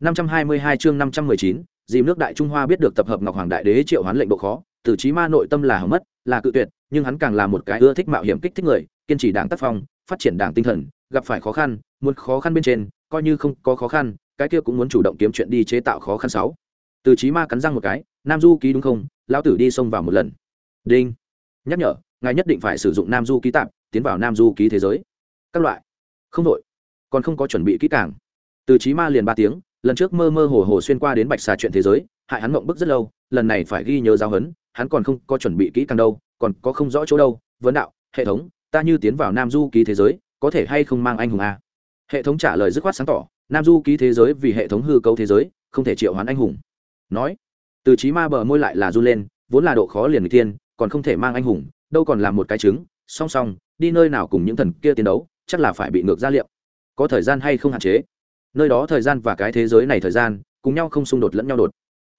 522 chương 519, dìm nước đại trung hoa biết được tập hợp ngọc hoàng đại đế triệu hoán lệnh độ khó từ chí ma nội tâm là hỏng mất là cự tuyệt nhưng hắn càng là một cái ưa thích mạo hiểm kích thích người kiên trì đảng tác phong phát triển đảng tinh thần gặp phải khó khăn muốn khó khăn bên trên coi như không có khó khăn cái kia cũng muốn chủ động kiếm chuyện đi chế tạo khó khăn sáu. Từ chí ma cắn răng một cái nam du ký đúng không? Lão tử đi xông vào một lần. Đinh. Nhắc nhở ngài nhất định phải sử dụng nam du ký tạm tiến vào nam du ký thế giới. Các loại. Không đội còn không có chuẩn bị kỹ càng. Từ chí ma liền ba tiếng lần trước mơ mơ hồ hồ xuyên qua đến bạch xà chuyện thế giới, hại hắn mộng bức rất lâu, lần này phải ghi nhớ giáo huấn, hắn còn không có chuẩn bị kỹ càng đâu, còn có không rõ chỗ đâu, vấn đạo, hệ thống, ta như tiến vào nam du ký thế giới, có thể hay không mang anh hùng a? Hệ thống trả lời dứt khoát sáng tỏ, nam du ký thế giới vì hệ thống hư cấu thế giới, không thể triệu hoán anh hùng. Nói, từ trí ma bờ môi lại là run lên, vốn là độ khó liền người tiên còn không thể mang anh hùng, đâu còn làm một cái trứng, song song, đi nơi nào cùng những thần kia tiến đấu, chắc là phải bị ngược ra liệu. Có thời gian hay không hạn chế? Nơi đó thời gian và cái thế giới này thời gian, cùng nhau không xung đột lẫn nhau đột.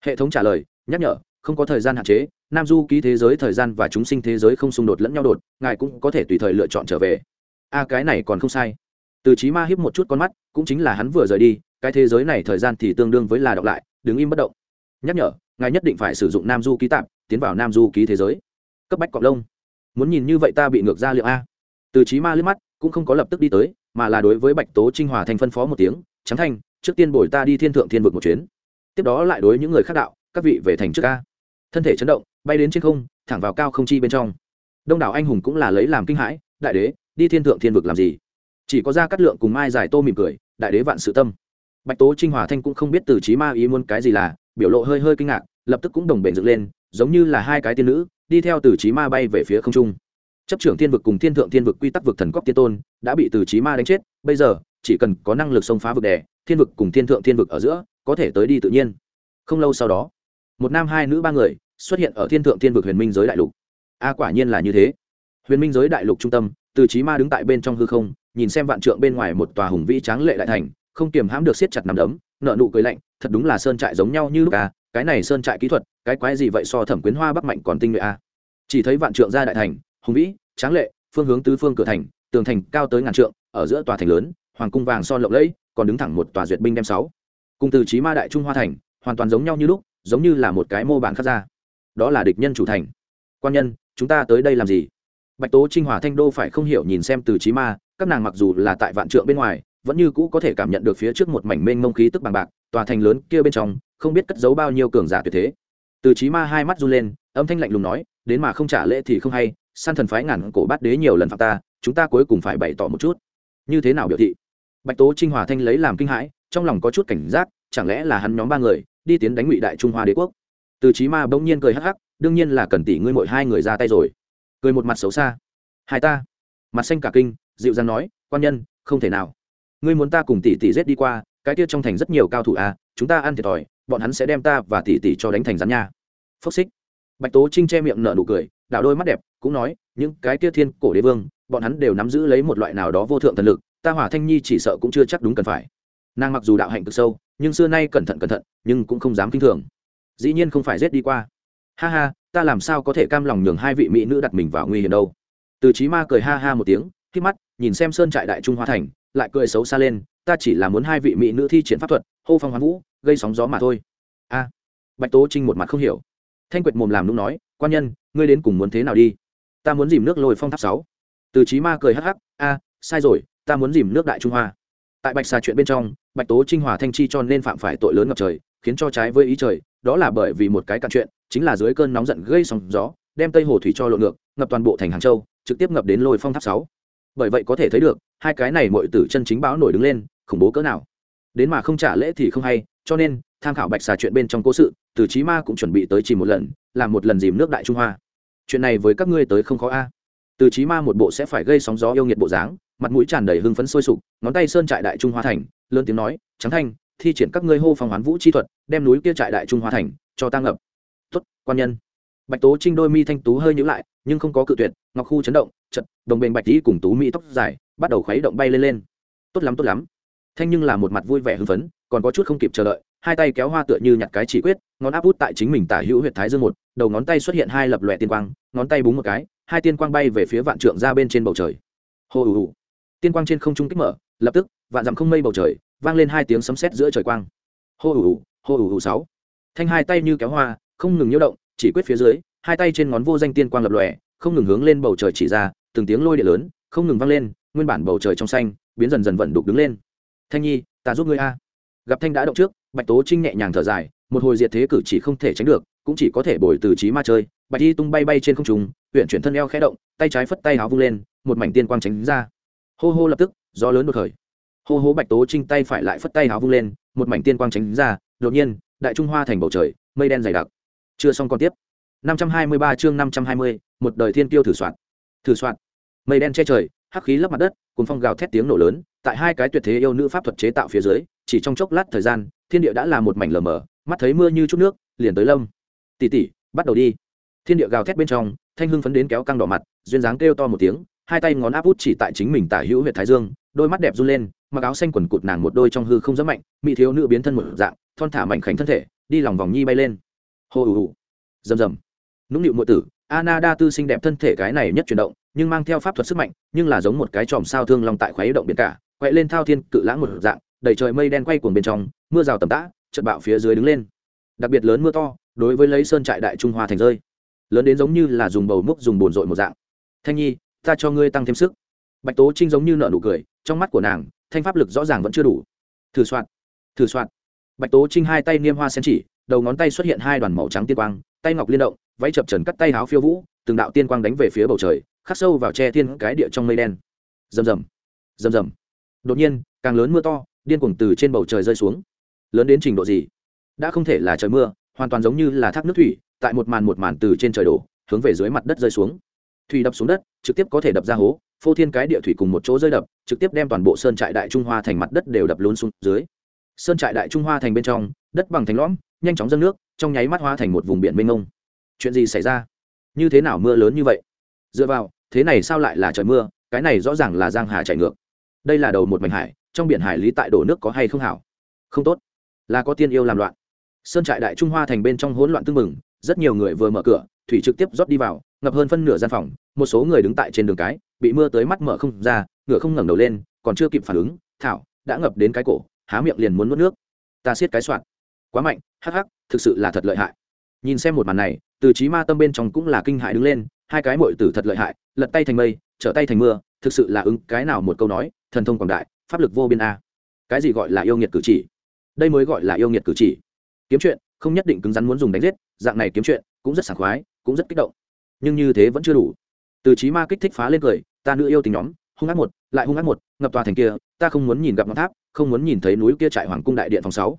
Hệ thống trả lời, nhắc nhở, không có thời gian hạn chế, nam du ký thế giới thời gian và chúng sinh thế giới không xung đột lẫn nhau đột, ngài cũng có thể tùy thời lựa chọn trở về. A, cái này còn không sai. Từ trí ma hiếp một chút con mắt, cũng chính là hắn vừa rời đi, cái thế giới này thời gian thì tương đương với là đọc lại, đứng im bất động. Nhắc nhở, ngài nhất định phải sử dụng nam du ký tạm, tiến vào nam du ký thế giới. Cấp bách cọc lông. Muốn nhìn như vậy ta bị ngược ra liệu a. Từ trí ma liếc mắt, cũng không có lập tức đi tới, mà là đối với bạch tố trinh hòa thành phân phó một tiếng trắng thanh, trước tiên bồi ta đi thiên thượng thiên vực một chuyến. Tiếp đó lại đối những người khác đạo, các vị về thành trước ca. Thân thể chấn động, bay đến trên không, thẳng vào cao không chi bên trong. Đông đảo anh hùng cũng là lấy làm kinh hãi, đại đế, đi thiên thượng thiên vực làm gì? Chỉ có ra cắt lượng cùng mai giải tô mỉm cười, đại đế vạn sự tâm. Bạch tố trinh hòa thanh cũng không biết từ trí ma ý muốn cái gì là, biểu lộ hơi hơi kinh ngạc, lập tức cũng đồng bền dựng lên, giống như là hai cái tiên nữ, đi theo từ trí ma bay về phía không trung. Chấp trưởng thiên vực cùng thiên thượng thiên vực quy tắc vực thần cóc tiên tôn, đã bị từ trí ma đánh chết, bây giờ chỉ cần có năng lực xông phá vực đè, thiên vực cùng thiên thượng thiên vực ở giữa, có thể tới đi tự nhiên. Không lâu sau đó, một nam hai nữ ba người xuất hiện ở thiên thượng thiên vực huyền minh giới đại lục. A, quả nhiên là như thế. Huyền minh giới đại lục trung tâm, từ trí ma đứng tại bên trong hư không, nhìn xem vạn trượng bên ngoài một tòa hùng vĩ tráng lệ đại thành, không kiềm hãm được siết chặt nằm đấm nợ nụ cười lạnh, thật đúng là sơn trại giống nhau như lúc a, cái này sơn trại kỹ thuật, cái quái gì vậy so thẩm quyến hoa bắc mạnh còn tinh nhuệ a. Chỉ thấy vạn trượng ra đại thành, hùng vĩ, tráng lệ, phương hướng tứ phương cửa thành, tường thành cao tới ngàn trượng, ở giữa tòa thành lớn hoàng cung vàng son lộng lẫy, còn đứng thẳng một tòa duyệt binh đem sáu. Cùng từ trí ma đại trung hoa thành, hoàn toàn giống nhau như lúc, giống như là một cái mô bản khác ra. Đó là địch nhân chủ thành. Quan nhân, chúng ta tới đây làm gì? Bạch tố trinh hòa thanh đô phải không hiểu nhìn xem từ trí ma, các nàng mặc dù là tại vạn trượng bên ngoài, vẫn như cũ có thể cảm nhận được phía trước một mảnh mênh mông khí tức bằng bạc, tòa thành lớn kia bên trong, không biết cất giấu bao nhiêu cường giả tuyệt thế. Từ trí ma hai mắt run lên, âm thanh lạnh lùng nói, đến mà không trả lễ thì không hay, san thần phái ngàn cổ bát đế nhiều lần phạm ta, chúng ta cuối cùng phải bày tỏ một chút. Như thế nào biểu thị? Bạch tố trinh hòa thanh lấy làm kinh hãi, trong lòng có chút cảnh giác, chẳng lẽ là hắn nhóm ba người, đi tiến đánh ngụy đại trung hoa đế quốc? Từ trí ma bỗng nhiên cười hắc hắc, đương nhiên là cần tỷ ngươi mỗi hai người ra tay rồi. Cười một mặt xấu xa. Hai ta. Mặt xanh cả kinh, dịu dàng nói, quan nhân, không thể nào. Ngươi muốn ta cùng tỷ tỷ giết đi qua, cái tiết trong thành rất nhiều cao thủ à chúng ta ăn thiệt thòi, bọn hắn sẽ đem ta và tỷ tỷ cho đánh thành rắn nha. Phốc xích. Bạch tố trinh che miệng nở nụ cười, đảo đôi mắt đẹp, cũng nói, những cái tiết thiên cổ đế vương, bọn hắn đều nắm giữ lấy một loại nào đó vô thượng thần lực ta hỏa thanh nhi chỉ sợ cũng chưa chắc đúng cần phải. Nàng mặc dù đạo hạnh cực sâu, nhưng xưa nay cẩn thận cẩn thận, nhưng cũng không dám kinh thường. Dĩ nhiên không phải giết đi qua. Ha ha, ta làm sao có thể cam lòng nhường hai vị mỹ nữ đặt mình vào nguy hiểm đâu? Từ trí ma cười ha ha một tiếng khi mắt, nhìn xem sơn trại đại trung hoa thành, lại cười xấu xa lên, ta chỉ là muốn hai vị mỹ nữ thi triển pháp thuật, hô phong hoán vũ, gây sóng gió mà thôi. A, bạch tố trinh một mặt không hiểu. Thanh quyệt mồm làm đúng nói, quan nhân, ngươi đến cùng muốn thế nào đi? Ta muốn dìm nước lôi phong tháp sáu. Từ trí ma cười hắc hắc, a, sai rồi ta muốn dìm nước đại trung hoa. Tại bạch xà chuyện bên trong, bạch tố trinh hòa thanh chi cho nên phạm phải tội lớn ngập trời, khiến cho trái với ý trời, đó là bởi vì một cái cạn chuyện, chính là dưới cơn nóng giận gây sóng gió, đem tây hồ thủy cho lộn ngược, ngập toàn bộ thành hàng châu, trực tiếp ngập đến lôi phong tháp sáu. Bởi vậy có thể thấy được, hai cái này mọi tử chân chính báo nổi đứng lên, khủng bố cỡ nào. Đến mà không trả lễ thì không hay, cho nên, tham khảo bạch xà chuyện bên trong cố sự, từ chí ma cũng chuẩn bị tới chỉ một lần, làm một lần dìm nước đại trung hoa. Chuyện này với các ngươi tới không khó a. Từ chí ma một bộ sẽ phải gây sóng gió yêu nghiệt bộ dáng mặt mũi tràn đầy hưng phấn sôi sục, ngón tay sơn trại đại trung hoa thành, lớn tiếng nói, trắng thanh, thi triển các ngươi hô phong hoán vũ chi thuật, đem núi kia trại đại trung hoa thành cho tăng ngập. Tuất quan nhân. Bạch tố trinh đôi mi thanh tú hơi nhữ lại, nhưng không có cự tuyệt, ngọc khu chấn động chật đồng bền bạch tỷ cùng tú mỹ tóc dài, bắt đầu khuấy động bay lên lên. Tốt lắm tốt lắm. Thanh nhưng là một mặt vui vẻ hưng phấn, còn có chút không kịp chờ đợi, hai tay kéo hoa tựa như nhặt cái chỉ quyết, ngón áp út tại chính mình tả hữu huyệt thái dương một, đầu ngón tay xuất hiện hai lập lòe tiên quang, ngón tay búng một cái, hai tiên quang bay về phía vạn trượng ra bên trên bầu trời. Hô ù ù tiên quang trên không trung kích mở, lập tức, vạn dặm không mây bầu trời, vang lên hai tiếng sấm sét giữa trời quang. Hô ủ ủ hô ủ ủ sáu. Thanh hai tay như kéo hoa, không ngừng nhiễu động, chỉ quyết phía dưới, hai tay trên ngón vô danh tiên quang lập lòe, không ngừng hướng lên bầu trời chỉ ra, từng tiếng lôi địa lớn, không ngừng vang lên, nguyên bản bầu trời trong xanh, biến dần dần vận đục đứng lên. Thanh nhi, ta giúp ngươi a. Gặp thanh đã động trước, bạch tố trinh nhẹ nhàng thở dài, một hồi diệt thế cử chỉ không thể tránh được, cũng chỉ có thể bồi từ trí ma chơi. Bạch y tung bay bay trên không trung huyện chuyển thân eo khẽ động, tay trái phất tay áo vung lên, một mảnh tiên quang tránh ra hô hô lập tức gió lớn đột khởi. Hô hô bạch tố trinh tay phải lại phất tay háo vung lên một mảnh tiên quang tránh ra đột nhiên đại trung hoa thành bầu trời mây đen dày đặc. Chưa xong còn tiếp. 523 chương 520, một đời thiên tiêu thử soạn. Thử soạn. Mây đen che trời hắc khí lấp mặt đất cùng phong gào thét tiếng nổ lớn tại hai cái tuyệt thế yêu nữ pháp thuật chế tạo phía dưới chỉ trong chốc lát thời gian thiên địa đã là một mảnh lờ mờ mắt thấy mưa như chút nước liền tới lâm. Tỷ tỷ bắt đầu đi. Thiên địa gào thét bên trong thanh hưng phấn đến kéo căng đỏ mặt duyên dáng kêu to một tiếng hai tay ngón áp út chỉ tại chính mình tả hữu huyện thái dương, đôi mắt đẹp run lên, mặc áo xanh quần cụt nàng một đôi trong hư không rất mạnh, mỹ thiếu nữ biến thân một dạng, thon thả mảnh khảnh thân thể, đi lòng vòng nhi bay lên. Hô ù ù rầm rầm. Nũng nịu muội tử ana đa tư xinh đẹp thân thể cái này nhất chuyển động, nhưng mang theo pháp thuật sức mạnh, nhưng là giống một cái chòm sao thương lòng tại khoáy động biển cả, quậy lên thao thiên cự lãng một dạng, đầy trời mây đen quay cuồng bên trong, mưa rào tầm tã, chợt bạo phía dưới đứng lên. Đặc biệt lớn mưa to, đối với lấy sơn trại đại trung hoa thành rơi, lớn đến giống như là dùng bầu múc dùng bồn rội một dạng. Thanh nhi ta cho ngươi tăng thêm sức. Bạch tố trinh giống như nợ nụ cười, trong mắt của nàng, thanh pháp lực rõ ràng vẫn chưa đủ. Thử soạn thử soạn. Bạch tố trinh hai tay niêm hoa sen chỉ, đầu ngón tay xuất hiện hai đoàn màu trắng tiên quang, tay ngọc liên động, váy chập trần cắt tay háo phiêu vũ, từng đạo tiên quang đánh về phía bầu trời, khắc sâu vào tre thiên cái địa trong mây đen. Rầm rầm rầm rầm. Đột nhiên, càng lớn mưa to, điên cuồng từ trên bầu trời rơi xuống. Lớn đến trình độ gì? Đã không thể là trời mưa, hoàn toàn giống như là thác nước thủy, tại một màn một màn từ trên trời đổ, hướng về dưới mặt đất rơi xuống. Thủy đập xuống đất trực tiếp có thể đập ra hố, phô thiên cái địa thủy cùng một chỗ rơi đập, trực tiếp đem toàn bộ sơn trại đại trung hoa thành mặt đất đều đập lún xuống dưới. Sơn trại đại trung hoa thành bên trong, đất bằng thành lõm, nhanh chóng dâng nước, trong nháy mắt hoa thành một vùng biển mênh mông. Chuyện gì xảy ra? Như thế nào mưa lớn như vậy? Dựa vào, thế này sao lại là trời mưa? Cái này rõ ràng là giang hà chạy ngược. Đây là đầu một mảnh hải, trong biển hải lý tại đổ nước có hay không hảo? Không tốt. Là có tiên yêu làm loạn. Sơn trại đại trung hoa thành bên trong hỗn loạn tưng mừng rất nhiều người vừa mở cửa thủy trực tiếp rót đi vào, ngập hơn phân nửa gian phòng, một số người đứng tại trên đường cái, bị mưa tới mắt mở không ra, ngựa không ngẩng đầu lên, còn chưa kịp phản ứng, thảo đã ngập đến cái cổ, há miệng liền muốn nuốt nước. Ta siết cái soạn. Quá mạnh, hắc hắc, thực sự là thật lợi hại. Nhìn xem một màn này, từ trí ma tâm bên trong cũng là kinh hại đứng lên, hai cái mội tử thật lợi hại, lật tay thành mây, trở tay thành mưa, thực sự là ứng cái nào một câu nói, thần thông quảng đại, pháp lực vô biên a. Cái gì gọi là yêu nghiệt cử chỉ? Đây mới gọi là yêu nghiệt cử chỉ. Kiếm chuyện, không nhất định cứng rắn muốn dùng đánh giết, dạng này kiếm chuyện cũng rất sảng khoái cũng rất kích động. Nhưng như thế vẫn chưa đủ. Từ trí ma kích thích phá lên cười, ta nữ yêu tình nhóm, hung ác một, lại hung ác một, ngập tòa thành kia, ta không muốn nhìn gặp ngọn tháp, không muốn nhìn thấy núi kia trại hoàng cung đại điện phòng sáu.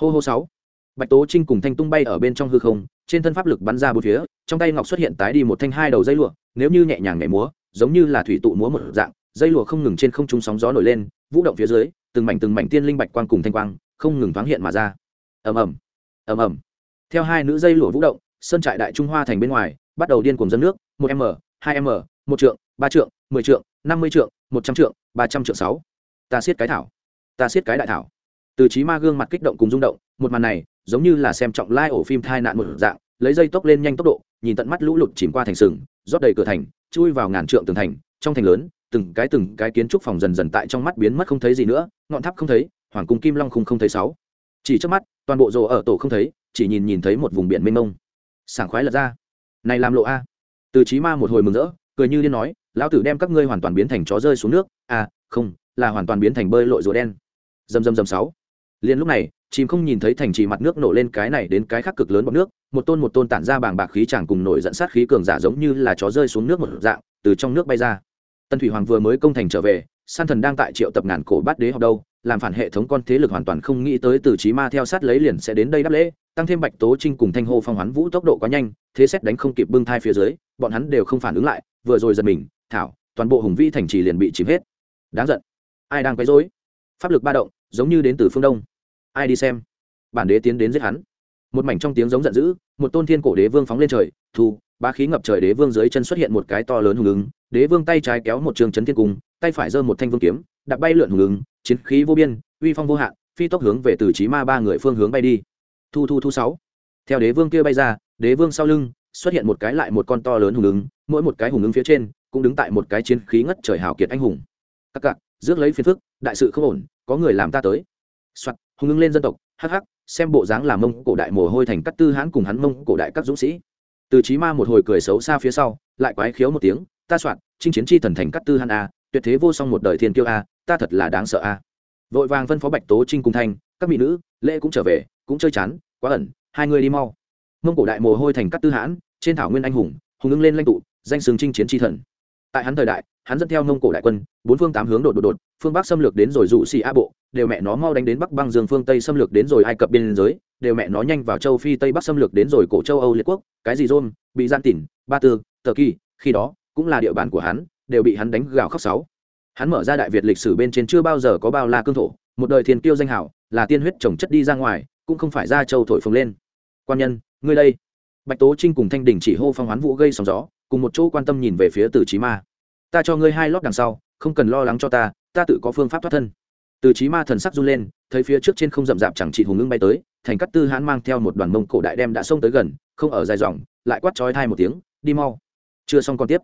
Hô hô sáu. Bạch tố trinh cùng thanh tung bay ở bên trong hư không, trên thân pháp lực bắn ra bốn phía, trong tay ngọc xuất hiện tái đi một thanh hai đầu dây lụa, nếu như nhẹ nhàng nhảy múa, giống như là thủy tụ múa một dạng, dây lụa không ngừng trên không trung sóng gió nổi lên, vũ động phía dưới, từng mảnh từng mảnh tiên linh bạch quang cùng thanh quang, không ngừng thoáng hiện mà ra. Ầm ầm. Ầm ầm. Theo hai nữ dây lụa vũ động sơn trại đại trung hoa thành bên ngoài, bắt đầu điên cuồng dân nước, một m, hai m, một trượng, ba trượng, mười trượng, năm mươi trượng, một trăm trượng, ba trăm trượng sáu. Ta siết cái thảo. Ta siết cái đại thảo. Từ trí ma gương mặt kích động cùng rung động, một màn này, giống như là xem trọng lai ổ phim thai nạn một dạng, lấy dây tốc lên nhanh tốc độ, nhìn tận mắt lũ lụt chìm qua thành sừng, rót đầy cửa thành, chui vào ngàn trượng tường thành, trong thành lớn, từng cái từng cái kiến trúc phòng dần dần tại trong mắt biến mất không thấy gì nữa, ngọn tháp không thấy, hoàng cung kim long không không thấy sáu. Chỉ trước mắt, toàn bộ rồ ở tổ không thấy, chỉ nhìn nhìn thấy một vùng biển mênh mông sảng khoái lật ra. Này làm lộ a. Từ trí ma một hồi mừng rỡ, cười như điên nói, lão tử đem các ngươi hoàn toàn biến thành chó rơi xuống nước. À không, là hoàn toàn biến thành bơi lội rùa đen. Dầm dầm dầm sáu. Liền lúc này chìm không nhìn thấy thành trì mặt nước nổ lên cái này đến cái khác cực lớn bọt nước, một tôn một tôn tản ra bàng bạc khí chẳng cùng nổi dẫn sát khí cường giả giống như là chó rơi xuống nước một dạng, từ trong nước bay ra. Tân thủy hoàng vừa mới công thành trở về, san thần đang tại triệu tập ngàn cổ bát đế học đâu, làm phản hệ thống con thế lực hoàn toàn không nghĩ tới từ trí ma theo sát lấy liền sẽ đến đây đáp lễ tăng thêm bạch tố trinh cùng thanh hô phong hoán vũ tốc độ quá nhanh, thế xét đánh không kịp bưng thai phía dưới, bọn hắn đều không phản ứng lại, vừa rồi giật mình, thảo, toàn bộ hùng vĩ thành trì liền bị chìm hết. Đáng giận. Ai đang quấy rối? Pháp lực ba động, giống như đến từ phương đông. Ai đi xem? Bản đế tiến đến giết hắn. Một mảnh trong tiếng giống giận dữ, một tôn thiên cổ đế vương phóng lên trời, thu, ba khí ngập trời đế vương dưới chân xuất hiện một cái to lớn hùng ứng, đế vương tay trái kéo một trường chấn thiên cung, tay phải giơ một thanh vương kiếm, đạp bay lượn hùng ứng, chiến khí vô biên, uy phong vô hạn, phi tốc hướng về từ trí ma ba người phương hướng bay đi thu thu thu sáu. Theo đế vương kia bay ra, đế vương sau lưng xuất hiện một cái lại một con to lớn hùng ứng, mỗi một cái hùng ứng phía trên cũng đứng tại một cái chiến khí ngất trời hào kiệt anh hùng. Các cặc rước lấy phiền phức, đại sự không ổn, có người làm ta tới. Soạt, hùng ứng lên dân tộc, hắc hắc, xem bộ dáng là mông cổ đại mồ hôi thành cắt tư hãn cùng hắn mông cổ đại các dũng sĩ. Từ chí ma một hồi cười xấu xa phía sau, lại quái khiếu một tiếng, ta soạn chinh chiến chi thần thành cắt tư hãn a, tuyệt thế vô song một đời thiên kiêu a, ta thật là đáng sợ a. Vội vàng phân phó bạch tố trinh cùng thanh, các mỹ nữ, lễ cũng trở về cũng chơi chán, quá ẩn, hai người đi mau. Mông cổ đại mồ hôi thành các tư hãn, trên thảo nguyên anh hùng hùng ứng lên lãnh tụ, danh sừng chinh chiến chi thần. Tại hắn thời đại, hắn dẫn theo mông cổ đại quân, bốn phương tám hướng đột đột đột, phương bắc xâm lược đến rồi dụ xì a bộ, đều mẹ nó mau đánh đến bắc băng dương, phương tây xâm lược đến rồi ai cập biên giới, đều mẹ nó nhanh vào châu phi tây bắc xâm lược đến rồi cổ châu âu liệt quốc, cái gì rôn bị gian tỉn, ba tư, tờ kỳ, khi đó, cũng là địa bàn của hắn, đều bị hắn đánh gào khóc sáu hắn mở ra đại việt lịch sử bên trên chưa bao giờ có bao la cương thổ, một đời thiên kiêu danh hảo, là tiên huyết trồng chất đi ra ngoài cũng không phải ra châu thổi phồng lên. Quan nhân ngươi đây. Bạch tố trinh cùng thanh đình chỉ hô phong hoán vũ gây sóng gió cùng một chỗ quan tâm nhìn về phía tử trí ma. Ta cho ngươi hai lót đằng sau không cần lo lắng cho ta ta tự có phương pháp thoát thân. Từ trí ma thần sắc run lên thấy phía trước trên không rậm rạp chẳng chị hùng ngưng bay tới thành cắt tư hãn mang theo một đoàn mông cổ đại đem đã xông tới gần không ở dài dòng lại quát trói thai một tiếng đi mau. Chưa xong còn tiếp.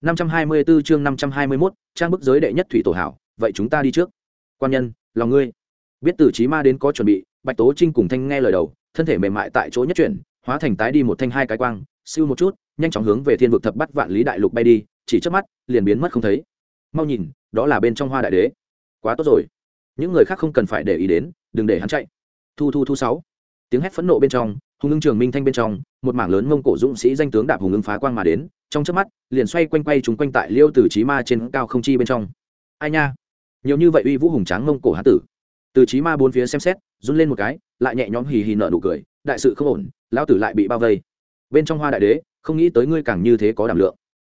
524 chương 521, trang bức giới đệ nhất thủy tổ hảo vậy chúng ta đi trước. Quan nhân lòng ngươi. Biết từ trí ma đến có chuẩn bị bạch tố trinh cùng thanh nghe lời đầu, thân thể mềm mại tại chỗ nhất chuyển, hóa thành tái đi một thanh hai cái quang, siêu một chút, nhanh chóng hướng về thiên vực thập bắt vạn lý đại lục bay đi, chỉ trước mắt, liền biến mất không thấy. Mau nhìn, đó là bên trong hoa đại đế. Quá tốt rồi. Những người khác không cần phải để ý đến, đừng để hắn chạy. Thu thu thu sáu. Tiếng hét phẫn nộ bên trong, hùng ưng trường minh thanh bên trong, một mảng lớn mông cổ dũng sĩ danh tướng đạp hùng ưng phá quang mà đến, trong chớp mắt, liền xoay quanh quay chúng quanh tại liêu tử trí ma trên cao không chi bên trong. Ai nha? Nhiều như vậy uy vũ hùng tráng mông cổ hán tử từ trí ma bốn phía xem xét, run lên một cái, lại nhẹ nhõm hì hì nở nụ cười, đại sự không ổn, lão tử lại bị bao vây. Bên trong hoa đại đế, không nghĩ tới ngươi càng như thế có đảm lượng.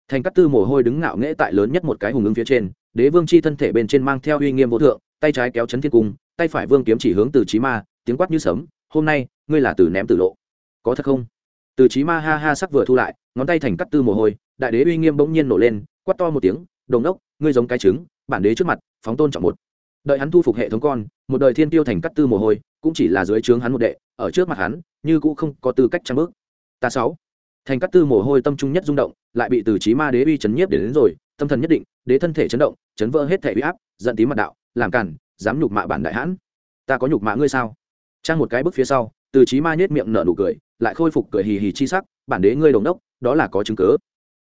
Thành cát tư mồ hôi đứng ngạo nghễ tại lớn nhất một cái hùng ứng phía trên, đế vương chi thân thể bên trên mang theo uy nghiêm vô thượng, tay trái kéo chấn thiên cung, tay phải vương kiếm chỉ hướng từ trí ma, tiếng quát như sấm, hôm nay, ngươi là từ ném tử lộ. Có thật không? Từ trí ma ha ha sắc vừa thu lại, ngón tay thành cắt tư mồ hôi, đại đế uy nghiêm bỗng nhiên nổ lên, quát to một tiếng đồng đốc ngươi giống cái trứng, bản đế trước mặt, phóng tôn trọng một đợi hắn thu phục hệ thống con, một đời thiên tiêu thành cắt tư mồ hôi, cũng chỉ là dưới trướng hắn một đệ, ở trước mặt hắn, như cũng không có tư cách trang bước. Ta sáu. Thành cắt tư mồ hôi tâm trung nhất rung động, lại bị từ trí ma đế uy chấn nhiếp để đến rồi, tâm thần nhất định, đế thân thể chấn động, chấn vỡ hết thể uy áp, giận tí mặt đạo, làm cản dám nhục mạ bản đại hãn. Ta có nhục mạ ngươi sao? Trang một cái bước phía sau, từ trí ma nhếch miệng nở nụ cười, lại khôi phục cười hì hì chi sắc, bản đế ngươi đồng đốc, đó là có chứng cứ.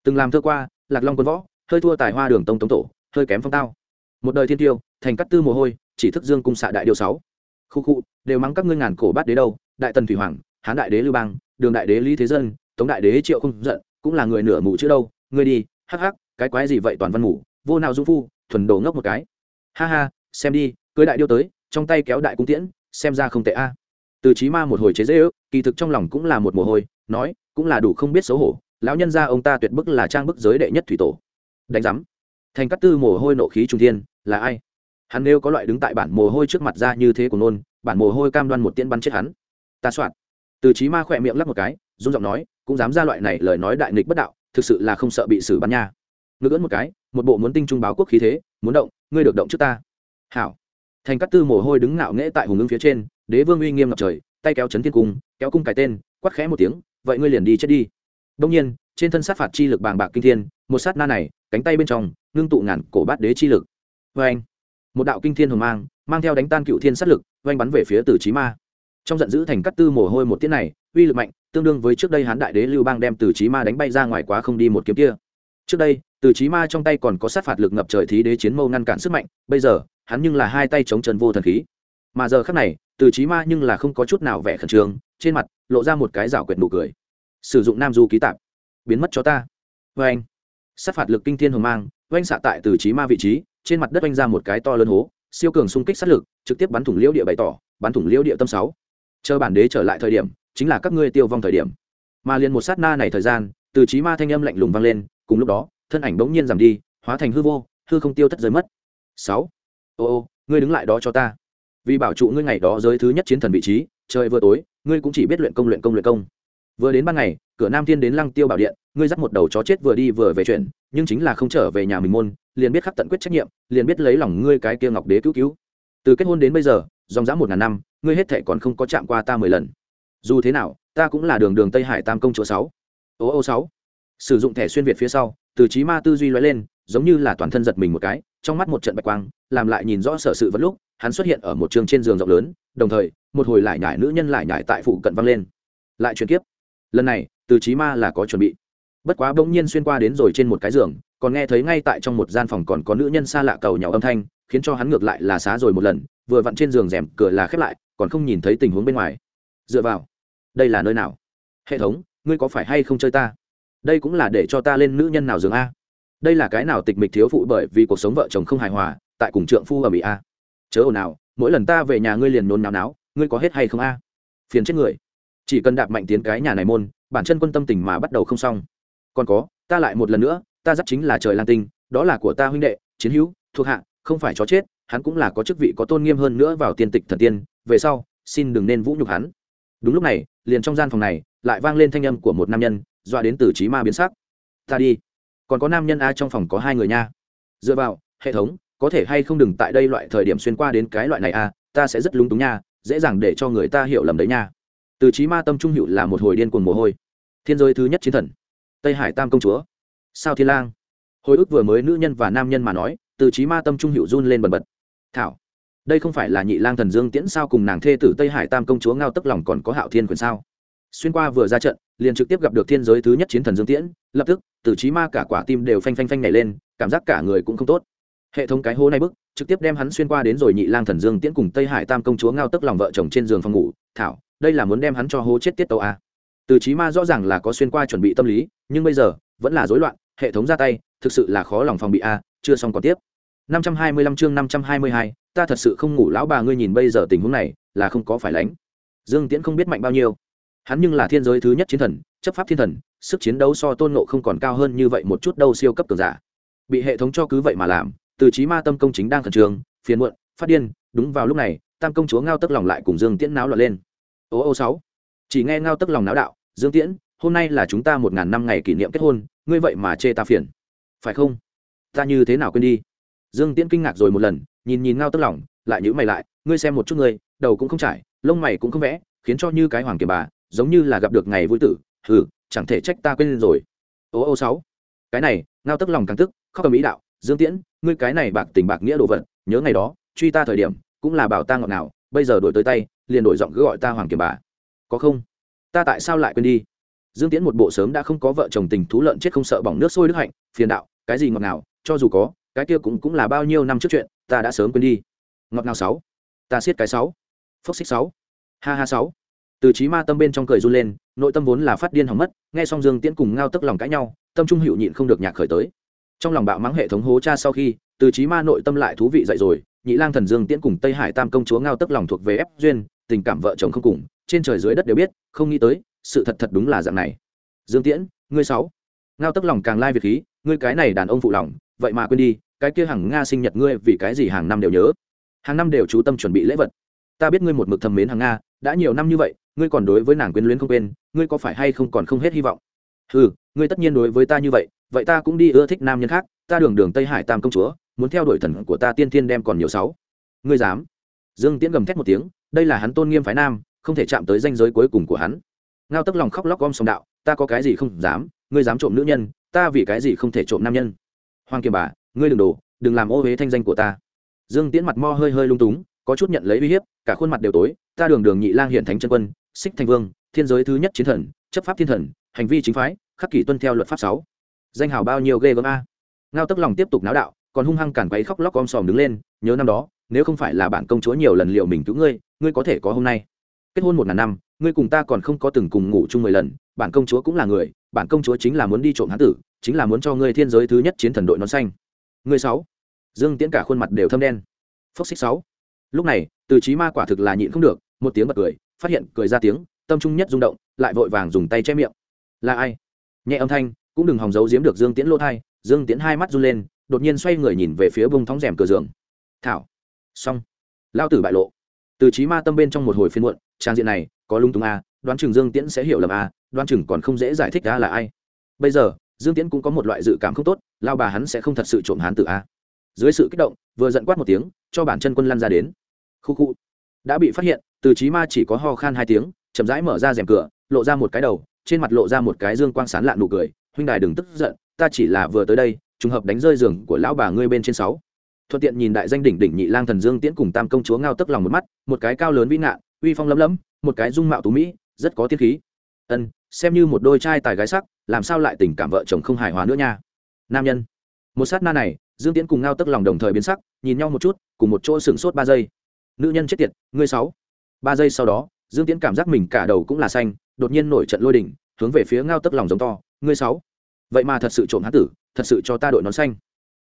từng làm thơ qua, lạc long quân võ, hơi thua tài hoa đường tông tống tổ, hơi kém phong tao một đời thiên tiêu, thành cắt tư mồ hôi, chỉ thức dương cung xạ đại điều sáu. Khu khu, đều mắng các ngươi ngàn cổ bát đế đâu, đại tần thủy hoàng, hán đại đế lưu bang, đường đại đế lý thế dân, tống đại đế triệu không giận, cũng là người nửa mù chứ đâu, ngươi đi, hắc hắc, cái quái gì vậy toàn văn mù, vô nào dung phu, thuần đồ ngốc một cái. Ha ha, xem đi, cưới đại điêu tới, trong tay kéo đại cung tiễn, xem ra không tệ a. Từ trí ma một hồi chế dễ ước kỳ thực trong lòng cũng là một mồ hôi, nói, cũng là đủ không biết xấu hổ, lão nhân gia ông ta tuyệt bức là trang bức giới đệ nhất thủy tổ. Đánh giám. Thành cát tư mồ hôi nộ khí trung thiên là ai? Hắn nếu có loại đứng tại bản mồ hôi trước mặt ra như thế của nôn, bản mồ hôi cam đoan một tiễn bắn chết hắn. Ta soạn. Từ trí ma khỏe miệng lắc một cái, run giọng nói, cũng dám ra loại này lời nói đại nghịch bất đạo, thực sự là không sợ bị xử bắn nha. Ngược ưỡn một cái, một bộ muốn tinh trung báo quốc khí thế, muốn động, ngươi được động trước ta. Hảo. Thành cát tư mồ hôi đứng ngạo nghễ tại hùng ứng phía trên, đế vương uy nghiêm ngập trời, tay kéo chấn thiên cung, kéo cung cài tên, quát khẽ một tiếng, vậy ngươi liền đi chết đi. Đông nhiên, trên thân sát phạt chi lực bàng bạc kinh thiên, một sát na này, cánh tay bên trong, ngưng tụ ngàn cổ bát đế chi lực vê anh. Một đạo kinh thiên hồng mang mang theo đánh tan cựu thiên sát lực oanh bắn về phía tử trí ma. Trong giận dữ thành cắt tư mồ hôi một tiết này, uy lực mạnh, tương đương với trước đây hán đại đế lưu bang đem tử trí ma đánh bay ra ngoài quá không đi một kiếm kia. Trước đây tử trí ma trong tay còn có sát phạt lực ngập trời thí đế chiến mâu ngăn cản sức mạnh, bây giờ, hắn nhưng là hai tay chống trần vô thần khí. Mà giờ khác này tử trí ma nhưng là không có chút nào vẻ khẩn trương, trên mặt lộ ra một cái rảo quyệt nụ cười. Sử dụng nam du ký tạp. Biến mất cho ta. Vê anh. Sát phạt lực kinh thiên hồng mang oanh xạ tại Tử trí ma vị trí trên mặt đất oanh ra một cái to lớn hố, siêu cường xung kích sát lực, trực tiếp bắn thủng liễu địa bày tỏ, bắn thủng liễu địa tâm sáu. Chờ bản đế trở lại thời điểm, chính là các ngươi tiêu vong thời điểm. Mà liền một sát na này thời gian, từ trí ma thanh âm lạnh lùng vang lên, cùng lúc đó, thân ảnh bỗng nhiên giảm đi, hóa thành hư vô, hư không tiêu thất giới mất. Sáu. Ô ô, ngươi đứng lại đó cho ta. Vì bảo trụ ngươi ngày đó giới thứ nhất chiến thần vị trí, trời vừa tối, ngươi cũng chỉ biết luyện công luyện công luyện công vừa đến ban ngày, cửa nam thiên đến lăng tiêu bảo điện, ngươi dắt một đầu chó chết vừa đi vừa về chuyện, nhưng chính là không trở về nhà mình môn, liền biết khắc tận quyết trách nhiệm, liền biết lấy lòng ngươi cái kia ngọc đế cứu cứu. Từ kết hôn đến bây giờ, dòng dã một ngàn năm, ngươi hết thệ còn không có chạm qua ta mười lần. Dù thế nào, ta cũng là đường đường tây hải tam công chỗ sáu. Ô ô sáu. Sử dụng thẻ xuyên việt phía sau, từ trí ma tư duy lóe lên, giống như là toàn thân giật mình một cái, trong mắt một trận bạch quang, làm lại nhìn rõ sở sự vẫn lúc, hắn xuất hiện ở một trường trên giường rộng lớn, đồng thời, một hồi lại nhải nữ nhân lại nhải tại phụ cận văng lên. Lại chuyển kiếp lần này, từ trí ma là có chuẩn bị. Bất quá bỗng nhiên xuyên qua đến rồi trên một cái giường, còn nghe thấy ngay tại trong một gian phòng còn có nữ nhân xa lạ cầu nhỏ âm thanh, khiến cho hắn ngược lại là xá rồi một lần, vừa vặn trên giường rèm, cửa là khép lại, còn không nhìn thấy tình huống bên ngoài. Dựa vào, đây là nơi nào? Hệ thống, ngươi có phải hay không chơi ta? Đây cũng là để cho ta lên nữ nhân nào giường a? Đây là cái nào tịch mịch thiếu phụ bởi vì cuộc sống vợ chồng không hài hòa, tại cùng trượng phu ở mỹ a? Chớ ồn nào mỗi lần ta về nhà ngươi liền nôn náo náo, ngươi có hết hay không a? Phiền chết người chỉ cần đạp mạnh tiến cái nhà này môn, bản chân quân tâm tình mà bắt đầu không xong. Còn có, ta lại một lần nữa, ta dắt chính là trời lang tinh, đó là của ta huynh đệ, chiến hữu, thuộc hạ, không phải chó chết, hắn cũng là có chức vị có tôn nghiêm hơn nữa vào tiên tịch thần tiên, về sau, xin đừng nên vũ nhục hắn. Đúng lúc này, liền trong gian phòng này, lại vang lên thanh âm của một nam nhân, dọa đến từ trí ma biến sắc. Ta đi. Còn có nam nhân a trong phòng có hai người nha. Dựa vào, hệ thống, có thể hay không đừng tại đây loại thời điểm xuyên qua đến cái loại này a, ta sẽ rất lúng túng nha, dễ dàng để cho người ta hiểu lầm đấy nha từ trí ma tâm trung hiệu là một hồi điên cuồng mồ hôi. Thiên giới thứ nhất chiến thần, tây hải tam công chúa, sao thiên lang. Hồi ức vừa mới nữ nhân và nam nhân mà nói, từ trí ma tâm trung hiệu run lên bần bật. Thảo, đây không phải là nhị lang thần dương tiễn sao cùng nàng thê tử tây hải tam công chúa ngao tức lòng còn có hạo thiên quyền sao? Xuyên qua vừa ra trận, liền trực tiếp gặp được thiên giới thứ nhất chiến thần dương tiễn, lập tức, từ trí ma cả quả tim đều phanh phanh phanh nhảy lên, cảm giác cả người cũng không tốt. Hệ thống cái hố này bức, trực tiếp đem hắn xuyên qua đến rồi nhị lang thần dương tiễn cùng tây hải tam công chúa ngao tức lòng vợ chồng trên giường phòng ngủ. Thảo đây là muốn đem hắn cho hố chết tiết tàu à? từ trí ma rõ ràng là có xuyên qua chuẩn bị tâm lý nhưng bây giờ vẫn là rối loạn hệ thống ra tay thực sự là khó lòng phòng bị a chưa xong còn tiếp. 525 chương 522, ta thật sự không ngủ lão bà ngươi nhìn bây giờ tình huống này là không có phải lánh. Dương tiễn không biết mạnh bao nhiêu. Hắn nhưng là thiên giới thứ nhất chiến thần chấp pháp thiên thần sức chiến đấu so tôn nộ không còn cao hơn như vậy một chút đâu siêu cấp cường giả. Bị hệ thống cho cứ vậy mà làm từ trí ma tâm công chính đang khẩn trương phiền muộn phát điên đúng vào lúc này tam công chúa ngao tức lòng lại cùng dương tiễn náo loạn lên ô ô sáu. Chỉ nghe ngao tức lòng náo đạo, dương tiễn, hôm nay là chúng ta một ngàn năm ngày kỷ niệm kết hôn, ngươi vậy mà chê ta phiền. Phải không? Ta như thế nào quên đi? Dương tiễn kinh ngạc rồi một lần, nhìn nhìn ngao tức lòng, lại nhữ mày lại, ngươi xem một chút ngươi, đầu cũng không trải, lông mày cũng không vẽ, khiến cho như cái hoàng kiềm bà, giống như là gặp được ngày vui tử, hừ, chẳng thể trách ta quên rồi. Ô ô sáu. Cái này, ngao tức lòng càng tức, khóc cầm ý đạo, dương tiễn, ngươi cái này bạc tình bạc nghĩa đồ vật, nhớ ngày đó, truy ta thời điểm, cũng là bảo ta ngọt nào bây giờ đổi tới tay, liền đổi giọng cứ gọi ta hoàng kiểm bà. Có không? Ta tại sao lại quên đi? Dương tiễn một bộ sớm đã không có vợ chồng tình thú lợn chết không sợ bỏng nước sôi đức hạnh, phiền đạo, cái gì ngọt nào cho dù có, cái kia cũng cũng là bao nhiêu năm trước chuyện, ta đã sớm quên đi. Ngọt nào sáu. Ta siết cái sáu. Phốc xích sáu. Ha ha sáu. Từ trí ma tâm bên trong cười run lên, nội tâm vốn là phát điên hỏng mất, nghe xong dương tiễn cùng ngao tức lòng cãi nhau, tâm trung hữu nhịn không được nhạc khởi tới. Trong lòng bạo mắng hệ thống hố cha sau khi, từ trí ma nội tâm lại thú vị dậy rồi nhị lang thần dương tiễn cùng tây hải tam công chúa ngao tức lòng thuộc về ép duyên, tình cảm vợ chồng không cùng, trên trời dưới đất đều biết, không nghĩ tới, sự thật thật đúng là dạng này. Dương tiễn, ngươi sáu. Ngao tức lòng càng lai việt khí, ngươi cái này đàn ông phụ lòng, vậy mà quên đi, cái kia hàng nga sinh nhật ngươi vì cái gì hàng năm đều nhớ. Hàng năm đều chú tâm chuẩn bị lễ vật. Ta biết ngươi một mực thầm mến hàng nga, đã nhiều năm như vậy, ngươi còn đối với nàng quyến luyến không quên, ngươi có phải hay không còn không hết hy vọng? Ừ ngươi tất nhiên đối với ta như vậy vậy ta cũng đi ưa thích nam nhân khác, ta đường đường tây hải tam công chúa muốn theo đuổi thần của ta tiên thiên đem còn nhiều sáu. Ngươi dám? Dương tiễn gầm thét một tiếng, đây là hắn tôn nghiêm phái nam, không thể chạm tới danh giới cuối cùng của hắn. Ngao tức lòng khóc lóc gom sòng đạo, ta có cái gì không dám, ngươi dám trộm nữ nhân, ta vì cái gì không thể trộm nam nhân. Hoàng kiềm bà, ngươi đừng đổ, đừng làm ô huế thanh danh của ta. Dương tiễn mặt mo hơi hơi lung túng, có chút nhận lấy uy hiếp, cả khuôn mặt đều tối, ta đường đường nhị lang hiện thánh chân quân xích thành vương, thiên giới thứ nhất chiến thần, chấp pháp thiên thần, hành vi chính phái, khắc kỷ tuân theo luật pháp sáu. Danh hào bao nhiêu ghê gớm a. Ngao tức lòng tiếp tục náo đạo còn hung hăng cản quấy khóc lóc om sòm đứng lên, nhớ năm đó, nếu không phải là bản công chúa nhiều lần liệu mình cứu ngươi ngươi có thể có hôm nay. Kết hôn một ngàn năm, ngươi cùng ta còn không có từng cùng ngủ chung mười lần, bản công chúa cũng là người, bản công chúa chính là muốn đi trộm hán tử, chính là muốn cho ngươi thiên giới thứ nhất chiến thần đội nón xanh. Ngươi sáu. Dương tiễn cả khuôn mặt đều thâm đen. Phốc xích sáu. Lúc này, từ trí ma quả thực là nhịn không được, một tiếng bật cười, phát hiện cười ra tiếng, tâm trung nhất rung động, lại vội vàng dùng tay che miệng. Là ai? Nhẹ âm thanh, cũng đừng hòng giấu giếm được dương tiễn lỗ thai dương tiễn hai mắt run lên đột nhiên xoay người nhìn về phía bông thóng rèm cửa giường. Thảo. Xong. Lao tử bại lộ. Từ trí ma tâm bên trong một hồi phiên muộn, trang diện này, có lung tung a, đoán chừng dương tiễn sẽ hiểu lầm a, đoán chừng còn không dễ giải thích a là ai. Bây giờ, dương tiễn cũng có một loại dự cảm không tốt lao bà hắn sẽ không thật sự trộm hắn tự a. Dưới sự kích động, vừa giận quát một tiếng, cho bản chân quân lăn ra đến. Khu khu. Đã bị phát hiện, từ trí ma chỉ có ho khan hai tiếng, chậm rãi mở ra rèm cửa, lộ ra một cái đầu, trên mặt lộ ra một cái dương quang sán lạ nụ cười. Huynh đài đừng tức giận, ta chỉ là vừa tới đây trùng hợp đánh rơi giường của lão bà ngươi bên trên sáu. Thuận tiện nhìn đại danh đỉnh đỉnh nhị lang thần dương tiễn cùng tam công chúa ngao tức lòng một mắt, một cái cao lớn vĩ ngạn, uy phong lấm lấm, một cái dung mạo tú mỹ, rất có tiết khí. Ân, xem như một đôi trai tài gái sắc, làm sao lại tình cảm vợ chồng không hài hòa nữa nha. Nam nhân. Một sát na này, dương tiễn cùng ngao tức lòng đồng thời biến sắc, nhìn nhau một chút, cùng một chỗ sửng sốt ba giây. Nữ nhân chết tiệt, ngươi sáu. Ba giây sau đó, dương tiễn cảm giác mình cả đầu cũng là xanh, đột nhiên nổi trận lôi đỉnh hướng về phía ngao tức lòng giống to, ngươi sáu. Vậy mà thật sự trộm hán tử thật sự cho ta đội nón xanh.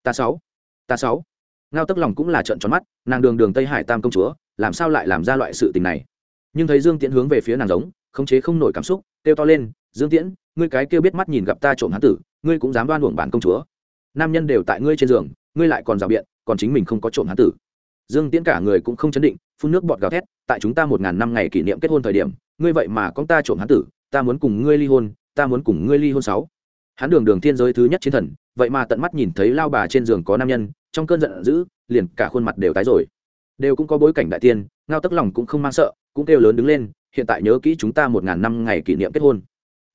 Ta sáu. Ta sáu. Ngao tức lòng cũng là trận tròn mắt, nàng đường đường tây hải tam công chúa, làm sao lại làm ra loại sự tình này? Nhưng thấy dương tiễn hướng về phía nàng giống, khống chế không nổi cảm xúc, kêu to lên, dương tiễn, ngươi cái kêu biết mắt nhìn gặp ta trộm hán tử, ngươi cũng dám đoan uổng bản công chúa. Nam nhân đều tại ngươi trên giường, ngươi lại còn rào biện, còn chính mình không có trộm hán tử. Dương tiễn cả người cũng không chấn định, phun nước bọt gào thét, tại chúng ta một ngàn năm ngày kỷ niệm kết hôn thời điểm, ngươi vậy mà con ta trộm hán tử, ta muốn cùng ngươi ly hôn, ta muốn cùng ngươi ly hôn sáu hắn đường đường thiên giới thứ nhất chiến thần, vậy mà tận mắt nhìn thấy lao bà trên giường có nam nhân, trong cơn giận dữ, liền cả khuôn mặt đều tái rồi. Đều cũng có bối cảnh đại tiên, ngao tức lòng cũng không mang sợ, cũng kêu lớn đứng lên, hiện tại nhớ kỹ chúng ta một ngàn năm ngày kỷ niệm kết hôn.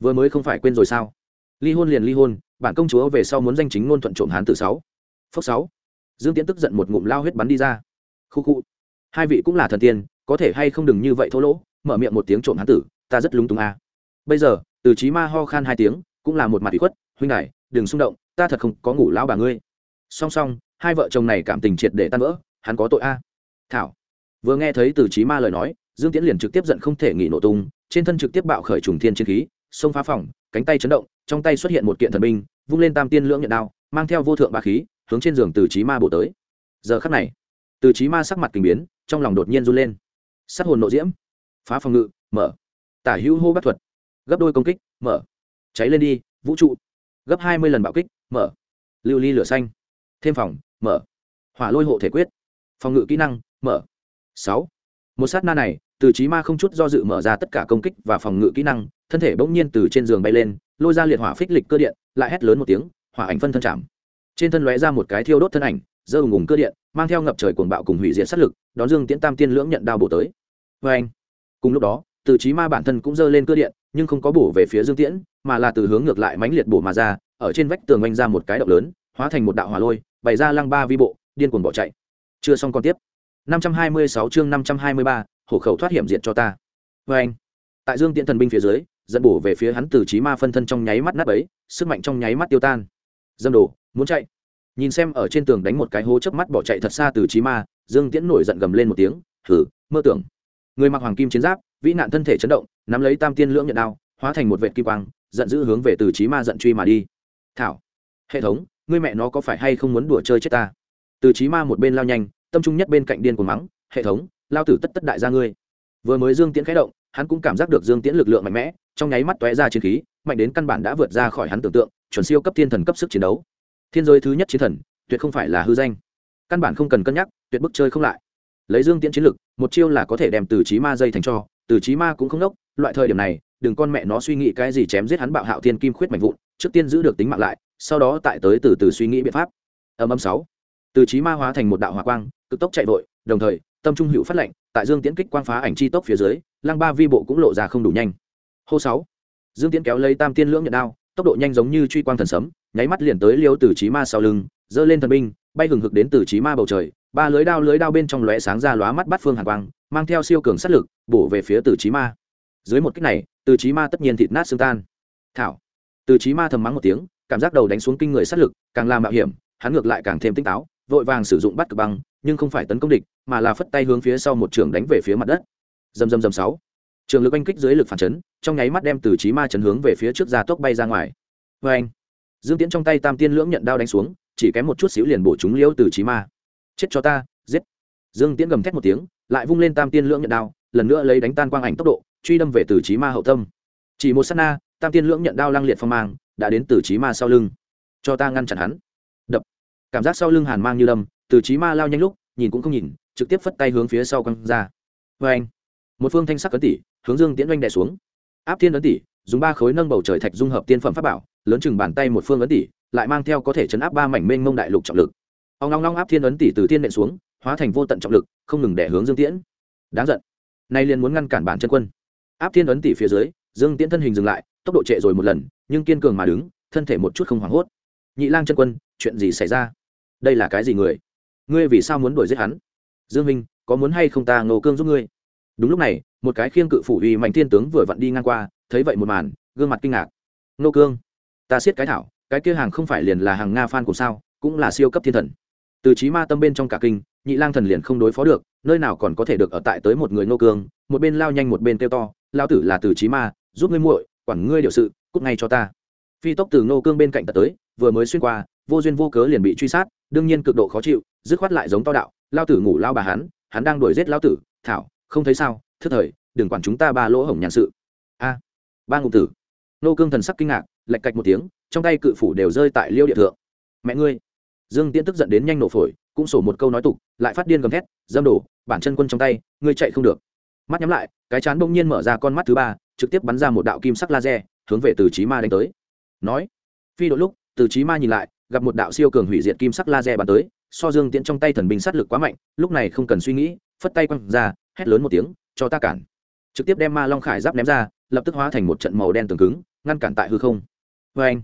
Vừa mới không phải quên rồi sao? Ly hôn liền ly hôn, bản công chúa về sau muốn danh chính ngôn thuận trộm hán từ sáu. Phước sáu. Dương tiễn tức giận một ngụm lao huyết bắn đi ra. Khu khu. Hai vị cũng là thần tiên, có thể hay không đừng như vậy thô lỗ, mở miệng một tiếng trộm hán tử, ta rất lúng túng a. À. bây giờ, từ trí ma ho khan hai tiếng cũng là một mặt bị khuất, huynh đại đừng xung động, ta thật không có ngủ lão bà ngươi. Song song, hai vợ chồng này cảm tình triệt để tan vỡ, hắn có tội a. Thảo, vừa nghe thấy từ trí ma lời nói, dương tiễn liền trực tiếp giận không thể nghỉ nổ tung, trên thân trực tiếp bạo khởi trùng thiên chiến khí, xông phá phòng, cánh tay chấn động, trong tay xuất hiện một kiện thần binh, vung lên tam tiên lưỡng nhận đao, mang theo vô thượng ba khí, hướng trên giường từ trí ma bổ tới. Giờ khắc này, từ trí ma sắc mặt kinh biến, trong lòng đột nhiên run lên. Sát hồn nộ diễm. Phá phòng ngự, mở. Tả hữu hô bắt thuật. Gấp đôi công kích, mở cháy lên đi, vũ trụ. Gấp hai mươi lần bạo kích, mở. Lưu ly lửa xanh. Thêm phòng, mở. Hỏa lôi hộ thể quyết. Phòng ngự kỹ năng, mở. Sáu. Một sát na này, từ trí ma không chút do dự mở ra tất cả công kích và phòng ngự kỹ năng, thân thể bỗng nhiên từ trên giường bay lên, lôi ra liệt hỏa phích lịch cơ điện, lại hét lớn một tiếng, hỏa ảnh phân thân chạm. Trên thân lóe ra một cái thiêu đốt thân ảnh dơ ùng ùng cơ điện, mang theo ngập trời cuồng bạo cùng hủy diệt sát lực, đón dương tiễn tam tiên lưỡng nhận đao bổ tới. Vê anh cùng lúc đó từ trí ma bản thân cũng dơ lên cơ điện nhưng không có bổ về phía dương tiễn mà là từ hướng ngược lại mãnh liệt bổ mà ra ở trên vách tường oanh ra một cái động lớn hóa thành một đạo hỏa lôi bày ra lăng ba vi bộ điên cuồng bỏ chạy. Chưa xong còn tiếp. 526 chương 523, hộ khẩu thoát hiểm diện cho ta. Vê anh tại dương tiễn thần binh phía dưới dẫn bổ về phía hắn từ trí ma phân thân trong nháy mắt nát ấy sức mạnh trong nháy mắt tiêu tan. Dâm đồ muốn chạy. Nhìn xem ở trên tường đánh một cái hố chớp mắt bỏ chạy thật xa từ trí ma dương tiễn nổi giận gầm lên một tiếng thử mơ tưởng. Người mặc hoàng kim chiến giáp vĩ nạn thân thể chấn động, nắm lấy tam tiên lưỡng nhận đao, hóa thành một vệ kim quang, giận dữ hướng về từ trí ma giận truy mà đi. Thảo, hệ thống, ngươi mẹ nó có phải hay không muốn đùa chơi chết ta? Từ trí ma một bên lao nhanh, tâm trung nhất bên cạnh điên của mắng, hệ thống, lao tử tất tất đại gia ngươi. Vừa mới dương tiễn khẽ động, hắn cũng cảm giác được dương tiễn lực lượng mạnh mẽ, trong nháy mắt tóe ra chiến khí, mạnh đến căn bản đã vượt ra khỏi hắn tưởng tượng, chuẩn siêu cấp thiên thần cấp sức chiến đấu. Thiên giới thứ nhất chiến thần, tuyệt không phải là hư danh. Căn bản không cần cân nhắc, tuyệt bức chơi không lại. Lấy dương tiễn chiến lực, một chiêu là có thể đem từ trí ma dây thành cho từ trí ma cũng không đốc, loại thời điểm này, đừng con mẹ nó suy nghĩ cái gì chém giết hắn bạo hạo thiên kim khuyết mạnh vụn, trước tiên giữ được tính mạng lại, sau đó tại tới từ từ suy nghĩ biện pháp. Âm âm sáu. Từ trí ma hóa thành một đạo hỏa quang, cực tốc chạy vội, đồng thời, tâm trung hữu phát lệnh, tại dương tiễn kích quang phá ảnh chi tốc phía dưới, lăng ba vi bộ cũng lộ ra không đủ nhanh. Hô sáu. Dương tiễn kéo lấy tam tiên lưỡng nhận đao, tốc độ nhanh giống như truy quang thần sấm, nháy mắt liền tới liêu từ trí ma sau lưng, giơ lên thần binh, bay hừng hực đến từ trí ma bầu trời ba lưới đao lưới đao bên trong lóe sáng ra lóa mắt bắt phương hàn quang, mang theo siêu cường sát lực, bổ về phía từ trí ma. Dưới một cách này, từ trí ma tất nhiên thịt nát xương tan. Thảo. Từ trí ma thầm mắng một tiếng, cảm giác đầu đánh xuống kinh người sát lực, càng làm mạo hiểm, hắn ngược lại càng thêm tinh táo, vội vàng sử dụng bắt cực băng, nhưng không phải tấn công địch, mà là phất tay hướng phía sau một trường đánh về phía mặt đất. Dầm dầm dầm sáu. Trường lực oanh kích dưới lực phản chấn, trong nháy mắt đem từ trí ma chấn hướng về phía trước ra tốc bay ra ngoài. Vê anh dương tiễn trong tay tam tiên lưỡng nhận đao đánh xuống, chỉ kém một chút xíu liền bổ chúng liễu từ trí ma chết cho ta, giết. Dương tiễn gầm thét một tiếng, lại vung lên tam tiên lưỡng nhận đao, lần nữa lấy đánh tan quang ảnh tốc độ, truy đâm về từ trí ma hậu tâm. Chỉ một s á t na, tam tiên lưỡng nhận đao lăng liệt phong mang, đã đến từ trí ma sau lưng. Cho ta ngăn chặn hắn. Đập. Cảm giác sau lưng hàn mang như đâm, từ trí ma lao nhanh lúc, nhìn cũng không nhìn, trực tiếp phất tay hướng phía sau quăng ra. Vê anh một phương thanh sắc cấn tỉ hướng dương tiễn oanh đè xuống. Áp thiên ấn tỉ dùng ba khối nâng bầu trời thạch dung hợp tiên phẩm pháp bảo, lớn chừng bàn tay một phương ấn tỉ lại mang theo có thể chấn áp ba mảnh mênh mông đại lục trọng lực ông long long áp thiên ấn tỷ từ thiên nện xuống, hóa thành vô tận trọng lực, không ngừng để hướng dương tiễn. Đáng giận. Nay liền muốn ngăn cản bản chân quân. Áp thiên ấn tỷ phía dưới, dương tiễn thân hình dừng lại, tốc độ trệ rồi một lần, nhưng kiên cường mà đứng, thân thể một chút không hoảng hốt. Nhị lang chân quân, chuyện gì xảy ra? Đây là cái gì người? Ngươi vì sao muốn đuổi giết hắn? Dương minh, có muốn hay không ta ngô cương giúp ngươi? Đúng lúc này, một cái khiêng cự phủ uy mạnh thiên tướng vừa vặn đi ngang qua, thấy vậy một màn, gương mặt kinh ngạc. Nô cương, ta siết cái thảo, cái kia hàng không phải liền là hàng nga phan của sao, cũng là siêu cấp thiên thần từ trí ma tâm bên trong cả kinh, nhị lang thần liền không đối phó được, nơi nào còn có thể được ở tại tới một người nô cương, một bên lao nhanh một bên kêu to lao tử là từ trí ma, giúp ngươi muội, quản ngươi điều sự, cút ngay cho ta. Phi tốc từ nô cương bên cạnh tật tới, vừa mới xuyên qua, vô duyên vô cớ liền bị truy sát, đương nhiên cực độ khó chịu, dứt khoát lại giống to đạo lao tử ngủ lao bà hắn hắn đang đuổi giết lao tử, thảo, không thấy sao, thức thời, đừng quản chúng ta ba lỗ hổng nhàn sự. A, ba ngụ tử. Nô cương thần sắc kinh ngạc lạch cạch một tiếng, trong tay cự phủ đều rơi tại liêu địa thượng. Mẹ ngươi dương tiễn tức giận đến nhanh nổ phổi, cũng sổ một câu nói tục, lại phát điên gầm thét, dâm đổ bản chân quân trong tay, ngươi chạy không được. Mắt nhắm lại, cái chán bỗng nhiên mở ra con mắt thứ ba, trực tiếp bắn ra một đạo kim sắc laser, hướng về từ trí ma đánh tới. Nói, phi đội lúc, từ trí ma nhìn lại, gặp một đạo siêu cường hủy diệt kim sắc laser bắn tới, so dương tiễn trong tay thần binh sát lực quá mạnh, lúc này không cần suy nghĩ, phất tay quăng ra, hét lớn một tiếng, cho ta cản. Trực tiếp đem ma long khải giáp ném ra, lập tức hóa thành một trận màu đen tường cứng, ngăn cản tại hư không. Vê anh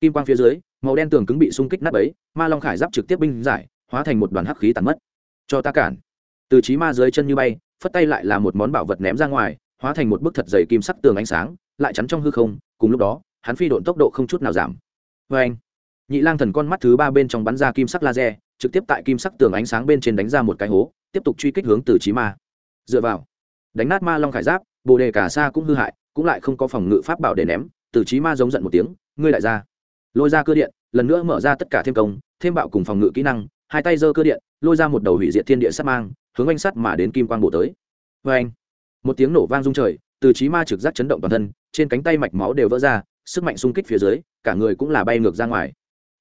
kim quang phía dưới màu đen tường cứng bị xung kích nát ấy, ma long khải giáp trực tiếp binh giải, hóa thành một đoàn hắc khí tàn mất. Cho ta cản. Từ trí ma dưới chân như bay, phất tay lại là một món bảo vật ném ra ngoài, hóa thành một bức thật dày kim sắc tường ánh sáng, lại chắn trong hư không, cùng lúc đó, hắn phi độn tốc độ không chút nào giảm. Vê anh, nhị lang thần con mắt thứ ba bên trong bắn ra kim sắc laser, trực tiếp tại kim sắc tường ánh sáng bên trên đánh ra một cái hố, tiếp tục truy kích hướng từ trí ma. Dựa vào, đánh nát ma long khải giáp, bồ đề cả xa cũng hư hại, cũng lại không có phòng ngự pháp bảo để ném, từ trí ma giống giận một tiếng, ngươi lại ra lôi ra cơ điện, lần nữa mở ra tất cả thêm công, thêm bạo cùng phòng ngự kỹ năng, hai tay giơ cơ điện, lôi ra một đầu hủy diệt thiên địa sắt mang, hướng anh sắt mà đến kim quang bổ tới. Vê anh, một tiếng nổ vang rung trời, từ trí ma trực giác chấn động toàn thân, trên cánh tay mạch máu đều vỡ ra, sức mạnh xung kích phía dưới, cả người cũng là bay ngược ra ngoài.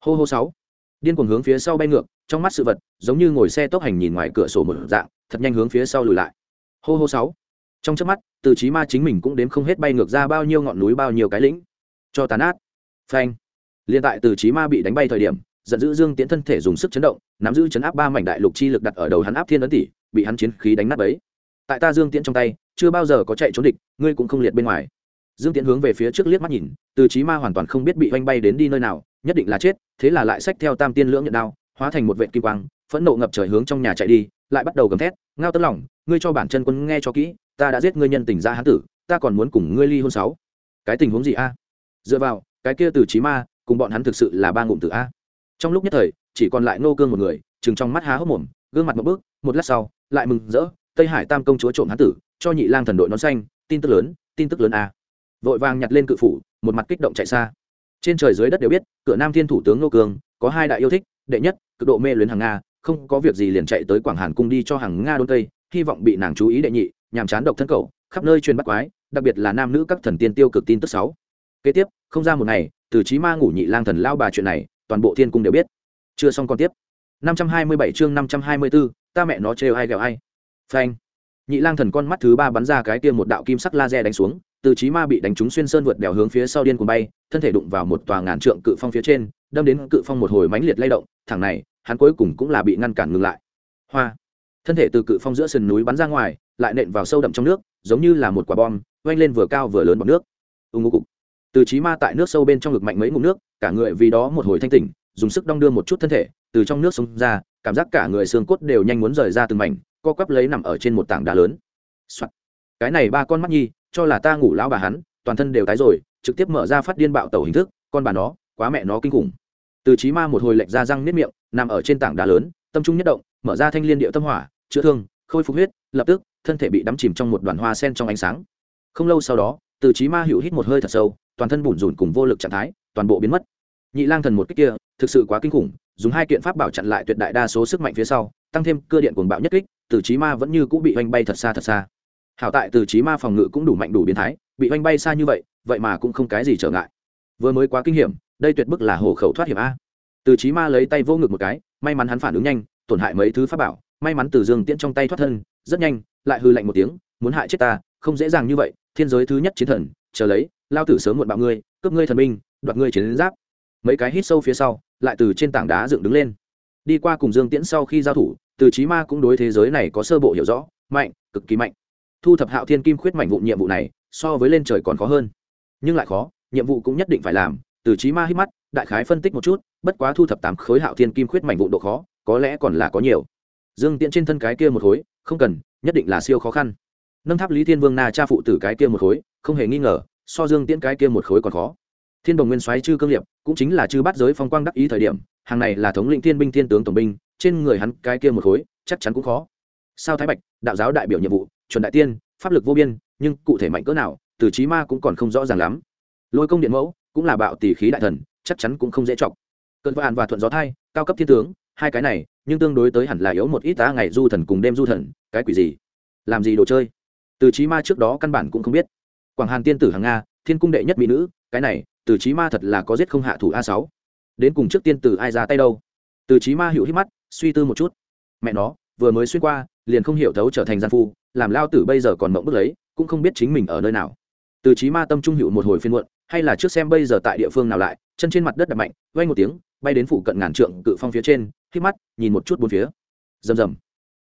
Hô hô sáu, điên cuồng hướng phía sau bay ngược, trong mắt sự vật, giống như ngồi xe tốc hành nhìn ngoài cửa sổ một dạng, thật nhanh hướng phía sau lùi lại. Hô hô sáu, trong trước mắt, từ trí ma chính mình cũng đếm không hết bay ngược ra bao nhiêu ngọn núi bao nhiêu cái lĩnh. Cho tàn át phanh liên tại từ chí ma bị đánh bay thời điểm, giận dữ dương tiễn thân thể dùng sức chấn động, nắm giữ chấn áp ba mảnh đại lục chi lực đặt ở đầu hắn áp thiên ấn tỷ, bị hắn chiến khí đánh nát bấy. Tại ta dương tiễn trong tay, chưa bao giờ có chạy trốn địch, ngươi cũng không liệt bên ngoài. Dương tiễn hướng về phía trước liếc mắt nhìn, từ chí ma hoàn toàn không biết bị oanh bay đến đi nơi nào, nhất định là chết, thế là lại xách theo tam tiên lưỡng nhận đao, hóa thành một vệ kim quang, phẫn nộ ngập trời hướng trong nhà chạy đi, lại bắt đầu gầm thét, ngao tấn lòng, ngươi cho bản chân quân nghe cho kỹ, ta đã giết ngươi nhân tình ra hắn tử, ta còn muốn cùng ngươi ly hôn sáu. Cái tình huống gì a? Dựa vào, cái kia từ chí ma cùng bọn hắn thực sự là ba ngụm tử a. Trong lúc nhất thời, chỉ còn lại nô cương một người chừng trong mắt há hốc mồm, gương mặt một bước, một lát sau, lại mừng rỡ, tây hải tam công chúa trộm hán tử, cho nhị lang thần đội nón xanh, tin tức lớn, tin tức lớn a. Vội vàng nhặt lên cự phủ, một mặt kích động chạy xa. Trên trời dưới đất đều biết, cửa nam thiên thủ tướng nô cương, có hai đại yêu thích, đệ nhất, cực độ mê luyến hàng nga, không có việc gì liền chạy tới quảng hàn cung đi cho hàng nga đôn tây hy vọng bị nàng chú ý đệ nhị, nhàm chán độc thân cầu khắp nơi truyền bắt quái, đặc biệt là nam nữ các thần tiên tiêu cực tin tức sáu. Kế tiếp, không ra một ngày từ trí ma ngủ nhị lang thần lao bà chuyện này toàn bộ thiên cung đều biết. Chưa xong còn tiếp. 527 chương 524, ta mẹ nó trêu ai ghẹo ai. Phanh. Nhị lang thần con mắt thứ ba bắn ra cái kia một đạo kim sắc laser đánh xuống từ trí ma bị đánh trúng xuyên sơn vượt đèo hướng phía sau điên cuồng bay thân thể đụng vào một tòa ngàn trượng cự phong phía trên đâm đến cự phong một hồi mãnh liệt lay động thẳng này hắn cuối cùng cũng là bị ngăn cản ngừng lại. Hoa. Thân thể từ cự phong giữa sườn núi bắn ra ngoài lại nện vào sâu đậm trong nước giống như là một quả bom oanh lên vừa cao vừa lớn bọt nước. Ưng ngô cục từ trí ma tại nước sâu bên trong ngực mạnh mấy ngụm nước, cả người vì đó một hồi thanh tỉnh, dùng sức đong đưa một chút thân thể, từ trong nước sống ra, cảm giác cả người xương cốt đều nhanh muốn rời ra từng mảnh, co quắp lấy nằm ở trên một tảng đá lớn、Soạn. cái này ba con mắt nhi, cho là ta ngủ lão bà hắn, toàn thân đều tái rồi, trực tiếp mở ra phát điên bạo tẩu hình thức, con bà nó, quá mẹ nó kinh khủng. Từ trí ma một hồi lệch ra răng nếp miệng, nằm ở trên tảng đá lớn, tâm trung nhất động, mở ra thanh liên điệu tâm hỏa, chữa thương, khôi phục huyết, lập tức, thân thể bị đắm chìm trong một đoàn hoa sen trong ánh sáng. Không lâu sau đó, từ trí ma hữu hít một hơi thật sâu toàn thân bủn rủn cùng vô lực trạng thái, toàn bộ biến mất. Nhị lang thần một kích kia, thực sự quá kinh khủng, dùng hai kiện pháp bảo chặn lại tuyệt đại đa số sức mạnh phía sau, tăng thêm cơ điện cuồng bạo nhất kích từ trí ma vẫn như cũng bị oanh bay thật xa thật xa. Hảo tại từ trí ma phòng ngự cũng đủ mạnh đủ biến thái, bị oanh bay xa như vậy vậy mà cũng không cái gì trở ngại. Vừa mới quá kinh hiểm, đây tuyệt bức là hổ khẩu thoát hiểm a. Từ trí ma lấy tay vô ngực một cái, may mắn hắn phản ứng nhanh, tổn hại mấy thứ pháp bảo, may mắn từ dương tiễn trong tay thoát thân, rất nhanh, lại hư lạnh một tiếng, muốn hại chết ta, không dễ dàng như vậy, thiên giới thứ nhất chiến thần chờ lấy, lao tử sớm muộn bạo ngươi, cướp ngươi thần minh đoạt ngươi chiến giáp. Mấy cái hít sâu phía sau, lại từ trên tảng đá dựng đứng lên. Đi qua cùng dương tiễn sau khi giao thủ, từ trí ma cũng đối thế giới này có sơ bộ hiểu rõ, mạnh, cực kỳ mạnh. Thu thập hạo thiên kim khuyết mảnh vụ nhiệm vụ này, so với lên trời còn khó hơn. Nhưng lại khó, nhiệm vụ cũng nhất định phải làm, từ trí ma hít mắt, đại khái phân tích một chút, bất quá thu thập tám khối hạo thiên kim khuyết mảnh vụ độ khó, có lẽ còn là có nhiều. Dương tiễn trên thân cái kia một khối, không cần, nhất định là siêu khó khăn nâng tháp lý thiên vương na cha phụ tử cái kia một khối, không hề nghi ngờ, so dương tiễn cái kia một khối còn khó. Thiên đồng nguyên soái chư cương liệp cũng chính là chư bắt giới phong quang đắc ý thời điểm, hàng này là thống lĩnh thiên binh thiên tướng tổng binh, trên người hắn cái kia một khối, chắc chắn cũng khó. Sao thái bạch, đạo giáo đại biểu nhiệm vụ, chuẩn đại tiên, pháp lực vô biên, nhưng cụ thể mạnh cỡ nào, từ trí ma cũng còn không rõ ràng lắm. Lôi công điện mẫu, cũng là bạo tỷ khí đại thần, chắc chắn cũng không dễ chọc. Cơn vạn và thuận gió thai, cao cấp thiên tướng, hai cái này, nhưng tương đối tới hẳn là yếu một ít ta ngày du thần cùng đêm du thần, cái quỷ gì? Làm gì đồ chơi? Từ trí ma trước đó căn bản cũng không biết. Quảng hàn tiên tử hàng nga, thiên cung đệ nhất mỹ nữ, cái này, từ trí ma thật là có giết không hạ thủ a sáu. Đến cùng trước tiên tử ai ra tay đâu? Từ trí ma hiểu hít mắt, suy tư một chút. Mẹ nó, vừa mới xuyên qua, liền không hiểu thấu trở thành gian phu, làm lao tử bây giờ còn mộng bức lấy, cũng không biết chính mình ở nơi nào. Từ trí ma tâm trung hiệu một hồi phiên muộn, hay là trước xem bây giờ tại địa phương nào lại, chân trên mặt đất đập mạnh vay một tiếng, bay đến phụ cận ngàn trượng cự phong phía trên, hít mắt, nhìn một chút bốn phía. Rầm rầm.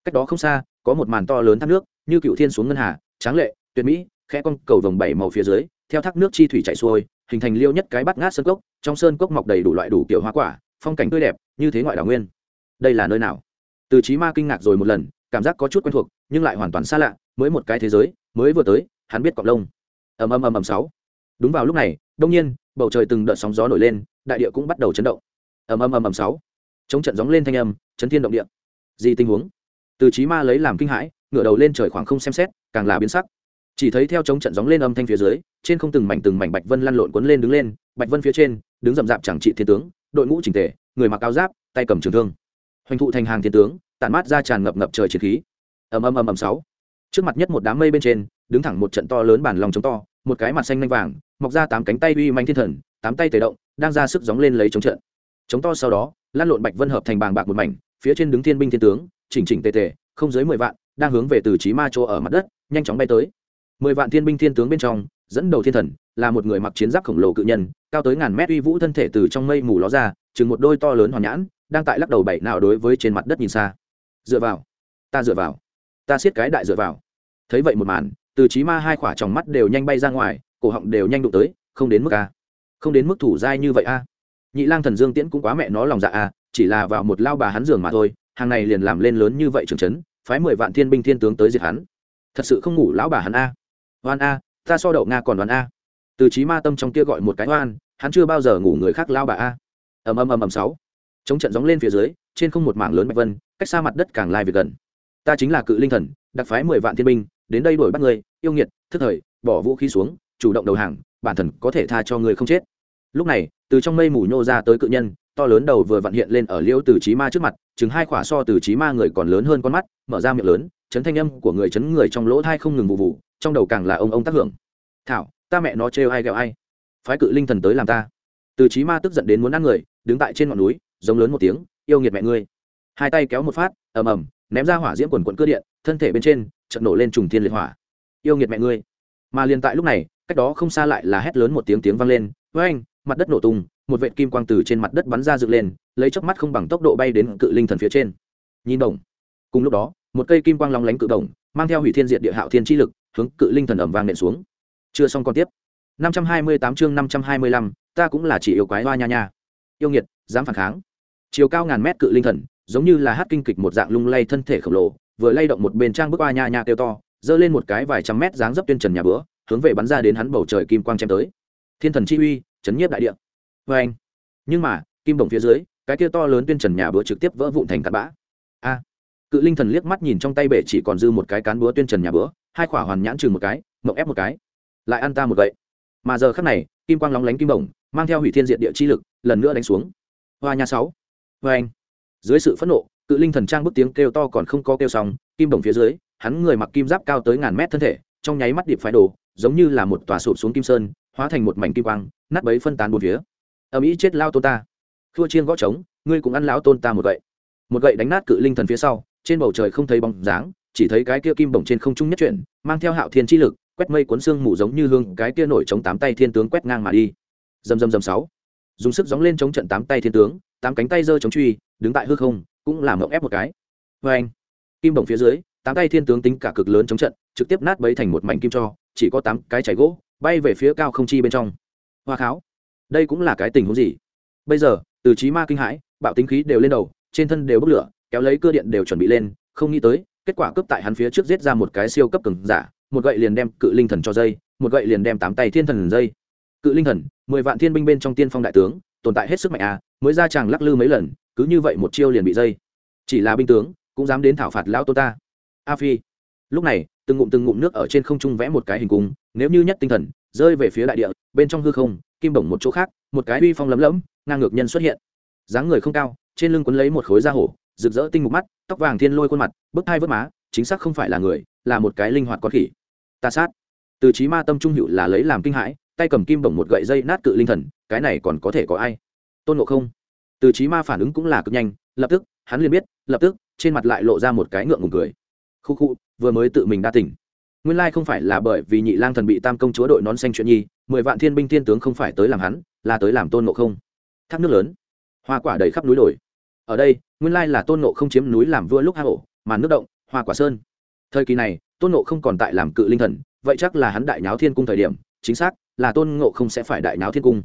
Cách đó không xa, có một màn to lớn thác nước như cựu thiên xuống ngân hà, tráng lệ, tuyệt mỹ, khẽ con cầu vồng bảy màu phía dưới, theo thác nước chi thủy chảy xuôi, hình thành liêu nhất cái bắt ngát sơn cốc, trong sơn cốc mọc đầy đủ loại đủ kiểu hoa quả, phong cảnh tươi đẹp, như thế ngoại đảo nguyên. Đây là nơi nào? Từ trí ma kinh ngạc rồi một lần, cảm giác có chút quen thuộc, nhưng lại hoàn toàn xa lạ, mới một cái thế giới, mới vừa tới, hắn biết cọc lông. Ầm ầm ầm ầm sáu. Đúng vào lúc này, đông nhiên, bầu trời từng đợt sóng gió nổi lên, đại địa cũng bắt đầu chấn động. Ầm ầm ầm ầm sáu. Chống trận gióng lên thanh âm, chấn thiên động địa. Gì tình huống? Từ trí ma lấy làm kinh hãi ngửa đầu lên trời khoảng không xem xét, càng là biến sắc. Chỉ thấy theo chống trận gióng lên âm thanh phía dưới, trên không từng mảnh từng mảnh bạch vân lăn lộn cuốn lên đứng lên, bạch vân phía trên, đứng rậm rạp chẳng trị thiên tướng, đội ngũ chỉnh tề, người mặc áo giáp, tay cầm trường thương. Hoành thụ thành hàng thiên tướng, tản mát ra tràn ngập ngập trời chiến khí. Ầm ầm ầm ầm sáu. Trước mặt nhất một đám mây bên trên, đứng thẳng một trận to lớn bản lòng chống to, một cái mặt xanh lanh vàng, mọc ra tám cánh tay uy manh thiên thần, tám tay tề động, đang ra sức gióng lên lấy chống trận. Chống to sau đó lan lộn bạch vân hợp thành bàng bạc một mảnh, phía trên đứng thiên binh thiên tướng, chỉnh chỉnh tề tề không dưới mười vạn, đang hướng về từ trí ma chỗ ở mặt đất, nhanh chóng bay tới. Mười vạn thiên binh thiên tướng bên trong, dẫn đầu thiên thần, là một người mặc chiến giáp khổng lồ cự nhân, cao tới ngàn mét uy vũ thân thể từ trong mây mù ló ra, chừng một đôi to lớn hoàn nhãn, đang tại lắc đầu bảy nào đối với trên mặt đất nhìn xa. Dựa vào, ta dựa vào, ta siết cái đại dựa vào. Thấy vậy một màn, từ trí ma hai khỏa tròng mắt đều nhanh bay ra ngoài, cổ họng đều nhanh đụng tới, không đến mức a, không đến mức thủ dai như vậy a. Nhị lang thần dương tiễn cũng quá mẹ nó lòng dạ a, chỉ là vào một lao bà hắn giường mà thôi hàng này liền làm lên lớn như vậy trường trấn phái mười vạn thiên binh thiên tướng tới diệt hắn. Thật sự không ngủ lão bà hắn a. Oan a, ta so đậu nga còn đoán a. Từ trí ma tâm trong kia gọi một cái oan, hắn chưa bao giờ ngủ người khác lao bà a. Ầm ầm ầm ầm sáu. Chống trận gióng lên phía dưới, trên không một mảng lớn bạch vân, cách xa mặt đất càng lai việc gần. Ta chính là cự linh thần, đặc phái mười vạn thiên binh, đến đây đuổi bắt người yêu nghiệt, thức thời, bỏ vũ khí xuống, chủ động đầu hàng, bản thần có thể tha cho người không chết. Lúc này, từ trong mây mù nhô ra tới cự nhân to lớn đầu vừa vặn hiện lên ở liễu từ trí ma trước mặt chứng hai khỏa so từ trí ma người còn lớn hơn con mắt, mở ra miệng lớn, chấn thanh âm của người chấn người trong lỗ thai không ngừng vụ vụ, trong đầu càng là ông ông tác hưởng. Thảo, ta mẹ nó trêu ai ghẹo ai? Phái cự linh thần tới làm ta. Từ trí ma tức giận đến muốn ăn người, đứng tại trên ngọn núi, giống lớn một tiếng, yêu nghiệt mẹ ngươi. Hai tay kéo một phát, ầm ầm, ném ra hỏa diễm quần quận cơ điện, thân thể bên trên trận nổ lên trùng thiên liệt hỏa. Yêu nghiệt mẹ ngươi. Mà liền tại lúc này, cách đó không xa lại là hét lớn một tiếng tiếng vang lên với anh mặt đất nổ tung một vệt kim quang từ trên mặt đất bắn ra dựng lên lấy chớp mắt không bằng tốc độ bay đến cự linh thần phía trên. Nhìn đồng. Cùng lúc đó một cây kim quang long lánh cự đồng mang theo hủy thiên diện địa hạo thiên chi lực hướng cự linh thần ẩm vang nện xuống. Chưa xong còn tiếp. 528 chương 525, ta cũng là chỉ yêu quái hoa nha nha. Yêu nghiệt dám phản kháng. Chiều cao ngàn mét cự linh thần giống như là hát kinh kịch một dạng lung lay thân thể khổng lồ vừa lay động một bên trang bức hoa nha nha kêu to giơ lên một cái vài trăm mét dáng dấp tuyên trần nhà bữa hướng về bắn ra đến hắn bầu trời kim quang chém tới. Thiên thần chi uy chấn nhiếp đại địa vê anh. Nhưng mà, kim bổng phía dưới, cái kia to lớn tuyên trần nhà bữa trực tiếp vỡ vụn thành cát bã. A. Cự linh thần liếc mắt nhìn trong tay bể chỉ còn dư một cái cán búa tuyên trần nhà bữa hai khỏa hoàn nhãn chừng một cái mộng ép một cái. Lại ăn ta một gậy. Mà giờ khắc này, kim quang lóng lánh kim bổng, mang theo hủy thiên diện địa chi lực, lần nữa đánh xuống. Hoa nhà sáu. Vê anh. Dưới sự phẫn nộ, cự linh thần trang bức tiếng kêu to còn không có kêu xong, kim bổng phía dưới, hắn người mặc kim giáp cao tới ngàn mét thân thể, trong nháy mắt điệp phái đồ, giống như là một tòa sụp xuống kim sơn, hóa thành một mảnh kim quang, nát bấy phân tán bốn phía âm ý chết lao tôn ta. Khua chiên gõ trống, ngươi cũng ăn lão tôn ta một gậy. Một gậy đánh nát cự linh thần phía sau, trên bầu trời không thấy bóng dáng, chỉ thấy cái kia kim bổng trên không trung nhất chuyển, mang theo hạo thiên chi lực, quét mây cuốn xương mù giống như hương, cái kia nổi chống tám tay thiên tướng quét ngang mà đi. Dầm dầm dầm sáu. Dùng sức gióng lên chống trận tám tay thiên tướng, tám cánh tay giơ chống truy, đứng tại hư không, cũng làm mộng ép một cái. Vê anh. Kim bổng phía dưới, tám tay thiên tướng tính cả cực lớn chống trận, trực tiếp nát bấy thành một mảnh kim cho, chỉ có tám cái chảy gỗ, bay về phía cao không chi bên trong. Hoa kháo đây cũng là cái tình huống gì? Bây giờ, từ trí ma kinh hãi, bạo tính khí đều lên đầu, trên thân đều bốc lửa, kéo lấy cơ điện đều chuẩn bị lên, không nghĩ tới, kết quả cướp tại hắn phía trước giết ra một cái siêu cấp cường giả, một gậy liền đem cự linh thần cho dây, một gậy liền đem tám tay thiên thần dây. Cự linh thần, mười vạn thiên binh bên trong tiên phong đại tướng, tồn tại hết sức mạnh à mới ra chàng lắc lư mấy lần, cứ như vậy một chiêu liền bị dây. Chỉ là binh tướng, cũng dám đến thảo phạt lão tô ta. A phi. Lúc này, từng ngụm từng ngụm nước ở trên không trung vẽ một cái hình cung, nếu như nhất tinh thần rơi về phía đại địa, bên trong hư không, kim bổng một chỗ khác, một cái uy phong lấm lẫm ngang ngược nhân xuất hiện. Dáng người không cao, trên lưng quấn lấy một khối da hổ, rực rỡ tinh mục mắt, tóc vàng thiên lôi khuôn mặt bức hai vớt má, chính xác không phải là người, là một cái linh hoạt con khỉ. Ta sát. Từ trí ma tâm trung hữu là lấy làm kinh hãi, tay cầm kim bổng một gậy dây nát cự linh thần, cái này còn có thể có ai? Tôn ngộ không. Từ trí ma phản ứng cũng là cực nhanh, lập tức, hắn liền biết, lập tức, trên mặt lại lộ ra một cái ngượng ngùng cười. Khu khu, vừa mới tự mình đa tỉnh nguyên lai không phải là bởi vì nhị lang thần bị tam công chúa đội nón xanh chuyện nhi, mười vạn thiên binh thiên tướng không phải tới làm hắn, là tới làm tôn ngộ không. Thác nước lớn. Hoa quả đầy khắp núi đồi. Ở đây, nguyên lai là tôn ngộ không chiếm núi làm vua lúc hạ hổ mà nước động, hoa quả sơn. Thời kỳ này, tôn ngộ không còn tại làm cự linh thần, vậy chắc là hắn đại nháo thiên cung thời điểm, chính xác là tôn ngộ không sẽ phải đại nháo thiên cung.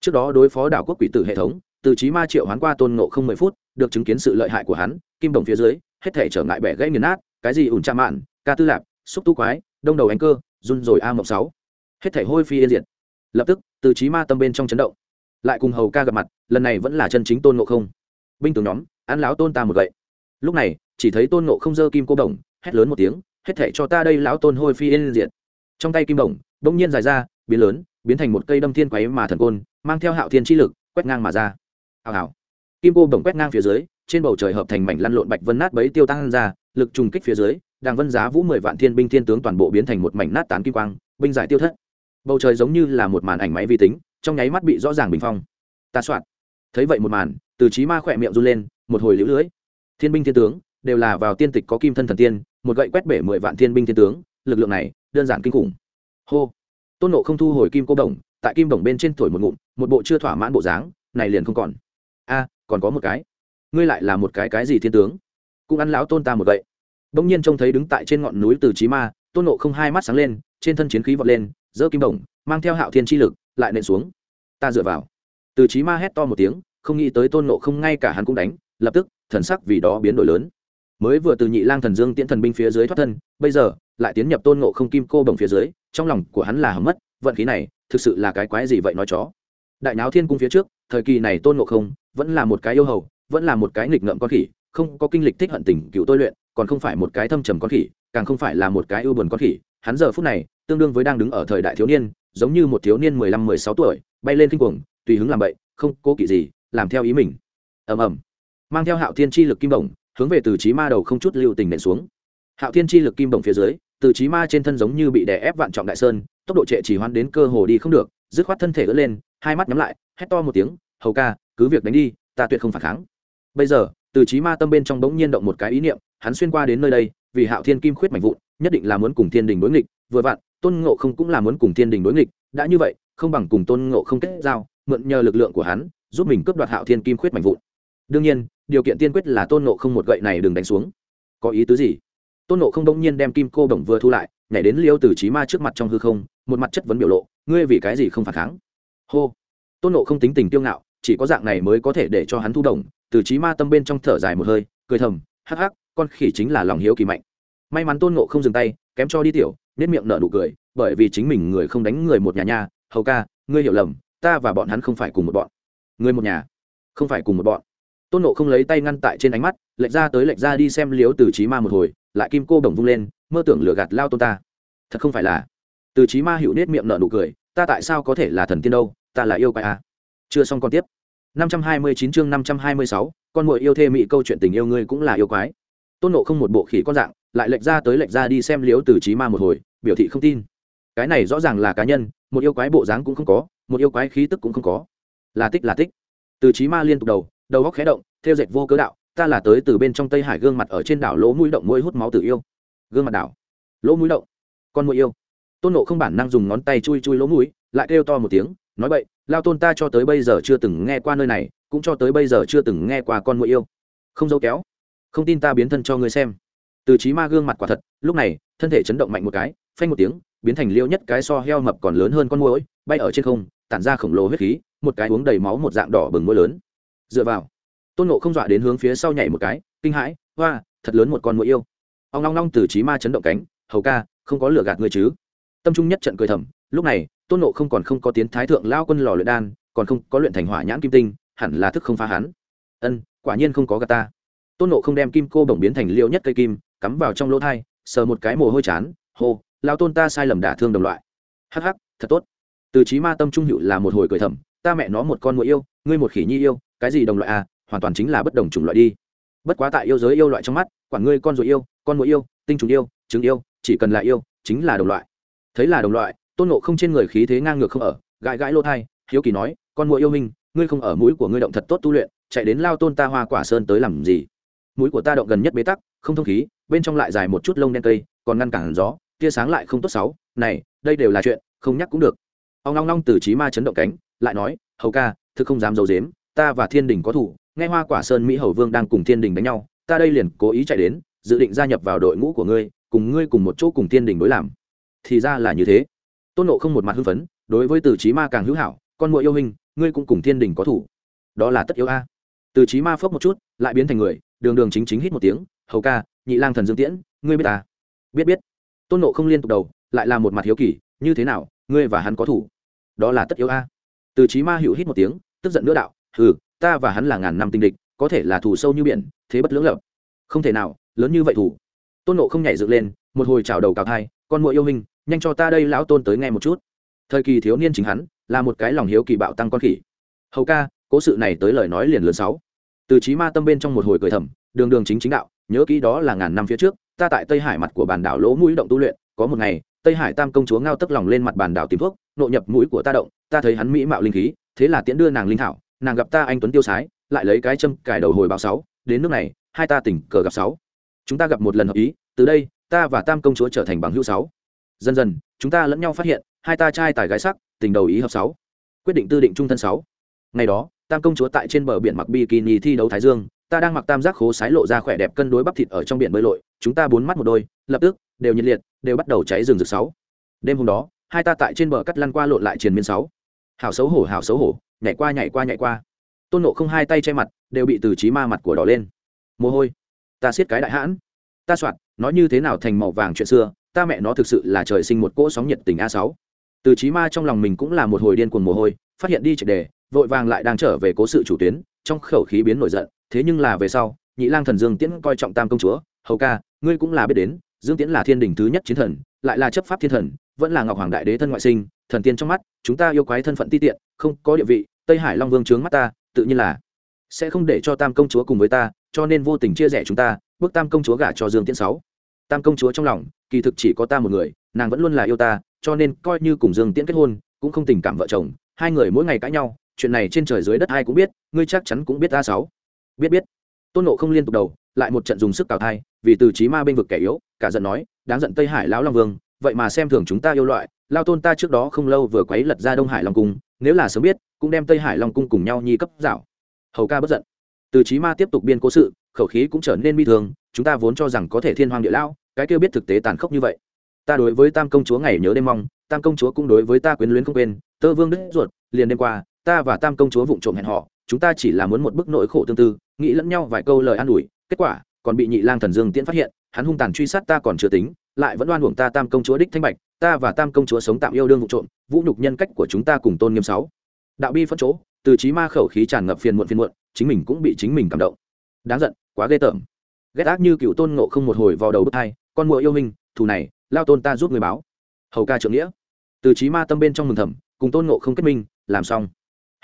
Trước đó đối phó đảo quốc quỷ tử hệ thống, từ trí ma triệu hoán qua tôn ngộ không mười phút, được chứng kiến sự lợi hại của hắn, kim đồng phía dưới, hết thể trở ngại bẻ gãy nghiền nát, cái gì ủn cha mạn, ca tư lạp xúc tu quái, đông đầu ánh cơ, run rồi a mộng sáu. Hết thể hôi phi yên diệt. Lập tức, từ trí ma tâm bên trong chấn động. Lại cùng hầu ca gặp mặt, lần này vẫn là chân chính tôn ngộ không. Binh tướng nhóm ăn láo tôn ta một gậy. Lúc này, chỉ thấy tôn ngộ không dơ kim cô đồng, hét lớn một tiếng, hết thể cho ta đây lão tôn hôi phi yên diệt. Trong tay kim đồng đông nhiên dài ra, biến lớn, biến thành một cây đâm thiên quái mà thần côn, mang theo hạo thiên chi lực, quét ngang mà ra. Hào hào. Kim cô đồng quét ngang phía dưới, trên bầu trời hợp thành mảnh lăn lộn bạch vân nát bấy tiêu tăng ra, lực trùng kích phía dưới đàng vân giá vũ mười vạn thiên binh thiên tướng toàn bộ biến thành một mảnh nát tán kim quang, binh giải tiêu thất. Bầu trời giống như là một màn ảnh máy vi tính, trong nháy mắt bị rõ ràng bình phong. Ta soạn. Thấy vậy một màn, từ trí ma khỏe miệng run lên, một hồi lũ lưỡi thiên binh thiên tướng, đều là vào tiên tịch có kim thân thần tiên, một gậy quét bể mười vạn thiên binh thiên tướng, lực lượng này, đơn giản kinh khủng. Hô. Tôn nộ không thu hồi kim cô đồng, tại kim đồng bên trên thổi một ngụm, một bộ chưa thỏa mãn bộ dáng, này liền không còn. A, còn có một cái. Ngươi lại là một cái cái gì thiên tướng? Cũng ăn lão tôn ta một gậy đông nhiên trông thấy đứng tại trên ngọn núi từ trí ma, tôn nộ không hai mắt sáng lên, trên thân chiến khí vọt lên, giơ kim đồng, mang theo hạo thiên chi lực, lại nện xuống. Ta dựa vào. Từ trí ma hét to một tiếng, không nghĩ tới tôn nộ không ngay cả hắn cũng đánh, lập tức, thần sắc vì đó biến đổi lớn. Mới vừa từ nhị lang thần dương tiễn thần binh phía dưới thoát thân, bây giờ, lại tiến nhập tôn nộ không kim cô đồng phía dưới, trong lòng của hắn là hầm mất, vận khí này, thực sự là cái quái gì vậy nói chó? Đại náo thiên cung phía trước, thời kỳ này tôn nộ không vẫn là một cái yêu hầu, vẫn là một cái nghịch ngợm con khỉ, không có kinh lịch thích hận tình cựu tôi luyện còn không phải một cái thâm trầm con khỉ, càng không phải là một cái ưu buồn con khỉ. Hắn giờ phút này, tương đương với đang đứng ở thời đại thiếu niên, giống như một thiếu niên mười lăm, mười sáu tuổi, bay lên kinh cuồng, tùy hứng làm bậy, không cố kỵ gì, làm theo ý mình. Ầm ầm. Mang theo hạo thiên chi lực kim bổng, hướng về từ trí ma đầu không chút lưu tình nện xuống. Hạo thiên chi lực kim bổng phía dưới, từ trí ma trên thân giống như bị đè ép vạn trọng đại sơn, tốc độ trệ chỉ hoán đến cơ hồ đi không được, dứt khoát thân thể ớt lên, hai mắt nhắm lại, hét to một tiếng, hầu ca, cứ việc đánh đi, ta tuyệt không phản kháng. Bây giờ, từ trí ma tâm bên trong bỗng nhiên động một cái ý niệm hắn xuyên qua đến nơi đây, vì hạo thiên kim khuyết mạnh vụn, nhất định là muốn cùng thiên đình đối nghịch, vừa vặn, tôn ngộ không cũng là muốn cùng thiên đình đối nghịch, đã như vậy, không bằng cùng tôn ngộ không kết giao, mượn nhờ lực lượng của hắn, giúp mình cướp đoạt hạo thiên kim khuyết mạnh vụn. Đương nhiên, điều kiện tiên quyết là tôn ngộ không một gậy này đừng đánh xuống. Có ý tứ gì? Tôn ngộ không đông nhiên đem kim cô đồng vừa thu lại, nhảy đến liêu từ trí ma trước mặt trong hư không, một mặt chất vấn biểu lộ, ngươi vì cái gì không phản kháng? Hô. Tôn ngộ không tính tình tiêu ngạo, chỉ có dạng này mới có thể để cho hắn thu đồng. Từ trí ma tâm bên trong thở dài một hơi, cười thầm, hắc hắc con khỉ chính là lòng hiếu kỳ mạnh. May mắn tôn ngộ không dừng tay kém cho đi tiểu nết miệng nở nụ cười bởi vì chính mình người không đánh người một nhà nhà, hầu ca ngươi hiểu lầm ta và bọn hắn không phải cùng một bọn. Người một nhà không phải cùng một bọn. Tôn nộ không lấy tay ngăn tại trên ánh mắt lệch ra tới lệch ra đi xem liếu từ trí ma một hồi lại kim cô đồng vung lên mơ tưởng lừa gạt lao tôn ta. Thật không phải là. Từ trí ma hiệu nết miệng nở nụ cười ta tại sao có thể là thần tiên đâu ta là yêu quái à. chưa xong còn tiếp. 529 chương 526, con muội yêu thê mỹ câu chuyện tình yêu ngươi cũng là yêu quái tôn nộ không một bộ khỉ con dạng, lại lệch ra tới lệch ra đi xem liếu từ trí ma một hồi, biểu thị không tin. Cái này rõ ràng là cá nhân, một yêu quái bộ dáng cũng không có, một yêu quái khí tức cũng không có. Là tích là tích. Từ trí ma liên tục đầu đầu góc khé động, theo dệt vô cớ đạo, ta là tới từ bên trong tây hải gương mặt ở trên đảo lỗ mũi động mũi hút máu tự yêu. Gương mặt đảo. Lỗ mũi động. Con mũi yêu. Tôn nộ không bản năng dùng ngón tay chui chui lỗ mũi, lại kêu to một tiếng, nói vậy lao tôn ta cho tới bây giờ chưa từng nghe qua nơi này, cũng cho tới bây giờ chưa từng nghe qua con mũi yêu. Không dâu kéo không tin ta biến thân cho ngươi xem. Từ trí ma gương mặt quả thật, lúc này, thân thể chấn động mạnh một cái, phanh một tiếng, biến thành liêu nhất cái so heo mập còn lớn hơn con mũi bay ở trên không, tản ra khổng lồ huyết khí, một cái uống đầy máu một dạng đỏ bừng mũi lớn. Dựa vào, tôn nộ không dọa đến hướng phía sau nhảy một cái, kinh hãi hoa thật lớn một con mũi yêu. Ông long long từ trí ma chấn động cánh, hầu ca, không có lửa gạt ngươi chứ? Tâm trung nhất trận cười thầm, lúc này, tôn nộ không còn không có tiến thái thượng lao quân lò luyện đan, còn không có luyện thành hỏa nhãn kim tinh, hẳn là thức không phá hắn. Ân, quả nhiên không có gạt ta tôn nộ không đem kim cô bổng biến thành liêu nhất cây kim, cắm vào trong lỗ thai, sờ một cái mồ hôi chán, hô lao tôn ta sai lầm đả thương đồng loại. Hắc hắc, thật tốt. Từ trí ma tâm trung hữu là một hồi cười thầm, ta mẹ nó một con mũi yêu, ngươi một khỉ nhi yêu, cái gì đồng loại à hoàn toàn chính là bất đồng chủng loại đi. Bất quá tại yêu giới yêu loại trong mắt, quản ngươi con ruồi yêu, con mũi yêu, tinh trùng yêu, trứng yêu, chỉ cần là yêu, chính là đồng loại. Thấy là đồng loại, tôn nộ không trên người khí thế ngang ngược không ở, gãi gãi lỗ thai, hiếu kỳ nói, con mũi yêu minh ngươi không ở mũi của ngươi động thật tốt tu luyện, chạy đến lao tôn ta hoa quả sơn tới làm gì? Mũi của ta động gần nhất bế tắc, không thông khí, bên trong lại dài một chút lông đen cây, còn ngăn cản gió, tia sáng lại không tốt sáu. Này, đây đều là chuyện, không nhắc cũng được. Ông long long từ trí ma chấn động cánh, lại nói, hầu ca, thực không dám giấu dếm ta và thiên đình có thủ, nghe hoa quả sơn mỹ hầu vương đang cùng thiên đình đánh nhau, ta đây liền cố ý chạy đến, dự định gia nhập vào đội ngũ của ngươi, cùng ngươi cùng một chỗ cùng thiên đình đối làm. Thì ra là như thế. Tôn nộ không một mặt hưng phấn, đối với từ trí ma càng hữu hảo, con muội yêu hình ngươi cũng cùng thiên đình có thủ. Đó là tất yếu a. Từ trí ma phốc một chút, lại biến thành người đường đường chính chính hít một tiếng, hầu ca, nhị lang thần dương tiễn, ngươi biết ta? Biết biết. Tôn nộ không liên tục đầu, lại là một mặt hiếu kỳ, như thế nào, ngươi và hắn có thủ? Đó là tất yếu a. Từ trí ma hữu hít một tiếng, tức giận nữa đạo ừ ta và hắn là ngàn năm tinh địch, có thể là thủ sâu như biển, thế bất lưỡng lập. Không thể nào, lớn như vậy thủ. Tôn nộ không nhảy dựng lên, một hồi chào đầu cào thai, con mũi yêu hình nhanh cho ta đây lão tôn tới nghe một chút. Thời kỳ thiếu niên chính hắn, là một cái lòng hiếu kỳ bạo tăng con khỉ. Hầu ca, cố sự này tới lời nói liền lớn sáu từ trí ma tâm bên trong một hồi cười thầm, đường đường chính chính đạo, nhớ kỹ đó là ngàn năm phía trước, ta tại tây hải mặt của bản đảo lỗ mũi động tu luyện, có một ngày, tây hải tam công chúa ngao tức lòng lên mặt bản đảo tìm thuốc, nộ nhập mũi của ta động, ta thấy hắn mỹ mạo linh khí, thế là tiễn đưa nàng linh thảo, nàng gặp ta anh tuấn tiêu sái, lại lấy cái châm cài đầu hồi báo sáu, đến nước này, hai ta tỉnh cờ gặp sáu. Chúng ta gặp một lần hợp ý, từ đây, ta và tam công chúa trở thành bằng hữu sáu. Dần dần, chúng ta lẫn nhau phát hiện, hai ta trai tài gái sắc, tình đầu ý hợp sáu. Quyết định tư định trung thân sáu ngày đó, tam công chúa tại trên bờ biển mặc bikini thi đấu thái dương, ta đang mặc tam giác khố sái lộ ra khỏe đẹp cân đối bắp thịt ở trong biển bơi lội, chúng ta bốn mắt một đôi, lập tức, đều nhiệt liệt, đều bắt đầu cháy rừng rực sáu. Đêm hôm đó, hai ta tại trên bờ cắt lăn qua lộn lại triền miên sáu. Hào xấu hổ hào xấu hổ, nhảy qua nhảy qua nhảy qua. Tôn nộ không hai tay che mặt, đều bị từ trí ma mặt của đỏ lên. Mồ hôi, ta siết cái đại hãn. Ta soạt, nói như thế nào thành màu vàng chuyện xưa, ta mẹ nó thực sự là trời sinh một cỗ sóng nhiệt tình a sáu. Từ trí ma trong lòng mình cũng là một hồi điên cuồng mồ hôi, phát hiện đi triệt đề vội vàng lại đang trở về cố sự chủ tuyến, trong khẩu khí biến nổi giận, thế nhưng là về sau, nhị lang thần dương tiễn coi trọng tam công chúa, hầu ca, ngươi cũng là biết đến, dương tiễn là thiên đình thứ nhất chiến thần, lại là chấp pháp thiên thần, vẫn là ngọc hoàng đại đế thân ngoại sinh, thần tiên trong mắt, chúng ta yêu quái thân phận ti tiện, không có địa vị, tây hải long vương trướng mắt ta, tự nhiên là sẽ không để cho tam công chúa cùng với ta, cho nên vô tình chia rẽ chúng ta, bước tam công chúa gả cho dương tiễn sáu. Tam công chúa trong lòng, kỳ thực chỉ có ta một người, nàng vẫn luôn là yêu ta, cho nên coi như cùng dương tiễn kết hôn, cũng không tình cảm vợ chồng, hai người mỗi ngày cãi nhau chuyện này trên trời dưới đất ai cũng biết, ngươi chắc chắn cũng biết ta sáu. Biết biết. Tôn nộ không liên tục đầu, lại một trận dùng sức cào thai, vì từ trí ma bên vực kẻ yếu, cả giận nói, đáng giận tây hải lão long vương, vậy mà xem thường chúng ta yêu loại, lao tôn ta trước đó không lâu vừa quấy lật ra đông hải long cung, nếu là sớm biết, cũng đem tây hải long cung cùng nhau nhi cấp dạo hầu ca bất giận. Từ trí ma tiếp tục biên cố sự, khẩu khí cũng trở nên bi thường, chúng ta vốn cho rằng có thể thiên hoàng địa lao cái kêu biết thực tế tàn khốc như vậy. Ta đối với tam công chúa ngày nhớ đêm mong, tam công chúa cũng đối với ta quyến luyến không quên, tơ vương đứt ruột, liền đêm qua ta và tam công chúa vụng trộm hẹn họ chúng ta chỉ là muốn một bức nỗi khổ tương tư, nghĩ lẫn nhau vài câu lời an ủi, kết quả, còn bị nhị lang thần dương tiễn phát hiện, hắn hung tàn truy sát ta còn chưa tính, lại vẫn oan uổng ta tam công chúa đích thanh bạch, ta và tam công chúa sống tạm yêu đương vụ trộm, vũ nhục nhân cách của chúng ta cùng tôn nghiêm sáu. Đạo bi phân chỗ, từ trí ma khẩu khí tràn ngập phiền muộn phiền muộn, chính mình cũng bị chính mình cảm động. Đáng giận, quá ghê tởm. Ghét ác như cựu tôn ngộ không một hồi vào đầu bức thai, con mùa yêu hình, thù này, lao tôn ta giúp người báo. Hầu ca trưởng nghĩa. Từ trí ma tâm bên trong mừng thầm, cùng tôn ngộ không kết minh, làm xong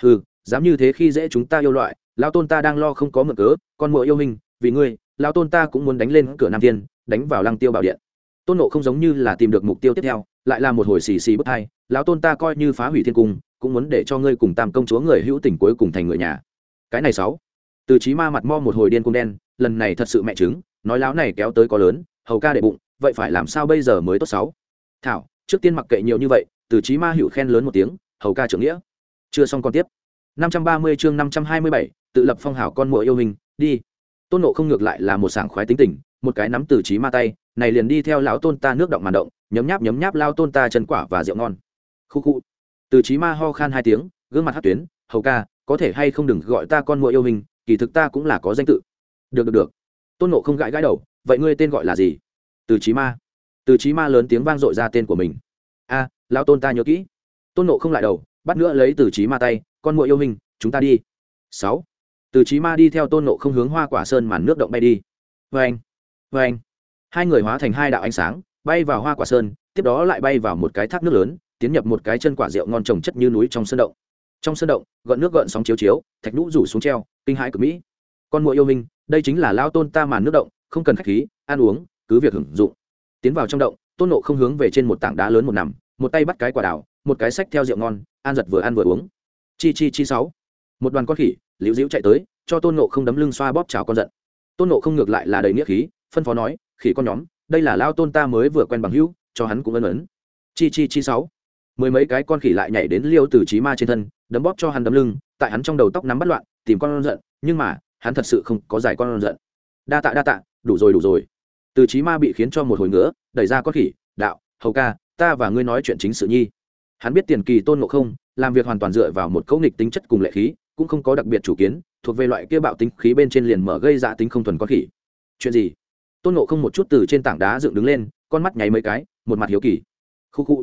ừ dám như thế khi dễ chúng ta yêu loại lao tôn ta đang lo không có mượn cớ con mùa yêu hình vì ngươi lao tôn ta cũng muốn đánh lên cửa nam Thiên, đánh vào lăng tiêu bảo điện. Tôn nộ không giống như là tìm được mục tiêu tiếp theo lại là một hồi xì xì bất hai lão tôn ta coi như phá hủy thiên cung cũng muốn để cho ngươi cùng tam công chúa người hữu tình cuối cùng thành người nhà. Cái này sáu. Từ trí ma mặt mo một hồi điên cung đen lần này thật sự mẹ chứng nói láo này kéo tới có lớn hầu ca đệ bụng vậy phải làm sao bây giờ mới tốt sáu? Thảo trước tiên mặc kệ nhiều như vậy từ trí ma hữu khen lớn một tiếng hầu ca trưởng nghĩa chưa xong còn tiếp. 530 chương 527, tự lập phong hảo con muội yêu hình đi. Tôn nộ không ngược lại là một sảng khoái tính tình một cái nắm từ trí ma tay này liền đi theo lão tôn ta nước động màn động nhấm nháp nhấm nháp lao tôn ta chân quả và rượu ngon. Khu khu. Từ trí ma ho khan hai tiếng gương mặt hát tuyến hầu ca có thể hay không đừng gọi ta con muội yêu hình kỳ thực ta cũng là có danh tự. Được được được. Tôn nộ không gãi gãi đầu vậy ngươi tên gọi là gì? Từ trí ma. Từ trí ma lớn tiếng vang dội ra tên của mình. A lão tôn ta nhớ kỹ. Tôn nộ không lại đầu bắt nữa lấy từ trí ma tay, con muội yêu hình chúng ta đi. Sáu. Từ trí ma đi theo tôn nộ không hướng hoa quả sơn màn nước động bay đi. Vê anh vê anh hai người hóa thành hai đạo ánh sáng, bay vào hoa quả sơn, tiếp đó lại bay vào một cái thác nước lớn, tiến nhập một cái chân quả rượu ngon trồng chất như núi trong sơn động. Trong sơn động, gợn nước gợn sóng chiếu chiếu, thạch nhũ rủ xuống treo, kinh hãi cực mỹ. Con muội yêu minh đây chính là lao tôn ta màn nước động, không cần khách khí, ăn uống, cứ việc hưởng dụng. Tiến vào trong động, tôn nộ không hướng về trên một tảng đá lớn một nằm một tay bắt cái quả đảo một cái sách theo rượu ngon, an giật vừa ăn vừa uống. Chi chi chi sáu. Một đoàn con khỉ, liễu diễu chạy tới, cho tôn nộ không đấm lưng xoa bóp chào con giận. Tôn nộ không ngược lại là đầy nghĩa khí, phân phó nói, khỉ con nhóm, đây là lao tôn ta mới vừa quen bằng hữu, cho hắn cũng ân ấn. Chi chi chi sáu. Mười mấy cái con khỉ lại nhảy đến liêu từ trí ma trên thân, đấm bóp cho hắn đấm lưng, tại hắn trong đầu tóc nắm bắt loạn, tìm con giận, nhưng mà, hắn thật sự không có giải con giận. Đa tạ đa tạ, đủ rồi đủ rồi. Từ trí ma bị khiến cho một hồi nữa đẩy ra con khỉ, đạo, hầu ca ta và ngươi nói chuyện chính sự nhi. Hắn biết tiền kỳ tôn ngộ không, làm việc hoàn toàn dựa vào một cấu nghịch tính chất cùng lệ khí, cũng không có đặc biệt chủ kiến, thuộc về loại kia bạo tính khí bên trên liền mở gây dạ tính không thuần con khỉ. Chuyện gì? Tôn ngộ không một chút từ trên tảng đá dựng đứng lên, con mắt nháy mấy cái, một mặt hiếu kỳ. Khu khu.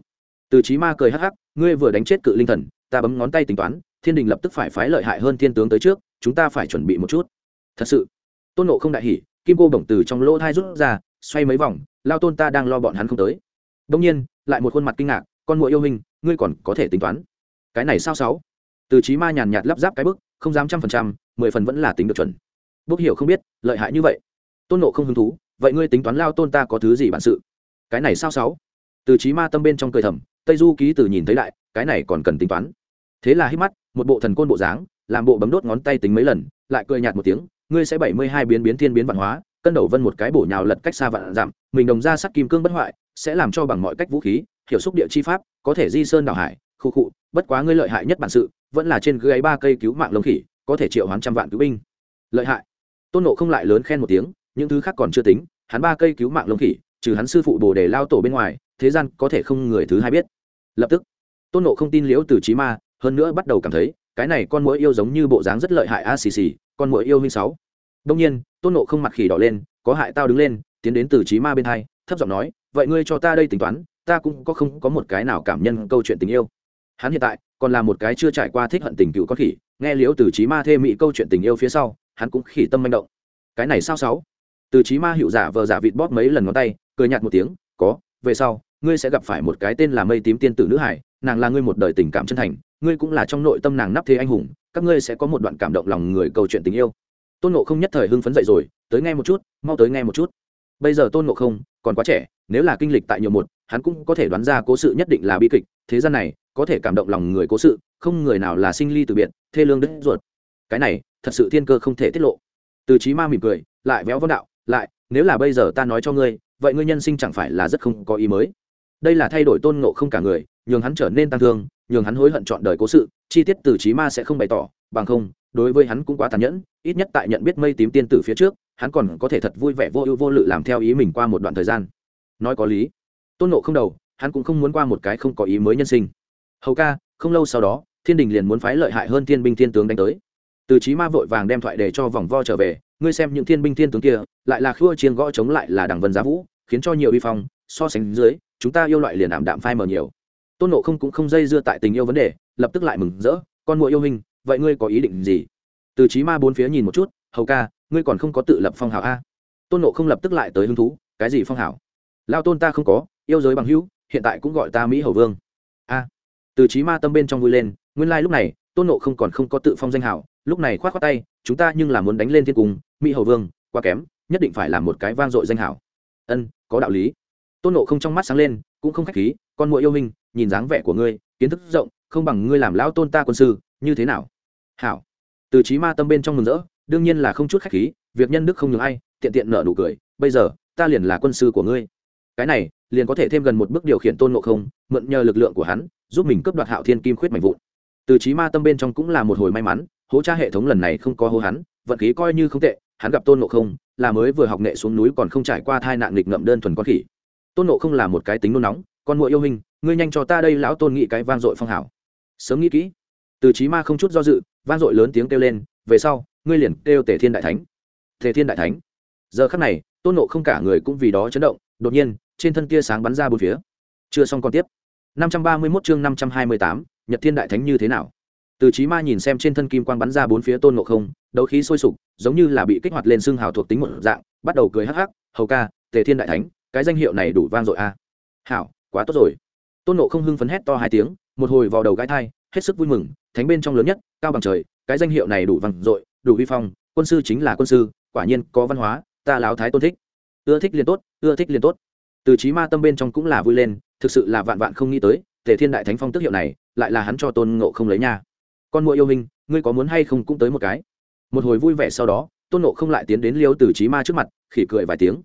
Từ trí ma cười hắc hắc, ngươi vừa đánh chết cự linh thần, ta bấm ngón tay tính toán, thiên đình lập tức phải phái lợi hại hơn thiên tướng tới trước, chúng ta phải chuẩn bị một chút. Thật sự. Tôn nộ không đại hỉ, kim cô bổng từ trong lỗ thai rút ra, xoay mấy vòng, lao tôn ta đang lo bọn hắn không tới đông nhiên lại một khuôn mặt kinh ngạc con mụa yêu hình ngươi còn có thể tính toán. Cái này sao sáu? Từ trí ma nhàn nhạt lắp ráp cái bức không dám trăm phần trăm mười phần vẫn là tính được chuẩn. Bốc hiểu không biết lợi hại như vậy. Tôn nộ không hứng thú vậy ngươi tính toán lao tôn ta có thứ gì bản sự? Cái này sao sáu? Từ trí ma tâm bên trong cười thầm tây du ký từ nhìn thấy lại, cái này còn cần tính toán. Thế là hít mắt một bộ thần côn bộ dáng làm bộ bấm đốt ngón tay tính mấy lần lại cười nhạt một tiếng ngươi sẽ bảy mươi hai biến biến thiên biến văn hóa cân đầu vân một cái bổ nhào lật cách xa vạn giảm mình đồng ra sắt kim cương bất hoại sẽ làm cho bằng mọi cách vũ khí, hiểu xúc địa chi pháp, có thể di sơn đảo hải, khu cụ bất quá ngươi lợi hại nhất bản sự, vẫn là trên gáy ba cây cứu mạng lông khỉ, có thể triệu hoán trăm vạn cứu binh. Lợi hại. Tôn nộ không lại lớn khen một tiếng, những thứ khác còn chưa tính, hắn ba cây cứu mạng lông khỉ, trừ hắn sư phụ bồ đề lao tổ bên ngoài, thế gian có thể không người thứ hai biết. Lập tức, tôn nộ không tin liễu từ trí ma, hơn nữa bắt đầu cảm thấy, cái này con mũi yêu giống như bộ dáng rất lợi hại a xì xì, con mũi yêu huynh sáu. Đông nhiên, tôn nộ không mặt khỉ đỏ lên, có hại tao đứng lên, tiến đến từ trí ma bên hai thấp giọng nói, vậy ngươi cho ta đây tính toán, ta cũng có không có một cái nào cảm nhân câu chuyện tình yêu. Hắn hiện tại còn là một cái chưa trải qua thích hận tình cựu con khỉ, nghe liễu từ trí ma thê mỹ câu chuyện tình yêu phía sau, hắn cũng khỉ tâm manh động. Cái này sao sáu? Từ trí ma hiệu giả vờ giả vịt bóp mấy lần ngón tay, cười nhạt một tiếng, có, về sau, ngươi sẽ gặp phải một cái tên là mây tím tiên tử nữ hải, nàng là ngươi một đời tình cảm chân thành, ngươi cũng là trong nội tâm nàng nắp thế anh hùng, các ngươi sẽ có một đoạn cảm động lòng người câu chuyện tình yêu. Tôn nộ không nhất thời hưng phấn dậy rồi, tới nghe một chút, mau tới nghe một chút bây giờ tôn ngộ không còn quá trẻ, nếu là kinh lịch tại nhiều một, hắn cũng có thể đoán ra cố sự nhất định là bi kịch, thế gian này có thể cảm động lòng người cố sự, không người nào là sinh ly từ biệt, thê lương đứt ruột. Cái này, thật sự thiên cơ không thể tiết lộ. Từ trí ma mỉm cười, lại véo võ đạo, lại, nếu là bây giờ ta nói cho ngươi, vậy ngươi nhân sinh chẳng phải là rất không có ý mới. Đây là thay đổi tôn ngộ không cả người, nhường hắn trở nên tăng thương, nhường hắn hối hận chọn đời cố sự, chi tiết từ trí ma sẽ không bày tỏ, bằng không, đối với hắn cũng quá tàn nhẫn, ít nhất tại nhận biết mây tím tiên tử phía trước hắn còn có thể thật vui vẻ vô ưu vô lự làm theo ý mình qua một đoạn thời gian. Nói có lý. Tôn nộ không đầu, hắn cũng không muốn qua một cái không có ý mới nhân sinh. Hầu ca, không lâu sau đó, thiên đình liền muốn phái lợi hại hơn thiên binh thiên tướng đánh tới. Từ trí ma vội vàng đem thoại để cho vòng vo trở về, ngươi xem những thiên binh thiên tướng kia, lại là khua chiên gõ chống lại là đằng vân giá vũ, khiến cho nhiều uy phong, so sánh dưới, chúng ta yêu loại liền ảm đạm phai mờ nhiều. Tôn nộ không cũng không dây dưa tại tình yêu vấn đề, lập tức lại mừng rỡ, con mùa yêu hình vậy ngươi có ý định gì? Từ trí ma bốn phía nhìn một chút, hầu ca ngươi còn không có tự lập phong hào a? Tôn nộ không lập tức lại tới hứng thú, cái gì phong hào lao tôn ta không có, yêu giới bằng hữu, hiện tại cũng gọi ta mỹ hầu vương. A. Từ trí ma tâm bên trong vui lên, nguyên lai、like、lúc này, tôn nộ không còn không có tự phong danh hào lúc này k h o á t khoác tay, chúng ta nhưng là muốn đánh lên thiên cung, mỹ hầu vương, quá kém, nhất định phải là một cái vang dội danh hào ân, có đạo lý. Tôn nộ không trong mắt sáng lên, cũng không k h á c h khí, con mũi yêu minh nhìn dáng vẻ của ngươi, kiến thức rộng, không bằng ngươi làm lão tôn ta quân sư, như thế nào? Hảo. Từ trí ma tâm bên trong mừng rỡ đương nhiên là không chút khách khí, việc nhân đức không nhường ai, tiện tiện nợ nụ cười, bây giờ, ta liền là quân sư của ngươi. Cái này, liền có thể thêm gần một bước điều khiển tôn ngộ không, mượn nhờ lực lượng của hắn, giúp mình cướp đoạt hạo thiên kim khuyết mạnh vụn. Từ trí ma tâm bên trong cũng là một hồi may mắn, hố tra hệ thống lần này không có hố hắn, vận khí coi như không tệ, hắn gặp tôn ngộ không, là mới vừa học nghệ xuống núi còn không trải qua thai nạn nghịch ngậm đơn thuần con khỉ. Tôn ngộ không là một cái tính nôn nóng, con muội yêu hình ngươi nhanh cho ta đây lão tôn nghị cái vang dội phong hảo. Sớm nghĩ kỹ, từ trí ma không chút do dự, vang dội lớn tiếng kêu lên, về sau ngươi liền kêu Tề thiên đại thánh. Tề thiên đại thánh. Giờ khắc này tôn nộ không cả người cũng vì đó chấn động đột nhiên trên thân tia sáng bắn ra bốn phía. Chưa xong còn tiếp. 531 chương 528, nhật thiên đại thánh như thế nào? Từ trí ma nhìn xem trên thân kim quang bắn ra bốn phía tôn ngộ không đấu khí sôi sục giống như là bị kích hoạt lên xương hào thuộc tính một dạng bắt đầu cười hắc hắc hầu ca tề thiên đại thánh cái danh hiệu này đủ vang dội a. À? hảo quá tốt rồi. Tôn ngộ không hưng phấn hét to hai tiếng một hồi vào đầu gãi thai hết sức vui mừng thánh bên trong lớn nhất cao bằng trời cái danh hiệu này đủ vang dội đủ vi phong, quân sư chính là quân sư, quả nhiên có văn hóa, ta láo thái tôn thích. Ưa thích liền tốt, ưa thích liền tốt. Từ trí ma tâm bên trong cũng là vui lên, thực sự là vạn vạn không nghĩ tới, tề thiên đại thánh phong tức hiệu này, lại là hắn cho tôn ngộ không lấy nha. Con muội yêu hình ngươi có muốn hay không cũng tới một cái. Một hồi vui vẻ sau đó, tôn ngộ không lại tiến đến liêu từ trí ma trước mặt, khỉ cười vài tiếng.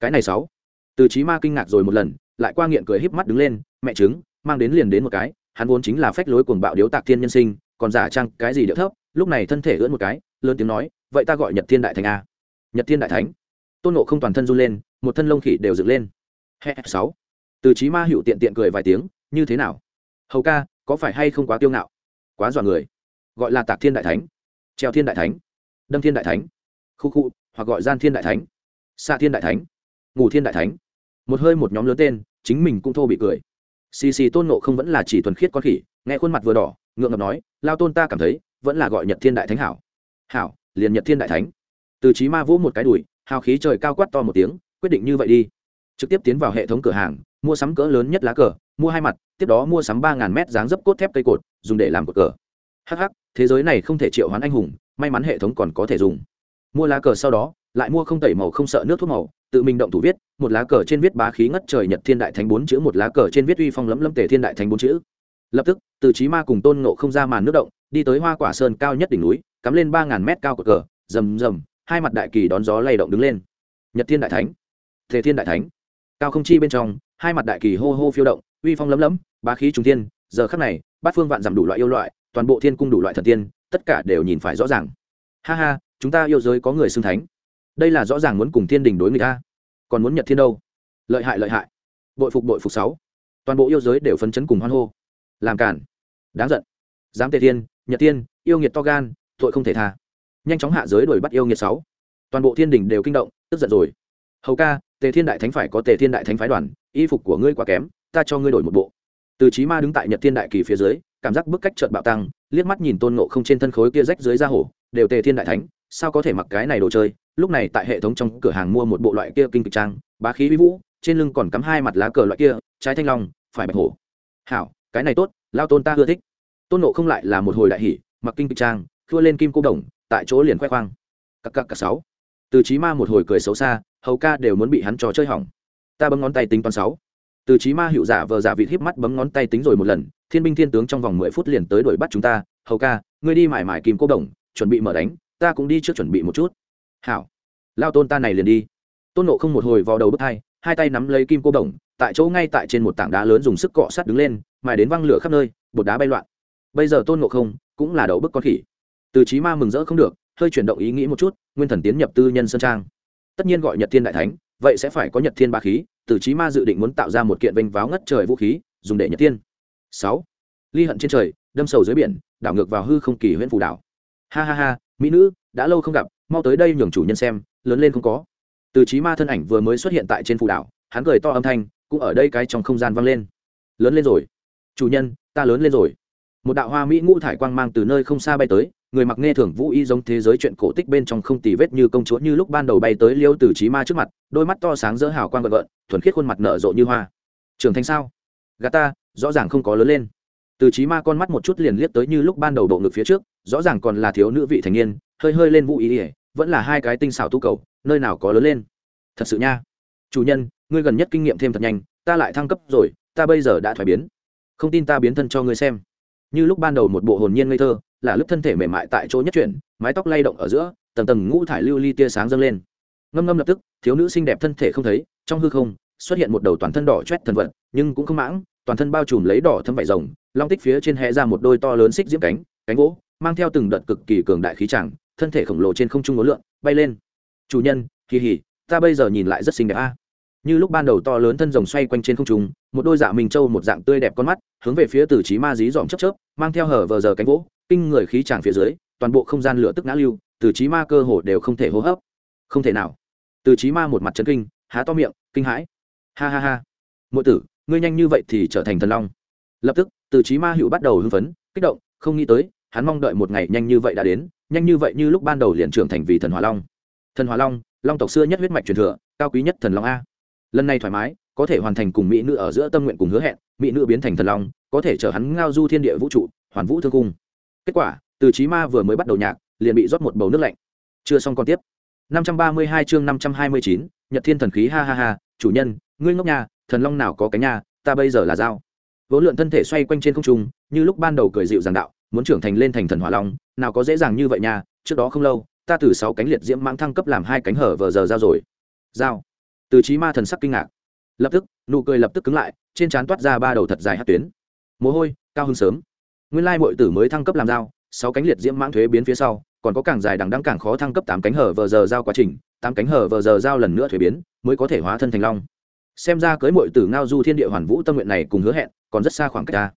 Cái này sáu. Từ trí ma kinh ngạc rồi một lần, lại qua nghiện cười híp mắt đứng lên, mẹ chứng mang đến liền đến một cái, hắn vốn chính là phách lối cuồng bạo điếu tạc thiên nhân sinh, còn giả trang cái gì điệu thấp, lúc này thân thể ưỡn một cái lớn tiếng nói, vậy ta gọi nhật thiên đại thánh a. Nhật thiên đại thánh? Tôn nộ không toàn thân run lên, một thân lông khỉ đều dựng lên. Hè sáu. Từ trí ma hữu tiện tiện cười vài tiếng, như thế nào? Hầu ca, có phải hay không quá kiêu ngạo? Quá dọa người. Gọi là tạc thiên đại thánh. Treo thiên đại thánh. Đâm thiên đại thánh. Khu khu, hoặc gọi gian thiên đại thánh. Xa thiên đại thánh. Ngủ thiên đại thánh. Một hơi một nhóm lớn tên, chính mình cũng thô bị cười. Xì xì tôn nộ không vẫn là chỉ thuần khiết con khỉ, nghe khuôn mặt vừa đỏ, ngượng ngập nói, lao tôn ta cảm thấy vẫn là gọi nhật thiên đại thánh hảo hảo, liền nhật thiên đại thánh. Từ trí ma vỗ một cái đùi, hào khí trời cao quát to một tiếng, quyết định như vậy đi. Trực tiếp tiến vào hệ thống cửa hàng, mua sắm cỡ lớn nhất lá cờ, mua hai mặt, tiếp đó mua sắm ba ngàn mét dáng dấp cốt thép cây cột, dùng để làm cột cờ. Hh thế giới này không thể triệu hoán anh hùng, may mắn hệ thống còn có thể dùng. Mua lá cờ sau đó, lại mua không tẩy màu không sợ nước thuốc màu, tự mình động thủ viết, một lá cờ trên viết bá khí ngất trời nhật thiên đại thánh bốn chữ, một lá cờ trên viết uy phong lấm lâm tề thiên đại thánh bốn chữ. Lập tức, từ trí ma cùng tôn ngộ không ra màn nước động, đi tới hoa quả sơn cao nhất đỉnh núi cắm lên ba ngàn mét cao cột cờ, rầm rầm, hai mặt đại kỳ đón gió lay động đứng lên. Nhật thiên đại thánh, thể thiên đại thánh. Cao không chi bên trong, hai mặt đại kỳ hô hô phiêu động, uy phong lấm lấm, bá khí trung thiên, giờ khắc này, bát phương vạn giảm đủ loại yêu loại, toàn bộ thiên cung đủ loại thần tiên, tất cả đều nhìn phải rõ ràng. Ha ha, chúng ta yêu giới có người xưng thánh. Đây là rõ ràng muốn cùng thiên đình đối người ta. Còn muốn nhật thiên đâu? Lợi hại lợi hại. Bội phục bội phục sáu. Toàn bộ yêu giới đều phấn chấn cùng hoan hô. Làm cản đáng giận. Dám tề thiên, nhật thiên, yêu nghiệt to gan tội không thể tha. Nhanh chóng hạ giới đuổi bắt yêu nghiệt sáu. Toàn bộ thiên đình đều kinh động, tức giận rồi. Hầu ca, tề thiên đại thánh phải có tề thiên đại thánh phái đoàn, y phục của ngươi quá kém, ta cho ngươi đổi một bộ. Từ trí ma đứng tại nhật thiên đại kỳ phía dưới, cảm giác bức cách trợn bạo tăng, liếc mắt nhìn tôn ngộ không trên thân khối kia rách dưới da hổ, đều tề thiên đại thánh, sao có thể mặc cái này đồ chơi? Lúc này tại hệ thống trong cửa hàng mua một bộ loại kia kinh kịch trang, bá khí vĩ vũ, trên lưng còn cắm hai mặt lá cờ loại kia, trái thanh long, phải bạch hổ. Hảo, cái này tốt, lao tôn ta ưa thích. Tôn nộ không lại là một hồi đại hỉ, mặc kinh kịch trang thua lên kim cô đồng, tại chỗ liền khoe khoang. Cặp cặp cặp sáu. Từ trí ma một hồi cười xấu xa, hầu ca đều muốn bị hắn trò chơi hỏng. Ta bấm ngón tay tính toán sáu. Từ trí ma hiệu giả vờ giả vịt híp mắt bấm ngón tay tính rồi một lần, thiên binh thiên tướng trong vòng mười phút liền tới đuổi bắt chúng ta. Hầu ca, ngươi đi mải mải kim cô đồng, chuẩn bị mở đánh, ta cũng đi trước chuẩn bị một chút. Hảo. Lao tôn ta này liền đi. Tôn nộ không một hồi vào đầu bước hai hai tay nắm lấy kim cô đồng, tại chỗ ngay tại trên một tảng đá lớn dùng sức cọ sát đứng lên, mài đến văng lửa khắp nơi, bột đá bay loạn. Bây giờ tôn nộ không cũng là đầu bức con khỉ từ trí ma mừng rỡ không được, hơi chuyển động ý nghĩ một chút, nguyên thần tiến nhập tư nhân sơn trang. Tất nhiên gọi nhật thiên đại thánh, vậy sẽ phải có nhật thiên ba khí, từ trí ma dự định muốn tạo ra một kiện vênh váo ngất trời vũ khí, dùng để nhật thiên. Sáu. Ly hận trên trời, đâm sầu dưới biển, đảo ngược vào hư không kỳ huyện phù đảo. Ha ha ha, mỹ nữ, đã lâu không gặp, mau tới đây nhường chủ nhân xem, lớn lên không có. Từ trí ma thân ảnh vừa mới xuất hiện tại trên phù đảo, hắn cười to âm thanh, cũng ở đây cái trong không gian vang lên. Lớn lên rồi. Chủ nhân, ta lớn lên rồi. Một đạo hoa mỹ ngũ thải quang mang từ nơi không xa bay tới người mặc nghe thường vũ y giống thế giới chuyện cổ tích bên trong không tì vết như công chúa như lúc ban đầu bay tới liêu từ trí ma trước mặt, đôi mắt to sáng dỡ hào quang gợn gợn, thuần khiết khuôn mặt nở rộ như hoa. Trưởng thành sao? Gà ta, rõ ràng không có lớn lên. Từ trí ma con mắt một chút liền liếc tới như lúc ban đầu bộ ngực phía trước, rõ ràng còn là thiếu nữ vị thành niên, hơi hơi lên vũ ý ỉa vẫn là hai cái tinh xảo tu cầu, nơi nào có lớn lên. Thật sự nha. Chủ nhân, ngươi gần nhất kinh nghiệm thêm thật nhanh, ta lại thăng cấp rồi, ta bây giờ đã thoái biến. Không tin ta biến thân cho ngươi xem như lúc ban đầu một bộ hồn nhiên ngây thơ, là lúc thân thể mềm mại tại chỗ nhất chuyển, mái tóc lay động ở giữa, tầng tầng ngũ thải lưu ly tia sáng dâng lên. Ngâm ngâm lập tức, thiếu nữ xinh đẹp thân thể không thấy, trong hư không, xuất hiện một đầu toàn thân đỏ chét thần vật, nhưng cũng không mãng, toàn thân bao trùm lấy đỏ thâm vải rồng, long tích phía trên hẹ ra một đôi to lớn xích diễm cánh cánh gỗ, mang theo từng đợt cực kỳ cường đại khí chẳng thân thể khổng lồ trên không trung ngố lượn, bay lên. Chủ nhân, kỳ hỉ, ta bây giờ nhìn lại rất xinh đẹp a như lúc ban đầu to lớn thân rồng xoay quanh trên không trung, một đôi dạ minh châu một dạng tươi đẹp con mắt, hướng về phía từ trí ma dí dòm chấp chớp, mang theo hở vờ giờ cánh vỗ, kinh người khí tràng phía dưới, toàn bộ không gian lửa tức ngã lưu, từ trí ma cơ hồ đều không thể hô hấp. Không thể nào. Từ trí ma một mặt chân kinh, há to miệng, kinh hãi. Ha ha ha. Mỗi tử, ngươi nhanh như vậy thì trở thành thần long. Lập tức, từ trí ma hữu bắt đầu hưng phấn, kích động, không nghĩ tới, hắn mong đợi một ngày nhanh như vậy đã đến, nhanh như vậy như lúc ban đầu liền trưởng thành vì thần hỏa long. Thần hỏa long long tộc xưa nhất huyết mạch truyền thừa, cao quý nhất thần long a lần này thoải mái có thể hoàn thành cùng mỹ nữ ở giữa tâm nguyện cùng hứa hẹn mỹ nữ biến thành thần long có thể chở hắn ngao du thiên địa vũ trụ hoàn vũ thương cung. Kết quả từ trí ma vừa mới bắt đầu nhạc liền bị rót một bầu nước lạnh. Chưa xong còn tiếp. 532 chương 529, nhật thiên thần khí ha ha ha chủ nhân ngươi ngốc nhà thần long nào có cái nhà ta bây giờ là dao. Vỗ lượn thân thể xoay quanh trên không trung như lúc ban đầu cười dịu giảng đạo muốn trưởng thành lên thành thần hỏa long nào có dễ dàng như vậy nha trước đó không lâu ta từ sáu cánh liệt diễm mãng thăng cấp làm hai cánh hở vờ giờ ra rồi. Dao từ trí ma thần sắc kinh ngạc. Lập tức, nụ cười lập tức cứng lại, trên trán toát ra ba đầu thật dài hát tuyến. Mồ hôi, cao hơn sớm. Nguyên lai mọi tử mới thăng cấp làm dao, sáu cánh liệt diễm mãng thuế biến phía sau, còn có càng dài đằng đăng càng khó thăng cấp tám cánh hở vờ giờ giao quá trình, tám cánh hở vờ giờ giao lần nữa thuế biến, mới có thể hóa thân thành long. Xem ra cưới mọi tử ngao du thiên địa hoàn vũ tâm nguyện này cùng hứa hẹn, còn rất xa khoảng cách ta.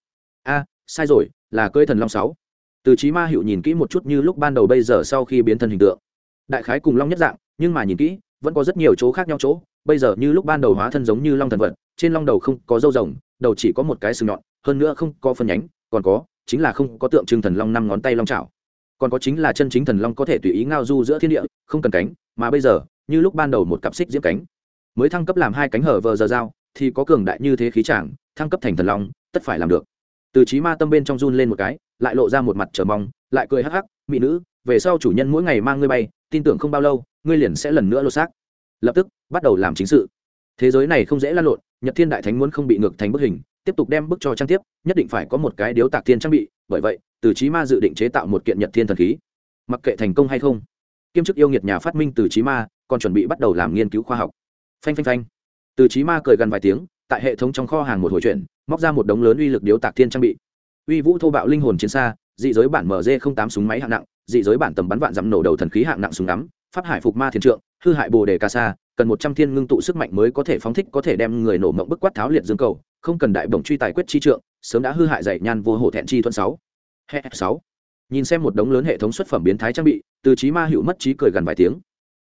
A, sai rồi, là cưới thần long sáu. Từ trí ma hiệu nhìn kỹ một chút như lúc ban đầu bây giờ sau khi biến thân hình tượng. Đại khái cùng long nhất dạng, nhưng mà nhìn kỹ, vẫn có rất nhiều chỗ khác nhau chỗ bây giờ như lúc ban đầu hóa thân giống như long thần vật, trên long đầu không có râu rồng, đầu chỉ có một cái sừng nhọn, hơn nữa không có phân nhánh, còn có, chính là không có tượng trưng thần long năm ngón tay long chảo. Còn có chính là chân chính thần long có thể tùy ý ngao du giữa thiên địa, không cần cánh, mà bây giờ, như lúc ban đầu một cặp xích diễm cánh, mới thăng cấp làm hai cánh hở vờ giờ dao thì có cường đại như thế khí tràng thăng cấp thành thần long, tất phải làm được. Từ trí ma tâm bên trong run lên một cái, lại lộ ra một mặt chờ mong, lại cười hắc hắc, mỹ nữ, về sau chủ nhân mỗi ngày mang ngươi bay, tin tưởng không bao lâu, ngươi liền sẽ lần nữa lột xác lập tức bắt đầu làm chính sự. Thế giới này không dễ lan lộn, nhật thiên đại thánh muốn không bị ngược thành bức hình, tiếp tục đem bức cho trang tiếp, nhất định phải có một cái điếu tạc thiên trang bị, bởi vậy, từ trí ma dự định chế tạo một kiện nhật thiên thần khí. Mặc kệ thành công hay không, kiêm chức yêu nghiệt nhà phát minh từ trí ma còn chuẩn bị bắt đầu làm nghiên cứu khoa học. Phanh phanh phanh. Từ trí ma cười gần vài tiếng, tại hệ thống trong kho hàng một hồi chuyển, móc ra một đống lớn uy lực điếu tạc thiên trang bị. Uy vũ thô bạo linh hồn chiến xa, dị giới bản mg tám súng máy hạng nặng, dị giới bản tầm bắn vạn dặm nổ đầu thần khí hạng nặng súng ngắm, pháp hải phục ma thiên trượng hư hại bồ đề ca sa, cần một trăm thiên ngưng tụ sức mạnh mới có thể phóng thích, có thể đem người nổ mộng bức quát tháo liệt dương cầu, không cần đại bổng truy tài quyết chi trượng, sớm đã hư hại dạy nhan vô hổ thẹn chi thuận sáu. Sáu. Nhìn xem một đống lớn hệ thống xuất phẩm biến thái trang bị, từ trí ma hữu mất trí cười gần vài tiếng.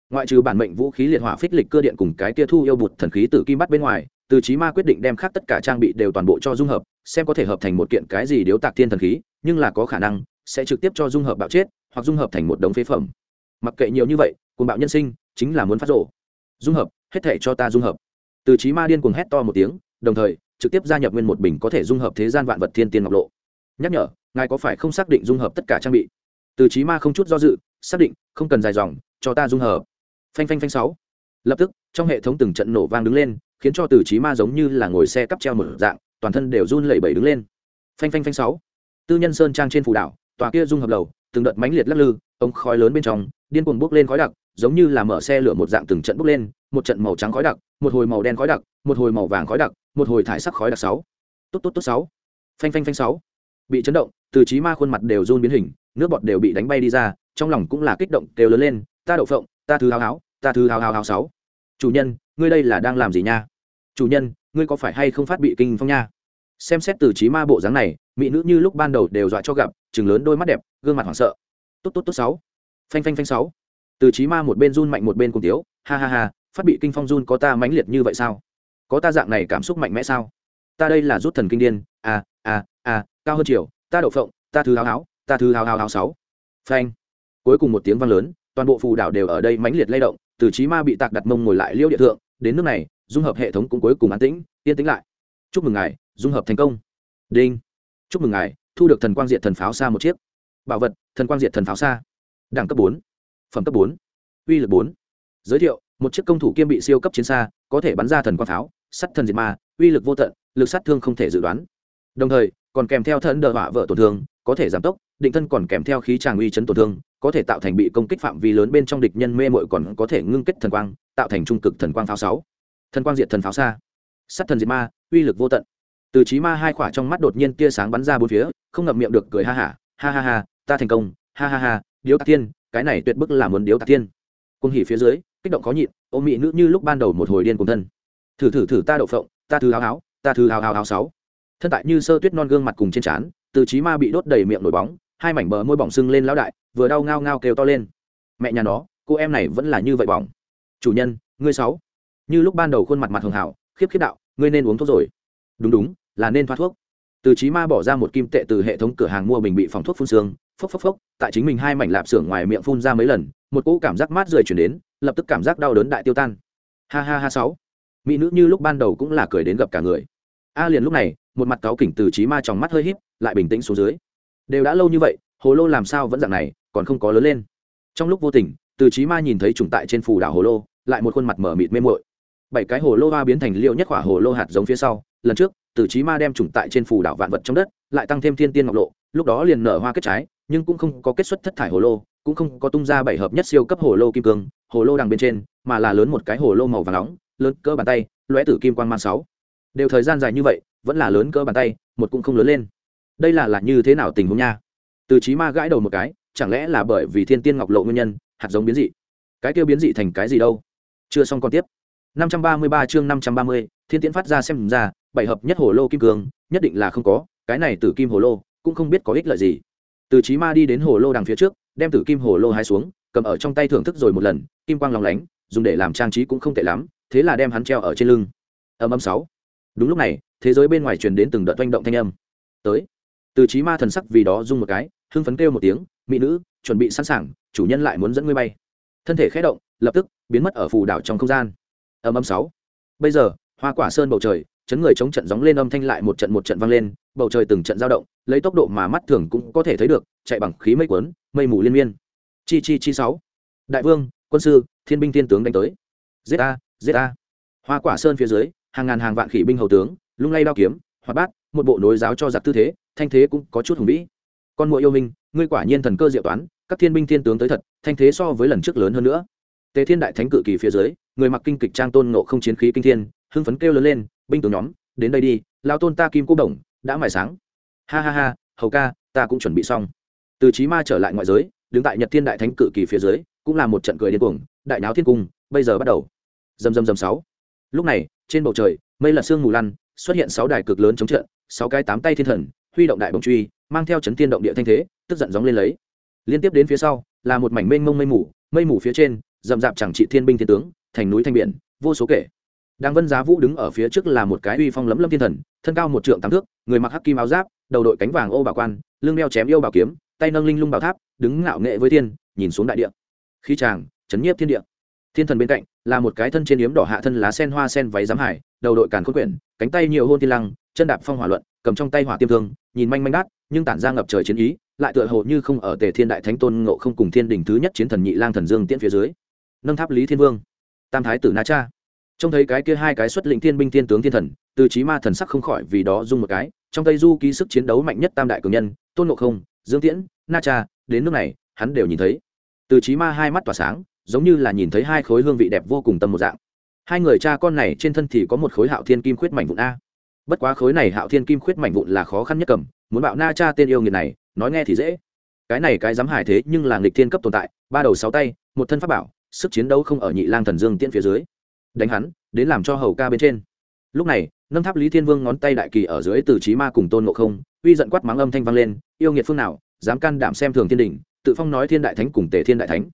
Ngoại trừ bản mệnh vũ khí liệt hỏa phích lịch cơ điện cùng cái tia thu yêu bụt thần khí tử kim bắt bên ngoài, từ trí ma quyết định đem khác tất cả trang bị đều toàn bộ cho dung hợp, xem có thể hợp thành một kiện cái gì điếu tạc thiên thần khí, nhưng là có khả năng sẽ trực tiếp cho dung hợp bạo chết, hoặc dung hợp thành một đống phế phẩm. Mặc kệ nhiều như vậy cùng bạo nhân sinh chính là muốn phát rộ dung hợp, hết thể cho ta dung hợp. Từ trí ma điên cuồng hét to một tiếng, đồng thời, trực tiếp gia nhập nguyên một bình có thể dung hợp thế gian vạn vật thiên tiên ngọc lộ. Nhắc nhở, ngài có phải không xác định dung hợp tất cả trang bị? Từ trí ma không chút do dự, xác định, không cần dài dòng, cho ta dung hợp. Phanh phanh phanh sáu. Lập tức, trong hệ thống từng trận nổ vang đứng lên, khiến cho từ trí ma giống như là ngồi xe cắp treo một dạng, toàn thân đều run lẩy bẩy đứng lên. Phanh phanh phanh sáu. Tư nhân sơn trang trên phù đảo, tòa kia dung hợp lầu, từng đợt mãnh liệt lắc lư, ống khói lớn bên trong, điên cuồng bốc lên khói đặc giống như là mở xe lửa một dạng từng trận bốc lên, một trận màu trắng khói đặc, một hồi màu đen khói đặc, một hồi màu vàng khói đặc, một hồi thải sắc khói đặc sáu. Tốt tốt tốt sáu. Phanh phanh phanh sáu. Bị chấn động, từ trí ma khuôn mặt đều run biến hình, nước bọt đều bị đánh bay đi ra, trong lòng cũng là kích động đều lớn lên, ta đậu phộng, ta thứ hào háo, ta thứ hào hào hào sáu. Chủ nhân, ngươi đây là đang làm gì nha? Chủ nhân, ngươi có phải hay không phát bị kinh phong nha? Xem xét từ trí ma bộ dáng này, mỹ nữ như lúc ban đầu đều dọa cho gặp chừng lớn đôi mắt đẹp, gương mặt hoảng sợ. Tốt tốt tốt sáu. Phanh phanh phanh sáu từ trí ma một bên run mạnh một bên cùng tiếu, ha ha ha, phát bị kinh phong run có ta mãnh liệt như vậy sao? Có ta dạng này cảm xúc mạnh mẽ sao? Ta đây là rút thần kinh điên à à à cao hơn chiều, ta đậu phộng, ta thứ háo háo, ta thứ háo háo háo sáu. Phanh. Cuối cùng một tiếng vang lớn, toàn bộ phù đảo đều ở đây mãnh liệt lay động, từ trí ma bị tạc đặt mông ngồi lại liêu địa thượng, đến nước này, dung hợp hệ thống cũng cuối cùng an tĩnh, yên tĩnh lại. Chúc mừng ngài, dung hợp thành công. Đinh. Chúc mừng ngài, thu được thần quang diệt thần pháo xa một chiếc. Bảo vật, thần quang diệt thần pháo xa. Đẳng cấp bốn phẩm cấp bốn uy lực bốn. Giới thiệu một chiếc công thủ kiêm bị siêu cấp chiến xa có thể bắn ra thần quang pháo sắt thần diệt ma uy lực vô tận lực sát thương không thể dự đoán. Đồng thời còn kèm theo thần đờ hỏa vợ tổn thương có thể giảm tốc định thân còn kèm theo khí tràng uy chấn tổn thương có thể tạo thành bị công kích phạm vi lớn bên trong địch nhân mê mội còn có thể ngưng kết thần quang tạo thành trung cực thần quang pháo sáu. Thần quang diệt thần pháo xa. Sắt thần diệt ma uy lực vô tận. Từ trí ma hai khỏa trong mắt đột nhiên tia sáng bắn ra bốn phía không ngậm miệng được cười ha hả ha, ha ha ha ta thành công ha ha ha điếu tạc tiên cái này tuyệt bức là muốn điếu tạc tiên cung hỉ phía dưới, kích động khó nhịn ôm mỹ nữ như lúc ban đầu một hồi điên cùng thân. Thử thử thử ta đậu phộng, ta thư hào háo, ta thư hào hào hào sáu. Thân tại như sơ tuyết non gương mặt cùng trên trán, từ trí ma bị đốt đầy miệng nổi bóng, hai mảnh bờ môi bỏng sưng lên lão đại, vừa đau ngao ngao kêu to lên. Mẹ nhà nó, cô em này vẫn là như vậy bỏng. Chủ nhân, ngươi sáu. Như lúc ban đầu khuôn mặt mặt hường hảo, khiếp khiếp đạo, ngươi nên uống thuốc rồi. Đúng đúng, là nên thoát thuốc. Từ trí ma bỏ ra một kim tệ từ hệ thống cửa hàng mua bình bị phòng thuốc phun xương phốc phốc phốc, tại chính mình hai mảnh lạp xưởng ngoài miệng phun ra mấy lần, một cỗ cảm giác mát rời chuyển đến, lập tức cảm giác đau đớn đại tiêu tan. Ha ha ha sáu. Mỹ nữ như lúc ban đầu cũng là cười đến gặp cả người. A liền lúc này, một mặt cáo kỉnh từ trí ma trong mắt hơi híp, lại bình tĩnh xuống dưới. Đều đã lâu như vậy, hồ lô làm sao vẫn dạng này, còn không có lớn lên. Trong lúc vô tình, từ trí ma nhìn thấy trùng tại trên phù đảo hồ lô, lại một khuôn mặt mở mịt mê mội bảy cái hồ lô hoa biến thành liệu nhất quả hồ lô hạt giống phía sau, lần trước, từ trí ma đem trùng tại trên phù đảo vạn vật trong đất, lại tăng thêm thiên tiên ngọc lộ, lúc đó liền nở hoa kết trái nhưng cũng không có kết xuất thất thải hồ lô cũng không có tung ra bảy hợp nhất siêu cấp hồ lô kim cương hồ lô đằng bên trên mà là lớn một cái hồ lô màu vàng nóng lớn cỡ bàn tay lõe tử kim quan man sáu. Đều thời gian dài như vậy vẫn là lớn cỡ bàn tay một cũng không lớn lên. Đây là là như thế nào tình huống nha? Từ trí ma gãi đầu một cái chẳng lẽ là bởi vì thiên tiên ngọc lộ nguyên nhân hạt giống biến dị? Cái tiêu biến dị thành cái gì đâu? Chưa xong còn tiếp. 533 chương 530, thiên tiễn phát ra xem ra bảy hợp nhất hồ lô kim cương nhất định là không có cái này tử kim hồ lô cũng không biết có ích lợi gì từ trí ma đi đến hồ lô đằng phía trước, đem tử kim hồ lô hai xuống, cầm ở trong tay thưởng thức rồi một lần, kim quang lòng lánh, dùng để làm trang trí cũng không tệ lắm, thế là đem hắn treo ở trên lưng. Âm âm sáu. Đúng lúc này, thế giới bên ngoài truyền đến từng đợt oanh động thanh âm. Tới. Từ trí ma thần sắc vì đó rung một cái, hưng phấn kêu một tiếng, mỹ nữ, chuẩn bị sẵn sàng, chủ nhân lại muốn dẫn ngươi bay. Thân thể khé động, lập tức biến mất ở phù đảo trong không gian. Âm âm sáu. Bây giờ, hoa quả sơn bầu trời, chấn người chống trận gióng lên âm thanh lại một trận một trận vang lên bầu trời từng trận dao động, lấy tốc độ mà mắt thường cũng có thể thấy được, chạy bằng khí mây cuốn, mây mù liên miên. Chi chi chi sáu. Đại vương, quân sư, thiên binh thiên tướng đánh tới. Giết a giết a. Hoa quả sơn phía dưới, hàng ngàn hàng vạn khỉ binh hầu tướng, lung lay đao kiếm, hoạt bát, một bộ nối giáo cho giặc tư thế, thanh thế cũng có chút hùng vĩ. Con muội yêu minh, ngươi quả nhiên thần cơ diệu toán, các thiên binh thiên tướng tới thật, thanh thế so với lần trước lớn hơn nữa. Tề thiên đại thánh cự kỳ phía dưới, người mặc kinh kịch trang tôn ngộ không chiến khí kinh thiên, hưng phấn kêu lớn lên, binh tướng nhóm, đến đây đi, lao tôn ta kim cô đồng đã mải sáng. Ha ha ha, hầu ca, ta cũng chuẩn bị xong. Từ trí ma trở lại ngoại giới, đứng tại nhật thiên đại thánh cự kỳ phía dưới, cũng là một trận cười điên cuồng, đại náo thiên cung, bây giờ bắt đầu. Dầm dầm dầm sáu. Lúc này, trên bầu trời, mây là sương mù lăn, xuất hiện sáu đài cực lớn chống trận, sáu cái tám tay thiên thần, huy động đại bồng truy, mang theo chấn thiên động địa thanh thế, tức giận gióng lên lấy. Liên tiếp đến phía sau, là một mảnh mênh mông mây mù mây mù phía trên, rậm rạp chẳng trị thiên binh thiên tướng, thành núi thanh biển, vô số kể đang vân giá vũ đứng ở phía trước là một cái uy phong lấm lấm thiên thần, thân cao một trượng tám thước, người mặc hắc kim áo giáp, đầu đội cánh vàng ô bảo quan, lưng đeo chém yêu bảo kiếm, tay nâng linh lung bảo tháp, đứng ngạo nghệ với thiên, nhìn xuống đại địa. Khí chàng, chấn nhiếp thiên địa. Thiên thần bên cạnh, là một cái thân trên yếm đỏ hạ thân lá sen hoa sen váy giám hải, đầu đội càn khôn quyển, cánh tay nhiều hôn thiên lăng, chân đạp phong hỏa luận, cầm trong tay hỏa tiêm thương, nhìn manh manh đát, nhưng tản ra ngập trời chiến ý, lại tựa hồ như không ở tề thiên đại thánh tôn ngộ không cùng thiên đỉnh thứ nhất chiến thần nhị lang thần dương tiễn phía dưới. Nâng tháp lý thiên vương. Tam thái tử na cha trông thấy cái kia hai cái xuất lĩnh thiên binh thiên tướng thiên thần, từ trí ma thần sắc không khỏi vì đó dung một cái, trong tây du ký sức chiến đấu mạnh nhất tam đại cường nhân, tôn ngộ không, dương tiễn, na cha, đến nước này, hắn đều nhìn thấy. Từ trí ma hai mắt tỏa sáng, giống như là nhìn thấy hai khối hương vị đẹp vô cùng tâm một dạng. Hai người cha con này trên thân thì có một khối hạo thiên kim khuyết mảnh vụn a. Bất quá khối này hạo thiên kim khuyết mảnh vụn là khó khăn nhất cầm, muốn bạo na cha tên yêu nghiệt này, nói nghe thì dễ. Cái này cái dám hài thế nhưng là nghịch thiên cấp tồn tại, ba đầu sáu tay, một thân pháp bảo, sức chiến đấu không ở nhị lang thần dương tiễn phía dưới đánh hắn, đến làm cho hầu ca bên trên. Lúc này, nâng tháp lý thiên vương ngón tay đại kỳ ở dưới từ trí ma cùng tôn ngộ không, uy giận quát mắng âm thanh vang lên, yêu nghiệt phương nào, dám can đảm xem thường thiên đình, tự phong nói thiên đại thánh cùng tề thiên đại thánh.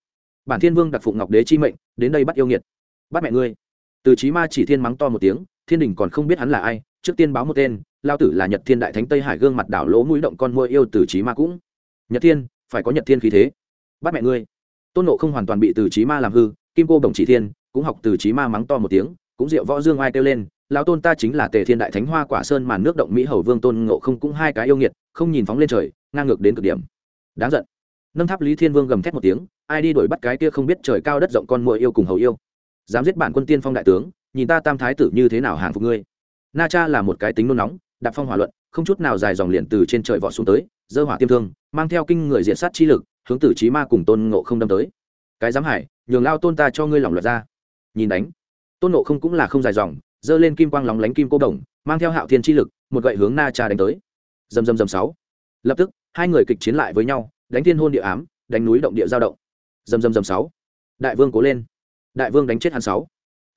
Bản thiên vương đặc phụng ngọc đế chi mệnh, đến đây bắt yêu nghiệt. Bắt mẹ ngươi. Từ trí ma chỉ thiên mắng to một tiếng, thiên đình còn không biết hắn là ai, trước tiên báo một tên, lao tử là nhật thiên đại thánh tây hải gương mặt đảo lỗ mũi động con mua yêu từ trí ma cũng. Nhật thiên, phải có nhật thiên khí thế. Bắt mẹ ngươi. Tôn nộ không hoàn toàn bị từ trí ma làm hư, kim cô đồng chỉ thiên cũng học từ trí ma mắng to một tiếng, cũng diệu võ dương ai kêu lên lao tôn ta chính là tề thiên đại thánh hoa quả sơn màn nước động mỹ hầu vương tôn ngộ không cũng hai cái yêu nghiệt, không nhìn phóng lên trời, ngang ngược đến cực điểm. Đáng giận. Nâng tháp lý thiên vương gầm thét một tiếng, ai đi đuổi bắt cái kia không biết trời cao đất rộng con muội yêu cùng hầu yêu? Dám giết bản quân tiên phong đại tướng, nhìn ta tam thái tử như thế nào hàng phục ngươi? Na cha là một cái tính nôn nóng, đạp phong hỏa luận, không chút nào dài dòng liền từ trên trời vọt xuống tới, dơ hỏa tiêm thương, mang theo kinh người diện sát chi lực, hướng tử trí ma cùng tôn ngộ không đâm tới. Cái dám hải, nhường lao tôn ta cho ngươi lỏng luật ra nhìn đánh. Tôn ngộ không cũng là không dài dòng dơ lên kim quang lóng lánh kim cô đồng, mang theo hạo thiên chi lực, một gậy hướng na cha đánh tới. Dầm dầm dầm sáu. Lập tức, hai người kịch chiến lại với nhau, đánh thiên hôn địa ám, đánh núi động địa giao động. Dầm dầm dầm sáu. Đại vương cố lên. Đại vương đánh chết hắn sáu.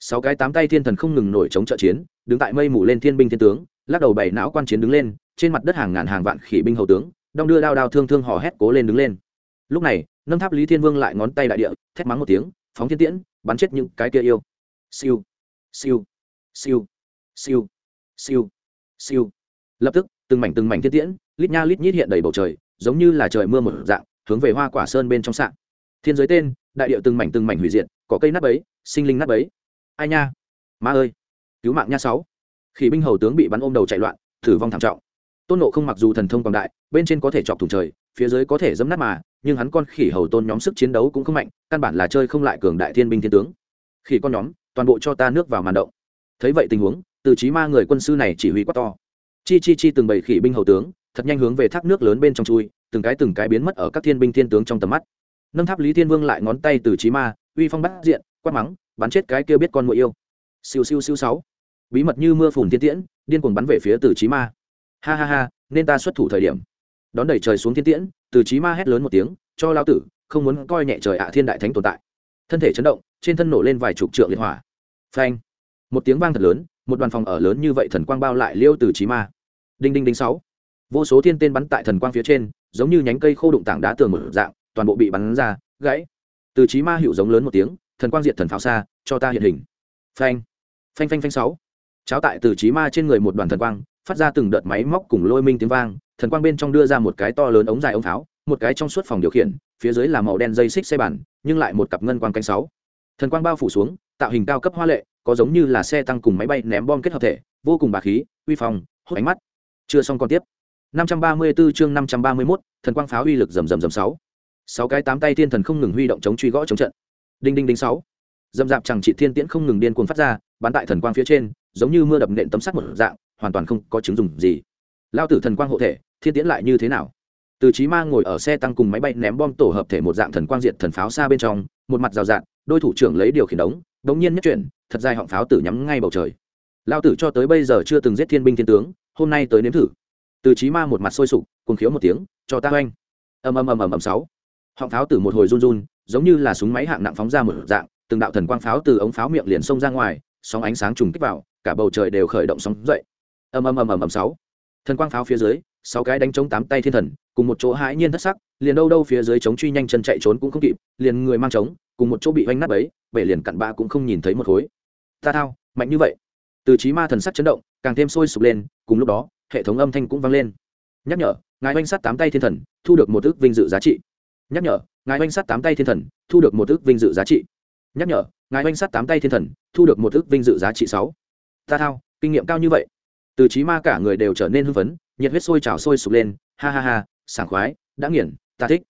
Sáu cái tám tay thiên thần không ngừng nổi chống trợ chiến, đứng tại mây mù lên thiên binh thiên tướng, lắc đầu bảy não quan chiến đứng lên, trên mặt đất hàng ngàn hàng vạn khỉ binh hầu tướng, đong đưa đao đao thương thương hò hét cố lên đứng lên. Lúc này nâng tháp lý thiên vương lại ngón tay đại địa, thét mắng một tiếng, phóng thiên tiễn bắn chết những cái kia yêu. Siêu. Siêu. Siêu. Siêu. Siêu. Siêu. Lập tức, từng mảnh từng mảnh thiên tiễn, lít nha lít nhít hiện đầy bầu trời, giống như là trời mưa một dạng, hướng về hoa quả sơn bên trong sạn thiên giới tên, đại điệu từng mảnh từng mảnh hủy diệt, có cây nát bấy, sinh linh nát bấy. Ai nha? Ma ơi. Cứu mạng nha sáu. Khi binh hầu tướng bị bắn ôm đầu chạy loạn thử vong thảm trọng. Tôn nộ không mặc dù thần thông quảng đại, bên trên có thể chọc thủng trời, phía dưới có thể dẫm nát mà nhưng hắn con khỉ hầu tôn nhóm sức chiến đấu cũng không mạnh, căn bản là chơi không lại cường đại thiên binh thiên tướng. Khỉ con nhóm, toàn bộ cho ta nước vào màn động. Thấy vậy tình huống, từ trí ma người quân sư này chỉ huy quá to. Chi chi chi từng bầy khỉ binh hầu tướng, thật nhanh hướng về thác nước lớn bên trong chui, từng cái từng cái biến mất ở các thiên binh thiên tướng trong tầm mắt. Nâng tháp lý thiên vương lại ngón tay từ trí ma, uy phong bắt diện, quát mắng, bắn chết cái kia biết con mũi yêu. Siêu siêu siêu sáu. Bí mật như mưa phùn thiên tiễn, điên cuồng bắn về phía từ trí ma. Ha ha ha, nên ta xuất thủ thời điểm. Đón đẩy trời xuống thiên tiễn từ trí ma hét lớn một tiếng, cho lao tử, không muốn coi nhẹ trời ạ thiên đại thánh tồn tại. Thân thể chấn động, trên thân nổ lên vài chục trượng liệt hỏa. Phanh! Một tiếng vang thật lớn, một đoàn phòng ở lớn như vậy thần quang bao lại liêu từ trí ma. Đinh đinh đinh sáu. Vô số thiên tên bắn tại thần quang phía trên, giống như nhánh cây khô đụng tảng đá tường một dạng, toàn bộ bị bắn ra, gãy. Từ trí ma hiệu giống lớn một tiếng, thần quang diệt thần pháo xa, cho ta hiện hình. Phanh! Phanh phanh phanh sáu. Cháo tại từ trí ma trên người một đoàn thần quang, phát ra từng đợt máy móc cùng lôi minh tiếng vang thần quang bên trong đưa ra một cái to lớn ống dài ống pháo một cái trong suốt phòng điều khiển phía dưới là màu đen dây xích xe bản nhưng lại một cặp ngân quang cánh sáu. Thần quang bao phủ xuống tạo hình cao cấp hoa lệ có giống như là xe tăng cùng máy bay ném bom kết hợp thể vô cùng bà khí uy phong hút ánh mắt. Chưa xong còn tiếp. 534 chương 531, thần quang pháo uy lực rầm rầm rầm sáu. Sáu cái tám tay thiên thần không ngừng huy động chống truy gõ chống trận. Đinh đinh đinh sáu. Dầm dạp chẳng trị thiên tiễn không ngừng điên cuồng phát ra bắn tại thần quang phía trên giống như mưa đập nện tấm sắt một dạng hoàn toàn không có chứng dùng gì. Lao tử thần quang hộ thể thiên tiễn lại như thế nào? Từ trí ma ngồi ở xe tăng cùng máy bay ném bom tổ hợp thể một dạng thần quang diện thần pháo xa bên trong, một mặt rào rạt, đôi thủ trưởng lấy điều khiển đống đống nhiên nhất chuyển, thật dài họng pháo tử nhắm ngay bầu trời. Lao tử cho tới bây giờ chưa từng giết thiên binh thiên tướng, hôm nay tới nếm thử. Từ trí ma một mặt sôi sục cùng khiếu một tiếng, cho ta oanh. Ầm ầm ầm ầm ầm sáu. Họng pháo tử một hồi run run, giống như là súng máy hạng nặng phóng ra một dạng, từng đạo thần quang pháo từ ống pháo miệng liền xông ra ngoài, sóng ánh sáng trùng kích vào, cả bầu trời đều khởi động sóng dậy. Ầm ầm ầm ầm ầm sáu. Thần quang pháo phía dưới sáu cái đánh chống tám tay thiên thần, cùng một chỗ hãi nhiên thất sắc, liền đâu đâu phía dưới chống truy nhanh chân chạy trốn cũng không kịp, liền người mang trống cùng một chỗ bị oanh nát ấy bể liền cặn bã cũng không nhìn thấy một khối. Ta thao, mạnh như vậy. Từ trí ma thần sắc chấn động, càng thêm sôi sục lên, cùng lúc đó, hệ thống âm thanh cũng vang lên. Nhắc nhở, ngài oanh sát tám tay thiên thần, thu được một ước vinh dự giá trị. Nhắc nhở, ngài oanh sát tám tay thiên thần, thu được một ước vinh dự giá trị. Nhắc nhở, ngài oanh sát tám tay thiên thần, thu được một ước vinh dự giá trị sáu. Ta thao, kinh nghiệm cao như vậy. Từ trí ma cả người đều trở nên hưng phấn nhiệt huyết sôi trào sôi sục lên, ha ha ha, sảng khoái, đã nghiền, ta thích.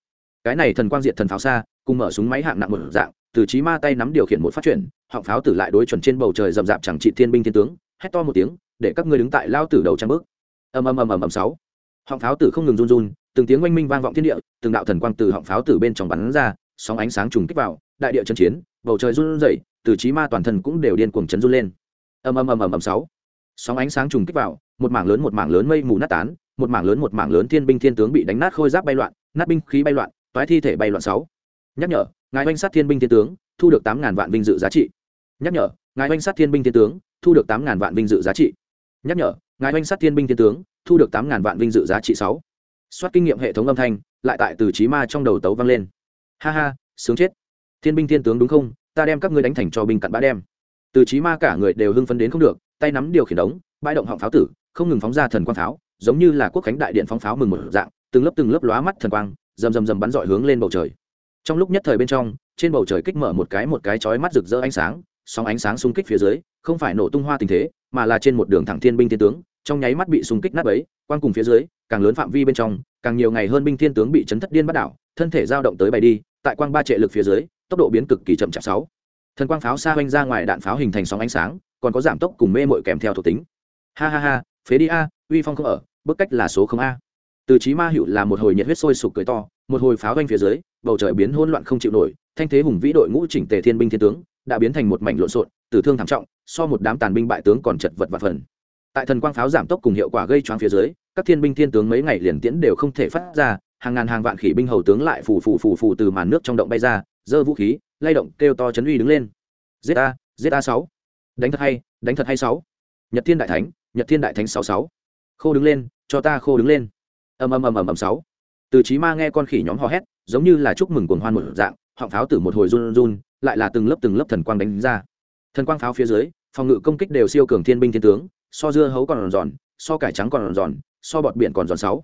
Cái này thần quang diện thần pháo xa, cùng mở súng máy hạng nặng một dạng, từ trí ma tay nắm điều khiển một phát chuyển, họng pháo tử lại đối chuẩn trên bầu trời rậm rạp chẳng trị thiên binh thiên tướng, hét to một tiếng, để các ngươi đứng tại lao tử đầu trang bước. Ầm ầm ầm ầm ầm sáu. Họng pháo tử không ngừng run run, từng tiếng oanh minh vang vọng thiên địa, từng đạo thần quang từ họng pháo tử bên trong bắn ra, sóng ánh sáng trùng kích vào, đại địa chân chiến, bầu trời run rẩy, từ trí ma toàn thân cũng đều điên cuồng chấn run lên. Ầm ầm ầm ầm ầm sáu. Sóng ánh sáng trùng kích vào một mảng lớn một mảng lớn mây mù nát tán, một mảng lớn một mảng lớn thiên binh thiên tướng bị đánh nát khôi giáp bay loạn, nát binh khí bay loạn, toái thi thể bay loạn sáu. Nhắc nhở, ngài oanh sát thiên binh thiên tướng, thu được tám ngàn vạn vinh dự giá trị. Nhắc nhở, ngài oanh sát thiên binh thiên tướng, thu được tám ngàn vạn vinh dự giá trị. Nhắc nhở, ngài oanh sát thiên binh thiên tướng, thu được tám ngàn vạn vinh dự giá trị sáu. Soát kinh nghiệm hệ thống âm thanh, lại tại từ trí ma trong đầu tấu vang lên. Ha ha, sướng chết. Thiên binh thiên tướng đúng không? Ta đem các ngươi đánh thành cho binh cặn bã đem. Từ trí ma cả người đều hưng phấn đến không được, tay nắm điều khiển đống, bãi động họng pháo tử không ngừng phóng ra thần quang pháo, giống như là quốc khánh đại điện phóng pháo mừng một dạng, từng lớp từng lớp lóa mắt thần quang, rầm rầm rầm bắn dọi hướng lên bầu trời. Trong lúc nhất thời bên trong, trên bầu trời kích mở một cái một cái chói mắt rực rỡ ánh sáng, sóng ánh sáng xung kích phía dưới, không phải nổ tung hoa tình thế, mà là trên một đường thẳng thiên binh thiên tướng, trong nháy mắt bị xung kích nát ấy quan cùng phía dưới, càng lớn phạm vi bên trong, càng nhiều ngày hơn binh thiên tướng bị chấn thất điên bắt đảo, thân thể dao động tới bay đi, tại quang ba trệ lực phía dưới, tốc độ biến cực kỳ chậm chạp sáu. Thần quang pháo xa hoanh ra ngoài đạn pháo hình thành sóng ánh sáng, còn có giảm tốc cùng mê mội kèm theo thuộc tính. Ha ha ha phế đi a, uy phong không ở, bức cách là số không a. Từ trí ma hiệu là một hồi nhiệt huyết sôi sục cười to, một hồi pháo vang phía dưới, bầu trời biến hỗn loạn không chịu nổi, thanh thế hùng vĩ đội ngũ chỉnh tề thiên binh thiên tướng, đã biến thành một mảnh lộn xộn, tử thương thảm trọng, so một đám tàn binh bại tướng còn chật vật và phần. Tại thần quang pháo giảm tốc cùng hiệu quả gây choáng phía dưới, các thiên binh thiên tướng mấy ngày liền tiễn đều không thể phát ra, hàng ngàn hàng vạn khỉ binh hầu tướng lại phù phù phù phù từ màn nước trong động bay ra, giơ vũ khí, lay động, kêu to chấn uy đứng lên. Giết a giết a sáu. Đánh thật hay, đánh thật hay sáu. Nhật thiên đại thánh nhật thiên đại thánh sáu sáu. Khô đứng lên, cho ta khô đứng lên. Ầm ầm ầm ầm ầm sáu. Từ trí ma nghe con khỉ nhóm hò hét, giống như là chúc mừng cuồng hoan một dạng, họng pháo tử một hồi run run, lại là từng lớp từng lớp thần quang đánh ra. Thần quang pháo phía dưới, phòng ngự công kích đều siêu cường thiên binh thiên tướng, so dưa hấu còn giòn, so cải trắng còn giòn, so bọt biển còn giòn sáu.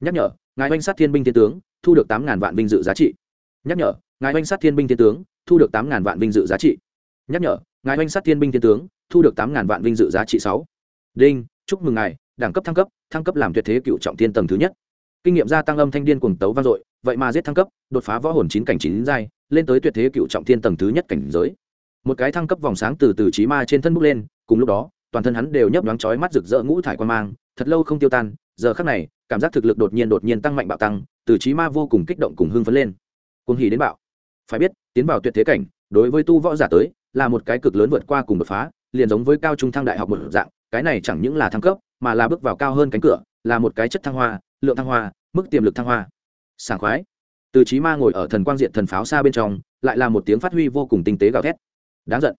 Nhắc nhở, ngài oanh sát thiên binh thiên tướng, thu được tám ngàn vạn vinh dự giá trị. Nhắc nhở, ngài oanh sát thiên binh thiên tướng, thu được tám ngàn vạn vinh dự giá trị. Nhắc nhở, ngài oanh sát thiên binh thiên tướng, thu được tám ngàn vạn vinh dự giá trị sáu đinh, chúc mừng ngài, đẳng cấp thăng cấp thăng cấp làm tuyệt thế cựu trọng thiên tầng thứ nhất. Kinh nghiệm gia tăng âm thanh điên cuồng tấu vang dội, vậy mà giết thăng cấp, đột phá võ hồn chín cảnh chín giai, lên tới tuyệt thế cựu trọng thiên tầng thứ nhất cảnh giới. Một cái thăng cấp vòng sáng từ từ trí ma trên thân bốc lên, cùng lúc đó, toàn thân hắn đều nhấp nhoáng chói mắt rực rỡ ngũ thải quan mang, thật lâu không tiêu tan, giờ khắc này, cảm giác thực lực đột nhiên đột nhiên tăng mạnh bạo tăng, từ trí ma vô cùng kích động cùng hưng phấn lên. Cuồng hỉ đến bạo. Phải biết, tiến vào tuyệt thế cảnh, đối với tu võ giả tới, là một cái cực lớn vượt qua cùng đột phá, liền giống với cao trung thăng đại học một dạng cái này chẳng những là thăng cấp, mà là bước vào cao hơn cánh cửa, là một cái chất thăng hoa, lượng thăng hoa, mức tiềm lực thăng hoa. Sảng khoái. Từ trí ma ngồi ở thần quang diện thần pháo xa bên trong, lại là một tiếng phát huy vô cùng tinh tế gào thét. Đáng giận.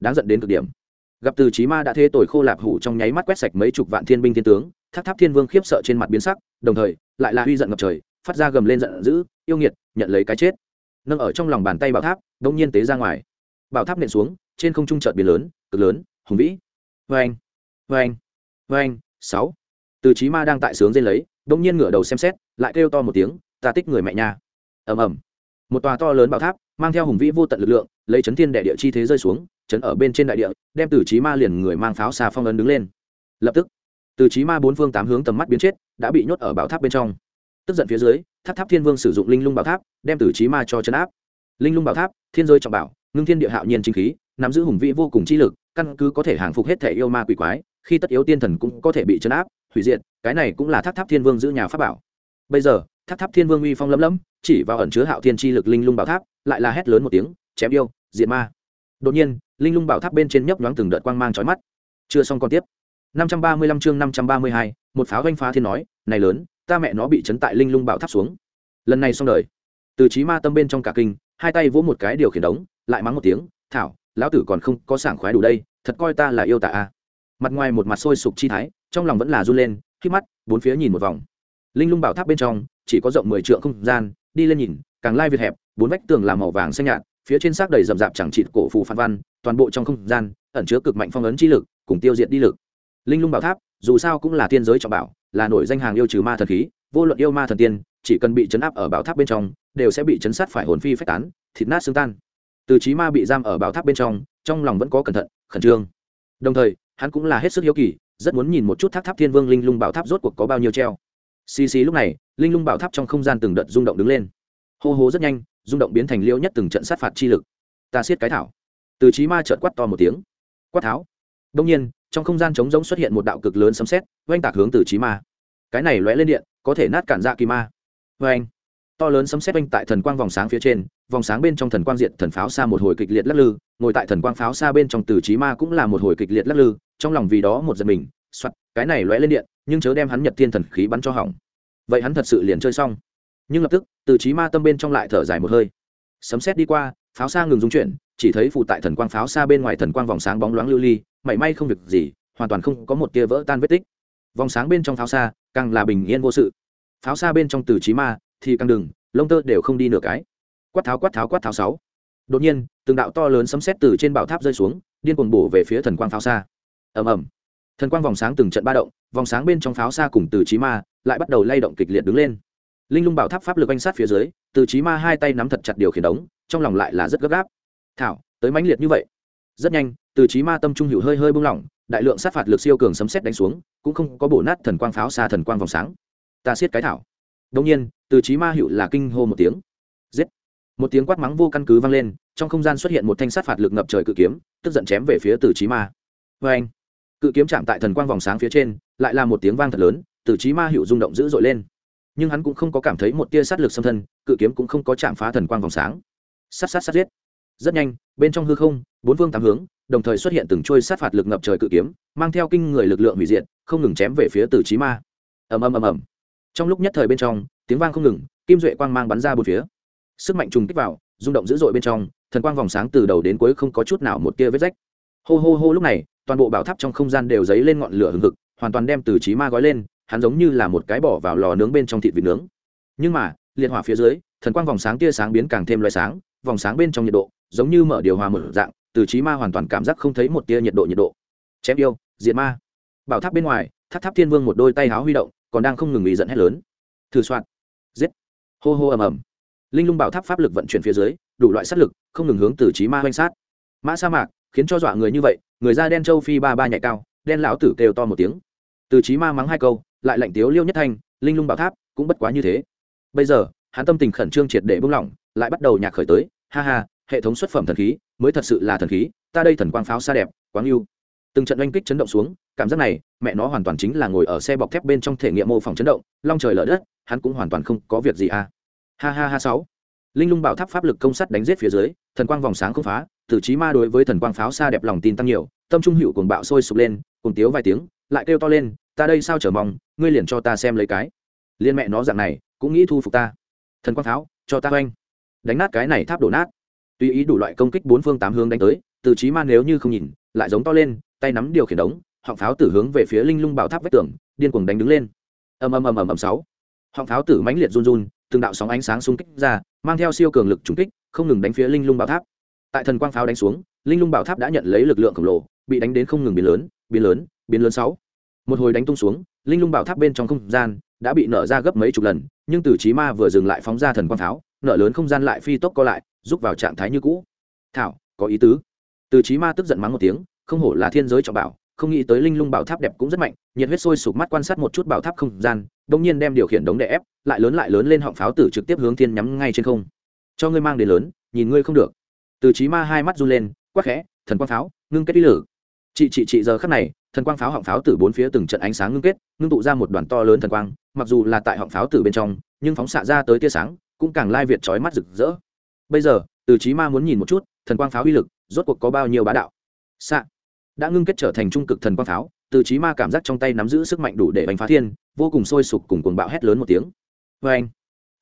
Đáng giận đến cực điểm. Gặp từ trí ma đã thế tội khô lạp hủ trong nháy mắt quét sạch mấy chục vạn thiên binh thiên tướng tháp tháp thiên vương khiếp sợ trên mặt biến sắc, đồng thời, lại là huy giận ngập trời, phát ra gầm lên giận dữ, yêu nghiệt, nhận lấy cái chết. Nâng ở trong lòng bàn tay bảo tháp đông nhiên tế ra ngoài. Bảo tháp nện xuống, trên không trung chợt biến lớn, cực lớn, hùng vĩ. Vê anh vê anh vê anh, sáu. Từ trí ma đang tại sướng dây lấy, đông nhiên ngửa đầu xem xét, lại kêu to một tiếng, ta tích người mẹ nha. Ầm ầm. Một tòa to lớn bảo tháp, mang theo hùng vĩ vô tận lực lượng, lấy chấn thiên đệ địa chi thế rơi xuống, chấn ở bên trên đại địa, đem từ trí ma liền người mang pháo xà phong ấn đứng lên. Lập tức, từ trí ma bốn phương tám hướng tầm mắt biến chết, đã bị nhốt ở bảo tháp bên trong. Tức giận phía dưới, tháp tháp thiên vương sử dụng linh lung bảo tháp, đem từ trí ma cho chấn áp. Linh lung bảo tháp, thiên rơi trọng bảo, ngưng thiên địa hạo nhiên chính khí, nắm giữ hùng vĩ vô cùng chi lực, căn cứ có thể hàng phục hết thể yêu ma quỷ quái khi tất yếu tiên thần cũng có thể bị chấn áp hủy diệt cái này cũng là tháp tháp thiên vương giữ nhà pháp bảo. Bây giờ tháp tháp thiên vương uy phong lấm lấm chỉ vào ẩn chứa hạo thiên chi lực linh lung bảo tháp lại là hét lớn một tiếng chém yêu diệt ma. Đột nhiên linh lung bảo tháp bên trên nhấp nhoáng từng đợt quang mang chói mắt. Chưa xong còn tiếp. 535 chương 532, một pháo doanh phá thiên nói này lớn ta mẹ nó bị chấn tại linh lung bảo tháp xuống. Lần này xong đời. Từ trí ma tâm bên trong cả kinh hai tay vỗ một cái điều khiển đống lại mắng một tiếng thảo lão tử còn không có sảng khoái đủ đây thật coi ta là yêu tả a mặt ngoài một mặt sôi sục chi thái, trong lòng vẫn là run lên, khi mắt, bốn phía nhìn một vòng. Linh lung bảo tháp bên trong, chỉ có rộng mười trượng không gian, đi lên nhìn, càng lai việt hẹp, bốn vách tường làm màu vàng xanh nhạt, phía trên xác đầy rậm rạp chẳng trịt cổ phù phan văn, toàn bộ trong không gian, ẩn chứa cực mạnh phong ấn chi lực, cùng tiêu diệt đi lực. Linh lung bảo tháp, dù sao cũng là thiên giới trọng bảo, là nổi danh hàng yêu trừ ma thần khí, vô luận yêu ma thần tiên, chỉ cần bị chấn áp ở bảo tháp bên trong, đều sẽ bị chấn sát phải hồn phi phách tán, thịt nát xương tan. Từ trí ma bị giam ở bảo tháp bên trong trong lòng vẫn có cẩn thận, khẩn trương. Đồng thời hắn cũng là hết sức hiếu kỳ rất muốn nhìn một chút tháp tháp thiên vương linh lung bảo tháp rốt cuộc có bao nhiêu treo. Xì xì lúc này linh lung bảo tháp trong không gian từng đợt rung động đứng lên. Hô hô rất nhanh rung động biến thành liêu nhất từng trận sát phạt chi lực. Ta siết cái thảo. Từ trí ma trợn quát to một tiếng. Quát tháo. Đông nhiên trong không gian trống rỗng xuất hiện một đạo cực lớn sấm sét, oanh tạc hướng từ trí ma. Cái này lóe lên điện có thể nát cản ra kỳ ma. Vê anh to lớn sấm sét oanh tại thần quang vòng sáng phía trên vòng sáng bên trong thần quang diện thần pháo xa một hồi kịch liệt lắc lư ngồi tại thần quang pháo xa bên trong từ trí ma cũng là một hồi kịch liệt lắc lư trong lòng vì đó một giật mình soặt cái này lóe lên điện, nhưng chớ đem hắn nhật thiên thần khí bắn cho hỏng. Vậy hắn thật sự liền chơi xong. Nhưng lập tức, từ trí ma tâm bên trong lại thở dài một hơi. Sấm xét đi qua, pháo xa ngừng dung chuyển, chỉ thấy phụ tại thần quang pháo xa bên ngoài thần quang vòng sáng bóng loáng lưu ly, mảy may không việc gì, hoàn toàn không có một tia vỡ tan vết tích. Vòng sáng bên trong pháo xa, càng là bình yên vô sự. Pháo xa bên trong từ trí ma, thì càng đừng, lông tơ đều không đi nửa cái. Quát tháo quát tháo quát tháo sáu. Đột nhiên, từng đạo to lớn sấm xét từ trên bảo tháp rơi xuống, điên cuồng bổ về phía thần quang pháo xa ầm ầm. Thần quang vòng sáng từng trận ba động, vòng sáng bên trong pháo xa cùng từ trí ma lại bắt đầu lay động kịch liệt đứng lên. Linh lung bảo tháp pháp lực quanh sát phía dưới, từ trí ma hai tay nắm thật chặt điều khiển đống, trong lòng lại là rất gấp gáp. Thảo, tới mãnh liệt như vậy. Rất nhanh, từ trí ma tâm trung hữu hơi hơi buông lỏng, đại lượng sát phạt lực siêu cường sấm xét đánh xuống, cũng không có bổ nát thần quang pháo xa thần quang vòng sáng. Ta siết cái thảo. Đông nhiên, từ trí ma hữu là kinh hô một tiếng. Giết. Một tiếng quát mắng vô căn cứ vang lên, trong không gian xuất hiện một thanh sát phạt lực ngập trời cự kiếm, tức giận chém về phía từ trí ma. Vê anh cự kiếm chạm tại thần quang vòng sáng phía trên, lại là một tiếng vang thật lớn, từ trí ma hữu rung động dữ dội lên. Nhưng hắn cũng không có cảm thấy một tia sát lực xâm thân, cự kiếm cũng không có chạm phá thần quang vòng sáng. Sát sát sát giết. Rất nhanh, bên trong hư không, bốn phương tám hướng, đồng thời xuất hiện từng trôi sát phạt lực ngập trời cự kiếm, mang theo kinh người lực lượng hủy diệt, không ngừng chém về phía từ trí ma. Ầm ầm ầm ầm. Trong lúc nhất thời bên trong, tiếng vang không ngừng, kim duệ quang mang bắn ra bốn phía. Sức mạnh trùng kích vào, rung động dữ dội bên trong, thần quang vòng sáng từ đầu đến cuối không có chút nào một tia vết rách hô hô hô lúc này, toàn bộ bảo tháp trong không gian đều dấy lên ngọn lửa hừng hực, hoàn toàn đem từ trí ma gói lên, hắn giống như là một cái bỏ vào lò nướng bên trong thịt vịt nướng. Nhưng mà, liệt hỏa phía dưới, thần quang vòng sáng tia sáng biến càng thêm loại sáng, vòng sáng bên trong nhiệt độ, giống như mở điều hòa mở dạng, từ trí ma hoàn toàn cảm giác không thấy một tia nhiệt độ nhiệt độ. Chém yêu, diệt ma. Bảo tháp bên ngoài, tháp tháp thiên vương một đôi tay háo huy động, còn đang không ngừng ý giận hét lớn. Thử soạn. Giết. Hô hô ầm ầm. Linh lung bảo tháp pháp lực vận chuyển phía dưới, đủ loại sát lực, không ngừng hướng từ trí ma oanh sát. Mã sa mạc khiến cho dọa người như vậy, người da đen châu phi ba ba nhạy cao, đen lão tử kêu to một tiếng. Từ trí ma mắng hai câu, lại lạnh tiếu liêu nhất thanh, linh lung bảo tháp, cũng bất quá như thế. Bây giờ, hắn tâm tình khẩn trương triệt để bung lỏng, lại bắt đầu nhạc khởi tới. Ha ha, hệ thống xuất phẩm thần khí, mới thật sự là thần khí, ta đây thần quang pháo xa đẹp quáng yêu từng trận oanh kích chấn động xuống, cảm giác này, mẹ nó hoàn toàn chính là ngồi ở xe bọc thép bên trong thể nghiệm mô phỏng chấn động, long trời lở đất, hắn cũng hoàn toàn không có việc gì à. Ha ha ha sáu. Linh lung bảo tháp pháp lực công sắt đánh giết phía dưới, thần quang vòng sáng không phá tử trí ma đối với thần quang pháo xa đẹp lòng tin tăng nhiều, tâm trung hữu cuồng bạo sôi sục lên cùng tiếu vài tiếng, lại kêu to lên, ta đây sao chờ mong, ngươi liền cho ta xem lấy cái. Liên mẹ nó dạng này, cũng nghĩ thu phục ta. Thần quang pháo, cho ta oanh. Đánh nát cái này tháp đổ nát. Tùy ý đủ loại công kích bốn phương tám hướng đánh tới từ trí ma nếu như không nhìn, lại giống to lên, tay nắm điều khiển đống, họng pháo tử hướng về phía linh lung bảo tháp vách tường, điên cuồng đánh đứng lên. Ầm ầm ầm ầm ầm sáu. Họng pháo tử mãnh liệt run run, từng đạo sóng ánh sáng xung kích ra, mang theo siêu cường lực trúng kích, không ngừng đánh phía linh lung bảo tháp tại thần quang pháo đánh xuống, linh lung bảo tháp đã nhận lấy lực lượng khổng lồ, bị đánh đến không ngừng biến lớn biến lớn biến lớn sáu. Một hồi đánh tung xuống, linh lung bảo tháp bên trong không gian đã bị nở ra gấp mấy chục lần, nhưng từ trí ma vừa dừng lại phóng ra thần quang pháo, nở lớn không gian lại phi tốc co lại, rút vào trạng thái như cũ. Thảo, có ý tứ. Từ trí ma tức giận mắng một tiếng, không hổ là thiên giới trọng bảo, không nghĩ tới linh lung bảo tháp đẹp cũng rất mạnh, nhiệt huyết sôi sục mắt quan sát một chút bảo tháp không gian đông nhiên đem điều khiển đống đè ép, lại lớn lại lớn lên họng pháo tử trực tiếp hướng thiên nhắm ngay trên không. Cho ngươi mang đến lớn, nhìn ngươi không được từ trí ma hai mắt run lên, quắc khẽ, thần quang pháo, ngưng kết ý lử chị chị chị giờ khắc này, thần quang pháo họng pháo từ bốn phía từng trận ánh sáng ngưng kết, ngưng tụ ra một đoàn to lớn thần quang, mặc dù là tại họng pháo từ bên trong, nhưng phóng xạ ra tới tia sáng, cũng càng lai việt trói mắt rực rỡ. Bây giờ, từ trí ma muốn nhìn một chút, thần quang pháo uy lực, rốt cuộc có bao nhiêu bá đạo. Xạ. Đã ngưng kết trở thành trung cực thần quang pháo, từ trí ma cảm giác trong tay nắm giữ sức mạnh đủ để bành phá thiên, vô cùng sôi sục cùng cuồng bạo hét lớn một tiếng. Vê anh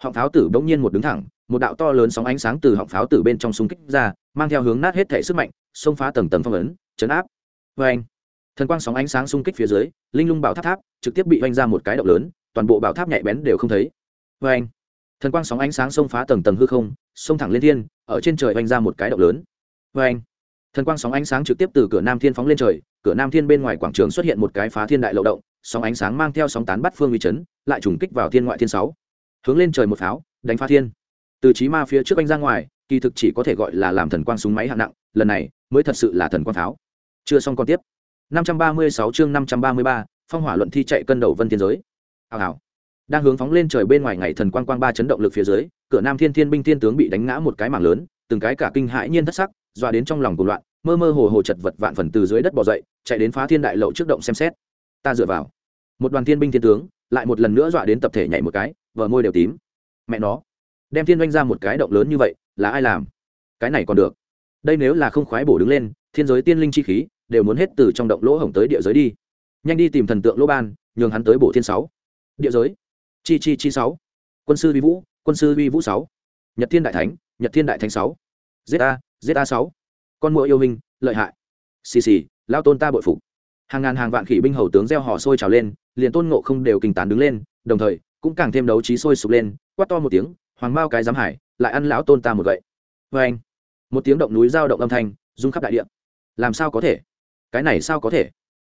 họng pháo tử bỗng nhiên một đứng thẳng một đạo to lớn sóng ánh sáng từ họng pháo từ bên trong súng kích ra, mang theo hướng nát hết thể sức mạnh, xông phá tầng tầng phong ấn, chấn áp. Vê anh, thần quang sóng ánh sáng xung kích phía dưới, linh lung bảo tháp tháp trực tiếp bị oanh ra một cái động lớn, toàn bộ bảo tháp nhạy bén đều không thấy. Vê anh, thần quang sóng ánh sáng xông phá tầng tầng hư không, xông thẳng lên thiên, ở trên trời oanh ra một cái động lớn. Vê anh, thần quang sóng ánh sáng trực tiếp từ cửa nam thiên phóng lên trời, cửa nam thiên bên ngoài quảng trường xuất hiện một cái phá thiên đại lậu động, sóng ánh sáng mang theo sóng tán bắt phương uy chấn, lại trùng kích vào thiên ngoại thiên sáu. Hướng lên trời một pháo, đánh phá thiên từ trí ma phía trước anh ra ngoài kỳ thực chỉ có thể gọi là làm thần quang súng máy hạng nặng lần này mới thật sự là thần quang pháo. Chưa xong còn tiếp. 536 chương 533, phong hỏa luận thi chạy cân đầu vân thiên giới. Hào hào. Đang hướng phóng lên trời bên ngoài ngày thần quang quang ba chấn động lực phía dưới cửa nam thiên thiên binh thiên tướng bị đánh ngã một cái mảng lớn từng cái cả kinh hãi nhiên thất sắc dọa đến trong lòng cuộc loạn mơ mơ hồ hồ chật vật vạn phần từ dưới đất bò dậy chạy đến phá thiên đại lậu trước động xem xét. Ta dựa vào. Một đoàn thiên binh thiên tướng lại một lần nữa dọa đến tập thể nhảy một cái vợ môi đều tím. Mẹ nó đem thiên doanh ra một cái động lớn như vậy, là ai làm? Cái này còn được. Đây nếu là không khoái bổ đứng lên, thiên giới tiên linh chi khí, đều muốn hết từ trong động lỗ hổng tới địa giới đi. Nhanh đi tìm thần tượng lỗ ban, nhường hắn tới bổ thiên sáu. Địa giới. Chi chi chi sáu. Quân sư vi vũ, quân sư vi vũ sáu. Nhật thiên đại thánh, nhật thiên đại thánh sáu. Zeta zeta sáu. Con mũi yêu hình, lợi hại. Xì xì, lao tôn ta bội phục. Hàng ngàn hàng vạn khỉ binh hầu tướng gieo hò sôi trào lên, liền tôn ngộ không đều kinh tán đứng lên, đồng thời, cũng càng thêm đấu trí sôi sục lên, quát to một tiếng hoàng bao cái giám hải, lại ăn lão tôn ta một gậy. Vê anh, một tiếng động núi giao động âm thanh, rung khắp đại địa. Làm sao có thể? Cái này sao có thể?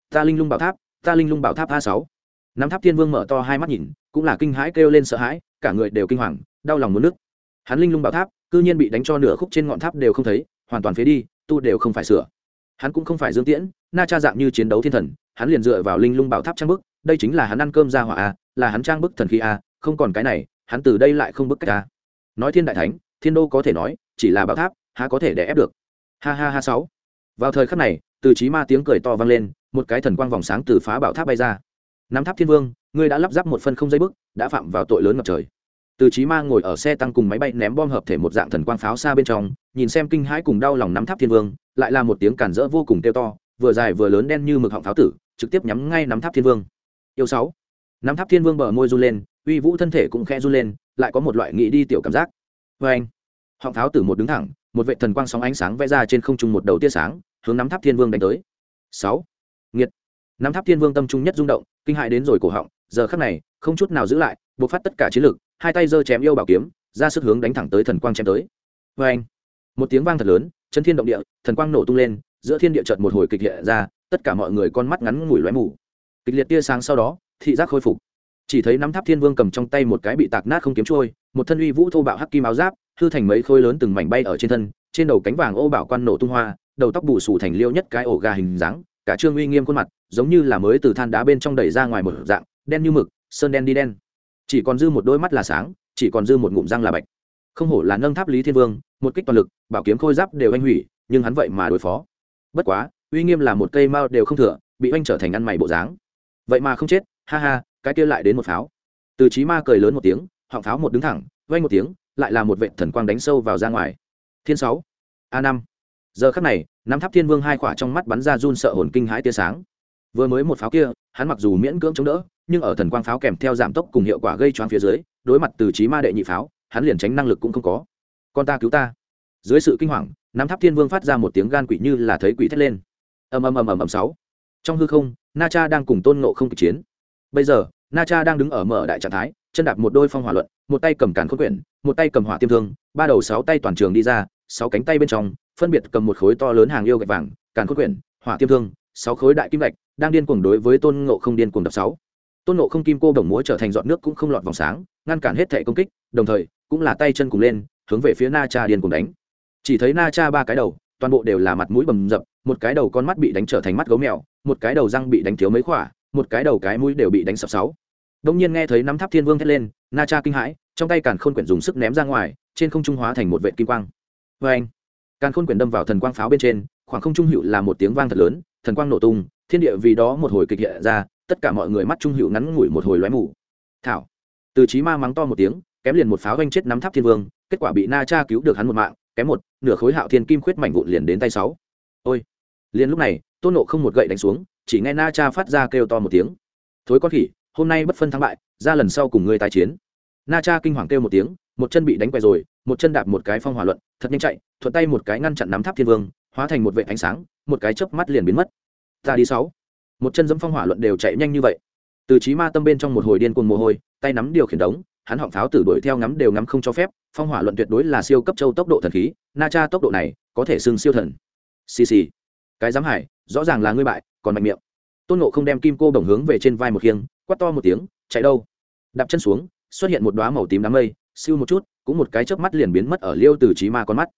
Ta linh lung bảo tháp, ta linh lung bảo tháp a sáu. Năm tháp thiên vương mở to hai mắt nhìn, cũng là kinh hãi kêu lên sợ hãi, cả người đều kinh hoàng, đau lòng muốn nước hắn linh lung bảo tháp, cư nhiên bị đánh cho nửa khúc trên ngọn tháp đều không thấy, hoàn toàn phế đi, tu đều không phải sửa. Hắn cũng không phải dương tiễn, na cha dạng như chiến đấu thiên thần, hắn liền dựa vào linh lung bảo tháp trang bức, đây chính là hắn ăn cơm ra hỏa a, là hắn trang bức thần khí a, không còn cái này hắn từ đây lại không bức cách ta. Nói thiên đại thánh, thiên đô có thể nói, chỉ là bảo tháp, há có thể để ép được. Ha ha ha sáu. Vào thời khắc này, từ trí ma tiếng cười to vang lên, một cái thần quang vòng sáng từ phá bảo tháp bay ra. Nắm tháp thiên vương, ngươi đã lắp ráp một phân không dây bức đã phạm vào tội lớn ngập trời. Từ trí ma ngồi ở xe tăng cùng máy bay ném bom hợp thể một dạng thần quang pháo xa bên trong, nhìn xem kinh hãi cùng đau lòng nắm tháp thiên vương, lại là một tiếng cản rỡ vô cùng kêu to, vừa dài vừa lớn đen như mực họng pháo tử, trực tiếp nhắm ngay nắm tháp thiên vương. Yêu sáu. Nắm tháp thiên vương bờ môi run lên uy vũ thân thể cũng khe run lên, lại có một loại nghĩ đi tiểu cảm giác. Vê anh, họng tháo tử một đứng thẳng, một vệ thần quang sóng ánh sáng vẽ ra trên không trung một đầu tia sáng, hướng nắm tháp thiên vương đánh tới. Sáu, nghiệt. Nắm tháp thiên vương tâm trung nhất rung động, kinh hại đến rồi cổ họng, giờ khắc này, không chút nào giữ lại, buộc phát tất cả chiến lực, hai tay giơ chém yêu bảo kiếm, ra sức hướng đánh thẳng tới thần quang chém tới. Vê anh, một tiếng vang thật lớn chân thiên động địa, thần quang nổ tung lên, giữa thiên địa chợt một hồi kịch hiện ra, tất cả mọi người con mắt ngắn ngủi lóe mù. Kịch liệt tia sáng sau đó, thị giác khôi phục chỉ thấy nắm tháp thiên vương cầm trong tay một cái bị tạc nát không kiếm trôi, một thân uy vũ thô bạo hắc kim áo giáp, hư thành mấy khối lớn từng mảnh bay ở trên thân, trên đầu cánh vàng ô bảo quan nổ tung hoa, đầu tóc bù xù thành liêu nhất cái ổ gà hình dáng, cả trương uy nghiêm khuôn mặt, giống như là mới từ than đá bên trong đẩy ra ngoài một dạng, đen như mực, sơn đen đi đen. Chỉ còn dư một đôi mắt là sáng, chỉ còn dư một ngụm răng là bạch. Không hổ là nâng tháp lý thiên vương, một kích toàn lực, bảo kiếm khôi giáp đều anh hủy, nhưng hắn vậy mà đối phó. Bất quá, uy nghiêm là một cây mao đều không thừa, bị anh trở thành ăn mày bộ dáng. Vậy mà không chết, ha ha cái kia lại đến một pháo. Từ trí ma cười lớn một tiếng, họng pháo một đứng thẳng vay một tiếng, lại là một vệ thần quang đánh sâu vào ra ngoài. Thiên sáu, a năm. Giờ khắc này, năm tháp thiên vương hai khỏa trong mắt bắn ra run sợ hồn kinh hãi tia sáng. Vừa mới một pháo kia, hắn mặc dù miễn cưỡng chống đỡ, nhưng ở thần quang pháo kèm theo giảm tốc cùng hiệu quả gây choáng phía dưới, đối mặt từ trí ma đệ nhị pháo, hắn liền tránh năng lực cũng không có. Con ta cứu ta. Dưới sự kinh hoàng, năm tháp thiên vương phát ra một tiếng gan quỷ như là thấy quỷ thét lên. Ầm ầm ầm ầm ầm sáu. Trong hư không, na cha đang cùng tôn ngộ không kịch chiến. Bây giờ na cha đang đứng ở mở đại trạng thái, chân đạp một đôi phong hỏa luận, một tay cầm càn khôn quyển, một tay cầm hỏa tiêm thương, ba đầu sáu tay toàn trường đi ra, sáu cánh tay bên trong, phân biệt cầm một khối to lớn hàng yêu gạch vàng, càn khôn quyển, hỏa tiêm thương, sáu khối đại kim gạch, đang điên cuồng đối với tôn ngộ không điên cuồng đập sáu. Tôn ngộ không kim cô đồng múa trở thành giọt nước cũng không lọt vòng sáng, ngăn cản hết thể công kích, đồng thời, cũng là tay chân cùng lên, hướng về phía na cha điên cuồng đánh. Chỉ thấy na cha ba cái đầu, toàn bộ đều là mặt mũi bầm dập, một cái đầu con mắt bị đánh trở thành mắt gấu mèo, một cái đầu răng bị đánh thiếu mấy khỏa một cái đầu cái mũi đều bị đánh sập sáu. Đông nhiên nghe thấy nắm tháp thiên vương thét lên, na cha kinh hãi, trong tay càn khôn quyển dùng sức ném ra ngoài, trên không trung hóa thành một vệ kim quang. Vê anh càn khôn quyển đâm vào thần quang pháo bên trên, khoảng không trung hữu là một tiếng vang thật lớn, thần quang nổ tung, thiên địa vì đó một hồi kịch hiện ra, tất cả mọi người mắt trung hữu ngắn ngủi một hồi lóe mù. Thảo! Từ chí ma mắng to một tiếng, kém liền một pháo oanh chết nắm tháp thiên vương, kết quả bị na cha cứu được hắn một mạng, kém một, nửa khối hạo thiên kim khuyết mảnh vụn liền đến tay sáu. Ôi! Liền lúc này, tôn nộ không một gậy đánh xuống chỉ nghe na cha phát ra kêu to một tiếng. Thối con khỉ, hôm nay bất phân thắng bại, ra lần sau cùng ngươi tái chiến. Na cha kinh hoàng kêu một tiếng, một chân bị đánh quay rồi, một chân đạp một cái phong hỏa luận, thật nhanh chạy, thuận tay một cái ngăn chặn nắm tháp thiên vương, hóa thành một vệ ánh sáng, một cái chớp mắt liền biến mất. Ta đi sáu. Một chân dẫm phong hỏa luận đều chạy nhanh như vậy. Từ trí ma tâm bên trong một hồi điên cuồng mồ hôi, tay nắm điều khiển đống, hắn họng pháo tử đuổi theo ngắm đều ngắm không cho phép, phong hỏa luận tuyệt đối là siêu cấp châu tốc độ thần khí, na cha tốc độ này có thể xưng siêu thần. Xì xì. Cái giám hải rõ ràng là ngươi bại, còn mạnh miệng. Tôn nộ không đem kim cô đồng hướng về trên vai một khiêng, quát to một tiếng, chạy đâu? Đạp chân xuống, xuất hiện một đoá màu tím đám mây, siêu một chút, cũng một cái chớp mắt liền biến mất ở liêu từ trí ma con mắt.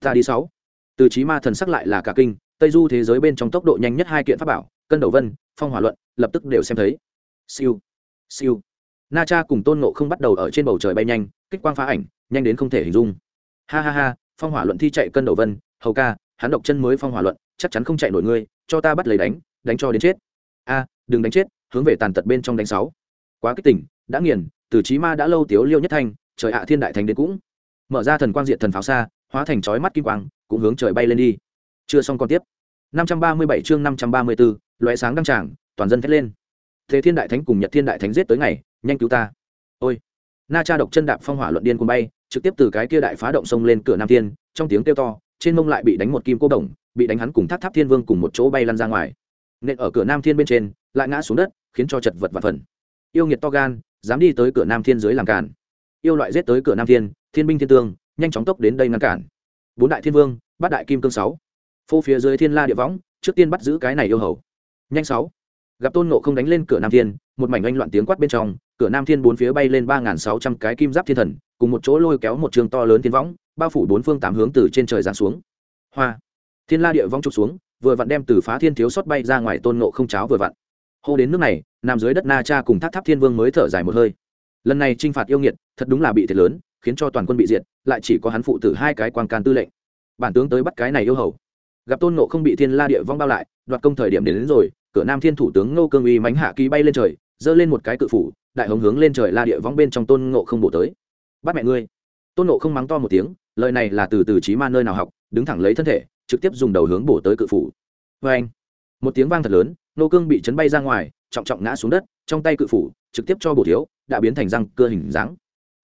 Ta đi sáu. Từ trí ma thần sắc lại là cả kinh, tây du thế giới bên trong tốc độ nhanh nhất hai kiện pháp bảo, cân đầu vân, phong hỏa luận, lập tức đều xem thấy. Siêu siêu. Na cha cùng tôn nộ không bắt đầu ở trên bầu trời bay nhanh, kích quang phá ảnh, nhanh đến không thể hình dung. Ha ha ha, phong hỏa luận thi chạy cân đầu vân, hầu ca, hắn độc chân mới phong hỏa luận chắc chắn không chạy nổi ngươi cho ta bắt lấy đánh đánh cho đến chết. A đừng đánh chết hướng về tàn tật bên trong đánh sáu. Quá kích tỉnh đã nghiền từ trí ma đã lâu tiếu liêu nhất thanh trời ạ thiên đại thành đến cũng. Mở ra thần quang diện thần pháo xa hóa thành chói mắt kim quang cũng hướng trời bay lên đi. Chưa xong còn tiếp. 537 chương 534, lóe sáng đăng tràng toàn dân thét lên. Thế thiên đại thánh cùng nhật thiên đại thánh giết tới ngày nhanh cứu ta. Ôi. Na cha độc chân đạp phong hỏa luận điên cuồng bay trực tiếp từ cái kia đại phá động sông lên cửa nam thiên trong tiếng kêu to trên mông lại bị đánh một kim cô đồng bị đánh hắn cùng tháp tháp thiên vương cùng một chỗ bay lăn ra ngoài. Nên ở cửa nam thiên bên trên, lại ngã xuống đất, khiến cho chật vật và phần. Yêu nghiệt to gan, dám đi tới cửa nam thiên dưới làm cản. Yêu loại giết tới cửa nam thiên thiên binh thiên tương, nhanh chóng tốc đến đây ngăn cản. Bốn đại thiên vương bát đại kim cương sáu. Phô phía dưới thiên la địa võng, trước tiên bắt giữ cái này yêu hầu. Nhanh sáu. Gặp tôn nộ không đánh lên cửa nam thiên, một mảnh oanh loạn tiếng quát bên trong, cửa nam thiên bốn phía bay lên ba nghìn sáu trăm cái kim giáp thiên thần, cùng một chỗ lôi kéo một trường to lớn thiên võng, bao phủ bốn phương tám hướng từ trên trời giáng xuống. Hoa thiên la địa vong trục xuống vừa vặn đem từ phá thiên thiếu sót bay ra ngoài tôn nộ không cháo vừa vặn. Hô đến nước này nằm dưới đất na cha cùng tháp tháp thiên vương mới thở dài một hơi. Lần này t r i n h phạt yêu nghiệt thật đúng là bị thiệt lớn khiến cho toàn quân bị diệt lại chỉ có hắn phụ tử hai cái quan can tư lệnh. Bản tướng tới bắt cái này yêu hầu. Gặp tôn nộ không bị thiên la địa vong bao lại đoạt công thời điểm đến, đến rồi cửa nam thiên thủ tướng ngô cương uy mánh hạ ký bay lên trời giơ lên một cái cự phủ đại hống hướng lên trời la địa vong bên trong tôn ngộ không bổ tới. Bắt mẹ ngươi. Tôn nộ không mắng to một tiếng lời này là từ từ trí ma nơi nào học đứng thẳng lấy thân thể trực tiếp dùng đầu hướng bổ tới cự phủ. Vê anh, một tiếng vang thật lớn, nô cương bị chấn bay ra ngoài, trọng trọng ngã xuống đất, trong tay cự phủ, trực tiếp cho bổ thiếu, đã biến thành răng cơ hình dáng.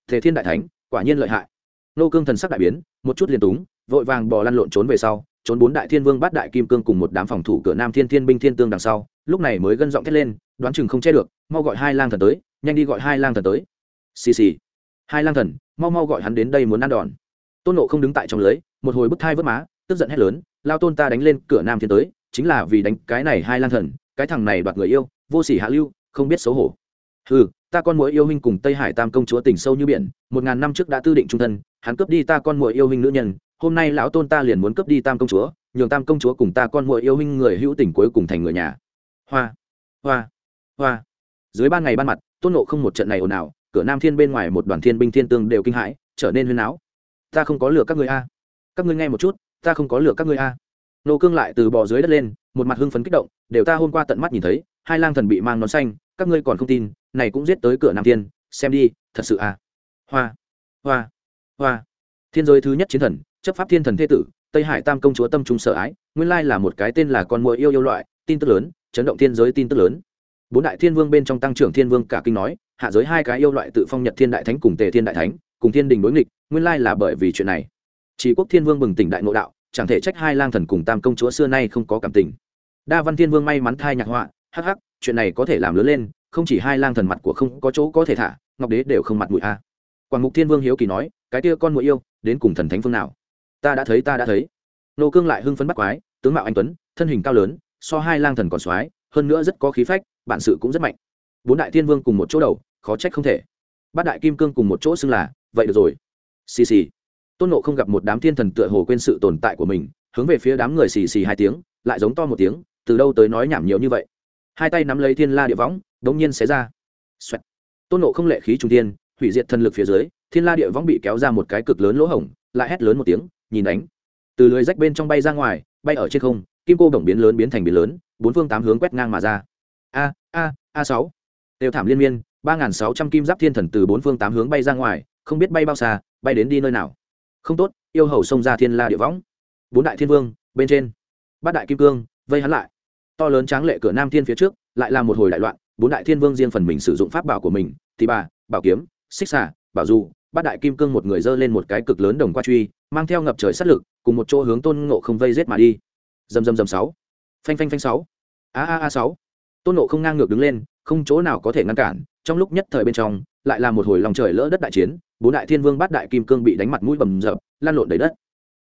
Thế thiên đại thánh, quả nhiên lợi hại. Nô cương thần sắc đại biến, một chút liền túng, vội vàng bò lăn lộn trốn về sau, trốn bốn đại thiên vương bắt đại kim cương cùng một đám phòng thủ cửa nam thiên thiên binh thiên tương đằng sau, lúc này mới gân giọng thét lên, đoán chừng không che được, mau gọi hai lang thần tới, nhanh đi gọi hai lang thần tới. Xì xì, hai lang thần, mau mau gọi hắn đến đây muốn ăn đòn. Tôn nộ không đứng tại trong lưới, một hồi bức thai vớt má tức giận hét lớn, lao tôn ta đánh lên cửa nam thiên tới, chính là vì đánh cái này hai lang thần, cái thằng này đoạt người yêu, vô sỉ hạ lưu, không biết xấu hổ. Ừ ta con mũi yêu huynh cùng tây hải tam công chúa tỉnh sâu như biển, một ngàn năm trước đã tư định trung thân, hắn cướp đi ta con mũi yêu huynh nữ nhân, hôm nay lão tôn ta liền muốn cướp đi tam công chúa, nhường tam công chúa cùng ta con muội yêu huynh người hữu tình cuối cùng thành người nhà. Hoa hoa hoa. Dưới ban ngày ban mặt, tôn nộ không một trận này ồn ào, cửa nam thiên bên ngoài một đoàn thiên binh thiên tương đều kinh hãi, trở nên huyên áo ta không có lừa các người a. Các ngươi nghe một chút ta không có lửa các ngươi a. Nô cương lại từ bò dưới đất lên, một mặt hưng phấn kích động, đều ta hôm qua tận mắt nhìn thấy, hai lang thần bị mang nón xanh, các ngươi còn không tin, này cũng giết tới cửa nam thiên, xem đi, thật sự à hoa hoa hoa. Thiên giới thứ nhất chiến thần, chấp pháp thiên thần thế tử, tây hải tam công chúa tâm trung sợ ái, nguyên lai là một cái tên là con mũi yêu yêu loại, tin tức lớn, chấn động thiên giới tin tức lớn. Bốn đại thiên vương bên trong tăng trưởng thiên vương cả kinh nói, hạ giới hai cái yêu loại tự phong nhật thiên đại thánh cùng tề thiên đại thánh, cùng thiên đình đối nghịch, nguyên lai là bởi vì chuyện này chỉ quốc thiên vương bừng tỉnh đại ngộ đạo, chẳng thể trách hai lang thần cùng tam công chúa xưa nay không có cảm tình. Đa văn thiên vương may mắn thai nhạc họa, hắc hắc, chuyện này có thể làm lớn lên, không chỉ hai lang thần mặt của không có chỗ có thể thả, ngọc đế đều không mặt mũi a. À. quảng mục thiên vương hiếu kỳ nói, cái kia con mũi yêu, đến cùng thần thánh phương nào? Ta đã thấy, ta đã thấy. Nô cương lại hưng phấn bắt quái, tướng mạo anh tuấn, thân hình cao lớn, so hai lang thần còn soái, hơn nữa rất có khí phách, bản sự cũng rất mạnh. Bốn đại thiên vương cùng một chỗ đầu, khó trách không thể. Bát đại kim cương cùng một chỗ xưng là, vậy được rồi. Xì xì tôn nộ không gặp một đám thiên thần tựa hồ quên sự tồn tại của mình, hướng về phía đám người xì xì hai tiếng, lại giống to một tiếng, từ đâu tới nói nhảm nhiều như vậy. Hai tay nắm lấy thiên la địa võng, đống nhiên xé ra. Xoẹt. tôn nộ không lệ khí trung tiên hủy diệt thần lực phía dưới, thiên la địa võng bị kéo ra một cái cực lớn lỗ hổng, lại hét lớn một tiếng, nhìn đánh. Từ lưới rách bên trong bay ra ngoài, bay ở trên không, kim cô đồng biến lớn biến thành biến lớn, bốn phương tám hướng quét ngang mà ra. A a a sáu. Đều thảm liên miên, ba n sáu trăm kim giáp thiên thần từ bốn phương tám hướng bay ra ngoài, không biết bay bao xa, bay đến đi nơi nào không tốt, yêu hầu xông ra thiên la địa võng. Bốn đại thiên vương, bên trên. Bát đại kim cương, vây hắn lại. To lớn tráng lệ cửa nam thiên phía trước, lại là một hồi đại loạn, bốn đại thiên vương riêng phần mình sử dụng pháp bảo của mình, thì bà, bảo kiếm, xích xả bảo du bát đại kim cương một người dơ lên một cái cực lớn đồng qua truy, mang theo ngập trời sát lực, cùng một chỗ hướng tôn ngộ không vây rết mà đi. Dầm dầm dầm sáu. Phanh phanh phanh sáu. A a a sáu. Tôn ngộ không ngang ngược đứng lên, không chỗ nào có thể ngăn cản trong lúc nhất thời bên trong, lại là một hồi lòng trời lỡ đất đại chiến, bốn đại thiên vương bát đại kim cương bị đánh mặt mũi bầm rập lan lộn đầy đất.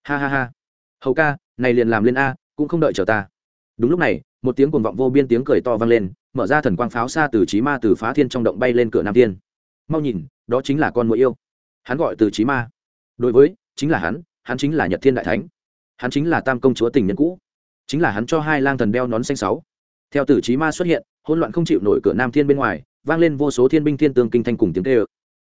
Ha ha ha. Hầu ca, này liền làm lên a, cũng không đợi chờ ta. Đúng lúc này, một tiếng cuồng vọng vô biên tiếng cười to vang lên, mở ra thần quang pháo xa từ trí ma từ phá thiên trong động bay lên cửa nam thiên. Mau nhìn, đó chính là con mũi yêu. Hắn gọi từ trí ma. Đối với, chính là hắn hắn chính là nhật thiên đại thánh. Hắn chính là tam công chúa tình nhân cũ. Chính là hắn cho hai lang thần đeo nón xanh sáu. Theo tử trí ma xuất hiện, hỗn loạn không chịu nổi cửa nam thiên bên ngoài vang lên vô số thiên binh thiên tương kinh thanh cùng tiếng tê ơ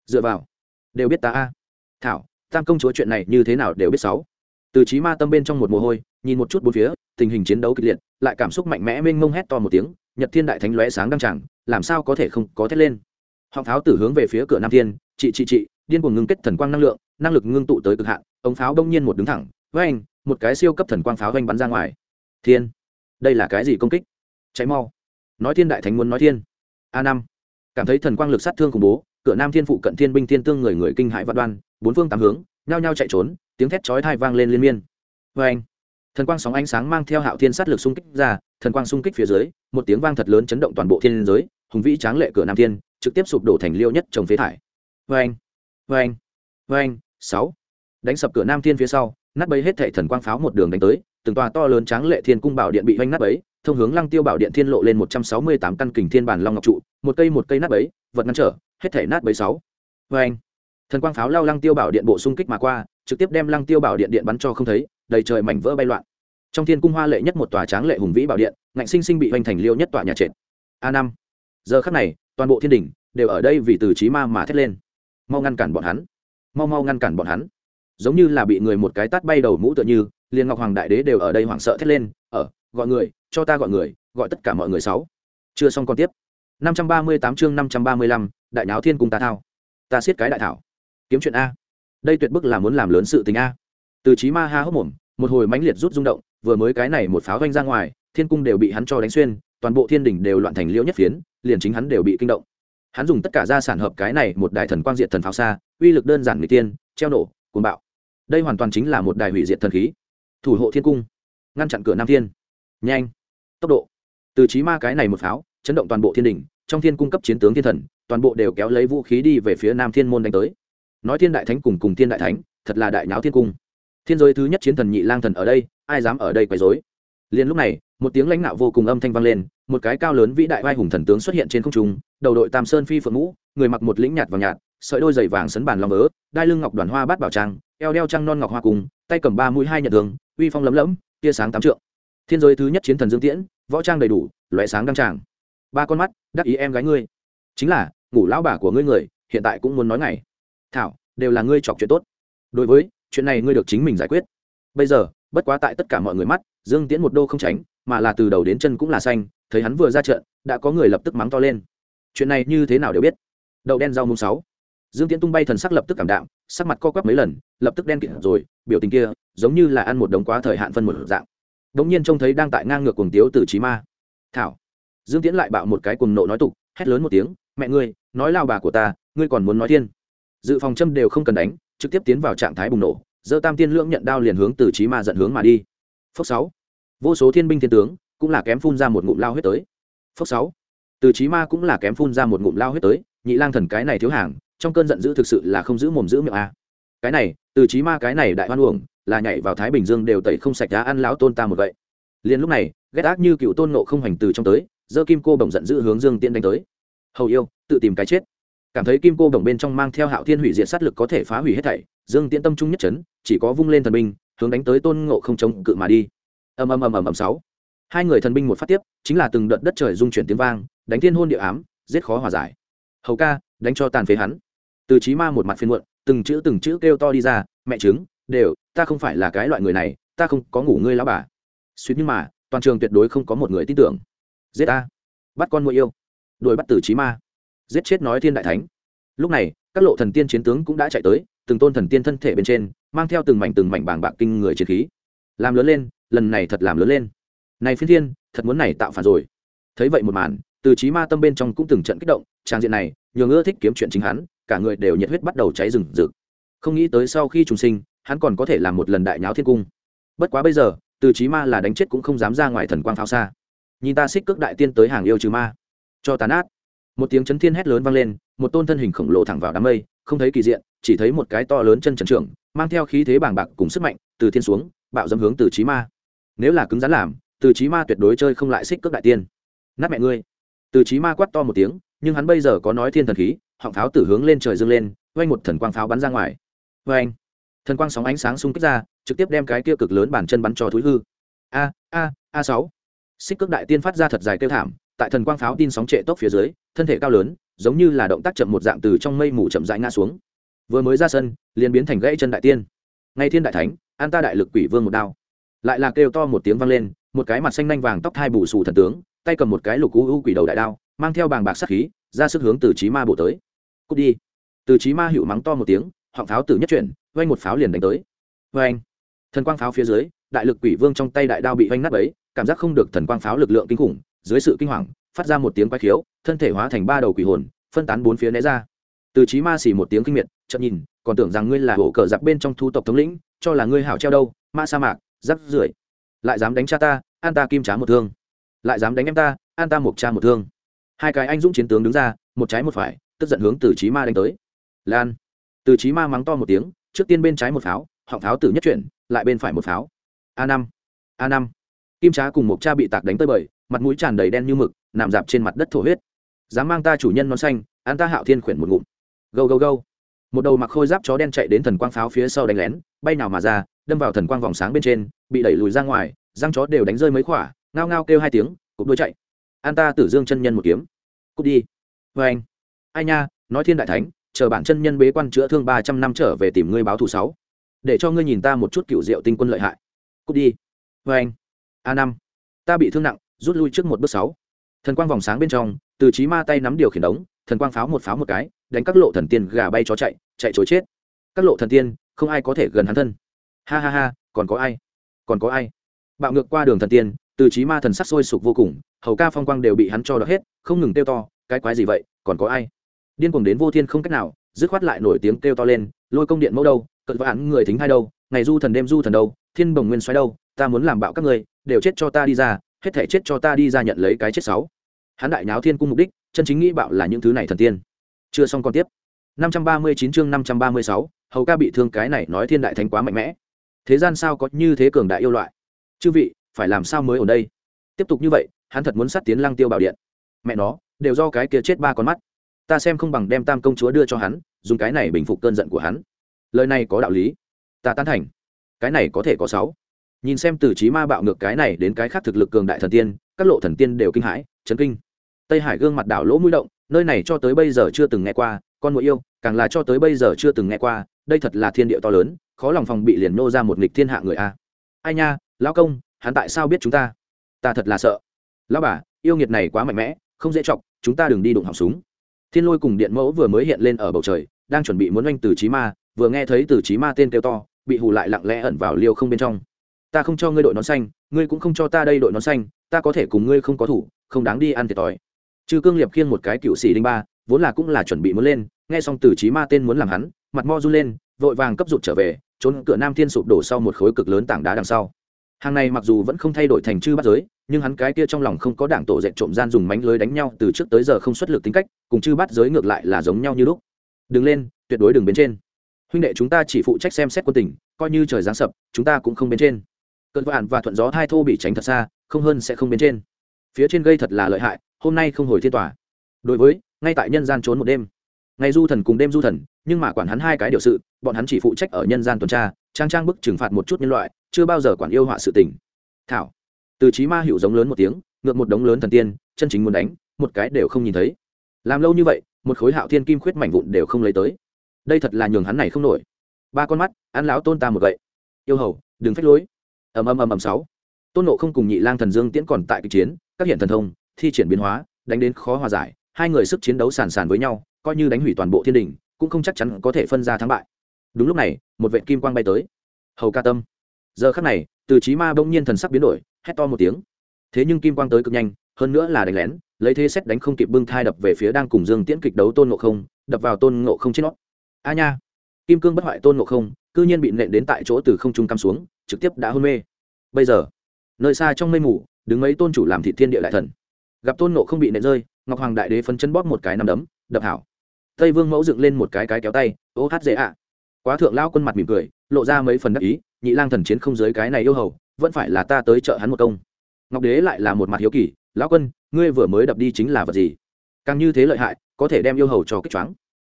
dựa vào, đều biết ta a. Thảo, tam công chúa chuyện này như thế nào đều biết sáu. Từ trí ma tâm bên trong một mồ hôi, nhìn một chút bốn phía, tình hình chiến đấu kịch liệt, lại cảm xúc mạnh mẽ mênh mông hét to một tiếng, nhật thiên đại thánh lóe sáng đăng tràng, làm sao có thể không có thét lên. Họng pháo tử hướng về phía cửa nam thiên, chị chị chị, điên cuồng ngưng kết thần quang năng lượng, năng lực ngưng tụ tới cực hạn. Ống pháo đông nhiên một đứng thẳng với anh một cái siêu cấp thần quang pháo vanh bắn ra ngoài. Thiên, đây là cái gì công kích? Cháy mau. Nói thiên đại thánh muốn nói thiên. A năm cảm thấy thần quang lực sát thương khủng bố, cửa nam thiên phụ cận thiên binh thiên tương người người kinh hãi vạn đoan, bốn phương tám hướng, nhao nhao chạy trốn, tiếng thét chói thai vang lên liên miên. Vê anh, thần quang sóng ánh sáng mang theo hạo thiên sát lực xung kích ra, thần quang xung kích phía dưới, một tiếng vang thật lớn chấn động toàn bộ thiên giới, hùng vĩ tráng lệ cửa nam thiên, trực tiếp sụp đổ thành liêu nhất trồng phế thải. Vê anh vê anh vê anh, sáu, đánh sập cửa nam thiên phía sau, nát bấy hết thệ thần quang pháo một đường đánh tới từng tòa to lớn tráng lệ thiên cung bảo điện bị oanh nát bấy, thông hướng lăng tiêu bảo điện thiên lộ lên một trăm sáu mươi tám căn kình thiên bản long ngọc trụ, một cây một cây nát bấy, vật ngăn trở, hết thể nát bấy sáu. Vê anh thần quang pháo lao lăng tiêu bảo điện bộ xung kích mà qua, trực tiếp đem lăng tiêu bảo điện điện bắn cho không thấy, đầy trời mảnh vỡ bay loạn. Trong thiên cung hoa lệ nhất một tòa tráng lệ hùng vĩ bảo điện, ngạnh sinh sinh bị hoành thành liêu nhất tòa nhà trệt. A năm. Giờ khắc này, toàn bộ thiên đình đều ở đây vì từ trí ma mà thét lên. Mau ngăn cản bọn hắn. Mau mau ngăn cản bọn hắn. Giống như là bị người một cái tát bay đầu mũ tựa như liền ngọc hoàng đại đế đều ở đây hoảng sợ thét lên ở gọi người cho ta gọi người gọi tất cả mọi người sáu. Chưa xong còn tiếp. 538 chương 535, đại náo thiên cung ta thao. Ta siết cái đại thảo. Kiếm chuyện a. Đây tuyệt bức là muốn làm lớn sự tình a. Từ chí ma ha hốc mồm một hồi mãnh liệt rút rung động vừa mới cái này một pháo vanh ra ngoài thiên cung đều bị hắn cho đánh xuyên toàn bộ thiên đỉnh đều loạn thành liễu nhất phiến liền chính hắn đều bị kinh động. Hắn dùng tất cả gia sản hợp cái này một đài thần quang diện thần pháo xa uy lực đơn giản người tiên treo nổ cuồng bạo. Đây hoàn toàn chính là một đài hủy diệt thần khí thủ hộ thiên cung, ngăn chặn cửa nam thiên. Nhanh, tốc độ. Từ trí ma cái này một pháo, chấn động toàn bộ thiên đình trong thiên cung cấp chiến tướng thiên thần, toàn bộ đều kéo lấy vũ khí đi về phía nam thiên môn đánh tới. Nói thiên đại thánh cùng cùng thiên đại thánh, thật là đại nháo thiên cung. Thiên giới thứ nhất chiến thần nhị lang thần ở đây, ai dám ở đây quấy rối? Liền lúc này, một tiếng lãnh nạo vô cùng âm thanh vang lên, một cái cao lớn vĩ đại vai hùng thần tướng xuất hiện trên không trung, đầu đội tam sơn phi phượng mũ người mặc một lĩnh nhạt vàng nhạt, sợi đôi giày vàng sấn bàn lòng ớ đai lưng ngọc đoàn hoa bát bảo trang, eo đeo trăng non ngọc hoa cùng tay cầm ba mũi hai nhận thường uy phong lấm lẫm, tia sáng tám trượng. Thiên giới thứ nhất chiến thần dương tiễn, võ trang đầy đủ loại sáng đăng tràng. Ba con mắt, đắc ý em gái ngươi. Chính là, ngủ lão bà của ngươi người, hiện tại cũng muốn nói ngày. Thảo, đều là ngươi chọc chuyện tốt. Đối với, chuyện này ngươi được chính mình giải quyết. Bây giờ, bất quá tại tất cả mọi người mắt, dương tiễn một đô không tránh, mà là từ đầu đến chân cũng là xanh, thấy hắn vừa ra trận, đã có người lập tức mắng to lên. Chuyện này như thế nào đều biết. Đậu đen rau mùng sáu dương tiễn tung bay thần sắc lập tức cảm đạm, sắc mặt co quắp mấy lần, lập tức đen kịt rồi, biểu tình kia giống như là ăn một đống quá thời hạn phân một dạng. Đ ỗ n g nhiên trông thấy đang tại ngang ngược cuồng tiếu từ trí ma. Thảo. Dương tiễn lại bạo một cái cuồng nộ nói tục, hét lớn một tiếng, mẹ ngươi, nói lao bà của ta, ngươi còn muốn nói thiên dự phòng châm đều không cần đánh, trực tiếp tiến vào trạng thái bùng nổ dơ tam tiên lưỡng nhận đao liền hướng từ trí ma dẫn hướng mà đi. Phốc sáu. Vô số thiên binh thiên tướng cũng là kém phun ra một ngụm lao huyết tới. Phốc sáu. Từ trí ma cũng là kém phun ra một ngụm lao huyết tới, nhị lang thần cái này thiếu hàng trong cơn giận dữ thực sự là không giữ mồm giữ miệng a. Cái này, từ trí ma cái này đại hoan uổng, là nhảy vào thái bình dương đều tẩy không sạch đá ăn lão tôn ta một vậy. Liền lúc này, ghét ác như cựu tôn nộ không hành từ trong tới, giơ kim cô bồng giận dữ hướng dương tiễn đánh tới. Hầu yêu, tự tìm cái chết. Cảm thấy kim cô bồng bên trong mang theo hạo thiên hủy diệt sát lực có thể phá hủy hết thảy, dương tiễn tâm trung nhất chấn, chỉ có vung lên thần binh, hướng đánh tới tôn ngộ không chống cự mà đi. Ầm ầm ầm ầm ầm sáu. Hai người thần binh một phát tiếp, chính là từng đợt đất trời dung chuyển tiếng vang, đánh thiên hôn địa ám, giết khó hòa giải. Hầu ca, đánh cho tàn phế hắn từ trí ma một mặt phiên muộn, từng chữ từng chữ kêu to đi ra, mẹ chứng đều, ta không phải là cái loại người này, ta không có ngủ ngươi lão bà. Suýt nhưng mà, toàn trường tuyệt đối không có một người tin tưởng. Giết ta, bắt con mua yêu, đuổi bắt từ trí ma, giết chết nói thiên đại thánh. Lúc này, các lộ thần tiên chiến tướng cũng đã chạy tới, từng tôn thần tiên thân thể bên trên, mang theo từng mảnh từng mảnh bảng bạc kinh người chiến khí. Làm lớn lên, lần này thật làm lớn lên. Này phiên thiên, thật muốn này tạo phản rồi. Thấy vậy một màn, từ trí ma tâm bên trong cũng từng trận kích động trang diện này, nhường ưa thích kiếm chuyện chính hắn cả người đều nhiệt huyết bắt đầu cháy rừng rực. Không nghĩ tới sau khi trùng sinh, hắn còn có thể làm một lần đại nháo thiên cung. Bất quá bây giờ, từ Chí ma là đánh chết cũng không dám ra ngoài thần quang pháo xa. Nhìn ta xích cước đại tiên tới hàng yêu trừ ma. Cho tàn át một tiếng chấn thiên hét lớn vang lên, một tôn thân hình khổng lồ thẳng vào đám mây, không thấy kỳ diện, chỉ thấy một cái to lớn chân trần trưởng, mang theo khí thế bàng bạc cùng sức mạnh, từ thiên xuống, bạo dâm hướng từ Chí ma. Nếu là cứng rắn làm, từ Chí ma tuyệt đối chơi không lại xích cước đại tiên. Nát mẹ ngươi. Từ Chí ma quát to một tiếng, nhưng hắn bây giờ có nói thiên thần khí họng pháo tử hướng lên trời dâng lên, vang một thần quang pháo bắn ra ngoài. Vê anh thần quang sóng ánh sáng xung kích ra, trực tiếp đem cái kia cực lớn bàn chân bắn cho thúi hư. A a a sáu. Xích cước đại tiên phát ra thật dài kêu thảm, tại thần quang pháo tin sóng trệ tốc phía dưới, thân thể cao lớn, giống như là động tác chậm một dạng từ trong mây mù chậm rãi ngã xuống. Vừa mới ra sân, liền biến thành gãy chân đại tiên. Ngay thiên đại thánh, an ta đại lực quỷ vương một đao. Lại là kêu to một tiếng vang lên, một cái mặt xanh nanh vàng tóc hai bù xù thần tướng, tay cầm một cái lục u u quỷ đầu đại đao, mang theo bàng bạc sát khí, ra sức hướng từ trí ma bổ tới cút đi. Từ trí ma hiệu mắng to một tiếng, họng pháo tử nhất chuyển vanh một pháo liền đánh tới. Vanh thần quang pháo phía dưới, đại lực quỷ vương trong tay đại đao bị vanh nát ấy cảm giác không được thần quang pháo lực lượng kinh khủng, dưới sự kinh hoàng, phát ra một tiếng quái khiếu, thân thể hóa thành ba đầu quỷ hồn, phân tán bốn phía né ra. Từ trí ma xỉ một tiếng kinh miệt chậm nhìn, còn tưởng rằng ngươi là hổ cờ giặc bên trong thu tộc thống lĩnh, cho là ngươi hảo treo đâu, ma sa mạc rắc rưởi lại dám đánh cha ta, an ta kim trá một thương. Lại dám đánh em ta, an ta mộc cha một thương. Hai cái anh dũng chiến tướng đứng ra, một trái một phải tức giận hướng từ trí ma đánh tới. Lan. Từ trí ma mắng to một tiếng, trước tiên bên trái một pháo, họng pháo tử nhất chuyển, lại bên phải một pháo. A năm. A năm. Kim trá cùng một cha bị tạc đánh tới bời, mặt mũi tràn đầy đen như mực, nằm dạp trên mặt đất thổ huyết. Dám mang ta chủ nhân non xanh an ta hạo thiên khuyển một ngụm. Gâu gâu gâu. Một đầu mặc khôi giáp chó đen chạy đến thần quang pháo phía sau đánh lén, bay nào mà ra, đâm vào thần quang vòng sáng bên trên, bị đẩy lùi ra ngoài, răng chó đều đánh rơi mấy khỏa ngao ngao kêu hai tiếng, cục đuôi chạy. An ta tử dương chân nhân một kiếm. Cút đi. Vê anh ai nha, nói thiên đại thánh, chờ bản chân nhân bế quan chữa thương ba trăm năm trở về tìm ngươi báo thù sáu. Để cho ngươi nhìn ta một chút cựu diệu tinh quân lợi hại. Cút đi. Vê anh. A năm. Ta bị thương nặng, rút lui trước một bước sáu. Thần quang vòng sáng bên trong, từ trí ma tay nắm điều khiển đống, thần quang pháo một pháo một cái, đánh các lộ thần tiên gà bay chó chạy chạy chối chết. Các lộ thần tiên, không ai có thể gần hắn thân. Ha ha ha, còn có ai? Còn có ai? Bạo ngược qua đường thần tiên, từ trí ma thần sắc sôi sục vô cùng, hầu ca phong quang đều bị hắn cho đ hết, không ngừng tiêu to, cái quái gì vậy, còn có ai? Điên cuồng đến vô thiên không cách nào dứt khoát lại nổi tiếng kêu to lên lôi công điện mẫu đâu cận vãn người thính hai đâu ngày du thần đêm du thần đâu thiên bồng nguyên xoáy đâu ta muốn làm bạo các người đều chết cho ta đi ra hết thể chết cho ta đi ra nhận lấy cái chết sáu. Hắn đại nháo thiên cung mục đích chân chính nghĩ bạo là những thứ này thần tiên. Chưa xong còn tiếp. 539 chương 536, hầu ca bị thương cái này nói thiên đại thánh quá mạnh mẽ. Thế gian sao có như thế cường đại yêu loại? Chư vị phải làm sao mới ở đây? Tiếp tục như vậy hắn thật muốn sát tiến lăng tiêu bảo điện. Mẹ nó đều do cái kia chết ba con mắt ta xem không bằng đem tam công chúa đưa cho hắn, dùng cái này bình phục cơn giận của hắn. Lời này có đạo lý. Ta tán thành. Cái này có thể có sáu. Nhìn xem từ trí ma bạo ngược cái này đến cái khác thực lực cường đại thần tiên, các lộ thần tiên đều kinh hãi, chấn kinh. Tây hải gương mặt đảo lỗ mũi động, nơi này cho tới bây giờ chưa từng nghe qua, con mũi yêu, càng là cho tới bây giờ chưa từng nghe qua, đây thật là thiên địa to lớn, khó lòng phòng bị liền nô ra một nghịch thiên hạ người a. Ai nha, lão công, hắn tại sao biết chúng ta? Ta thật là sợ. Lão bà, yêu nghiệt này quá mạnh mẽ, không dễ chọc, chúng ta đừng đi đụng hỏng súng thiên lôi cùng điện mẫu vừa mới hiện lên ở bầu trời, đang chuẩn bị muốn oanh từ trí ma, vừa nghe thấy từ trí ma tên kêu to, bị hù lại lặng lẽ ẩn vào liêu không bên trong. Ta không cho ngươi đội nón xanh, ngươi cũng không cho ta đây đội nón xanh, ta có thể cùng ngươi không có thủ, không đáng đi ăn thiệt thòi. Chư cương liệp khiêng một cái cựu sĩ đinh ba, vốn là cũng là chuẩn bị muốn lên, nghe xong từ trí ma tên muốn làm hắn, mặt mo run lên, vội vàng cấp rụt trở về, trốn cửa nam thiên sụp đổ sau một khối cực lớn tảng đá đằng sau hàng này mặc dù vẫn không thay đổi thành chư bắt giới, nhưng hắn cái kia trong lòng không có đảng tổ dệt trộm gian dùng mánh lưới đánh nhau từ trước tới giờ không xuất lực tính cách, cùng chư bắt giới ngược lại là giống nhau như lúc. Đừng lên, tuyệt đối đừng bên trên. Huynh đệ chúng ta chỉ phụ trách xem xét quân tình, coi như trời giáng sập, chúng ta cũng không bên trên. Cơn vạn và thuận gió thai thô bị tránh thật xa, không hơn sẽ không bên trên. Phía trên gây thật là lợi hại, hôm nay không hồi thiên tòa. Đối với, ngay tại nhân gian trốn một đêm. Ngày du thần cùng đêm du thần, nhưng mà quản hắn hai cái điều sự, bọn hắn chỉ phụ trách ở nhân gian tuần tra, trang trang bức trừng phạt một chút nhân loại chưa bao giờ quản yêu họa sự tình. Thảo, từ trí ma hiệu giống lớn một tiếng, ngược một đống lớn thần tiên, chân chính muốn đánh, một cái đều không nhìn thấy. Làm lâu như vậy, một khối hạo thiên kim khuyết mảnh vụn đều không lấy tới. Đây thật là nhường hắn này không nổi. Ba con mắt, ăn lão tôn ta một vậy yêu hầu, đừng phách lối. Ầm ầm ầm ầm sáu. Tôn nộ không cùng nhị lang thần dương tiễn còn tại kịch chiến, các hiện thần thông, thi triển biến hóa, đánh đến khó hòa giải, hai người sức chiến đấu sàn sàn với nhau, coi như đánh hủy toàn bộ thiên đình, cũng không chắc chắn có thể phân ra thắng bại. Đúng lúc này, một vệ kim quang bay tới. Hầu ca tâm giờ khắc này, từ trí ma bỗng nhiên thần sắc biến đổi, hét to một tiếng. Thế nhưng kim quang tới cực nhanh, hơn nữa là đánh lén, lấy thế xét đánh không kịp bưng thai đập về phía đang cùng dương tiễn kịch đấu tôn ngộ không, đập vào tôn ngộ không trên nó. A nha! Kim cương bất hoại tôn ngộ không, cư nhiên bị nện đến tại chỗ từ không trung cắm xuống, trực tiếp đã hôn mê. Bây giờ, nơi xa trong mây mù, đứng mấy tôn chủ làm thị thiên địa đại thần. Gặp tôn ngộ không bị nện rơi, ngọc hoàng đại đế phấn chân bóp một cái nằm đấm, đập hảo. Tây vương mẫu dựng lên một cái cái kéo tay, ô hát dễ ạ. Quá thượng lao quân mặt mỉm cười, lộ ra mấy phần đắc ý nhị lang thần chiến không giới cái này yêu hầu, vẫn phải là ta tới chợ hắn một công. Ngọc đế lại là một mặt hiếu kỳ, lão quân, ngươi vừa mới đập đi chính là vật gì? Càng như thế lợi hại, có thể đem yêu hầu cho kích choáng.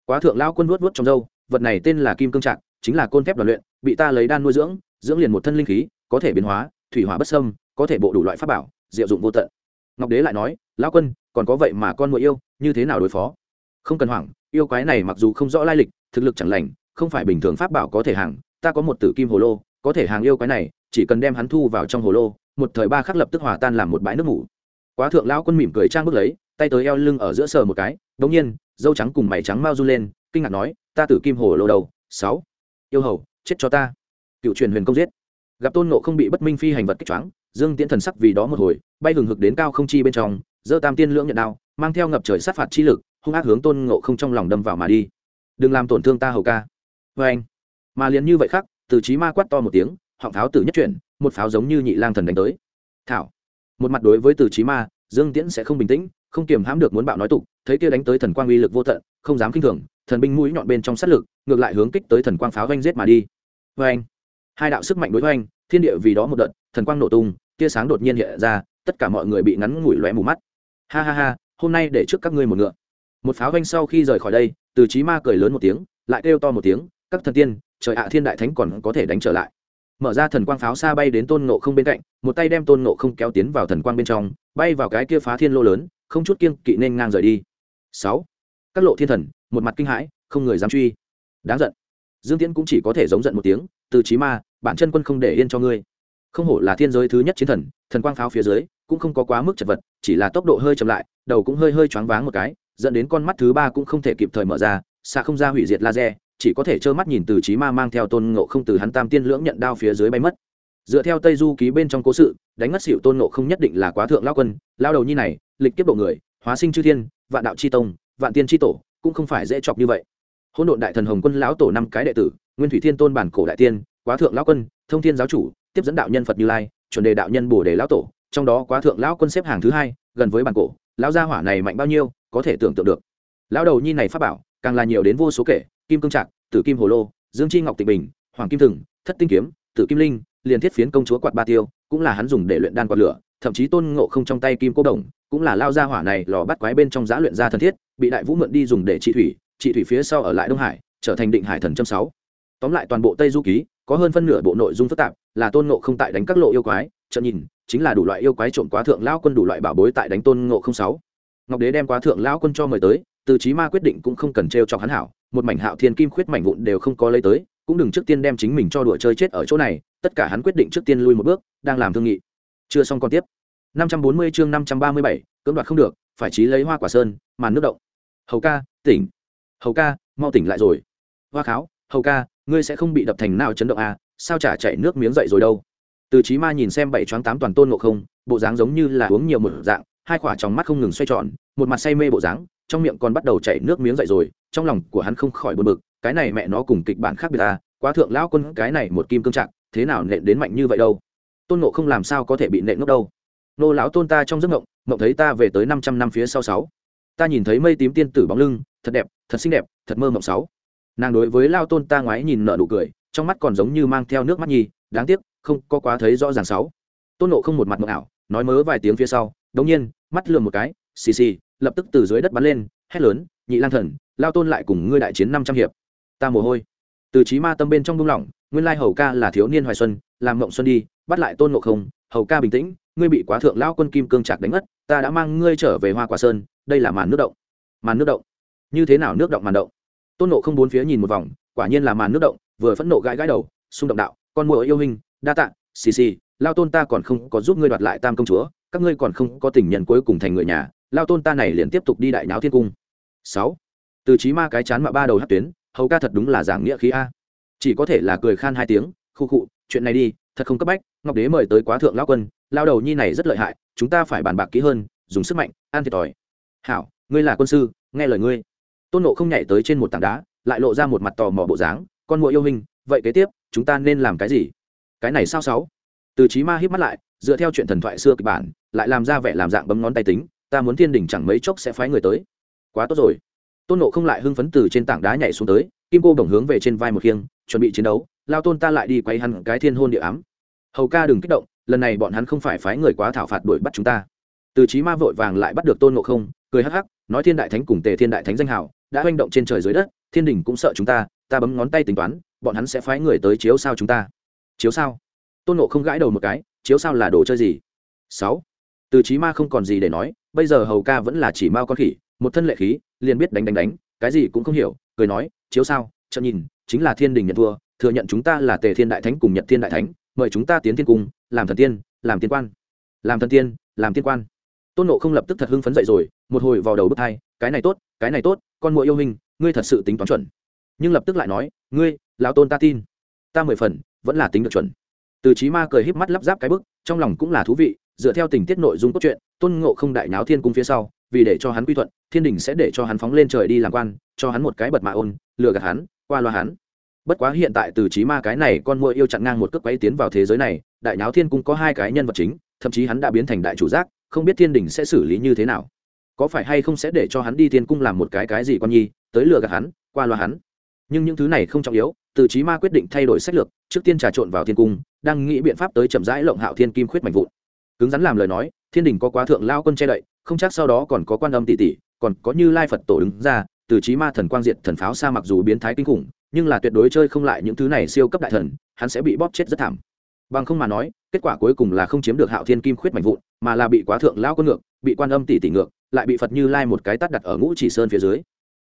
Quá thượng Lão quân vuốt vuốt trong dâu vật này tên là kim cương trạng chính là côn thép đoàn luyện, bị ta lấy đan nuôi dưỡng dưỡng liền một thân linh khí, có thể biến hóa, thủy hỏa bất sâm có thể bộ đủ loại pháp bảo, diệu dụng vô tận. Ngọc đế lại nói, lão quân, còn có vậy mà con muội yêu, như thế nào đối phó? Không cần hoảng, yêu quái này mặc dù không rõ lai lịch, thực lực chẳng lành, không phải bình thường pháp bảo có thể hàng, ta có một tử kim hồ lô có thể hàng yêu quái này, chỉ cần đem hắn thu vào trong hồ lô, một thời ba khắc lập tức hòa tan làm một bãi nước ngủ quá thượng lão quân mỉm cười trang bước lấy, tay tới eo lưng ở giữa sờ một cái đống nhiên, dâu trắng cùng mày trắng mau run lên, kinh ngạc nói, ta tử kim hồ lô đầu, sáu, yêu hầu, chết cho ta. Cựu truyền huyền công giết. Gặp tôn nộ không bị bất minh phi hành vật kích choáng, dương tiễn thần sắc vì đó một hồi, bay hừng hực đến cao không chi bên trong, giơ tam tiên lưỡng nhận đao, mang theo ngập trời sát phạt chi lực, hung ác hướng tôn ngộ không trong lòng đâm vào mà đi. Đừng làm tổn thương ta hầu ca. Vê anh mà liền như vậy khác từ trí ma quát to một tiếng, họng pháo tử nhất chuyển, một pháo giống như nhị lang thần đánh tới. Thảo. Một mặt đối với từ trí ma, dương tiễn sẽ không bình tĩnh, không kiềm hãm được muốn bạo nói tục, thấy kia đánh tới thần quang uy lực vô tận, không dám kinh thường, thần binh mũi nhọn bên trong sát lực, ngược lại hướng kích tới thần quang pháo vanh giết mà đi. Vanh anh hai đạo sức mạnh đối với anh thiên địa vì đó một đợt, thần quang nổ tung, tia sáng đột nhiên hiện ra, tất cả mọi người bị ngắn ngủi lóe mù mắt. Ha ha ha, hôm nay để trước các ngươi một ngựa. Một pháo vanh sau khi rời khỏi đây, từ trí ma cười lớn một tiếng, lại kêu to một tiếng, các thần tiên trời ạ, thiên đại thánh còn có thể đánh trở lại. Mở ra thần quang pháo xa bay đến tôn nộ không bên cạnh, một tay đem tôn nộ không kéo tiến vào thần quang bên trong, bay vào cái kia phá thiên lô lớn, không chút kiêng kỵ nên ngang rời đi. Sáu. Các lộ thiên thần, một mặt kinh hãi, không người dám truy. Đáng giận. Dương tiễn cũng chỉ có thể giống giận một tiếng, từ trí ma, bản chân quân không để yên cho ngươi. Không hổ là thiên giới thứ nhất chiến thần thần quang pháo phía dưới cũng không có quá mức chật vật, chỉ là tốc độ hơi chậm lại, đầu cũng hơi hơi choáng váng một cái, dẫn đến con mắt thứ ba cũng không thể kịp thời mở ra, xa không ra hủy diệt laser chỉ có thể trơ mắt nhìn từ trí ma mang theo tôn ngộ không từ hắn tam tiên lưỡng nhận đao phía dưới bay mất. Dựa theo tây du ký bên trong cố sự, đánh mất xịu tôn ngộ không nhất định là quá thượng lao quân lao đầu nhi này, lịch tiếp độ người, hóa sinh chư thiên, vạn đạo c h i tông, vạn tiên c h i tổ, cũng không phải dễ chọc như vậy. Hỗn độn đại thần hồng quân lão tổ năm cái đệ tử, nguyên thủy thiên tôn bản cổ đại tiên, quá thượng lão quân, thông thiên giáo chủ, tiếp dẫn đạo nhân phật như lai, chuẩn đề đạo nhân bồ đề lão tổ, trong đó quá thượng lão quân xếp hàng thứ hai, gần với bản cổ, lão gia hỏa này mạnh bao nhiêu, có thể tưởng tượng được. Lão đầu nhi này phát bảo, càng là nhiều đến vô số kể kim cương trạc, tử kim hồ lô, dương chi ngọc tịnh bình, hoàng kim thừng, thất tinh kiếm, tử kim linh liền thiết phiến công chúa quạt ba tiêu, cũng là hắn dùng để luyện đan quạt lửa, thậm chí tôn ngộ không trong tay kim cô đồng, cũng là lao ra hỏa này lò bắt quái bên trong giá luyện ra thân thiết, bị đại vũ mượn đi dùng để trị thủy trị thủy phía sau ở lại đông hải, trở thành định hải thần châm sáu. Tóm lại toàn bộ tây du ký, có hơn phân nửa bộ nội dung phức tạp, là tôn ngộ không tại đánh các lộ yêu quái, chợt nhìn, chính là đủ loại yêu quái trộm quá thượng lão quân đủ loại bảo bối tại đánh tôn ngộ không sáu. Ngọc đế đem quá thượng lão quân cho mời tới từ chí ma quyết định cũng không cần treo chọc hắn hảo một mảnh hạo thiên kim khuyết mảnh vụn đều không có lấy tới cũng đừng trước tiên đem chính mình cho đùa chơi chết ở chỗ này tất cả hắn quyết định trước tiên lui một bước đang làm thương nghị. Chưa xong còn tiếp. 540 chương 537, cưỡng đoạt không được phải chí lấy hoa quả sơn màn nước động. Hầu ca tỉnh. Hầu ca mau tỉnh lại rồi. Hoa kháo hầu ca ngươi sẽ không bị đập thành nào chấn động à sao chả chảy nước miếng dậy rồi đâu? Từ chí ma nhìn xem bảy choáng tám toàn tôn ngộ không bộ dáng giống như là uống nhiều một dạng hai quả trong mắt không ngừng xoay tròn một mặt say mê bộ dáng trong miệng còn bắt đầu chảy nước miếng dậy rồi, trong lòng của hắn không khỏi buồn bực, cái này mẹ nó cùng kịch bản khác biệt à quá thượng lão quân, cái này một kim cương trạng, thế nào nện đến mạnh như vậy đâu? Tôn ngộ không làm sao có thể bị nện ngốc đâu? Nô lão tôn ta trong giấc ngộng ngộng thấy ta về tới năm trăm năm phía sau sáu. Ta nhìn thấy mây tím tiên tử bóng lưng, thật đẹp, thật xinh đẹp, thật mơ mộng sáu. Nàng đối với lao tôn ta ngoái nhìn nợ nụ cười, trong mắt còn giống như mang theo nước mắt nhi đáng tiếc, không có quá thấy rõ ràng sáu. Tôn nộ không một mặt mộng ảo, nói mớ vài tiếng phía sau, đống nhiên, mắt lườm một cái xì xì, lập tức từ dưới đất bắn lên, hét lớn, nhị lang thần, lao tôn lại cùng ngươi đại chiến năm trăm hiệp. Ta mồ hôi. Từ trí ma tâm bên trong buông lỏng, nguyên lai hầu ca là thiếu niên hoài xuân, làm mộng xuân đi, bắt lại tôn ngộ không, hầu ca bình tĩnh, ngươi bị quá thượng lao quân kim cương trạc đánh mất, ta đã mang ngươi trở về hoa quả sơn, đây là màn nước động. Màn nước động? Như thế nào nước động màn động? Tôn nộ không bốn phía nhìn một vòng, quả nhiên là màn nước động, vừa phẫn nộ gãi gãi đầu, xung động đạo, con mùa yêu hình đa tạ, xì xì, lao tôn ta còn không có giúp ngươi đoạt lại tam công chúa, các ngươi còn không có tình nhân cuối cùng thành người nhà lao tôn ta này liền tiếp tục đi đại náo thiên cung. Sáu, từ trí ma cái chán mạ ba đầu hát tuyến, hầu ca thật đúng là giảng nghĩa khí a. Chỉ có thể là cười khan hai tiếng, khu khụ chuyện này đi, thật không cấp bách, ngọc đế mời tới quá thượng lao quân, lao đầu nhi này rất lợi hại, chúng ta phải bàn bạc kỹ hơn, dùng sức mạnh an thiệt thòi. Hảo, ngươi là quân sư, nghe lời ngươi. Tôn nộ không nhảy tới trên một tảng đá, lại lộ ra một mặt tò mò bộ dáng, con ngựa yêu hình vậy kế tiếp, chúng ta nên làm cái gì? Cái này sao sáu? Từ trí ma híp mắt lại, dựa theo chuyện thần thoại xưa kịch bản, lại làm ra vẻ làm dạng bấm ngón tay tính ta muốn thiên đình chẳng mấy chốc sẽ phái người tới. Quá tốt rồi. Tôn nộ không lại hưng phấn từ trên tảng đá nhảy xuống tới, kim cô bổng hướng về trên vai một khiêng, chuẩn bị chiến đấu, lao tôn ta lại đi quay hắn cái thiên hôn địa ám. Hầu ca đừng kích động, lần này bọn hắn không phải phái người quá thảo phạt đuổi bắt chúng ta. Từ trí ma vội vàng lại bắt được tôn nộ không, cười hắc hắc, nói thiên đại thánh cùng tề thiên đại thánh danh hào, đã hoành động trên trời dưới đất, thiên đình cũng sợ chúng ta ta bấm ngón tay tính toán, bọn hắn sẽ phái người tới chiếu sao chúng ta. Chiếu sao? Tôn nộ không gãi đầu một cái, chiếu sao là đồ chơi gì? Sáu. Từ trí ma không còn gì để nói bây giờ hầu ca vẫn là chỉ mao con khỉ, một thân lệ khí, liền biết đánh đánh đánh, cái gì cũng không hiểu, cười nói, chiếu sao chậm nhìn, chính là thiên đình nhận thua, thừa nhận chúng ta là tề thiên đại thánh cùng nhật thiên đại thánh, mời chúng ta tiến thiên cung, làm thần tiên, làm tiên quan. Làm thần tiên, làm tiên quan. Tôn nộ không lập tức thật hưng phấn dậy rồi, một hồi vào đầu bước hai cái này tốt, cái này tốt, con mũi yêu hình ngươi thật sự tính toán chuẩn. Nhưng lập tức lại nói, ngươi, lão tôn ta tin, ta mười phần, vẫn là tính được chuẩn. Từ trí ma cười híp mắt lắp ráp cái bức, trong lòng cũng là thú vị, dựa theo tình tiết nội dung cốt truyện tôn ngộ không đại náo thiên cung phía sau, vì để cho hắn quy thuận, thiên đình sẽ để cho hắn phóng lên trời đi làm quan, cho hắn một cái bật mạ ôn, lừa gạt hắn, qua loa hắn. Bất quá hiện tại từ trí ma cái này con mua yêu chặn ngang một cước quấy tiến vào thế giới này, đại náo thiên cung có hai cái nhân vật chính, thậm chí hắn đã biến thành đại chủ giác, không biết thiên đình sẽ xử lý như thế nào. Có phải hay không sẽ để cho hắn đi thiên cung làm một cái cái gì con nhi, tới lừa gạt hắn, qua loa hắn. Nhưng những thứ này không trọng yếu, từ trí ma quyết định thay đổi sách lược, trước tiên trà trộn vào thiên cung, đang nghĩ biện pháp tới chậm rãi lộng hạo thiên kim khuyết mạnh vụn. Cứng rắn làm lời nói thiên đình có quá thượng lao quân che đậy, không chắc sau đó còn có quan âm tỷ tỷ, còn có như lai phật tổ đứng ra, từ trí ma thần quang diệt thần pháo xa mặc dù biến thái kinh khủng, nhưng là tuyệt đối chơi không lại những thứ này siêu cấp đại thần, hắn sẽ bị bóp chết rất thảm. Bằng không mà nói, kết quả cuối cùng là không chiếm được hạo thiên kim khuyết mạnh vụn, mà là bị quá thượng lao quân ngược, bị quan âm tỷ tỷ ngược, lại bị phật như lai một cái tắt đặt ở ngũ chỉ sơn phía dưới.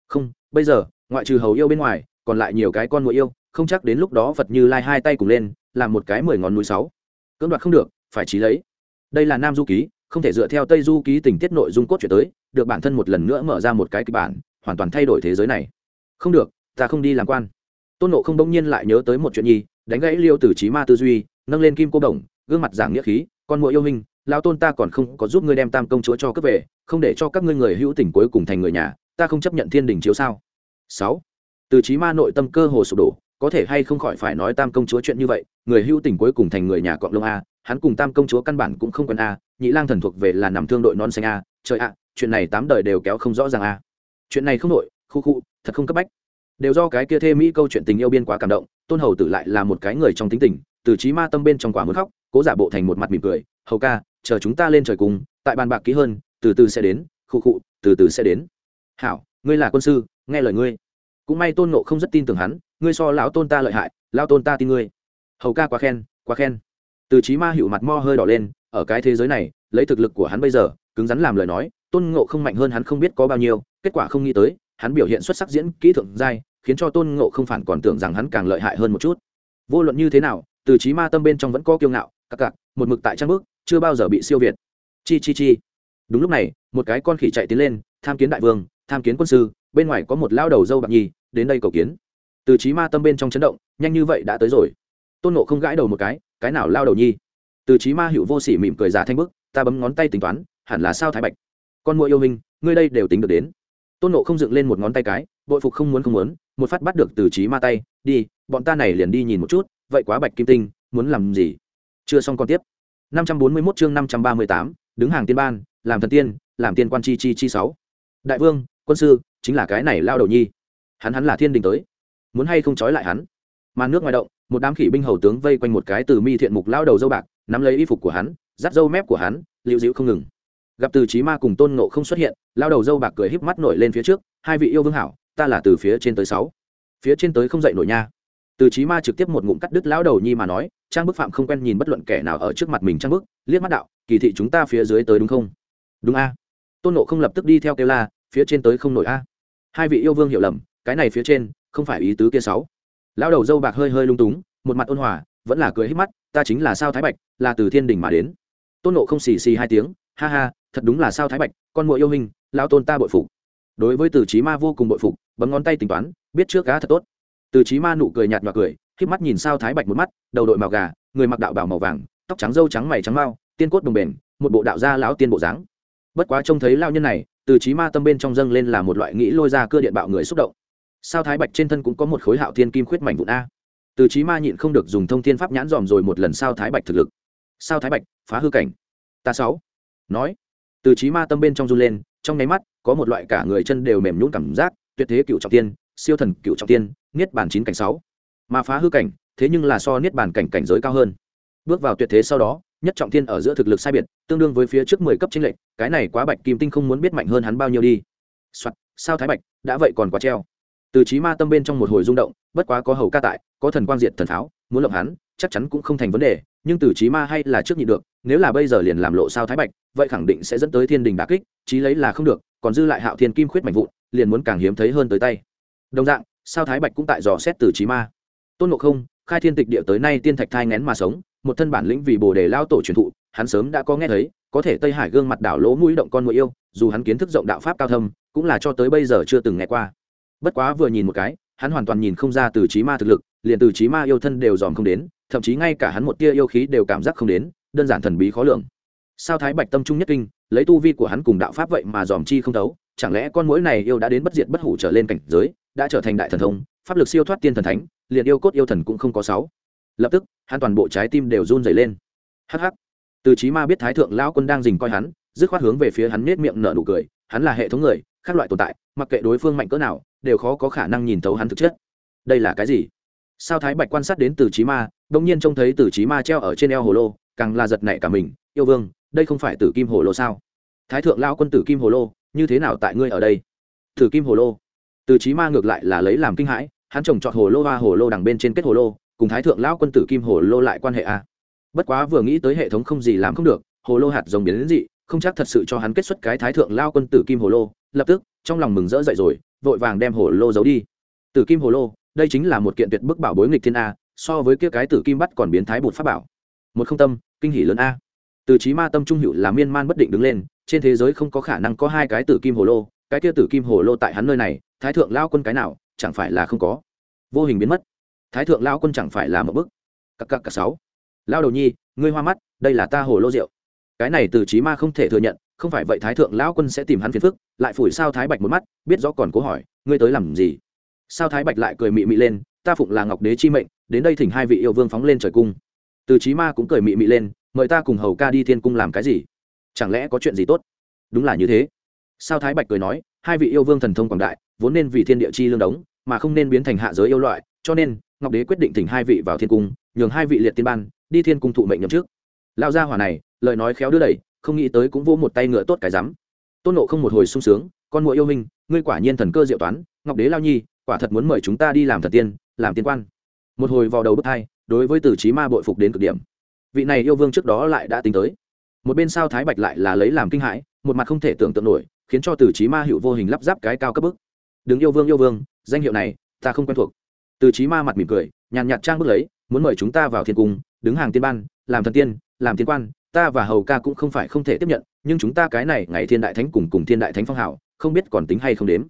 Không, bây giờ, ngoại trừ hầu yêu bên ngoài, còn lại nhiều cái con ngựa yêu, không chắc đến lúc đó phật như lai hai tay cùng lên, làm một cái mười ngón núi sáu. Cưỡng đoạt không được, phải trí lấy. Đây là nam du ký không thể dựa theo tây du ký tình tiết nội dung cốt truyện tới, được bản thân một lần nữa mở ra một cái kịch bản, hoàn toàn thay đổi thế giới này. Không được, ta không đi làm quan. Tôn nộ không đông nhiên lại nhớ tới một chuyện nhi, đánh gãy liêu từ trí ma tư duy, nâng lên kim cô đồng, gương mặt giảng nghĩa khí, con mũi yêu hình lao tôn ta còn không có giúp ngươi đem tam công chúa cho cướp về, không để cho các ngươi người hữu tình cuối cùng thành người nhà, ta không chấp nhận thiên đình chiếu sao? Sáu. Từ trí ma nội tâm cơ hồ sụp đổ, có thể hay không khỏi phải nói tam công chúa chuyện như vậy, người hữu tình cuối cùng thành người nhà cọng lông a hắn cùng tam công chúa căn bản cũng không quen a, nhị lang thần thuộc về là nằm thương đội non xanh a, trời ạ, chuyện này tám đời đều kéo không rõ ràng a. Chuyện này không nội khu khu, thật không cấp bách. Đều do cái kia thê mỹ câu chuyện tình yêu biên quá cảm động, tôn hầu tử lại là một cái người trong tính tình, từ trí ma tâm bên trong quả muốn khóc, cố giả bộ thành một mặt mỉm cười, hầu ca, chờ chúng ta lên trời cùng, tại bàn bạc kỹ hơn, từ từ sẽ đến, khu khu, từ từ sẽ đến. Hảo, ngươi là quân sư, nghe lời ngươi. Cũng may tôn nộ không rất tin tưởng hắn, ngươi so lão tôn ta lợi hại lao tôn ta tin ngươi. Hầu ca quá khen quá khen từ trí ma hiệu mặt mo hơi đỏ lên, ở cái thế giới này, lấy thực lực của hắn bây giờ, cứng rắn làm lời nói, tôn ngộ không mạnh hơn hắn không biết có bao nhiêu, kết quả không nghĩ tới, hắn biểu hiện xuất sắc diễn kỹ thượng giai, khiến cho tôn ngộ không phản còn tưởng rằng hắn càng lợi hại hơn một chút. Vô luận như thế nào, từ trí ma tâm bên trong vẫn có kiêu ngạo, cặc cặc, một mực tại trang bước chưa bao giờ bị siêu việt. Chi chi chi. Đúng lúc này, một cái con khỉ chạy tiến lên, tham kiến đại vương, tham kiến quân sư, bên ngoài có một lao đầu dâu bạc nhi đến đây cầu kiến. Từ trí ma tâm bên trong chấn động, nhanh như vậy đã tới rồi. Tôn nộ không gãi đầu một cái cái nào lao đầu nhi? Từ trí ma hữu vô sỉ mỉm cười giả thanh bức ta bấm ngón tay tính toán hẳn là sao thái bạch? Con mua yêu hình ngươi đây đều tính được đến. Tôn nộ không dựng lên một ngón tay cái bội phục không muốn không muốn một phát bắt được từ trí ma tay đi bọn ta này liền đi nhìn một chút vậy quá bạch kim tinh muốn làm gì? Chưa xong còn tiếp. 541 chương 538, đứng hàng tiên ban làm thần tiên làm tiên quan chi chi chi sáu. Đại vương quân sư chính là cái này lao đầu nhi. Hắn hắn là thiên đình tới. Muốn hay không trói lại hắn? Mà nước ngoài động một đám khỉ binh hầu tướng vây quanh một cái từ mi thiện mục lao đầu dâu bạc, nắm lấy y phục của hắn, dắt dâu mép của hắn, liễu dịu không ngừng. Gặp từ trí ma cùng tôn nộ không xuất hiện lao đầu dâu bạc cười híp mắt nổi lên phía trước, hai vị yêu vương hảo, ta là từ phía trên tới sáu. Phía trên tới không dậy nổi nha. Từ trí ma trực tiếp một ngụm cắt đứt lão đầu nhi mà nói, trang bức phạm không quen nhìn bất luận kẻ nào ở trước mặt mình trang bức, liếc mắt đạo, kỳ thị chúng ta phía dưới tới đúng không? Đúng a. Tôn nộ không lập tức đi theo kêu la, phía trên tới không nổi a. Hai vị yêu vương hiểu lầm, cái này phía trên, không phải ý tứ kia sáu lão đầu dâu bạc hơi hơi lung túng, một mặt ôn hòa, vẫn là cười hết mắt, ta chính là sao thái bạch, là từ thiên đình mà đến. Tôn nộ không xì xì hai tiếng, ha ha, thật đúng là sao thái bạch, con mộ yêu hình lao tôn ta bội phục. Đối với từ trí ma vô cùng bội phục, bấm ngón tay tính toán, biết trước cá thật tốt. Từ trí ma nụ cười nhạt và cười k mắt nhìn sao thái bạch một mắt, đầu đội màu gà, người mặc đạo bảo màu vàng, tóc trắng râu trắng mày trắng mau tiên cốt đồng bền một bộ đạo gia lão tiên bộ dáng. Bất quá trông thấy lao nhân này, từ trí ma tâm bên trong dâng lên là một loại nghĩ lôi ra cơ điện bạo người xúc động sao thái bạch trên thân cũng có một khối hạo thiên kim khuyết mảnh vụn a? Từ trí ma nhịn không được dùng thông thiên pháp nhãn dòm rồi một lần sao thái bạch thực lực. Sao thái bạch phá hư cảnh. Ta sáu. Nói. Từ trí ma tâm bên trong run lên trong nháy mắt có một loại cả người chân đều mềm nhũn cảm giác tuyệt thế cựu trọng tiên siêu thần cựu trọng tiên niết bàn chín cảnh sáu. Mà phá hư cảnh thế nhưng là so niết bàn cảnh cảnh giới cao hơn. Bước vào tuyệt thế sau đó nhất trọng tiên ở giữa thực lực sai biệt tương đương với phía trước mười cấp chính lệnh cái này quá bạch kim tinh không muốn biết mạnh hơn hắn bao nhiêu đi. Soạn, sao thái bạch đã vậy còn quá treo từ trí ma tâm bên trong một hồi rung động, bất quá có hầu ca tại, có thần quang diệt thần pháo, muốn lộng hắn, chắc chắn cũng không thành vấn đề, nhưng từ trí ma hay là trước nhị được, nếu là bây giờ liền làm lộ sao thái bạch, vậy khẳng định sẽ dẫn tới thiên đình đà kích trí lấy là không được, còn dư lại hạo thiên kim khuyết mạnh vụn, liền muốn càng hiếm thấy hơn tới tay. Đồng dạng, sao thái bạch cũng tại dò xét từ trí ma. Tôn ngộ không, khai thiên tịch địa tới nay tiên thạch thai ngén mà sống, một thân bản lĩnh vì bồ đề lao tổ truyền thụ, hắn sớm đã có nghe thấy, có thể tây hải gương mặt đảo lỗ mũi động con mũi yêu, dù hắn kiến thức rộng đạo pháp cao thâm, cũng là cho tới bây giờ chưa từng nghe qua bất quá vừa nhìn một cái, hắn hoàn toàn nhìn không ra từ trí ma thực lực, liền từ trí ma yêu thân đều dòm không đến, thậm chí ngay cả hắn một tia yêu khí đều cảm giác không đến, đơn giản thần bí khó lường. Sao thái bạch tâm trung nhất kinh, lấy tu vi của hắn cùng đạo pháp vậy mà dòm chi không thấu, chẳng lẽ con mũi này yêu đã đến bất diệt bất hủ trở lên cảnh giới, đã trở thành đại thần thông, pháp lực siêu thoát tiên thần thánh, liền yêu cốt yêu thần cũng không có sáu. Lập tức, hắn toàn bộ trái tim đều run rẩy lên. Hắc hắc. Từ trí ma biết thái thượng lão quân đang dình coi hắn, dứt khoát hướng về phía hắn nết miệng nở nụ cười, hắn là hệ thống người, khác loại tồn tại, mặc kệ đối phương mạnh cỡ nào đều khó có khả năng nhìn thấu hắn thực chất. Đây là cái gì? Sao thái bạch quan sát đến từ trí ma đông nhiên trông thấy từ trí ma treo ở trên eo hồ lô, càng là giật nảy cả mình, yêu vương, đây không phải tử kim hồ lô sao? Thái thượng lao quân tử kim hồ lô, như thế nào tại ngươi ở đây? Tử kim hồ lô. Từ trí ma ngược lại là lấy làm kinh hãi, hắn trồng trọt hồ lô hoa hồ lô đằng bên trên kết hồ lô, cùng thái thượng lão quân tử kim hồ lô lại quan hệ a à. bất quá vừa nghĩ tới hệ thống không gì làm không được, hồ lô hạt rồng biến đến dị, không chắc thật sự cho hắn kết xuất cái thái thượng lao quân tử kim hồ lô, lập tức trong lòng mừng rỡ dậy rồi, vội vàng đem hồ lô giấu đi. Tử kim hồ lô, đây chính là một kiện tuyệt bức bảo bối nghịch thiên a, so với kia cái tử kim bắt còn biến thái bột pháp bảo. Một không tâm, kinh hỷ lớn a. Từ trí ma tâm trung hữu là miên man bất định đứng lên, trên thế giới không có khả năng có hai cái tử kim hồ lô, cái kia tử kim hồ lô tại hắn nơi này, thái thượng lao quân cái nào, chẳng phải là không có. Vô hình biến mất. Thái thượng lao quân chẳng phải là một bức. Cặp cặp cả sáu. Lao đầu nhi, ngươi hoa mắt, đây là ta hồ lô rượu. Cái này từ trí ma không thể thừa nhận không phải vậy thái thượng lão quân sẽ tìm hắn phiền phức, lại phủi sao thái bạch một mắt, biết rõ còn cố hỏi, ngươi tới làm gì? Sao thái bạch lại cười mị mị lên, ta phụng là ngọc đế chi mệnh, đến đây thỉnh hai vị yêu vương phóng lên trời cung. Từ trí ma cũng cười mị mị lên, mời ta cùng hầu ca đi thiên cung làm cái gì? Chẳng lẽ có chuyện gì tốt? Đúng là như thế. Sao thái bạch cười nói, hai vị yêu vương thần thông quảng đại, vốn nên vì thiên địa chi lương đống, mà không nên biến thành hạ giới yêu loại, cho nên, ngọc đế quyết định thỉnh hai vị vào thiên cung, nhường hai vị liệt tiên ban, đi thiên cung thụ mệnh nhậm trước lao gia hỏa này, lời nói khéo đưa đẩy không nghĩ tới cũng vô một tay ngựa tốt cái rắm. Tôn nộ không một hồi sung sướng, con mũi yêu minh ngươi quả nhiên thần cơ diệu toán, ngọc đế lao nhi, quả thật muốn mời chúng ta đi làm thần tiên, làm tiên quan. Một hồi vào đầu bức thai đối với tử trí ma bội phục đến cực điểm. Vị này yêu vương trước đó lại đã tính tới. Một bên sao thái bạch lại là lấy làm kinh hãi, một mặt không thể tưởng tượng nổi, khiến cho tử trí ma hiệu vô hình lắp ráp cái cao cấp bức. Đứng yêu vương yêu vương, danh hiệu này, ta không quen thuộc. Từ trí ma mặt mỉm cười, nhàn nhạt trang bước lấy, muốn mời chúng ta vào thiên cung, đứng hàng tiên ban, làm thần tiên, làm tiên quan ta và hầu ca cũng không phải không thể tiếp nhận, nhưng chúng ta cái này, ngày thiên đại thánh cùng cùng thiên đại thánh phong hảo không biết còn tính hay không đếm.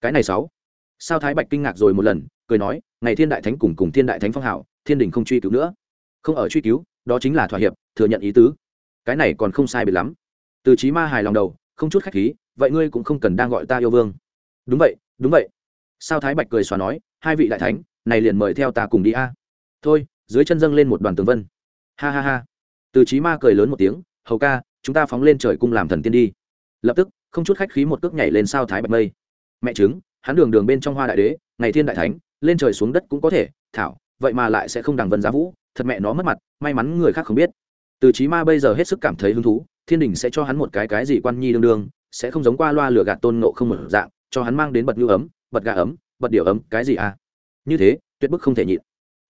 Cái này sáu. Sao thái bạch kinh ngạc rồi một lần, cười nói, ngày thiên đại thánh cùng cùng thiên đại thánh phong hảo thiên đình không truy cứu nữa. Không ở truy cứu, đó chính là thỏa hiệp, thừa nhận ý tứ. Cái này còn không sai biệt lắm. Từ trí ma hài lòng đầu, không chút khách khí, vậy ngươi cũng không cần đang gọi ta yêu vương. Đúng vậy đúng vậy. Sao thái bạch cười xóa nói, hai vị đại thánh, này liền mời theo ta cùng đi a. Thôi, dưới chân dâng lên một đoàn tường vân. Ha ha ha từ trí ma cười lớn một tiếng hầu ca chúng ta phóng lên trời cung làm thần tiên đi. Lập tức không chút khách khí một cước nhảy lên sao thái bạch mây. Mẹ chứng hắn đường đường bên trong hoa đại đế ngày thiên đại thánh lên trời xuống đất cũng có thể thảo vậy mà lại sẽ không đằng vân giá vũ thật mẹ nó mất mặt may mắn người khác không biết. Từ trí ma bây giờ hết sức cảm thấy hứng thú thiên đình sẽ cho hắn một cái cái gì quan nhi đương đương sẽ không giống qua loa lửa gạt tôn nộ không một dạng cho hắn mang đến bật ngư ấm bật gà ấm bật điều ấm cái gì à? Như thế tuyệt bức không thể nhịn.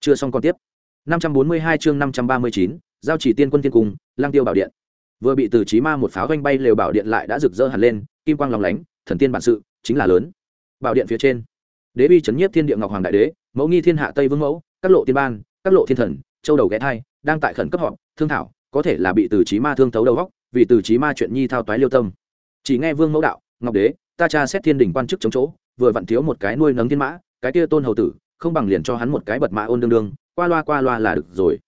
Chưa xong còn tiếp. 542 chương 539, giao chỉ tiên quân tiên cung, lang tiêu bảo điện. Vừa bị từ trí ma một pháo doanh bay lều bảo điện lại đã rực rỡ hẳn lên, kim quang lòng lánh, thần tiên bản sự, chính là lớn. Bảo điện phía trên, đế bi trấn nhiếp thiên địa ngọc hoàng đại đế, mẫu nghi thiên hạ tây vương mẫu, các lộ tiên ban, các lộ thiên thần, châu đầu ghé thai, đang tại khẩn cấp họp, thương thảo, có thể là bị từ trí ma thương thấu đầu góc vì từ trí ma chuyện nhi thao toái liêu tâm. Chỉ nghe vương mẫu đạo, ngọc đế, ta cha xét thiên đình quan chức chống chỗ, vừa vặn thiếu một cái nuôi nấng thiên mã, cái kia tôn hầu tử, không bằng liền cho hắn một cái bật mã ôn đương đương, qua loa qua loa là được rồi.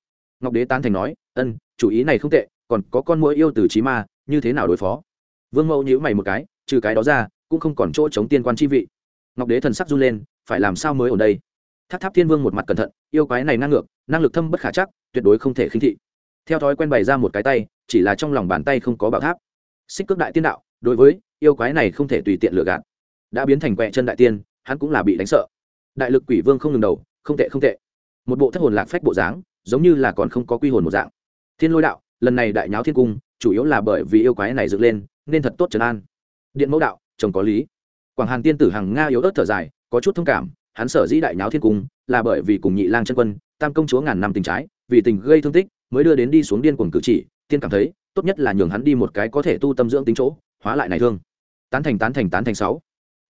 Ngọc đế tán thành nói ân, chủ ý này không tệ, còn có con mũi yêu từ trí ma, như thế nào đối phó? Vương mẫu nhíu mày một cái, trừ cái đó ra, cũng không còn chỗ chống tiên quan chi vị. Ngọc đế thần sắc run lên, phải làm sao mới ở đây? Tháp tháp thiên vương một mặt cẩn thận, yêu quái này năng ngược, năng lực thâm bất khả chắc, tuyệt đối không thể khinh thị. Theo thói quen bày ra một cái tay, chỉ là trong lòng bàn tay không có bảo tháp. Xích cước đại tiên đạo, đối với yêu quái này không thể tùy tiện lừa gạt. Đã biến thành quẹ chân đại tiên, hắn cũng là bị đánh sợ. Đại lực quỷ vương không ngừng đầu, không tệ không tệ. Một bộ thất hồn lạc phách bộ dáng, giống như là còn không có quy hồn một dạng thiên lôi đạo, lần này đại nháo thiên cung, chủ yếu là bởi vì yêu quái này dựng lên, nên thật tốt trấn an. Điện mẫu đạo, chồng có lý. Quảng hàn tiên tử hằng nga yếu ớt thở dài, có chút thông cảm, hắn sở dĩ đại nháo thiên cung, là bởi vì cùng nhị lang chân quân, tam công chúa ngàn năm tình trái, vì tình gây thương tích, mới đưa đến đi xuống điên cuồng cử chỉ, tiên cảm thấy, tốt nhất là nhường hắn đi một cái có thể tu tâm dưỡng tính chỗ, hóa lại này thương. Tán thành tán thành tán thành sáu.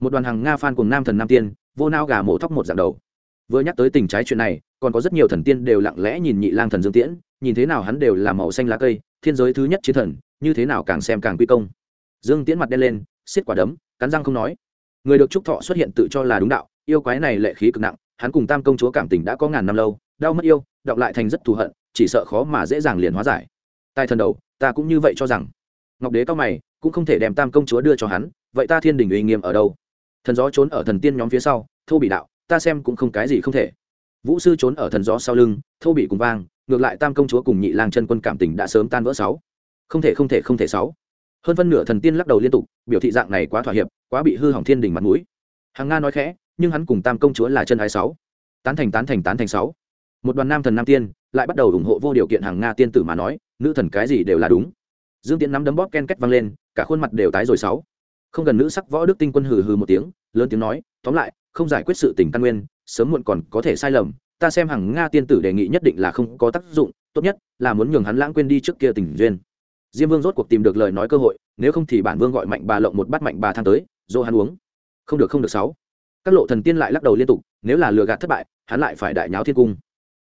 Một đoàn hàng nga phan cùng nam thần nam tiên, vô nao gà mổ thóc một dạng đầu. Vừa nhắc tới tình trái chuyện này còn có rất nhiều thần tiên đều lặng lẽ nhìn nhị lang thần dương tiễn, nhìn thế nào hắn đều là màu xanh lá cây, thiên giới thứ nhất chiến thần, như thế nào càng xem càng quy công. Dương tiễn mặt đen lên, xiết quả đấm, cắn răng không nói. Người được trúc thọ xuất hiện tự cho là đúng đạo, yêu quái này lệ khí cực nặng, hắn cùng tam công chúa cảm tình đã có ngàn năm lâu, đau mất yêu, đọc lại thành rất thù hận, chỉ sợ khó mà dễ dàng liền hóa giải. Tài thần đầu, ta cũng như vậy cho rằng. Ngọc đế cao mày, cũng không thể đem tam công chúa đưa cho hắn, vậy ta thiên đình uy nghiêm ở đâu? Thần gió trốn ở thần tiên nhóm phía sau, thô bị đạo, ta xem cũng không cái gì không thể vũ sư trốn ở thần gió sau lưng, thô bị cùng vang, ngược lại tam công chúa cùng nhị lang chân quân cảm tình đã sớm tan vỡ sáu. Không thể không thể không thể sáu. Hơn phân nửa thần tiên lắc đầu liên tục, biểu thị dạng này quá thỏa hiệp, quá bị hư hỏng thiên đình mặt mũi. Hàng nga nói khẽ, nhưng hắn cùng tam công chúa là chân ái sáu. Tán thành tán thành tán thành sáu. Một đoàn nam thần nam tiên lại bắt đầu ủng hộ vô điều kiện hàng nga tiên tử mà nói, nữ thần cái gì đều là đúng. Dương tiễn nắm đấm bóp ken két vang lên, cả khuôn mặt đều tái rồi sáu. Không gần nữ sắc võ đức tinh quân hừ hừ một tiếng, lớn tiếng nói, tóm lại, không giải quyết sự tình căn nguyên sớm muộn còn có thể sai lầm, ta xem hàng nga tiên tử đề nghị nhất định là không có tác dụng, tốt nhất là muốn nhường hắn lãng quên đi trước kia tình duyên. Diêm vương rốt cuộc tìm được lời nói cơ hội, nếu không thì bản vương gọi mạnh bà lộng một bát mạnh bà thang tới, dỗ hắn uống. Không được không được, sáu. Các lộ thần tiên lại lắc đầu liên tục, nếu là lừa gạt thất bại, hắn lại phải đại nháo thiên cung.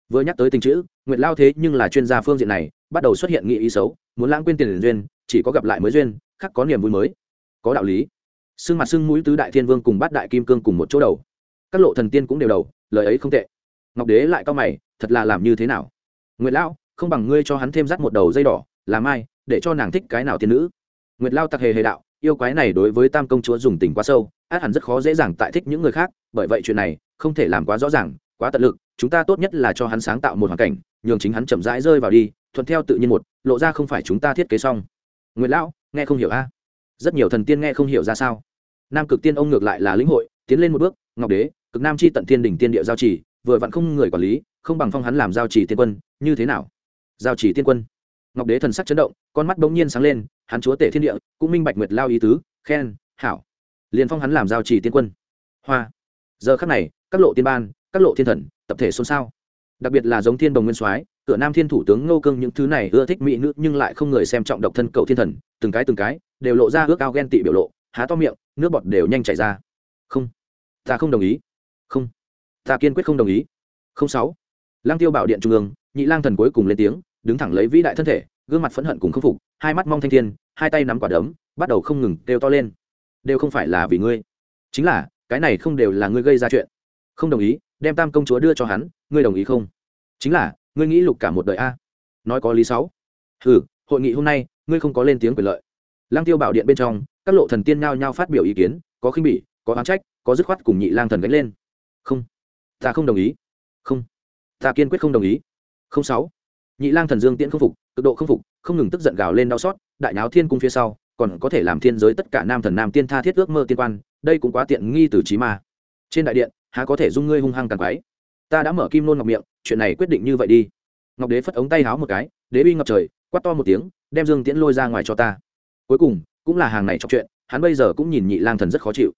Vừa nhắc tới tình chữ, nguyệt lao thế nhưng là chuyên gia phương diện này, bắt đầu xuất hiện nghị ý xấu, muốn lãng quên tiền duyên, chỉ có gặp lại mới duyên khắc có niềm vui mới. Có đạo lý. Xương mặt xương mũi tứ đại thiên vương cùng bát đại kim cương cùng một chỗ đầu các lộ thần tiên cũng đều đầu, lời ấy không tệ. Ngọc đế lại cao mày, thật là làm như thế nào? Nguyệt lão, không bằng ngươi cho hắn thêm dắt một đầu dây đỏ làm ai để cho nàng thích cái nào tiên nữ. Nguyệt lao tặc hề hề đạo, yêu quái này đối với tam công chúa dùng tình quá sâu, át hẳn rất khó dễ dàng tại thích những người khác, bởi vậy chuyện này, không thể làm quá rõ ràng, quá tận lực, chúng ta tốt nhất là cho hắn sáng tạo một hoàn cảnh, nhường chính hắn chậm rãi rơi vào đi, thuận theo tự nhiên một, lộ ra không phải chúng ta thiết kế xong. Nguyệt lão, nghe không hiểu a? Rất nhiều thần tiên nghe không hiểu ra sao. Nam cực tiên ông ngược lại là lĩnh hội, tiến lên một bước, ngọc đế cực nam chi tận thiên đỉnh tiên địa giao trì, vừa vặn không người quản lý, không bằng phong hắn làm giao trì tiên quân, như thế nào? Giao trì tiên quân. Ngọc đế thần sắc chấn động, con mắt bỗng nhiên sáng lên, hắn chúa tể thiên địa, cũng minh bạch nguyệt lao ý tứ, khen, hảo. Liền phong hắn làm giao trì tiên quân. Hoa. Giờ khắc này, các lộ tiên ban, các lộ thiên thần, tập thể xôn xao. Đặc biệt là giống thiên đồng nguyên soái, cửa nam thiên thủ tướng ngô cương những thứ này ưa thích mỹ nữ nhưng lại không người xem trọng độc thân cầu thiên thần, từng cái từng cái, đều lộ ra ước ao ghen tị biểu lộ, há to miệng, nước bọt đều nhanh chảy ra. Không. Ta không đồng ý không. Ta kiên quyết không đồng ý. Không sáu. Lang tiêu bảo điện trung ương, nhị lang thần cuối cùng lên tiếng, đứng thẳng lấy vĩ đại thân thể, gương mặt phẫn hận cùng khâm phục, hai mắt mong thanh thiên, hai tay nắm quả đấm, bắt đầu không ngừng kêu to lên. Đều không phải là vì ngươi. Chính là, cái này không đều là ngươi gây ra chuyện. Không đồng ý, đem tam công chúa đưa cho hắn, ngươi đồng ý không? Chính là, ngươi nghĩ lục cả một đời a. Nói có lý sáu. Ừ hội nghị hôm nay, ngươi không có lên tiếng quyền lợi. Lang tiêu bảo điện bên trong, các lộ thần tiên nhao nhao phát biểu ý kiến, có khinh bỉ, có oán trách, có dứt khoát cùng nhị lang thần gánh lên không. Ta không đồng ý. Không. Ta kiên quyết không đồng ý. Không sáu. Nhị lang thần dương tiễn không phục, cực độ không phục, không ngừng tức giận gào lên đau xót, đại náo thiên cung phía sau, còn có thể làm thiên giới tất cả nam thần nam tiên tha thiết ước mơ tiên quan, đây cũng quá tiện nghi từ trí mà. trên đại điện, há có thể dung ngươi hung hăng càng quái? Ta đã mở kim nôn ngọc miệng, chuyện này quyết định như vậy đi. Ngọc đế phất ống tay háo một cái, đế uy ngập trời, quát to một tiếng, đem dương tiễn lôi ra ngoài cho ta. Cuối cùng, cũng là hàng này trong chuyện, hắn bây giờ cũng nhìn nhị lang thần rất khó chịu.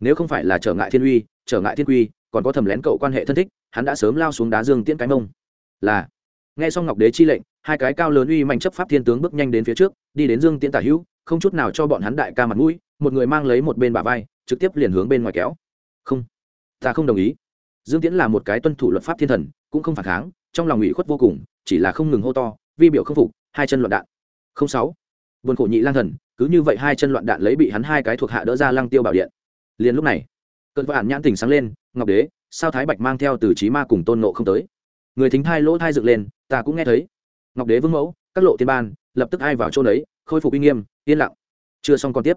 Nếu không phải là trở ngại thiên uy, trở ngại thiên quy còn có thầm lén cậu quan hệ thân thích, hắn đã sớm lao xuống đá dương tiễn cái mông. Là, nghe xong ngọc đế chi lệnh, hai cái cao lớn uy mạnh chấp pháp thiên tướng bước nhanh đến phía trước, đi đến dương tiễn tả hữu, không chút nào cho bọn hắn đại ca mặt mũi, một người mang lấy một bên bà vai, trực tiếp liền hướng bên ngoài kéo. Không, ta không đồng ý. Dương tiễn là một cái tuân thủ luật pháp thiên thần, cũng không phản kháng, trong lòng ủy khuất vô cùng, chỉ là không ngừng hô to, vi biểu không phục, hai chân loạn đạn. Không sáu, buồn khổ nhị lang thần, cứ như vậy hai chân loạn đạn lấy bị hắn hai cái thuộc hạ đỡ ra lăng tiêu bảo điện. Liền lúc này, cơn vạn nhãn tỉnh sáng lên ngọc đế sao thái bạch mang theo từ trí ma cùng tôn nộ không tới? Người thính thai lỗ thai dựng lên ta cũng nghe thấy. Ngọc đế vương mẫu các lộ tiên ban lập tức ai vào chỗ đấy khôi phục uy nghiêm yên lặng. Chưa xong còn tiếp.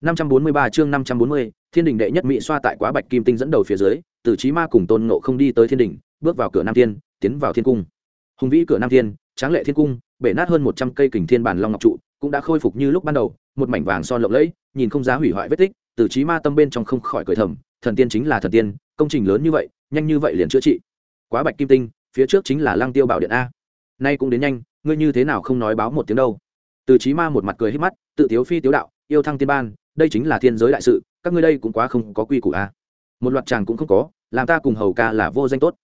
543 chương 540, thiên đình đệ nhất mỹ xoa tại quá bạch kim tinh dẫn đầu phía dưới từ trí ma cùng tôn nộ không đi tới thiên đình bước vào cửa nam thiên tiến vào thiên cung. Hùng vĩ cửa nam thiên tráng lệ thiên cung bể nát hơn một trăm cây kình thiên bản long ngọc trụ cũng đã khôi phục như lúc ban đầu một mảnh vàng son lộng lẫy nhìn không giá hủy hoại vết tích từ trí ma tâm bên trong không khỏi cười thầm thần tiên chính là thần tiên công trình lớn như vậy, nhanh như vậy liền chữa trị. Quá bạch kim tinh, phía trước chính là lăng tiêu bảo điện a. Nay cũng đến nhanh, ngươi như thế nào không nói báo một tiếng đâu? Từ trí ma một mặt cười hết mắt, tự tiếu phi tiếu đạo, yêu thăng tiên ban, đây chính là thiên giới đại sự, các ngươi đây cũng quá không có quy củ a. Một loạt chàng cũng không có, làm ta cùng hầu ca là vô danh tốt.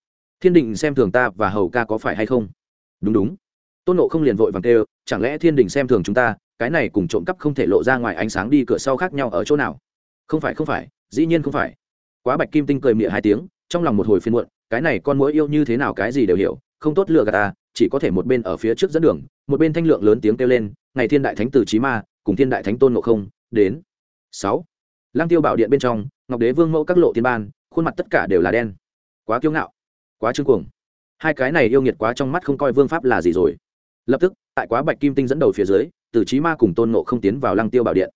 Thiên định xem thường ta và hầu ca có phải hay không? Đúng đúng. Tôn nộ không liền vội vàng kêu, chẳng lẽ thiên đình xem thường chúng ta, cái này cùng trộm cắp không thể lộ ra ngoài ánh sáng đi cửa sau khác nhau ở chỗ nào? Không phải không phải, dĩ nhiên không phải quá bạch kim tinh cười mịa hai tiếng, trong lòng một hồi phiên muộn, cái này con mũi yêu như thế nào cái gì đều hiểu, không tốt lựa gà ta, chỉ có thể một bên ở phía trước dẫn đường, một bên thanh lượng lớn tiếng kêu lên, ngày thiên đại thánh tử trí ma, cùng thiên đại thánh tôn ngộ không, đến. Sáu. Lang tiêu bảo điện bên trong, ngọc đế vương mẫu các lộ tiên ban, khuôn mặt tất cả đều là đen. Quá kiêu ngạo, quá trương cuồng. Hai cái này yêu nghiệt quá trong mắt không coi vương pháp là gì rồi. Lập tức, tại quá bạch kim tinh dẫn đầu phía dưới từ trí ma cùng tôn nộ không tiến vào lăng tiêu bảo điện.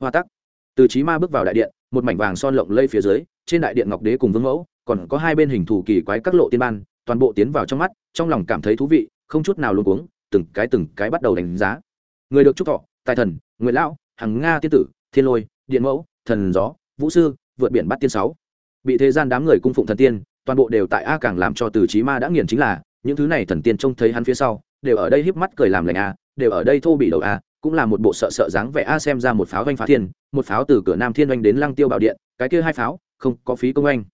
Hoa tắc. Từ trí ma bước vào đại điện, một mảnh vàng son lộng lây phía dưới trên đại điện ngọc đế cùng vương mẫu, còn có hai bên hình thù kỳ quái các lộ tiên ban, toàn bộ tiến vào trong mắt, trong lòng cảm thấy thú vị, không chút nào luôn cuống, từng cái từng cái bắt đầu đánh giá. Người được chúc thọ, tài thần nguyễn lão, hằng nga tiên tử, thiên lôi, điện mẫu, thần gió, vũ sư, vượt biển bắt tiên sáu. Bị thế gian đám người cung phụng thần tiên, toàn bộ đều tại a càng làm cho từ trí ma đã nghiền chính là, những thứ này thần tiên trông thấy hắn phía sau, đều ở đây híp mắt cười làm lành a, đều ở đây thô bị đầu a, cũng là một bộ sợ sợ dáng vẻ a xem ra một pháo vanh phá thiên, một pháo từ cửa nam thiên oanh đến lăng tiêu bảo điện, cái kia hai pháo không có phí công anh.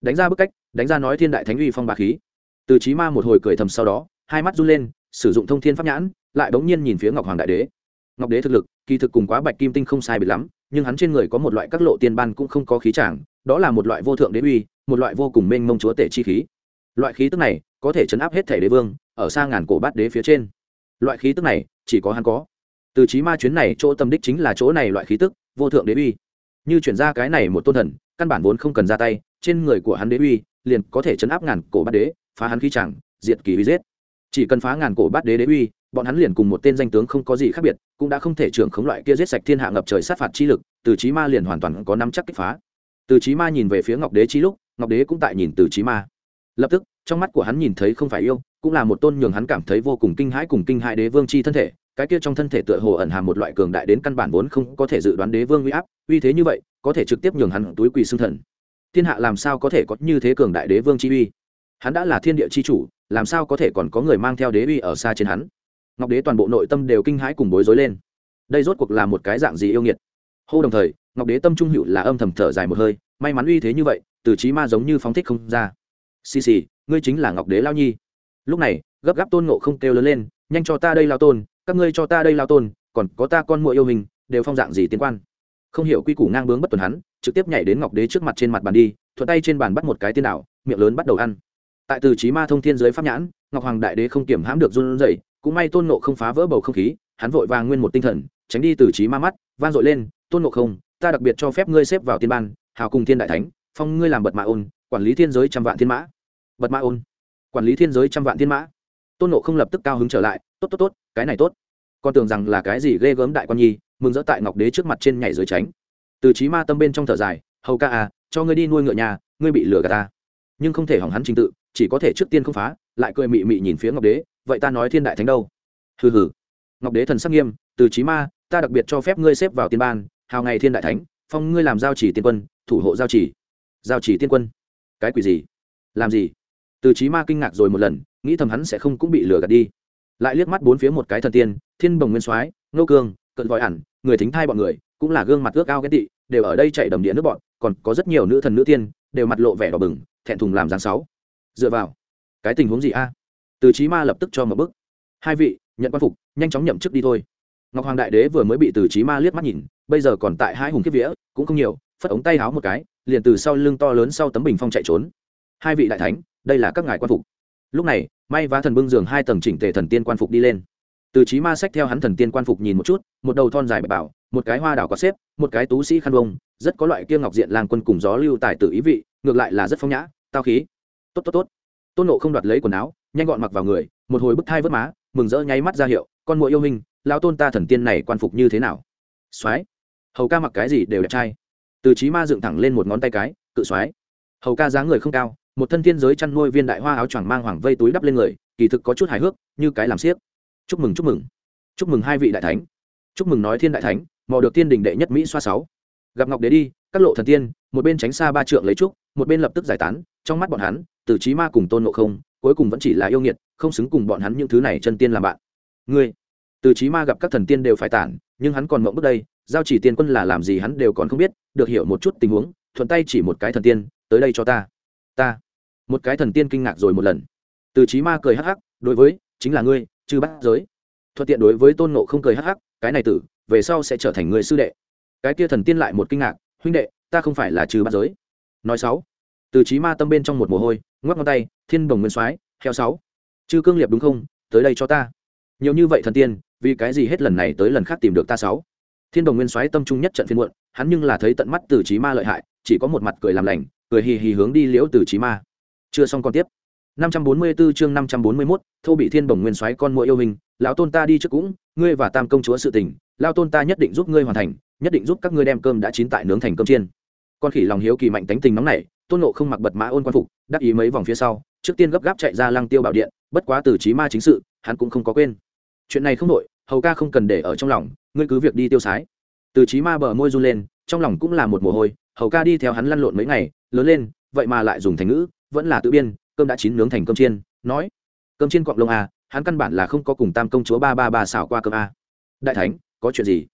Đánh ra bức cách, đánh ra nói thiên đại thánh uy phong bá khí. Từ trí ma một hồi cười thầm sau đó, hai mắt run lên, sử dụng thông thiên pháp nhãn, lại bỗng nhiên nhìn phía ngọc hoàng đại đế. Ngọc đế thực lực, kỳ thực cùng quá bạch kim tinh không sai biệt lắm, nhưng hắn trên người có một loại các lộ tiên ban cũng không có khí tràng đó là một loại vô thượng đế uy, một loại vô cùng mênh mông chúa tể chi khí. Loại khí tức này có thể chấn áp hết thể đế vương, ở xa ngàn cổ bát đế phía trên. Loại khí tức này, chỉ có hắn có. Từ trí ma chuyến này chỗ tâm đích chính là chỗ này loại khí tức, vô thượng đế uy. Như chuyển ra cái này một tôn thần căn bản vốn không cần ra tay, trên người của hắn đế uy, liền có thể chấn áp ngàn cổ bát đế, phá hắn khí chẳng, diệt kỳ uy giết. Chỉ cần phá ngàn cổ bát đế đế uy, bọn hắn liền cùng một tên danh tướng không có gì khác biệt, cũng đã không thể trưởng khống loại kia giết sạch thiên hạ ngập trời sát phạt chi lực, từ chí ma liền hoàn toàn có nắm chắc kích phá. Từ chí ma nhìn về phía ngọc đế chi lúc, ngọc đế cũng tại nhìn từ chí ma. Lập tức, trong mắt của hắn nhìn thấy không phải yêu, cũng là một tôn nhường hắn cảm thấy vô cùng kinh hãi cùng kinh hãi đế vương chi thân thể cái kia trong thân thể tựa hồ ẩn hàm một loại cường đại đến căn bản vốn không có thể dự đoán đế vương uy áp, uy thế như vậy, có thể trực tiếp nhường hắn túi quỳ xương thần. Thiên hạ làm sao có thể có như thế cường đại đế vương chi uy? Hắn đã là thiên địa chi chủ, làm sao có thể còn có người mang theo đế uy ở xa trên hắn? Ngọc đế toàn bộ nội tâm đều kinh hãi cùng bối rối lên. Đây rốt cuộc là một cái dạng gì yêu nghiệt? Hô đồng thời, ngọc đế tâm trung hữu là âm thầm thở dài một hơi, may mắn uy thế như vậy, từ trí ma giống như phóng thích không ra. Xì xì, ngươi chính là ngọc đế lao nhi. Lúc này, gấp gáp tôn ngộ không kêu lớn lên, nhanh cho ta đây lao tôn các ngươi cho ta đây lao tôn, còn có ta con muội yêu hình, đều phong dạng gì tiến quan? Không hiểu quy củ ngang bướng bất tuần hắn, trực tiếp nhảy đến ngọc đế trước mặt trên mặt bàn đi, thuận tay trên bàn bắt một cái tiên đảo, miệng lớn bắt đầu ăn. Tại từ trí ma thông thiên giới pháp nhãn, ngọc hoàng đại đế không kiểm hãm được run rẩy, cũng may tôn nộ không phá vỡ bầu không khí, hắn vội vàng nguyên một tinh thần, tránh đi từ trí ma mắt, vang dội lên, tôn nộ không, ta đặc biệt cho phép ngươi xếp vào tiên ban, hào cùng thiên đại thánh, phong ngươi làm bật mã ôn, quản lý thiên giới trăm vạn thiên mã. Bật mã ôn, quản lý thiên giới trăm vạn thiên mã. Tôn nộ không lập tức cao hứng trở lại, tốt tốt tốt cái này tốt. Con tưởng rằng là cái gì ghê gớm đại quan nhi, mừng rỡ tại ngọc đế trước mặt trên nhảy dưới tránh. Từ trí ma tâm bên trong thở dài, hầu ca à cho ngươi đi nuôi ngựa nhà, ngươi bị lừa gạt ta. Nhưng không thể hỏng hắn trình tự, chỉ có thể trước tiên không phá, lại cười mị mị nhìn phía ngọc đế, vậy ta nói thiên đại thánh đâu? Hừ hừ. Ngọc đế thần sắc nghiêm, từ trí ma, ta đặc biệt cho phép ngươi xếp vào tiên ban, hào ngày thiên đại thánh, phong ngươi làm giao chỉ tiên quân, thủ hộ giao chỉ. Giao chỉ tiên quân? Cái quỷ gì? Làm gì? Từ trí ma kinh ngạc rồi một lần, nghĩ thầm hắn sẽ không cũng bị lừa gạt đi lại liếc mắt bốn phía một cái thần tiên, thiên bồng nguyên soái nô cương, cận vòi ẩn, người thính thai bọn người, cũng là gương mặt ước ao ghét tị, đều ở đây chạy đầm địa nước bọn, còn có rất nhiều nữ thần nữ tiên, đều mặt lộ vẻ đỏ bừng, thẹn thùng làm dáng sáu. Dựa vào, cái tình huống gì a? Từ trí ma lập tức cho một bức hai vị, nhận quan phục, nhanh chóng nhậm chức đi thôi. Ngọc hoàng đại đế vừa mới bị từ trí ma liếc mắt nhìn, bây giờ còn tại hai hùng kiếp vía, cũng không nhiều, phất ống tay háo một cái, liền từ sau lưng to lớn sau tấm bình phong chạy trốn. Hai vị đại thánh, đây là các ngài quan phục lúc này, may vá thần bưng giường hai tầng chỉnh tề thần tiên quan phục đi lên. Từ trí ma sách theo hắn thần tiên quan phục nhìn một chút, một đầu thon dài bạch bảo, một cái hoa đảo có xếp, một cái tú sĩ khăn bông rất có loại kia ngọc diện làng quân cùng gió lưu tài tự ý vị, ngược lại là rất phong nhã, tao khí. Tốt tốt tốt. Tôn nộ không đoạt lấy quần áo, nhanh gọn mặc vào người, một hồi bức thai vớt má, mừng rỡ nháy mắt ra hiệu, con mũi yêu hình lao tôn ta thần tiên này quan phục như thế nào? Soái. Hầu ca mặc cái gì đều đẹp trai. Từ trí ma dựng thẳng lên một ngón tay cái, cự soái. Hầu ca dáng người không cao một thân thiên giới chăn nuôi viên đại hoa áo choàng mang hoàng vây túi đắp lên người, kỳ thực có chút hài hước, như cái làm siếc chúc mừng chúc mừng. Chúc mừng hai vị đại thánh. Chúc mừng nói thiên đại thánh, mò được tiên đình đệ nhất mỹ xoa sáu. Gặp ngọc đế đi, các lộ thần tiên, một bên tránh xa ba trượng lấy trúc, một bên lập tức giải tán, trong mắt bọn hắn, từ trí ma cùng tôn ngộ không, cuối cùng vẫn chỉ là yêu nghiệt, không xứng cùng bọn hắn những thứ này chân tiên làm bạn. Ngươi, từ trí ma gặp các thần tiên đều phải tản, nhưng hắn còn mộng bước đây, giao chỉ tiên quân là làm gì hắn đều còn không biết, được hiểu một chút tình huống, thuận tay chỉ một cái thần tiên, tới đây cho ta. Ta một cái thần tiên kinh ngạc rồi một lần. Từ trí ma cười hắc hắc, đối với, chính là ngươi, chư bắt giới. Thuận tiện đối với tôn nộ không cười hắc hắc, cái này tử, về sau sẽ trở thành người sư đệ. Cái kia thần tiên lại một kinh ngạc, huynh đệ, ta không phải là trừ bắt giới. Nói sáu, từ trí ma tâm bên trong một mồ hôi, ngoắc ngón tay, thiên đồng nguyên soái, theo sáu. Chư cương liệp đúng không? Tới đây cho ta. Nhiều như vậy thần tiên, vì cái gì hết lần này tới lần khác tìm được ta sáu? Thiên đồng nguyên soái tâm trung nhất trận phiên muộn, hắn nhưng là thấy tận mắt từ trí ma lợi hại, chỉ có một mặt cười làm lành, cười hì hì hướng đi liễu từ trí ma chưa xong còn tiếp 544 chương 541, thô bị thiên bổng nguyên soái con muội yêu hình, lão tôn ta đi trước cũng, ngươi và tam công chúa sự tình, lão tôn ta nhất định giúp ngươi hoàn thành, nhất định giúp các ngươi đem cơm đã chín tại nướng thành cơm chiên. Con khỉ lòng hiếu kỳ mạnh tánh tình nóng nảy tôn nộ không mặc bật mã ôn quan phục, đáp ý mấy vòng phía sau, trước tiên gấp gáp chạy ra lăng tiêu bảo điện, bất quá từ trí ma chính sự, hắn cũng không có quên. Chuyện này không đổi, hầu ca không cần để ở trong lòng, ngươi cứ việc đi tiêu sái. Từ trí ma bờ môi run lên, trong lòng cũng là một mồ hôi, hầu ca đi theo hắn lăn lộn mấy ngày, lớn lên, vậy mà lại dùng thành ngữ, vẫn là tự biên, cơm đã chín nướng thành cơm chiên nói cơm chiên cọng lông à hắn căn bản là không có cùng tam công chúa ba ba ba xảo qua cơm à. đại thánh có chuyện gì?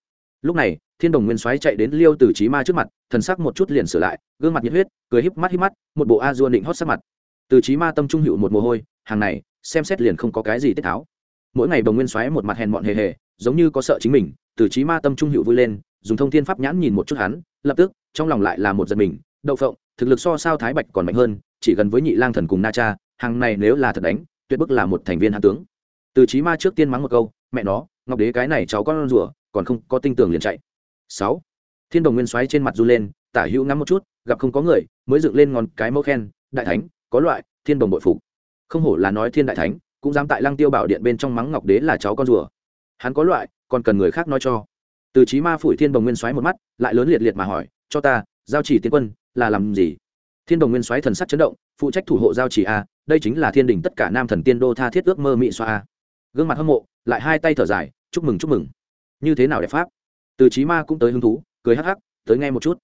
Lúc này thiên đồng nguyên soái chạy đến liêu từ trí ma trước mặt thần sắc một chút liền sửa lại gương mặt nhiệt huyết cười híp mắt híp mắt một bộ a dua định hót sắc mặt. Từ trí ma tâm trung hữu một mồ hôi hàng này xem xét liền không có cái gì tiết tháo. Mỗi ngày đồng nguyên soái một mặt hèn mọn hề hề giống như có sợ chính mình từ trí ma tâm trung hữu vui lên dùng thông thiên pháp nhãn nhìn một chút hắn lập tức trong lòng lại là một giật mình đậu phộng thực lực so sao thái bạch còn mạnh hơn chỉ gần với nhị lang thần cùng na cha, hàng này nếu là thật đánh, tuyệt bức là một thành viên hạ tướng. Từ trí ma trước tiên mắng một câu, mẹ nó, ngọc đế cái này cháu con rủa còn không có tinh tường liền chạy. Sáu. Thiên đồng nguyên xoáy trên mặt du lên, tả hữu ngắm một chút, gặp không có người, mới dựng lên ngón cái mẫu khen, đại thánh, có loại, thiên đồng bội phục. Không hổ là nói thiên đại thánh, cũng dám tại lăng tiêu bảo điện bên trong mắng ngọc đế là cháu con rùa. Hắn có loại, còn cần người khác nói cho. Từ trí ma phủi thiên đồng nguyên xoáy một mắt, lại lớn liệt liệt mà hỏi, cho ta, giao chỉ tiến quân, là làm gì? Thiên đồng nguyên soái thần sắc chấn động, phụ trách thủ hộ giao chỉ a, đây chính là thiên đình tất cả nam thần tiên đô tha thiết ước mơ mị xoa a. Gương mặt hâm mộ, lại hai tay thở dài, chúc mừng chúc mừng. Như thế nào đẹp pháp? Từ trí ma cũng tới hứng thú, cười hắc hắc, tới nghe một chút.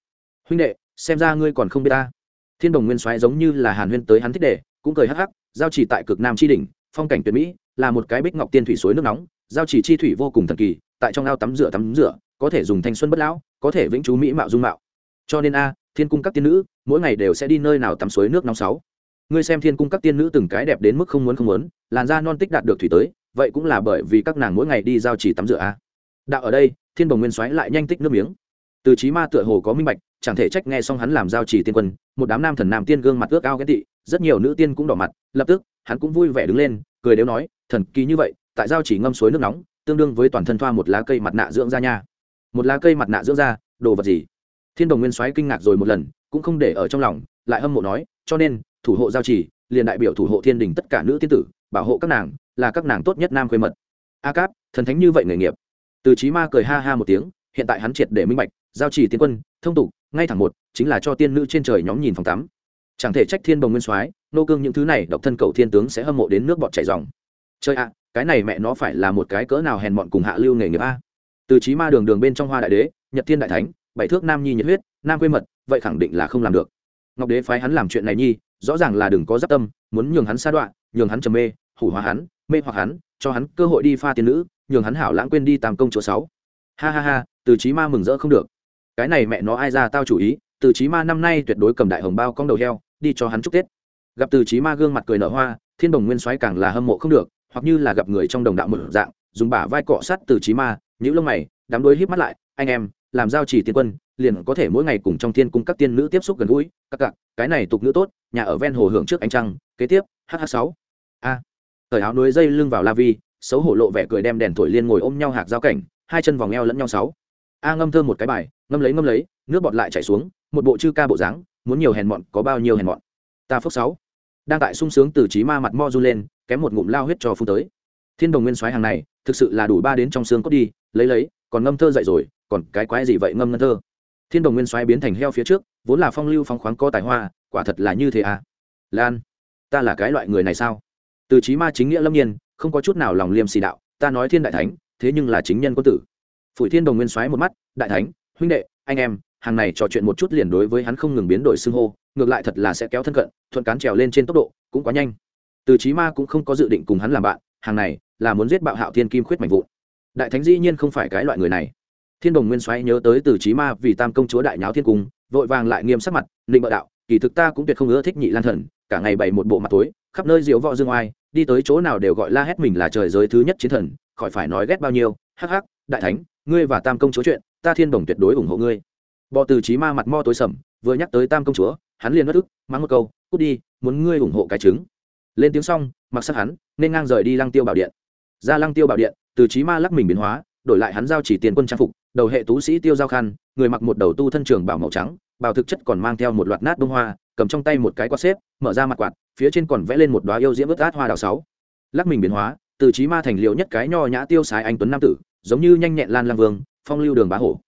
Huynh đệ, xem ra ngươi còn không biết ta. Thiên đồng nguyên soái giống như là hàn huyên tới hắn thích đệ, cũng cười hắc hắc, giao chỉ tại cực nam tri đỉnh, phong cảnh tuyệt mỹ, là một cái bích ngọc tiên thủy suối nước nóng, giao chỉ chi thủy vô cùng thần kỳ, tại trong ao tắm rửa tắm rửa, có thể dùng thanh xuân bất lão, có thể vĩnh chú mỹ mạo dung mạo. Cho nên a, thiên cung các tiên nữ mỗi ngày đều sẽ đi nơi nào tắm suối nước nóng sáu. Ngươi xem thiên cung các tiên nữ từng cái đẹp đến mức không muốn không muốn, làn da non tích đạt được thủy tới, vậy cũng là bởi vì các nàng mỗi ngày đi giao chỉ tắm rửa a. Đạo ở đây, thiên bồng nguyên xoáy lại nhanh tích nước miếng. Từ trí ma tựa hồ có minh bạch, chẳng thể trách nghe xong hắn làm giao chỉ tiên quân, một đám nam thần nam tiên gương mặt ước ao ghét tị, rất nhiều nữ tiên cũng đỏ mặt, lập tức, hắn cũng vui vẻ đứng lên, cười đều nói, thần kỳ như vậy, tại giao chỉ ngâm suối nước nóng, tương đương với toàn thân thoa một lá cây mặt nạ dưỡng da nha. Một lá cây mặt nạ dưỡng da, đồ vật gì? Thiên đồng nguyên soái kinh ngạc rồi một lần, cũng không để ở trong lòng, lại hâm mộ nói, cho nên, thủ hộ giao trì, liền đại biểu thủ hộ thiên đình tất cả nữ tiên tử, bảo hộ các nàng, là các nàng tốt nhất nam khuê mật. A cáp, thần thánh như vậy nghề nghiệp. Từ trí ma cười ha ha một tiếng, hiện tại hắn triệt để minh bạch, giao trì tiên quân, thông tục, ngay thẳng một, chính là cho tiên nữ trên trời nhóm nhìn phòng tắm. Chẳng thể trách thiên bồng nguyên soái, nô cương những thứ này, độc thân cầu thiên tướng sẽ hâm mộ đến nước bọt chảy dòng. Chơi ạ, cái này mẹ nó phải là một cái cỡ nào hèn mọn cùng hạ lưu nghề nghiệp a. Từ trí ma đường đường bên trong hoa đại đế, nhật thiên đại thánh bảy thước nam nhi nhiệt huyết, nam quê mật, vậy khẳng định là không làm được. Ngọc đế phái hắn làm chuyện này nhi, rõ ràng là đừng có giáp tâm, muốn nhường hắn sa đoạn nhường hắn trầm mê, hủ hóa hắn, mê hoặc hắn, cho hắn cơ hội đi pha tiền nữ, nhường hắn hảo lãng quên đi tam công chỗ sáu. Ha ha ha, từ trí ma mừng rỡ không được. Cái này mẹ nó ai ra tao chủ ý, từ trí ma năm nay tuyệt đối cầm đại hồng bao con đầu heo, đi cho hắn chúc tết. Gặp từ trí ma gương mặt cười nở hoa, thiên đồng nguyên soái càng là hâm mộ không được, hoặc như là gặp người trong đồng đạo mở dạng, dùng bả vai cọ sát từ trí ma nhũ lông mày đám đuôi híp mắt lại, anh em làm giao chỉ tiên quân, liền có thể mỗi ngày cùng trong thiên cung các tiên nữ tiếp xúc gần gũi, các cặc cái này tục nữ tốt, nhà ở ven hồ hưởng trước ánh trăng, kế tiếp hh sáu. A. Thời áo núi dây lưng vào la vi, xấu hổ lộ vẻ cười đem đèn thổi liên ngồi ôm nhau hạc giao cảnh, hai chân vòng eo lẫn nhau sáu. A ngâm thơm một cái bài, ngâm lấy ngâm lấy, nước bọt lại chảy xuống, một bộ chư ca bộ dáng, muốn nhiều hèn mọn, có bao nhiêu hèn mọn. Ta phước sáu. Đang tại sung sướng từ trí ma mặt mo du lên, kém một ngụm lao huyết cho phun tới. Thiên đồng nguyên soái hàng này, thực sự là đủ ba đến trong xương cốt đi, lấy lấy còn ngâm thơ dậy rồi, còn cái quái gì vậy ngâm ngân thơ? Thiên đồng nguyên soái biến thành heo phía trước, vốn là phong lưu phong khoáng có tài hoa, quả thật là như thế à? Lan, ta là cái loại người này sao? Từ trí ma chính nghĩa lâm nhiên, không có chút nào lòng liêm xì đạo, ta nói thiên đại thánh, thế nhưng là chính nhân quân tử. Phủi thiên đồng nguyên soái một mắt, đại thánh, huynh đệ, anh em, hàng này trò chuyện một chút liền đối với hắn không ngừng biến đổi xưng hô, ngược lại thật là sẽ kéo thân cận, thuận cán trèo lên trên tốc độ, cũng quá nhanh. Từ trí ma cũng không có dự định cùng hắn làm bạn, hàng này là muốn giết bạo hạo thiên kim khuyết mạnh vụn đại thánh dĩ nhiên không phải cái loại người này. Thiên đồng nguyên xoáy nhớ tới từ trí ma vì tam công chúa đại nháo thiên cung, vội vàng lại nghiêm sắc mặt định bợ đạo, kỳ thực ta cũng tuyệt không ưa thích nhị lan thần, cả ngày bày một bộ mặt tối, khắp nơi diễu võ dương oai, đi tới chỗ nào đều gọi la hét mình là trời giới thứ nhất chiến thần, khỏi phải nói ghét bao nhiêu, hắc hắc, đại thánh, ngươi và tam công chúa chuyện, ta thiên đồng tuyệt đối ủng hộ ngươi. Bọ từ trí ma mặt mo tối sầm, vừa nhắc tới tam công chúa, hắn liền mất ức, mắng một câu, cút đi, muốn ngươi ủng hộ cái trứng. Lên tiếng xong, mặc sắc hắn, nên ngang rời đi lăng tiêu bảo điện. Ra lăng tiêu bảo điện từ trí ma lắc mình biến hóa, đổi lại hắn giao chỉ tiền quân trang phục, đầu hệ tú sĩ tiêu giao khăn người mặc một đầu tu thân trường bảo màu trắng bảo thực chất còn mang theo một loạt nát bông hoa, cầm trong tay một cái quạt xếp, mở ra mặt quạt, phía trên còn vẽ lên một đoá yêu diễm ướt át hoa đào sáu. Lắc mình biến hóa, từ trí ma thành liệu nhất cái nho nhã tiêu sái anh tuấn nam tử, giống như nhanh nhẹn lan lang vương, phong lưu đường bá hổ.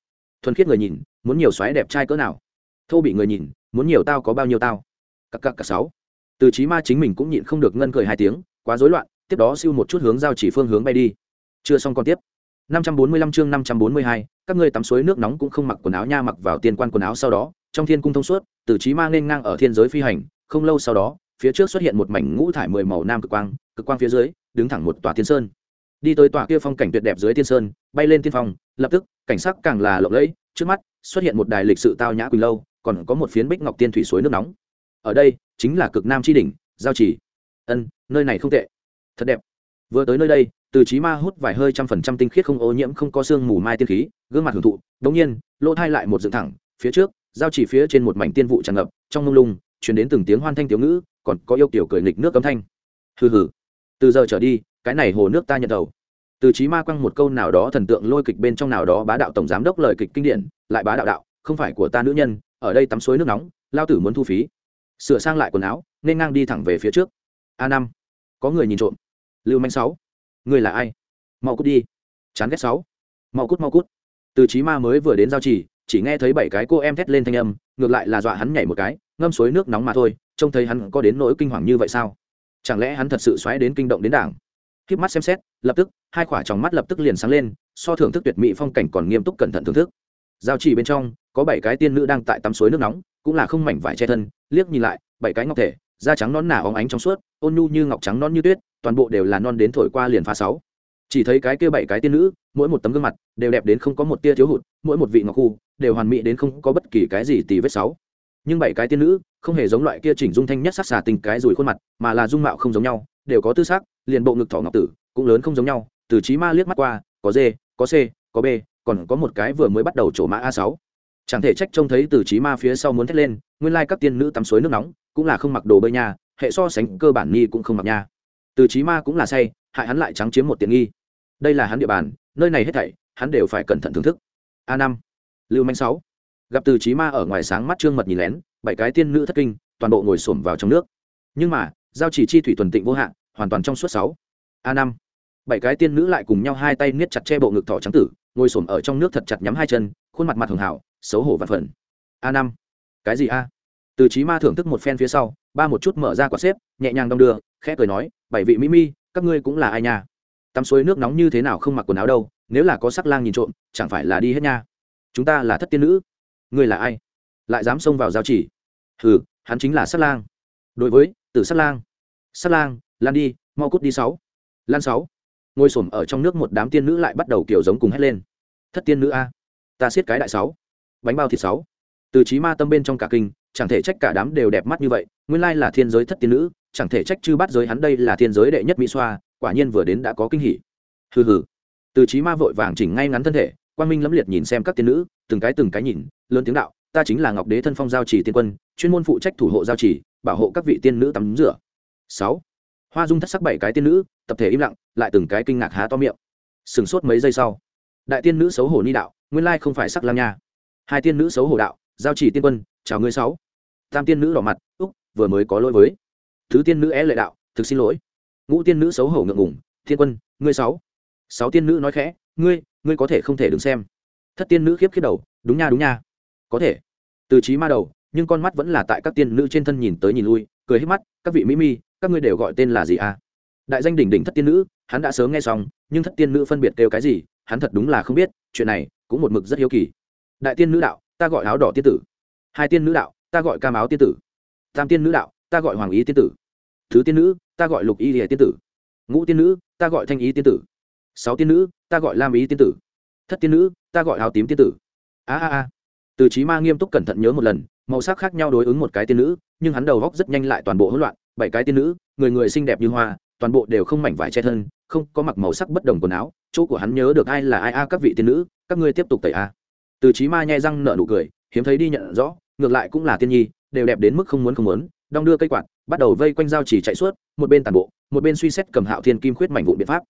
Thuần khiết người nhìn, muốn nhiều xoáy đẹp trai cỡ nào? Thô bị người nhìn, muốn nhiều tao có bao nhiêu tao? Cặc cặc cặc sáu. Từ trí ma chính mình cũng nhịn không được ngân cười hai tiếng, quá rối loạn, tiếp đó siêu một chút hướng giao chỉ phương hướng bay đi chưa xong còn tiếp. 545 chương 542, các ngươi tắm suối nước nóng cũng không mặc quần áo nha mặc vào tiên quan quần áo sau đó trong thiên cung thông suốt từ trí ma nên ngang ở thiên giới phi hành không lâu sau đó phía trước xuất hiện một mảnh ngũ thải mười màu nam cực quang cực quang phía dưới đứng thẳng một tòa thiên sơn. Đi tới tòa kia phong cảnh tuyệt đẹp dưới thiên sơn bay lên thiên phong lập tức cảnh sắc càng là lộng lẫy trước mắt xuất hiện một đài lịch sự tao nhã quỳnh lâu còn có một phiến bích ngọc tiên thủy suối nước nóng. Ở đây chính là cực nam tri đỉnh giao chỉ ân nơi này không tệ. Thật đẹp vừa tới nơi đây, từ trí ma hút vài hơi trăm phần trăm tinh khiết không ô nhiễm, không có xương mù mai tiên khí, gương mặt hưởng thụ, đống nhiên, lỗ thai lại một dựng thẳng, phía trước, giao chỉ phía trên một mảnh tiên vụ tràn ngập, trong mông lung, truyền đến từng tiếng hoan thanh tiểu ngữ, còn có yêu kiểu cười nghịch nước cấm thanh. Hừ hừ. Từ giờ trở đi, cái này hồ nước ta nhận đầu. Từ trí ma quăng một câu nào đó thần tượng lôi kịch bên trong nào đó bá đạo tổng giám đốc lời kịch kinh điển, lại bá đạo đạo, không phải của ta nữ nhân, ở đây tắm suối nước nóng, lao tử muốn thu phí. Sửa sang lại quần áo, nên ngang đi thẳng về phía trước. A năm. Có người nhìn trộm lưu manh sáu. Người là ai? Mau cút đi. Chán ghét sáu. Mau cút mau cút. Từ trí ma mới vừa đến giao chỉ chỉ nghe thấy bảy cái cô em thét lên thanh âm, ngược lại là dọa hắn nhảy một cái, ngâm suối nước nóng mà thôi, trông thấy hắn có đến nỗi kinh hoàng như vậy sao? Chẳng lẽ hắn thật sự xoáy đến kinh động đến đảng? Khiếp mắt xem xét, lập tức, hai quả tròng mắt lập tức liền sáng lên, so thưởng thức tuyệt mỹ phong cảnh còn nghiêm túc cẩn thận thưởng thức. Giao chỉ bên trong, có bảy cái tiên nữ đang tại tắm suối nước nóng, cũng là không mảnh vải che thân, liếc nhìn lại, bảy cái ngọc thể, da trắng nón nà óng ánh trong suốt, ôn nhu như ngọc trắng non như tuyết toàn bộ đều là non đến thổi qua liền phá sáu. Chỉ thấy cái kia bảy cái tiên nữ, mỗi một tấm gương mặt đều đẹp đến không có một tia thiếu hụt, mỗi một vị ngọc khu đều hoàn mỹ đến không có bất kỳ cái gì tì vết sáu. Nhưng bảy cái tiên nữ không hề giống loại kia chỉnh dung thanh nhất sắc xà tình cái rủi khuôn mặt, mà là dung mạo không giống nhau, đều có tư sắc, liền bộ ngực thỏ ngọc tử cũng lớn không giống nhau, từ trí ma liếc mắt qua, có d có c có b còn có một cái vừa mới bắt đầu chỗ mã a sáu. Chẳng thể trách trông thấy từ trí ma phía sau muốn thét lên, nguyên lai các tiên nữ tắm suối nước nóng cũng là không mặc đồ bơi nha, hệ so sánh cơ bản nghi cũng không mặc nha từ trí ma cũng là say, hại hắn lại trắng chiếm một tiện nghi. Đây là hắn địa bàn, nơi này hết thảy, hắn đều phải cẩn thận thưởng thức. A năm, lưu manh sáu. Gặp từ trí ma ở ngoài sáng mắt trương mật nhìn lén, bảy cái tiên nữ thất kinh, toàn bộ ngồi xổm vào trong nước. Nhưng mà, giao chỉ chi thủy thuần tịnh vô hạn, hoàn toàn trong suốt sáu. A năm, bảy cái tiên nữ lại cùng nhau hai tay niết chặt che bộ ngực thỏ trắng tử, ngồi xổm ở trong nước thật chặt nhắm hai chân, khuôn mặt mặt hường hảo, xấu hổ và phần. A năm, cái gì a? Từ trí ma thưởng thức một phen phía sau ba một chút mở ra quả xếp, nhẹ nhàng đong đưa, khẽ cười nói, bảy vị mỹ mi, các ngươi cũng là ai nha? Tắm suối nước nóng như thế nào không mặc quần áo đâu, nếu là có sắc lang nhìn trộm, chẳng phải là đi hết nha? Chúng ta là thất tiên nữ. Ngươi là ai? Lại dám xông vào giao chỉ? Hừ, hắn chính là sắc lang. Đối với, tử sắc lang. Sắc lang, lan đi, mau cút đi sáu. Lan sáu. Ngồi xổm ở trong nước một đám tiên nữ lại bắt đầu kiểu giống cùng hét lên. Thất tiên nữ a, ta siết cái đại sáu. Bánh bao thịt sáu từ trí ma tâm bên trong cả kinh, chẳng thể trách cả đám đều đẹp mắt như vậy, nguyên lai là thiên giới thất tiên nữ, chẳng thể trách chư bắt giới hắn đây là thiên giới đệ nhất mỹ xoa, quả nhiên vừa đến đã có kinh hỉ. Hừ hừ. Từ trí ma vội vàng chỉnh ngay ngắn thân thể quan minh lẫm liệt nhìn xem các tiên nữ, từng cái từng cái nhìn, lớn tiếng đạo, ta chính là ngọc đế thân phong giao chỉ tiên quân, chuyên môn phụ trách thủ hộ giao chỉ, bảo hộ các vị tiên nữ tắm rửa. Sáu. Hoa dung thất sắc bảy cái tiên nữ, tập thể im lặng, lại từng cái kinh ngạc há to miệng. Sừng sốt mấy giây sau, đại tiên nữ xấu hổ ni đạo, nguyên lai không phải sắc lam nha. Hai tiên nữ xấu hổ đạo giao chỉ tiên quân, chào ngươi sáu. Tam tiên nữ đỏ mặt, úc, vừa mới có lỗi với. Thứ tiên nữ é lệ đạo, thực xin lỗi. Ngũ tiên nữ xấu hổ ngượng ngủng thiên quân, ngươi sáu. Sáu tiên nữ nói khẽ, ngươi ngươi có thể không thể đứng xem. Thất tiên nữ khiếp khiếp đầu, đúng nha đúng nha. Có thể. Từ trí ma đầu, nhưng con mắt vẫn là tại các tiên nữ trên thân nhìn tới nhìn lui, cười hết mắt, các vị mỹ mi, các ngươi đều gọi tên là gì à? Đại danh đỉnh đỉnh thất tiên nữ, hắn đã sớm nghe xong, nhưng thất tiên nữ phân biệt kêu cái gì, hắn thật đúng là không biết, chuyện này cũng một mực rất hiếu kỳ. Đại tiên nữ đạo ta gọi áo đỏ tiên tử. Hai tiên nữ đạo, ta gọi cam áo tiên tử. Tam tiên nữ đạo, ta gọi hoàng ý tiên tử. Thứ tiên nữ, ta gọi lục y lìa tiên tử. Ngũ tiên nữ, ta gọi thanh ý tiên tử. Sáu tiên nữ, ta gọi lam ý tiên tử. Thất tiên nữ, ta gọi áo tím tiên tử. A a a. Từ trí ma nghiêm túc cẩn thận nhớ một lần, màu sắc khác nhau đối ứng một cái tiên nữ, nhưng hắn đầu góc rất nhanh lại toàn bộ hỗn loạn, bảy cái tiên nữ, người người xinh đẹp như hoa, toàn bộ đều không mảnh vải che thân, không có mặc màu sắc bất đồng quần áo, chỗ của hắn nhớ được ai là ai a, các vị tiên nữ, các ngươi tiếp tục tẩy a từ trí ma nhai răng nở nụ cười, hiếm thấy đi nhận rõ, ngược lại cũng là tiên nhi, đều đẹp đến mức không muốn không muốn, đong đưa cây quạt, bắt đầu vây quanh giao chỉ chạy suốt, một bên tàn bộ, một bên suy xét cầm hạo thiên kim khuyết mảnh vụn biện pháp.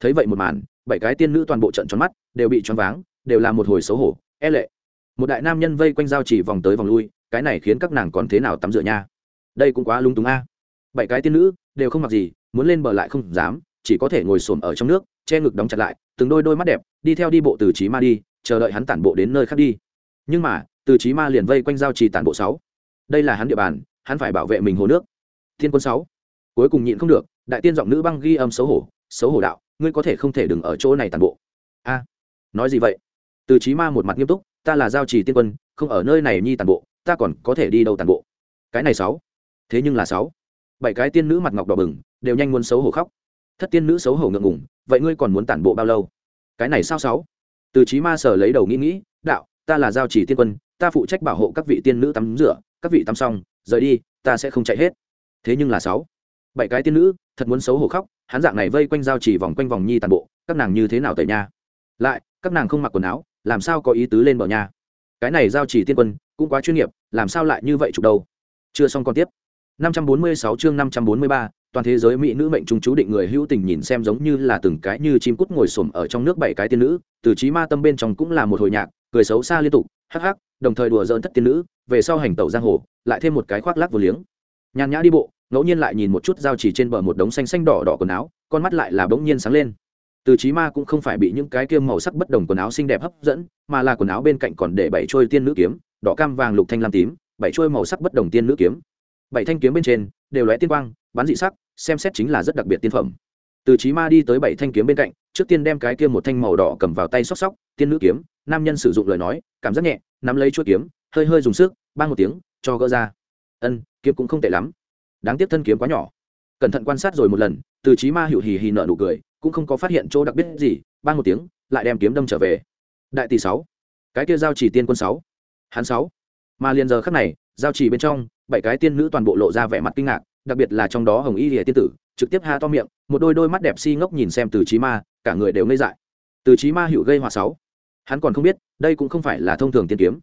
Thấy vậy một màn, bảy cái tiên nữ toàn bộ trận tròn mắt, đều bị choáng váng, đều là một hồi xấu hổ e lệ. Một đại nam nhân vây quanh giao chỉ vòng tới vòng lui, cái này khiến các nàng còn thế nào tắm rửa nha? Đây cũng quá lung túng a. Bảy cái tiên nữ, đều không mặc gì, muốn lên bờ lại không dám, chỉ có thể ngồi xổm ở trong nước, che ngực đóng chặt lại, từng đôi đôi mắt đẹp, đi theo đi bộ từ trí ma đi chờ đợi hắn tản bộ đến nơi khác đi. Nhưng mà, từ trí ma liền vây quanh giao trì tản bộ sáu. Đây là hắn địa bàn, hắn phải bảo vệ mình hồ nước. Thiên quân sáu. Cuối cùng nhịn không được, đại tiên giọng nữ băng ghi âm xấu hổ xấu hổ đạo, ngươi có thể không thể đừng ở chỗ này tản bộ. A, nói gì vậy? Từ trí ma một mặt nghiêm túc, ta là giao trì tiên quân, không ở nơi này nhi tản bộ, ta còn có thể đi đâu tản bộ? Cái này sáu. Thế nhưng là sáu. Bảy cái tiên nữ mặt ngọc đỏ bừng, đều nhanh muốn xấu hổ khóc. Thất tiên nữ xấu hổ ngượng ngùng, vậy ngươi còn muốn tản bộ bao lâu? Cái này sao sáu? Từ trí ma sở lấy đầu nghĩ nghĩ đạo ta là giao chỉ tiên quân ta phụ trách bảo hộ các vị tiên nữ tắm rửa các vị tắm xong rời đi ta sẽ không chạy hết. Thế nhưng là sáu bảy cái tiên nữ thật muốn xấu hổ khóc hắn dạng này vây quanh giao chỉ vòng quanh vòng nhi tàn bộ các nàng như thế nào tẩy nha? Lại các nàng không mặc quần áo làm sao có ý tứ lên bờ nha? Cái này giao chỉ tiên quân cũng quá chuyên nghiệp làm sao lại như vậy chụp đâu? Chưa xong còn tiếp. 546 chương 543, toàn thế giới mỹ nữ mệnh trung chú định người hữu tình nhìn xem giống như là từng cái như chim cút ngồi xổm ở trong nước bảy cái tiên nữ, từ trí ma tâm bên trong cũng là một hồi nhạc, cười xấu xa liên tục, hắc hắc, đồng thời đùa giỡn thất tiên nữ, về sau hành tẩu giang hồ, lại thêm một cái khoác lác vô liếng. Nhàn nhã đi bộ, ngẫu nhiên lại nhìn một chút giao chỉ trên bờ một đống xanh xanh đỏ đỏ quần áo, con mắt lại là bỗng nhiên sáng lên. Từ trí ma cũng không phải bị những cái kia màu sắc bất đồng quần áo xinh đẹp hấp dẫn, mà là quần áo bên cạnh còn để bảy trôi tiên nữ kiếm, đỏ cam vàng lục thanh lam tím, bảy trôi màu sắc bất đồng tiên nữ kiếm. Bảy thanh kiếm bên trên đều lóe tiên quang, bắn dị sắc, xem xét chính là rất đặc biệt tiên phẩm. Từ chí ma đi tới bảy thanh kiếm bên cạnh, trước tiên đem cái kia một thanh màu đỏ cầm vào tay xóc xóc tiên nữ kiếm, nam nhân sử dụng lời nói, cảm giác nhẹ, nắm lấy chuôi kiếm, hơi hơi dùng sức, bang một tiếng, cho gỡ ra. Ân, kiếm cũng không tệ lắm. Đáng tiếc thân kiếm quá nhỏ. Cẩn thận quan sát rồi một lần, từ chí ma hiểu hì hì nở nụ cười, cũng không có phát hiện chỗ đặc biệt gì, bang một tiếng, lại đem kiếm đâm trở về. Đại tỷ sáu, cái kia giao chỉ tiên quân sáu, hắn sáu. Mà liền giờ khắc này, giao chỉ bên trong, bảy cái tiên nữ toàn bộ lộ ra vẻ mặt kinh ngạc đặc biệt là trong đó hồng y lìa tiên tử, trực tiếp ha to miệng, một đôi đôi mắt đẹp si ngốc nhìn xem từ trí ma, cả người đều ngây dại. Từ trí ma hữu gây họa sáu. Hắn còn không biết, đây cũng không phải là thông thường tiên kiếm.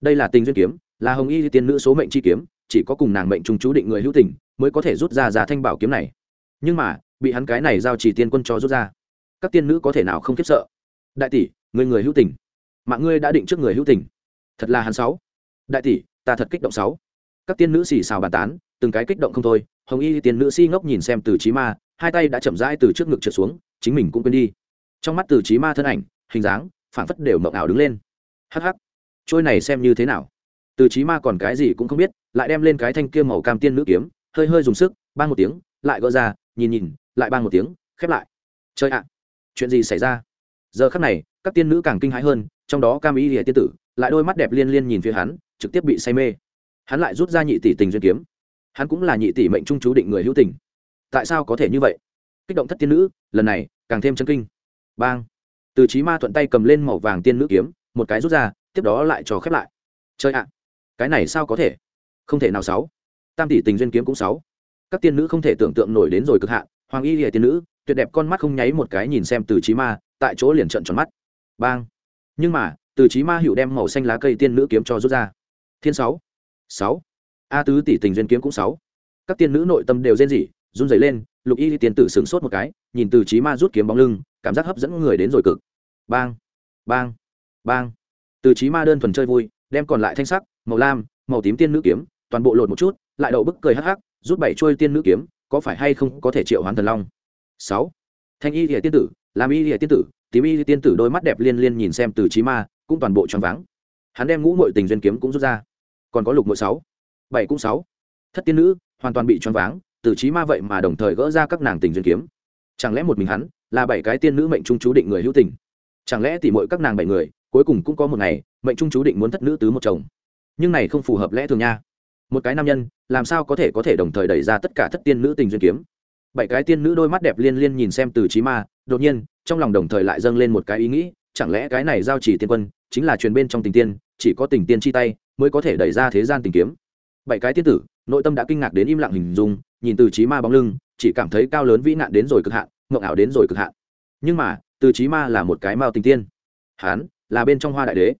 Đây là tình duyên kiếm, là hồng y tiên nữ số mệnh chi kiếm, chỉ có cùng nàng mệnh trùng chú định người hữu tình mới có thể rút ra giá thanh bảo kiếm này. Nhưng mà, bị hắn cái này giao chỉ tiên quân cho rút ra, các tiên nữ có thể nào không khiếp sợ? Đại tỷ, người người hữu tình. Mạng ngươi đã định trước người hữu tình. Thật là hắn sáu. Đại tỷ, ta thật kích động sáu. Các tiên nữ xì xào bàn tán từng cái kích động không thôi, hồng y tiên nữ si ngốc nhìn xem từ trí ma, hai tay đã chậm rãi từ trước ngực trượt xuống, chính mình cũng quên đi. Trong mắt từ trí ma thân ảnh, hình dáng phản phất đều mộng ảo đứng lên. Hắc hắc, trôi này xem như thế nào? Từ trí ma còn cái gì cũng không biết, lại đem lên cái thanh kia màu cam tiên nữ kiếm, hơi hơi dùng sức ban một tiếng, lại gỡ ra, nhìn nhìn, lại ban một tiếng, khép lại. Chơi ạ, chuyện gì xảy ra? Giờ khắc này, các tiên nữ càng kinh hãi hơn, trong đó cam ý lìa tiên tử, lại đôi mắt đẹp liên liên nhìn phía hắn, trực tiếp bị say mê. Hắn lại rút ra nhị tỷ tình duyên kiếm hắn cũng là nhị tỷ mệnh trung chú định người hữu tình. Tại sao có thể như vậy? Kích động thất tiên nữ, lần này, càng thêm chân kinh. Bang. Từ trí ma thuận tay cầm lên màu vàng tiên nữ kiếm, một cái rút ra, tiếp đó lại cho khép lại. Chơi ạ, cái này sao có thể? Không thể nào sáu. Tam tỷ tình duyên kiếm cũng sáu. Các tiên nữ không thể tưởng tượng nổi đến rồi cực hạn, hoàng y lìa tiên nữ, tuyệt đẹp con mắt không nháy một cái nhìn xem từ trí ma, tại chỗ liền trận tròn mắt. Bang. Nhưng mà, từ trí ma hữu đem màu xanh lá cây tiên nữ kiếm cho rút ra. Thiên sáu. Sáu a tứ tỷ tình duyên kiếm cũng sáu. Các tiên nữ nội tâm đều rên rỉ, run rẩy lên, lục y tiên tử sửng sốt một cái, nhìn từ trí ma rút kiếm bóng lưng, cảm giác hấp dẫn người đến rồi cực. Bang bang bang. Từ trí ma đơn thuần chơi vui, đem còn lại thanh sắc, màu lam, màu tím tiên nữ kiếm, toàn bộ lột một chút, lại đậu bức cười hắc hắc, rút bảy trôi tiên nữ kiếm, có phải hay không có thể triệu hoán thần long? Sáu. Thanh y lìa tiên tử, làm y lìa tiên tử, tím y tiên tử đôi mắt đẹp liên liên nhìn xem từ trí ma, cũng toàn bộ tròn váng. Hắn đem ngũ mội tình duyên kiếm cũng rút ra. Còn có lục mội sáu bảy cũng sáu. Thất tiên nữ, hoàn toàn bị choáng váng, từ trí ma vậy mà đồng thời gỡ ra các nàng tình duyên kiếm. Chẳng lẽ một mình hắn là bảy cái tiên nữ mệnh trung chú định người hữu tình? Chẳng lẽ tỉ mỗi các nàng bảy người cuối cùng cũng có một ngày mệnh trung chú định muốn thất nữ tứ một chồng? Nhưng này không phù hợp lẽ thường nha. Một cái nam nhân, làm sao có thể có thể đồng thời đẩy ra tất cả thất tiên nữ tình duyên kiếm? Bảy cái tiên nữ đôi mắt đẹp liên liên nhìn xem từ trí ma, đột nhiên, trong lòng đồng thời lại dâng lên một cái ý nghĩ, chẳng lẽ cái này giao chỉ tiên quân chính là truyền bên trong tình tiên, chỉ có tình tiên chi tay mới có thể đẩy ra thế gian tình kiếm? Bảy cái tiên tử, nội tâm đã kinh ngạc đến im lặng hình dung, nhìn từ trí ma bóng lưng, chỉ cảm thấy cao lớn vĩ nạn đến rồi cực hạn, ngộng ảo đến rồi cực hạn. Nhưng mà, từ trí ma là một cái mao tình tiên. Hán là bên trong hoa đại đế.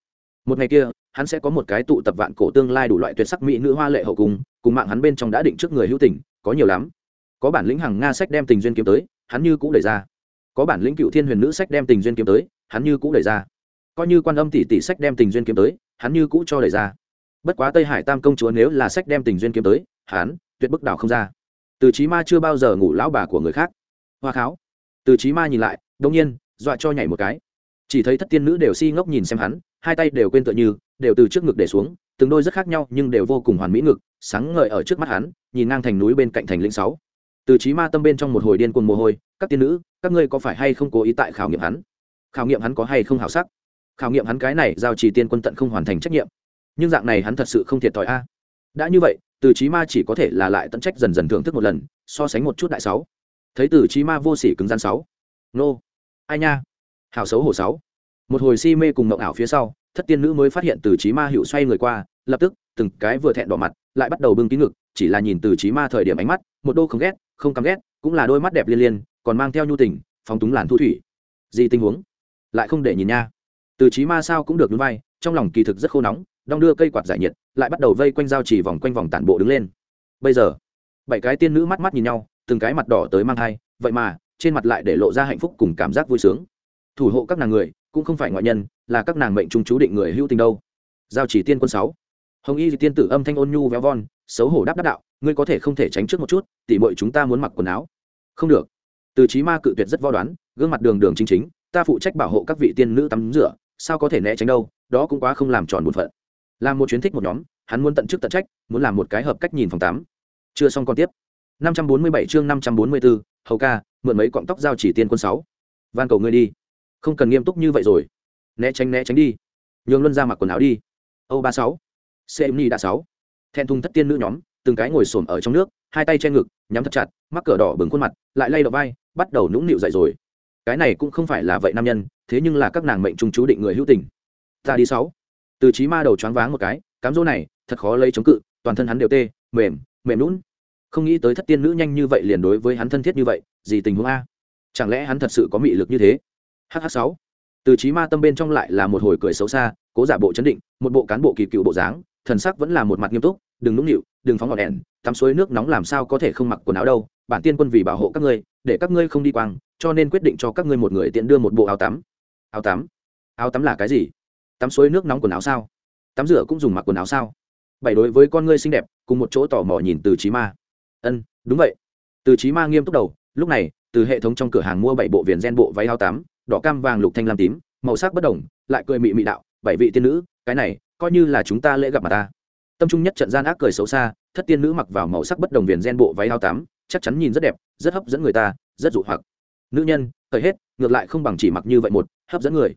Một ngày kia, hắn sẽ có một cái tụ tập vạn cổ tương lai đủ loại tuyệt sắc mỹ nữ hoa lệ hậu cung cùng mạng hắn bên trong đã định trước người hữu tình, có nhiều lắm. Có bản lĩnh hàng nga sách đem tình duyên kiếm tới, hắn như cũ đẩy ra. Có bản lĩnh cựu thiên huyền nữ sách đem tình duyên kiếm tới, hắn như cũ đẩy ra. Coi như quan âm tỷ tỷ sách đem tình duyên kiếm tới, hắn như cũ cho đẩy ra bất quá tây hải tam công chúa nếu là sách đem tình duyên kiếm tới, hắn tuyệt bức đảo không ra. Từ trí ma chưa bao giờ ngủ lão bà của người khác. Hoa kháo. Từ trí ma nhìn lại đông nhiên, dọa cho nhảy một cái. Chỉ thấy thất tiên nữ đều si ngốc nhìn xem hắn, hai tay đều quên tựa như, đều từ trước ngực để xuống, từng đôi rất khác nhau nhưng đều vô cùng hoàn mỹ ngực, sáng ngời ở trước mắt hắn, nhìn ngang thành núi bên cạnh thành lĩnh sáu. Từ trí ma tâm bên trong một hồi điên cuồng mồ hôi, các tiên nữ, các ngươi có phải hay không cố ý tại khảo nghiệm hắn? Khảo nghiệm hắn có hay không hảo sắc? Khảo nghiệm hắn cái này giao trì tiên quân tận không hoàn thành trách nhiệm nhưng dạng này hắn thật sự không thiệt thòi a. Đã như vậy, từ trí ma chỉ có thể là lại tận trách dần dần thưởng thức một lần, so sánh một chút đại sáu. Thấy từ trí ma vô sỉ cứng gian sáu. Nô. Ai nha? Hảo xấu hổ sáu. Một hồi si mê cùng mộng ảo phía sau, thất tiên nữ mới phát hiện từ trí ma hiệu xoay người qua, lập tức, từng cái vừa thẹn đỏ mặt, lại bắt đầu bưng kín ngực, chỉ là nhìn từ trí ma thời điểm ánh mắt, một đô không ghét, không căm ghét, cũng là đôi mắt đẹp liên liên, còn mang theo nhu tình, phóng túng làn thu thủy. Gì tình huống? Lại không để nhìn nha. Từ trí ma sao cũng được núi vai, trong lòng kỳ thực rất khô nóng đong đưa cây quạt giải nhiệt, lại bắt đầu vây quanh dao chỉ vòng quanh vòng tản bộ đứng lên. Bây giờ, bảy cái tiên nữ mắt mắt nhìn nhau, từng cái mặt đỏ tới mang thai, vậy mà, trên mặt lại để lộ ra hạnh phúc cùng cảm giác vui sướng. Thủ hộ các nàng người, cũng không phải ngoại nhân, là các nàng mệnh trung chú định người hữu tình đâu. Giao chỉ tiên quân sáu. Hồng y thì tiên tử âm thanh ôn nhu véo von, xấu hổ đáp đáp đạo, ngươi có thể không thể tránh trước một chút, tỉ mọi chúng ta muốn mặc quần áo. Không được. Từ trí ma cự tuyệt rất vo đoán, gương mặt đường đường chính chính, ta phụ trách bảo hộ các vị tiên nữ tắm rửa, sao có thể né tránh đâu, đó cũng quá không làm tròn bổn phận làm một chuyến thích một nhóm hắn muốn tận chức tận trách muốn làm một cái hợp cách nhìn phòng tắm. Chưa xong còn tiếp. 547 chương 544, hầu ca mượn mấy cọng tóc giao chỉ tiên quân sáu. Van cầu ngươi đi. Không cần nghiêm túc như vậy rồi. Né tránh né tránh đi. Nhường luân ra mặc quần áo đi. Âu ba sáu. Cmni đã sáu. Thẹn thùng thất tiên nữ nhóm từng cái ngồi xổm ở trong nước hai tay che ngực nhắm thật chặt mắc cờ đỏ bừng khuôn mặt lại lay đ vai bắt đầu nũng nịu dậy rồi. Cái này cũng không phải là vậy nam nhân thế nhưng là các nàng mệnh trung chú định người hữu tình. Ta đi sáu từ trí ma đầu choáng váng một cái, cám dỗ này, thật khó lấy chống cự, toàn thân hắn đều tê, mềm mềm lún không nghĩ tới thất tiên nữ nhanh như vậy liền đối với hắn thân thiết như vậy, gì tình huống a? Chẳng lẽ hắn thật sự có mị lực như thế? Hh sáu. Từ trí ma tâm bên trong lại là một hồi cười xấu xa, cố giả bộ chấn định, một bộ cán bộ kỳ cựu bộ dáng, thần sắc vẫn là một mặt nghiêm túc, đừng nũng nịu, đừng phóng ngọn đèn, tắm suối nước nóng làm sao có thể không mặc quần áo đâu, bản tiên quân vì bảo hộ các ngươi, để các ngươi không đi quang, cho nên quyết định cho các ngươi một người tiện đưa một bộ áo tắm. Áo tắm? Áo tắm là cái gì? Tắm suối nước nóng quần áo sao? Tắm rửa cũng dùng mặc quần áo sao? Bảy đối với con ngươi xinh đẹp, cùng một chỗ tò mò nhìn từ trí ma. Ân, đúng vậy. Từ trí ma nghiêm túc đầu, lúc này, từ hệ thống trong cửa hàng mua bảy bộ viền gen bộ váy áo tắm, đỏ cam vàng lục thanh lam tím, màu sắc bất đồng, lại cười mị mị đạo, bảy vị tiên nữ, cái này, coi như là chúng ta lễ gặp mặt ta. Tâm trung nhất trận gian ác cười xấu xa, thất tiên nữ mặc vào màu sắc bất đồng viền gen bộ váy áo tắm, chắc chắn nhìn rất đẹp, rất hấp dẫn người ta, rất dụ hoặc. Nữ nhân, thời hết, ngược lại không bằng chỉ mặc như vậy một, hấp dẫn người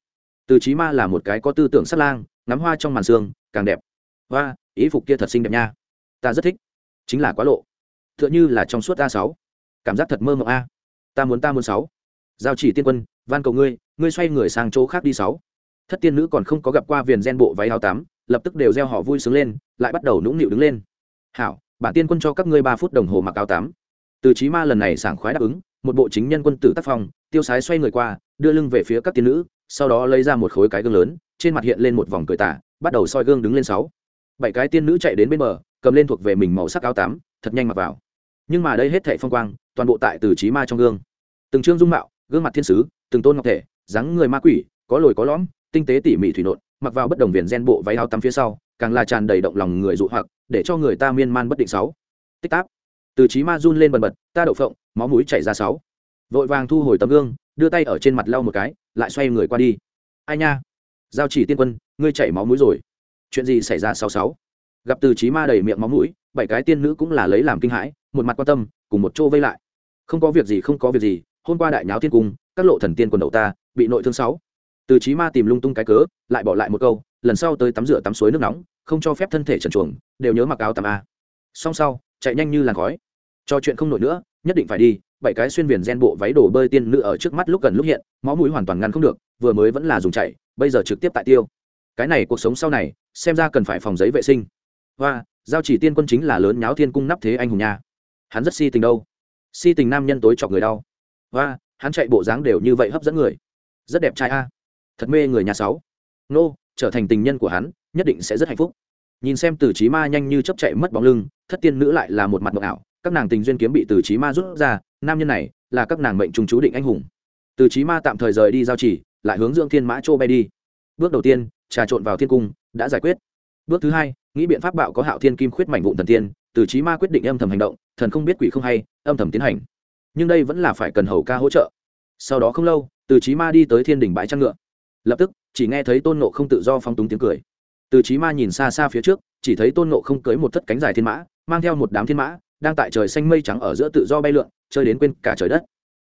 từ chí ma là một cái có tư tưởng sát lang ngắm hoa trong màn sương, càng đẹp. Và ý phục kia thật xinh đẹp nha. Ta rất thích. Chính là quá lộ. T như là trong suốt a sáu. Cảm giác thật mơ mộng a. Ta muốn ta muốn sáu. Giao chỉ tiên quân van cầu ngươi ngươi xoay người sang chỗ khác đi sáu. Thất tiên nữ còn không có gặp qua viền gen bộ váy áo tắm lập tức đều reo họ vui sướng lên lại bắt đầu nũng nịu đứng lên. Hảo bản tiên quân cho các ngươi ba phút đồng hồ mặc áo tắm. Từ chí ma lần này sảng khoái đáp ứng một bộ chính nhân quân tử tác phong tiêu sái xoay người qua đưa lưng về phía các tiên nữ, sau đó lấy ra một khối cái gương lớn, trên mặt hiện lên một vòng cười tả bắt đầu soi gương đứng lên sáu. Bảy cái tiên nữ chạy đến bên bờ, cầm lên thuộc về mình màu sắc áo tám, thật nhanh mặc vào. Nhưng mà đây hết thệ phong quang, toàn bộ tại từ trí ma trong gương. Từng trương dung mạo, gương mặt thiên sứ, từng tôn ngọc thể, dáng người ma quỷ, có lồi có lõm, tinh tế tỉ mỉ thủy nộn, mặc vào bất đồng viền gen bộ váy áo tắm phía sau, càng là tràn đầy động lòng người dụ hoặc, để cho người ta miên man bất định sáu. Tích táp. Từ trí ma run lên bần bật, ta đậu phộng, máu mũi chảy ra sáu. Vội vàng thu hồi tấm gương đưa tay ở trên mặt lau một cái, lại xoay người qua đi. Ai nha? Giao chỉ tiên quân, ngươi chảy máu mũi rồi. Chuyện gì xảy ra sáu sáu? Gặp từ trí ma đầy miệng máu mũi, bảy cái tiên nữ cũng là lấy làm kinh hãi, một mặt quan tâm, cùng một chỗ vây lại. Không có việc gì, không có việc gì, hôm qua đại nháo tiên cung, các lộ thần tiên quần đầu ta, bị nội thương sáu. Từ trí ma tìm lung tung cái cớ, lại bỏ lại một câu, lần sau tới tắm rửa tắm suối nước nóng, không cho phép thân thể trần chuồng đều nhớ mặc áo tắm a. Song sau, chạy nhanh như làn khói. Cho chuyện không nổi nữa nhất định phải đi, bảy cái xuyên viền gen bộ váy đổ bơi tiên nữ ở trước mắt lúc gần lúc hiện, máu mũi hoàn toàn ngăn không được, vừa mới vẫn là dùng chạy, bây giờ trực tiếp tại tiêu. Cái này cuộc sống sau này, xem ra cần phải phòng giấy vệ sinh. Và giao chỉ tiên quân chính là lớn nháo thiên cung nắp thế anh hùng nha. Hắn rất si tình đâu. Si tình nam nhân tối chọc người đau. Và hắn chạy bộ dáng đều như vậy hấp dẫn người. Rất đẹp trai a. Thật mê người nhà sáu. Nô, trở thành tình nhân của hắn, nhất định sẽ rất hạnh phúc. Nhìn xem từ trí ma nhanh như chấp chạy mất bóng lưng, thất tiên nữ lại là một mặt mộng ảo các nàng tình duyên kiếm bị từ trí ma rút ra, nam nhân này là các nàng mệnh trùng chú định anh hùng. Từ trí ma tạm thời rời đi giao chỉ, lại hướng dưỡng thiên mã châu bay đi. Bước đầu tiên, trà trộn vào thiên cung, đã giải quyết. Bước thứ hai, nghĩ biện pháp bạo có hạo thiên kim khuyết mảnh vụn thần tiên, từ trí ma quyết định âm thầm hành động, thần không biết quỷ không hay, âm thầm tiến hành. Nhưng đây vẫn là phải cần hầu ca hỗ trợ. Sau đó không lâu, từ trí ma đi tới thiên đình bãi trăng ngựa. Lập tức, chỉ nghe thấy tôn nộ không tự do phong túng tiếng cười. Từ trí ma nhìn xa xa phía trước, chỉ thấy tôn nộ không cưới một thất cánh dài thiên mã, mang theo một đám thiên mã đang tại trời xanh mây trắng ở giữa tự do bay lượn, chơi đến quên cả trời đất.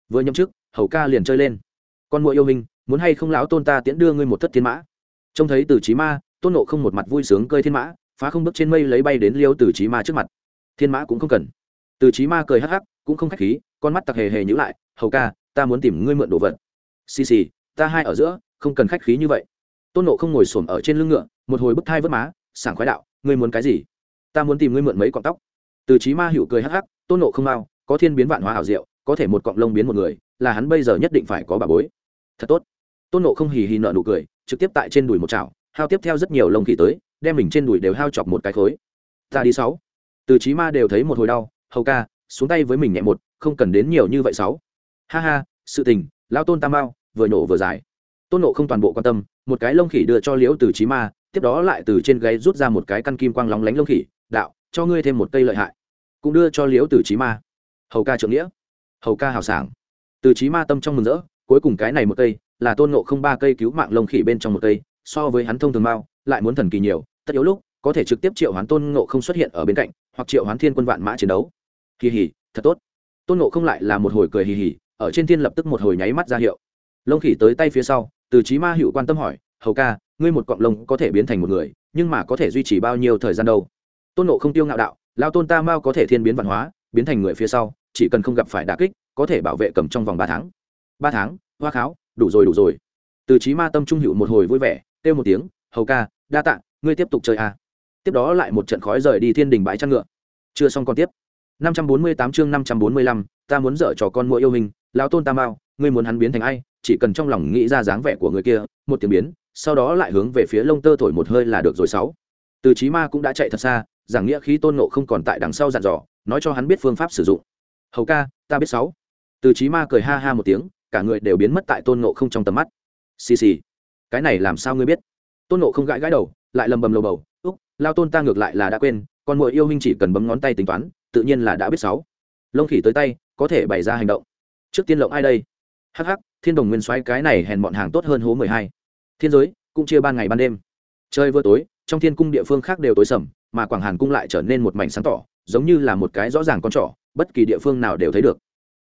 Vừa nhậm chức, hầu ca liền chơi lên. Con mũi yêu hình, muốn hay không lão tôn ta tiễn đưa ngươi một thất thiên mã? Trông thấy từ trí ma, tôn nộ không một mặt vui sướng cơi thiên mã, phá không bước trên mây lấy bay đến liêu từ trí ma trước mặt. Thiên mã cũng không cần. Từ trí ma cười hắc hắc, cũng không khách khí, con mắt tặc hề hề nhữ lại, hầu ca, ta muốn tìm ngươi mượn đồ vật. Xì xì, ta hai ở giữa, không cần khách khí như vậy. Tôn nộ không ngồi xổm ở trên lưng ngựa, một hồi bức thai vớt má, sảng khoái đạo, ngươi muốn cái gì? Ta muốn tìm ngươi mượn mấy cọng tóc từ trí ma hữu cười hắc hắc, tôn nộ không mau, có thiên biến vạn hóa hảo diệu, có thể một cọng lông biến một người, là hắn bây giờ nhất định phải có bà bối. Thật tốt. Tôn nộ không hì hì nợ nụ cười, trực tiếp tại trên đùi một chảo, hao tiếp theo rất nhiều lông khỉ tới, đem mình trên đùi đều hao chọc một cái khối. Ta đi sáu. Từ trí ma đều thấy một hồi đau, hầu ca, xuống tay với mình nhẹ một, không cần đến nhiều như vậy sáu. Ha ha, sự tình, lão tôn tam bao vừa nổ vừa dài tôn nộ không toàn bộ quan tâm, một cái lông khỉ đưa cho liễu từ trí ma, tiếp đó lại từ trên gáy rút ra một cái căn kim quang lóng lánh lông khỉ, đạo cho ngươi thêm một cây lợi hại, cũng đưa cho liễu từ trí ma. Hầu ca trưởng nghĩa, hầu ca hào sảng. Từ trí ma tâm trong mừng rỡ, cuối cùng cái này một cây là tôn nộ không ba cây cứu mạng lông khỉ bên trong một cây, so với hắn thông thường mao lại muốn thần kỳ nhiều, tất yếu lúc, có thể trực tiếp triệu hoán tôn nộ không xuất hiện ở bên cạnh, hoặc triệu hoán thiên quân vạn mã chiến đấu. Kỳ hỉ, thật tốt. Tôn nộ không lại là một hồi cười hì hì, ở trên thiên lập tức một hồi nháy mắt ra hiệu. Lông khỉ tới tay phía sau từ trí ma hữu quan tâm hỏi, hầu ca, ngươi một cọng lông có thể biến thành một người, nhưng mà có thể duy trì bao nhiêu thời gian đâu? Tôn nộ không tiêu ngạo đạo lao tôn ta mao có thể thiên biến văn hóa biến thành người phía sau chỉ cần không gặp phải đà kích có thể bảo vệ cầm trong vòng ba tháng. Ba tháng hoa kháo đủ rồi đủ rồi. Từ trí ma tâm trung hữu một hồi vui vẻ kêu một tiếng hầu ca đa tạ ngươi tiếp tục chơi a. À. tiếp đó lại một trận khói rời đi thiên đình bãi chăn ngựa. Chưa xong còn tiếp. 548 chương 545, ta muốn dở trò con mua yêu hình lão tôn ta mao ngươi muốn hắn biến thành ai chỉ cần trong lòng nghĩ ra dáng vẻ của người kia một tiếng biến sau đó lại hướng về phía lông tơ thổi một hơi là được rồi sáu. Từ chí ma cũng đã chạy thật xa giảng nghĩa khí tôn nộ không còn tại đằng sau dặn dò, nói cho hắn biết phương pháp sử dụng. Hầu ca, ta biết sáu. Từ chí ma cười ha ha một tiếng, cả người đều biến mất tại tôn nộ không trong tầm mắt. Xì xì, cái này làm sao ngươi biết? Tôn nộ không gãi gãi đầu, lại lầm bầm lầu bầu, úc, lao tôn ta ngược lại là đã quên còn mỗi yêu huynh chỉ cần bấm ngón tay tính toán, tự nhiên là đã biết sáu. Lông khỉ tới tay, có thể bày ra hành động. Trước tiên lộng ai đây? Hắc hắc, thiên đồng nguyên xoáy cái này hèn bọn hàng tốt hơn hố mười hai. Thiên giới, cũng chia ban ngày ban đêm. Chơi vừa tối, trong thiên cung địa phương khác đều tối sầm mà quảng hàn cung lại trở nên một mảnh sáng tỏ, giống như là một cái rõ ràng con trỏ, bất kỳ địa phương nào đều thấy được.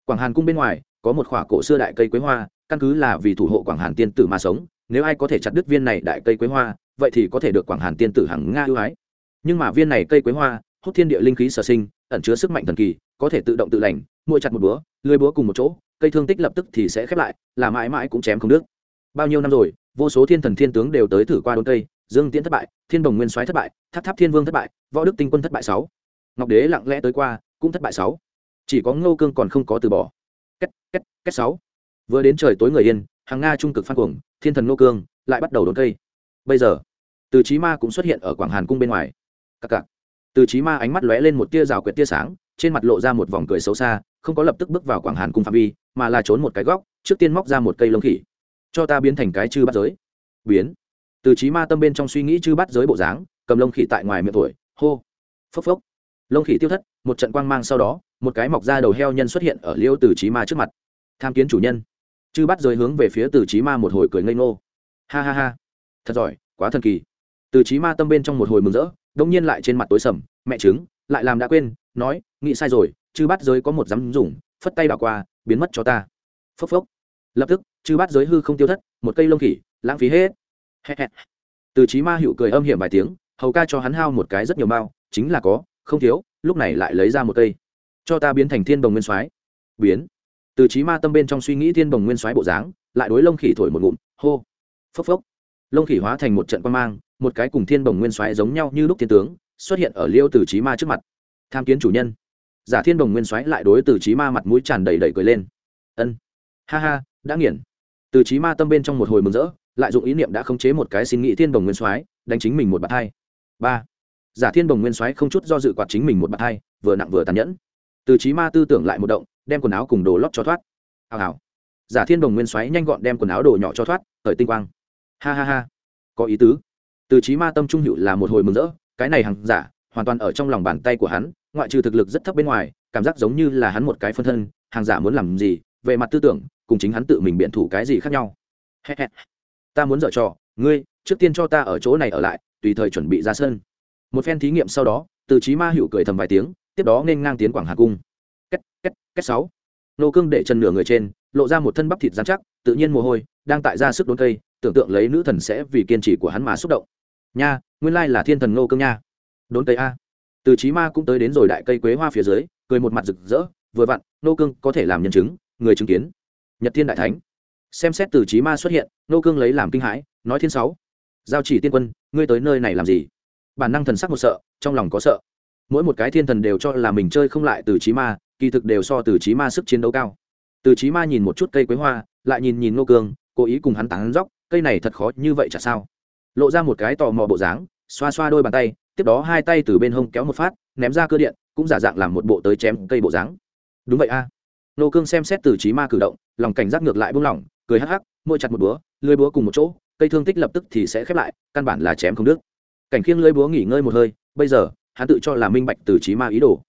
Quảng hàn cung bên ngoài, có một khỏa cổ xưa đại cây quế hoa, căn cứ là vì thủ hộ quảng hàn tiên tử mà sống, nếu ai có thể chặt đứt viên này đại cây quế hoa, vậy thì có thể được quảng hàn tiên tử hằng nga ưu ái. Nhưng mà viên này cây quế hoa, hút thiên địa linh khí sở sinh, ẩn chứa sức mạnh thần kỳ, có thể tự động tự lành mua chặt một búa lưới búa cùng một chỗ, cây thương tích lập tức thì sẽ khép lại, là mãi mãi cũng chém không đứt. Bao nhiêu năm rồi, vô số thiên thần thiên tướng đều tới thử qua đốn cây dương tiễn thất bại, thiên đồng nguyên soái thất bại, tháp tháp thiên vương thất bại, võ đức tinh quân thất bại sáu. Ngọc đế lặng lẽ tới qua, cũng thất bại sáu. Chỉ có ngô cương còn không có từ bỏ. Cách cách cách sáu. Vừa đến trời tối người yên, hàng nga trung cực phan cuồng, thiên thần ngô cương lại bắt đầu đốn cây. Bây giờ, từ chí ma cũng xuất hiện ở quảng hàn cung bên ngoài. Cặc cặc. Từ chí ma ánh mắt lóe lên một tia rào quyệt tia sáng, trên mặt lộ ra một vòng cười xấu xa, không có lập tức bước vào quảng hàn cung phạm vi, mà là trốn một cái góc, trước tiên móc ra một cây lông khỉ. Cho ta biến thành cái chư bắt giới. Biến từ chí ma tâm bên trong suy nghĩ chư bắt giới bộ dáng, cầm lông khỉ tại ngoài miệng tuổi hô. Phốc phốc. Lông khỉ tiêu thất, một trận quang mang sau đó, một cái mọc ra đầu heo nhân xuất hiện ở liêu từ chí ma trước mặt. Tham kiến chủ nhân. Chư bắt giới hướng về phía từ chí ma một hồi cười ngây ngô. Ha ha ha. Thật giỏi, quá thần kỳ. Từ chí ma tâm bên trong một hồi mừng rỡ, đông nhiên lại trên mặt tối sầm, mẹ chứng lại làm đã quên, nói, nghĩ sai rồi, chư bắt giới có một dám dùng, phất tay đảo qua, biến mất cho ta. Phốc phốc. Lập tức, chư bắt giới hư không tiêu thất, một cây lông khỉ, lãng phí hết từ chí ma hữu cười âm hiểm vài tiếng, hầu ca cho hắn hao một cái rất nhiều mao, chính là có, không thiếu, lúc này lại lấy ra một cây. Cho ta biến thành thiên đồng nguyên soái. Biến. Từ chí ma tâm bên trong suy nghĩ thiên đồng nguyên soái bộ dáng, lại đối lông khỉ thổi một ngụm, hô. Phốc phốc. Lông khỉ hóa thành một trận quan mang, một cái cùng thiên đồng nguyên soái giống nhau như lúc thiên tướng, xuất hiện ở liêu từ chí ma trước mặt. Tham kiến chủ nhân. Giả thiên đồng nguyên soái lại đối từ chí ma mặt mũi tràn đầy đầy cười lên. Ân. Ha ha, đã nghiền. Từ chí ma tâm bên trong một hồi mừng rỡ lại dụng ý niệm đã khống chế một cái xin nghĩ thiên đồng nguyên soái, đánh chính mình một bạt hai. Ba. Giả thiên đồng nguyên soái không chút do dự quạt chính mình một bạt hai, vừa nặng vừa tàn nhẫn. Từ chí ma tư tưởng lại một động, đem quần áo cùng đồ lót cho thoát. Hào hào. Giả thiên đồng nguyên xoáy nhanh gọn đem quần áo đồ nhỏ cho thoát, thời tinh quang. Ha ha ha. Có ý tứ. Từ chí ma tâm trung hữu là một hồi mừng rỡ, cái này hàng giả, hoàn toàn ở trong lòng bàn tay của hắn, ngoại trừ thực lực rất thấp bên ngoài, cảm giác giống như là hắn một cái phân thân hàng giả muốn làm gì, về mặt tư tưởng, cùng chính hắn tự mình biện thủ cái gì khác nhau ta muốn dở trò, ngươi, trước tiên cho ta ở chỗ này ở lại, tùy thời chuẩn bị ra sân. Một phen thí nghiệm sau đó, từ chí ma hữu cười thầm vài tiếng, tiếp đó nên ngang tiến quảng hà cung. Cách cách cách sáu. Nô cương để chân nửa người trên, lộ ra một thân bắp thịt dán chắc, tự nhiên mồ hôi, đang tại ra sức đốn cây, tưởng tượng lấy nữ thần sẽ vì kiên trì của hắn mà xúc động. Nha, nguyên lai là thiên thần nô cương nha. Đốn cây a. Từ chí ma cũng tới đến rồi đại cây quế hoa phía dưới, cười một mặt rực rỡ, vừa vặn, nô cương có thể làm nhân chứng, người chứng kiến. Nhật thiên đại thánh xem xét từ trí ma xuất hiện nô cương lấy làm kinh hãi, nói thiên sáu, giao chỉ tiên quân, ngươi tới nơi này làm gì? Bản năng thần sắc một sợ, trong lòng có sợ. Mỗi một cái thiên thần đều cho là mình chơi không lại từ trí ma, kỳ thực đều so từ trí ma sức chiến đấu cao. Từ trí ma nhìn một chút cây quế hoa, lại nhìn nhìn nô cương, cố ý cùng hắn tán dóc, cây này thật khó như vậy chả sao. Lộ ra một cái tò mò bộ dáng, xoa xoa đôi bàn tay, tiếp đó hai tay từ bên hông kéo một phát, ném ra cơ điện, cũng giả dạng làm một bộ tới chém cây bộ dáng. Đúng vậy a. Nô cương xem xét từ trí ma cử động, lòng cảnh giác ngược lại buông lỏng cười hắc hắc môi chặt một búa lưỡi búa cùng một chỗ, cây thương tích lập tức thì sẽ khép lại, căn bản là chém không đứt. Cảnh khiêng lưỡi búa nghỉ ngơi một hơi, bây giờ, hắn tự cho là minh bạch từ trí ma ý đồ.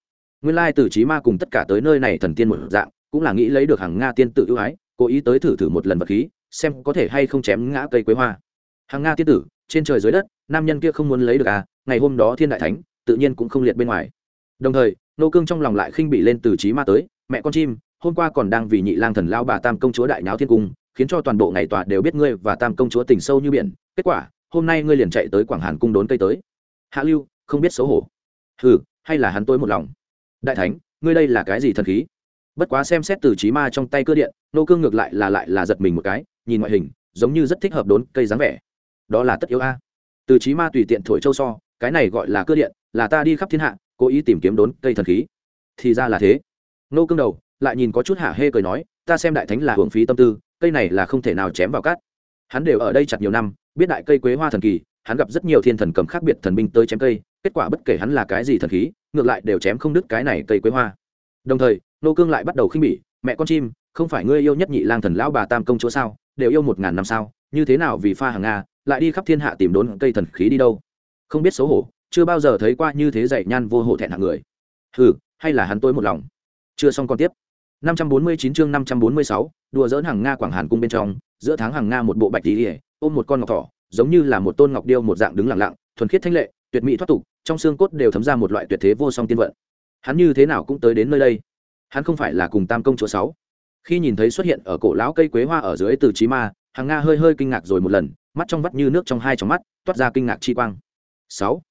Nguyên lai từ trí ma cùng tất cả tới nơi này thần tiên một dạng, cũng là nghĩ lấy được hàng nga tiên tự ưu ái, cố ý tới thử thử một lần vật khí, xem có thể hay không chém ngã cây quế hoa. Hàng nga tiên tử, trên trời dưới đất, nam nhân kia không muốn lấy được à ngày hôm đó thiên đại thánh, tự nhiên cũng không liệt bên ngoài. Đồng thời, nô cương trong lòng lại khinh bị lên từ trí ma tới, mẹ con chim, hôm qua còn đang vì nhị lang thần lao bà tam công chúa đại nháo thiên cung khiến cho toàn bộ ngày tòa đều biết ngươi và tam công chúa tình sâu như biển. Kết quả hôm nay ngươi liền chạy tới quảng hàn cung đốn cây tới. Hạ lưu không biết xấu hổ. Hừ, hay là hắn tối một lòng. Đại thánh ngươi đây là cái gì thần khí? Bất quá xem xét từ trí ma trong tay cơ điện nô cương ngược lại là lại là giật mình một cái nhìn ngoại hình giống như rất thích hợp đốn cây dáng vẻ. Đó là tất yếu a. Từ trí ma tùy tiện thổi châu so cái này gọi là cơ điện là ta đi khắp thiên hạ cố ý tìm kiếm đốn cây thần khí. Thì ra là thế. Nô cương đầu lại nhìn có chút hạ hê cười nói ta xem đại thánh là hưởng phí tâm tư cây này là không thể nào chém vào cát. Hắn đều ở đây chặt nhiều năm, biết đại cây quế hoa thần kỳ, hắn gặp rất nhiều thiên thần cầm khác biệt thần binh tới chém cây, kết quả bất kể hắn là cái gì thần khí, ngược lại đều chém không đứt cái này cây quế hoa. Đồng thời, nô cương lại bắt đầu khinh bỉ, mẹ con chim, không phải ngươi yêu nhất nhị lang thần lão bà tam công chúa sao? Đều yêu một ngàn năm sao? Như thế nào vì pha hàng nga, lại đi khắp thiên hạ tìm đốn cây thần khí đi đâu? Không biết xấu hổ, chưa bao giờ thấy qua như thế dạy nhan vô hổ thẹn hạng người. Hừ, hay là hắn tối một lòng. Chưa xong còn tiếp. 549 chương 546, đùa dỡn hàng nga quảng hàn cung bên trong giữa tháng hàng nga một bộ bạch y, ôm một con ngọc thỏ giống như là một tôn ngọc điêu một dạng đứng lặng lặng thuần khiết thanh lệ tuyệt mỹ thoát tục trong xương cốt đều thấm ra một loại tuyệt thế vô song tiên vận. Hắn như thế nào cũng tới đến nơi đây. Hắn không phải là cùng tam công chúa sáu. Khi nhìn thấy xuất hiện ở cổ lão cây quế hoa ở dưới từ trí ma hàng nga hơi hơi kinh ngạc rồi một lần mắt trong vắt như nước trong hai trong mắt toát ra kinh ngạc chi quang. Sáu.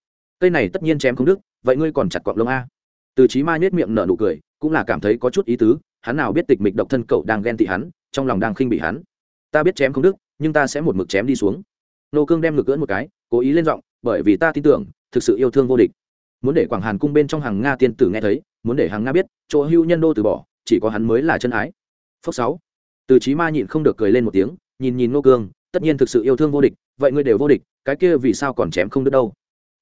Cây này tất nhiên chém không được, vậy ngươi còn chặt quặng lông a? Từ trí ma nhếch miệng nở nụ cười cũng là cảm thấy có chút ý tứ hắn nào biết tịch mịch độc thân cậu đang ghen tị hắn, trong lòng đang khinh bị hắn. Ta biết chém không đức, nhưng ta sẽ một mực chém đi xuống. Nô cương đem ngực cưỡn một cái, cố ý lên giọng, bởi vì ta tin tưởng, thực sự yêu thương vô địch. Muốn để quảng hàn cung bên trong hàng nga tiên tử nghe thấy, muốn để hàng nga biết, chỗ hưu nhân đô từ bỏ, chỉ có hắn mới là chân ái. Phước sáu. Từ trí ma nhịn không được cười lên một tiếng, nhìn nhìn nô cương, tất nhiên thực sự yêu thương vô địch, vậy ngươi đều vô địch, cái kia vì sao còn chém không được đâu?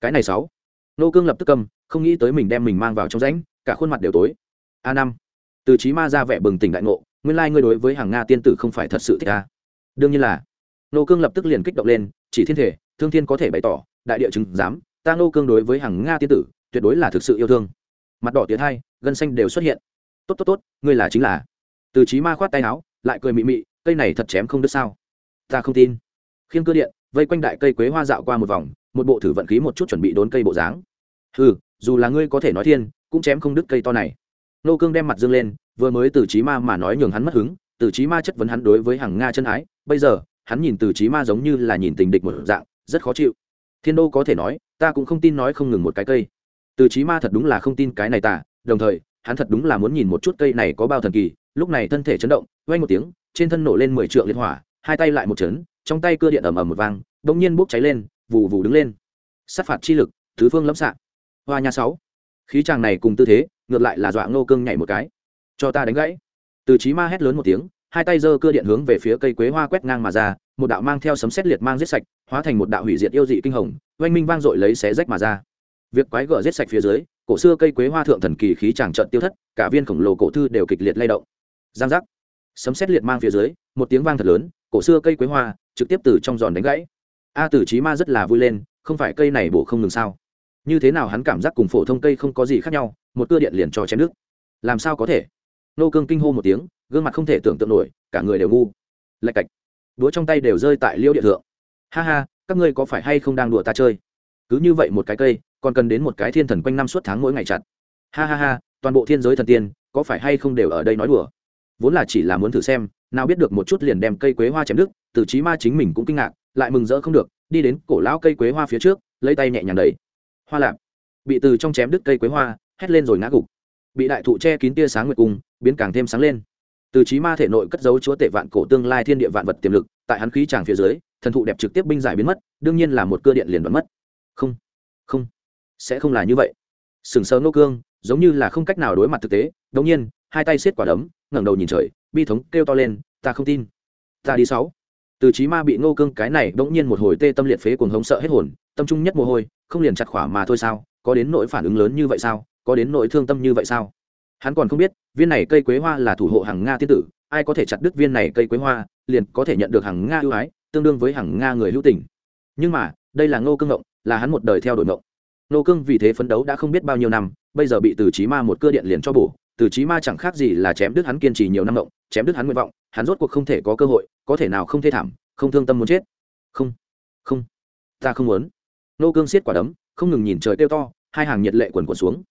Cái này sáu. Nô cương lập tức cầm, không nghĩ tới mình đem mình mang vào trong rãnh, cả khuôn mặt đều tối. A năm từ trí ma ra vẻ bừng tỉnh đại ngộ, nguyên lai ngươi đối với hàng nga tiên tử không phải thật sự thích ta. Đương nhiên là. Nô cương lập tức liền kích động lên, chỉ thiên thể, thương thiên có thể bày tỏ, đại địa chứng dám ta nô cương đối với hàng nga tiên tử, tuyệt đối là thực sự yêu thương. Mặt đỏ tiến hai, gân xanh đều xuất hiện. Tốt tốt tốt, ngươi là chính là. Từ trí ma khoát tay áo, lại cười mị mị, cây này thật chém không đứt sao. Ta không tin. Khiêng cơ điện, vây quanh đại cây quế hoa dạo qua một vòng, một bộ thử vận khí một chút chuẩn bị đốn cây bộ dáng. Ừ dù là ngươi có thể nói thiên, cũng chém không đứt cây to này nô cương đem mặt dương lên, vừa mới từ trí ma mà nói nhường hắn mất hứng, từ trí ma chất vấn hắn đối với hàng nga chân ái, bây giờ, hắn nhìn từ trí ma giống như là nhìn tình địch một dạng, rất khó chịu. Thiên đô có thể nói, ta cũng không tin nói không ngừng một cái cây. Từ trí ma thật đúng là không tin cái này tả đồng thời, hắn thật đúng là muốn nhìn một chút cây này có bao thần kỳ, lúc này thân thể chấn động vay một tiếng, trên thân nổ lên mười trượng liên hỏa, hai tay lại một chấn, trong tay cưa điện ầm ầm một vang bỗng nhiên bốc cháy lên, vù vù đứng lên. Sát phạt chi lực, thứ phương lẫm xạ. Hoa nha sáu. Khí tràng này cùng tư thế ngược lại là dọa ngô cương nhảy một cái. Cho ta đánh gãy. Từ trí ma hét lớn một tiếng, hai tay giơ cưa điện hướng về phía cây quế hoa quét ngang mà ra, một đạo mang theo sấm xét liệt mang giết sạch, hóa thành một đạo hủy diệt yêu dị kinh hồng, oanh minh vang dội lấy xé rách mà ra. Việc quái gở giết sạch phía dưới, cổ xưa cây quế hoa thượng thần kỳ khí chẳng trận tiêu thất, cả viên khổng lồ cổ thư đều kịch liệt lay động. Giang giác. Sấm xét liệt mang phía dưới, một tiếng vang thật lớn, cổ xưa cây quế hoa trực tiếp từ trong giòn đánh gãy. A tử trí ma rất là vui lên, không phải cây này bổ không ngừng sao? Như thế nào hắn cảm giác cùng phổ thông cây không có gì khác nhau, một cưa điện liền cho chém nước. Làm sao có thể? Nô cương kinh hô một tiếng, gương mặt không thể tưởng tượng nổi, cả người đều ngu. Lạch cạch. Đũa trong tay đều rơi tại liêu điện thượng. Ha ha, các ngươi có phải hay không đang đùa ta chơi? Cứ như vậy một cái cây, còn cần đến một cái thiên thần quanh năm suốt tháng mỗi ngày chặt. Ha ha ha, toàn bộ thiên giới thần tiên, có phải hay không đều ở đây nói đùa? Vốn là chỉ là muốn thử xem, nào biết được một chút liền đem cây quế hoa chém đứt, từ trí ma chính mình cũng kinh ngạc, lại mừng rỡ không được, đi đến cổ lão cây quế hoa phía trước, lấy tay nhẹ nhàng đẩy hoa lạp. Bị từ trong chém đứt cây quế hoa, hét lên rồi ngã gục. Bị đại thụ che kín tia sáng nguyệt cung, biến càng thêm sáng lên. Từ trí ma thể nội cất giấu chúa tể vạn cổ tương lai thiên địa vạn vật tiềm lực, tại hắn khí tràng phía dưới, thần thụ đẹp trực tiếp binh giải biến mất, đương nhiên là một cơ điện liền đoán mất. Không không, sẽ không là như vậy. Sừng sờ nô cương, giống như là không cách nào đối mặt thực tế đống nhiên, hai tay xiết quả đấm, ngẩng đầu nhìn trời, bi thống kêu to lên, ta không tin. Ta đi sáu. Từ trí ma bị ngô cương cái này đống nhiên một hồi tê tâm liệt phế cuồng hống sợ hết hồn, tâm trung nhất mồ hôi không liền chặt khỏa mà thôi sao? Có đến nỗi phản ứng lớn như vậy sao? Có đến nỗi thương tâm như vậy sao? Hắn còn không biết, viên này cây quế hoa là thủ hộ hàng nga tiên tử, ai có thể chặt đứt viên này cây quế hoa, liền có thể nhận được hàng nga ưu ái, tương đương với hàng nga người hữu tình. Nhưng mà, đây là ngô cương ngộng, là hắn một đời theo đuổi ngộng. Ngô cương vì thế phấn đấu đã không biết bao nhiêu năm, bây giờ bị từ trí ma một cơ điện liền cho bổ. Từ trí ma chẳng khác gì là chém đứt hắn kiên trì nhiều năm ngộng, chém đứt hắn nguyện vọng, hắn rốt cuộc không thể có cơ hội, có thể nào không thê thảm, không thương tâm muốn chết. Không không, ta không muốn nô cương siết quả đấm, không ngừng nhìn trời kêu to, hai hàng nhiệt lệ quần quần xuống.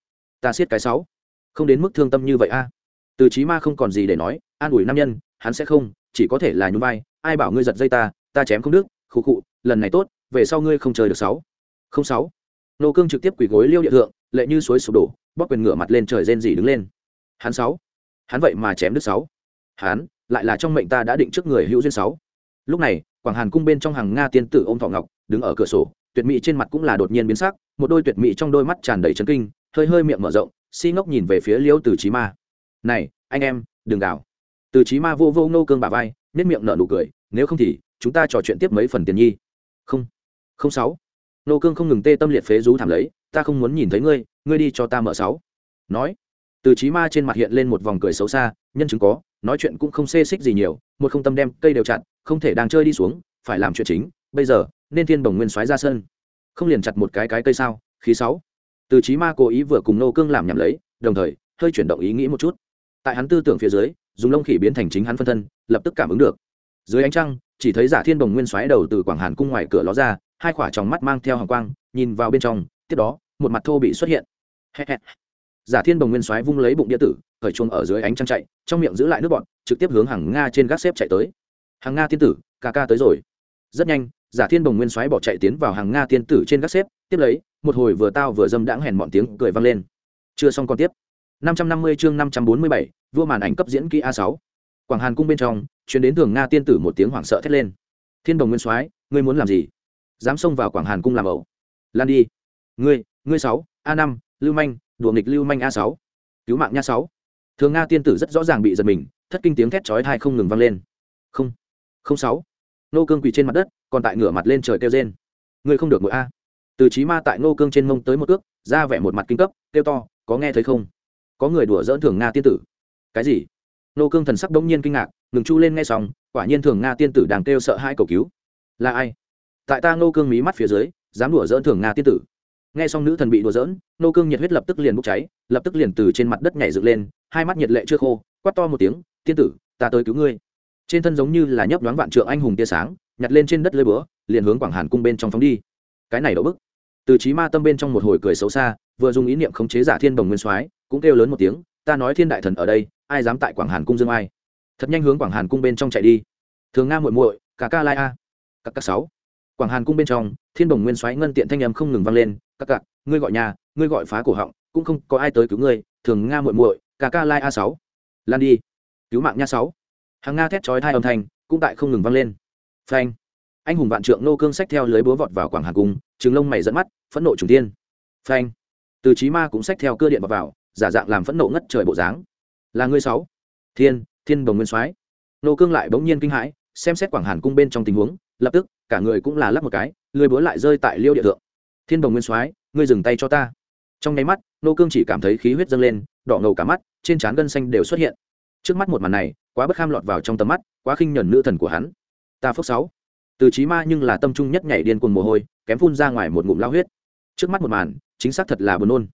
Ta siết cái sáu. Không đến mức thương tâm như vậy a. Từ trí ma không còn gì để nói, an ủi nam nhân, hắn sẽ không, chỉ có thể là nhún vai, ai bảo ngươi giật dây ta ta chém không đứt, khụ khụ, lần này tốt, về sau ngươi không chơi được sáu. Không sáu. Nô cương trực tiếp quỳ gối liêu địa thượng, lệ như suối sụp đổ, bóp quyền ngửa mặt lên trời rên rỉ đứng lên. Hắn sáu. Hắn vậy mà chém đứt sáu. Hắn, lại là trong mệnh ta đã định trước người hữu duyên sáu. Lúc này, quảng hàn cung bên trong hàng nga tiên tử ôm thọ ngọc, đứng ở cửa sổ tuyệt mỹ trên mặt cũng là đột nhiên biến sắc, một đôi tuyệt mỹ trong đôi mắt tràn đầy chấn kinh, hơi hơi miệng mở rộng, si ngốc nhìn về phía liễu từ trí ma. Này, anh em, đừng gào. Từ trí ma vô vô nô cương bà vai nết miệng nở nụ cười, nếu không thì, chúng ta trò chuyện tiếp mấy phần tiền nhi. Không không sáu. Nô cương không ngừng tê tâm liệt phế rú thảm lấy, ta không muốn nhìn thấy ngươi ngươi đi cho ta mở sáu. Nói, từ trí ma trên mặt hiện lên một vòng cười xấu xa, nhân chứng có, nói chuyện cũng không xê xích gì nhiều, một không tâm đem cây đều chặt, không thể đang chơi đi xuống, phải làm chuyện chính, bây giờ nên thiên bồng nguyên xoáy ra sân. Không liền chặt một cái cái cây sao? Khí sáu. Từ trí ma cố ý vừa cùng nô cương làm nhầm lấy, đồng thời, hơi chuyển động ý nghĩ một chút. Tại hắn tư tưởng phía dưới, dùng lông khỉ biến thành chính hắn phân thân, lập tức cảm ứng được. Dưới ánh trăng, chỉ thấy giả thiên bồng nguyên xoáy đầu từ quảng hàn cung ngoài cửa ló ra, hai quả tròng mắt mang theo hàng quang, nhìn vào bên trong, tiếp đó, một mặt thô bị xuất hiện. Giả thiên bồng nguyên xoáy vung lấy bụng đĩa tử, khởi chuông ở dưới ánh trăng chạy, trong miệng giữ lại nước bọn, trực tiếp hướng hàng nga trên gác xếp chạy tới. Hàng nga tiên tử, ca ca tới rồi. Rất nhanh giả thiên bồng nguyên xoáy bỏ chạy tiến vào hàng nga tiên tử trên gác xếp tiếp lấy một hồi vừa tao vừa dâm đãng hèn mọn tiếng cười vang lên. Chưa xong còn tiếp. 550 chương 547, vua màn ảnh cấp diễn kỹ a 6 quảng hàn cung bên trong chuyến đến thường nga tiên tử một tiếng hoảng sợ thét lên. Thiên đồng nguyên soái ngươi muốn làm gì? Dám xông vào quảng hàn cung làm ẩu. Lan đi. Ngươi ngươi sáu a năm lưu manh đùa nghịch lưu manh a sáu. Cứu mạng nha sáu. Thường nga tiên tử rất rõ ràng bị giật mình thất kinh tiếng thét chói tai không ngừng vang lên. Không không sáu. Nô cương quỳ trên mặt đất còn tại ngửa mặt lên trời kêu rên. Ngươi không được mỗi a. Từ trí ma tại Ngô cương trên mông tới một cước, ra vẻ một mặt kinh cấp, kêu to, có nghe thấy không? Có người đùa dỡn thường nga tiên tử. Cái gì? Ngô cương thần sắc đông nhiên kinh ngạc, ngừng chu lên nghe xong, quả nhiên thường nga tiên tử đang kêu sợ hai cầu cứu. Là ai? Tại ta Ngô cương mí mắt phía dưới, dám đùa dỡn thường nga tiên tử. Nghe xong nữ thần bị đùa dỡn Ngô cương nhiệt huyết lập tức liền bốc cháy, lập tức liền từ trên mặt đất nhảy dựng lên, hai mắt nhiệt lệ chưa khô, quát to một tiếng, tiên tử, ta tới cứu ngươi. Trên thân giống như là nhấp đoán vạn trượng anh hùng tia sáng nhặt lên trên đất lơi bữa liền hướng quảng hàn cung bên trong phóng đi. Cái này đậu bức. Từ trí ma tâm bên trong một hồi cười xấu xa, vừa dùng ý niệm khống chế giả thiên đồng nguyên soái, cũng kêu lớn một tiếng, ta nói thiên đại thần ở đây, ai dám tại quảng hàn cung dương ai? Thật nhanh hướng quảng hàn cung bên trong chạy đi. Thường nga muội muội cả ca lai a. Các các sáu. Quảng hàn cung bên trong, thiên đồng nguyên soái ngân tiện thanh âm không ngừng vang lên các cặc ngươi gọi nhà, ngươi gọi phá cổ họng, cũng không có ai tới cứu ngươi. Thường nga muội muội cả ca lai a sáu. Lan đi, cứu mạng nha sáu. Hàng nga thét chói thai âm thanh, cũng tại không ngừng vang lên phanh. Anh hùng vạn trượng nô cương sách theo lưới búa vọt vào quảng hàn cung trứng lông mày dẫn mắt phẫn nộ trùng tiên. Phanh. Từ trí ma cũng sách theo cơ điện vào, vào giả dạng làm phẫn nộ ngất trời bộ dáng. Là ngươi sáu. Thiên thiên đồng nguyên soái. Nô cương lại bỗng nhiên kinh hãi xem xét quảng hàn cung bên trong tình huống lập tức cả người cũng là lắp một cái lưới búa lại rơi tại liêu địa thượng. Thiên đồng nguyên soái ngươi dừng tay cho ta. Trong nháy mắt nô cương chỉ cảm thấy khí huyết dâng lên đỏ ngầu cả mắt trên trán gân xanh đều xuất hiện. Trước mắt một màn này quá bất kham lọt vào trong tầm mắt quá khinh nhẫn nữ thần của hắn ta phước sáu. Từ trí ma nhưng là tâm trung nhất nhảy điên cuồng mồ hôi, kém phun ra ngoài một ngụm lao huyết. Trước mắt một màn, chính xác thật là buồn nôn.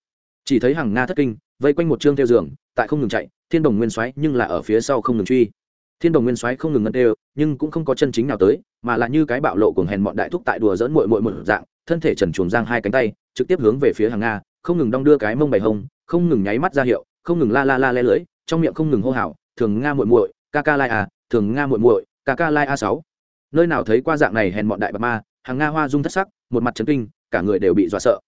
Chỉ thấy hàng nga thất kinh, vây quanh một chương theo giường, tại không ngừng chạy, thiên đồng nguyên soái nhưng là ở phía sau không ngừng truy. Thiên đồng nguyên soái không ngừng ngân đều, nhưng cũng không có chân chính nào tới, mà là như cái bạo lộ cùng hèn bọn đại thúc tại đùa dỡn muội muội một dạng, thân thể trần chuồng giang hai cánh tay, trực tiếp hướng về phía hàng nga, không ngừng đong đưa cái mông bày hông, không ngừng nháy mắt ra hiệu, không ngừng la la la le lưỡi, trong miệng không ngừng hô hào, thường nga muội muội, ca ca lai a, thường nga muội muội, ca ca lai a sáu nơi nào thấy qua dạng này hèn mọn đại bạc ma, hàng nga hoa dung thất sắc, một mặt trấn kinh, cả người đều bị dọa sợ.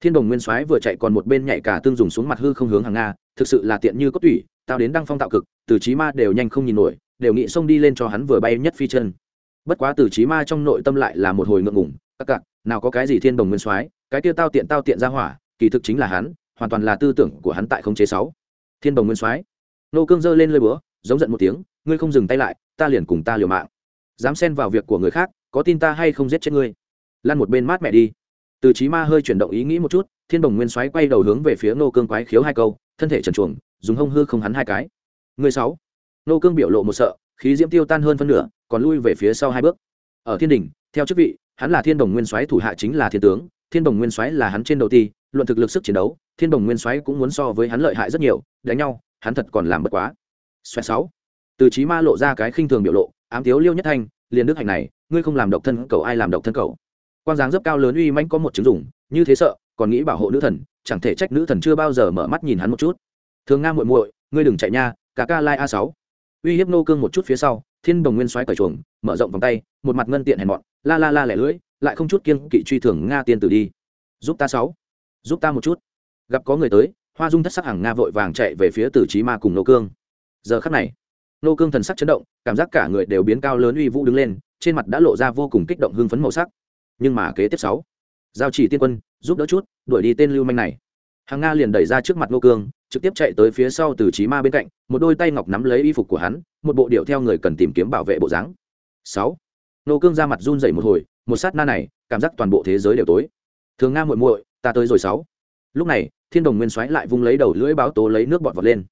Thiên đồng nguyên soái vừa chạy còn một bên nhảy cả tương dùng xuống mặt hư không hướng hàng nga, thực sự là tiện như có tủy, tao đến đăng phong tạo cực, từ trí ma đều nhanh không nhìn nổi, đều nghĩ xông đi lên cho hắn vừa bay nhất phi chân. Bất quá từ trí ma trong nội tâm lại là một hồi ngượng ngủng các cặc, nào có cái gì thiên đồng nguyên soái, cái kia tao tiện tao tiện ra hỏa, kỳ thực chính là hắn, hoàn toàn là tư tưởng của hắn tại không chế sáu. Thiên đồng nguyên soái, nô cương giơ lên lơi búa, giống giận một tiếng, ngươi không dừng tay lại, ta liền cùng ta liều mạng dám xen vào việc của người khác, có tin ta hay không giết chết ngươi? Lăn một bên mát mẹ đi. Từ trí ma hơi chuyển động ý nghĩ một chút, thiên đồng nguyên xoáy quay đầu hướng về phía nô cương quái khiếu hai câu, thân thể trần chuồng dùng hông hư không hắn hai cái. Người sáu. Nô cương biểu lộ một sợ, khí diễm tiêu tan hơn phân nửa, còn lui về phía sau hai bước. Ở thiên đình theo chức vị, hắn là thiên đồng nguyên soái thủ hạ chính là thiên tướng, thiên đồng nguyên soái là hắn trên đầu ti, luận thực lực sức chiến đấu, thiên đồng nguyên soái cũng muốn so với hắn lợi hại rất nhiều, đánh nhau, hắn thật còn làm bất quá. Xoẹt sáu. Từ trí ma lộ ra cái khinh thường biểu lộ ám tiếu liêu nhất thanh, liền đức hạnh này, ngươi không làm độc thân cầu ai làm độc thân cầu quan dáng dấp cao lớn uy mãnh có một chứng dùng như thế sợ, còn nghĩ bảo hộ nữ thần, chẳng thể trách nữ thần chưa bao giờ mở mắt nhìn hắn một chút. Thường nga muội muội, ngươi đừng chạy nha, cả ca lai a sáu. Uy hiếp nô cương một chút phía sau, thiên đồng nguyên xoáy cởi chuồng, mở rộng vòng tay, một mặt ngân tiện hèn mọn, la la la lẻ lưỡi, lại không chút kiên kỵ truy thường nga tiên tử đi. Giúp ta sáu, giúp ta một chút. Gặp có người tới, hoa dung thất sắc hàng nga vội vàng chạy về phía tử trí ma cùng nô cương. Giờ khắc này nô cương thần sắc chấn động, cảm giác cả người đều biến cao lớn uy vũ đứng lên, trên mặt đã lộ ra vô cùng kích động hưng phấn màu sắc. Nhưng mà kế tiếp sáu, giao chỉ tiên quân, giúp đỡ chút, đuổi đi tên lưu manh này. Hàng nga liền đẩy ra trước mặt nô cương, trực tiếp chạy tới phía sau từ trí ma bên cạnh, một đôi tay ngọc nắm lấy y phục của hắn, một bộ điệu theo người cần tìm kiếm bảo vệ bộ dáng. Sáu, nô cương ra mặt run rẩy một hồi, một sát na này, cảm giác toàn bộ thế giới đều tối. Thường nga muội muội, ta tới rồi sáu. Lúc này, thiên đồng nguyên xoáy lại vung lấy đầu lưỡi báo tố lấy nước bọt vọt lên.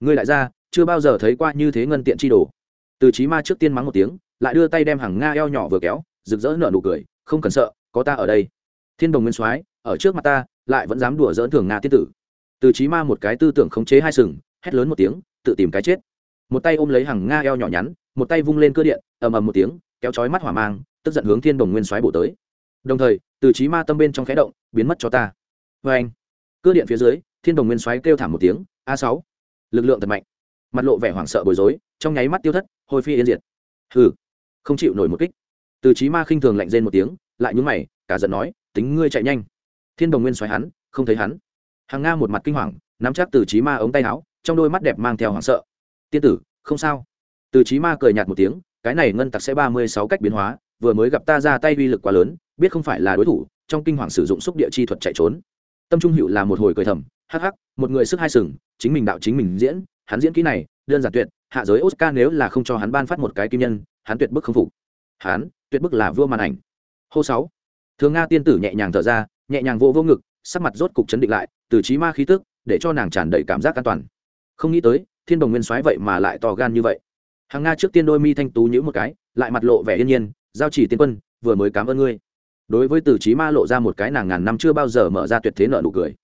Ngươi lại ra chưa bao giờ thấy qua như thế ngân tiện chi đồ. Từ trí ma trước tiên mắng một tiếng, lại đưa tay đem hàng nga eo nhỏ vừa kéo, rực rỡ nở nụ cười, không cần sợ, có ta ở đây. Thiên đồng nguyên soái, ở trước mặt ta, lại vẫn dám đùa dỡn thường nga tiên tử. Từ trí ma một cái tư tưởng khống chế hai sừng, hét lớn một tiếng, tự tìm cái chết. Một tay ôm lấy hàng nga eo nhỏ nhắn, một tay vung lên cơ điện, ầm ầm một tiếng, kéo chói mắt hỏa mang, tức giận hướng thiên đồng nguyên soái bổ tới. Đồng thời, từ trí ma tâm bên trong khẽ động, biến mất cho ta. Vê anh cơ điện phía dưới, thiên đồng nguyên soái kêu thảm một tiếng, a sáu. Lực lượng thật mạnh mặt lộ vẻ hoảng sợ bối rối, trong nháy mắt tiêu thất hồi phi yên diệt. Hừ, không chịu nổi một kích. Từ trí ma khinh thường lạnh rên một tiếng, lại nhún mày, cả giận nói, tính ngươi chạy nhanh. Thiên đồng nguyên xoáy hắn, không thấy hắn. Hàng nga một mặt kinh hoàng, nắm chắc từ trí ma ống tay áo, trong đôi mắt đẹp mang theo hoảng sợ. Tiên tử, không sao. Từ trí ma cười nhạt một tiếng, cái này ngân tặc sẽ ba mươi sáu cách biến hóa, vừa mới gặp ta ra tay uy lực quá lớn, biết không phải là đối thủ, trong kinh hoàng sử dụng xúc địa chi thuật chạy trốn. Tâm trung hữu là một hồi cười thầm, hắc hắc, một người sức hai sừng, chính mình đạo chính mình diễn hắn diễn kỹ này, đơn giản tuyệt, hạ giới oscar nếu là không cho hắn ban phát một cái kim nhân, hắn tuyệt bức không phục. Hắn, tuyệt bức là vua màn ảnh. Hô sáu. Thường nga tiên tử nhẹ nhàng thở ra, nhẹ nhàng vô vô ngực, sắc mặt rốt cục chấn định lại, từ trí ma khí tức, để cho nàng tràn đầy cảm giác an toàn. Không nghĩ tới, thiên đồng nguyên soái vậy mà lại to gan như vậy. Hàng nga trước tiên đôi mi thanh tú nhữ một cái, lại mặt lộ vẻ yên nhiên, giao chỉ tiên quân, vừa mới cảm ơn ngươi. Đối với từ trí ma lộ ra một cái nàng ngàn năm chưa bao giờ mở ra tuyệt thế nợ nụ cười.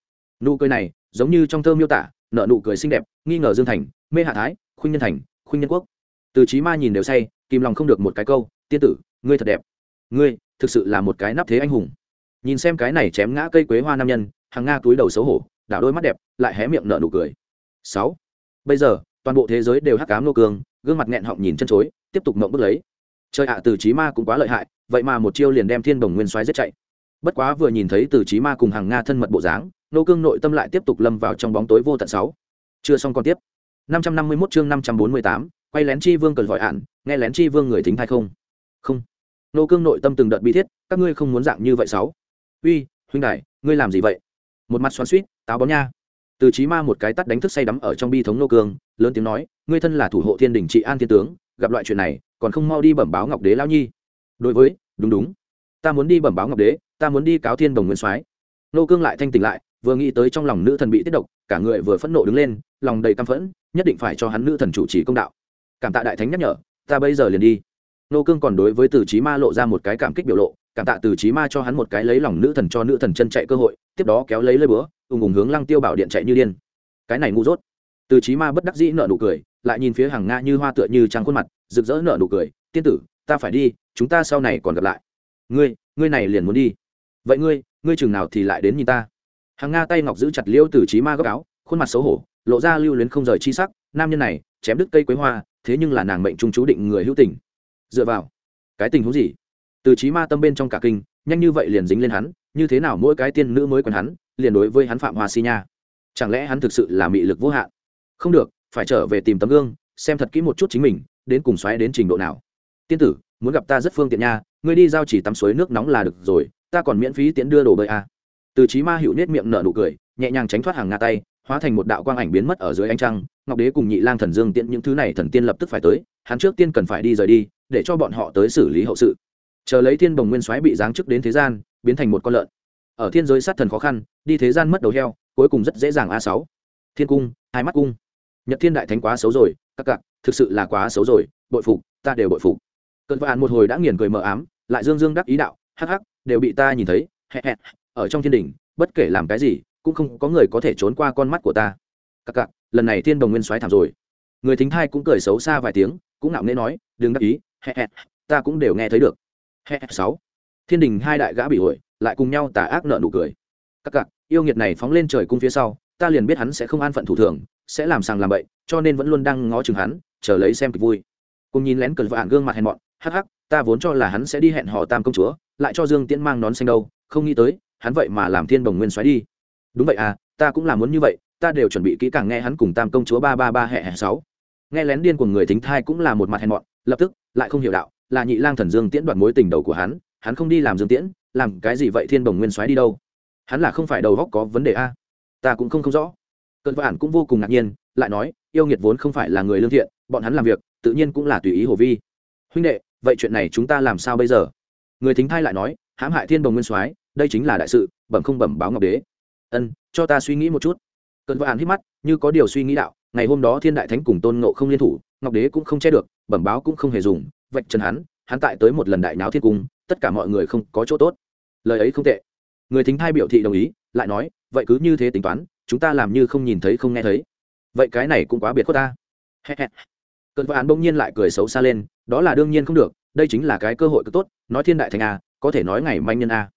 Nụ cười này, giống như trong thơ miêu tả nợ nụ cười xinh đẹp, nghi ngờ dương thành, mê hạ thái, khuynh nhân thành, khuynh nhân quốc. Từ trí ma nhìn đều say, kìm lòng không được một cái câu, tiên tử, ngươi thật đẹp. Ngươi, thực sự là một cái nắp thế anh hùng. Nhìn xem cái này chém ngã cây quế hoa nam nhân, hàng nga túi đầu xấu hổ, đảo đôi mắt đẹp, lại hé miệng nở nụ cười. Sáu. Bây giờ, toàn bộ thế giới đều hắc cám nô cường, gương mặt nghẹn họng nhìn chân chối, tiếp tục mộng bước lấy. Trời ạ, từ trí ma cũng quá lợi hại, vậy mà một chiêu liền đem thiên đồng nguyên xoáy giết chạy bất quá vừa nhìn thấy từ trí ma cùng hàng nga thân mật bộ dáng nô cương nội tâm lại tiếp tục lâm vào trong bóng tối vô tận sáu. Chưa xong còn tiếp. 551 chương 548, quay lén chi vương cần gọi ạn nghe lén chi vương người thính thay không? Không. Nô cương nội tâm từng đợt bi thiết các ngươi không muốn dạng như vậy sáu. Uy huynh đại ngươi làm gì vậy? Một mặt xoắn suýt táo bón nha. Từ chí ma một cái tắt đánh thức say đắm ở trong bi thống nô cương lớn tiếng nói ngươi thân là thủ hộ thiên đình trị an thiên tướng gặp loại chuyện này còn không mau đi bẩm báo ngọc đế lão nhi. Đối với đúng đúng. Ta muốn đi bẩm báo ngọc đế ta muốn đi cáo thiên đồng nguyên soái. Nô cương lại thanh tỉnh lại, vừa nghĩ tới trong lòng nữ thần bị tiết độc, cả người vừa phẫn nộ đứng lên, lòng đầy căm phẫn, nhất định phải cho hắn nữ thần chủ trì công đạo. Cảm tạ đại thánh nhắc nhở, ta bây giờ liền đi. Nô cương còn đối với từ trí ma lộ ra một cái cảm kích biểu lộ, cảm tạ từ trí ma cho hắn một cái lấy lòng nữ thần cho nữ thần chân chạy cơ hội, tiếp đó kéo lấy lơi búa, ùng ùng hướng lăng tiêu bảo điện chạy như điên. Cái này ngu dốt. Từ trí ma bất đắc dĩ nợ nụ cười, lại nhìn phía hàng nga như hoa tựa như trắng khuôn mặt, rực rỡ nợ nụ cười, tiên tử, ta phải đi, chúng ta sau này còn gặp lại. Ngươi ngươi này liền muốn đi vậy ngươi ngươi chừng nào thì lại đến nhìn ta? Hàng nga tay ngọc giữ chặt liêu từ trí ma góc áo, khuôn mặt xấu hổ, lộ ra lưu luyến không rời chi sắc. Nam nhân này, chém đứt cây quế hoa, thế nhưng là nàng mệnh trung chú định người hữu tình. Dựa vào, cái tình huống gì? Từ trí ma tâm bên trong cả kinh, nhanh như vậy liền dính lên hắn, như thế nào mỗi cái tiên nữ mới còn hắn, liền đối với hắn phạm hoa si nha. Chẳng lẽ hắn thực sự là mị lực vô hạn? Không được, phải trở về tìm tấm gương, xem thật kỹ một chút chính mình, đến cùng xoáy đến trình độ nào. Tiên tử, muốn gặp ta rất phương tiện nha, ngươi đi giao chỉ tắm suối nước nóng là được rồi ta còn miễn phí tiễn đưa đồ bơi à. từ trí ma hữu nết miệng nở nụ cười, nhẹ nhàng tránh thoát hàng nga tay, hóa thành một đạo quang ảnh biến mất ở dưới ánh trăng. Ngọc đế cùng nhị lang thần dương tiễn những thứ này thần tiên lập tức phải tới, hắn trước tiên cần phải đi rời đi, để cho bọn họ tới xử lý hậu sự. Chờ lấy thiên bồng nguyên soái bị giáng chức đến thế gian, biến thành một con lợn. Ở thiên giới sát thần khó khăn, đi thế gian mất đầu heo, cuối cùng rất dễ dàng a sáu. Thiên cung, hai mắt cung. Nhật thiên đại thánh quá xấu rồi, các cặc thực sự là quá xấu rồi, bội phục, ta đều bội phục. Cơn vạn một hồi đã nghiền cười mờ ám, lại dương dương đắc ý đạo, hắc hắc đều bị ta nhìn thấy hẹ hẹ ở trong thiên đình bất kể làm cái gì, cũng không có người có thể trốn qua con mắt của ta. Các cặc lần này thiên đồng nguyên soái thảm rồi. Người thính thai cũng cười xấu xa vài tiếng, cũng ngạo nghễ nói, đừng đắc ý hẹ hẹ ta cũng đều nghe thấy được. Hẹ sáu. Thiên đình hai đại gã bị hội lại cùng nhau tà ác nợ nụ cười. Các cặc yêu nghiệt này phóng lên trời cung phía sau, ta liền biết hắn sẽ không an phận thủ thường, sẽ làm sàng làm bậy, cho nên vẫn luôn đang ngó chừng hắn, chờ lấy xem kịch vui. Cùng nhìn lén cờ vạn gương mặt hèn mọn, hắc hắc ta vốn cho là hắn sẽ đi hẹn hò tam công chúa, lại cho dương tiễn mang nón xanh đâu, không nghĩ tới, hắn vậy mà làm thiên bồng nguyên xoáy đi. Đúng vậy à ta cũng là muốn như vậy, ta đều chuẩn bị kỹ càng nghe hắn cùng tam công chúa ba ba ba hẹ hẹ sáu. Nghe lén điên của người thính thai cũng là một mặt hèn mọn, lập tức, lại không hiểu đạo, là nhị lang thần dương tiễn đoạt mối tình đầu của hắn hắn không đi làm dương tiễn, làm cái gì vậy thiên bồng nguyên soái đi đâu? Hắn là không phải đầu góc có vấn đề a ta cũng không không rõ. Cơn vạn cũng vô cùng ngạc nhiên, lại nói, yêu nghiệt vốn không phải là người lương thiện, bọn hắn làm việc, tự nhiên cũng là tùy ý hồ vi. Huynh đệ vậy chuyện này chúng ta làm sao bây giờ? Người thính thai lại nói, hãm hại thiên bồng nguyên soái, đây chính là đại sự, bẩm không bẩm báo ngọc đế. Ân, cho ta suy nghĩ một chút. Cơn vạn hít mắt, như có điều suy nghĩ đạo, ngày hôm đó thiên đại thánh cùng tôn ngộ không liên thủ, ngọc đế cũng không che được, bẩm báo cũng không hề dùng, vạch trần hắn hắn tại tới một lần đại náo thiên cung, tất cả mọi người không có chỗ tốt. Lời ấy không tệ. Người thính thai biểu thị đồng ý, lại nói, vậy cứ như thế tính toán, chúng ta làm như không nhìn thấy không nghe thấy. Vậy cái này cũng quá biệt của ta. Cơn vạn bỗng nhiên lại cười xấu xa lên đó là đương nhiên không được, đây chính là cái cơ hội cực tốt, nói thiên đại thành a, có thể nói ngày manh nhân a.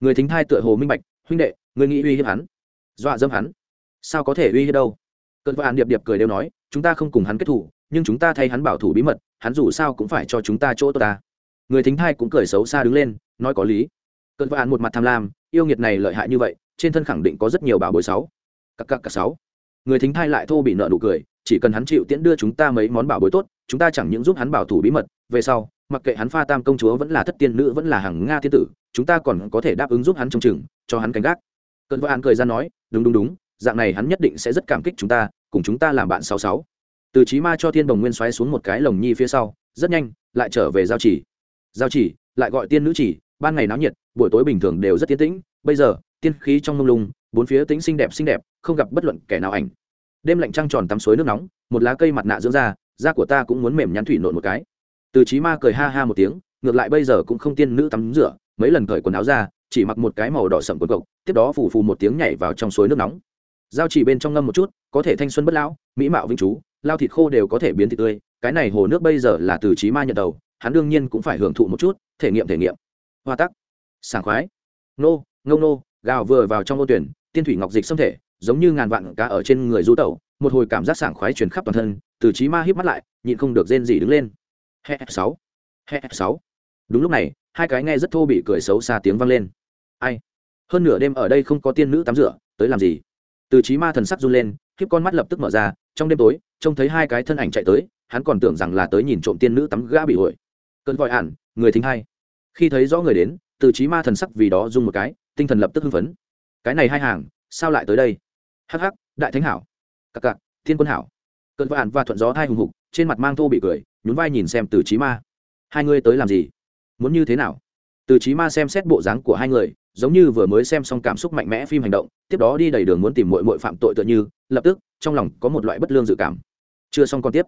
Người thính thai tựa hồ minh bạch, huynh đệ, người nghĩ uy hiếp hắn. Dọa dâm hắn. Sao có thể uy hiếp đâu? Cơn vạn điệp điệp cười đều nói, chúng ta không cùng hắn kết thủ, nhưng chúng ta thay hắn bảo thủ bí mật, hắn dù sao cũng phải cho chúng ta chỗ tốt ta. Người thính thai cũng cười xấu xa đứng lên, nói có lý. Cơn vạn một mặt tham lam, yêu nghiệt này lợi hại như vậy, trên thân khẳng định có rất nhiều bảo bối sáu. Cặp cặp cả sáu. Người thính thai lại thô bị nợ nụ cười, chỉ cần hắn chịu tiễn đưa chúng ta mấy món bảo bối tốt chúng ta chẳng những giúp hắn bảo thủ bí mật, về sau, mặc kệ hắn pha tam công chúa vẫn là thất tiên nữ vẫn là hàng nga thiên tử, chúng ta còn có thể đáp ứng giúp hắn trông chừng, cho hắn canh gác. Cơn hắn cười ra nói, đúng đúng đúng, dạng này hắn nhất định sẽ rất cảm kích chúng ta, cùng chúng ta làm bạn sáu sáu. Từ trí ma cho thiên đồng nguyên xoáy xuống một cái lồng nhi phía sau, rất nhanh, lại trở về giao chỉ. Giao chỉ, lại gọi tiên nữ chỉ, ban ngày náo nhiệt, buổi tối bình thường đều rất tiến tĩnh, bây giờ, tiên khí trong mông lung, bốn phía tính xinh đẹp xinh đẹp, không gặp bất luận kẻ nào ảnh. Đêm lạnh trăng tròn tắm suối nước nóng, một lá cây mặt nạ dưỡng ra da của ta cũng muốn mềm nhắn thủy nộn một cái. Từ trí ma cười ha ha một tiếng, ngược lại bây giờ cũng không tiên nữ tắm rửa, mấy lần cởi quần áo ra, chỉ mặc một cái màu đỏ sậm quần cộc, tiếp đó phủ phù một tiếng nhảy vào trong suối nước nóng. Giao chỉ bên trong ngâm một chút, có thể thanh xuân bất lão, mỹ mạo vĩnh chú lao thịt khô đều có thể biến thịt tươi. Cái này hồ nước bây giờ là từ trí ma nhận đầu, hắn đương nhiên cũng phải hưởng thụ một chút, thể nghiệm thể nghiệm. Hoa tắc. Sảng khoái. Nô, ngông nô, gào vừa vào trong ô tuyển, tiên thủy ngọc dịch xâm thể, giống như ngàn vạn cá ở trên người du tẩu, một hồi cảm giác sảng khoái truyền khắp toàn thân từ trí ma híp mắt lại, nhịn không được rên gì đứng lên. He sáu. He sáu. Đúng lúc này, hai cái nghe rất thô bị cười xấu xa tiếng vang lên. Ai? Hơn nửa đêm ở đây không có tiên nữ tắm rửa, tới làm gì? Từ trí ma thần sắc run lên khiếp con mắt lập tức mở ra, trong đêm tối, trông thấy hai cái thân ảnh chạy tới, hắn còn tưởng rằng là tới nhìn trộm tiên nữ tắm gã bị hội cơn vội ản, người thính hai. Khi thấy rõ người đến, từ trí ma thần sắc vì đó rung một cái, tinh thần lập tức hưng phấn. Cái này hai hàng, sao lại tới đây? Hắc hắc, đại thánh hảo. Cặc cặc, thiên quân hảo cơn vạn và thuận gió hai hùng hục trên mặt mang thô bị cười nhún vai nhìn xem từ trí ma. Hai ngươi tới làm gì? Muốn như thế nào? Từ trí ma xem xét bộ dáng của hai người giống như vừa mới xem xong cảm xúc mạnh mẽ phim hành động tiếp đó đi đầy đường muốn tìm mội mội phạm tội tựa như lập tức trong lòng có một loại bất lương dự cảm. Chưa xong còn tiếp.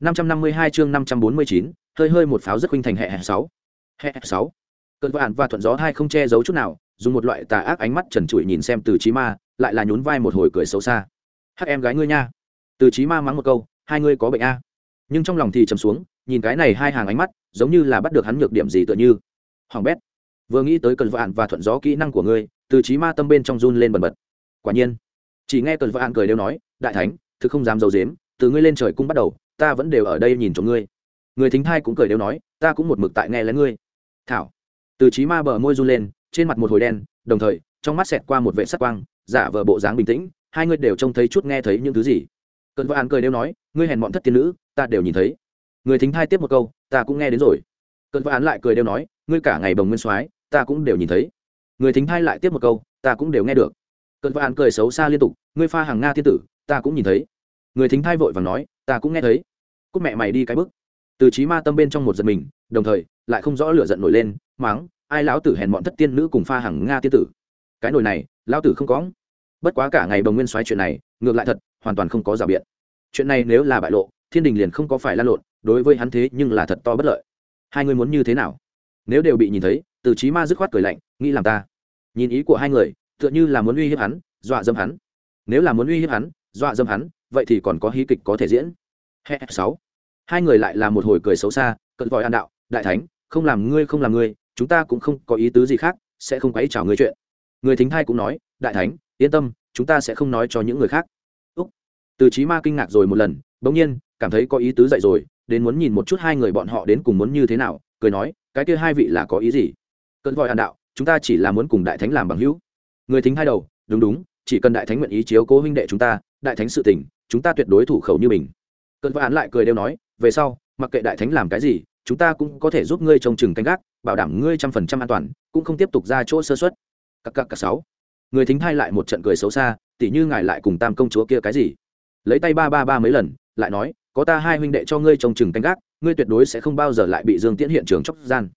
552 chương 549, hơi hơi một pháo rất huynh thành hệ hệ sáu. Hệ sáu. Cơn vạn và thuận gió hai không che giấu chút nào dùng một loại tà ác ánh mắt trần trụi nhìn xem từ trí ma lại là nhún vai một hồi cười xấu xa. Hắc em gái ngươi nha từ trí ma mắng một câu, hai ngươi có bệnh a? Nhưng trong lòng thì trầm xuống, nhìn cái này hai hàng ánh mắt, giống như là bắt được hắn nhược điểm gì tựa như. Hoàng bét, vừa nghĩ tới cần vạn và thuận gió kỹ năng của ngươi, từ trí ma tâm bên trong run lên bần bật. Quả nhiên, chỉ nghe cần vạn cười đều nói, đại thánh thực không dám dầu dếm từ ngươi lên trời cung bắt đầu, ta vẫn đều ở đây nhìn trộm ngươi. Người thính thai cũng cười đều nói, ta cũng một mực tại nghe lén ngươi. Thảo, từ trí ma bờ môi run lên, trên mặt một hồi đen, đồng thời, trong mắt xẹt qua một vệ sắc quang, giả vờ bộ dáng bình tĩnh, hai người đều trông thấy chút nghe thấy những thứ gì cơn vạn cười đều nói, ngươi hèn bọn thất tiên nữ, ta đều nhìn thấy. Người thính thai tiếp một câu, ta cũng nghe đến rồi. Cơn vạn lại cười đều nói, ngươi cả ngày bồng nguyên soái, ta cũng đều nhìn thấy. Người thính thai lại tiếp một câu, ta cũng đều nghe được. Cơn vạn cười xấu xa liên tục, ngươi pha hàng nga thiên tử, ta cũng nhìn thấy. Người thính thai vội vàng nói, ta cũng nghe thấy. Cúc mẹ mày đi cái bức. Từ trí ma tâm bên trong một giật mình, đồng thời, lại không rõ lửa giận nổi lên máng ai lão tử hèn bọn thất tiên nữ cùng pha hàng nga tiên tử? Cái nồi này, lão tử không có. Bất quá cả ngày bồng nguyên xoáy chuyện này ngược lại thật, hoàn toàn không có rào biện. Chuyện này nếu là bại lộ, thiên đình liền không có phải lan lộn, đối với hắn thế nhưng là thật to bất lợi. Hai người muốn như thế nào? Nếu đều bị nhìn thấy, từ trí ma dứt khoát cười lạnh, nghĩ làm ta. Nhìn ý của hai người, tựa như là muốn uy hiếp hắn, dọa dâm hắn. Nếu là muốn uy hiếp hắn, dọa dâm hắn, vậy thì còn có hí kịch có thể diễn. Sáu. Hai người lại là một hồi cười xấu xa cận vòi an đạo, đại thánh, không làm ngươi, không làm ngươi, chúng ta cũng không có ý tứ gì khác, sẽ không quấy chào ngươi chuyện. Người thính thai cũng nói, đại thánh, yên tâm chúng ta sẽ không nói cho những người khác. Úc. Từ trí ma kinh ngạc rồi một lần, bỗng nhiên, cảm thấy có ý tứ dậy rồi, đến muốn nhìn một chút hai người bọn họ đến cùng muốn như thế nào, cười nói, cái kia hai vị là có ý gì? Cơn vòi an đạo, chúng ta chỉ là muốn cùng đại thánh làm bằng hữu. Người thính hai đầu, đúng đúng, chỉ cần đại thánh nguyện ý chiếu cố huynh đệ chúng ta, đại thánh sự tình, chúng ta tuyệt đối thủ khẩu như mình. Cơn vạn lại cười đều nói, về sau, mặc kệ đại thánh làm cái gì, chúng ta cũng có thể giúp ngươi trông chừng canh gác, bảo đảm ngươi trăm phần trăm an toàn, cũng không tiếp tục ra chỗ sơ xuất cặp cặp cặp sáu người thính thai lại một trận cười xấu xa, tỉ như ngài lại cùng tam công chúa kia cái gì? Lấy tay ba ba ba mấy lần, lại nói, có ta hai huynh đệ cho ngươi trông chừng canh gác, ngươi tuyệt đối sẽ không bao giờ lại bị dương tiễn hiện trường chóc gian.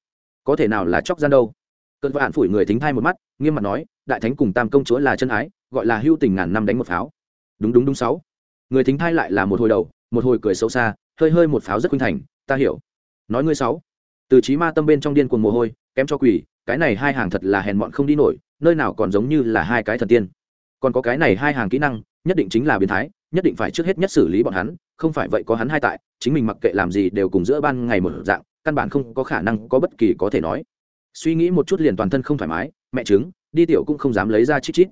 Có thể nào là chóc gian đâu? Cơn vạn phủi người thính thai một mắt, nghiêm mặt nói, đại thánh cùng tam công chúa là chân ái, gọi là hưu tình ngàn năm đánh một pháo. Đúng đúng đúng sáu. Người thính thai lại là một hồi đầu, một hồi cười xấu xa, hơi hơi một pháo rất khuynh thành, ta hiểu. Nói ngươi sáu. Từ trí ma tâm bên trong điên cuồng mồ hôi, kém cho quỷ cái này hai hàng thật là hèn mọn không đi nổi, nơi nào còn giống như là hai cái thần tiên. Còn có cái này hai hàng kỹ năng, nhất định chính là biến thái, nhất định phải trước hết nhất xử lý bọn hắn, không phải vậy có hắn hai tại, chính mình mặc kệ làm gì đều cùng giữa ban ngày một dạng, căn bản không có khả năng có bất kỳ có thể nói. Suy nghĩ một chút liền toàn thân không thoải mái, mẹ chứng đi tiểu cũng không dám lấy ra chít chít.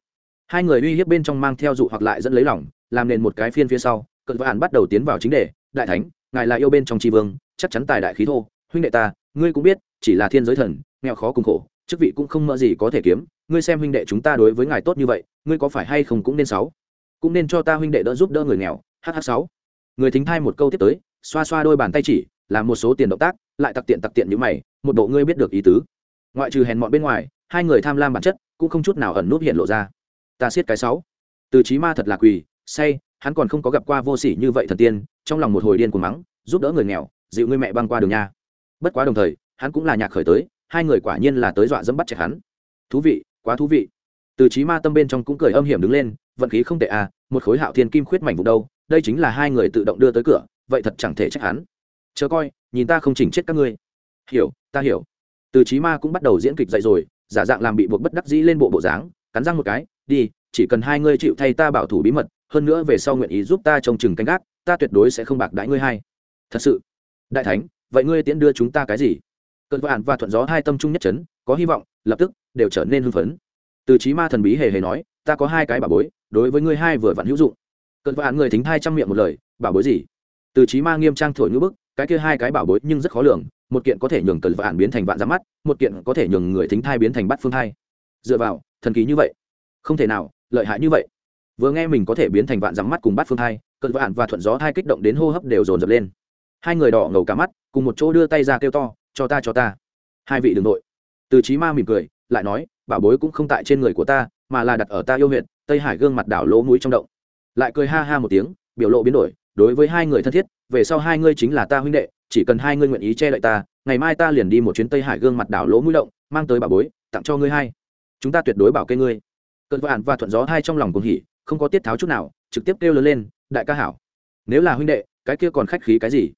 Hai người uy hiếp bên trong mang theo dụ hoặc lại dẫn lấy lòng, làm nền một cái phiên phía sau, cận vạn bắt đầu tiến vào chính đề, đại thánh, ngài là yêu bên trong tri vương, chắc chắn tài đại khí thô, huynh đệ ta, ngươi cũng biết, chỉ là thiên giới thần nghèo khó cùng khổ, chức vị cũng không mơ gì có thể kiếm, ngươi xem huynh đệ chúng ta đối với ngài tốt như vậy, ngươi có phải hay không cũng nên sáu? Cũng nên cho ta huynh đệ đỡ giúp đỡ người nghèo hh sáu. Người thính thai một câu tiếp tới, xoa xoa đôi bàn tay chỉ làm một số tiền động tác, lại tặc tiện tặc tiện như mày, một bộ ngươi biết được ý tứ. Ngoại trừ hèn mọn bên ngoài, hai người tham lam bản chất, cũng không chút nào ẩn nút hiện lộ ra. Ta siết cái sáu. Từ trí ma thật là quỳ, say, hắn còn không có gặp qua vô sỉ như vậy thần tiên, trong lòng một hồi điên cuồng mắng, giúp đỡ người nghèo, dịu ngươi mẹ băng qua đường nha. Bất quá đồng thời, hắn cũng là nhạc khởi tới hai người quả nhiên là tới dọa dẫm bắt chẹt hắn. Thú vị, quá thú vị. Từ trí ma tâm bên trong cũng cười âm hiểm đứng lên, vận khí không tệ à một khối hạo thiên kim khuyết mảnh vụ đâu, đây chính là hai người tự động đưa tới cửa, vậy thật chẳng thể trách hắn. Chờ coi, nhìn ta không chỉnh chết các ngươi. Hiểu, ta hiểu. Từ trí ma cũng bắt đầu diễn kịch dậy rồi, giả dạng làm bị buộc bất đắc dĩ lên bộ bộ dáng, cắn răng một cái, đi, chỉ cần hai ngươi chịu thay ta bảo thủ bí mật, hơn nữa về sau nguyện ý giúp ta trông chừng canh gác, ta tuyệt đối sẽ không bạc đãi ngươi hai thật sự? Đại thánh, vậy ngươi tiễn đưa chúng ta cái gì? Cơn vạn và thuận gió hai tâm trung nhất chấn, có hy vọng, lập tức, đều trở nên hưng phấn. Từ trí ma thần bí hề hề nói, ta có hai cái bà bối, đối với ngươi hai vừa vặn hữu dụng. Cơn vạn người thính hai trăm miệng một lời bà bối gì? Từ trí ma nghiêm trang thổi ngữ bức, cái kia hai cái bảo bối nhưng rất khó lường, một kiện có thể nhường cơn vạn biến thành vạn ra mắt, một kiện có thể nhường người thính thai biến thành bắt phương thai. Dựa vào, thần kỳ như vậy, không thể nào, lợi hại như vậy. Vừa nghe mình có thể biến thành vạn giám mắt cùng bắt phương thai Cần vạn và thuận gió hai kích động đến hô hấp đều dồn dập lên. Hai người đỏ ngầu cả mắt, cùng một chỗ đưa tay ra kêu to cho ta cho ta. Hai vị đ ừ n g nội từ trí ma mỉm cười, lại nói, bảo bối cũng không tại trên người của ta, mà là đặt ở ta yêu huyện, tây hải gương mặt đảo lỗ mũi trong động. Lại cười ha ha một tiếng, biểu lộ biến đổi, đối với hai người thân thiết, về sau hai ngươi chính là ta huynh đệ, chỉ cần hai ngươi nguyện ý che lại ta, ngày mai ta liền đi một chuyến tây hải gương mặt đảo lỗ mũi động, mang tới bảo bối, tặng cho ngươi hai. Chúng ta tuyệt đối bảo kê ngươi. Cơn vạn và thuận gió hai trong lòng cùng hỉ, không có tiết tháo chút nào, trực tiếp kêu lớn lên, đại ca hảo. Nếu là huynh đệ, cái kia còn khách khí cái gì?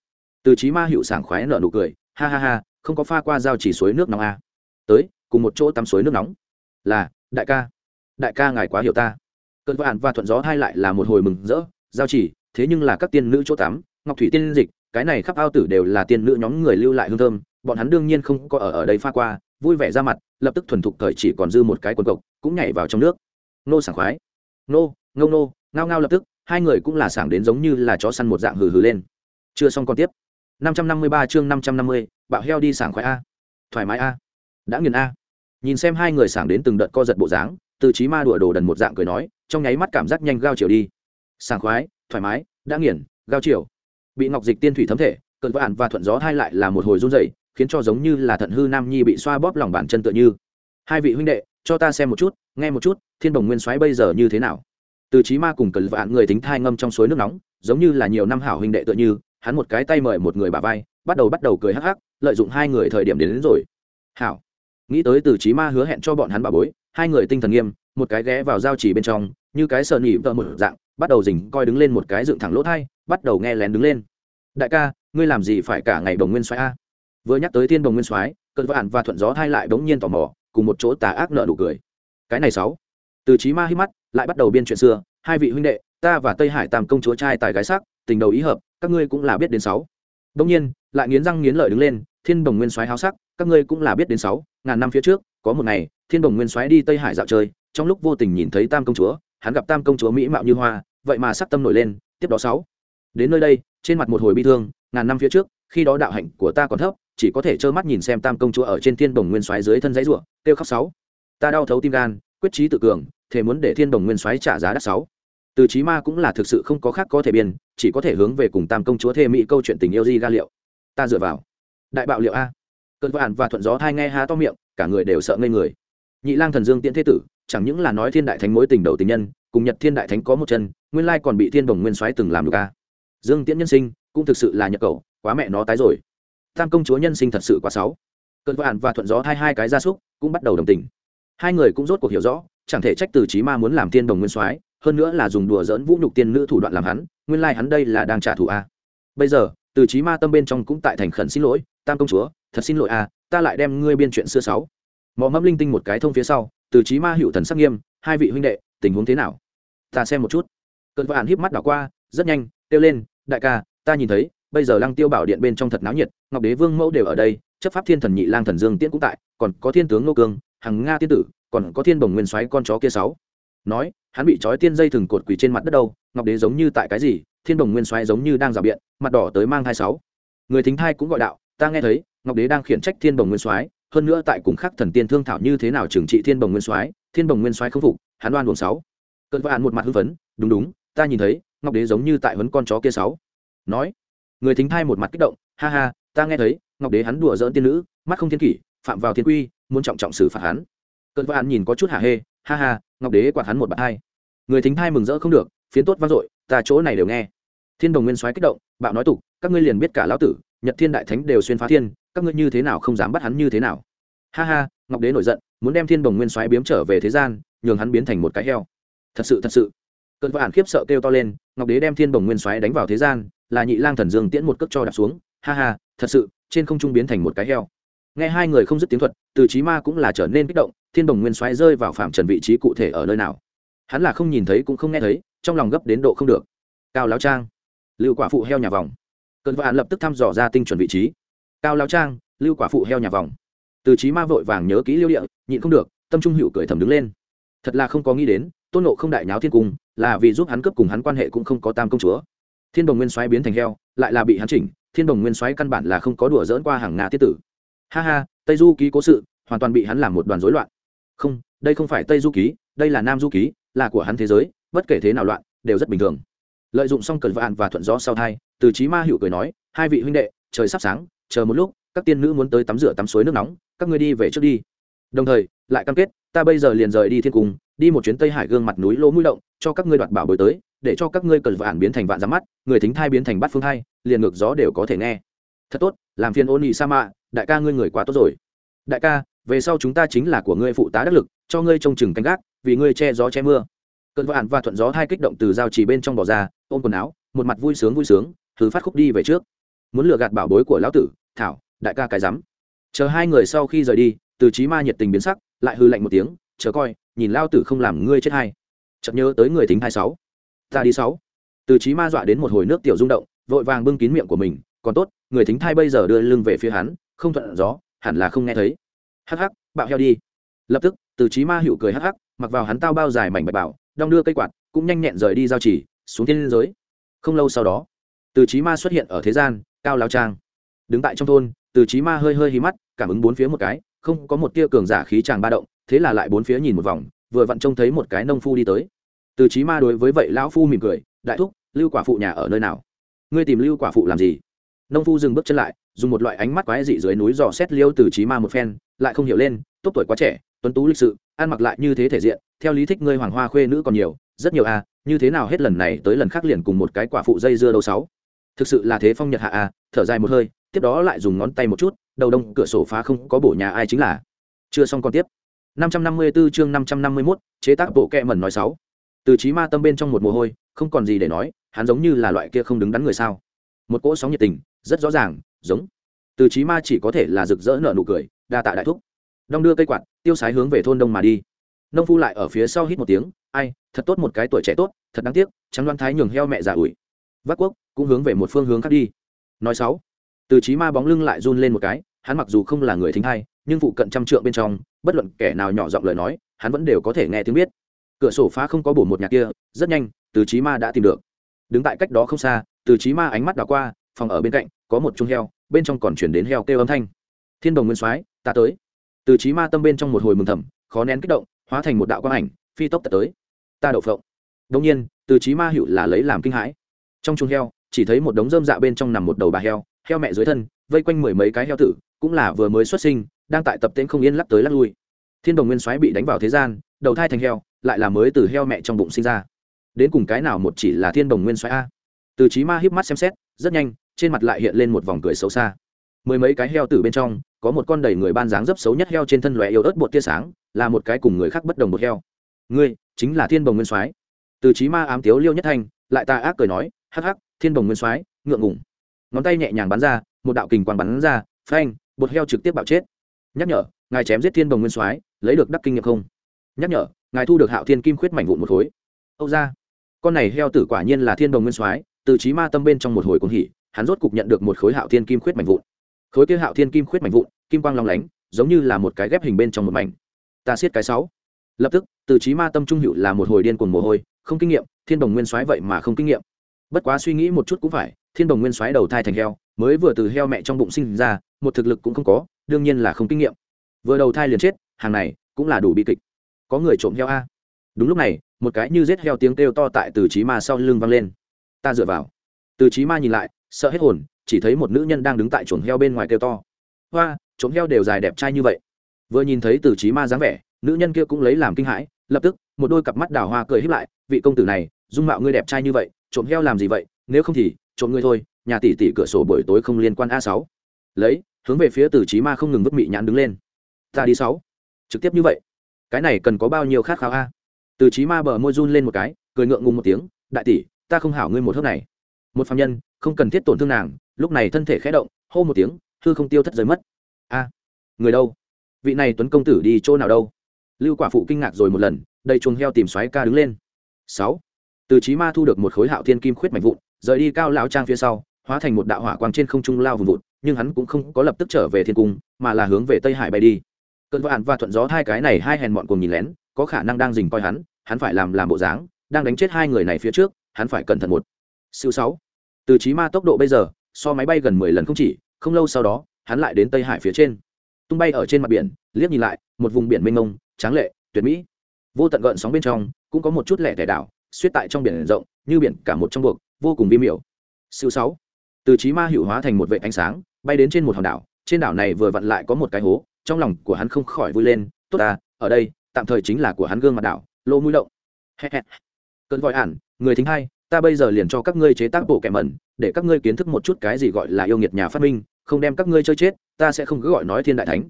Từ trí ma hiệu sảng khoái nở nụ cười ha ha ha, không có pha qua giao chỉ suối nước nóng à. tới, cùng một chỗ tắm suối nước nóng. Là, đại ca. Đại ca ngài quá hiểu ta. Cơn vạn và thuận gió hai lại là một hồi mừng rỡ, giao chỉ, thế nhưng là các tiên nữ chỗ tắm, ngọc thủy tiên dịch, cái này khắp ao tử đều là tiên nữ nhóm người lưu lại hương thơm, bọn hắn đương nhiên không có ở ở đây pha qua, vui vẻ ra mặt, lập tức thuần thục thời chỉ còn dư một cái quần cộc, cũng nhảy vào trong nước. Nô sảng khoái. Nô, ngông nô, ngao ngao lập tức, hai người cũng là sảng đến giống như là chó săn một dạng hừ hừ lên. Chưa xong còn tiếp. 553 chương 550, bạo heo đi sảng khoái a. Thoải mái a. Đã nghiền a. Nhìn xem hai người sảng đến từng đợt co giật bộ dáng, từ chí ma đùa đồ đần một dạng cười nói, trong nháy mắt cảm giác nhanh gao chiều đi. Sảng khoái, thoải mái, đã nghiền, gao chiều. Bị ngọc dịch tiên thủy thấm thể, cơn vạn và thuận gió thay lại là một hồi run rẩy, khiến cho giống như là thận hư nam nhi bị xoa bóp lòng bàn chân tựa như. Hai vị huynh đệ, cho ta xem một chút, nghe một chút, thiên bồng nguyên xoáy bây giờ như thế nào? Từ chí ma cùng cẩn vạn người tính thai ngâm trong suối nước nóng, giống như là nhiều năm hảo huynh đệ tựa như, hắn một cái tay mời một người bà vai bắt đầu bắt đầu cười hắc hắc lợi dụng hai người thời điểm đến, đến rồi. Hảo. Nghĩ tới từ trí ma hứa hẹn cho bọn hắn bà bối hai người tinh thần nghiêm một cái ghé vào giao chỉ bên trong như cái sợ nhị vợ một dạng bắt đầu dình coi đứng lên một cái dựng thẳng lỗ thai bắt đầu nghe lén đứng lên. Đại ca ngươi làm gì phải cả ngày đồng nguyên xoáy a? Vừa nhắc tới thiên đồng nguyên soái cơn vạn và thuận gió thai lại bỗng nhiên tò mò cùng một chỗ tà ác nợ đủ cười. Cái này sáu. Từ trí ma hít mắt lại bắt đầu biên chuyện xưa. Hai vị huynh đệ ta và tây hải tam công chúa trai tài gái sắc tình đầu ý hợp các ngươi cũng là biết đến sáu. Đông nhiên, lại nghiến răng nghiến lợi đứng lên, thiên đồng nguyên soái háo sắc, các ngươi cũng là biết đến sáu, ngàn năm phía trước, có một ngày, thiên đồng nguyên soái đi tây hải dạo chơi, trong lúc vô tình nhìn thấy tam công chúa, hắn gặp tam công chúa mỹ mạo như hoa, vậy mà sắc tâm nổi lên, tiếp đó sáu. Đến nơi đây, trên mặt một hồi bi thương, ngàn năm phía trước, khi đó đạo hạnh của ta còn thấp, chỉ có thể trơ mắt nhìn xem tam công chúa ở trên thiên đồng nguyên soái dưới thân giấy rủa tiêu khóc sáu. Ta đau thấu tim gan, quyết trí tự cường thể muốn để thiên đồng nguyên soái trả giá đắt sáu từ chí ma cũng là thực sự không có khác có thể biên, chỉ có thể hướng về cùng tam công chúa thê mỹ câu chuyện tình yêu di ga liệu. Ta dựa vào. Đại bạo liệu a. Cơn vạn và thuận gió thai nghe há to miệng, cả người đều sợ ngây người. Nhị lang thần dương tiễn thế tử, chẳng những là nói thiên đại thánh mối tình đầu tình nhân, cùng nhật thiên đại thánh có một chân, nguyên lai còn bị thiên đồng nguyên soái từng làm được a. Dương tiễn nhân sinh, cũng thực sự là nhật cầu, quá mẹ nó tái rồi. Tam công chúa nhân sinh thật sự quá sáu cơn vạn và thuận gió hai hai cái gia súc, cũng bắt đầu đồng tình. Hai người cũng rốt cuộc hiểu rõ, chẳng thể trách từ trí ma muốn làm thiên đồng nguyên soái hơn nữa là dùng đùa dỡn vũ nhục tiên nữ thủ đoạn làm hắn, nguyên lai hắn đây là đang trả thù a. Bây giờ, từ trí ma tâm bên trong cũng tại thành khẩn xin lỗi, tam công chúa, thật xin lỗi a, ta lại đem ngươi biên chuyện xưa sáu. Mò mẫm linh tinh một cái thông phía sau, từ trí ma hữu thần sắc nghiêm, hai vị huynh đệ, tình huống thế nào? Ta xem một chút. Cơn vạn híp mắt đảo qua, rất nhanh, kêu lên, đại ca, ta nhìn thấy, bây giờ lăng tiêu bảo điện bên trong thật náo nhiệt, ngọc đế vương mẫu đều ở đây, chấp pháp thiên thần nhị lang thần dương tiễn cũng tại, còn có thiên tướng nô cương, hằng nga tiên tử, còn có thiên bồng nguyên xoáy con chó kia sáu nói, hắn bị trói tiên dây thừng cột quỳ trên mặt đất đâu, ngọc đế giống như tại cái gì, thiên đồng nguyên xoáy giống như đang rào biện, mặt đỏ tới mang hai sáu. Người thính thai cũng gọi đạo, ta nghe thấy, ngọc đế đang khiển trách thiên đồng nguyên soái hơn nữa tại cùng khắc thần tiên thương thảo như thế nào trừng trị thiên đồng nguyên soái thiên đồng nguyên soái không phục, hắn đoan buồn sáu. Cơn vạn một mặt hưng phấn, đúng đúng, ta nhìn thấy, ngọc đế giống như tại huấn con chó kia sáu. Nói, người thính thai một mặt kích động, ha ha, ta nghe thấy, ngọc đế hắn đùa giỡn tiên nữ, mắt không thiên kỷ, phạm vào thiên quy, muốn trọng trọng xử phạt hắn. Cơn vạn nhìn có chút hả hê ha ha, ngọc đế quạt hắn một bạn hai. Người thính thai mừng rỡ không được, phiến tốt vang dội, ta chỗ này đều nghe. Thiên đồng nguyên soái kích động, bạo nói tục, các ngươi liền biết cả lão tử, nhật thiên đại thánh đều xuyên phá thiên, các ngươi như thế nào không dám bắt hắn như thế nào? Ha ha, ngọc đế nổi giận, muốn đem thiên đồng nguyên soái biếm trở về thế gian, nhường hắn biến thành một cái heo. Thật sự thật sự. Cơn vạn khiếp sợ kêu to lên, ngọc đế đem thiên đồng nguyên soái đánh vào thế gian, là nhị lang thần dương tiễn một cước cho đạp xuống. Ha ha, thật sự, trên không trung biến thành một cái heo nghe hai người không dứt tiếng thuật, từ trí ma cũng là trở nên kích động, thiên đồng nguyên soái rơi vào phạm trần vị trí cụ thể ở nơi nào? Hắn là không nhìn thấy cũng không nghe thấy, trong lòng gấp đến độ không được. Cao lão trang, lưu quả phụ heo nhà vòng. Cơn vạn lập tức thăm dò ra tinh chuẩn vị trí. Cao lão trang, lưu quả phụ heo nhà vòng. Từ trí ma vội vàng nhớ kỹ liêu địa, nhịn không được, tâm trung hữu cười thầm đứng lên. Thật là không có nghĩ đến, tôn nộ không đại nháo thiên cung, là vì giúp hắn cướp cùng hắn quan hệ cũng không có tam công chúa. Thiên đồng nguyên soái biến thành heo, lại là bị hắn chỉnh, thiên đồng nguyên soái căn bản là không có đùa dỡn qua hàng ngà tiết tử ha ha, tây du ký cố sự, hoàn toàn bị hắn làm một đoàn rối loạn. Không, đây không phải tây du ký, đây là nam du ký, là của hắn thế giới, bất kể thế nào loạn, đều rất bình thường. Lợi dụng xong cẩn vạn và thuận gió sau thai, từ trí ma hữu cười nói, hai vị huynh đệ, trời sắp sáng, chờ một lúc, các tiên nữ muốn tới tắm rửa tắm suối nước nóng, các ngươi đi về trước đi. Đồng thời, lại cam kết, ta bây giờ liền rời đi thiên cung, đi một chuyến tây hải gương mặt núi lỗ mũi động, cho các ngươi đoạt bảo bồi tới, để cho các ngươi cờ vạn biến thành vạn giám mắt, người thính thai biến thành bát phương thai liền ngược gió đều có thể nghe thật tốt, làm phiền ôn nhị sa mạ đại ca ngươi người quá tốt rồi. Đại ca, về sau chúng ta chính là của ngươi phụ tá đắc lực, cho ngươi trông chừng canh gác, vì ngươi che gió che mưa. Cơn vạn và thuận gió hai kích động từ giao chỉ bên trong bỏ ra, ôm quần áo, một mặt vui sướng vui sướng, thứ phát khúc đi về trước. Muốn lừa gạt bảo bối của lão tử, thảo, đại ca cái rắm. Chờ hai người sau khi rời đi, từ trí ma nhiệt tình biến sắc, lại hư lạnh một tiếng, chờ coi, nhìn lao tử không làm ngươi chết hay. Chợt nhớ tới người thính hai sáu. Ta đi sáu. Từ trí ma dọa đến một hồi nước tiểu rung động, vội vàng bưng kín miệng của mình, còn tốt người thính thai bây giờ đưa lưng về phía hắn, không thuận gió, hẳn là không nghe thấy. Hắc hắc, bạo heo đi. Lập tức, từ trí ma hữu cười hắc hắc, mặc vào hắn tao bao dài mảnh bạch bảo, đong đưa cây quạt, cũng nhanh nhẹn rời đi giao chỉ, xuống thiên giới. Không lâu sau đó, từ trí ma xuất hiện ở thế gian, cao lao trang. Đứng tại trong thôn, từ trí ma hơi hơi hí mắt, cảm ứng bốn phía một cái, không có một tia cường giả khí tràng ba động, thế là lại bốn phía nhìn một vòng, vừa vặn trông thấy một cái nông phu đi tới. Từ trí ma đối với vậy lão phu mỉm cười, đại thúc, lưu quả phụ nhà ở nơi nào? Ngươi tìm lưu quả phụ làm gì? Nông phu dừng bước chân lại dùng một loại ánh mắt quái dị dưới núi dò xét liêu từ trí ma một phen lại không hiểu lên tốt tuổi quá trẻ tuấn tú lịch sự ăn mặc lại như thế thể diện theo lý thích ngươi hoàng hoa khuê nữ còn nhiều rất nhiều à như thế nào hết lần này tới lần khác liền cùng một cái quả phụ dây dưa đâu sáu. Thực sự là thế phong nhật hạ à thở dài một hơi tiếp đó lại dùng ngón tay một chút đầu đông cửa sổ phá không có bổ nhà ai chính là. Chưa xong còn tiếp. 554 chương 551, chế tác bộ kệ mẩn nói sáu. Từ trí ma tâm bên trong một mồ hôi không còn gì để nói hắn giống như là loại kia không đứng đắn người sao. Một cỗ sóng nhiệt tình rất rõ ràng, giống. Từ trí ma chỉ có thể là rực rỡ nở nụ cười, đa tạ đại thúc. Đong đưa cây quạt, tiêu sái hướng về thôn đông mà đi. Nông phu lại ở phía sau hít một tiếng, ai, thật tốt một cái tuổi trẻ tốt, thật đáng tiếc trắng đoan thái nhường heo mẹ già ủi. Vác quốc cũng hướng về một phương hướng khác đi. Nói sáu, từ trí ma bóng lưng lại run lên một cái, hắn mặc dù không là người thính hay nhưng phụ cận trăm trượng bên trong, bất luận kẻ nào nhỏ giọng lời nói, hắn vẫn đều có thể nghe tiếng biết. Cửa sổ phá không có bổ một nhà kia, rất nhanh, từ trí ma đã tìm được. Đứng tại cách đó không xa, từ trí ma ánh mắt đảo qua phòng ở bên cạnh, có một chung heo, bên trong còn chuyển đến heo kêu âm thanh. Thiên đồng nguyên soái, ta tới. Từ trí ma tâm bên trong một hồi mừng thầm, khó nén kích động, hóa thành một đạo quang ảnh, phi tốc tật tới. Ta đậu phộng. Đông nhiên, từ trí ma hiệu là lấy làm kinh hãi. Trong chung heo, chỉ thấy một đống rơm dạ bên trong nằm một đầu bà heo heo mẹ dưới thân, vây quanh mười mấy cái heo tử, cũng là vừa mới xuất sinh, đang tại tập tễnh không yên lắc tới lắc lui. Thiên đồng nguyên soái bị đánh vào thế gian, đầu thai thành heo, lại là mới từ heo mẹ trong bụng sinh ra. Đến cùng cái nào một chỉ là thiên đồng nguyên soái a? Từ trí ma híp mắt xem xét, rất nhanh trên mặt lại hiện lên một vòng cười xấu xa. Mười mấy cái heo tử bên trong, có một con đầy người ban dáng dấp xấu nhất heo trên thân lòe yếu ớt bột tia sáng, là một cái cùng người khác bất đồng một heo. Ngươi, chính là thiên bồng nguyên soái. Từ trí ma ám tiếu liêu nhất thanh, lại ta ác cười nói, hắc hắc, thiên bồng nguyên soái, ngượng ngùng. Ngón tay nhẹ nhàng bắn ra, một đạo kình quang bắn ra, phanh, bột heo trực tiếp bạo chết. Nhắc nhở, ngài chém giết thiên bồng nguyên soái, lấy được đắc kinh nghiệm không? Nhắc nhở, ngài thu được hạo thiên kim khuyết mảnh vụn một khối. Âu ra con này heo tử quả nhiên là thiên đồng nguyên soái. Từ trí ma tâm bên trong một hồi cuồng hỉ hắn rốt cục nhận được một khối hạo thiên kim khuyết mảnh vụn. Khối kia hạo thiên kim khuyết mảnh vụn, kim quang long lánh, giống như là một cái ghép hình bên trong một mảnh. Ta siết cái sáu. Lập tức, từ trí ma tâm trung hữu là một hồi điên cuồng mồ hôi, không kinh nghiệm, thiên đồng nguyên soái vậy mà không kinh nghiệm. Bất quá suy nghĩ một chút cũng phải, thiên đồng nguyên soái đầu thai thành heo, mới vừa từ heo mẹ trong bụng sinh ra, một thực lực cũng không có, đương nhiên là không kinh nghiệm. Vừa đầu thai liền chết, hàng này cũng là đủ bi kịch. Có người trộm heo a. Đúng lúc này, một cái như rết heo tiếng kêu to tại từ trí ma sau lưng vang lên. Ta dựa vào. Từ trí ma nhìn lại sợ hết hồn, chỉ thấy một nữ nhân đang đứng tại chuồng heo bên ngoài kêu to. Hoa, chuồng heo đều dài đẹp trai như vậy. Vừa nhìn thấy từ trí ma dáng vẻ, nữ nhân kia cũng lấy làm kinh hãi, lập tức, một đôi cặp mắt đào hoa cười híp lại, vị công tử này, dung mạo ngươi đẹp trai như vậy trộm heo làm gì vậy, nếu không thì trộm ngươi thôi, nhà tỷ tỷ cửa sổ buổi tối không liên quan a sáu. Lấy, hướng về phía từ trí ma không ngừng vứt mị nhãn đứng lên. Ta đi sáu. Trực tiếp như vậy. Cái này cần có bao nhiêu khát khao a? Từ trí ma bờ môi run lên một cái, cười ngượng ngùng một tiếng, đại tỷ, ta không hảo ngươi một hớp này một phạm nhân, không cần thiết tổn thương nàng, lúc này thân thể khẽ động, hô một tiếng, hư không tiêu thất rơi mất. A, người đâu? Vị này tuấn công tử đi chỗ nào đâu? Lưu quả phụ kinh ngạc rồi một lần, đầy chuồng heo tìm xoáy ca đứng lên. Sáu, từ trí ma thu được một khối hạo thiên kim khuyết mạnh vụn, rời đi cao lão trang phía sau, hóa thành một đạo hỏa quang trên không trung lao vùng vụt, nhưng hắn cũng không có lập tức trở về thiên cung, mà là hướng về tây hải bay đi. Cơn vạn và thuận gió hai cái này hai hèn mọn cùng nhìn lén, có khả năng đang dình coi hắn hắn phải làm làm bộ dáng, đang đánh chết hai người này phía trước, hắn phải cẩn thận một. Siêu sáu từ trí ma tốc độ bây giờ, so máy bay gần mười lần không chỉ, không lâu sau đó, hắn lại đến tây hải phía trên. Tung bay ở trên mặt biển, liếc nhìn lại, một vùng biển mênh mông, tráng lệ, tuyệt mỹ. Vô tận gợn sóng bên trong, cũng có một chút lẻ tẻ đảo, suýt tại trong biển rộng, như biển cả một trong buộc, vô cùng vi miểu. Siêu sáu. Từ trí ma hữu hóa thành một vệ ánh sáng, bay đến trên một hòn đảo, trên đảo này vừa vặn lại có một cái hố, trong lòng của hắn không khỏi vui lên, tốt ta, ở đây, tạm thời chính là của hắn gương mặt đảo lô mũi động cơn vội ản, người thính hai ta bây giờ liền cho các ngươi chế tác bộ kẻ mẩn, để các ngươi kiến thức một chút cái gì gọi là yêu nghiệt nhà phát minh, không đem các ngươi chơi chết, ta sẽ không cứ gọi nói thiên đại thánh.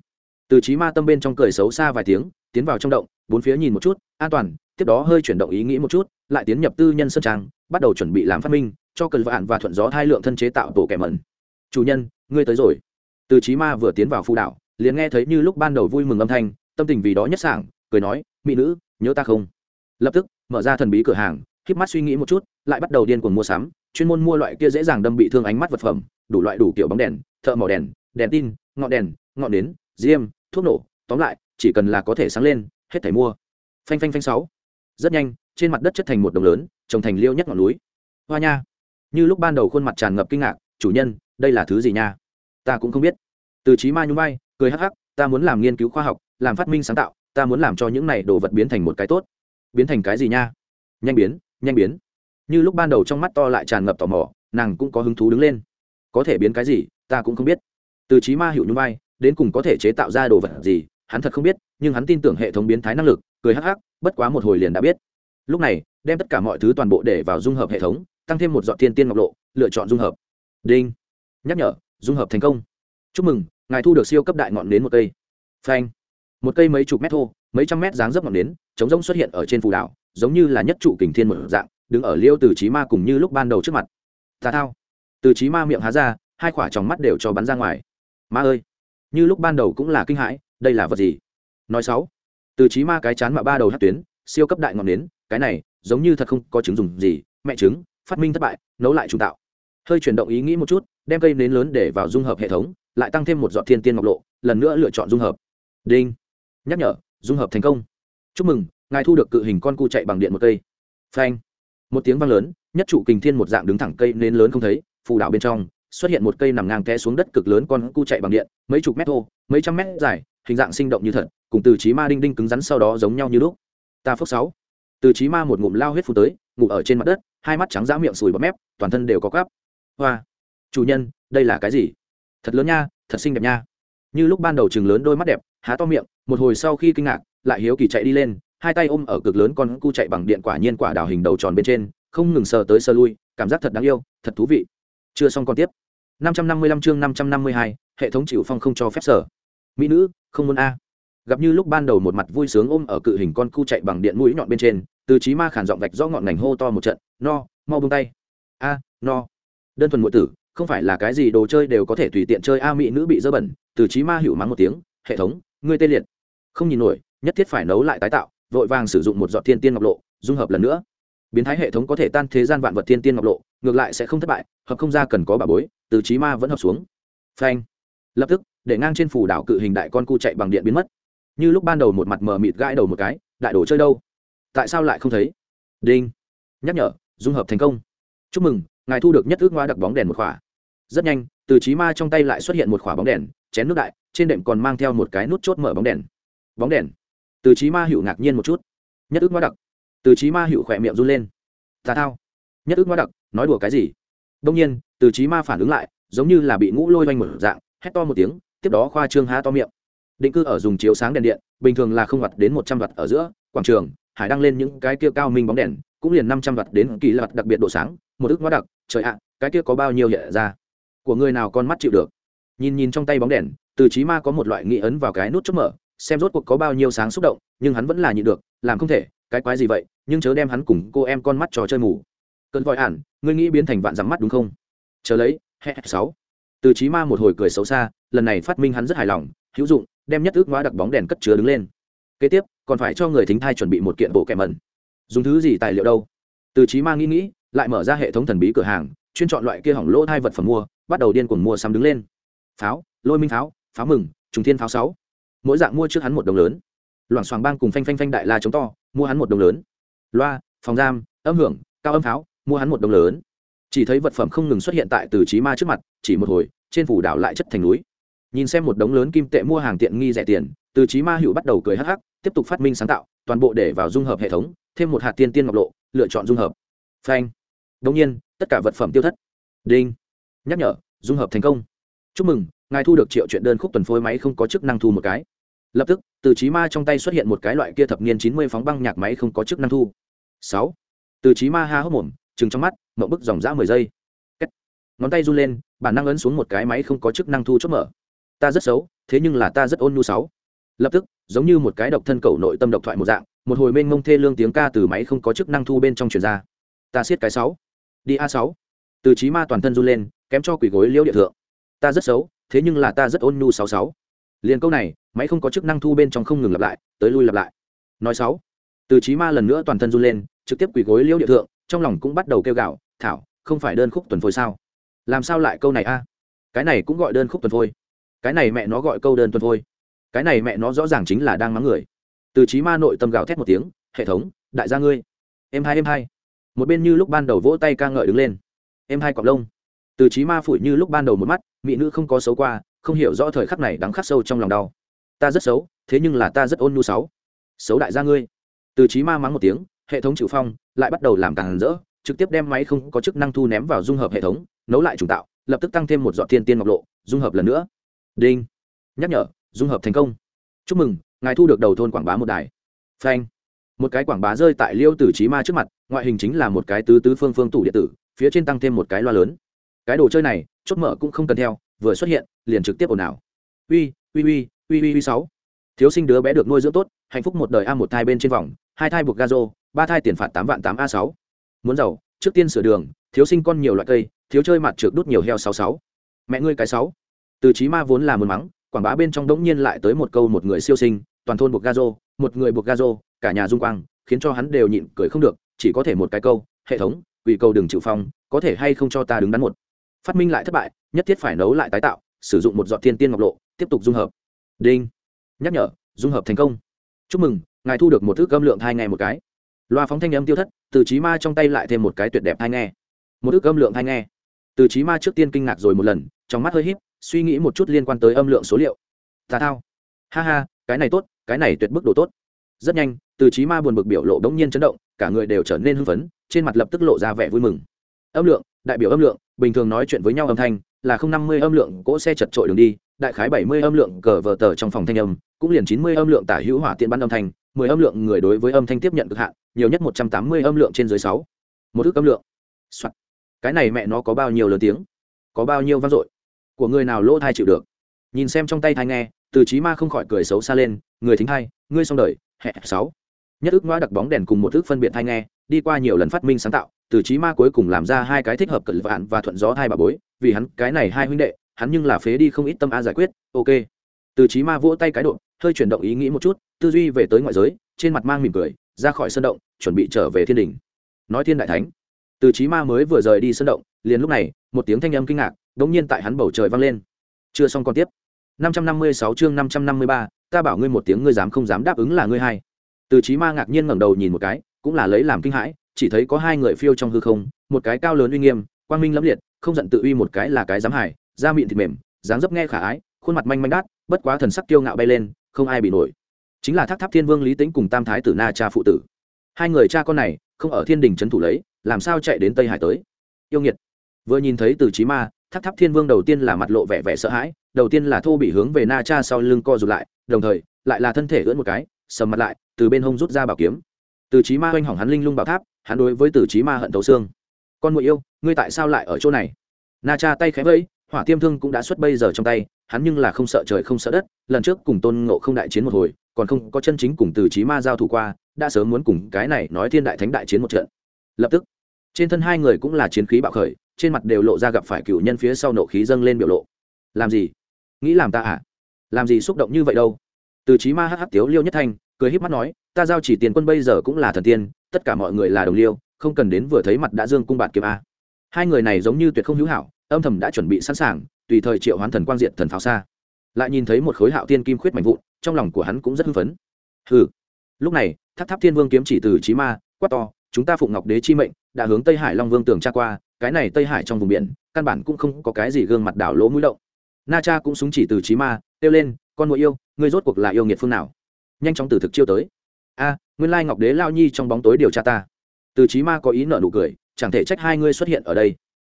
Từ trí ma tâm bên trong cười xấu xa vài tiếng, tiến vào trong động, bốn phía nhìn một chút, an toàn, tiếp đó hơi chuyển động ý nghĩ một chút, lại tiến nhập tư nhân sơn trang, bắt đầu chuẩn bị làm phát minh, cho cần vạn và thuận gió hai lượng thân chế tạo bộ kẻ mẩn. Chủ nhân, ngươi tới rồi. Từ trí ma vừa tiến vào phu đảo liền nghe thấy như lúc ban đầu vui mừng âm thanh, tâm tình vì đó nhất sảng, cười nói, mỹ nữ, nhớ ta không? Lập tức, mở ra thần bí cửa hàng híp mắt suy nghĩ một chút lại bắt đầu điên cuồng mua sắm, chuyên môn mua loại kia dễ dàng đâm bị thương ánh mắt vật phẩm, đủ loại đủ kiểu bóng đèn, thợ màu đèn đèn tin, ngọn đèn, ngọn nến diêm thuốc nổ, tóm lại, chỉ cần là có thể sáng lên, hết thảy mua. Phanh phanh phanh sáu. Rất nhanh, trên mặt đất chất thành một đồng lớn, trồng thành liêu nhất ngọn núi. Hoa nha. Như lúc ban đầu khuôn mặt tràn ngập kinh ngạc, chủ nhân, đây là thứ gì nha? Ta cũng không biết. Từ trí ma nhún vai, cười hắc hắc, ta muốn làm nghiên cứu khoa học, làm phát minh sáng tạo, ta muốn làm cho những này đồ vật biến thành một cái tốt. Biến thành cái gì nha? Nhanh biến nhanh biến như lúc ban đầu trong mắt to lại tràn ngập tò mò, nàng cũng có hứng thú đứng lên. Có thể biến cái gì, ta cũng không biết. Từ trí ma hiệu nhung vai, đến cùng có thể chế tạo ra đồ vật gì, hắn thật không biết, nhưng hắn tin tưởng hệ thống biến thái năng lực, cười hắc hắc, bất quá một hồi liền đã biết. Lúc này, đem tất cả mọi thứ toàn bộ để vào dung hợp hệ thống, tăng thêm một dọn thiên tiên ngọc lộ, lựa chọn dung hợp. Đinh. Nhắc nhở, dung hợp thành công. Chúc mừng, ngài thu được siêu cấp đại ngọn nến một cây. Phanh. Một cây mấy chục mét thô, mấy trăm mét dáng dấp ngọn nến, chống rông xuất hiện ở trên phù đảo, giống như là nhất trụ kình thiên một dạng đứng ở liêu từ trí ma cùng như lúc ban đầu trước mặt. Tà thao. Từ trí ma miệng há ra, hai khỏa tròng mắt đều cho bắn ra ngoài. Ma ơi. Như lúc ban đầu cũng là kinh hãi, đây là vật gì? Nói sáu. Từ trí ma cái chán mà ba đầu hát tuyến, siêu cấp đại ngọn nến, cái này giống như thật không có chứng dùng gì, mẹ trứng phát minh thất bại, nấu lại trùng tạo. Hơi chuyển động ý nghĩ một chút, đem cây nến lớn để vào dung hợp hệ thống, lại tăng thêm một giọt thiên tiên ngọc lộ, lần nữa lựa chọn dung hợp. Đinh. Nhắc nhở, dung hợp thành công. Chúc mừng, ngài thu được cự hình con cu chạy bằng điện một cây. Phanh một tiếng vang lớn, nhất trụ kình thiên một dạng đứng thẳng cây nên lớn không thấy, phù đảo bên trong, xuất hiện một cây nằm ngang té xuống đất cực lớn con cu chạy bằng điện, mấy chục mét thô, mấy trăm mét dài, hình dạng sinh động như thật, cùng từ trí ma đinh đinh cứng rắn sau đó giống nhau như lúc. Ta phước sáu. Từ trí ma một ngụm lao huyết phù tới, ngủ ở trên mặt đất, hai mắt trắng dã miệng sùi bọt mép, toàn thân đều có cắp. Hoa. Chủ nhân, đây là cái gì? Thật lớn nha, thật xinh đẹp nha. Như lúc ban đầu chừng lớn đôi mắt đẹp, há to miệng, một hồi sau khi kinh ngạc, lại hiếu kỳ chạy đi lên hai tay ôm ở cực lớn con cu chạy bằng điện quả nhiên quả đào hình đầu tròn bên trên không ngừng sờ tới sờ lui cảm giác thật đáng yêu thật thú vị. Chưa xong còn tiếp. 555 chương 552, hệ thống chịu phong không cho phép sở. Mỹ nữ không muốn a. Gặp như lúc ban đầu một mặt vui sướng ôm ở cự hình con cu chạy bằng điện mũi nhọn bên trên từ trí ma khản giọng vạch rõ ngọn ngành hô to một trận no mau buông tay. A no. Đơn thuần muội tử không phải là cái gì đồ chơi đều có thể tùy tiện chơi a mỹ nữ bị dơ bẩn từ trí ma hữu mắng một tiếng hệ thống ngươi tê liệt. Không nhìn nổi nhất thiết phải nấu lại tái tạo vội vàng sử dụng một giọt thiên tiên ngọc lộ, dung hợp lần nữa. Biến thái hệ thống có thể tan thế gian vạn vật thiên tiên ngọc lộ, ngược lại sẽ không thất bại, hợp không ra cần có bà bối, từ trí ma vẫn hợp xuống. Phanh. Lập tức, để ngang trên phủ đảo cự hình đại con cu chạy bằng điện biến mất. Như lúc ban đầu một mặt mờ mịt gãi đầu một cái, đại đồ chơi đâu? Tại sao lại không thấy? Đinh. Nhắc nhở, dung hợp thành công. Chúc mừng, ngài thu được nhất ước ngoa đặc bóng đèn một khỏa. Rất nhanh, từ trí ma trong tay lại xuất hiện một khỏa bóng đèn, chén nước đại, trên đệm còn mang theo một cái nút chốt mở bóng đèn. Bóng đèn từ trí ma hữu ngạc nhiên một chút. Nhất ước ngoa đặc. Từ trí ma hữu khỏe miệng run lên. Tà thao. Nhất ước ngoa đặc, nói đùa cái gì? Đông nhiên, từ trí ma phản ứng lại, giống như là bị ngũ lôi oanh mở dạng, hét to một tiếng, tiếp đó khoa trương há to miệng. Định cư ở dùng chiếu sáng đèn điện, bình thường là không vặt đến một trăm vặt ở giữa, quảng trường, hải đăng lên những cái kia cao minh bóng đèn, cũng liền năm trăm vặt đến kỳ lặt đặc biệt độ sáng, một ước ngoa đặc, trời ạ, cái kia có bao nhiêu hiện ra? Của người nào con mắt chịu được? Nhìn nhìn trong tay bóng đèn, từ trí ma có một loại nghĩ ấn vào cái nút chốt mở xem rốt cuộc có bao nhiêu sáng xúc động, nhưng hắn vẫn là nhịn được, làm không thể, cái quái gì vậy, nhưng chớ đem hắn cùng cô em con mắt trò chơi mù. Cơn vội ản, ngươi nghĩ biến thành vạn dắm mắt đúng không? Chờ lấy hẹ sáu. Từ trí ma một hồi cười xấu xa, lần này phát minh hắn rất hài lòng, hữu dụng, đem nhất ước ngõ đặc bóng đèn cất chứa đứng lên. Kế tiếp, còn phải cho người thính thai chuẩn bị một kiện bộ kẻ mẩn. Dùng thứ gì tài liệu đâu? Từ trí ma nghĩ nghĩ, lại mở ra hệ thống thần bí cửa hàng, chuyên chọn loại kia hỏng lỗ hai vật phẩm mua, bắt đầu điên cuồng mua sắm đứng lên. Pháo, lôi minh pháo pháo mừng, trùng thiên pháo sáu mỗi dạng mua trước hắn một đồng lớn. Loảng xoảng bang cùng phanh phanh phanh đại la chống to, mua hắn một đồng lớn. Loa, phòng giam, âm hưởng, cao âm pháo, mua hắn một đồng lớn. Chỉ thấy vật phẩm không ngừng xuất hiện tại từ trí ma trước mặt, chỉ một hồi, trên phủ đảo lại chất thành núi. Nhìn xem một đống lớn kim tệ mua hàng tiện nghi rẻ tiền, từ trí ma hữu bắt đầu cười hắc hắc, tiếp tục phát minh sáng tạo, toàn bộ để vào dung hợp hệ thống, thêm một hạt tiên tiên ngọc lộ, lựa chọn dung hợp. Phanh. Đông nhiên, tất cả vật phẩm tiêu thất. Đinh. Nhắc nhở, dung hợp thành công. Chúc mừng, ngài thu được triệu chuyện đơn khúc tuần phối máy không có chức năng thu một cái lập tức, từ trí ma trong tay xuất hiện một cái loại kia thập niên chín mươi phóng băng nhạc máy không có chức năng thu. Sáu. Từ trí ma ha hốc mồm chừng trong mắt mậu bức dòng dã mười giây. Kết. ngón tay run lên, bản năng ấn xuống một cái máy không có chức năng thu chốt mở. Ta rất xấu, thế nhưng là ta rất ôn nhu sáu. Lập tức, giống như một cái độc thân cầu nội tâm độc thoại một dạng, một hồi mênh mông thê lương tiếng ca từ máy không có chức năng thu bên trong truyền ra. Ta siết cái sáu. Đi a sáu. Từ trí ma toàn thân run lên, kém cho quỷ gối liễu địa thượng. Ta rất xấu, thế nhưng là ta rất ôn nhu sáu sáu liền câu này, máy không có chức năng thu bên trong không ngừng lặp lại, tới lui lặp lại. Nói sáu, từ trí ma lần nữa toàn thân run lên, trực tiếp quỳ gối liễu địa thượng, trong lòng cũng bắt đầu kêu gạo thảo, không phải đơn khúc tuần phôi sao? Làm sao lại câu này a? Cái này cũng gọi đơn khúc tuần phôi. Cái này mẹ nó gọi câu đơn tuần phôi. Cái này mẹ nó rõ ràng chính là đang mắng người. Từ trí ma nội tâm gào thét một tiếng, hệ thống, đại gia ngươi, em hai em hai. Một bên như lúc ban đầu vỗ tay ca ngợi đứng lên. Em hai cọp lông. Từ trí ma phủi như lúc ban đầu một mắt, mỹ nữ không có xấu qua không hiểu rõ thời khắc này đắng khắc sâu trong lòng đau. Ta rất xấu, thế nhưng là ta rất ôn nhu sáu. Xấu đại gia ngươi. Từ trí ma mắng một tiếng, hệ thống chịu phong, lại bắt đầu làm càng rỡ, trực tiếp đem máy không có chức năng thu ném vào dung hợp hệ thống, nấu lại trùng tạo, lập tức tăng thêm một dọn thiên tiên ngọc lộ, dung hợp lần nữa. Đinh. Nhắc nhở, dung hợp thành công. Chúc mừng, ngài thu được đầu thôn quảng bá một đài. Phanh. Một cái quảng bá rơi tại liêu tử trí ma trước mặt, ngoại hình chính là một cái tứ tứ phương phương tủ điện tử, phía trên tăng thêm một cái loa lớn. Cái đồ chơi này, chốt mở cũng không cần theo vừa xuất hiện, liền trực tiếp ồn ào. Uy uy uy uy uy uy sáu. Thiếu sinh đứa bé được nuôi dưỡng tốt, hạnh phúc một đời a một thai bên trên vòng, hai thai buộc gazo ba thai tiền phạt tám vạn tám a sáu. Muốn giàu, trước tiên sửa đường, thiếu sinh con nhiều loại cây, thiếu chơi mặt trượt đút nhiều heo sáu sáu. Mẹ ngươi cái sáu. Từ trí ma vốn là muốn mắng, quảng bá bên trong đống nhiên lại tới một câu một người siêu sinh, toàn thôn buộc gazo một người buộc gazo cả nhà dung quang, khiến cho hắn đều nhịn cười không được, chỉ có thể một cái câu, hệ thống, quỷ câu đừng chịu phong, có thể hay không cho ta đứng đắn một? Phát minh lại thất bại nhất thiết phải nấu lại tái tạo, sử dụng một giọt thiên tiên ngọc lộ, tiếp tục dung hợp. Đinh. Nhắc nhở, dung hợp thành công. Chúc mừng, ngài thu được một thước âm lượng hai ngày một cái. Loa phóng thanh âm tiêu thất, từ trí ma trong tay lại thêm một cái tuyệt đẹp hai nghe. Một thước âm lượng hai nghe. Từ trí ma trước tiên kinh ngạc rồi một lần, trong mắt hơi híp, suy nghĩ một chút liên quan tới âm lượng số liệu. Tà thao. Ha ha, cái này tốt, cái này tuyệt bức độ tốt. Rất nhanh, từ trí ma buồn bực biểu lộ đống nhiên chấn động, cả người đều trở nên hưng phấn, trên mặt lập tức lộ ra vẻ vui mừng. Âm lượng, đại biểu âm lượng, bình thường nói chuyện với nhau âm thanh là không năm mươi âm lượng cỗ xe chật trội đường đi, đại khái bảy mươi âm lượng cờ vờ tờ trong phòng thanh âm, cũng liền chín mươi âm lượng tả hữu hỏa tiện bắn âm thanh, mười âm lượng người đối với âm thanh tiếp nhận cực hạn, nhiều nhất một trăm tám mươi âm lượng trên dưới sáu. Một ước âm lượng、Soạn. cái này mẹ nó có bao nhiêu lớn tiếng? Có bao nhiêu vang dội? Của người nào lỗ thai chịu được? Nhìn xem trong tay thai nghe, từ trí ma không khỏi cười xấu xa lên, người thính hai ngươi xong đời, hẹ, sáu. Nhất ước ngoa đặc bóng đèn cùng một ước phân biệt thai nghe, đi qua nhiều lần phát minh sáng tạo, từ trí ma cuối cùng làm ra hai cái thích hợp cận vạn và thuận gió thai bà bối vì hắn cái này hai huynh đệ hắn nhưng là phế đi không ít tâm a giải quyết ok. Từ trí ma vỗ tay cái độ hơi chuyển động ý nghĩ một chút tư duy về tới ngoại giới trên mặt mang mỉm cười ra khỏi sân động chuẩn bị trở về thiên đình. Nói thiên đại thánh. Từ trí ma mới vừa rời đi sân động liền lúc này một tiếng thanh âm kinh ngạc đống nhiên tại hắn bầu trời vang lên. Chưa xong còn tiếp. 556 chương 553, ta bảo ngươi một tiếng ngươi dám không dám đáp ứng là ngươi hai. Từ trí ma ngạc nhiên ngẩng đầu nhìn một cái cũng là lấy làm kinh hãi chỉ thấy có hai người phiêu trong hư không một cái cao lớn uy nghiêm quang minh lẫm liệt không giận tự uy một cái là cái dám hải da miệng thịt mềm, dáng dấp nghe khả ái, khuôn mặt manh manh đát, bất quá thần sắc kiêu ngạo bay lên, không ai bị nổi. Chính là thác tháp thiên vương lý tính cùng tam thái tử na cha phụ tử. Hai người cha con này, không ở thiên đình trấn thủ lấy, làm sao chạy đến tây hải tới? Yêu nghiệt. Vừa nhìn thấy từ trí ma, thác tháp thiên vương đầu tiên là mặt lộ vẻ vẻ sợ hãi, đầu tiên là thô bị hướng về na cha sau lưng co rụt lại, đồng thời, lại là thân thể ưỡn một cái, sầm mặt lại, từ bên hông rút ra bảo kiếm. Từ trí ma oanh hỏng hắn linh lung bảo tháp, hắn đối với từ trí ma hận thấu xương con muội yêu, ngươi tại sao lại ở chỗ này? Na cha tay khẽ vẫy, hỏa tiêm thương cũng đã xuất bây giờ trong tay, hắn nhưng là không sợ trời không sợ đất, lần trước cùng tôn ngộ không đại chiến một hồi, còn không có chân chính cùng từ trí ma giao thủ qua, đã sớm muốn cùng cái này nói thiên đại thánh đại chiến một trận. Lập tức, trên thân hai người cũng là chiến khí bạo khởi, trên mặt đều lộ ra gặp phải cựu nhân phía sau nộ khí dâng lên biểu lộ. Làm gì? Nghĩ làm ta à? Làm gì xúc động như vậy đâu? Từ trí ma hh tiếu liêu nhất thanh, cười híp mắt nói, ta giao chỉ tiền quân bây giờ cũng là thần tiên, tất cả mọi người là đồng liêu không cần đến vừa thấy mặt đã dương cung bạt kiếm a. Hai người này giống như tuyệt không hữu hảo, âm thầm đã chuẩn bị sẵn sàng, tùy thời triệu hoán thần quang diện thần pháo xa. Lại nhìn thấy một khối hạo tiên kim khuyết mạnh vụn, trong lòng của hắn cũng rất hưng phấn. Hừ. Lúc này, tháp tháp thiên vương kiếm chỉ từ trí ma, quát to, chúng ta phụng ngọc đế chi mệnh, đã hướng tây hải long vương tường tra qua, cái này tây hải trong vùng biển, căn bản cũng không có cái gì gương mặt đảo lỗ mũi động na cha cũng súng chỉ từ trí ma, kêu lên, con mũi yêu, ngươi rốt cuộc là yêu nghiệt phương nào? Nhanh chóng từ thực chiêu tới. A, nguyên lai ngọc đế lao nhi trong bóng tối điều tra ta từ trí ma có ý nợ nụ cười, chẳng thể trách hai ngươi xuất hiện ở đây.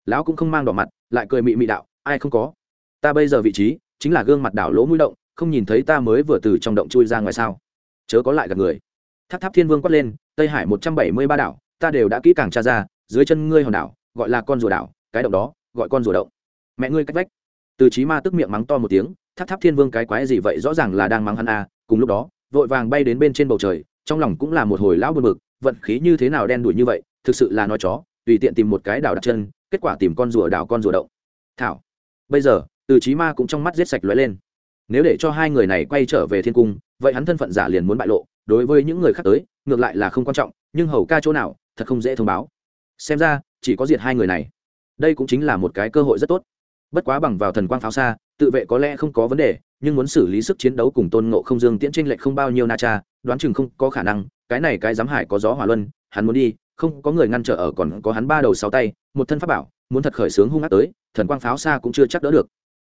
Lão cũng không mang đỏ mặt, lại cười mị mị đạo, ai không có? Ta bây giờ vị trí chính là gương mặt đảo lỗ mũi động, không nhìn thấy ta mới vừa từ trong động chui ra ngoài sao? Chớ có lại gặp người. Tháp tháp thiên vương quát lên, tây hải một trăm bảy mươi ba đảo, ta đều đã kỹ càng tra ra, dưới chân ngươi hòn đảo, gọi là con rùa đảo, cái động đó, gọi con rùa động. Mẹ ngươi cách vách. Từ trí ma tức miệng mắng to một tiếng, tháp tháp thiên vương cái quái gì vậy? Rõ ràng là đang mắng hắn à. Cùng lúc đó, vội vàng bay đến bên trên bầu trời, trong lòng cũng là một hồi lão buồn bực vận khí như thế nào đen đủi như vậy, thực sự là nói chó, tùy tiện tìm một cái đảo đặt chân, kết quả tìm con rùa đảo con rùa động. Thảo, bây giờ, từ trí ma cũng trong mắt giết sạch lóe lên. Nếu để cho hai người này quay trở về thiên cung, vậy hắn thân phận giả liền muốn bại lộ, đối với những người khác tới, ngược lại là không quan trọng, nhưng hầu ca chỗ nào, thật không dễ thông báo. Xem ra, chỉ có diệt hai người này. Đây cũng chính là một cái cơ hội rất tốt. Bất quá bằng vào thần quang pháo xa, tự vệ có lẽ không có vấn đề nhưng muốn xử lý sức chiến đấu cùng tôn ngộ không dương tiễn tranh lệch không bao nhiêu na cha, đoán chừng không có khả năng, cái này cái giám hải có gió hỏa luân, hắn muốn đi, không có người ngăn trở ở còn có hắn ba đầu sáu tay, một thân pháp bảo, muốn thật khởi sướng hung ác tới, thần quang pháo xa cũng chưa chắc đỡ được.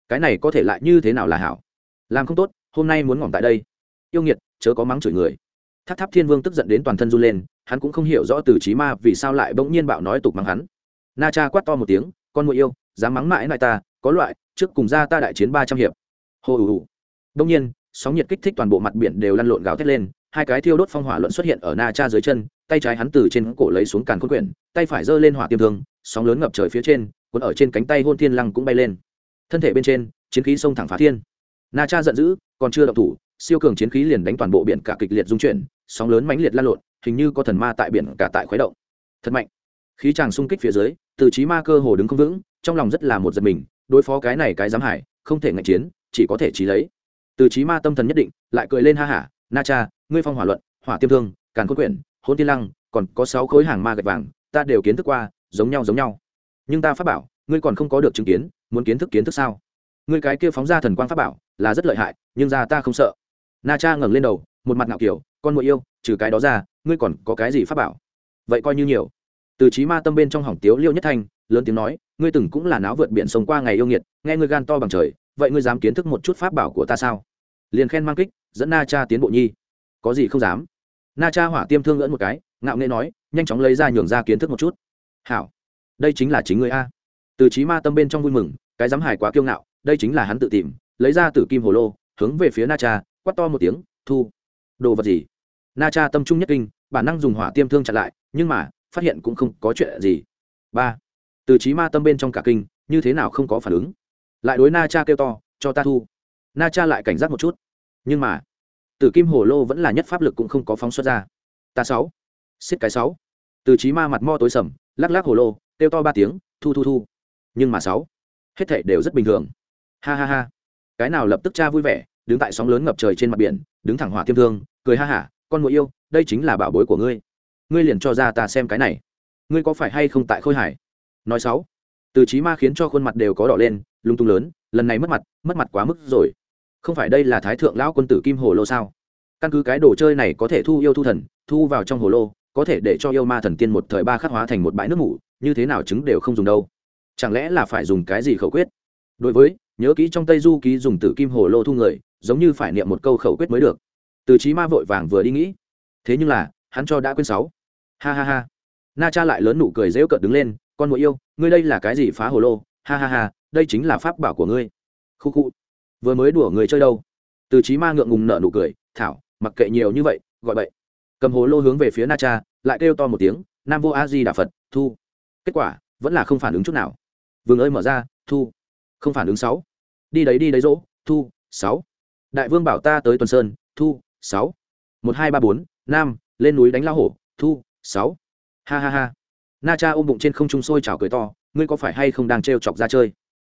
Cái này có thể lại như thế nào là hảo? Làm không tốt, hôm nay muốn ngỏm tại đây. Yêu nghiệt, chớ có mắng chửi người. Tháp tháp thiên vương tức giận đến toàn thân run lên, hắn cũng không hiểu rõ từ trí ma vì sao lại bỗng nhiên bạo nói tục mắng hắn. Na cha quát to một tiếng, con muội yêu, dám mắng mãi lại ta, có loại, trước cùng ra ta đại chiến ba trăm hiệp hồ ù ù đông nhiên, sóng nhiệt kích thích toàn bộ mặt biển đều lăn lộn gào thét lên, hai cái thiêu đốt phong hỏa luận xuất hiện ở na cha dưới chân, tay trái hắn từ trên cổ lấy xuống càn khôn quyển, tay phải giơ lên hỏa tiêm thương, sóng lớn ngập trời phía trên, cuốn ở trên cánh tay hôn thiên lăng cũng bay lên. Thân thể bên trên, chiến khí xông thẳng phá thiên. Na cha giận dữ, còn chưa động thủ, siêu cường chiến khí liền đánh toàn bộ biển cả kịch liệt dung chuyển, sóng lớn mãnh liệt lan lộn, hình như có thần ma tại biển cả tại khuấy động. Thật mạnh. Khí chàng xung kích phía dưới, từ trí ma cơ hồ đứng không vững, trong lòng rất là một giật mình, đối phó cái này cái dám hải, không thể ngạch chiến chỉ có thể trí lấy. Từ trí ma tâm thần nhất định, lại cười lên ha hả, na cha, ngươi phong hỏa luận, hỏa tiêm thương, càn cốt quyển hôn tiên lăng, còn có sáu khối hàng ma gạch vàng, ta đều kiến thức qua, giống nhau giống nhau. Nhưng ta phát bảo, ngươi còn không có được chứng kiến, muốn kiến thức kiến thức sao? Ngươi cái kia phóng ra thần quang phát bảo, là rất lợi hại, nhưng ra ta không sợ. Na cha ngẩng lên đầu, một mặt ngạo kiểu, con muội yêu, trừ cái đó ra, ngươi còn có cái gì phát bảo? Vậy coi như nhiều. Từ trí ma tâm bên trong hỏng tiếu liêu nhất thanh, lớn tiếng nói, ngươi từng cũng là náo vượt biển sông qua ngày yêu nghiệt, nghe ngươi gan to bằng trời vậy ngươi dám kiến thức một chút pháp bảo của ta sao? Liền khen mang kích, dẫn na cha tiến bộ nhi. Có gì không dám? Na cha hỏa tiêm thương ngỡn một cái, ngạo nghễ nói, nhanh chóng lấy ra nhường ra kiến thức một chút. Hảo, đây chính là chính người a. Từ trí ma tâm bên trong vui mừng, cái dám hài quá kiêu ngạo, đây chính là hắn tự tìm, lấy ra tử kim hồ lô, hướng về phía na cha, quát to một tiếng, thu. Đồ vật gì? Na cha tâm trung nhất kinh, bản năng dùng hỏa tiêm thương chặn lại, nhưng mà, phát hiện cũng không có chuyện gì. Ba. Từ trí ma tâm bên trong cả kinh, như thế nào không có phản ứng? Lại đối na cha kêu to, cho ta thu. Na cha lại cảnh giác một chút. Nhưng mà, tử kim hồ lô vẫn là nhất pháp lực cũng không có phóng xuất ra. Ta sáu xiết cái sáu. Từ trí ma mặt mo tối sầm, lắc lắc hồ lô, kêu to ba tiếng, thu thu thu. Nhưng mà sáu, hết thảy đều rất bình thường. Ha ha ha. Cái nào lập tức cha vui vẻ, đứng tại sóng lớn ngập trời trên mặt biển, đứng thẳng hỏa tiêm thương, cười ha hả, con mũi yêu, đây chính là bảo bối của ngươi. Ngươi liền cho ra ta xem cái này. Ngươi có phải hay không tại khôi hải nói sáu, từ trí ma khiến cho khuôn mặt đều có đỏ lên lung tung lớn, lần này mất mặt mất mặt quá mức rồi. Không phải đây là thái thượng lão quân tử kim hồ lô sao? Căn cứ cái đồ chơi này có thể thu yêu thu thần, thu vào trong hồ lô, có thể để cho yêu ma thần tiên một thời ba khắc hóa thành một bãi nước mủ, như thế nào chứng đều không dùng đâu. Chẳng lẽ là phải dùng cái gì khẩu quyết? Đối với, nhớ kỹ trong tây du ký dùng tử kim hồ lô thu người, giống như phải niệm một câu khẩu quyết mới được. Từ trí ma vội vàng vừa đi nghĩ. Thế nhưng là, hắn cho đã quên sáu. Ha ha ha. Na cha lại lớn nụ cười dễu cợt đứng lên, con mũi yêu, ngươi đây là cái gì phá hồ lô? Ha ha ha, đây chính là pháp bảo của ngươi. Khu khu. Vừa mới đùa người chơi đâu? Từ trí ma ngượng ngùng nở nụ cười, thảo, mặc kệ nhiều như vậy, gọi vậy cầm hồ lô hướng về phía na cha, lại kêu to một tiếng, nam vô a di đà phật, thu. Kết quả, vẫn là không phản ứng chút nào. Vương ơi mở ra, thu. Không phản ứng sáu. Đi đấy đi đấy dỗ, thu, sáu. Đại vương bảo ta tới tuần sơn, thu, sáu. Một, hai, ba, bốn. Nam, lên núi đánh lao hổ, thu, sáu. Ha ha ha. Na cha ôm bụng trên không trung sôi trào cười to ngươi có phải hay không đang t chọc ra chơi?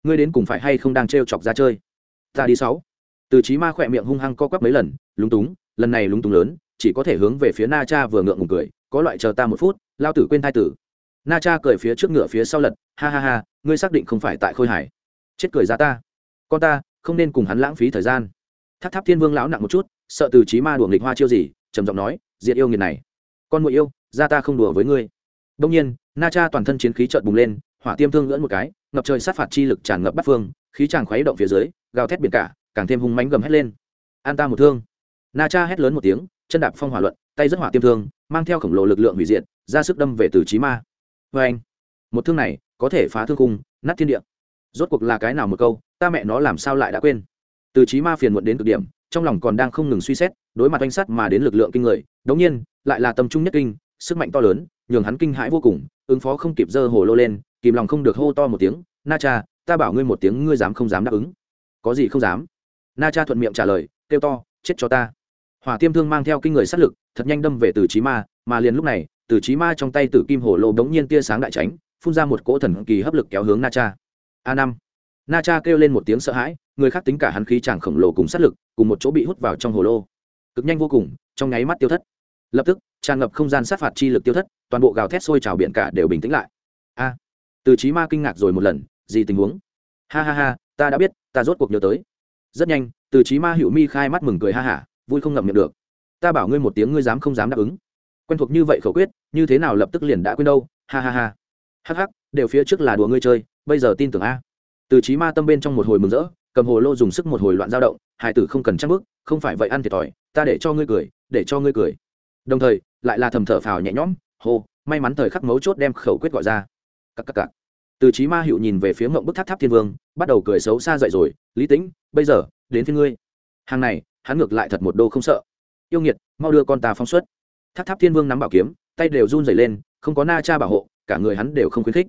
Ngươi đến cùng phải hay không đang t chọc ra chơi? Ta đi sáu. Từ trí ma khỏe miệng hung hăng co quắp mấy lần, lúng túng, lần này lúng túng lớn, chỉ có thể hướng về phía na cha vừa ngượng ngùng cười, có loại chờ ta một phút, lao tử quên thai tử. Na cha cười phía trước ngựa phía sau lật, ha ha ha, ngươi xác định không phải tại khôi hải chết cười ra ta. Con ta, không nên cùng hắn lãng phí thời gian. Tháp tháp thiên vương lão nặng một chút, sợ từ trí ma đùa nghịch hoa chiêu gì, trầm giọng nói, diệt yêu nghiệt này. Con muội yêu, ra ta không đùa với ngươi. Đông nhiên, na cha toàn thân chiến khí trợn bùng lên hỏa tiêm thương lưỡn một cái, ngập trời sát phạt chi lực tràn ngập bắt phương, khí tràng khuấy động phía dưới, gào thét biển cả, càng thêm hung mánh gầm hét lên. An ta một thương. Na cha hét lớn một tiếng, chân đạp phong hỏa luận, tay rất hỏa tiêm thương, mang theo khổng lồ lực lượng hủy diệt, ra sức đâm về từ trí ma. Vê anh, một thương này có thể phá thương cung, nát thiên địa. Rốt cuộc là cái nào một câu, ta mẹ nó làm sao lại đã quên. Từ trí ma phiền muộn đến cực điểm, trong lòng còn đang không ngừng suy xét, đối mặt oanh sắt mà đến lực lượng kinh người, đống nhiên, lại là tâm trung nhất kinh, sức mạnh to lớn, nhường hắn kinh hãi vô cùng, ứng phó không kịp dơ hồ lô lên kìm lòng không được hô to một tiếng, na cha, ta bảo ngươi một tiếng ngươi dám không dám đáp ứng. Có gì không dám? Na cha thuận miệng trả lời, kêu to, chết cho ta. Hỏa tiêm thương mang theo kinh người sát lực, thật nhanh đâm về từ trí ma, mà liền lúc này, từ trí ma trong tay tử kim hổ lô đống nhiên tia sáng đại tránh phun ra một cỗ thần kỳ hấp lực kéo hướng na cha. A năm. Na cha kêu lên một tiếng sợ hãi, người khác tính cả hắn khí chàng khổng lồ cùng sát lực, cùng một chỗ bị hút vào trong hồ lô. Cực nhanh vô cùng, trong nháy mắt tiêu thất. Lập tức, tràn ngập không gian sát phạt chi lực tiêu thất, toàn bộ gào thét sôi trào biển cả đều bình tĩnh lại từ trí ma kinh ngạc rồi một lần, gì tình huống? Ha ha ha, ta đã biết, ta rốt cuộc nhớ tới. Rất nhanh, từ trí ma hữu mi khai mắt mừng cười ha hả, vui không ngậm miệng được. Ta bảo ngươi một tiếng ngươi dám không dám đáp ứng. Quen thuộc như vậy khẩu quyết, như thế nào lập tức liền đã quên đâu? Ha ha ha. Hắc hắc, đều phía trước là đùa ngươi chơi, bây giờ tin tưởng a. Từ trí ma tâm bên trong một hồi mừng rỡ, cầm hồ lô dùng sức một hồi loạn dao động hải tử không cần chắc bước, không phải vậy ăn thiệt thòi, ta để cho ngươi cười, để cho ngươi cười. Đồng thời, lại là thầm thở phào nhẹ nhõm, hô, may mắn thời khắc mấu chốt đem khẩu quyết gọi ra cắc cắc cắc từ trí ma hiệu nhìn về phía mộng bức tháp tháp thiên vương, bắt đầu cười xấu xa dậy rồi, lý tĩnh, bây giờ, đến phía ngươi. Hàng này, hắn ngược lại thật một đô không sợ. Yêu nghiệt, mau đưa con ta phóng xuất. Tháp tháp thiên vương nắm bảo kiếm, tay đều run dày lên, không có na cha bảo hộ, cả người hắn đều không khuyến khích.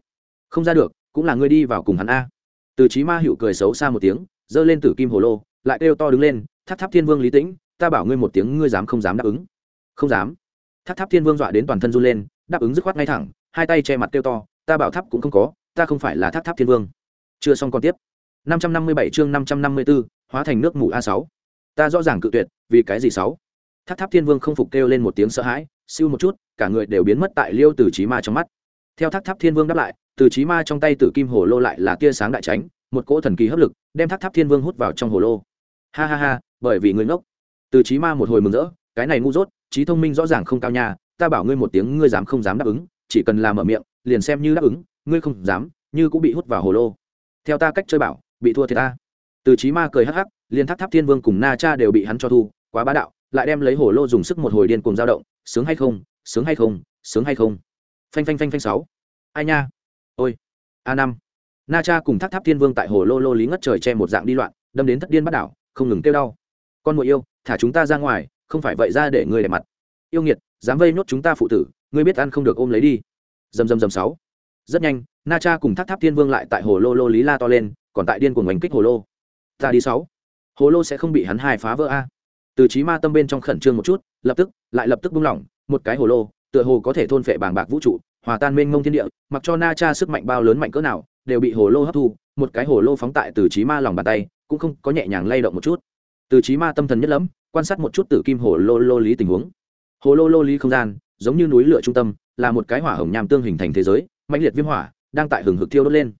Không ra được, cũng là ngươi đi vào cùng hắn a. Từ trí ma hiệu cười xấu xa một tiếng, giơ lên tử kim hồ lô, lại kêu to đứng lên, tháp tháp thiên vương lý tĩnh, ta bảo ngươi một tiếng, ngươi dám không dám đáp ứng. Không dám. Tháp tháp thiên vương dọa đến toàn thân run lên, đáp ứng dứt khoát ngay thẳng, hai tay che mặt kêu to ta bảo tháp cũng không có ta không phải là tháp tháp thiên vương. Chưa xong còn tiếp. 557 chương 554, hóa thành nước mù a 6 ta rõ ràng cự tuyệt vì cái gì sáu? Tháp tháp thiên vương không phục kêu lên một tiếng sợ hãi siêu một chút cả người đều biến mất tại liêu từ trí ma trong mắt. Theo tháp tháp thiên vương đáp lại từ trí ma trong tay tử kim hồ lô lại là tia sáng đại tránh một cỗ thần kỳ hấp lực đem tháp tháp thiên vương hút vào trong hồ lô. Ha ha ha bởi vì ngươi ngốc. Từ trí ma một hồi mừng rỡ cái này ngu dốt trí thông minh rõ ràng không cao nhà. ta bảo ngươi một tiếng ngươi dám không dám đáp ứng chỉ cần làm mở miệng liền xem như đáp ứng, ngươi không dám, như cũng bị hút vào hồ lô. Theo ta cách chơi bảo, bị thua thì ta. Từ trí ma cười hắc hắc, liền tháp tháp thiên vương cùng na cha đều bị hắn cho thu, quá bá đạo, lại đem lấy hồ lô dùng sức một hồi điên cùng dao động, sướng hay không, sướng hay không, sướng hay không. Phanh phanh phanh phanh sáu. Ai nha? Ôi. A năm. Na cha cùng thác tháp thiên vương tại hồ lô lô lý ngất trời che một dạng đi loạn, đâm đến thất điên bắt đảo, không ngừng kêu đau. Con muội yêu, thả chúng ta ra ngoài, không phải vậy ra để người đẹp mặt. Yêu nghiệt, dám vây nhốt chúng ta phụ tử, ngươi biết ăn không được ôm lấy đi dầm dầm dầm sáu. Rất nhanh, na cha cùng thác tháp thiên vương lại tại hồ lô lô lý la to lên, còn tại điên cuồng oanh kích hồ lô. Ta đi sáu. Hồ lô sẽ không bị hắn hai phá vỡ a. Từ trí ma tâm bên trong khẩn trương một chút, lập tức, lại lập tức buông lỏng, một cái hồ lô, tựa hồ có thể thôn phệ bàng bạc vũ trụ, hòa tan mênh mông thiên địa, mặc cho na cha sức mạnh bao lớn mạnh cỡ nào, đều bị hồ lô hấp thu, một cái hồ lô phóng tại từ trí ma lòng bàn tay, cũng không có nhẹ nhàng lay động một chút. Từ trí ma tâm thần nhất lẫm, quan sát một chút tử kim hồ lô lô lý tình huống. Hồ lô lô lý không gian, giống như núi lửa trung tâm là một cái hỏa hồng nham tương hình thành thế giới mạnh liệt viêm hỏa, đang tại hừng hực thiêu đốt lên.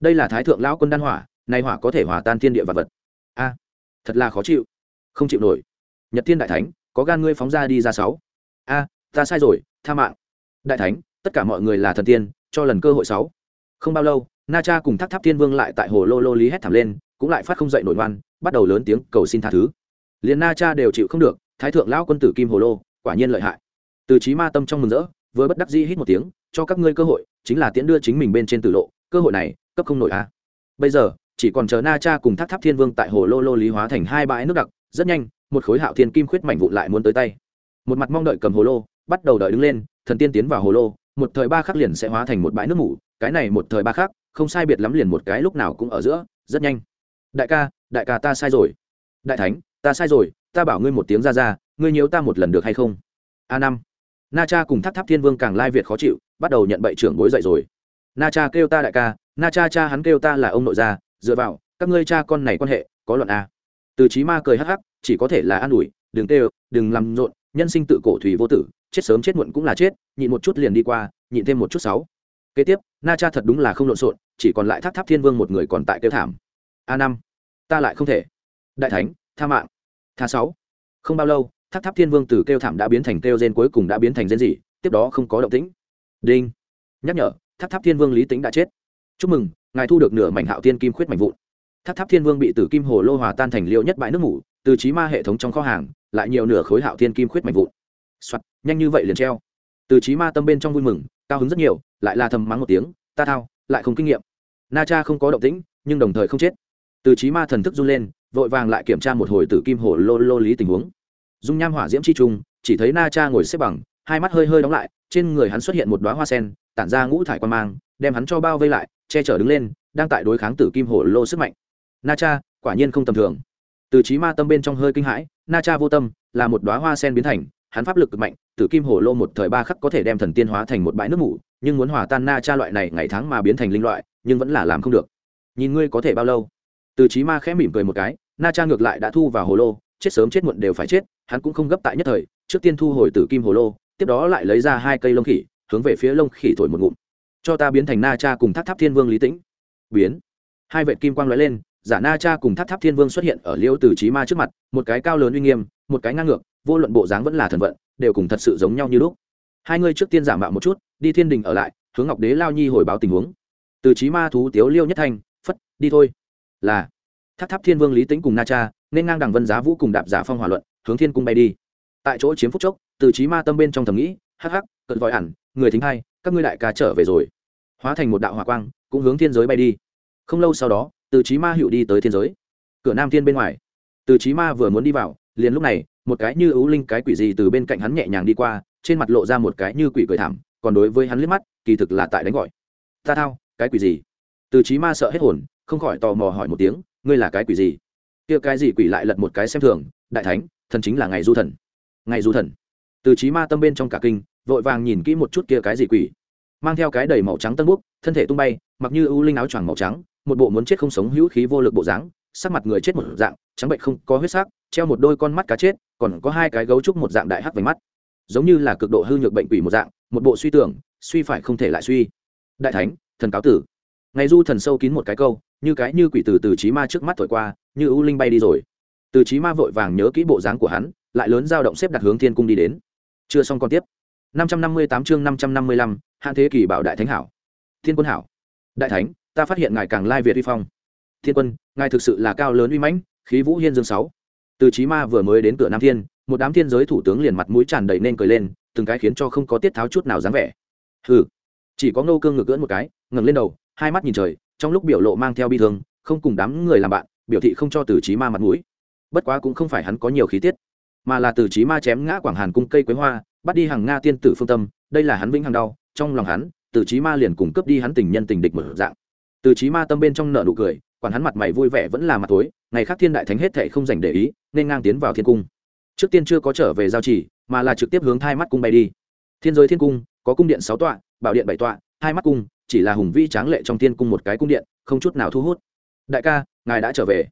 Đây là thái thượng lão quân đan hỏa nay hỏa có thể hòa tan thiên địa vật vật. A, thật là khó chịu. Không chịu nổi. Nhật thiên đại thánh, có gan ngươi phóng ra đi ra sáu. A, ta sai rồi, tha mạng. Đại thánh, tất cả mọi người là thần tiên, cho lần cơ hội sáu. Không bao lâu, na cha cùng thác tháp thiên vương lại tại hồ lô lô lý hét thảm lên, cũng lại phát không dậy nổi ngoan bắt đầu lớn tiếng cầu xin tha thứ. Liền na cha đều chịu không được, thái thượng lão quân tử kim hồ lô, quả nhiên lợi hại. Từ trí ma tâm trong mừng rỡ với bất đắc dĩ hít một tiếng, cho các ngươi cơ hội, chính là tiễn đưa chính mình bên trên tử lộ, cơ hội này, cấp không nổi a. Bây giờ, chỉ còn chờ na cha cùng thác tháp thiên vương tại hồ lô lô lý hóa thành hai bãi nước đặc, rất nhanh, một khối hạo thiên kim khuyết mảnh vụn lại muốn tới tay. Một mặt mong đợi cầm hồ lô, bắt đầu đợi đứng lên, thần tiên tiến vào hồ lô, một thời ba khắc liền sẽ hóa thành một bãi nước ngủ. cái này một thời ba khắc, không sai biệt lắm liền một cái lúc nào cũng ở giữa, rất nhanh. Đại ca đại ca ta sai rồi. Đại thánh, ta sai rồi, ta bảo ngươi một tiếng ra ra, ngươi nhớ ta một lần được hay không? A năm na cha cùng tháp tháp thiên vương càng lai việt khó chịu, bắt đầu nhận bậy trưởng bối dậy rồi. Na cha kêu ta đại ca, na cha cha hắn kêu ta là ông nội gia dựa vào, các ngươi cha con này quan hệ, có luận a. Từ trí ma cười hắc hắc, chỉ có thể là an ủi, đừng kêu, đừng làm rộn, nhân sinh tự cổ thủy vô tử, chết sớm chết muộn cũng là chết, nhịn một chút liền đi qua, nhịn thêm một chút sáu. Kế tiếp, na cha thật đúng là không lộn xộn, chỉ còn lại tháp tháp thiên vương một người còn tại kêu thảm. A năm, ta lại không thể. Đại thánh, tha mạng. Tha sáu, không bao lâu tháp tháp thiên vương từ kêu thảm đã biến thành kêu gen cuối cùng đã biến thành gen gì tiếp đó không có động tĩnh. Đinh. Nhắc nhở, tháp tháp thiên vương lý tính đã chết. Chúc mừng, ngài thu được nửa mảnh hạo tiên kim khuyết mảnh vụn. Tháp tháp thiên vương bị tử kim hồ lô hòa tan thành liệu nhất bãi nước ngủ từ trí ma hệ thống trong kho hàng, lại nhiều nửa khối hạo thiên kim khuyết mảnh vụn. Soạt, nhanh như vậy liền treo. Từ trí ma tâm bên trong vui mừng, cao hứng rất nhiều, lại là thầm mắng một tiếng, ta thao, lại không kinh nghiệm. Na cha không có động tĩnh, nhưng đồng thời không chết. Từ trí ma thần thức run lên, vội vàng lại kiểm tra một hồi tử kim hồ lô lô lý tình huống dung nham hỏa diễm chi trung chỉ thấy na cha ngồi xếp bằng, hai mắt hơi hơi đóng lại, trên người hắn xuất hiện một đoá hoa sen, tản ra ngũ thải quan mang, đem hắn cho bao vây lại, che chở đứng lên, đang tại đối kháng tử kim hổ lô sức mạnh. Na cha, quả nhiên không tầm thường. Từ trí ma tâm bên trong hơi kinh hãi, na cha vô tâm, là một đoá hoa sen biến thành, hắn pháp lực cực mạnh, tử kim hổ lô một thời ba khắc có thể đem thần tiên hóa thành một bãi nước mủ, nhưng muốn hòa tan na cha loại này ngày tháng mà biến thành linh loại, nhưng vẫn là làm không được. Nhìn ngươi có thể bao lâu? Từ trí ma khẽ mỉm cười một cái, na cha ngược lại đã thu vào hồ lô chết sớm chết muộn đều phải chết, hắn cũng không gấp tại nhất thời, trước tiên thu hồi tử kim hồ lô, tiếp đó lại lấy ra hai cây lông khỉ, hướng về phía lông khỉ thổi một ngụm. Cho ta biến thành na cha cùng tháp tháp thiên vương lý tĩnh. Biến. Hai vệ kim quang lóe lên, giả na cha cùng tháp tháp thiên vương xuất hiện ở liêu từ trí ma trước mặt, một cái cao lớn uy nghiêm, một cái ngang ngược, vô luận bộ dáng vẫn là thần vận, đều cùng thật sự giống nhau như lúc. Hai ngươi trước tiên giả mạo một chút, đi thiên đình ở lại, hướng ngọc đế lao nhi hồi báo tình huống. Từ trí ma thú tiếu liêu nhất thanh, phất, đi thôi. Là, tháp tháp thiên vương lý tính cùng na cha nên ngang đằng vân giá vũ cùng đạp giả phong hỏa luận, hướng thiên cung bay đi. Tại chỗ chiếm phúc chốc, từ trí ma tâm bên trong thầm nghĩ, hắc hắc cận vòi ẩn người thính hai, các ngươi đại ca trở về rồi. Hóa thành một đạo hỏa quang, cũng hướng thiên giới bay đi. Không lâu sau đó, từ trí ma hữu đi tới thiên giới. Cửa nam thiên bên ngoài. Từ trí ma vừa muốn đi vào, liền lúc này, một cái như ưu linh cái quỷ gì từ bên cạnh hắn nhẹ nhàng đi qua, trên mặt lộ ra một cái như quỷ cười thảm, còn đối với hắn liếc mắt, kỳ thực là tại đánh gọi. Ta thao, cái quỷ gì? Từ trí ma sợ hết hồn, không khỏi tò mò hỏi một tiếng, ngươi là cái quỷ gì? Kia cái gì quỷ lại lật một cái xem thường, đại thánh, thần chính là ngày du thần. Ngày du thần. Từ trí ma tâm bên trong cả kinh, vội vàng nhìn kỹ một chút kia cái gì quỷ. Mang theo cái đầy màu trắng tân búc thân thể tung bay, mặc như ưu linh áo choàng màu trắng, một bộ muốn chết không sống hữu khí vô lực bộ dáng, sắc mặt người chết một dạng, trắng bệnh không có huyết sắc, treo một đôi con mắt cá chết, còn có hai cái gấu trúc một dạng đại hắc vành mắt. Giống như là cực độ hư nhược bệnh quỷ một dạng, một bộ suy tưởng, suy phải không thể lại suy. Đại thánh, thần cáo tử ngày du thần sâu kín một cái câu, như cái như quỷ từ từ trí ma trước mắt thổi qua, như ưu linh bay đi rồi. Từ trí ma vội vàng nhớ kỹ bộ dáng của hắn, lại lớn dao động xếp đặt hướng thiên cung đi đến. Chưa xong còn tiếp. năm trăm năm mươi tám chương năm trăm năm mươi lăm hạn thế kỷ bảo đại thánh hảo. Thiên quân hảo. Đại thánh, ta phát hiện ngài càng lai việt uy phong. Thiên quân, ngài thực sự là cao lớn uy mãnh, khí vũ hiên dương sáu. Từ trí ma vừa mới đến cửa nam thiên, một đám thiên giới thủ tướng liền mặt mũi tràn đầy nên cười lên, từng cái khiến cho không có tiết tháo chút nào dáng vẻ. Hừ. Chỉ có nô cương ngược cưỡn một cái, ngẩng lên đầu hai mắt nhìn trời, trong lúc biểu lộ mang theo bi thương, không cùng đám người làm bạn, biểu thị không cho từ trí ma mặt mũi. Bất quá cũng không phải hắn có nhiều khí tiết, mà là từ trí ma chém ngã quảng hàn cung cây quế hoa, bắt đi hàng nga tiên tử phương tâm, đây là hắn vĩnh hằng đau, trong lòng hắn, từ trí ma liền cùng cướp đi hắn tình nhân tình địch mở dạng. Từ trí ma tâm bên trong nợ nụ cười, quản hắn mặt mày vui vẻ vẫn là mặt tối, ngày khác thiên đại thánh hết thệ không dành để ý, nên ngang tiến vào thiên cung. Trước tiên chưa có trở về giao chỉ mà là trực tiếp hướng thai mắt cung bay đi. Thiên giới thiên cung, có cung điện sáu tọa, bảo điện bảy tọa hai mắt cung, chỉ là hùng vĩ tráng lệ trong thiên cung một cái cung điện, không chút nào thu hút. Đại ca, ngài đã trở về.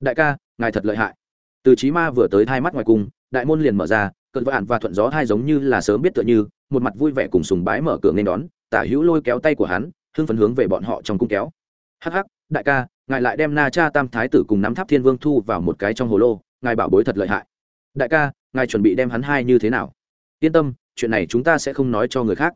Đại ca, ngài thật lợi hại. Từ trí ma vừa tới hai mắt ngoài cung, đại môn liền mở ra, cơn ản và thuận gió hai giống như là sớm biết tựa như, một mặt vui vẻ cùng sùng bái mở cửa nên đón, tả hữu lôi kéo tay của hắn, hưng phấn hướng về bọn họ trong cung kéo. Hắc hắc, đại ca, ngài lại đem na cha tam thái tử cùng nắm tháp thiên vương thu vào một cái trong hồ lô, ngài bảo bối thật lợi hại. Đại ca, ngài chuẩn bị đem hắn hai như thế nào? Yên tâm, chuyện này chúng ta sẽ không nói cho người khác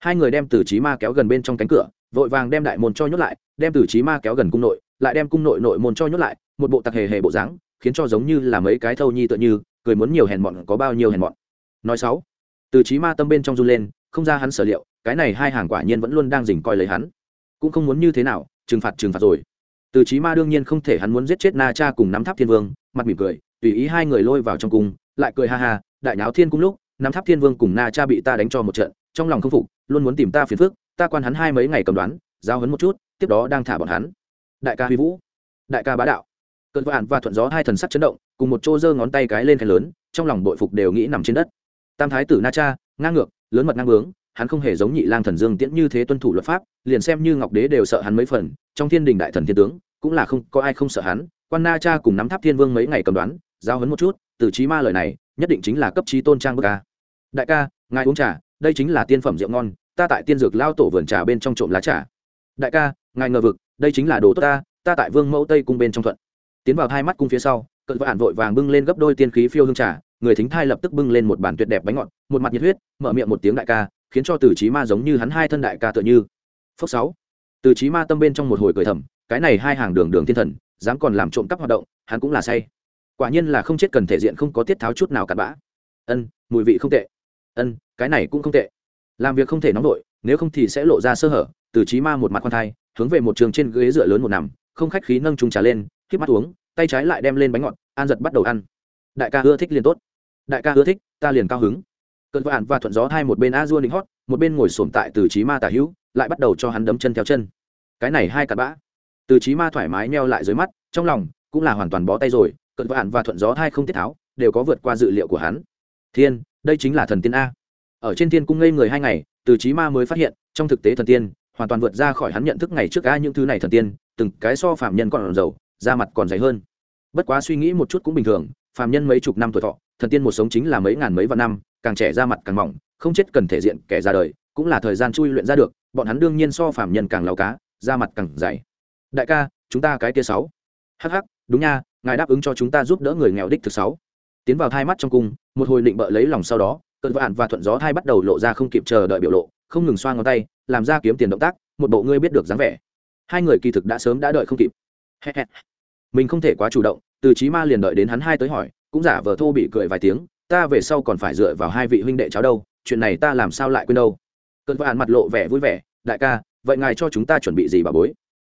hai người đem từ trí ma kéo gần bên trong cánh cửa, vội vàng đem đại môn cho nhốt lại, đem từ trí ma kéo gần cung nội, lại đem cung nội nội môn cho nhốt lại, một bộ tặc hề hề bộ dáng, khiến cho giống như là mấy cái thâu nhi tựa như, cười muốn nhiều hèn mọn, có bao nhiêu hèn mọn. Nói sáu từ trí ma tâm bên trong run lên, không ra hắn sở liệu, cái này hai hàng quả nhiên vẫn luôn đang dình coi lấy hắn. Cũng không muốn như thế nào, trừng phạt trừng phạt rồi. Từ trí ma đương nhiên không thể hắn muốn giết chết na cha cùng nắm tháp thiên vương, mặt mỉm cười, tùy ý hai người lôi vào trong cung, lại cười ha ha, đại náo thiên cung lúc, nắm tháp thiên vương cùng na cha bị ta đánh cho một trận trong lòng không phục, luôn muốn tìm ta phiền phức, ta quan hắn hai mấy ngày cầm đoán, giao hấn một chút, tiếp đó đang thả bọn hắn. Đại ca huy vũ, đại ca bá đạo. Cơn vạn và thuận gió hai thần sắc chấn động, cùng một chỗ giơ ngón tay cái lên khen lớn, trong lòng bội phục đều nghĩ nằm trên đất. Tam thái tử na cha, ngang ngược, lớn mật ngang bướng, hắn không hề giống nhị lang thần dương tiễn như thế tuân thủ luật pháp, liền xem như ngọc đế đều sợ hắn mấy phần, trong thiên đình đại thần thiên tướng, cũng là không, có ai không sợ hắn. Quan na cha cùng nắm tháp thiên vương mấy ngày cầm đoán, giao hấn một chút, từ trí ma lời này, nhất định chính là cấp trí tôn trang bậc ca đại ca, ngài uống trà đây chính là tiên phẩm rượu ngon, ta tại tiên dược lao tổ vườn trà bên trong trộm lá trà. Đại ca, ngài ngờ vực, đây chính là đồ tốt ta ta tại vương mẫu tây cung bên trong thuận. Tiến vào hai mắt cung phía sau cận vạn vội vàng bưng lên gấp đôi tiên khí phiêu hương trà, người thính thai lập tức bưng lên một bàn tuyệt đẹp bánh ngọt, một mặt nhiệt huyết, mở miệng một tiếng đại ca, khiến cho từ trí ma giống như hắn hai thân đại ca tựa như. Phước sáu. Từ trí ma tâm bên trong một hồi cười thầm, cái này hai hàng đường đường thiên thần, dám còn làm trộm cắp hoạt động, hắn cũng là say. Quả nhiên là không chết cần thể diện không có tiết tháo chút nào cặn bã. Ân, mùi vị không tệ ân, cái này cũng không tệ. Làm việc không thể nóng nổi nếu không thì sẽ lộ ra sơ hở, từ trí ma một mặt khoan thai, hướng về một trường trên ghế dựa lớn một nằm, không khách khí nâng trung trà lên k mắt uống, tay trái lại đem lên bánh ngọt, an giật bắt đầu ăn. Đại ca ưa thích liền tốt. Đại ca ưa thích, ta liền cao hứng. Cơn vạn và thuận gió hai một bên a dua đình hót, một bên ngồi sổm tại từ trí ma tả hữu, lại bắt đầu cho hắn đấm chân theo chân. Cái này hai cặp bã. Từ trí ma thoải mái neo lại dưới mắt, trong lòng cũng là hoàn toàn bó tay rồi cận vạn và thuận gió hai không tiết tháo, đều có vượt qua dự liệu của hắn. Thiên đây chính là thần tiên a. Ở trên thiên cung ngây người hai ngày, từ trí ma mới phát hiện, trong thực tế thần tiên, hoàn toàn vượt ra khỏi hắn nhận thức ngày trước a những thứ này thần tiên, từng cái so phạm nhân còn giàu, da mặt còn dày hơn. Bất quá suy nghĩ một chút cũng bình thường phạm nhân mấy chục năm tuổi thọ, thần tiên một sống chính là mấy ngàn mấy vạn năm, càng trẻ da mặt càng mỏng, không chết cần thể diện kẻ ra đời, cũng là thời gian chui luyện ra được, bọn hắn đương nhiên so phạm nhân càng lao cá, da mặt càng dày. Đại ca, chúng ta cái tia sáu. Hh đúng nha, ngài đáp ứng cho chúng ta giúp đỡ người nghèo đích thực sáu tiến vào thai mắt trong cung, một hồi định bợ lấy lòng sau đó, cơn vạn và thuận gió thai bắt đầu lộ ra không kịp chờ đợi biểu lộ, không ngừng xoa ngón tay, làm ra kiếm tiền động tác, một bộ ngươi biết được dáng vẻ. Hai người kỳ thực đã sớm đã đợi không kịp. Mình không thể quá chủ động, từ chí ma liền đợi đến hắn hai tới hỏi, cũng giả vờ thô bị cười vài tiếng, ta về sau còn phải dựa vào hai vị huynh đệ cháu đâu, chuyện này ta làm sao lại quên đâu. Cơn vạn mặt lộ vẻ vui vẻ, đại ca, vậy ngài cho chúng ta chuẩn bị gì bà bối?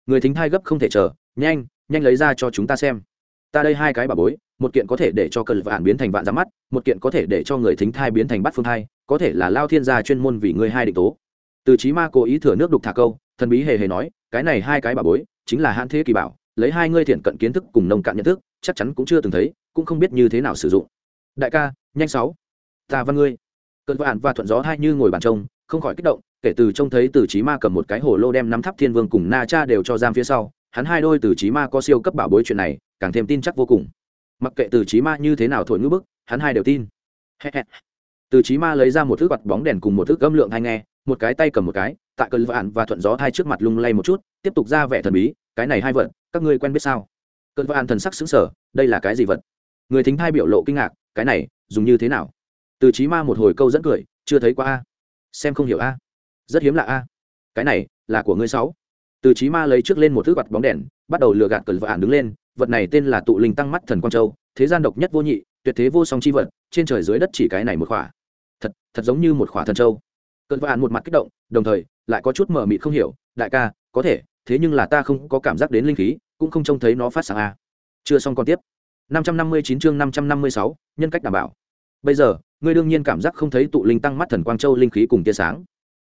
Người thính thai gấp không thể chờ, nhanh nhanh lấy ra cho chúng ta xem. Ta đây hai cái bà bối một kiện có thể để cho cơn vạn biến thành vạn giám mắt, một kiện có thể để cho người thính thai biến thành bắt phương thai, có thể là lao thiên gia chuyên môn vì ngươi hai định tố. Từ chí ma cố ý thừa nước đục thả câu, thần bí hề hề nói, cái này hai cái bà bối, chính là hãn thế kỳ bảo, lấy hai ngươi thiện cận kiến thức cùng nông cạn nhận thức, chắc chắn cũng chưa từng thấy, cũng không biết như thế nào sử dụng. Đại ca, nhanh sáu. Ta văn ngươi. Cơn vạn và thuận gió hai như ngồi bàn trông, không khỏi kích động, kể từ trông thấy từ chí ma cầm một cái hồ lô đem nắm tháp thiên vương cùng na cha đều cho giam phía sau, hắn hai đôi từ chí ma có siêu cấp bảo bối chuyện này, càng thêm tin chắc vô cùng mặc kệ từ chí ma như thế nào thổi ngữ bức, hắn hai đều tin. Từ chí ma lấy ra một thước quạt bóng đèn cùng một thước gâm lượng hay nghe, một cái tay cầm một cái, tại cơn vạn và thuận gió hai trước mặt lung lay một chút, tiếp tục ra vẻ thần bí, cái này hai vật, các ngươi quen biết sao? Cơn vạn thần sắc xứng sở đây là cái gì vật? Người thính thai biểu lộ kinh ngạc, cái này, dùng như thế nào? Từ chí ma một hồi câu dẫn cười, chưa thấy qua a. Xem không hiểu a. Rất hiếm lạ a. Cái này, là của ngươi sáu. Từ chí ma lấy trước lên một thước quạt bóng đèn, bắt đầu lừa gạt cơn vạn đứng lên vật này tên là tụ linh tăng mắt thần quang châu thế gian độc nhất vô nhị tuyệt thế vô song chi vật trên trời dưới đất chỉ cái này một khỏa. Thật thật giống như một khỏa thần châu. Cơn vạn một mặt kích động đồng thời lại có chút mờ mịt không hiểu đại ca có thể thế nhưng là ta không có cảm giác đến linh khí cũng không trông thấy nó phát sáng a chưa xong còn tiếp. 559 chương 556, nhân cách đảm bảo. Bây giờ ngươi đương nhiên cảm giác không thấy tụ linh tăng mắt thần quang châu linh khí cùng tia sáng.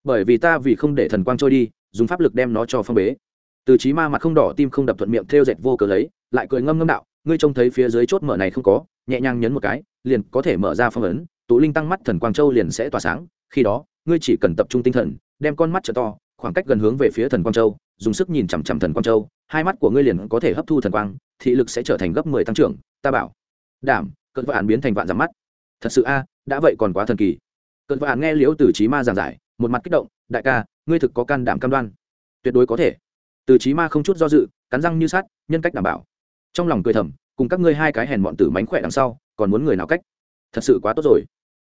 Bởi vì ta vì không để thần quang trôi đi dùng pháp lực đem nó cho phong bế. Từ trí ma mặt không đỏ tim không đập thuận miệng theo dệt vô cớ lấy lại cười ngâm ngâm đạo, ngươi trông thấy phía dưới chốt mở này không có, nhẹ nhàng nhấn một cái, liền có thể mở ra phong ấn tụ linh tăng mắt thần quang châu liền sẽ tỏa sáng, khi đó, ngươi chỉ cần tập trung tinh thần, đem con mắt trở to, khoảng cách gần hướng về phía thần quang châu, dùng sức nhìn chằm chằm thần quang châu, hai mắt của ngươi liền có thể hấp thu thần quang, thị lực sẽ trở thành gấp mười tăng trưởng, ta bảo. Đảm, cơn vạn biến thành vạn giảm mắt. Thật sự a à, đã vậy còn quá thần kỳ. Cơn vạn nghe liễu từ trí ma giảng giải, một mặt kích động, đại ca, ngươi thực có can đảm cam đoan. Tuyệt đối có thể. Từ trí ma không chút do dự, cắn răng như sát nhân cách đảm bảo trong lòng cười thầm, cùng các ngươi hai cái hèn bọn tử mánh khỏe đằng sau, còn muốn người nào cách? Thật sự quá tốt rồi.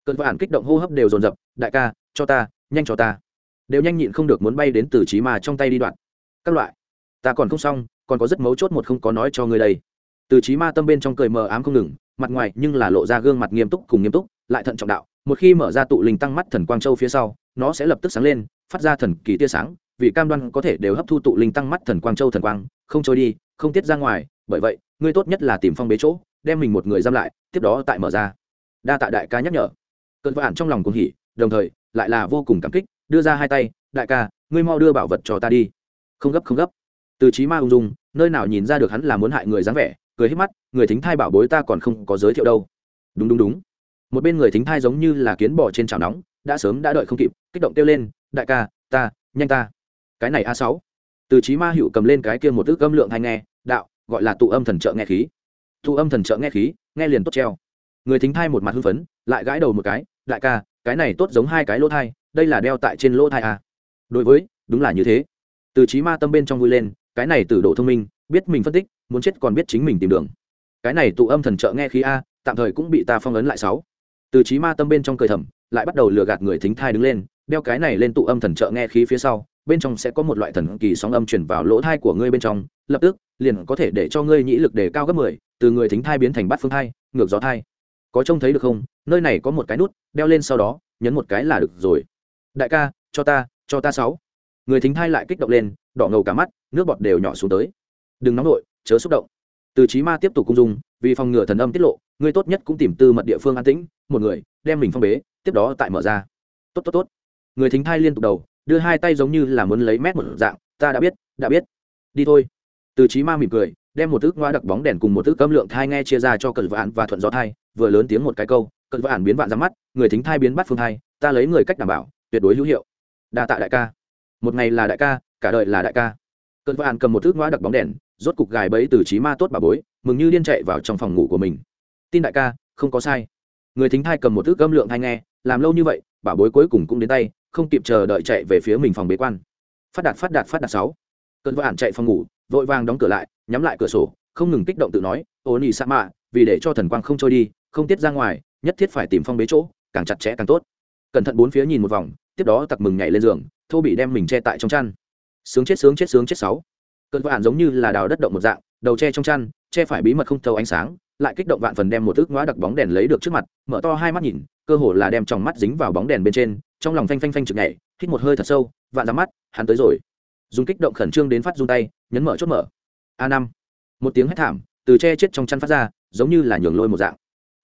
Cơn vạn kích động hô hấp đều dồn dập, đại ca, cho ta, nhanh cho ta. Đều nhanh nhịn không được muốn bay đến từ trí mà trong tay đi đoạn. Các loại. Ta còn không xong, còn có rất mấu chốt một không có nói cho ngươi đây. Từ trí ma tâm bên trong cười mờ ám không ngừng, mặt ngoài nhưng là lộ ra gương mặt nghiêm túc cùng nghiêm túc, lại thận trọng đạo, một khi mở ra tụ linh tăng mắt thần quang châu phía sau, nó sẽ lập tức sáng lên, phát ra thần kỳ tia sáng, vì cam đoan có thể đều hấp thu tụ linh tăng mắt thần quang châu thần quang, không trôi đi, không tiết ra ngoài bởi vậy, ngươi tốt nhất là tìm phong bế chỗ, đem mình một người giam lại, tiếp đó tại mở ra. Đa tạ đại ca nhắc nhở. Cơn vạn trong lòng cũng hỉ, đồng thời, lại là vô cùng cảm kích, đưa ra hai tay, đại ca, ngươi mau đưa bảo vật cho ta đi. Không gấp không gấp. Từ trí ma ung dung, nơi nào nhìn ra được hắn là muốn hại người dáng vẻ, cười hết mắt, người thính thai bảo bối ta còn không có giới thiệu đâu. Đúng đúng đúng. Một bên người thính thai giống như là kiến bò trên chảo nóng, đã sớm đã đợi không kịp, kích động kêu lên, đại ca, ta, nhanh ta. Cái này a sáu. Từ trí ma hữu cầm lên cái kia một ước âm lượng hay nghe gọi là tụ âm thần trợ nghe khí. Tụ âm thần trợ nghe khí, nghe liền tốt treo. Người thính thai một mặt hưng phấn, lại gãi đầu một cái, đại ca, cái này tốt giống hai cái lỗ thai, đây là đeo tại trên lỗ thai à. đối với, đúng là như thế. Từ trí ma tâm bên trong vui lên, cái này từ độ thông minh, biết mình phân tích, muốn chết còn biết chính mình tìm đường. Cái này tụ âm thần trợ nghe khí a, tạm thời cũng bị ta phong ấn lại sáu. Từ trí ma tâm bên trong cười thầm, lại bắt đầu lừa gạt người thính thai đứng lên, đeo cái này lên tụ âm thần trợ nghe khí phía sau bên trong sẽ có một loại thần kỳ sóng âm truyền vào lỗ thai của ngươi bên trong, lập tức, liền có thể để cho ngươi nhĩ lực đề cao gấp mười, từ người thính thai biến thành bát phương thai, ngược gió thai. Có trông thấy được không? Nơi này có một cái nút, đeo lên sau đó, nhấn một cái là được rồi. Đại ca, cho ta cho ta sáu. Người thính thai lại kích động lên, đỏ ngầu cả mắt, nước bọt đều nhỏ xuống tới. Đừng nóng nổi chớ xúc động. Từ trí ma tiếp tục cung dung, vì phòng ngừa thần âm tiết lộ ngươi tốt nhất cũng tìm tư mật địa phương an tĩnh, một người, đem mình phong bế, tiếp đó tại mở ra. Tốt tốt tốt. Người thính thai liên tục đầu đưa hai tay giống như là muốn lấy mét một dạng, ta đã biết đã biết. Đi thôi. Từ trí ma mỉm cười, đem một ước ngoa đặc bóng đèn cùng một ước cấm lượng thai nghe chia ra cho cận vạn và thuận gió thai, vừa lớn tiếng một cái câu cận vạn biến vạn ra mắt, người thính thai biến bắt phương thai, ta lấy người cách đảm bảo, tuyệt đối hữu hiệu. Đa tạ đại ca. Một ngày là đại ca, cả đời là đại ca. Cận vạn cầm một ước ngoa đặc bóng đèn, rốt cục gài bẫy từ trí ma tốt bà bối, mừng như điên chạy vào trong phòng ngủ của mình. Tin đại ca, không có sai. Người thính thai cầm một ước âm lượng thai nghe, làm lâu như vậy, bà bối cuối cùng cũng đến tay không kịp chờ đợi chạy về phía mình phòng bế quan. Phát đạt phát đạt phát đạt sáu. Cơn vỡ ản chạy phòng ngủ, vội vàng đóng cửa lại, nhắm lại cửa sổ, không ngừng kích động tự nói ô nỉ sa mạ vì để cho thần quang không trôi đi, không tiết ra ngoài, nhất thiết phải tìm phong bế chỗ, càng chặt chẽ càng tốt. Cẩn thận bốn phía nhìn một vòng, tiếp đó tặc mừng nhảy lên giường, thô bị đem mình che tại trong chăn. Sướng chết sướng chết sướng chết sáu. Cơn vỡ ản giống như là đào đất động một dạng, đầu che trong chăn, che phải bí mật không thâu ánh sáng, lại kích động vạn phần đem một thước ngõ đặc bóng đèn lấy được trước mặt, mở to hai mắt nhìn, cơ hồ là đem tròng mắt dính vào bóng đèn bên trên trong lòng phanh phanh phanh chực nhảy, hít một hơi thật sâu, vạn ra mắt, hắn tới rồi. Dùng kích động khẩn trương đến phát run tay, nhấn mở chốt mở. A năm. Một tiếng hét thảm, từ che chết trong chăn phát ra, giống như là nhường lôi một dạng.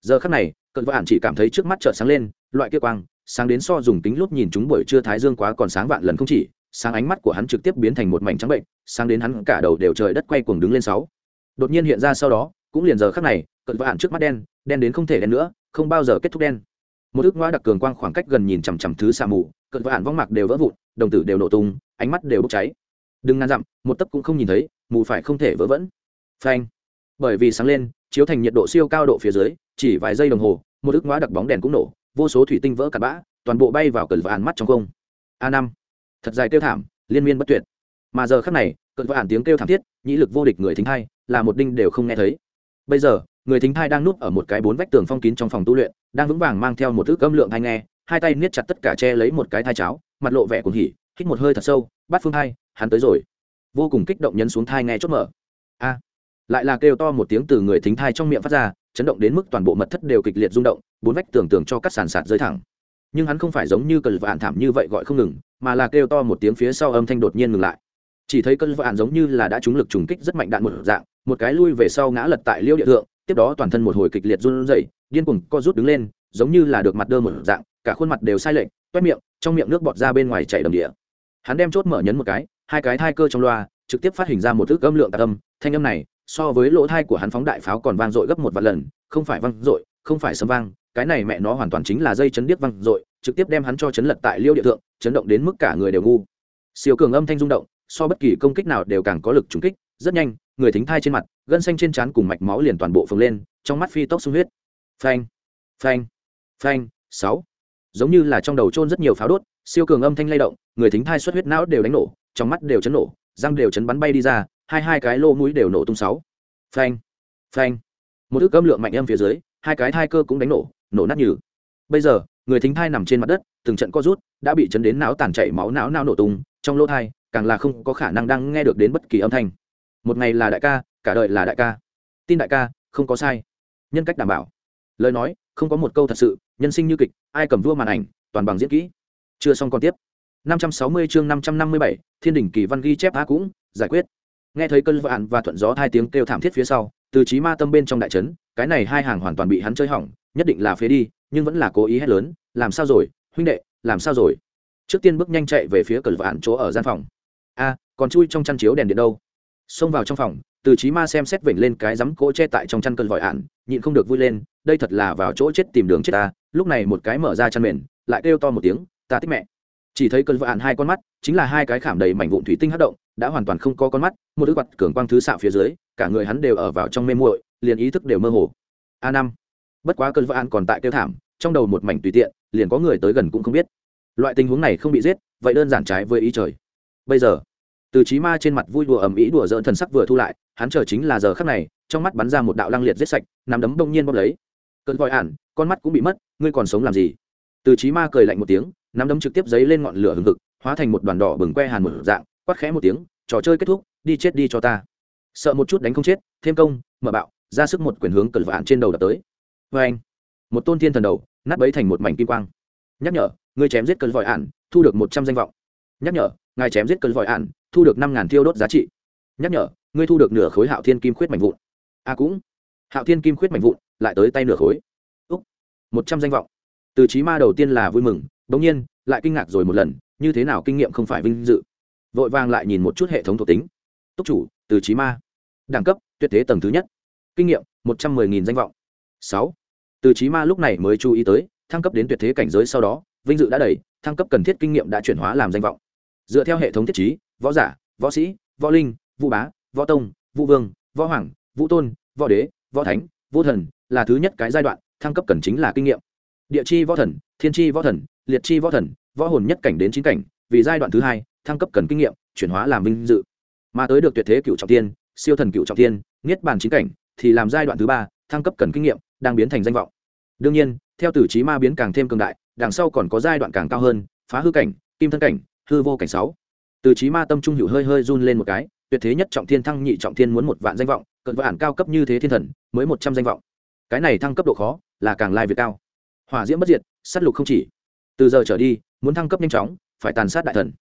Giờ khắc này, cận vạn chỉ cảm thấy trước mắt chợt sáng lên, loại kia quang, sáng đến so dùng tính lúc nhìn chúng buổi trưa thái dương quá còn sáng vạn lần không chỉ, sáng ánh mắt của hắn trực tiếp biến thành một mảnh trắng bệnh, sáng đến hắn cả đầu đều trời đất quay cuồng đứng lên sáu. Đột nhiên hiện ra sau đó, cũng liền giờ khắc này, cận vạn trước mắt đen đen đến không thể đen nữa, không bao giờ kết thúc đen một ước ngoa đặc cường quang khoảng cách gần nhìn chằm chằm thứ xa mù, cận vạn vong mạc đều vỡ vụn, đồng tử đều nổ tung, ánh mắt đều bốc cháy. Đừng ngăn dặm, một tấc cũng không nhìn thấy, mù phải không thể vỡ vẫn phanh. Bởi vì sáng lên, chiếu thành nhiệt độ siêu cao độ phía dưới, chỉ vài giây đồng hồ, một ước ngoa đặc bóng đèn cũng nổ, vô số thủy tinh vỡ cặn bã, toàn bộ bay vào cận vạn mắt trong không. A năm. Thật dài tiêu thảm, liên miên bất tuyệt. Mà giờ khắc này, cận vạn tiếng kêu thảm thiết, nhĩ lực vô địch người thính hay là một đinh đều không nghe thấy. Bây giờ người thính thai đang núp ở một cái bốn vách tường phong kín trong phòng tu luyện, đang vững vàng mang theo một thứ âm lượng hay nghe, hai tay niết chặt tất cả che lấy một cái thai cháo, mặt lộ vẻ cuồng hỉ, hít một hơi thật sâu, bắt phương thai, hắn tới rồi. Vô cùng kích động nhấn xuống thai nghe chốt mở. A! Lại là kêu to một tiếng từ người thính thai trong miệng phát ra, chấn động đến mức toàn bộ mật thất đều kịch liệt rung động, bốn vách tường tường cho cắt sàn sạt rơi thẳng. Nhưng hắn không phải giống như cơn vạn thảm như vậy gọi không ngừng, mà là kêu to một tiếng phía sau âm thanh đột nhiên ngừng lại. Chỉ thấy cơn vạn giống như là đã trúng lực trùng kích rất mạnh đạn một dạng, một cái lui về sau ngã lật tại liêu địa thượng tiếp đó toàn thân một hồi kịch liệt run rẩy, điên cuồng co rút đứng lên, giống như là được mặt đơ một dạng, cả khuôn mặt đều sai lệch, toét miệng, trong miệng nước bọt ra bên ngoài chảy đầm địa. Hắn đem chốt mở nhấn một cái, hai cái thai cơ trong loa, trực tiếp phát hình ra một thứ âm lượng tạc âm, thanh âm này, so với lỗ thai của hắn phóng đại pháo còn vang dội gấp một vạn lần, không phải vang dội, không phải sấm vang, cái này mẹ nó hoàn toàn chính là dây chấn điếc vang dội, trực tiếp đem hắn cho chấn lật tại liêu địa thượng, chấn động đến mức cả người đều ngu. Siêu cường âm thanh rung động, so bất kỳ công kích nào đều càng có lực trúng kích, rất nhanh, người thính thai trên mặt gân xanh trên trán cùng mạch máu liền toàn bộ phồng lên, trong mắt phi tốc sung huyết. Phanh phanh phanh, sáu. Giống như là trong đầu trôn rất nhiều pháo đốt, siêu cường âm thanh lay động, người thính thai xuất huyết não đều đánh nổ, trong mắt đều chấn nổ, răng đều chấn bắn bay đi ra, hai hai cái lô mũi đều nổ tung sáu. Phanh phanh. Một ước âm lượng mạnh âm phía dưới, hai cái thai cơ cũng đánh nổ nổ nát nhừ. Bây giờ, người thính thai nằm trên mặt đất, từng trận co rút, đã bị chấn đến não tàn chảy, máu não não nổ tung, trong lỗ thai, càng là không có khả năng đang nghe được đến bất kỳ âm thanh. Một ngày là đại ca cả đời là đại ca. Tin đại ca không có sai. Nhân cách đảm bảo. Lời nói không có một câu thật sự nhân sinh như kịch ai cầm vua màn ảnh toàn bằng diễn kỹ. Chưa xong còn tiếp. 560 chương 557, thiên đỉnh kỳ văn ghi chép a cũng giải quyết. Nghe thấy cơn vạn và thuận gió hai tiếng kêu thảm thiết phía sau từ trí ma tâm bên trong đại trấn cái này hai hàng hoàn toàn bị hắn chơi hỏng nhất định là phế đi nhưng vẫn là cố ý hét lớn làm sao rồi huynh đệ làm sao rồi? Trước tiên bước nhanh chạy về phía cờ vạn chỗ ở gian phòng. A còn chui trong chăn chiếu đèn điện đâu? Xông vào trong phòng từ trí ma xem xét vểnh lên cái rắm cỗ che tại trong chăn cơn vòi ạn, nhịn không được vui lên, đây thật là vào chỗ chết tìm đường chết ta, lúc này một cái mở ra chăn mền, lại kêu to một tiếng, ta thích mẹ. Chỉ thấy cơn vòi ạn hai con mắt, chính là hai cái khảm đầy mảnh vụn thủy tinh hất động, đã hoàn toàn không có con mắt, một đứa quạt cường quang thứ xạ phía dưới, cả người hắn đều ở vào trong mê muội, liền ý thức đều mơ hồ. A năm. Bất quá cơn vội ạn còn tại kêu thảm, trong đầu một mảnh tùy tiện, liền có người tới gần cũng không biết. Loại tình huống này không bị giết, vậy đơn giản trái với ý trời. Bây giờ từ trí ma trên mặt vui đùa ầm ĩ đùa dỡn thần sắc vừa thu lại, hắn chờ chính là giờ khắc này, trong mắt bắn ra một đạo lăng liệt giết sạch nằm đấm đông nhiên bóp lấy. Cơn vội ản, con mắt cũng bị mất, ngươi còn sống làm gì? Từ trí ma cười lạnh một tiếng, nắm đấm trực tiếp giấy lên ngọn lửa hừng hực, hóa thành một đoàn đỏ bừng que hàn một dạng, quát khẽ một tiếng, trò chơi kết thúc, đi chết đi cho ta. Sợ một chút đánh không chết, thêm công, mở bạo, ra sức một quyền hướng cẩn vạn trên đầu đập tới. Vê anh, một tôn thiên thần đầu, nát bấy thành một mảnh kim quang. Nhắc nhở, ngươi chém giết cơn vội ản, thu được một trăm danh vọng. Nhắc nhở ngài chém giết cơn vòi ản thu được năm ngàn thiêu đốt giá trị. Nhắc nhở, ngươi thu được nửa khối hạo thiên kim khuyết mạnh vụn. A à cũng. Hạo thiên kim khuyết mạnh vụn, lại tới tay nửa khối. Úc. Một trăm danh vọng. Từ trí ma đầu tiên là vui mừng, bỗng nhiên, lại kinh ngạc rồi một lần, như thế nào kinh nghiệm không phải vinh dự. Vội vàng lại nhìn một chút hệ thống thuộc tính. Túc chủ, từ trí ma. Đẳng cấp, tuyệt thế tầng thứ nhất. Kinh nghiệm, một trăm mười nghìn danh vọng. Sáu. Từ trí ma lúc này mới chú ý tới, thăng cấp đến tuyệt thế cảnh giới sau đó, vinh dự đã đầy, thăng cấp cần thiết kinh nghiệm đã chuyển hóa làm danh vọng dựa theo hệ thống thiết chí võ giả, võ sĩ, võ linh, vũ bá, võ tông, vũ vương, võ hoàng, vũ tôn, võ đế, võ thánh, vô thần là thứ nhất cái giai đoạn thăng cấp cần chính là kinh nghiệm. Địa chi võ thần, thiên chi võ thần, liệt chi võ thần, võ hồn nhất cảnh đến chín cảnh, vì giai đoạn thứ hai thăng cấp cần kinh nghiệm, chuyển hóa làm vinh dự. Mà tới được tuyệt thế cựu trọng tiên, siêu thần cựu trọng tiên, niết bàn chín cảnh thì làm giai đoạn thứ ba thăng cấp cần kinh nghiệm, đang biến thành danh vọng. Đương nhiên, theo tử trí ma biến càng thêm cường đại, đằng sau còn có giai đoạn càng cao hơn, phá hư cảnh, kim thân cảnh hư vô cảnh sáu. Từ trí ma tâm trung hữu hơi hơi run lên một cái, tuyệt thế nhất trọng thiên thăng nhị trọng thiên muốn một vạn danh vọng, cận vạn cao cấp như thế thiên thần, mới một trăm danh vọng. Cái này thăng cấp độ khó, là càng lai việt cao. Hỏa diễm bất diệt s á t lục không chỉ. Từ giờ trở đi, muốn thăng cấp nhanh chóng, phải tàn sát đại thần.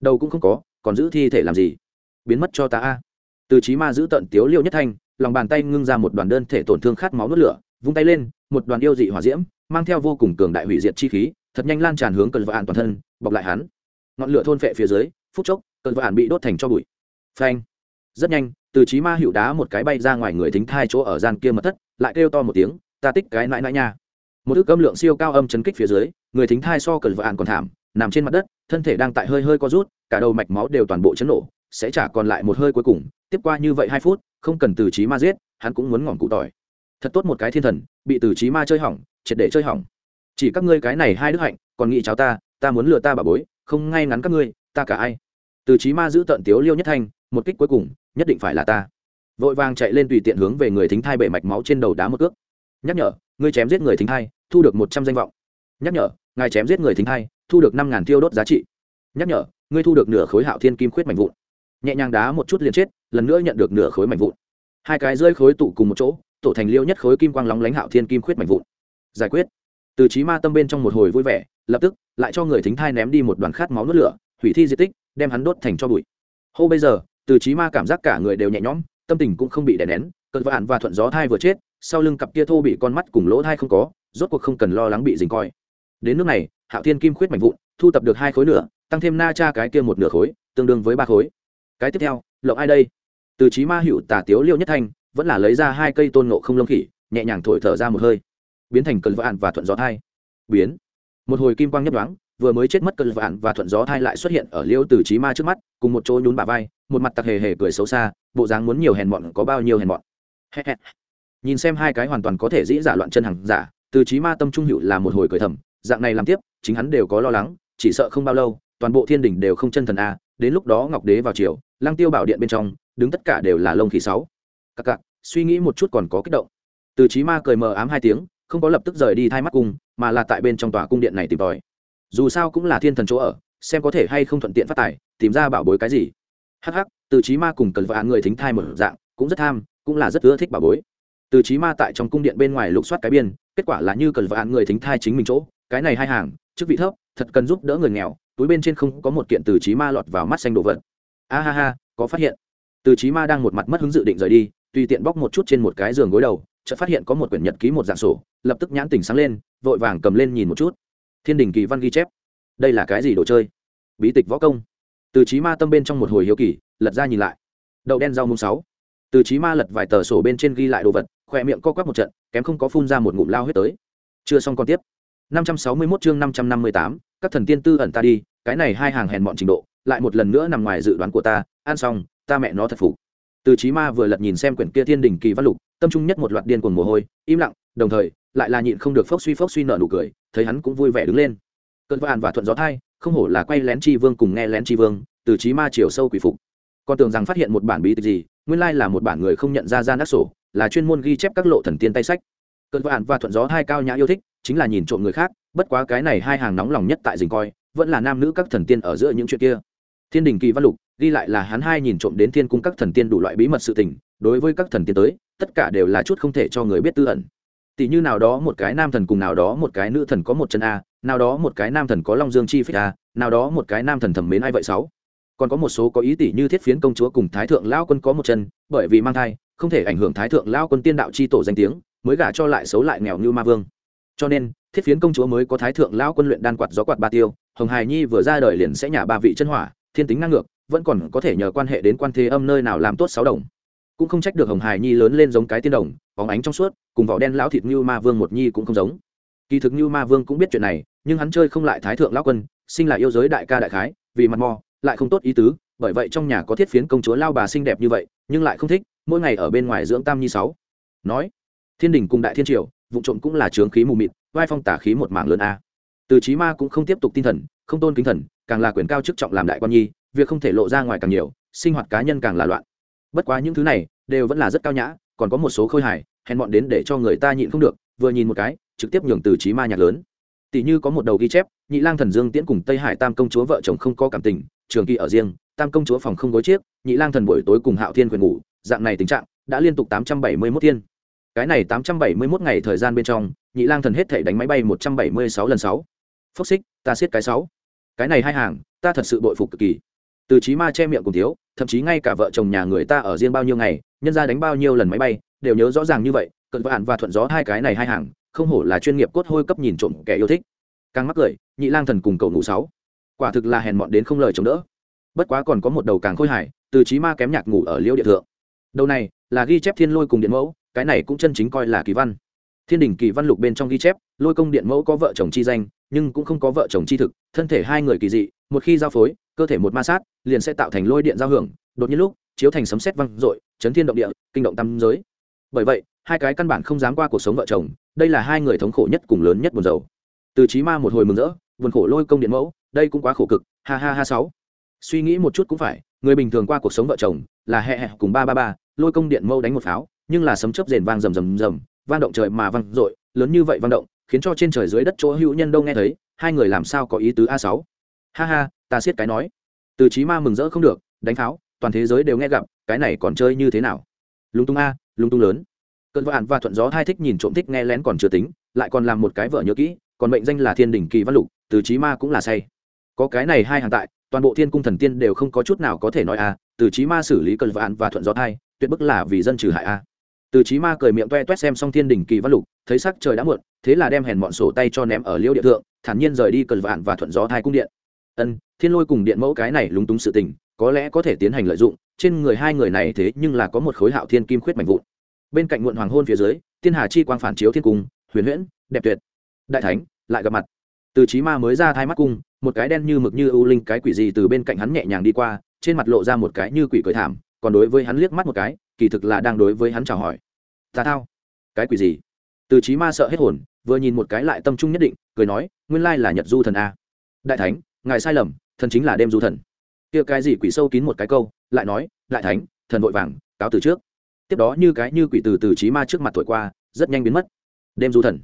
Đầu cũng không có, còn giữ thi thể làm gì? Biến mất cho ta a. Từ trí ma giữ tận tiếu liêu nhất thanh, lòng bàn tay ngưng ra một đoàn đơn thể tổn thương khát máu nước lửa, vung tay lên, một đoàn yêu dị hỏa diễm, mang theo vô cùng cường đại hủy diệt chi khí, thật nhanh lan tràn hướng cơn vạn toàn thân, bọc lại hắn ngọn lửa thôn phệ phía dưới, phút chốc, cơn vạn bị đốt thành cho bụi. Phanh. Rất nhanh, từ trí ma hiệu đá một cái bay ra ngoài người thính thai chỗ ở gian kia mật thất, lại kêu to một tiếng, ta tích cái nãi nãi nha. Một ước âm lượng siêu cao âm chấn kích phía dưới, người thính thai so cơn vạn còn thảm, nằm trên mặt đất, thân thể đang tại hơi hơi co rút, cả đầu mạch máu đều toàn bộ chấn nổ, sẽ trả còn lại một hơi cuối cùng, tiếp qua như vậy hai phút, không cần từ trí ma giết, hắn cũng muốn ngỏm cụ tỏi. Thật tốt một cái thiên thần, bị từ trí ma chơi hỏng, triệt để chơi hỏng. Chỉ các ngươi cái này hai đức hạnh, còn nghĩ cháu ta ta muốn lừa ta bà bối không ngay ngắn các ngươi, ta cả ai. Từ chí ma giữ tận tiếu liêu nhất thanh, một kích cuối cùng, nhất định phải là ta. Vội vàng chạy lên tùy tiện hướng về người thính thai bể mạch máu trên đầu đá một cước. Nhắc nhở, ngươi chém giết người thính thai, thu được một trăm danh vọng. Nhắc nhở, ngài chém giết người thính thai, thu được năm ngàn tiêu đốt giá trị. Nhắc nhở, ngươi thu được nửa khối hạo thiên kim khuyết mảnh vụn. Nhẹ nhàng đá một chút liền chết, lần nữa nhận được nửa khối mảnh vụn. Hai cái rơi khối tụ cùng một chỗ, tổ thành liêu nhất khối kim quang lóng lánh hạo thiên kim khuyết mảnh vụn. Giải quyết. Từ trí ma tâm bên trong một hồi vui vẻ, lập tức lại cho người thính thai ném đi một đoàn khát máu nuốt lửa, hủy thi di tích, đem hắn đốt thành cho bụi. Hô bây giờ, từ trí ma cảm giác cả người đều nhẹ nhõm, tâm tình cũng không bị đè nén, cơn vạn và thuận gió thai vừa chết, sau lưng cặp kia thô bị con mắt cùng lỗ thai không có, rốt cuộc không cần lo lắng bị dình coi. Đến nước này, hạo thiên kim khuyết mạnh vụn, thu tập được hai khối nửa, tăng thêm na cha cái kia một nửa khối, tương đương với ba khối. Cái tiếp theo lộng ai đây? Từ trí ma hữu tả tiếu liêu nhất thanh, vẫn là lấy ra hai cây tôn nộ không lông khỉ, nhẹ nhàng thổi thở ra một hơi. Biến thành cơn vạn và thuận gió thai. Biến một hồi kim quang nhấp đoáng vừa mới chết mất cơn vạn và thuận gió thai lại xuất hiện ở liêu từ trí ma trước mắt, cùng một chỗ nhún bà vai, một mặt tặc hề hề cười xấu xa, bộ dáng muốn nhiều hèn mọn có bao nhiêu hèn mọn. Nhìn xem hai cái hoàn toàn có thể dĩ giả loạn chân hàng giả, từ trí ma tâm trung hữu là một hồi cười thầm, dạng này làm tiếp, chính hắn đều có lo lắng, chỉ sợ không bao lâu, toàn bộ thiên đình đều không chân thần a, đến lúc đó ngọc đế vào chiều lăng tiêu bảo điện bên trong, đứng tất cả đều là lông khỉ sáu. Cặc cặc suy nghĩ một chút còn có kích động. Từ trí ma cười mờ ám hai tiếng không có lập tức rời đi thay mắt cung, mà là tại bên trong tòa cung điện này tìm tòi. Dù sao cũng là thiên thần chỗ ở, xem có thể hay không thuận tiện phát tài, tìm ra bảo bối cái gì. Hắc hắc, từ trí ma cùng cần vạn người thính thai một dạng, cũng rất tham, cũng là rất ưa thích bảo bối. Từ trí ma tại trong cung điện bên ngoài lục soát cái biên, kết quả là như cần vạn người thính thai chính mình chỗ, cái này hai hàng, chức vị thấp, thật cần giúp đỡ người nghèo, túi bên trên không có một kiện từ trí ma lọt vào mắt xanh đồ vật. A ha ha, có phát hiện. Từ trí ma đang một mặt mất hứng dự định rời đi, tùy tiện bóc một chút trên một cái giường gối đầu chợt phát hiện có một quyển nhật ký một dạng sổ lập tức nhãn tỉnh sáng lên vội vàng cầm lên nhìn một chút. Thiên đình kỳ văn ghi chép. Đây là cái gì đồ chơi? Bí tịch võ công. Từ trí ma tâm bên trong một hồi hiếu kỳ lật ra nhìn lại. Đậu đen rau mùng sáu. Từ trí ma lật vài tờ sổ bên trên ghi lại đồ vật khỏe miệng co quắp một trận kém không có phun ra một ngụm lao huyết tới. Chưa xong còn tiếp. 561 chương 558, các thần tiên tư ẩn ta đi cái này hai hàng hèn mọn trình độ lại một lần nữa nằm ngoài dự đoán của ta ăn xong ta mẹ nó thật phục. Từ trí ma vừa lật nhìn xem quyển kia thiên đình kỳ văn lục tâm trung nhất một loạt điên cuồng mồ hôi, im lặng, đồng thời, lại là nhịn không được phốc suy phốc suy nở nụ cười, thấy hắn cũng vui vẻ đứng lên. Cơn vạn và thuận gió thai, không hổ là quay lén chi vương cùng nghe lén chi vương, từ trí ma chiều sâu quỷ phục. Còn tưởng rằng phát hiện một bản bí tịch gì, nguyên lai là một bản người không nhận ra gian nát sổ, là chuyên môn ghi chép các lộ thần tiên tay sách. Cơn vạn và thuận gió thai cao nhã yêu thích, chính là nhìn trộm người khác, bất quá cái này hai hàng nóng lòng nhất tại dình coi, vẫn là nam nữ các thần tiên ở giữa những chuyện kia. Thiên đình kỳ văn lục, ghi lại là hắn hai nhìn trộm đến thiên cung các thần tiên đủ loại bí mật sự tình, đối với các thần tiên tới tất cả đều là chút không thể cho người biết tư ẩn. Tỷ như nào đó một cái nam thần cùng nào đó một cái nữ thần có một chân a, nào đó một cái nam thần có long dương chi phích a, nào đó một cái nam thần thẩm mến ai vậy sáu? Còn có một số có ý tỷ như thiết phiến công chúa cùng thái thượng lao quân có một chân, bởi vì mang thai, không thể ảnh hưởng thái thượng lao quân tiên đạo chi tổ danh tiếng, mới gả cho lại xấu lại nghèo như ma vương. Cho nên, thiết phiến công chúa mới có thái thượng lao quân luyện đan quạt gió quạt ba tiêu, hồng hài nhi vừa ra đời liền sẽ nhà ba vị chân hỏa, thiên tính năng ngược, vẫn còn có thể nhờ quan hệ đến quan thế âm nơi nào làm tốt sáu đồng cũng không trách được hồng hài nhi lớn lên giống cái tiên đồng, bóng ánh trong suốt, cùng vỏ đen lão thịt như ma vương một nhi cũng không giống. Kỳ thực như ma vương cũng biết chuyện này, nhưng hắn chơi không lại thái thượng lão quân, sinh lại yêu giới đại ca đại khái, vì mặt mò, lại không tốt ý tứ, bởi vậy trong nhà có thiết phiến công chúa lao bà xinh đẹp như vậy, nhưng lại không thích, mỗi ngày ở bên ngoài dưỡng tam nhi sáu. Nói, thiên đình cùng đại thiên triều, vụ trộm cũng là trướng khí mù mịt, vai phong tả khí một mảng lớn a. Từ trí ma cũng không tiếp tục tinh thần, không tôn kính thần, càng là quyền cao chức trọng làm đại quan nhi, việc không thể lộ ra ngoài càng nhiều, sinh hoạt cá nhân càng là loạn bất quá những thứ này đều vẫn là rất cao nhã, còn có một số khôi hài, hèn bọn đến để cho người ta nhịn không được, vừa nhìn một cái, trực tiếp nhường từ trí ma nhạc lớn. Tỷ như có một đầu ghi chép, nhị lang thần dương tiễn cùng tây hải tam công chúa vợ chồng không có cảm tình, trường kỳ ở riêng, tam công chúa phòng không gối chiếc, nhị lang thần buổi tối cùng hạo thiên quyền ngủ, dạng này tình trạng đã liên tục tám trăm bảy mươi 871 thiên. Cái này tám trăm bảy mươi 871 ngày thời gian bên trong, nhị lang thần hết thể đánh máy bay một trăm bảy mươi sáu lần sáu. Phốc xích, ta siết cái sáu. Cái này hai hàng, ta thật sự bội phục cực kỳ từ trí ma che miệng cùng thiếu, thậm chí ngay cả vợ chồng nhà người ta ở riêng bao nhiêu ngày, nhân ra đánh bao nhiêu lần máy bay, đều nhớ rõ ràng như vậy, cận vạn và thuận gió hai cái này hai hàng, không hổ là chuyên nghiệp cốt hôi cấp nhìn trộm kẻ yêu thích. Càng mắc cười, nhị lang thần cùng cầu ngủ sáu. Quả thực là hèn mọn đến không lời chống đỡ. Bất quá còn có một đầu càng khôi hài, từ trí ma kém nhạc ngủ ở liêu địa thượng. Đầu này là ghi chép thiên lôi cùng điện mẫu, cái này cũng chân chính coi là kỳ văn. Thiên đình kỳ văn lục bên trong ghi chép, lôi công điện mẫu có vợ chồng chi danh, nhưng cũng không có vợ chồng chi thực, thân thể hai người kỳ dị, một khi giao phối cơ thể một ma sát, liền sẽ tạo thành lôi điện giao hưởng, đột nhiên lúc, chiếu thành sấm sét văng dội, chấn thiên động địa, kinh động tam giới. Bởi vậy, hai cái căn bản không dám qua cuộc sống vợ chồng, đây là hai người thống khổ nhất cùng lớn nhất buồn rầu. Từ trí ma một hồi mừng rỡ, buồn khổ lôi công điện mẫu, đây cũng quá khổ cực, ha ha ha sáu. Suy nghĩ một chút cũng phải, người bình thường qua cuộc sống vợ chồng, là hẹ hẹ cùng ba ba ba, lôi công điện mẫu đánh một pháo, nhưng là sấm chớp rền vang rầm rầm rầm, vang động trời mà vang dội, lớn như vậy vang động, khiến cho trên trời dưới đất chỗ hữu nhân đâu nghe thấy, hai người làm sao có ý tứ a sáu? Ha ha ta siết cái nói. Từ trí ma mừng rỡ không được, đánh pháo, toàn thế giới đều nghe gặp, cái này còn chơi như thế nào? Lung tung a, lung tung lớn. Cơn vạn và thuận gió hai thích nhìn trộm thích nghe lén còn chưa tính, lại còn làm một cái vợ nhớ kỹ, còn mệnh danh là thiên đình kỳ văn lục, từ trí ma cũng là say. Có cái này hai hàng tại, toàn bộ thiên cung thần tiên đều không có chút nào có thể nói a, từ trí ma xử lý cơn vạn và thuận gió thai tuyệt bức là vì dân trừ hại a. Từ trí ma cười miệng toe toét xem xong thiên đình kỳ văn lục, thấy sắc trời đã muộn, thế là đem hèn mọn sổ tay cho ném ở liêu địa thượng, thản nhiên rời đi cơn vạn và thuận gió thai cung điện ân, thiên lôi cùng điện mẫu cái này lúng túng sự tình, có lẽ có thể tiến hành lợi dụng, trên người hai người này thế nhưng là có một khối hạo thiên kim khuyết mạnh vụn. Bên cạnh muộn hoàng hôn phía dưới, thiên hà chi quang phản chiếu thiên cung, huyền huyễn, đẹp tuyệt. Đại thánh, lại gặp mặt. Từ trí ma mới ra thai mắt cung, một cái đen như mực như ưu linh cái quỷ gì từ bên cạnh hắn nhẹ nhàng đi qua, trên mặt lộ ra một cái như quỷ cười thảm, còn đối với hắn liếc mắt một cái, kỳ thực là đang đối với hắn chào hỏi. Ta thao. Cái quỷ gì? Từ trí ma sợ hết hồn, vừa nhìn một cái lại tâm trung nhất định, cười nói, nguyên lai là nhật du thần a. Đại thánh ngài sai lầm, thần chính là đêm du thần. Kia cái gì quỷ sâu kín một cái câu, lại nói lại thánh, thần vội vàng, cáo từ trước. Tiếp đó như cái như quỷ từ từ trí ma trước mặt thổi qua, rất nhanh biến mất. Đêm du thần.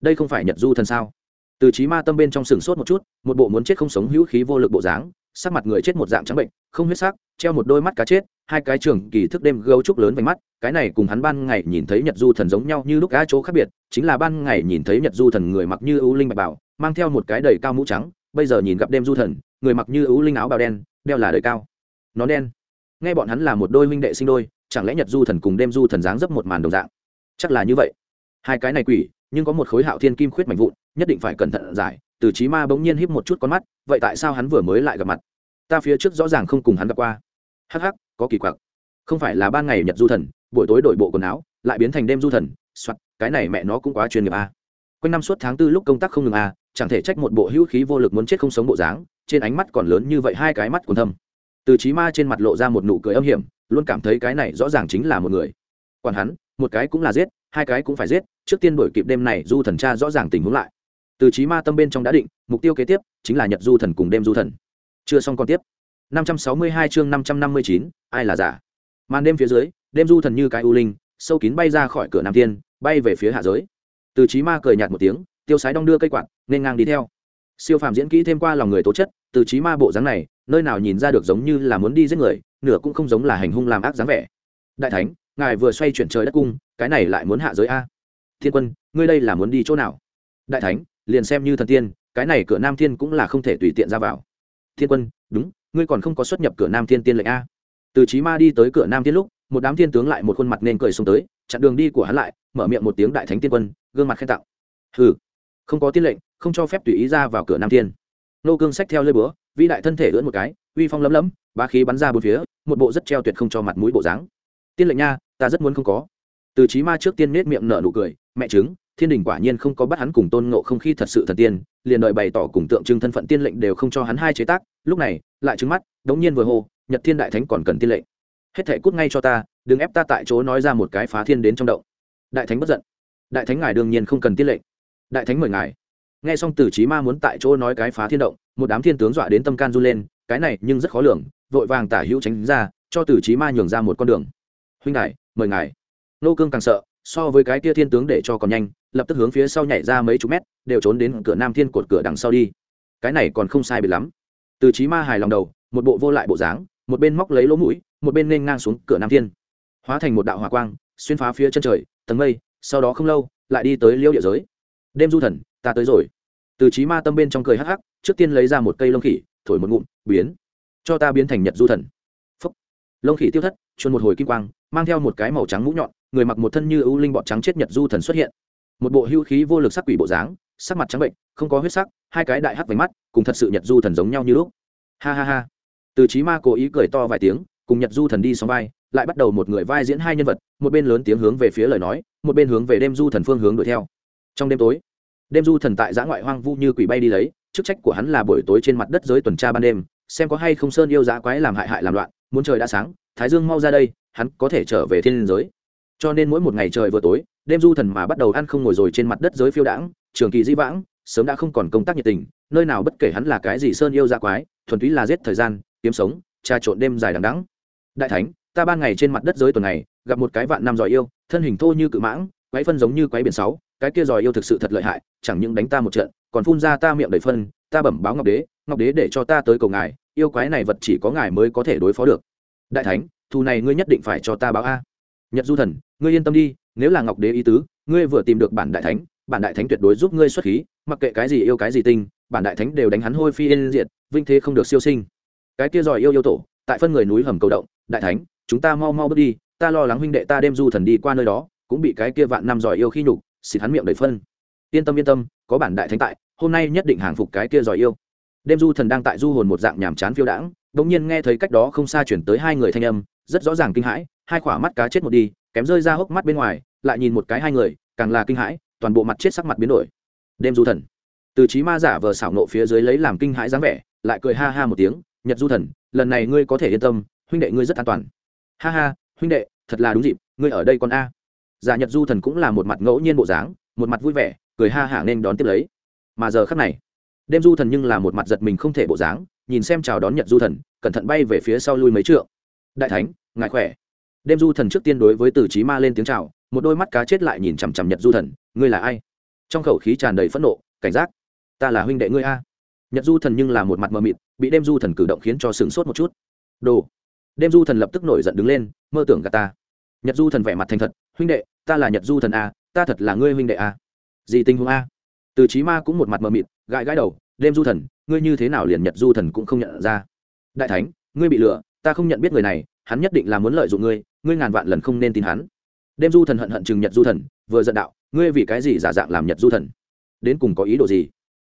Đây không phải nhật du thần sao? Từ trí ma tâm bên trong sừng sốt một chút, một bộ muốn chết không sống hữu khí vô lực bộ dáng, sắc mặt người chết một dạng trắng bệnh, không huyết sắc, treo một đôi mắt cá chết, hai cái trường kỳ thức đêm gấu trúc lớn vành mắt, cái này cùng hắn ban ngày nhìn thấy nhật du thần giống nhau như lúc cá chỗ khác biệt, chính là ban ngày nhìn thấy nhật du thần người mặc như ưu linh bạch bảo, mang theo một cái đầy cao mũ trắng bây giờ nhìn gặp đêm du thần, người mặc như ưu linh áo bào đen, đeo là đời cao. Nó đen. Nghe bọn hắn là một đôi huynh đệ sinh đôi, chẳng lẽ nhật du thần cùng đêm du thần dáng dấp một màn đồng dạng? Chắc là như vậy. Hai cái này quỷ, nhưng có một khối hạo thiên kim khuyết mạnh vụn, nhất định phải cẩn thận giải, từ trí ma bỗng nhiên híp một chút con mắt, vậy tại sao hắn vừa mới lại gặp mặt? Ta phía trước rõ ràng không cùng hắn gặp qua. Hắc hắc, có kỳ quặc. Không phải là ban ngày nhật du thần, buổi tối đổi bộ quần áo, lại biến thành đêm du thần soặt cái này mẹ nó cũng quá chuyên nghiệp a quanh năm suốt tháng tư lúc công tác không ngừng a chẳng thể trách một bộ hữu khí vô lực muốn chết không sống bộ dáng trên ánh mắt còn lớn như vậy hai cái mắt còn thâm. Từ trí ma trên mặt lộ ra một nụ cười âm hiểm luôn cảm thấy cái này rõ ràng chính là một người. Còn hắn một cái cũng là giết hai cái cũng phải giết trước tiên đổi kịp đêm này du thần cha rõ ràng tình huống lại. Từ trí ma tâm bên trong đã định mục tiêu kế tiếp chính là nhật du thần cùng đêm du thần. Chưa xong còn tiếp. 562 chương 559, ai là giả? Màn đêm phía dưới đêm du thần như cái u linh sâu kín bay ra khỏi cửa nam tiên bay về phía hạ giới. Từ trí ma cười nhạt một tiếng tiêu sái đong đưa cây quạt, nên ngang đi theo. Siêu phàm diễn kỹ thêm qua lòng người tố chất, từ trí ma bộ dáng này, nơi nào nhìn ra được giống như là muốn đi giết người, nửa cũng không giống là hành hung làm ác dáng vẻ. Đại thánh, ngài vừa xoay chuyển trời đất cung, cái này lại muốn hạ giới a. Thiên quân, ngươi đây là muốn đi chỗ nào? Đại thánh, liền xem như thần tiên, cái này cửa nam thiên cũng là không thể tùy tiện ra vào. Thiên quân, đúng, ngươi còn không có xuất nhập cửa nam thiên tiên lệnh a. Từ trí ma đi tới cửa nam thiên lúc, một đám thiên tướng lại một khuôn mặt nên cười xuống tới, chặn đường đi của hắn lại, mở miệng một tiếng đại thánh tiên quân, gương mặt khen tặng. Hừ không có tiên lệnh, không cho phép tùy ý ra vào cửa nam thiên. Nô cương sách theo lơi búa, vĩ đại thân thể lưỡn một cái, uy phong lấm lấm, bá khí bắn ra bốn phía, một bộ rất treo tuyệt không cho mặt mũi bộ dáng. Tiên lệnh nha, ta rất muốn không có. Từ trí ma trước tiên nết miệng nở nụ cười, mẹ chứng thiên đình quả nhiên không có bắt hắn cùng tôn ngộ không khi thật sự thần tiên, liền đợi bày tỏ cùng tượng trưng thân phận tiên lệnh đều không cho hắn hai chế tác, lúc này, lại trứng mắt, đống nhiên vừa hô, nhật thiên đại thánh còn cần tiên lệnh. Hết thể cút ngay cho ta, đừng ép ta tại chỗ nói ra một cái phá thiên đến trong động. Đại thánh bất giận. Đại thánh ngài đương nhiên không cần tiên lệnh đại thánh mời ngài. Nghe xong từ trí ma muốn tại chỗ nói cái phá thiên động, một đám thiên tướng dọa đến tâm can run lên, cái này nhưng rất khó lường, vội vàng tả hữu tránh ra, cho từ trí ma nhường ra một con đường. Huynh ngài, mời ngài. Nô cương càng sợ, so với cái tia thiên tướng để cho còn nhanh, lập tức hướng phía sau nhảy ra mấy chục mét, đều trốn đến cửa nam thiên cột cửa đằng sau đi. Cái này còn không sai biệt lắm. Từ trí ma hài lòng đầu, một bộ vô lại bộ dáng, một bên móc lấy lỗ mũi, một bên nên ngang xuống cửa nam thiên. Hóa thành một đạo hỏa quang, xuyên phá phía chân trời, tầng mây, sau đó không lâu, lại đi tới liêu địa giới đêm du thần, ta tới rồi. Từ trí ma tâm bên trong cười hắc hắc, trước tiên lấy ra một cây lông khỉ, thổi một ngụm, biến. Cho ta biến thành nhật du thần. Phúc. lông khỉ tiêu thất chuồn một hồi kim quang, mang theo một cái màu trắng mũ nhọn, người mặc một thân như ưu linh bọt trắng chết nhật du thần xuất hiện. Một bộ hưu khí vô lực sắc quỷ bộ dáng, sắc mặt trắng bệnh, không có huyết sắc, hai cái đại hắc vánh mắt, cùng thật sự nhật du thần giống nhau như lúc. Ha ha ha. Từ trí ma cố ý cười to vài tiếng, cùng nhật du thần đi xóm vai, lại bắt đầu một người vai diễn hai nhân vật, một bên lớn tiếng hướng về phía lời nói, một bên hướng về đêm du thần phương hướng đuổi theo trong đêm tối, đêm du thần tại giã ngoại hoang vu như quỷ bay đi lấy, chức trách của hắn là buổi tối trên mặt đất giới tuần tra ban đêm, xem có hay không sơn yêu dã quái làm hại hại làm loạn, muốn trời đã sáng, thái dương mau ra đây, hắn có thể trở về thiên giới. Cho nên mỗi một ngày trời vừa tối, đêm du thần mà bắt đầu ăn không ngồi rồi trên mặt đất giới phiêu đãng, trường kỳ di vãng, sớm đã không còn công tác nhiệt tình, nơi nào bất kể hắn là cái gì sơn yêu dã quái, thuần túy là giết thời gian, kiếm sống trà trộn đêm dài đằng đẵng. Đại thánh, ta ban ngày trên mặt đất giới tuần này, gặp một cái vạn năm giỏi yêu, thân hình thô như cự mãng, quái phân giống như quái biển sáu cái kia giỏi yêu thực sự thật lợi hại, chẳng những đánh ta một trận, còn phun ra ta miệng đầy phân, ta bẩm báo ngọc đế ngọc đế để cho ta tới cầu ngài, yêu quái này vật chỉ có ngài mới có thể đối phó được. Đại thánh, thù này ngươi nhất định phải cho ta báo a. Nhật du thần, ngươi yên tâm đi, nếu là ngọc đế ý tứ, ngươi vừa tìm được bản đại thánh, bản đại thánh tuyệt đối giúp ngươi xuất khí, mặc kệ cái gì yêu cái gì tinh, bản đại thánh đều đánh hắn hôi phi yên diệt, vinh thế không được siêu sinh. Cái kia giỏi yêu yêu tổ, tại phân người núi hầm cầu động, đại thánh, chúng ta mau mau bước đi, ta lo lắng huynh đệ ta đem du thần đi qua nơi đó, cũng bị cái kia vạn năm giỏi yêu khi nhục xịt hắn miệng đầy phân. Yên tâm yên tâm, có bản đại thánh tại, hôm nay nhất định hàng phục cái kia giỏi yêu. Đêm du thần đang tại du hồn một dạng nhàm chán phiêu đãng đ ỗ n g nhiên nghe thấy cách đó không xa chuyển tới hai người thanh âm, rất rõ ràng kinh hãi, hai khỏa mắt cá chết một đi, kém rơi ra hốc mắt bên ngoài, lại nhìn một cái hai người, càng là kinh hãi, toàn bộ mặt chết sắc mặt biến đổi. Đêm du thần. Từ trí ma giả vờ xảo nộ phía dưới lấy làm kinh hãi dáng vẻ, lại cười ha ha một tiếng, nhật du thần, lần này ngươi có thể yên tâm, huynh đệ ngươi rất an toàn. Ha ha, huynh đệ, thật là đúng dịp, ngươi ở đây còn a giả nhật du thần cũng là một mặt ngẫu nhiên bộ dáng, một mặt vui vẻ, cười ha hả nên đón tiếp lấy. Mà giờ khắc này, đêm du thần nhưng là một mặt giật mình không thể bộ dáng, nhìn xem chào đón nhật du thần, cẩn thận bay về phía sau lui mấy trượng. Đại thánh ngại khỏe? Đêm du thần trước tiên đối với từ trí ma lên tiếng chào, một đôi mắt cá chết lại nhìn chằm chằm nhật du thần, ngươi là ai? Trong khẩu khí tràn đầy phẫn nộ, cảnh giác, ta là huynh đệ ngươi a. Nhật du thần nhưng là một mặt mờ mịt, bị đêm du thần cử động khiến cho sửng sốt một chút. Đồ! Đêm du thần lập tức nổi giận đứng lên, mơ tưởng gà ta. Nhật du thần vẻ mặt thành thật huynh đệ, ta là nhật du thần a, ta thật là ngươi huynh đệ a. Gì tình huống a? Từ trí ma cũng một mặt mờ mịt, gãi gãi đầu, đêm du thần, ngươi như thế nào liền nhật du thần cũng không nhận ra. Đại thánh, ngươi bị lừa, ta không nhận biết người này, hắn nhất định là muốn lợi dụng ngươi ngươi ngàn vạn lần không nên tin hắn. Đêm du thần hận hận chừng nhật du thần, vừa giận đạo, ngươi vì cái gì giả dạng làm nhật du thần? Đến cùng có ý đồ gì?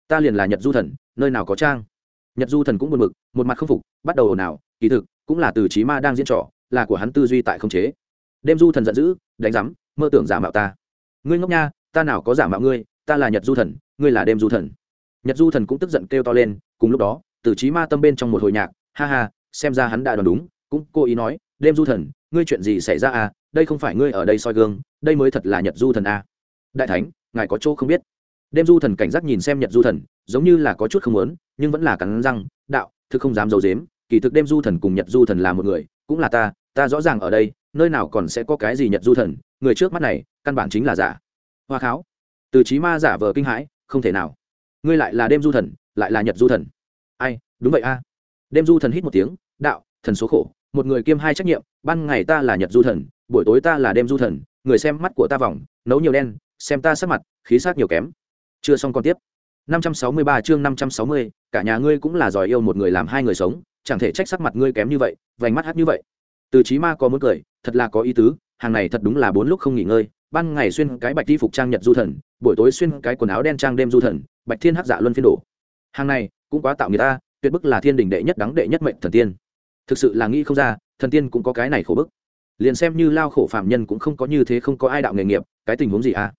Ta liền là nhật du thần, nơi nào có trang? Nhật du thần cũng buồn mực một mặt không phục, bắt đầu ồn ào, kỳ thực, cũng là từ trí ma đang diễn trò, là của hắn tư duy tại không chế đêm du thần giận dữ, đánh rắm mơ tưởng giả mạo ta. Ngươi ngốc nha, ta nào có giả mạo ngươi, ta là nhật du thần, ngươi là đêm du thần. Nhật du thần cũng tức giận kêu to lên, cùng lúc đó, từ trí ma tâm bên trong một hồi nhạc, ha ha, xem ra hắn đã đoán đúng, cũng cố ý nói, đêm du thần, ngươi chuyện gì xảy ra à? Đây không phải ngươi ở đây soi gương, đây mới thật là nhật du thần à. đại thánh, ngài có chỗ không biết. Đêm du thần cảnh giác nhìn xem nhật du thần, giống như là có chút không muốn, nhưng vẫn là cắn răng, đạo, thực không dám d i ấ u dếm kỳ thực đêm du thần cùng nhật du thần là một người, cũng là ta ta rõ ràng ở đây nơi nào còn sẽ có cái gì nhật du thần người trước mắt này căn bản chính là giả. Hoa kháo. Từ trí ma giả vờ kinh hãi không thể nào. Ngươi lại là đêm du thần lại là nhật du thần. Ai đúng vậy a. Đêm du thần hít một tiếng đạo thần số khổ một người kiêm hai trách nhiệm ban ngày ta là nhật du thần buổi tối ta là đêm du thần người xem mắt của ta vòng nấu nhiều đen xem ta sắc mặt khí sắc nhiều kém. Chưa xong còn tiếp. 563 chương 560, cả nhà ngươi cũng là giỏi yêu một người làm hai người sống chẳng thể trách sắc mặt ngươi kém như vậy vành mắt hát như vậy. Từ trí ma có muốn cười thật là có ý tứ, hàng này thật đúng là bốn lúc không nghỉ ngơi, ban ngày xuyên cái bạch đi phục trang nhật du thần, buổi tối xuyên cái quần áo đen trang đêm du thần, bạch thiên hắc dạ luân phiên đổ. Hàng này, cũng quá tạo người ta, tuyệt bức là thiên đình đệ nhất đắng đệ nhất mệnh thần tiên. Thực sự là nghĩ không ra, thần tiên cũng có cái này khổ bức. Liền xem như lao khổ phạm nhân cũng không có như thế không có ai đạo nghề nghiệp, cái tình huống gì à?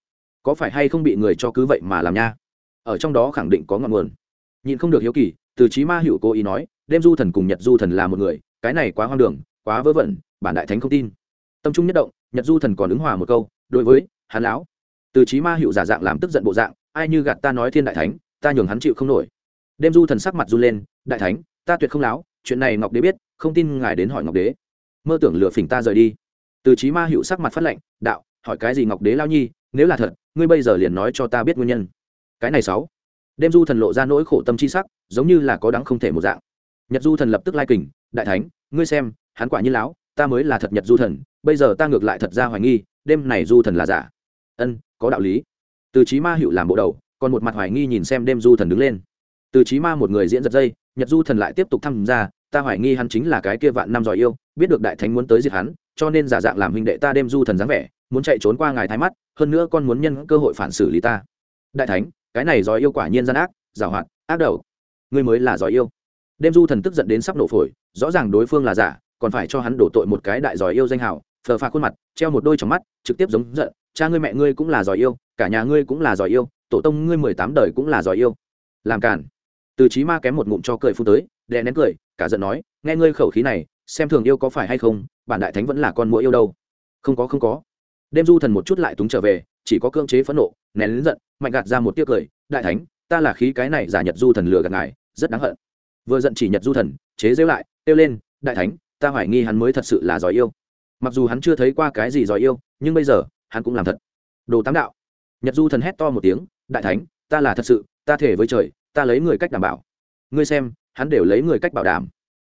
Có phải hay không bị người cho cứ vậy mà làm nha? Ở trong đó khẳng định có ngọn nguồn. Nhìn không được hiếu kỳ, từ trí ma hữu cố ý nói, đêm du thần cùng nhật du thần là một người, cái này quá hoang đường quá vớ vẩn, bản đại thánh không tin. Tâm trung nhất động, nhật du thần còn ứng hòa một câu, đối với, hắn lão. Từ trí ma hiệu giả dạng làm tức giận bộ dạng, ai như gạt ta nói thiên đại thánh, ta nhường hắn chịu không nổi. Đêm du thần sắc mặt run lên, đại thánh, ta tuyệt không láo chuyện này ngọc đế biết, không tin ngài đến hỏi ngọc đế. Mơ tưởng lừa phỉnh ta rời đi. Từ trí ma hiệu sắc mặt phát lệnh, đạo, hỏi cái gì ngọc đế lao nhi, nếu là thật, ngươi bây giờ liền nói cho ta biết nguyên nhân. Cái này sáu. Đêm du thần lộ ra nỗi khổ tâm chi sắc, giống như là có đắng không thể một dạng. Nhật du thần lập tức lai kình, đại thánh, ngươi xem hắn quả như lão, ta mới là thật nhật du thần, bây giờ ta ngược lại thật ra hoài nghi, đêm này du thần là giả. Ân, có đạo lý. Từ trí ma hiệu làm bộ đầu, còn một mặt hoài nghi nhìn xem đêm du thần đứng lên. Từ trí ma một người diễn giật dây, nhật du thần lại tiếp tục tham gia ta hoài nghi hắn chính là cái kia vạn năm giỏi yêu, biết được đại thánh muốn tới diệt hắn, cho nên giả dạng làm huynh đệ ta đêm du thần dáng vẻ, muốn chạy trốn qua ngài thái mắt, hơn nữa con muốn nhân cơ hội phản xử lý ta. Đại thánh, cái này giỏi yêu quả nhiên gian ác, giảo hoạt, ác đầu. Ngươi mới là giỏi yêu. Đêm du thần tức giận đến sắp nổ phổi, rõ ràng đối phương là giả còn phải cho hắn đổ tội một cái đại giỏi yêu danh hào phờ pha khuôn mặt, treo một đôi trong mắt, trực tiếp giống giận, cha ngươi mẹ ngươi cũng là giỏi yêu, cả nhà ngươi cũng là giỏi yêu, tổ tông ngươi mười tám đời cũng là giỏi yêu. Làm cản từ trí ma kém một ngụm cho cười phu tới, đè nén cười, cả giận nói, nghe ngươi khẩu khí này, xem thường yêu có phải hay không, bản đại thánh vẫn là con mũi yêu đâu. Không có không có. Đêm du thần một chút lại túng trở về, chỉ có cưỡng chế phẫn nộ, nén lớn giận, mạnh gạt ra một tiếc cười, đại thánh, ta là khí cái này giả nhật du thần lừa gạt ngài, rất đáng hận. Vừa giận chỉ nhật du thần, chế rêu lại, kêu lên, đại thánh ta hoài nghi hắn mới thật sự là giỏi yêu. Mặc dù hắn chưa thấy qua cái gì giỏi yêu, nhưng bây giờ, hắn cũng làm thật. Đồ tám đạo. Nhật du thần hét to một tiếng, đại thánh, ta là thật sự, ta thể với trời, ta lấy người cách đảm bảo. Ngươi xem, hắn đều lấy người cách bảo đảm.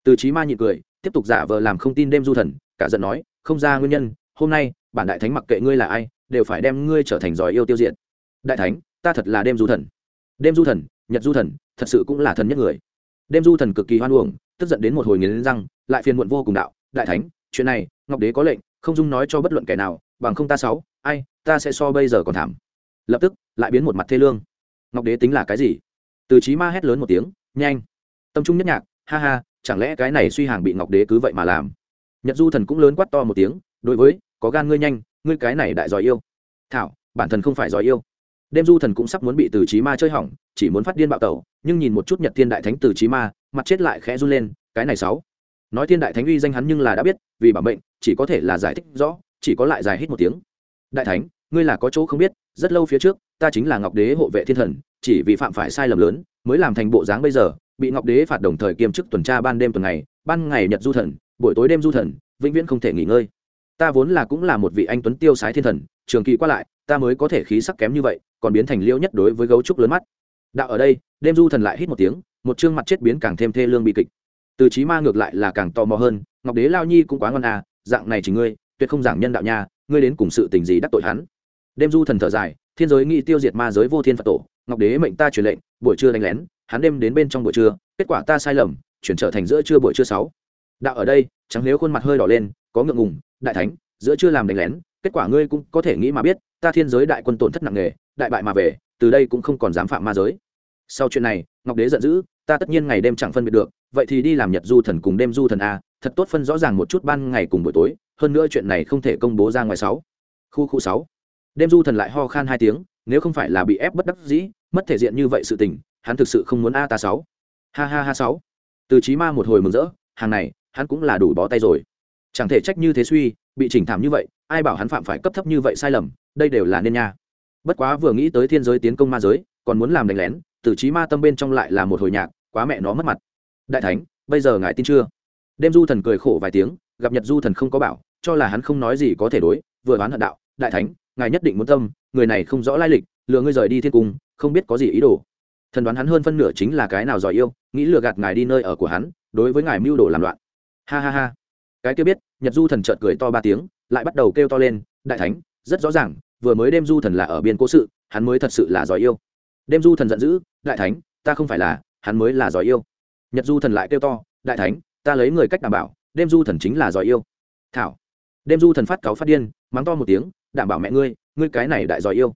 Từ trí ma nhị cười, tiếp tục giả vờ làm không tin đêm du thần, cả giận nói, không ra nguyên nhân, hôm nay, bản đại thánh mặc kệ ngươi là ai, đều phải đem ngươi trở thành giỏi yêu tiêu diệt. Đại thánh, ta thật là đêm du thần. Đêm du thần, nhật du thần, thật sự cũng là thần nhất người. Đêm du thần cực kỳ hoan uổng tức giận đến một hồi nghiến răng, lại phiền muộn vô cùng đạo, đại thánh, chuyện này, ngọc đế có lệnh, không dung nói cho bất luận kẻ nào, bằng không ta sáu, ai, ta sẽ so bây giờ còn thảm. Lập tức, lại biến một mặt thê lương. Ngọc đế tính là cái gì? Từ chí ma hét lớn một tiếng, nhanh! Tâm trung nhất nhạc, ha ha, chẳng lẽ cái này suy hàng bị ngọc đế cứ vậy mà làm? Nhật du thần cũng lớn quát to một tiếng, đối với, có gan ngươi nhanh, ngươi cái này đại giỏi yêu. Thảo, bản thân không phải giỏi yêu đêm du thần cũng sắp muốn bị từ trí ma chơi hỏng, chỉ muốn phát điên bạo tẩu, nhưng nhìn một chút nhật thiên đại thánh từ trí ma, mặt chết lại khẽ run lên, cái này sáu. Nói thiên đại thánh uy danh hắn nhưng là đã biết, vì bảo mệnh, chỉ có thể là giải thích rõ, chỉ có lại dài hết một tiếng. Đại thánh, ngươi là có chỗ không biết, rất lâu phía trước, ta chính là ngọc đế hộ vệ thiên thần, chỉ vì phạm phải sai lầm lớn, mới làm thành bộ dáng bây giờ, bị ngọc đế phạt đồng thời kiêm chức tuần tra ban đêm tuần ngày, ban ngày nhật du thần, buổi tối đêm du thần, vĩnh viễn không thể nghỉ ngơi. Ta vốn là cũng là một vị anh tuấn tiêu sái thiên thần, trường kỳ qua lại ta mới có thể khí sắc kém như vậy, còn biến thành liêu nhất đối với gấu trúc lớn mắt. Đạo ở đây, đêm du thần lại hít một tiếng, một chương mặt chết biến càng thêm thê lương bi kịch. Từ trí ma ngược lại là càng tò mò hơn, ngọc đế lao nhi cũng quá ngon à dạng này chỉ ngươi, tuyệt không giảng nhân đạo nha, ngươi đến cùng sự tình gì đắc tội hắn. Đêm du thần thở dài, thiên giới nghĩ tiêu diệt ma giới vô thiên phật tổ, ngọc đế mệnh ta truyền lệnh, buổi trưa đánh lén, hắn đêm đến bên trong buổi trưa, kết quả ta sai lầm, chuyển trở thành giữa trưa buổi trưa sáu. Đạo ở đây, trắng nếu khuôn mặt hơi đỏ lên, có ngượng ngùng, đại thánh, giữa trưa làm đánh lén kết quả ngươi cũng có thể nghĩ mà biết, ta thiên giới đại quân tổn thất nặng nề, đại bại mà về, từ đây cũng không còn dám phạm ma giới. Sau chuyện này, ngọc đế giận dữ, ta tất nhiên ngày đêm chẳng phân biệt được, vậy thì đi làm nhật du thần cùng đêm du thần a, thật tốt phân rõ ràng một chút ban ngày cùng buổi tối, hơn nữa chuyện này không thể công bố ra ngoài sáu. Khu khu sáu. Đêm du thần lại ho khan hai tiếng, nếu không phải là bị ép bất đắc dĩ, mất thể diện như vậy sự tình, hắn thực sự không muốn a ta sáu. Ha ha ha sáu. Từ trí ma một hồi mừng rỡ, hàng này, hắn cũng là đủ bó tay rồi chẳng thể trách như thế suy, bị chỉnh thảm như vậy, ai bảo hắn phạm phải cấp thấp như vậy sai lầm, đây đều là nên nha. Bất quá vừa nghĩ tới thiên giới tiến công ma giới, còn muốn làm đánh lén, tử trí ma tâm bên trong lại là một hồi nhạc, quá mẹ nó mất mặt. Đại thánh, bây giờ ngài tin chưa? Đêm du thần cười khổ vài tiếng, gặp nhật du thần không có bảo, cho là hắn không nói gì có thể đối, vừa đoán hận đạo, đại thánh, ngài nhất định muốn tâm, người này không rõ lai lịch, lừa ngươi rời đi thiên cung, không biết có gì ý đồ. Thần đoán hắn hơn phân nửa chính là cái nào giỏi yêu, nghĩ lừa gạt ngài đi nơi ở của hắn, đối với ngài mưu đồ làm loạn. Ha ha ha cái kia biết, nhật du thần chợt cười to ba tiếng, lại bắt đầu kêu to lên, đại thánh, rất rõ ràng, vừa mới đêm du thần là ở biên cố sự, hắn mới thật sự là giỏi yêu. Đêm du thần giận dữ, đại thánh, ta không phải là, hắn mới là giỏi yêu. Nhật du thần lại kêu to, đại thánh, ta lấy người cách đảm bảo, đêm du thần chính là giỏi yêu. Thảo. Đêm du thần phát cáo phát điên, mắng to một tiếng, đảm bảo mẹ ngươi ngươi cái này đại giỏi yêu.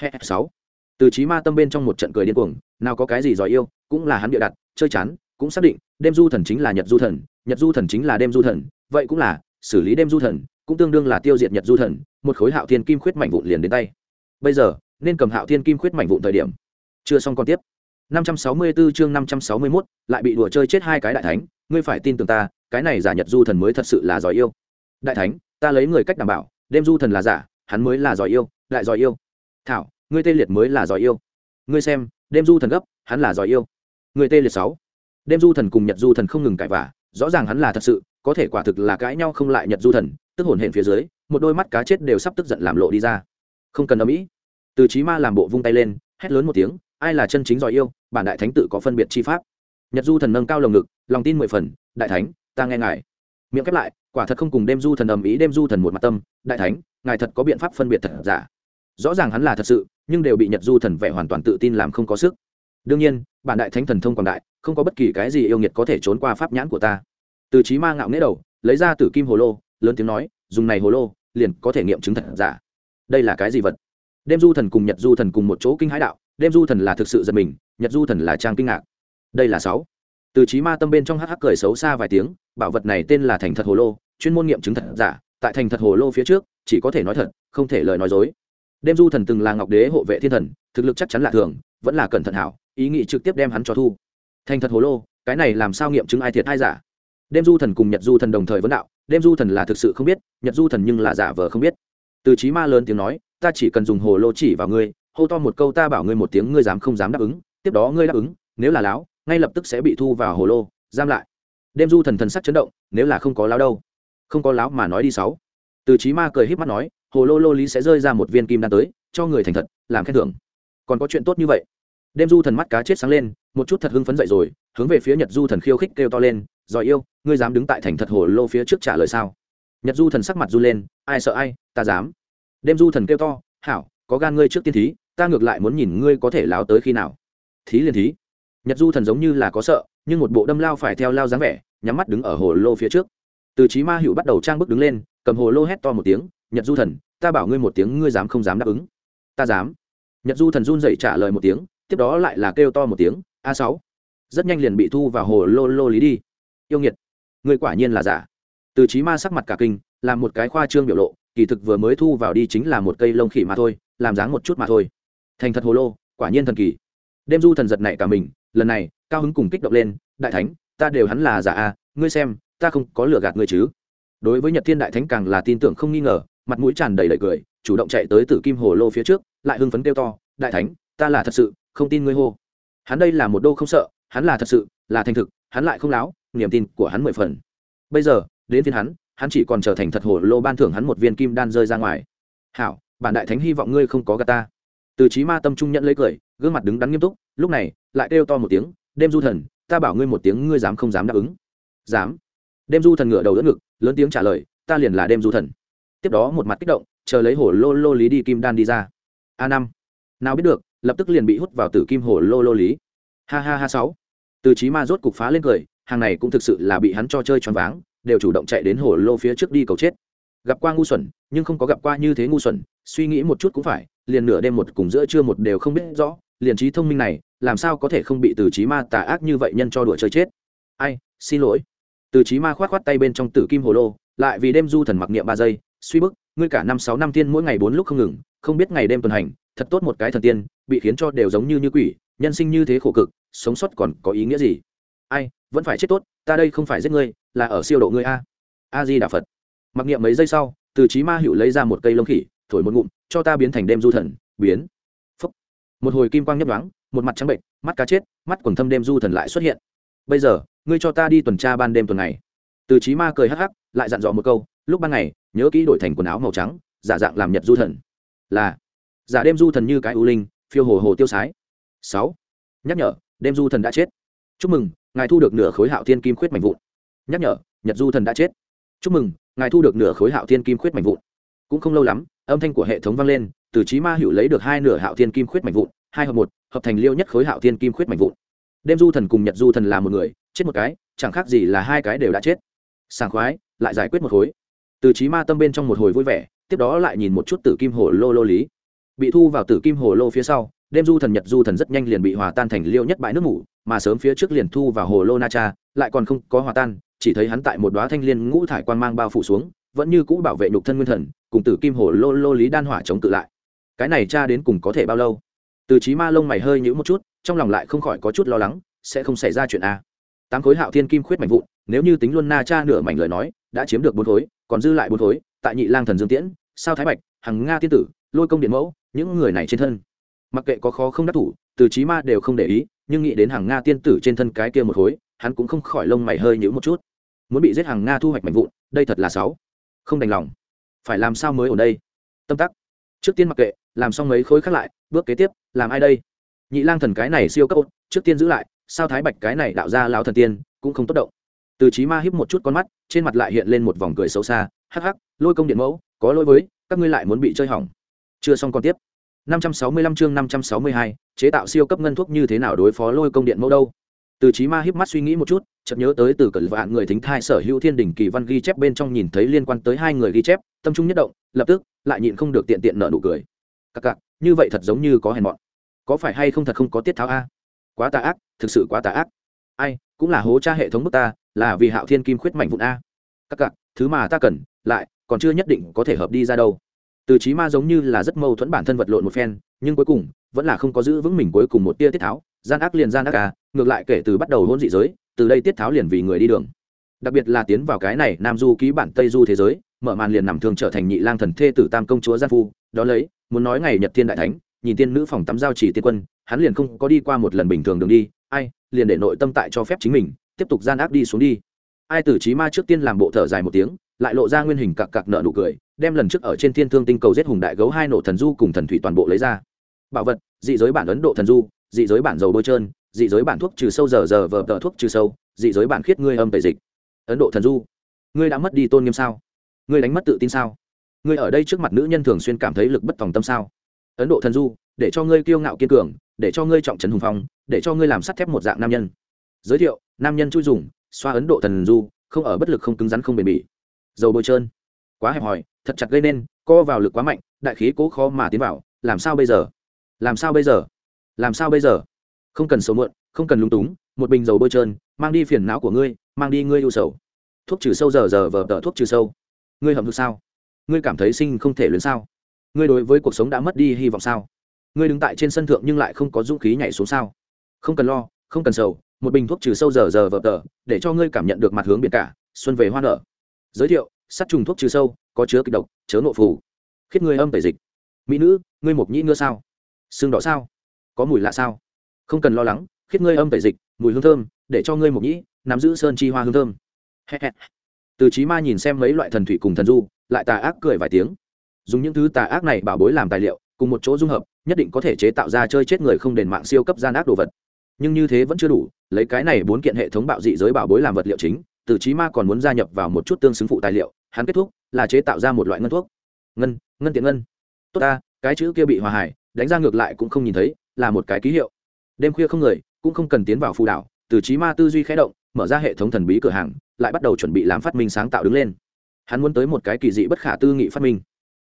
Hè sáu. Từ trí ma tâm bên trong một trận cười điên cuồng, nào có cái gì giỏi yêu, cũng là hắn bịa đặt, chơi chán, cũng xác định, đêm du thần chính là nhật du thần, nhật du thần chính là đêm du thần vậy cũng là xử lý đêm du thần cũng tương đương là tiêu diệt nhật du thần một khối hạo thiên kim khuyết mảnh vụn liền đến tay. Bây giờ nên cầm hạo thiên kim khuyết mảnh vụn thời điểm. Chưa xong còn tiếp. 564 chương 561, lại bị đùa chơi chết hai cái đại thánh ngươi phải tin tưởng ta cái này giả nhật du thần mới thật sự là giỏi yêu. Đại thánh ta lấy người cách đảm bảo đêm du thần là giả hắn mới là giỏi yêu đại giỏi yêu. Thảo ngươi tê liệt mới là giỏi yêu. Ngươi xem đêm du thần gấp hắn là giỏi yêu. Ngươi tê liệt sáu. Đêm du thần cùng nhật du thần không ngừng cãi vả rõ ràng hắn là thật sự có thể quả thực là cãi nhau không lại nhật du thần, tức hồn hển phía dưới, một đôi mắt cá chết đều sắp tức giận làm lộ đi ra. Không cần ở mỹ từ trí ma làm bộ vung tay lên, hét lớn một tiếng, ai là chân chính giỏi yêu, bản đại thánh tự có phân biệt chi pháp. Nhật du thần nâng cao lồng ngực, lòng tin mười phần, đại thánh, ta nghe ngài. Miệng khép lại, quả thật không cùng đêm du thần ầm ý đêm du thần một mặt tâm, đại thánh, ngài thật có biện pháp phân biệt thật giả? Rõ ràng hắn là thật sự, nhưng đều bị nhật du thần vẻ hoàn toàn tự tin làm không có sức. Đương nhiên, bản đại thánh thần thông quảng đại, không có bất kỳ cái gì yêu nghiệt có thể trốn qua pháp nhãn của ta từ trí ma ngạo nghễ đầu, lấy ra tử kim hồ lô, lớn tiếng nói, dùng này hồ lô, liền có thể nghiệm chứng thật giả. Đây là cái gì vật? Đêm du thần cùng nhật du thần cùng một chỗ kinh hãi đạo, đêm du thần là thực sự giật mình, nhật du thần là trang kinh ngạc. Đây là sáu. Từ trí ma tâm bên trong hắc hắc cười xấu xa vài tiếng, bảo vật này tên là thành thật hồ lô, chuyên môn nghiệm chứng thật giả, tại thành thật hồ lô phía trước, chỉ có thể nói thật, không thể lời nói dối. Đêm du thần từng là ngọc đế hộ vệ thiên thần, thực lực chắc chắn là thường, vẫn là cẩn thận hảo, ý nghĩ trực tiếp đem hắn cho thu. Thành thật hồ lô, cái này làm sao nghiệm chứng ai thiệt ai giả? Đêm du thần cùng nhật du thần đồng thời vấn đạo, đêm du thần là thực sự không biết, nhật du thần nhưng là giả vờ không biết. Từ trí ma lớn tiếng nói, ta chỉ cần dùng hồ lô chỉ vào ngươi, hô to một câu ta bảo ngươi một tiếng ngươi dám không dám đáp ứng, tiếp đó ngươi đáp ứng, nếu là láo, ngay lập tức sẽ bị thu vào hồ lô, giam lại. Đêm du thần thần sắc chấn động, nếu là không có láo đâu? Không có láo mà nói đi sáu. Từ trí ma cười híp mắt nói, hồ lô lô lý sẽ rơi ra một viên kim đan tới, cho người thành thật, làm khen thưởng. Còn có chuyện tốt như vậy? Đêm du thần mắt cá chết sáng lên, một chút thật hưng phấn dậy rồi, hướng về phía nhật du thần khiêu khích kêu to lên giỏi yêu, ngươi dám đứng tại thành thật hồ lô phía trước trả lời sao? Nhật du thần sắc mặt du lên, ai sợ ai, ta dám. Đêm du thần kêu to, hảo, có gan ngươi trước tiên thí, ta ngược lại muốn nhìn ngươi có thể láo tới khi nào. Thí liền thí. Nhật du thần giống như là có sợ, nhưng một bộ đâm lao phải theo lao dáng vẻ, nhắm mắt đứng ở hồ lô phía trước. Từ trí ma hữu bắt đầu trang bước đứng lên, cầm hồ lô hét to một tiếng, nhật du thần, ta bảo ngươi một tiếng, ngươi dám không dám đáp ứng. Ta dám. Nhật du thần run dậy trả lời một tiếng, tiếp đó lại là kêu to một tiếng, a sáu. Rất nhanh liền bị thu vào hồ lô lô lý đi yêu nghiệt. Ngươi quả nhiên là giả. Từ trí ma sắc mặt cả kinh, làm một cái khoa trương biểu lộ, kỳ thực vừa mới thu vào đi chính là một cây lông khỉ mà thôi, làm dáng một chút mà thôi. Thành thật hồ lô, quả nhiên thần kỳ. Đêm du thần giật này cả mình, lần này, cao hứng cùng kích động lên, đại thánh, ta đều hắn là giả a, ngươi xem, ta không có lừa gạt ngươi chứ. Đối với nhật thiên đại thánh càng là tin tưởng không nghi ngờ, mặt mũi tràn đầy đầy cười, chủ động chạy tới tử kim hồ lô phía trước, lại hưng phấn kêu to, đại thánh, ta là thật sự không tin ngươi hô. Hắn đây là một đô không sợ, hắn là thật sự, là thành thực, hắn lại không láo niềm tin của hắn mười phần. Bây giờ, đến phiên hắn hắn chỉ còn trở thành thật hồ lô ban thưởng hắn một viên kim đan rơi ra ngoài. Hảo, bản đại thánh hy vọng ngươi không có gà ta. Từ trí ma tâm trung nhận lấy cười, gương mặt đứng đắn nghiêm túc, lúc này, lại kêu to một tiếng, đêm du thần, ta bảo ngươi một tiếng, ngươi dám không dám đáp ứng. Dám? Đêm du thần ngửa đầu đỡ ngực, lớn tiếng trả lời, ta liền là đêm du thần. Tiếp đó một mặt kích động, chờ lấy hồ lô lô lý đi kim đan đi ra. A năm. Nào biết được, lập tức liền bị hút vào tử kim hồ lô lô lý. Ha ha ha sáu. Từ trí ma rốt cục phá lên cười hàng này cũng thực sự là bị hắn cho chơi choáng váng, đều chủ động chạy đến hồ lô phía trước đi cầu chết. Gặp qua ngu xuẩn, nhưng không có gặp qua như thế ngu xuẩn, suy nghĩ một chút cũng phải, liền nửa đêm một cùng giữa trưa một đều không biết rõ, liền trí thông minh này, làm sao có thể không bị từ trí ma tà ác như vậy nhân cho đùa chơi chết. Ai, xin lỗi. Từ trí ma khoát khoát tay bên trong tử kim hồ lô, lại vì đêm du thần mặc niệm ba giây, suy bức, ngươi cả năm sáu năm tiên mỗi ngày bốn lúc không ngừng, không biết ngày đêm tuần hành, thật tốt một cái thần tiên, bị khiến cho đều giống như như quỷ, nhân sinh như thế khổ cực, sống sót còn có ý nghĩa gì? Ai, vẫn phải chết tốt, ta đây không phải giết ngươi, là ở siêu độ ngươi a. A di đà phật mặc niệm mấy giây sau, từ trí ma hữu lấy ra một cây lông khỉ, thổi một ngụm, cho ta biến thành đêm du thần, biến. Phúc. một hồi kim quang nhấp đoáng một mặt trắng bệnh, mắt cá chết, mắt quần thâm đêm du thần lại xuất hiện. Bây giờ, ngươi cho ta đi tuần tra ban đêm tuần này. Từ trí ma cười hắc hắc, lại dặn dò một câu, lúc ban ngày, nhớ kỹ đổi thành quần áo màu trắng, giả dạng làm nhật du thần. Là, giả đêm du thần như cái ưu linh, phiêu hồ hồ tiêu sái. Sáu. Nhắc nhở, đêm du thần đã chết. Chúc mừng ngài thu được nửa khối hạo thiên kim khuyết mạnh vụn. Nhắc nhở, nhật du thần đã chết. Chúc mừng, ngài thu được nửa khối hạo thiên kim khuyết mạnh vụn. Cũng không lâu lắm, âm thanh của hệ thống vang lên, từ trí ma hữu lấy được hai nửa hạo thiên kim khuyết mạnh vụn, hai hợp một, hợp thành liêu nhất khối hạo thiên kim khuyết mạnh vụn. Đêm du thần cùng nhật du thần là một người, chết một cái, chẳng khác gì là hai cái đều đã chết. Sảng khoái, lại giải quyết một khối từ trí ma tâm bên trong một hồi vui vẻ, tiếp đó lại nhìn một chút tử kim hồ lô lô lý. Bị thu vào tử kim hồ lô phía sau đêm du thần nhật du thần rất nhanh liền bị hòa tan thành liêu nhất bãi nước ngủ mà sớm phía trước liền thu vào hồ lô na cha, lại còn không có hòa tan, chỉ thấy hắn tại một đoá thanh liên ngũ thải quan mang bao phủ xuống, vẫn như cũ bảo vệ nhục thân nguyên thần, cùng tử kim hồ lô lô lý đan hỏa chống tự lại. Cái này cha đến cùng có thể bao lâu? Từ trí ma lông mày hơi nhữ một chút, trong lòng lại không khỏi có chút lo lắng, sẽ không xảy ra chuyện a. Tám khối hạo thiên kim khuyết mảnh vụn, nếu như tính luôn na cha nửa mảnh lời nói, đã chiếm được bốn khối, còn dư lại bốn khối, tại nhị lang thần dương tiễn, sao thái bạch, hằng nga tiên tử, lôi công điện mẫu, những người này trên thân mặc kệ có khó không đắc thủ, từ trí ma đều không để ý, nhưng nghĩ đến hàng nga tiên tử trên thân cái kia một khối, hắn cũng không khỏi lông mày hơi nhữ một chút. Muốn bị giết hàng nga thu hoạch mạnh vụn, đây thật là sáu không đành lòng. Phải làm sao mới ở đây? Tâm tắc. Trước tiên mặc kệ, làm xong mấy khối khác lại, bước kế tiếp, làm ai đây? Nhị lang thần cái này siêu cấp ốt, trước tiên giữ lại, sao thái bạch cái này đạo ra lão thần tiên, cũng không tốt động. Từ trí ma híp một chút con mắt, trên mặt lại hiện lên một vòng cười xấu xa, hắc hắc, lôi công điện mẫu, có lỗi với, các ngươi lại muốn bị chơi hỏng. Chưa xong còn tiếp. 565 chương 562, chế tạo siêu cấp ngân thuốc như thế nào đối phó lôi công điện mẫu đâu? Từ trí ma híp mắt suy nghĩ một chút chợt nhớ tới từ cẩn vạn người thính thai sở hữu thiên đỉnh kỳ văn ghi chép bên trong nhìn thấy liên quan tới hai người ghi chép tâm trung nhất động lập tức lại nhịn không được tiện tiện nở nụ cười. Các cặc như vậy thật giống như có hèn mọn. Có phải hay không thật không có tiết tháo a? Quá tà ác thực sự quá tà ác. Ai cũng là hố cha hệ thống bức ta là vì hạo thiên kim khuyết mạnh vụn a. Các cặc thứ mà ta cần lại còn chưa nhất định có thể hợp đi ra đâu từ trí ma giống như là rất mâu thuẫn bản thân vật lộn một phen, nhưng cuối cùng, vẫn là không có giữ vững mình cuối cùng một tia tiết tháo. Gian ác liền gian ác à ngược lại kể từ bắt đầu hôn dị giới, từ đây tiết tháo liền vì người đi đường. Đặc biệt là tiến vào cái này nam du ký bản tây du thế giới, mở màn liền nằm thường trở thành nhị lang thần thê tử tam công chúa gian phu. Đó lấy, muốn nói ngày nhật thiên đại thánh, nhìn tiên nữ phòng tắm giao chỉ tiên quân, hắn liền không có đi qua một lần bình thường đường đi, ai, liền để nội tâm tại cho phép chính mình, tiếp tục gian ác đi xuống đi. Ai tử trí ma trước tiên làm bộ thở dài một tiếng lại lộ ra nguyên hình cặc cặc nợ nụ cười, đem lần trước ở trên thiên thương tinh cầu giết hùng đại gấu hai nổ thần du cùng thần thủy toàn bộ lấy ra. Bảo vật, dị giới bản ấn độ thần du, dị giới bản dầu bôi trơn, dị giới bản thuốc trừ sâu giờ giờ vờ tờ thuốc trừ sâu, dị giới bản khiết ngươi âm tẩy dịch. Ấn độ thần du, ngươi đã mất đi tôn nghiêm sao? Ngươi đánh mất tự tin sao? Ngươi ở đây trước mặt nữ nhân thường xuyên cảm thấy lực bất tòng tâm sao? Ấn độ thần du, để cho ngươi kiêu ngạo kiên cường, để cho ngươi trọng trấn hùng phong, để cho ngươi làm sắt thép một dạng nam nhân. Giới thiệu, nam nhân chui dùng, xoa ấn độ thần du, không ở bất lực không cứng rắn không bền bỉ dầu bôi trơn. Quá hẹp hòi, thật chặt gây nên, co vào lực quá mạnh, đại khí cố khó mà tiến vào, làm sao bây giờ? Làm sao bây giờ? Làm sao bây giờ? Không cần sầu muộn, không cần lung túng, một bình dầu bôi trơn, mang đi phiền não của ngươi, mang đi ngươi ưu sầu. Thuốc trừ sâu giờ giờ vờ tờ thuốc trừ sâu. Ngươi hầm hực sao? Ngươi cảm thấy sinh không thể luyến sao? Ngươi đối với cuộc sống đã mất đi hy vọng sao? Ngươi đứng tại trên sân thượng nhưng lại không có dũng khí nhảy xuống sao? Không cần lo, không cần sầu, một bình thuốc trừ sâu giờ giờ vờ tờ, để cho ngươi cảm nhận được mặt hướng biển cả, xuân về hoa nở giới thiệu sát trùng thuốc trừ sâu, có chứa kịch độc, chớ nộ phù. Khiết người âm tẩy dịch. Mỹ nữ, ngươi mộc nhĩ ngưa sao? Xương đỏ sao? Có mùi lạ sao? Không cần lo lắng, khiết ngươi âm tẩy dịch, mùi hương thơm, để cho ngươi mộc nhĩ, nắm giữ sơn chi hoa hương thơm. Từ trí ma nhìn xem mấy loại thần thủy cùng thần du, lại tà ác cười vài tiếng. Dùng những thứ tà ác này bảo bối làm tài liệu, cùng một chỗ dung hợp, nhất định có thể chế tạo ra chơi chết người không đền mạng siêu cấp gian ác đồ vật. Nhưng như thế vẫn chưa đủ, lấy cái này bốn kiện hệ thống bạo dị giới bảo bối làm vật liệu chính từ trí ma còn muốn gia nhập vào một chút tương xứng phụ tài liệu, hắn kết thúc là chế tạo ra một loại ngân thuốc. Ngân ngân tiện ngân. Tốt ta, cái chữ kia bị hòa hải, đánh ra ngược lại cũng không nhìn thấy, là một cái ký hiệu. Đêm khuya không người, cũng không cần tiến vào phù đảo, từ trí ma tư duy khẽ động, mở ra hệ thống thần bí cửa hàng, lại bắt đầu chuẩn bị làm phát minh sáng tạo đứng lên. Hắn muốn tới một cái kỳ dị bất khả tư nghị phát minh.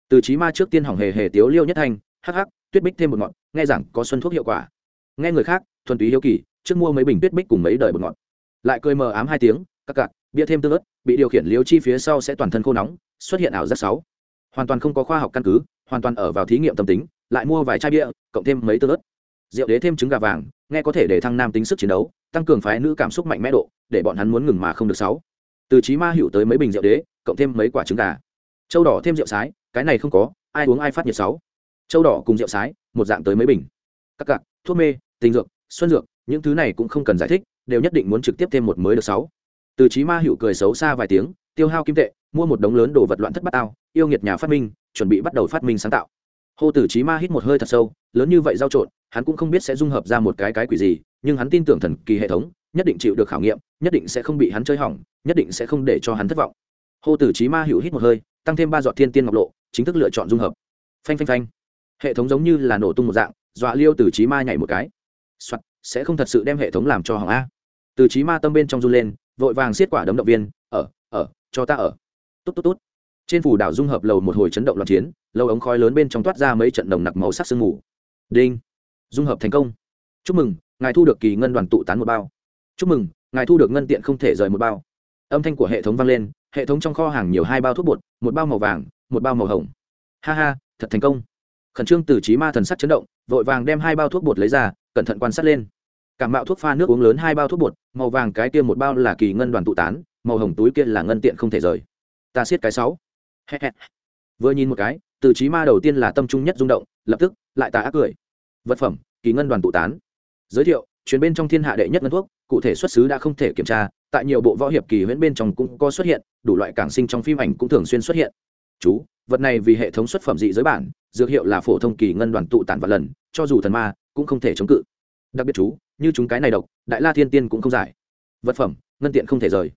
Từ trí ma trước tiên hỏng hề hề tiếu liêu nhất thanh, hắc hắc, tuyết bích thêm một ngọn, nghe rằng có xuân thuốc hiệu quả. Nghe người khác, thuần túy hiếu kỳ, trước mua mấy bình tuyết bích cùng mấy đời một ngọn lại cười mờ ám hai tiếng các cạc bia thêm tương ớt, bị điều khiển liêu chi phía sau sẽ toàn thân khô nóng, xuất hiện ảo giác sáu. Hoàn toàn không có khoa học căn cứ, hoàn toàn ở vào thí nghiệm tâm tính, lại mua vài chai bia, cộng thêm mấy tương ớt. Rượu đế thêm trứng gà vàng, nghe có thể để thăng nam tính sức chiến đấu, tăng cường phái nữ cảm xúc mạnh mẽ độ, để bọn hắn muốn ngừng mà không được sáu. Từ trí ma hữu tới mấy bình rượu đế, cộng thêm mấy quả trứng gà. Châu đỏ thêm rượu sái, cái này không có, ai uống ai phát nhiệt sáu. Châu đỏ cùng rượu sái, một dạng tới mấy bình. Các cạc thuốc mê tình dược, xuân dược, những thứ này cũng không cần giải thích, đều nhất định muốn trực tiếp thêm một mới được sáu từ trí ma hữu cười xấu xa vài tiếng tiêu hao kim tệ mua một đống lớn đồ vật loạn thất bát ao yêu nghiệt nhà phát minh chuẩn bị bắt đầu phát minh sáng tạo. Hô tử trí ma hít một hơi thật sâu lớn như vậy giao trộn hắn cũng không biết sẽ dung hợp ra một cái cái quỷ gì nhưng hắn tin tưởng thần kỳ hệ thống nhất định chịu được khảo nghiệm nhất định sẽ không bị hắn chơi hỏng nhất định sẽ không để cho hắn thất vọng. Hô tử trí ma hữu hít một hơi tăng thêm ba giọt thiên tiên ngọc lộ chính thức lựa chọn dung hợp. Phanh phanh phanh. Hệ thống giống như là nổ tung một dạng dọa liêu tử trí ma nhảy một cái. Soạn, sẽ không thật sự đem hệ thống làm cho hỏng a. Từ trí ma tâm bên trong run lên vội vàng xiết quả đấm động viên, ở ở, cho ta ở. Tốt tốt tốt trên phủ đảo dung hợp lầu một hồi chấn động loạn chiến lâu ống khói lớn bên trong toát ra mấy trận đồng nặc màu sắc sương mù. Đinh. Dung hợp thành công. Chúc mừng, ngài thu được kỳ ngân đoàn tụ tán một bao. Chúc mừng, ngài thu được ngân tiện không thể rời một bao. Âm thanh của hệ thống vang lên, hệ thống trong kho hàng nhiều hai bao thuốc bột, một bao màu vàng, một bao màu hồng. Ha ha, thật thành công. Khẩn trương từ trí ma thần sắc chấn động, vội vàng đem hai bao thuốc bột lấy ra, cẩn thận quan sát lên cảm mạo thuốc pha nước uống lớn hai bao thuốc bột, màu vàng cái kia một bao là kỳ ngân đoàn tụ tán, màu hồng túi kia là ngân tiện không thể rời. Ta siết cái sáu. Vừa nhìn một cái, từ trí ma đầu tiên là tâm trung nhất rung động, lập tức, lại tà ác cười. Vật phẩm, kỳ ngân đoàn tụ tán. Giới thiệu chuyến bên trong thiên hạ đệ nhất ngân thuốc, cụ thể xuất xứ đã không thể kiểm tra, tại nhiều bộ võ hiệp kỳ huyễn bên trong cũng có xuất hiện, đủ loại cảng sinh trong phim ảnh cũng thường xuyên xuất hiện. Chú, vật này vì hệ thống xuất phẩm dị giới bản, dược hiệu là phổ thông kỳ ngân đoàn tụ tản và lần, cho dù thần ma, cũng không thể chống cự. Đặc biệt chú như chúng cái này độc, đại la thiên tiên cũng không giải. Vật phẩm, ngân tiện không thể rời.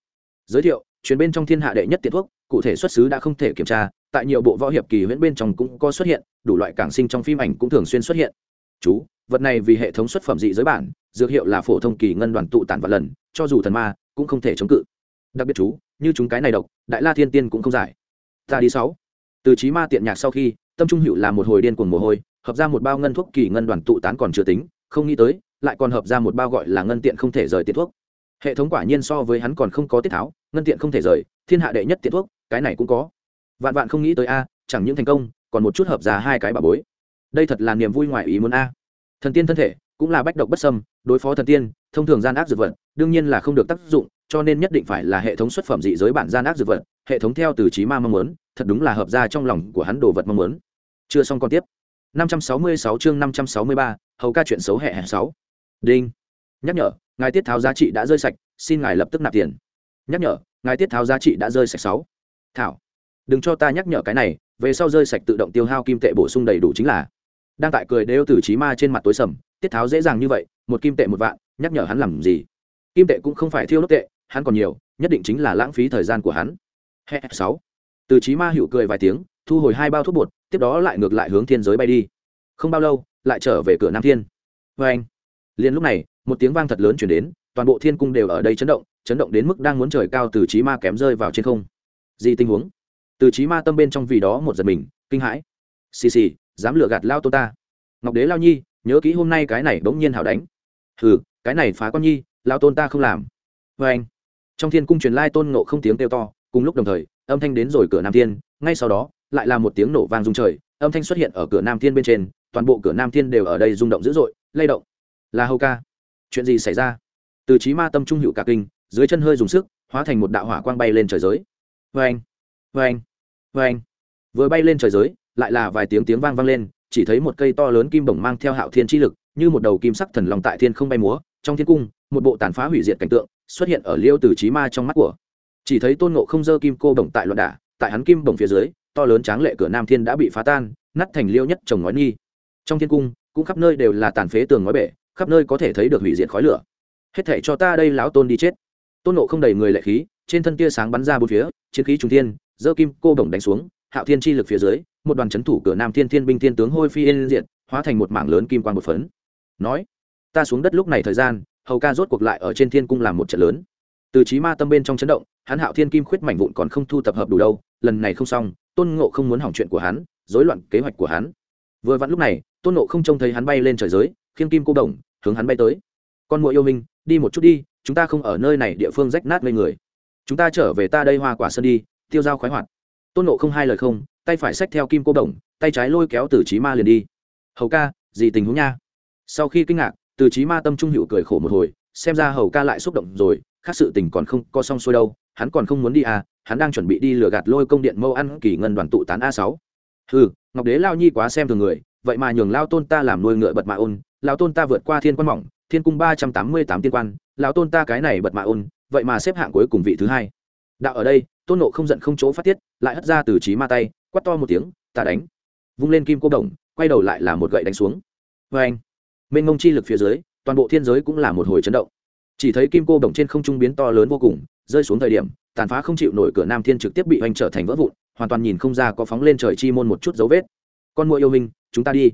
Giới thiệu chuyến bên trong thiên hạ đệ nhất tiện thuốc, cụ thể xuất xứ đã không thể kiểm tra, tại nhiều bộ võ hiệp kỳ huyễn bên trong cũng có xuất hiện, đủ loại cảng sinh trong phim ảnh cũng thường xuyên xuất hiện. Chú, vật này vì hệ thống xuất phẩm dị giới bản, dược hiệu là phổ thông kỳ ngân đoàn tụ tản vật lần, cho dù thần ma, cũng không thể chống cự. Đặc biệt chú, như chúng cái này độc, đại la thiên tiên cũng không giải. Ta đi sáu. Từ trí ma tiện nhạc sau khi, tâm trung hiệu là một hồi điên cuồng mồ hôi, hợp ra một bao ngân thuốc kỳ ngân đoàn tụ tán còn chưa tính, không nghĩ tới lại còn hợp ra một bao gọi là ngân tiện không thể rời tiện thuốc. Hệ thống quả nhiên so với hắn còn không có tiết tháo ngân tiện không thể rời thiên hạ đệ nhất tiện thuốc cái này cũng có. Vạn vạn không nghĩ tới a chẳng những thành công còn một chút hợp ra hai cái bà bối. Đây thật là niềm vui ngoài ý muốn a. Thần tiên thân thể cũng là bách độc bất sâm đối phó thần tiên thông thường gian ác dược vật đương nhiên là không được tác dụng cho nên nhất định phải là hệ thống xuất phẩm dị giới bản gian ác dược vật hệ thống theo từ trí ma mong muốn thật đúng là hợp ra trong lòng của hắn đồ vật mong muốn. Chưa xong còn tiếp. 566 chương 563, hầu ca chuyện xấu hệ hệ 6. Đinh. Nhắc nhở, ngài tiết tháo giá trị đã rơi sạch, xin ngài lập tức nạp tiền. Nhắc nhở, ngài tiết tháo giá trị đã rơi sạch sáu Thảo. Đừng cho ta nhắc nhở cái này, về sau rơi sạch tự động tiêu hao kim tệ bổ sung đầy đủ chính là. Đang tại cười đều từ trí ma trên mặt tối sầm, tiết tháo dễ dàng như vậy, một kim tệ một vạn, nhắc nhở hắn làm gì? Kim tệ cũng không phải thiêu đốt tệ, hắn còn nhiều, nhất định chính là lãng phí thời gian của hắn. sáu Từ trí ma hữu cười vài tiếng, thu hồi hai bao thuốc bột, tiếp đó lại ngược lại hướng thiên giới bay đi không bao lâu lại trở về cửa nam thiên vê anh liền lúc này, một tiếng vang thật lớn chuyển đến, toàn bộ thiên cung đều ở đây chấn động chấn động đến mức đang muốn trời cao từ trí ma kém rơi vào trên không. Gì tình huống? Từ trí ma tâm bên trong vì đó một giật mình, kinh hãi. Xì xì, dám lừa gạt lao tôn ta. Ngọc đế lao nhi, nhớ kỹ hôm nay cái này bỗng nhiên hảo đánh. Hừ, cái này phá con nhi, lao tôn ta không làm. Vê anh, trong thiên cung truyền lai tôn nộ không tiếng kêu to, cùng lúc đồng thời, âm thanh đến rồi cửa nam thiên, ngay sau đó, lại là một tiếng nổ vang rung trời, âm thanh xuất hiện ở cửa nam thiên bên trên, toàn bộ cửa nam thiên đều ở đây rung động dữ dội, lay động là hầu ca. Chuyện gì xảy ra? Từ trí ma tâm trung hữu cả kinh, dưới chân hơi dùng sức, hóa thành một đạo hỏa quang bay lên trời giới. Vê anh vê anh vê anh vừa bay lên trời giới, lại là vài tiếng tiếng vang vang lên, chỉ thấy một cây to lớn kim bổng mang theo hạo thiên chi lực, như một đầu kim sắc thần lòng tại thiên không bay múa, trong thiên cung, một bộ tàn phá hủy diệt cảnh tượng, xuất hiện ở liêu từ trí ma trong mắt của. Chỉ thấy tôn ngộ không dơ kim cô bổng tại loạn đả, tại hắn kim bổng phía dưới, to lớn tráng lệ cửa nam thiên đã bị phá tan nắt thành liêu nhất trồng ngói nghi. Trong thiên cung, cũng khắp nơi đều là tàn phế tường ngói bể khắp nơi có thể thấy được hủy diệt khói lửa. Hết thể cho ta đây lão tôn đi chết. Tôn nộ không đầy người lệ khí, trên thân tia sáng bắn ra bốn phía, chiến khí trung thiên dơ kim cô bổng đánh xuống, hạo thiên chi lực phía dưới, một đoàn c h ấ n thủ cửa nam thiên thiên binh thiên tướng hôi phi yên diện hóa thành một mảng lớn kim quan một phấn. Nói, ta xuống đất lúc này thời gian, hầu ca rốt cuộc lại ở trên thiên cung làm một trận lớn. Từ trí ma tâm bên trong chấn động, hắn hạo thiên kim khuyết mảnh vụn còn không thu tập hợp đủ đâu, lần này không xong, tôn ngộ không muốn hỏng chuyện của hắn dối loạn kế hoạch của hắn. Vừa vặn lúc này, tôn ngộ không trông thấy hắn bay lên trời giới khiêng kim cô đồng, hướng hắn bay tới. Con mụi yêu minh đi một chút đi, chúng ta không ở nơi này địa phương rách nát lên người. Chúng ta trở về ta đây hoa quả sơn đi, tiêu dao khoái hoạt. Tôn nộ không hai lời không, tay phải xách theo kim cô đồng, tay trái lôi kéo từ trí ma liền đi. Hầu ca, gì tình huống nha? Sau khi kinh ngạc, từ trí ma tâm trung hữu cười khổ một hồi, xem ra hầu ca lại xúc động rồi, khác sự tình còn không co xong xuôi đâu, hắn còn không muốn đi à hắn đang chuẩn bị đi lừa gạt lôi công điện mâu ăn kỳ ngân đoàn tụ tán a sáu. Ừ ngọc đế lao nhi quá xem thường người, vậy mà nhường lao tôn ta làm nuôi ngựa bật mạ ôn Lão tôn ta vượt qua thiên quan mỏng, thiên cung ba trăm tám mươi tám tiên quan, lão tôn ta cái này bật mạ ôn, vậy mà xếp hạng cuối cùng vị thứ hai. Đạo ở đây, tôn nộ không giận không chỗ phát tiết, lại hất ra từ trí ma tay quắt to một tiếng, ta đánh. Vung lên kim cô đồng, quay đầu lại là một gậy đánh xuống. Vê anh, mênh mông chi lực phía dưới, toàn bộ thiên giới cũng là một hồi chấn động. Chỉ thấy kim cô đồng trên không trung biến to lớn vô cùng, rơi xuống thời điểm, tàn phá không chịu nổi cửa nam thiên trực tiếp bị oanh trở thành vỡ vụn, hoàn toàn nhìn không ra có phóng lên trời chi môn một chút dấu vết. Con mua yêu hình chúng ta đi.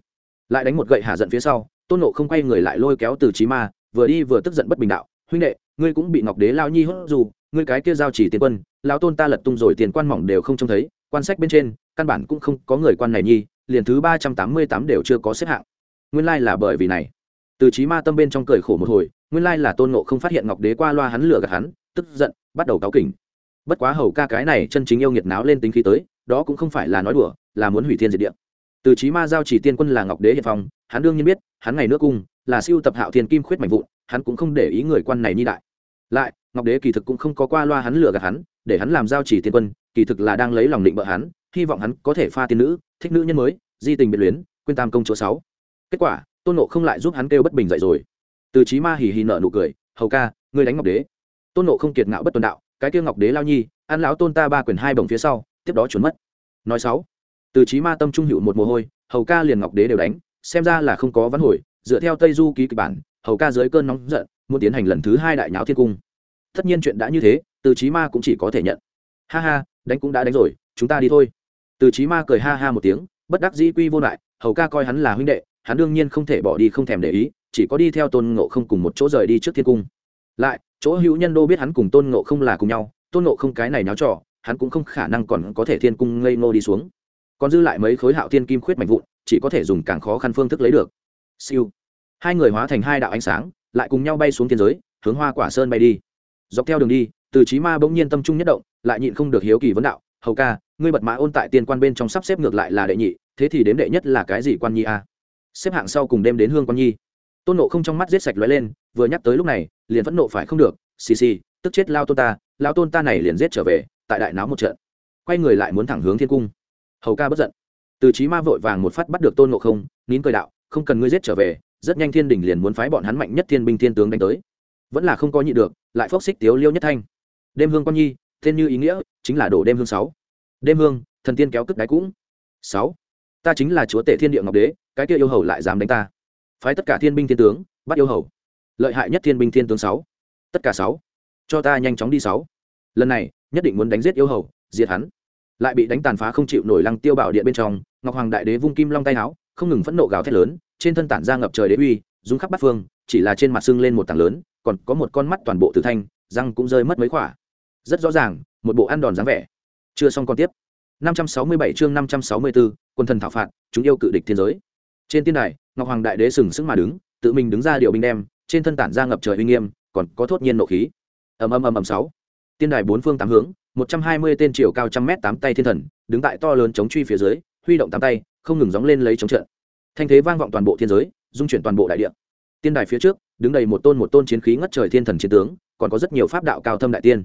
Lại đánh một gậy hạ giận phía sau tôn nộ không quay người lại lôi kéo từ trí ma, vừa đi vừa tức giận bất bình đạo, huynh đệ, ngươi cũng bị ngọc đế lao nhi hốt dù, ngươi cái kia giao chỉ tiền quân lao tôn ta lật tung rồi tiền quan mỏng đều không trông thấy, quan sách bên trên, căn bản cũng không có người quan này nhi, liền thứ ba trăm tám mươi tám đều chưa có xếp hạng. Nguyên lai là bởi vì này. Từ trí ma tâm bên trong cười khổ một hồi, nguyên lai là tôn nộ không phát hiện ngọc đế qua loa hắn lừa gạt hắn, tức giận, bắt đầu cáo kỉnh. Bất quá hầu ca cái này chân chính yêu nghiệt náo lên tính khí tới, đó cũng không phải là nói đùa, là muốn hủy thiên diệt địa. Từ trí ma giao chỉ tiên quân là ngọc đế hiệp phong hắn đương nhiên biết, hắn ngày nước cung, là siêu tập hạo thiên kim khuyết mạnh vụn, hắn cũng không để ý người quan này nhi đại. Lại, ngọc đế kỳ thực cũng không có qua loa hắn lừa gạt hắn, để hắn làm giao chỉ tiên quân, kỳ thực là đang lấy lòng định bợ hắn, hy vọng hắn có thể pha tiên nữ, thích nữ nhân mới, di tình biệt luyến, quên tam công chỗ sáu. Kết quả, tôn nộ không lại giúp hắn kêu bất bình dậy rồi. Từ trí ma hì hì nở nụ cười, hầu ca, ngươi đánh ngọc đế. Tôn nộ không kiệt ngạo bất tuần đạo, cái kia ngọc đế lao nhi, ăn lão tôn ta ba quyền hai bồng phía sau, tiếp đó trốn mất. Nói sáu, từ trí ma tâm trung hữu một mồ hôi, hầu ca liền ngọc đế đều đánh xem ra là không có vãn hồi, dựa theo tây du ký kịch bản, hầu ca dưới cơn nóng giận, muốn tiến hành lần thứ hai đại nháo thiên cung. Tất nhiên chuyện đã như thế, từ trí ma cũng chỉ có thể nhận. Ha ha, đánh cũng đã đánh rồi, chúng ta đi thôi. Từ trí ma cười ha ha một tiếng, bất đắc dĩ quy vô lại, hầu ca coi hắn là huynh đệ, hắn đương nhiên không thể bỏ đi không thèm để ý, chỉ có đi theo tôn ngộ không cùng một chỗ rời đi trước thiên cung. Lại, chỗ hữu nhân đô biết hắn cùng tôn ngộ không là cùng nhau, tôn ngộ không cái này náo trò, hắn cũng không khả năng còn có thể thiên cung ngây ngô đi xuống. Còn dư lại mấy khối hạo thiên kim khuyết mạnh vụn chỉ có thể dùng càng khó khăn phương thức lấy được. Siêu. Hai người hóa thành hai đạo ánh sáng, lại cùng nhau bay xuống thiên giới, hướng hoa quả sơn bay đi. Dọc theo đường đi, từ trí ma bỗng nhiên tâm trung nhất động, lại nhịn không được hiếu kỳ vấn đạo, hầu ca, ngươi bật mã ôn tại tiên quan bên trong sắp xếp ngược lại là đệ nhị, thế thì đếm đệ nhất là cái gì quan nhi a? Xếp hạng sau cùng đem đến hương quan nhi. Tôn nộ không trong mắt giết sạch lóe lên, vừa nhắc tới lúc này, liền vẫn nộ phải không được, xì xì, tức chết lao tôn ta, lao tôn ta này liền giết trở về, tại đại náo một trận. Quay người lại muốn thẳng hướng thiên cung. Hầu ca bất giận từ chí ma vội vàng một phát bắt được tôn ngộ không, nín cười đạo, không cần ngươi giết trở về, rất nhanh thiên đình liền muốn phái bọn hắn mạnh nhất thiên binh thiên tướng đánh tới. Vẫn là không có nhị được, lại phốc xích tiếu liêu nhất thanh. Đêm hương quan nhi, tên như ý nghĩa, chính là đổ đêm hương sáu. Đêm hương, thần tiên kéo cất đáy cũng. Sáu, ta chính là chúa tể thiên địa ngọc đế, cái kia yêu hầu lại dám đánh ta. Phái tất cả thiên binh thiên tướng, bắt yêu hầu. Lợi hại nhất thiên binh thiên tướng sáu. Tất cả sáu, cho ta nhanh chóng đi sáu. Lần này, nhất định muốn đánh giết yêu hầu, diệt hắn lại bị đánh tàn phá không chịu nổi lăng tiêu bảo điện bên trong ngọc hoàng đại đế vung kim long tay áo không ngừng phẫn nộ gào thét lớn trên thân tản ra ngập trời đế uy rung khắp bát phương chỉ là trên mặt sưng lên một tảng lớn còn có một con mắt toàn bộ tử thanh răng cũng rơi mất mấy khỏa rất rõ ràng một bộ ăn đòn dáng vẻ. Chưa xong còn tiếp. 567 chương 564, quân thần thảo phạt chúng yêu cự địch thiên giới. Trên tiên đài ngọc hoàng đại đế sừng sững mà đứng tự mình đứng ra điều binh đem trên thân tản ra ngập trời uy nghiêm còn có thốt nhiên nộ khí. Ầm ầm ầm ầm sáu. Tiên đài bốn phương tám hướng một trăm hai mươi tên chiều cao trăm mét tám tay thiên thần, đứng tại to lớn chống truy phía dưới, huy động tám tay, không ngừng gióng lên lấy chống trận. Thanh thế vang vọng toàn bộ thiên giới dung chuyển toàn bộ đại địa. Tiên đài phía trước, đứng đầy một tôn một tôn chiến khí ngất trời thiên thần chiến tướng, còn có rất nhiều pháp đạo cao thâm đại tiên.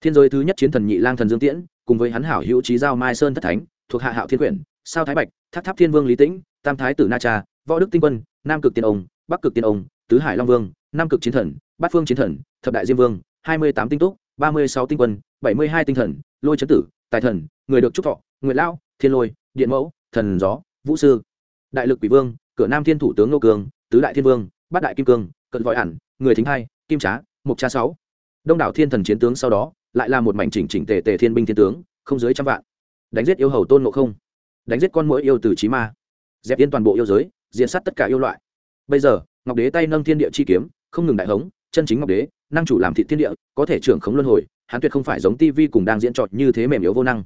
Thiên giới thứ nhất chiến thần nhị lang thần dương tiễn, cùng với hắn hảo hữu trí giao mai sơn thất thánh, thuộc hạ hạo thiên quyển, sao thái bạch tháp tháp thiên vương lý tĩnh, tam thái tử na cha, võ đức tinh quân, nam cực tiên ông, bắc cực tiên ông, tứ hải long vương, nam cực chiến thần, bát phương chiến thần, thập đại diêm vương, hai mươi tám tinh túc ba mươi sáu tinh quân, bảy mươi hai tinh thần, lôi chấn tử, tài thần, người được trúc thọ nguyện lão, thiên lôi, điện mẫu, thần gió, vũ sư. Đại lực quỷ vương, cửa nam thiên thủ tướng nô cường, tứ đại thiên vương, bát đại kim cương, cận vội ẩn người thính hai kim trá mục cha sáu. Đông đảo thiên thần chiến tướng sau đó, lại là một mảnh chỉnh chỉnh tề tề thiên binh thiên tướng, không dưới trăm vạn. Đánh giết yêu hầu tôn ngộ không. Đánh giết con mũi yêu từ trí ma. Dẹp yên toàn bộ yêu giới diện sát tất cả yêu loại. Bây giờ, ngọc đế tay nâng thiên địa chi kiếm, không ngừng đại hống, chân chính ngọc đế năng chủ làm thị thiên địa, có thể trưởng khống luân hồi, hắn tuyệt không phải giống tivi cùng đang diễn trọt như thế mềm yếu vô năng.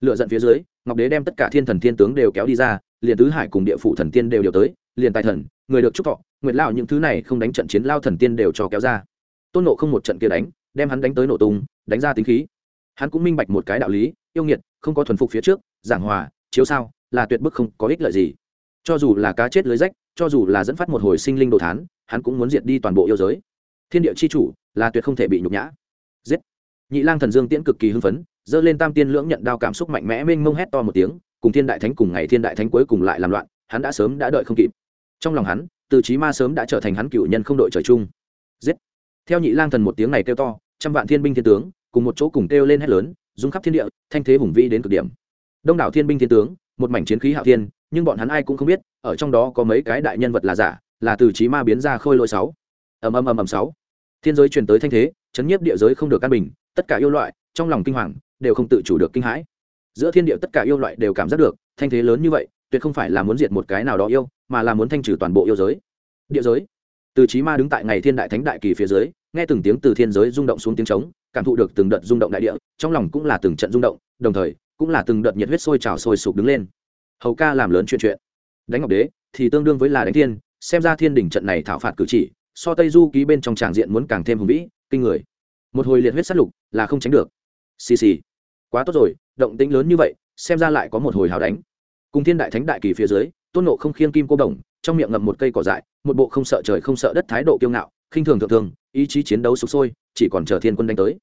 Lựa giận phía dưới, ngọc đế đem tất cả thiên thần thiên tướng đều kéo đi ra, liền tứ hải cùng địa phủ thần tiên đều điều tới, liền tài thần, người được chúc thọ, nguyệt lao những thứ này không đánh trận chiến lao thần tiên đều cho kéo ra. Tôn nộ không một trận kia đánh, đem hắn đánh tới nổ tung, đánh ra tính khí. Hắn cũng minh bạch một cái đạo lý, yêu nghiệt, không có thuần phục phía trước, giảng hòa, chiếu sao, là tuyệt bức không có ích lợi gì. Cho dù là cá chết lưới rách, cho dù là dẫn phát một hồi sinh linh đồ thán, hắn cũng muốn diệt đi toàn bộ yêu giới thiên địa c h i chủ là tuyệt không thể bị nhục nhã. Giết. Nhị lang thần dương tiễn cực kỳ hưng phấn dơ lên tam tiên lưỡng nhận đao cảm xúc mạnh mẽ mênh mông hét to một tiếng, cùng thiên đại thánh cùng ngày thiên đại thánh cuối cùng lại làm loạn, hắn đã sớm đã đợi không kịp. Trong lòng hắn, từ trí ma sớm đã trở thành hắn cựu nhân không đội trời chung. Giết. Theo nhị lang thần một tiếng này kêu to, trăm vạn thiên binh thiên tướng, cùng một chỗ cùng kêu lên hét lớn, rung khắp thiên địa, thanh thế hùng vĩ đến cực điểm. Đông đảo thiên binh thiên tướng, một mảnh chiến khí hạo thiên, nhưng bọn hắn ai cũng không biết, ở trong đó có mấy cái đại nhân vật là giả, là từ trí ma biến ra khôi lỗi sáu. Ầm ầm ầm ầm sáu thiên giới truyền tới thanh thế, chấn nhiếp địa giới không được căn bình, tất cả yêu loại, trong lòng kinh hoàng, đều không tự chủ được kinh hãi. Giữa thiên địa tất cả yêu loại đều cảm giác được, thanh thế lớn như vậy, tuyệt không phải là muốn diệt một cái nào đó yêu, mà là muốn thanh trừ toàn bộ yêu giới. Địa giới. Từ trí ma đứng tại ngày thiên đại thánh đại kỳ phía dưới, nghe từng tiếng từ thiên giới rung động xuống tiếng trống, cảm thụ được từng đợt rung động đại địa, trong lòng cũng là từng trận rung động, đồng thời, cũng là từng đợt nhiệt huyết sôi trào sôi sục đứng lên. Hầu ca làm lớn chuyện chuyện. Đánh ngọc đế, thì tương đương với là đánh thiên, xem ra thiên đỉnh trận này thảo phạt cử chỉ so tây du ký bên trong tràng diện muốn càng thêm hùng vĩ, kinh người. Một hồi liệt huyết sát lục là không tránh được. Xì xì. Quá tốt rồi, động tĩnh lớn như vậy, xem ra lại có một hồi hào đánh. Cùng thiên đại thánh đại kỳ phía dưới, tôn nộ không khiêng kim cô đồng, trong miệng ngậm một cây cỏ dại, một bộ không sợ trời không sợ đất thái độ kiêu ngạo, khinh thường thượng thường, ý chí chiến đấu sục sôi, chỉ còn chờ thiên quân đánh tới.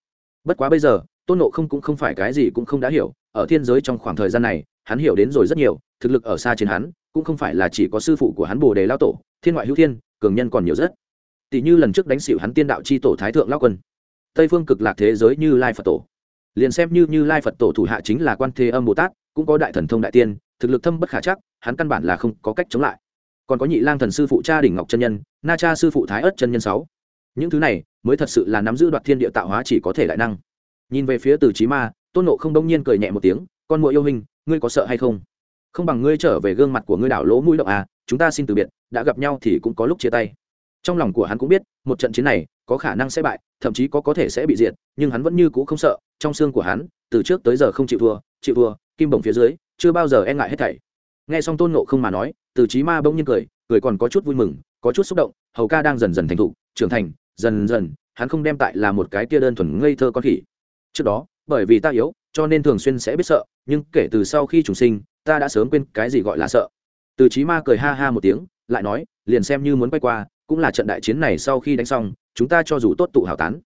Bất quá bây giờ, tôn nộ không cũng không phải cái gì cũng không đã hiểu, ở thiên giới trong khoảng thời gian này, hắn hiểu đến rồi rất nhiều, thực lực ở xa trên hắn, cũng không phải là chỉ có sư phụ của hắn bồ đề lao tổ, thiên ngoại hữu thiên, cường nhân còn nhiều rất tỷ như lần trước đánh xỉu hắn tiên đạo c h i tổ thái thượng lao quân. Tây phương cực lạc thế giới như lai phật tổ. Liền xem như như lai phật tổ thủ hạ chính là quan thế âm bồ tát, cũng có đại thần thông đại tiên, thực lực thâm bất khả chắc, hắn căn bản là không có cách chống lại. Còn có nhị lang thần sư phụ cha đỉnh ngọc chân nhân, na cha sư phụ thái ất chân nhân sáu. Những thứ này, mới thật sự là nắm giữ đoạt thiên địa tạo hóa chỉ có thể đại năng. Nhìn về phía từ trí ma, tôn nộ không đông nhiên cười nhẹ một tiếng, con mộ yêu hình ngươi có sợ hay không? Không bằng ngươi trở về gương mặt của ngươi đảo lỗ mũi động à chúng ta xin từ biệt, đã gặp nhau thì cũng có lúc chia tay trong lòng của hắn cũng biết, một trận chiến này có khả năng sẽ bại, thậm chí có có thể sẽ bị diệt, nhưng hắn vẫn như cũ không sợ. Trong xương của hắn, từ trước tới giờ không chịu thua chịu thua, kim bổng phía dưới, chưa bao giờ e ngại hết thảy. Nghe xong tôn nộ không mà nói, từ trí ma bỗng nhiên cười cười còn có chút vui mừng, có chút xúc động, hầu ca đang dần dần thành thục, trưởng thành, dần dần, hắn không đem tại là một cái tia đơn thuần ngây thơ con khỉ. Trước đó, bởi vì ta yếu, cho nên thường xuyên sẽ biết sợ, nhưng kể từ sau khi trùng sinh, ta đã sớm quên cái gì gọi là sợ. Từ trí ma cười ha ha một tiếng, lại nói, liền xem như muốn quay qua cũng là trận đại chiến này sau khi đánh xong, chúng ta cho dù tốt tụ hảo tán.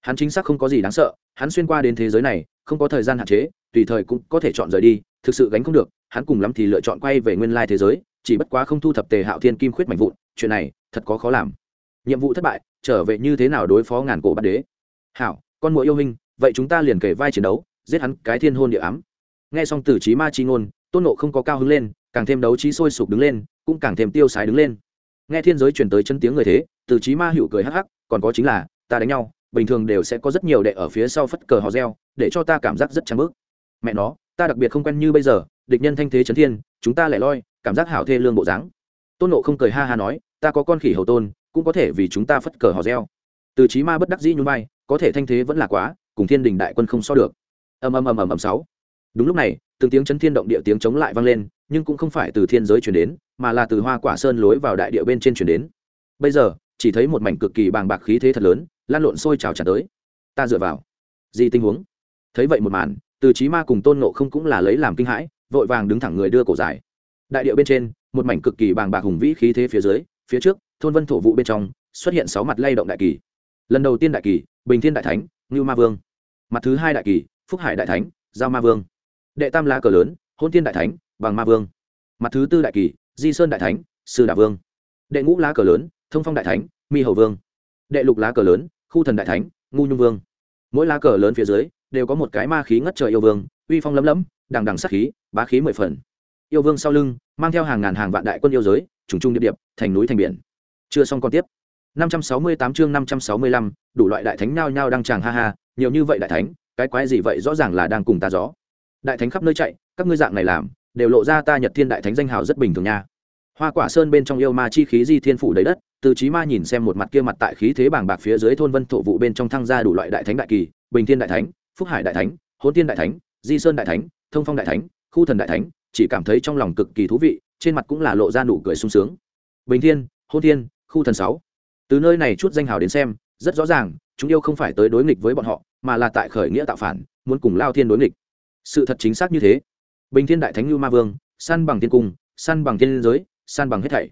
Hắn chính xác không có gì đáng sợ, hắn xuyên qua đến thế giới này, không có thời gian hạn chế, tùy thời cũng có thể chọn rời đi, thực sự gánh không được, hắn cùng lắm thì lựa chọn quay về nguyên lai thế giới, chỉ bất quá không thu thập tề hạo thiên kim khuyết mạnh vụn, chuyện này thật có khó làm. Nhiệm vụ thất bại, trở về như thế nào đối phó ngàn cổ bát đế? Hảo, con mũi yêu hình vậy chúng ta liền kể vai chiến đấu, giết hắn cái thiên hôn địa ám. Nghe xong từ trí ma chi ngôn, tôn nộ không có cao hứng lên, càng thêm đấu trí sôi sục đứng lên, cũng càng thêm tiêu sái đứng lên nghe thiên giới truyền tới chân tiếng người thế, từ trí ma hữu cười hắc hắc, còn có chính là, ta đánh nhau, bình thường đều sẽ có rất nhiều đệ ở phía sau phất cờ hò reo, để cho ta cảm giác rất trắng bước. Mẹ nó, ta đặc biệt không quen như bây giờ, địch nhân thanh thế chấn thiên, chúng ta lại loi, cảm giác hảo thê lương bộ dáng. Tôn nộ không cười ha ha nói, ta có con khỉ hầu tôn, cũng có thể vì chúng ta phất cờ hò reo. Từ chí ma bất đắc dĩ nhún vai, có thể thanh thế vẫn là quá, cùng thiên đình đại quân không so được. Ầm ầm ầm ầm ầm sáu. Đúng lúc này, từng tiếng chấn thiên động địa tiếng chống lại vang lên nhưng cũng không phải từ thiên giới chuyển đến, mà là từ hoa quả sơn lối vào đại địa bên trên chuyển đến. Bây giờ, chỉ thấy một mảnh cực kỳ bàng bạc khí thế thật lớn, lan lộn sôi trào tràn tới. Ta dựa vào. Gì tình huống? Thấy vậy một màn, từ chí ma cùng tôn nộ không cũng là lấy làm kinh hãi, vội vàng đứng thẳng người đưa cổ dài. Đại địa bên trên, một mảnh cực kỳ bàng bạc hùng vĩ khí thế phía dưới, phía trước, thôn vân thổ vụ bên trong, xuất hiện sáu mặt lay động đại kỳ. Lần đầu tiên đại kỳ, bình thiên đại thánh, ngưu ma vương. Mặt thứ hai đại kỳ, phúc hải đại thánh, giao ma vương. Đệ tam lá cờ lớn hôn thiên đại thánh bằng ma vương. Mặt thứ tư đại kỳ di sơn đại thánh sư đà vương. Đệ ngũ lá cờ lớn thông phong đại thánh mi hầu vương. Đệ lục lá cờ lớn khu thần đại thánh ngu nhung vương. Mỗi lá cờ lớn phía dưới đều có một cái ma khí ngất trời yêu vương uy phong lấm lấm đằng đằng sắc khí bá khí mười phần. Yêu vương sau lưng mang theo hàng ngàn hàng vạn đại quân yêu giới trùng trung điệp điệp thành núi thành biển. Chưa xong còn tiếp. 568 chương 565, đủ loại đại thánh nhao nhao đang chàng ha ha nhiều như vậy đại thánh cái quái gì vậy rõ ràng là đang cùng ta gió. Đại thánh khắp nơi chạy các ngươi dạng này làm, đều lộ ra ta nhật thiên đại thánh danh hào rất bình thường nha. Hoa quả sơn bên trong yêu ma chi khí di thiên phủ đầy đất, từ trí ma nhìn xem một mặt kia mặt tại khí thế bảng bạc phía dưới thôn vân thổ vụ bên trong thăng ra đủ loại đại thánh đại kỳ, bình thiên đại thánh, phúc hải đại thánh hôn thiên đại thánh, di sơn đại thánh, thông phong đại thánh, khu thần đại thánh, chỉ cảm thấy trong lòng cực kỳ thú vị, trên mặt cũng là lộ ra nụ cười sung sướng. Bình thiên hôn thiên, khu thần sáu. Từ nơi này chút danh hào đến xem, rất rõ ràng, chúng yêu không phải tới đối nghịch với bọn họ, mà là tại khởi nghĩa tạo phản, muốn cùng lao thiên đối nghịch. Sự thật chính xác như thế bình thiên đại thánh lưu ma vương săn bằng thiên cung săn bằng thiên giới săn bằng hết thảy.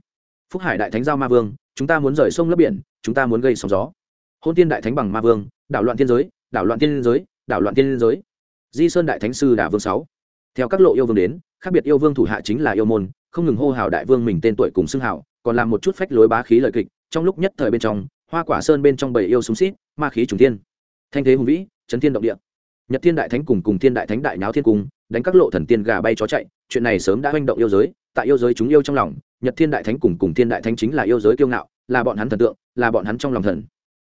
Phúc hải đại thánh giao ma vương, chúng ta muốn rời sông lấp biển, chúng ta muốn gây sóng gió. Hôn tiên đại thánh bằng ma vương, đảo loạn thiên giới, đảo loạn thiên giới, đảo loạn thiên giới. Di sơn đại thánh sư đả vương sáu. Theo các lộ yêu vương đến, khác biệt yêu vương thủ hạ chính là yêu môn, không ngừng hô hào đại vương mình tên tuổi cùng xưng hào, còn làm một chút phách lối bá khí lợi kịch, trong lúc nhất thời bên trong, hoa quả sơn bên trong bầy yêu súng xít, ma khí trùng thiên. Thanh thế hùng vĩ, chấn thiên động địa nhật thiên đại thánh cùng cùng thiên đại thánh đại náo thiên cung, đánh các lộ thần tiên gà bay chó chạy, chuyện này sớm đã manh động yêu giới, tại yêu giới chúng yêu trong lòng, nhật thiên đại thánh cùng cùng thiên đại thánh chính là yêu giới kiêu ngạo, là bọn hắn thần tượng, là bọn hắn trong lòng thần.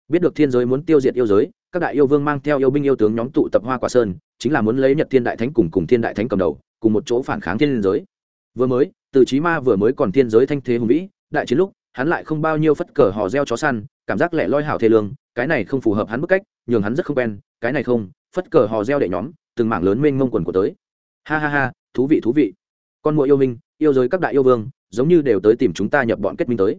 Biết được thiên giới muốn tiêu diệt yêu giới, các đại yêu vương mang theo yêu binh yêu tướng nhóm tụ tập hoa quả sơn, chính là muốn lấy nhật thiên đại thánh cùng cùng thiên đại thánh cầm đầu, cùng một chỗ phản kháng thiên giới. Vừa mới, từ trí ma vừa mới còn thiên giới thanh thế hùng vĩ, đại chiến lúc, hắn lại không bao nhiêu phất cờ hò reo chó săn, cảm giác lẻ loi hảo thê lương, cái này không phù hợp hắn bức cách, nhường hắn rất không quen, cái này không phất cờ hò reo đệ nhóm, từng mảng lớn mênh mông quần của tới. Ha ha ha, thú vị thú vị. Con mùa yêu minh, yêu giới các đại yêu vương, giống như đều tới tìm chúng ta nhập bọn kết minh tới.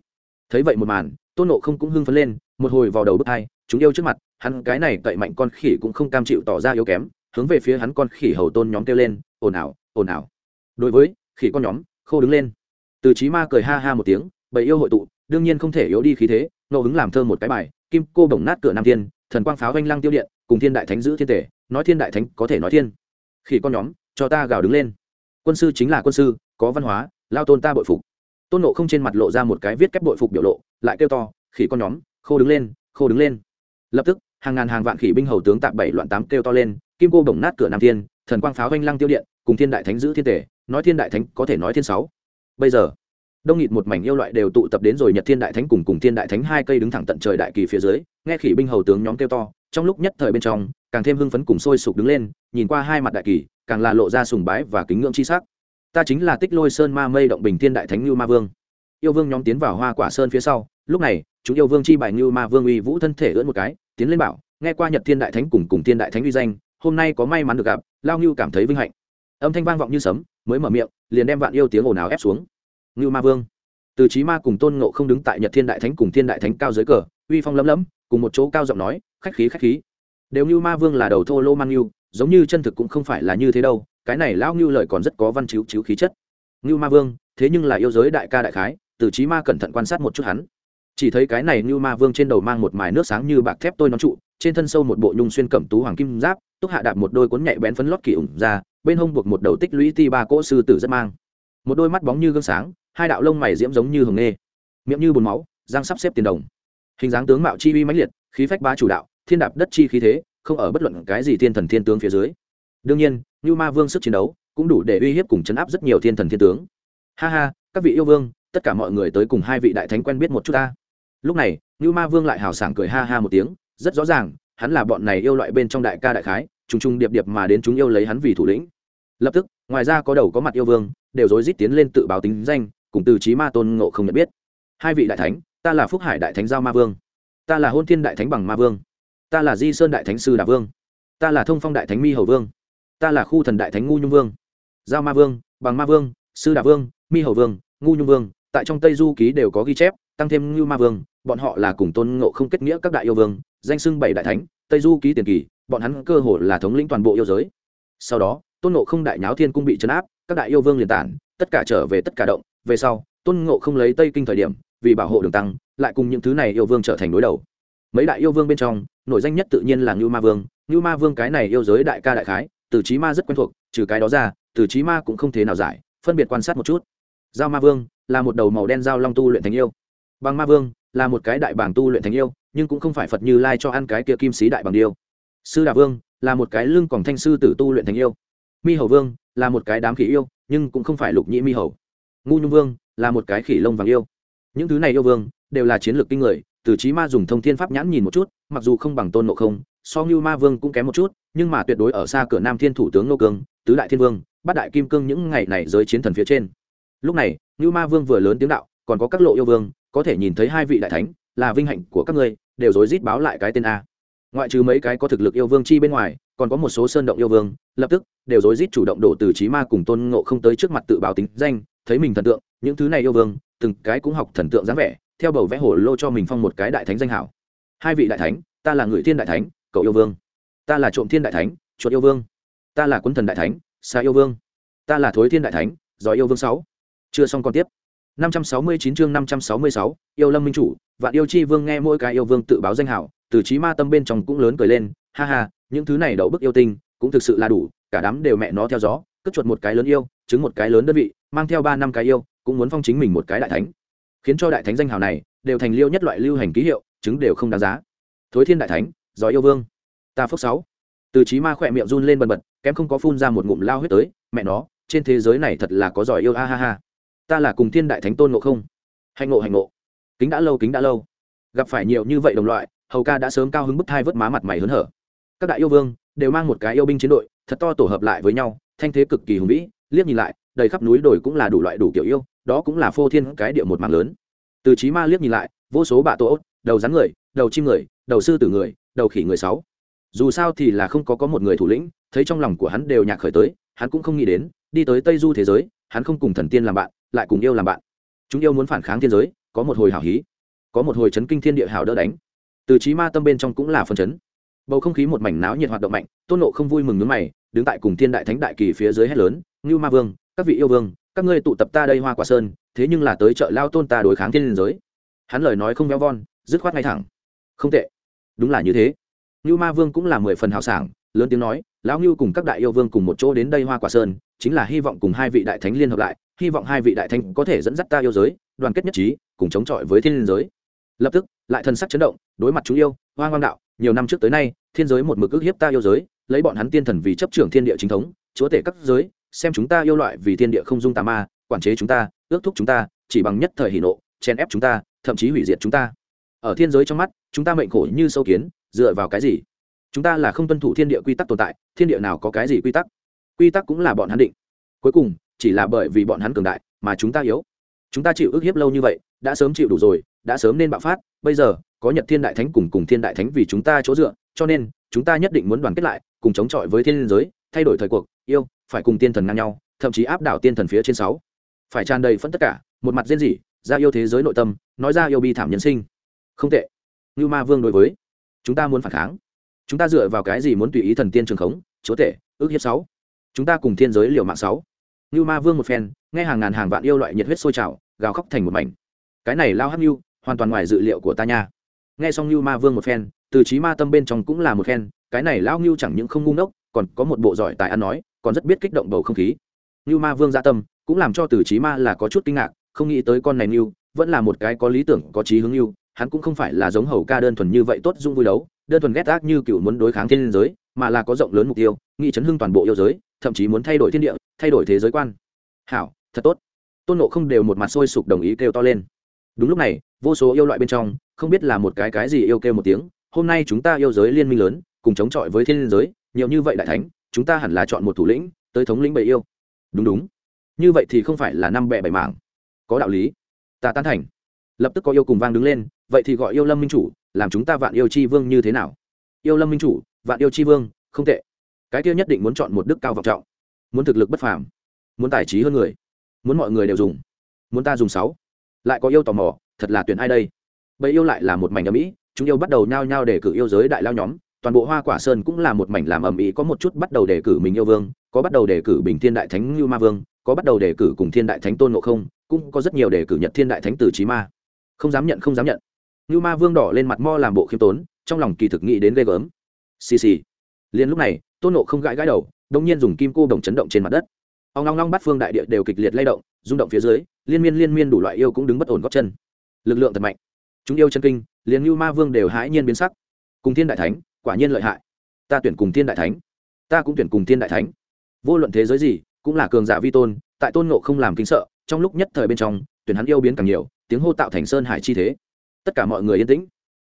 Thấy vậy một màn, tôn nộ không cũng hưng phấn lên, một hồi vào đầu bước hai, chúng yêu trước mặt, hắn cái này cậy mạnh con khỉ cũng không cam chịu tỏ ra yếu kém, hướng về phía hắn con khỉ hầu tôn nhóm kêu lên, ồn ào ồn ào. Đối với khỉ con nhóm, khô đứng lên. Từ trí ma cười ha ha một tiếng, bầy yêu hội tụ, đương nhiên không thể yếu đi khí thế nộ hứng làm thơ một cái bài, kim cô bổng nát cửa nam thiên thần quang pháo oanh lăng tiêu điện, cùng thiên đại thánh giữ thiên tể, nói thiên đại thánh có thể nói thiên. Khỉ con nhóm, cho ta gào đứng lên. Quân sư chính là quân sư, có văn hóa, lao tôn ta bội phục. Tôn nộ không trên mặt lộ ra một cái viết kép bội phục biểu lộ, lại kêu to, khỉ con nhóm, khô đứng lên, khô đứng lên. Lập tức, hàng ngàn hàng vạn khỉ binh hầu tướng tạp bảy loạn tám kêu to lên, kim cô bổng nát cửa nam thiên, thần quang pháo oanh lăng tiêu điện, cùng thiên đại thánh giữ thiên tể, nói thiên đại thánh có thể nói thiên sáu. Bây giờ, đông nghịt một mảnh yêu loại đều tụ tập đến rồi nhật thiên đại thánh cùng cùng thiên đại thánh hai cây đứng thẳng tận trời đại kỳ phía dưới nghe khỉ binh hầu tướng nhóm kêu to, trong lúc nhất thời bên trong, càng thêm hưng phấn cùng sôi sục đứng lên, nhìn qua hai mặt đại kỳ, càng là lộ ra sùng bái và kính ngưỡng chi sắc. Ta chính là tích lôi sơn ma mây động bình thiên đại thánh như ma vương. Yêu vương nhóm tiến vào hoa quả sơn phía sau, lúc này, chúng yêu vương chi bài như ma vương uy vũ thân thể ưỡn một cái, tiến lên bảo, nghe qua nhật thiên đại thánh cùng cùng thiên đại thánh uy danh, hôm nay có may mắn được gặp, lao ngưu cảm thấy vinh hạnh. Âm thanh vang vọng như sấm, mới mở miệng, liền đem vạn yêu tiếng ồn ào ép xuống. Ngưu ma vương. Từ trí ma cùng tôn ngộ không đứng tại nhật thiên đại thánh cùng thiên đại thánh cao dưới cờ, uy phong lấm lấm cùng một chỗ cao giọng nói, khách khí khách khí. Đều như ma vương là đầu thô lô mang ngưu giống như chân thực cũng không phải là như thế đâu, cái này lão ngưu lời còn rất có văn chiếu chiếu khí chất. Ngưu ma vương, thế nhưng là yêu giới đại ca đại khái, từ trí ma cẩn thận quan sát một chút hắn. Chỉ thấy cái này ngưu ma vương trên đầu mang một mài nước sáng như bạc thép tôi nón trụ, trên thân sâu một bộ nhung xuyên cẩm tú hoàng kim giáp, túc hạ đạp một đôi cuốn nhạy bén phấn lót kỳ ủng ra, bên hông buộc một đầu tích lũy ti ba cỗ sư tử rất mang. Một đôi mắt bóng như gương sáng, hai đạo lông mày diễm giống như hồng nê miệng như bùn máu, răng sắp xếp tiền đồng hình dáng tướng mạo chi uy mãnh liệt, khí phách ba chủ đạo, thiên đạp đất chi khí thế, không ở bất luận cái gì thiên thần thiên tướng phía dưới. Đương nhiên như ma vương sức chiến đấu cũng đủ để uy hiếp cùng chấn áp rất nhiều thiên thần thiên tướng. Ha ha, các vị yêu vương, tất cả mọi người tới cùng hai vị đại thánh quen biết một chút ta. Lúc này như ma vương lại hào sảng cười ha ha một tiếng, rất rõ ràng, hắn là bọn này yêu loại bên trong đại ca đại khái, trùng trùng điệp điệp mà đến chúng yêu lấy hắn vì thủ lĩnh. Lập tức, ngoài ra có đầu có mặt yêu vương, đều rối rít tiến lên tự báo tính danh, cùng từ trí ma tôn ngộ không nhận biết. Hai vị đại thánh ta là phúc hải đại thánh giao ma vương. Ta là hôn thiên đại thánh bằng ma vương. Ta là di sơn đại thánh sư đà vương. Ta là thông phong đại thánh mi hầu vương. Ta là khu thần đại thánh ngu nhung vương. Giao ma vương, bằng ma vương, sư đà vương, mi hầu vương, ngu nhung vương, tại trong tây du ký đều có ghi chép, tăng thêm ngưu ma vương, bọn họ là cùng tôn ngộ không kết nghĩa các đại yêu vương, danh xưng bảy đại thánh, tây du ký tiền kỳ, bọn hắn cơ hồ là thống lĩnh toàn bộ yêu giới. Sau đó, tôn ngộ không đại nháo thiên cung bị trấn áp, các đại yêu vương liền tản, tất cả trở về tất cả động. Về sau, tôn ngộ không lấy tây kinh thời điểm vì bảo hộ đường tăng, lại cùng những thứ này yêu vương trở thành đối đầu. Mấy đại yêu vương bên trong, nổi danh nhất tự nhiên là ngưu ma vương. Ngưu ma vương cái này yêu giới đại ca đại khái, từ trí ma rất quen thuộc, trừ cái đó ra, từ trí ma cũng không thế nào giải, phân biệt quan sát một chút. Giao ma vương là một đầu màu đen giao long tu luyện thành yêu. Bằng ma vương là một cái đại bảng tu luyện thành yêu, nhưng cũng không phải phật như lai cho ăn cái kia kim sĩ đại bằng điêu. Sư đà vương là một cái lưng còn thanh sư tử tu luyện thành yêu. Mi hầu vương là một cái đám khỉ yêu, nhưng cũng không phải lục nhĩ mi hầu. Ngu nhung vương là một cái khỉ lông vàng yêu những thứ này yêu vương đều là chiến lược kinh người, từ trí ma dùng thông thiên pháp nhãn nhìn một chút, mặc dù không bằng tôn nộ không, so như ma vương cũng kém một chút, nhưng mà tuyệt đối ở xa cửa nam thiên thủ tướng nô cương, tứ đại thiên vương, bát đại kim cương những ngày này giới chiến thần phía trên. Lúc này, như ma vương vừa lớn tiếng đạo, còn có các lộ yêu vương, có thể nhìn thấy hai vị đại thánh, là vinh hạnh của các ngươi, đều rối rít báo lại cái tên a. Ngoại trừ mấy cái có thực lực yêu vương chi bên ngoài, còn có một số sơn động yêu vương, lập tức đều rối rít chủ động đổ từ trí ma cùng tôn ngộ không tới trước mặt tự báo tính danh, thấy mình thần tượng, những thứ này yêu vương từng cái cũng học thần tượng dáng vẻ theo bầu vẽ hổ lô cho mình phong một cái đại thánh danh hảo. Hai vị đại thánh ta là người thiên đại thánh cậu yêu vương. Ta là trộm thiên đại thánh chuột yêu vương. Ta là quân thần đại thánh xa yêu vương. Ta là thối thiên đại thánh giỏi yêu vương sáu. Chưa xong còn tiếp. 569 chương 566, yêu lâm minh chủ vạn yêu chi vương nghe mỗi cái yêu vương tự báo danh hảo từ trí ma tâm bên trong cũng lớn cười lên ha ha những thứ này đậu bức yêu tinh cũng thực sự là đủ cả đám đều mẹ nó theo gió cất chuột một cái lớn yêu trứng một cái lớn đơn vị mang theo ba năm cái yêu, cũng muốn phong chính mình một cái đại thánh. Khiến cho đại thánh danh hào này đều thành liêu nhất loại lưu hành ký hiệu, chứng đều không đáng giá. Thối thiên đại thánh giỏi yêu vương. Ta phước sáu. Từ trí ma khỏe miệng run lên bần bật, kém không có phun ra một ngụm lao huyết tới, mẹ nó, trên thế giới này thật là có giỏi yêu a ha ha. Ta là cùng thiên đại thánh tôn ngộ không? Hạnh ngộ hạnh ngộ. Kính đã lâu, kính đã lâu. Gặp phải nhiều như vậy đồng loại, hầu ca đã sớm cao hứng bức thai vớt má mặt mày hớn hở. Các đại yêu vương đều mang một cái yêu binh chiến đội, thật to tổ hợp lại với nhau, thanh thế cực kỳ hùng vĩ, liếc nhìn lại đầy khắp núi đồi cũng là đủ loại đủ kiểu yêu, đó cũng là phô thiên cái địa một mạng lớn. Từ trí ma liếc nhìn lại, vô số bạ tổ ốt đầu rắn người, đầu chim người, đầu sư tử người, đầu khỉ người sáu. Dù sao thì là không có có một người thủ lĩnh, thấy trong lòng của hắn đều nhạc khởi tới, hắn cũng không nghĩ đến, đi tới tây du thế giới, hắn không cùng thần tiên làm bạn, lại cùng yêu làm bạn. Chúng yêu muốn phản kháng thiên giới, có một hồi hảo hí, có một hồi chấn kinh thiên địa hảo đỡ đánh. Từ trí ma tâm bên trong cũng là phân chấn. Bầu không khí một mảnh náo nhiệt hoạt động mạnh, tôn nộ không vui mừng nước mày, đứng tại cùng thiên đại thánh đại kỳ phía dưới hét lớn, ngưu ma vương các vị yêu vương, các ngươi tụ tập ta đây hoa quả sơn, thế nhưng là tới chợ lao tôn ta đối kháng thiên liên giới. Hắn lời nói không véo von, dứt khoát ngay thẳng. Không tệ. Đúng là như thế. Ngưu ma vương cũng là mười phần hào sảng, lớn tiếng nói, lão ngưu cùng các đại yêu vương cùng một chỗ đến đây hoa quả sơn, chính là hy vọng cùng hai vị đại thánh liên hợp lại, hy vọng hai vị đại thánh có thể dẫn dắt ta yêu giới, đoàn kết nhất trí, cùng chống chọi với thiên liên giới. Lập tức, lại thân sắc chấn động, đối mặt chúng yêu, hoang hoang đạo, nhiều năm trước tới nay, thiên giới một mực ước hiếp ta yêu giới, lấy bọn hắn tiên thần vì chấp trưởng thiên địa chính thống, chúa tể các giới xem chúng ta yêu loại vì thiên địa không dung tà ma, quản chế chúng ta, ước thúc chúng ta, chỉ bằng nhất thời hỷ nộ, chèn ép chúng ta, thậm chí hủy diệt chúng ta. Ở thiên giới trong mắt, chúng ta mệnh khổ như sâu kiến, dựa vào cái gì? Chúng ta là không tuân thủ thiên địa quy tắc tồn tại, thiên địa nào có cái gì quy tắc? Quy tắc cũng là bọn hắn định. Cuối cùng, chỉ là bởi vì bọn hắn cường đại mà chúng ta yếu. Chúng ta chịu ức hiếp lâu như vậy, đã sớm chịu đủ rồi, đã sớm nên bạo phát, bây giờ, có nhật thiên đại thánh cùng cùng thiên đại thánh vì chúng ta chỗ dựa, cho nên, chúng ta nhất định muốn đoàn kết lại, cùng chống chọi với thiên giới, thay đổi thời cuộc, yêu phải cùng tiên thần ngang nhau, thậm chí áp đảo tiên thần phía trên sáu. Phải tràn đầy phẫn tất cả, một mặt riêng gì ra yêu thế giới nội tâm, nói ra yêu bi thảm nhân sinh. Không tệ. Như ma vương đối với, chúng ta muốn phản kháng. Chúng ta dựa vào cái gì muốn tùy ý thần tiên trường khống, chúa tể, ước hiếp sáu. Chúng ta cùng thiên giới liều mạng sáu. Như ma vương một phen, nghe hàng ngàn hàng vạn yêu loại nhiệt huyết sôi trào, gào khóc thành một mảnh. Cái này lao hắc như hoàn toàn ngoài dự liệu của ta nha. Nghe xong như ma vương một phen, từ trí ma tâm bên trong cũng là một phen, cái này lao như chẳng những không ngu ngốc, còn có một bộ giỏi tài ăn nói còn rất biết kích động bầu không khí. Như ma vương gia tâm, cũng làm cho từ trí ma là có chút kinh ngạc, không nghĩ tới con này như vẫn là một cái có lý tưởng, có trí hướng như hắn cũng không phải là giống hầu ca đơn thuần như vậy tốt dung vui đấu, đơn thuần ghét ác như cựu muốn đối kháng thiên giới, mà là có rộng lớn mục tiêu nghị chấn hưng toàn bộ yêu giới, thậm chí muốn thay đổi thiên địa, thay đổi thế giới quan. Hảo, thật tốt. Tôn nộ không đều một mặt sôi sục đồng ý kêu to lên. Đúng lúc này, vô số yêu loại bên trong, không biết là một cái cái gì yêu kêu một tiếng, hôm nay chúng ta yêu giới liên minh lớn, cùng chống chọi với thiên giới, nhiều như vậy đại thánh chúng ta hẳn là chọn một thủ lĩnh tới thống lĩnh bầy yêu. Đúng đúng. Như vậy thì không phải là năm bẹ bảy mảng. Có đạo lý. Ta tán thành. Lập tức có yêu cùng vang đứng lên vậy thì gọi yêu lâm minh chủ làm chúng ta vạn yêu chi vương như thế nào? Yêu lâm minh chủ vạn yêu chi vương không tệ. Cái kia nhất định muốn chọn một đức cao vọng trọng. Muốn thực lực bất phàm. Muốn tài trí hơn người. Muốn mọi người đều dùng. Muốn ta dùng sáu. Lại có yêu tò mò thật là tuyển ai đây? Bầy yêu lại là một mảnh âm mỹ, chúng yêu bắt đầu nhao nhao để cử yêu giới đại lao nhóm toàn bộ hoa quả sơn cũng là một mảnh làm ầm ĩ, có một chút bắt đầu đề cử mình yêu vương, có bắt đầu đề cử bình thiên đại thánh như ma vương, có bắt đầu đề cử cùng thiên đại thánh tôn ngộ không, cũng có rất nhiều đề cử nhật thiên đại thánh từ trí ma. Không dám nhận, không dám nhận. Như ma vương đỏ lên mặt mo làm bộ khiêm tốn, trong lòng kỳ thực nghĩ đến ghê gớm. Xì xì. Liền lúc này, tôn nộ không gãi gãi đầu đông nhiên dùng kim cô đồng chấn động trên mặt đất. Ông long long bắt phương đại địa đều kịch liệt lay động, rung động phía dưới, liên miên liên miên đủ loại yêu cũng đứng bất ổn gót chân. Lực lượng thật mạnh. Chúng yêu chân kinh, liền như ma vương đều hãi nhiên biến sắc. Cùng thiên đại thánh quả nhiên lợi hại. Ta tuyển cùng thiên đại thánh. Ta cũng tuyển cùng thiên đại thánh. Vô luận thế giới gì, cũng là cường giả vi tôn, tại tôn ngộ không làm kính sợ, trong lúc nhất thời bên trong, tuyển hắn yêu biến càng nhiều, tiếng hô tạo thành sơn hải chi thế. Tất cả mọi người yên tĩnh.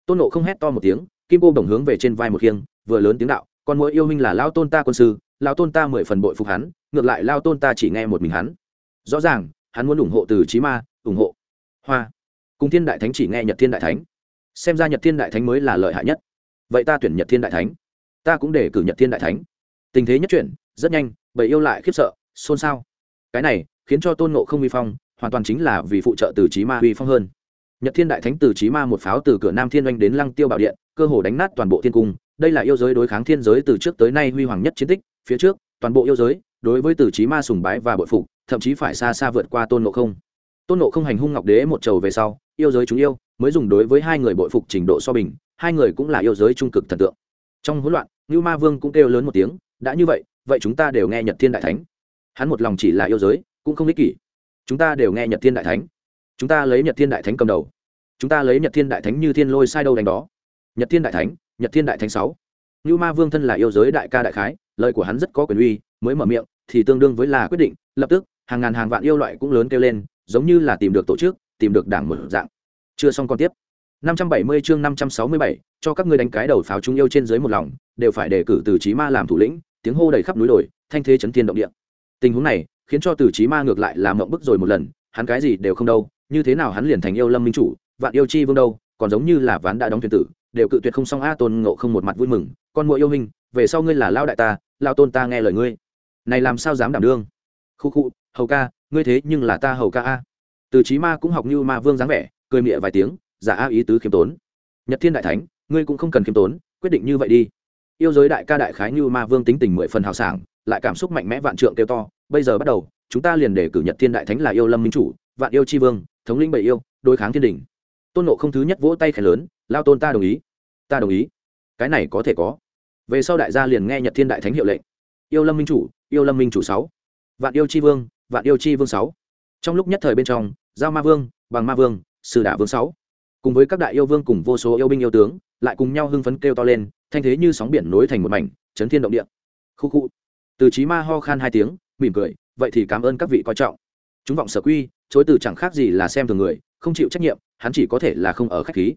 Tôn ngộ không hét to một tiếng, kim cô đồng hướng về trên vai một khiêng, vừa lớn tiếng đạo còn mỗi yêu minh là lao tôn ta quân sư, lao tôn ta mười phần bội phục hắn, ngược lại lao tôn ta chỉ nghe một mình hắn. Rõ ràng, hắn muốn ủng hộ từ trí ma, ủng hộ hoa. Cùng thiên đại thánh chỉ nghe nhật thiên đại thánh. Xem ra nhật thiên đại thánh mới là lợi hại nhất vậy ta tuyển nhật thiên đại thánh. Ta cũng để cử nhật thiên đại thánh. Tình thế nhất chuyển, rất nhanh, bầy yêu lại khiếp sợ, xôn xao. Cái này khiến cho tôn nộ không vi phong, hoàn toàn chính là vì phụ trợ từ trí ma uy phong hơn. Nhật thiên đại thánh từ trí ma một pháo từ cửa nam thiên oanh đến lăng tiêu bảo điện, cơ hồ đánh nát toàn bộ thiên cung. Đây là yêu giới đối kháng thiên giới từ trước tới nay huy hoàng nhất chiến tích. Phía trước, toàn bộ yêu giới đối với từ trí ma sùng bái và bội phục, thậm chí phải xa xa vượt qua tôn nộ không. Tôn nộ không hành hung ngọc đế một trầu về sau, yêu giới chúng yêu mới dùng đối với hai người bội phục trình độ so bình hai người cũng là yêu giới trung cực thần tượng. Trong hỗn loạn như ma vương cũng kêu lớn một tiếng, đã như vậy vậy chúng ta đều nghe nhật thiên đại thánh. Hắn một lòng chỉ là yêu giới, cũng không ích kỷ. Chúng ta đều nghe nhật thiên đại thánh. Chúng ta lấy nhật thiên đại thánh cầm đầu. Chúng ta lấy nhật thiên đại thánh như thiên lôi sai đâu đánh đó. Nhật thiên đại thánh, nhật thiên đại thánh sáu. Như ma vương thân là yêu giới đại ca đại khái, lời của hắn rất có quyền uy, mới mở miệng, thì tương đương với là quyết định, lập tức, hàng ngàn hàng vạn yêu loại cũng lớn kêu lên, giống như là tìm được tổ chức, tìm được đảng một dạng. Chưa xong còn tiếp. 570 chương 567, cho các ngươi đánh cái đầu pháo trung yêu trên dưới một lòng, đều phải đề cử Từ Chí Ma làm thủ lĩnh, tiếng hô đầy khắp núi đồi, thanh thế chấn thiên động địa. Tình huống này, khiến cho Từ Chí Ma ngược lại làm mộng bức rồi một lần, hắn cái gì đều không đâu, như thế nào hắn liền thành yêu lâm minh chủ, vạn yêu chi vương đâu, còn giống như là ván đã đóng thuyền tử, đều cự tuyệt không xong a tôn ngộ không một mặt vui mừng, con muội yêu hình, về sau ngươi là lao đại ta, lao tôn ta nghe lời ngươi. Này làm sao dám đảm đương? Khu khu, hầu ca, ngươi thế nhưng là ta hầu ca a. Từ Chí Ma cũng học như ma vương dáng vẻ, cười mỉa vài tiếng, giả a ý tứ khiêm tốn. Nhật thiên đại thánh, ngươi cũng không cần khiêm tốn, quyết định như vậy đi. Yêu giới đại ca đại khái như ma vương tính tình mười phần hào sảng, lại cảm xúc mạnh mẽ vạn trượng kêu to. Bây giờ bắt đầu, chúng ta liền để cử nhật thiên đại thánh là yêu lâm minh chủ, vạn yêu tri vương, thống linh bảy yêu, đối kháng thiên đình. Tôn nộ không thứ nhất vỗ tay khẽ lớn, lao tôn ta đồng ý, ta đồng ý. Cái này có thể có. Về sau đại gia liền nghe nhật thiên đại thánh hiệu lệnh. Yêu lâm minh chủ, yêu lâm minh chủ sáu. Vạn yêu tri vương, vạn yêu tri vương sáu. Trong lúc nhất thời bên trong, giao ma vương, bằng ma vương sư đả vương sáu cùng với các đại yêu vương cùng vô số yêu binh yêu tướng, lại cùng nhau hưng phấn kêu to lên, thanh thế như sóng biển nối thành một mảnh, chấn thiên động địa. Khu khu. Từ trí ma ho khan hai tiếng, mỉm cười, vậy thì cảm ơn các vị coi trọng. Chúng vọng sở quy, chối từ chẳng khác gì là xem thường người, không chịu trách nhiệm, hắn chỉ có thể là không ở khách khí.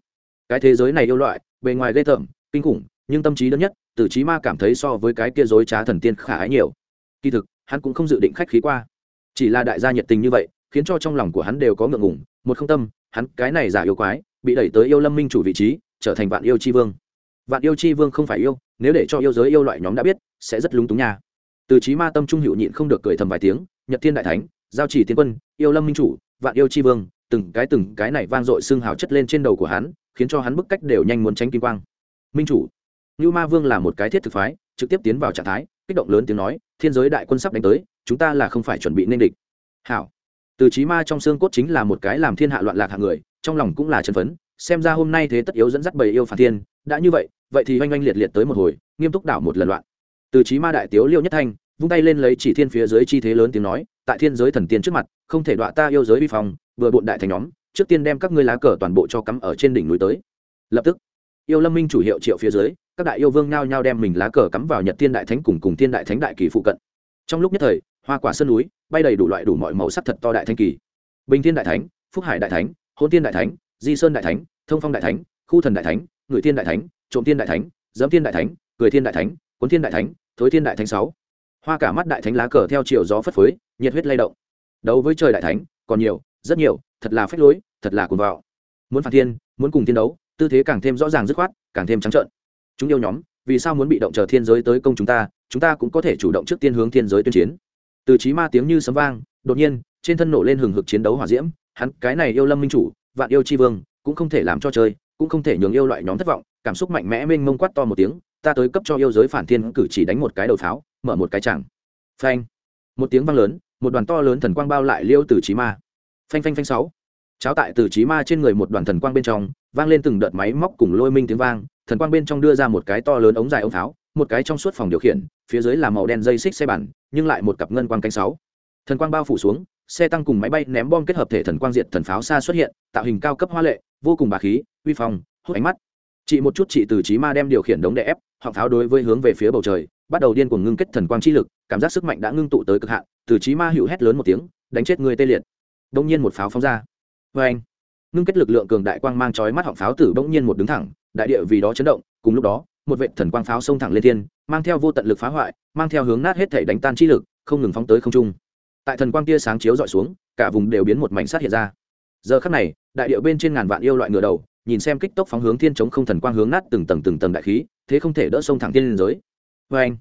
Cái thế giới này yêu loại, bề ngoài ghê tởm, kinh khủng, nhưng tâm trí đơn nhất, từ trí ma cảm thấy so với cái kia dối trá thần tiên khả ái nhiều. Kỳ thực, hắn cũng không dự định khách khí qua. Chỉ là đại gia nhiệt tình như vậy, khiến cho trong lòng của hắn đều có ngượng ngủng một không tâm, hắn cái này giả yêu quái bị đẩy tới yêu lâm minh chủ vị trí, trở thành vạn yêu c h i vương. Vạn yêu c h i vương không phải yêu, nếu để cho yêu giới yêu loại nhóm đã biết, sẽ rất lúng túng nha. Từ trí ma tâm trung hữu nhịn không được cười thầm vài tiếng, nhật thiên đại thánh, giao chỉ tiến quân, yêu lâm minh chủ, vạn yêu c h i vương. Từng cái từng cái này vang dội xương hào chất lên trên đầu của hắn, khiến cho hắn bức cách đều nhanh muốn tránh kim quang. Minh chủ. Như ma vương là một cái thiết thực phái, trực tiếp tiến vào trạng thái, kích động lớn tiếng nói, thiên giới đại quân sắp đánh tới, chúng ta là không phải chuẩn bị nên địch. Hảo. Từ trí ma trong xương cốt chính là một cái làm thiên hạ loạn lạc hạng người trong lòng cũng là chân phấn, xem ra hôm nay thế tất yếu dẫn dắt bầy yêu phản thiên, đã như vậy vậy thì oanh oanh liệt liệt tới một hồi, nghiêm túc đảo một lần loạn. Từ trí ma đại tiếu liêu nhất thanh, vung tay lên lấy chỉ thiên phía dưới chi thế lớn tiếng nói, tại thiên giới thần tiên trước mặt, không thể đọa ta yêu giới vi phòng, vừa bộn đại thành nhóm, trước tiên đem các ngươi lá cờ toàn bộ cho cắm ở trên đỉnh núi tới. Lập tức, yêu lâm minh chủ hiệu triệu phía dưới, các đại yêu vương nhao nhao đem mình lá cờ cắm vào nhật thiên đại thánh cùng cùng thiên đại thánh đại kỳ phụ cận. Trong lúc nhất thời, hoa quả sơn núi, bay đầy đủ loại đủ mọi màu sắc thật to đại thanh kỳ. Bình thiên đại thánh, phúc hải đại thánh hôn thiên đại thánh di sơn đại thánh thông phong đại thánh khu thần đại thánh người thiên đại thánh trộm thiên đại thánh dẫm thiên đại thánh cười thiên đại thánh cuốn thiên đại thánh thối thiên đại thánh sáu hoa cả mắt đại thánh lá cờ theo chiều gió phất phới nhiệt huyết lay động đấu với trời đại thánh còn nhiều rất nhiều thật là phách lối thật là cuồng vạo muốn phản thiên muốn cùng thiên đấu tư thế càng thêm rõ ràng dứt khoát càng thêm trắng trợn chúng yêu nhóm vì sao muốn bị động chờ thiên giới tới công chúng ta chúng ta cũng có thể chủ động trước tiên hướng thiên giới tuyên chiến từ trí ma tiếng như sấm vang đột nhiên trên thân nổ lên hừng hực chiến đấu hỏa diễm hắn, cái này yêu lâm minh chủ, vạn yêu chi vương, cũng không thể làm cho chơi, cũng không thể nhường yêu loại nhóm thất vọng, cảm xúc mạnh mẽ mênh mông quát to một tiếng, ta tới cấp cho yêu giới phản thiên cử chỉ đánh một cái đầu pháo, mở một cái chẳng phanh. Một tiếng vang lớn, một đoàn to lớn thần quang bao lại liêu từ trí ma. Phanh phanh phanh sáu. Cháo tại từ trí ma trên người một đoàn thần quang bên trong, vang lên từng đợt máy móc cùng lôi minh tiếng vang, thần quang bên trong đưa ra một cái to lớn ống dài ống pháo, một cái trong suốt phòng điều khiển, phía dưới là màu đen dây xích xe bản, nhưng lại một cặp ngân quang cánh sáu. Thần quang bao phủ xuống xe tăng cùng máy bay ném bom kết hợp thể thần quang diện thần pháo xa xuất hiện, tạo hình cao cấp hoa lệ, vô cùng bà khí, uy phong, hút ánh mắt. Chị một chút chị từ trí ma đem điều khiển đống đè ép họng pháo đối với hướng về phía bầu trời, bắt đầu điên cuồng ngưng kết thần quang chi lực, cảm giác sức mạnh đã ngưng tụ tới cực hạn, từ trí ma hữu hét lớn một tiếng, đánh chết người tê liệt. Đông nhiên một pháo phóng ra. Vê anh, ngưng kết lực lượng cường đại quang mang chói mắt họng pháo tử bỗng nhiên một đứng thẳng, đại địa vì đó chấn động, cùng lúc đó, một vệ thần quang pháo xông thẳng lên thiên, mang theo vô tận lực phá hoại, mang theo hướng nát hết thể đánh tan chi lực, không ngừng phóng tới không trung tại thần quang tia sáng chiếu dọi xuống, cả vùng đều biến một mảnh sát hiện ra. Giờ khắc này, đại điệu bên trên ngàn vạn yêu loại ngựa đầu, nhìn xem kích tốc phóng hướng thiên chống không thần quang hướng nát từng tầng từng tầng đại khí, thế không thể đỡ sông thẳng thiên liên giới. Vê anh,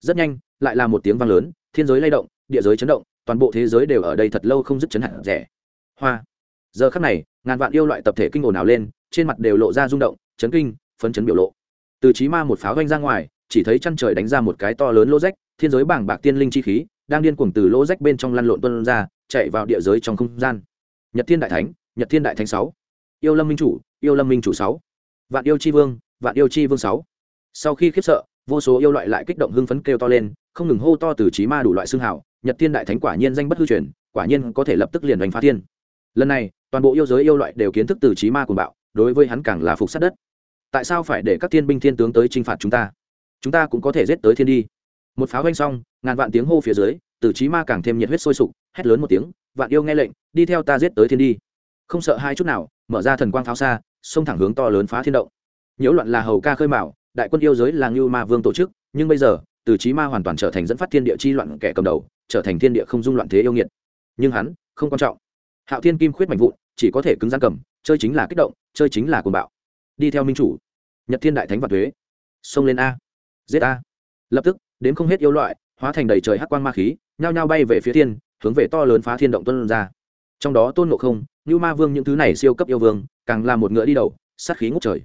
rất nhanh, lại là một tiếng vang lớn, thiên giới lay động, địa giới chấn động, toàn bộ thế giới đều ở đây thật lâu không dứt chấn hẳn rẻ. Hoa. Giờ khắc này, ngàn vạn yêu loại tập thể kinh ồn ào lên, trên mặt đều lộ ra rung động, chấn kinh, phấn chấn biểu lộ. Từ trí ma một pháo vanh ra ngoài, chỉ thấy chăn trời đánh ra một cái to lớn lỗ rách, thiên giới bảng bạc tiên linh chi khí đang điên cuồng từ lỗ rách bên trong lăn lộn tuân ra, chạy vào địa giới trong không gian. Nhật thiên đại thánh, nhật thiên đại thánh sáu. Yêu lâm minh chủ, yêu lâm minh chủ sáu. Vạn yêu chi vương, vạn yêu chi vương sáu. Sau khi khiếp sợ, vô số yêu loại lại kích động hưng phấn kêu to lên, không ngừng hô to từ trí ma đủ loại xương hảo nhật thiên đại thánh quả nhiên danh bất hư truyền, quả nhiên có thể lập tức liền đánh phá thiên. Lần này, toàn bộ yêu giới yêu loại đều kiến thức từ trí ma cuồng bạo, đối với hắn càng là phục sát đất. Tại sao phải để các thiên binh thiên tướng tới chinh phạt chúng ta? Chúng ta cũng có thể giết tới thiên đi một pháo vanh xong, ngàn vạn tiếng hô phía dưới tử trí ma càng thêm nhiệt huyết sôi sục, hét lớn một tiếng, vạn yêu nghe lệnh, đi theo ta giết tới thiên đi. Không sợ hai chút nào, mở ra thần quang pháo xa, xông thẳng hướng to lớn phá thiên động. Nhiễu loạn là hầu ca khơi mạo đại quân yêu giới là ngưu ma vương tổ chức, nhưng bây giờ, từ trí ma hoàn toàn trở thành dẫn phát thiên địa chi loạn kẻ cầm đầu, trở thành thiên địa không dung loạn thế yêu nghiệt. Nhưng hắn, không quan trọng. Hạo thiên kim khuyết mạnh vụn, chỉ có thể cứng gian cầm, chơi chính là kích động, chơi chính là cuồng bạo. Đi theo minh chủ. Nhật thiên đại thánh và thuế. Xông lên a. Giết a. Lập tức đến không hết yêu loại hóa thành đầy trời hắc quan ma khí nhao nhao bay về phía thiên hướng về to lớn phá thiên động tuân ra. Trong đó tôn ngộ không như ma vương những thứ này siêu cấp yêu vương càng là một ngựa đi đầu sát khí ngút trời.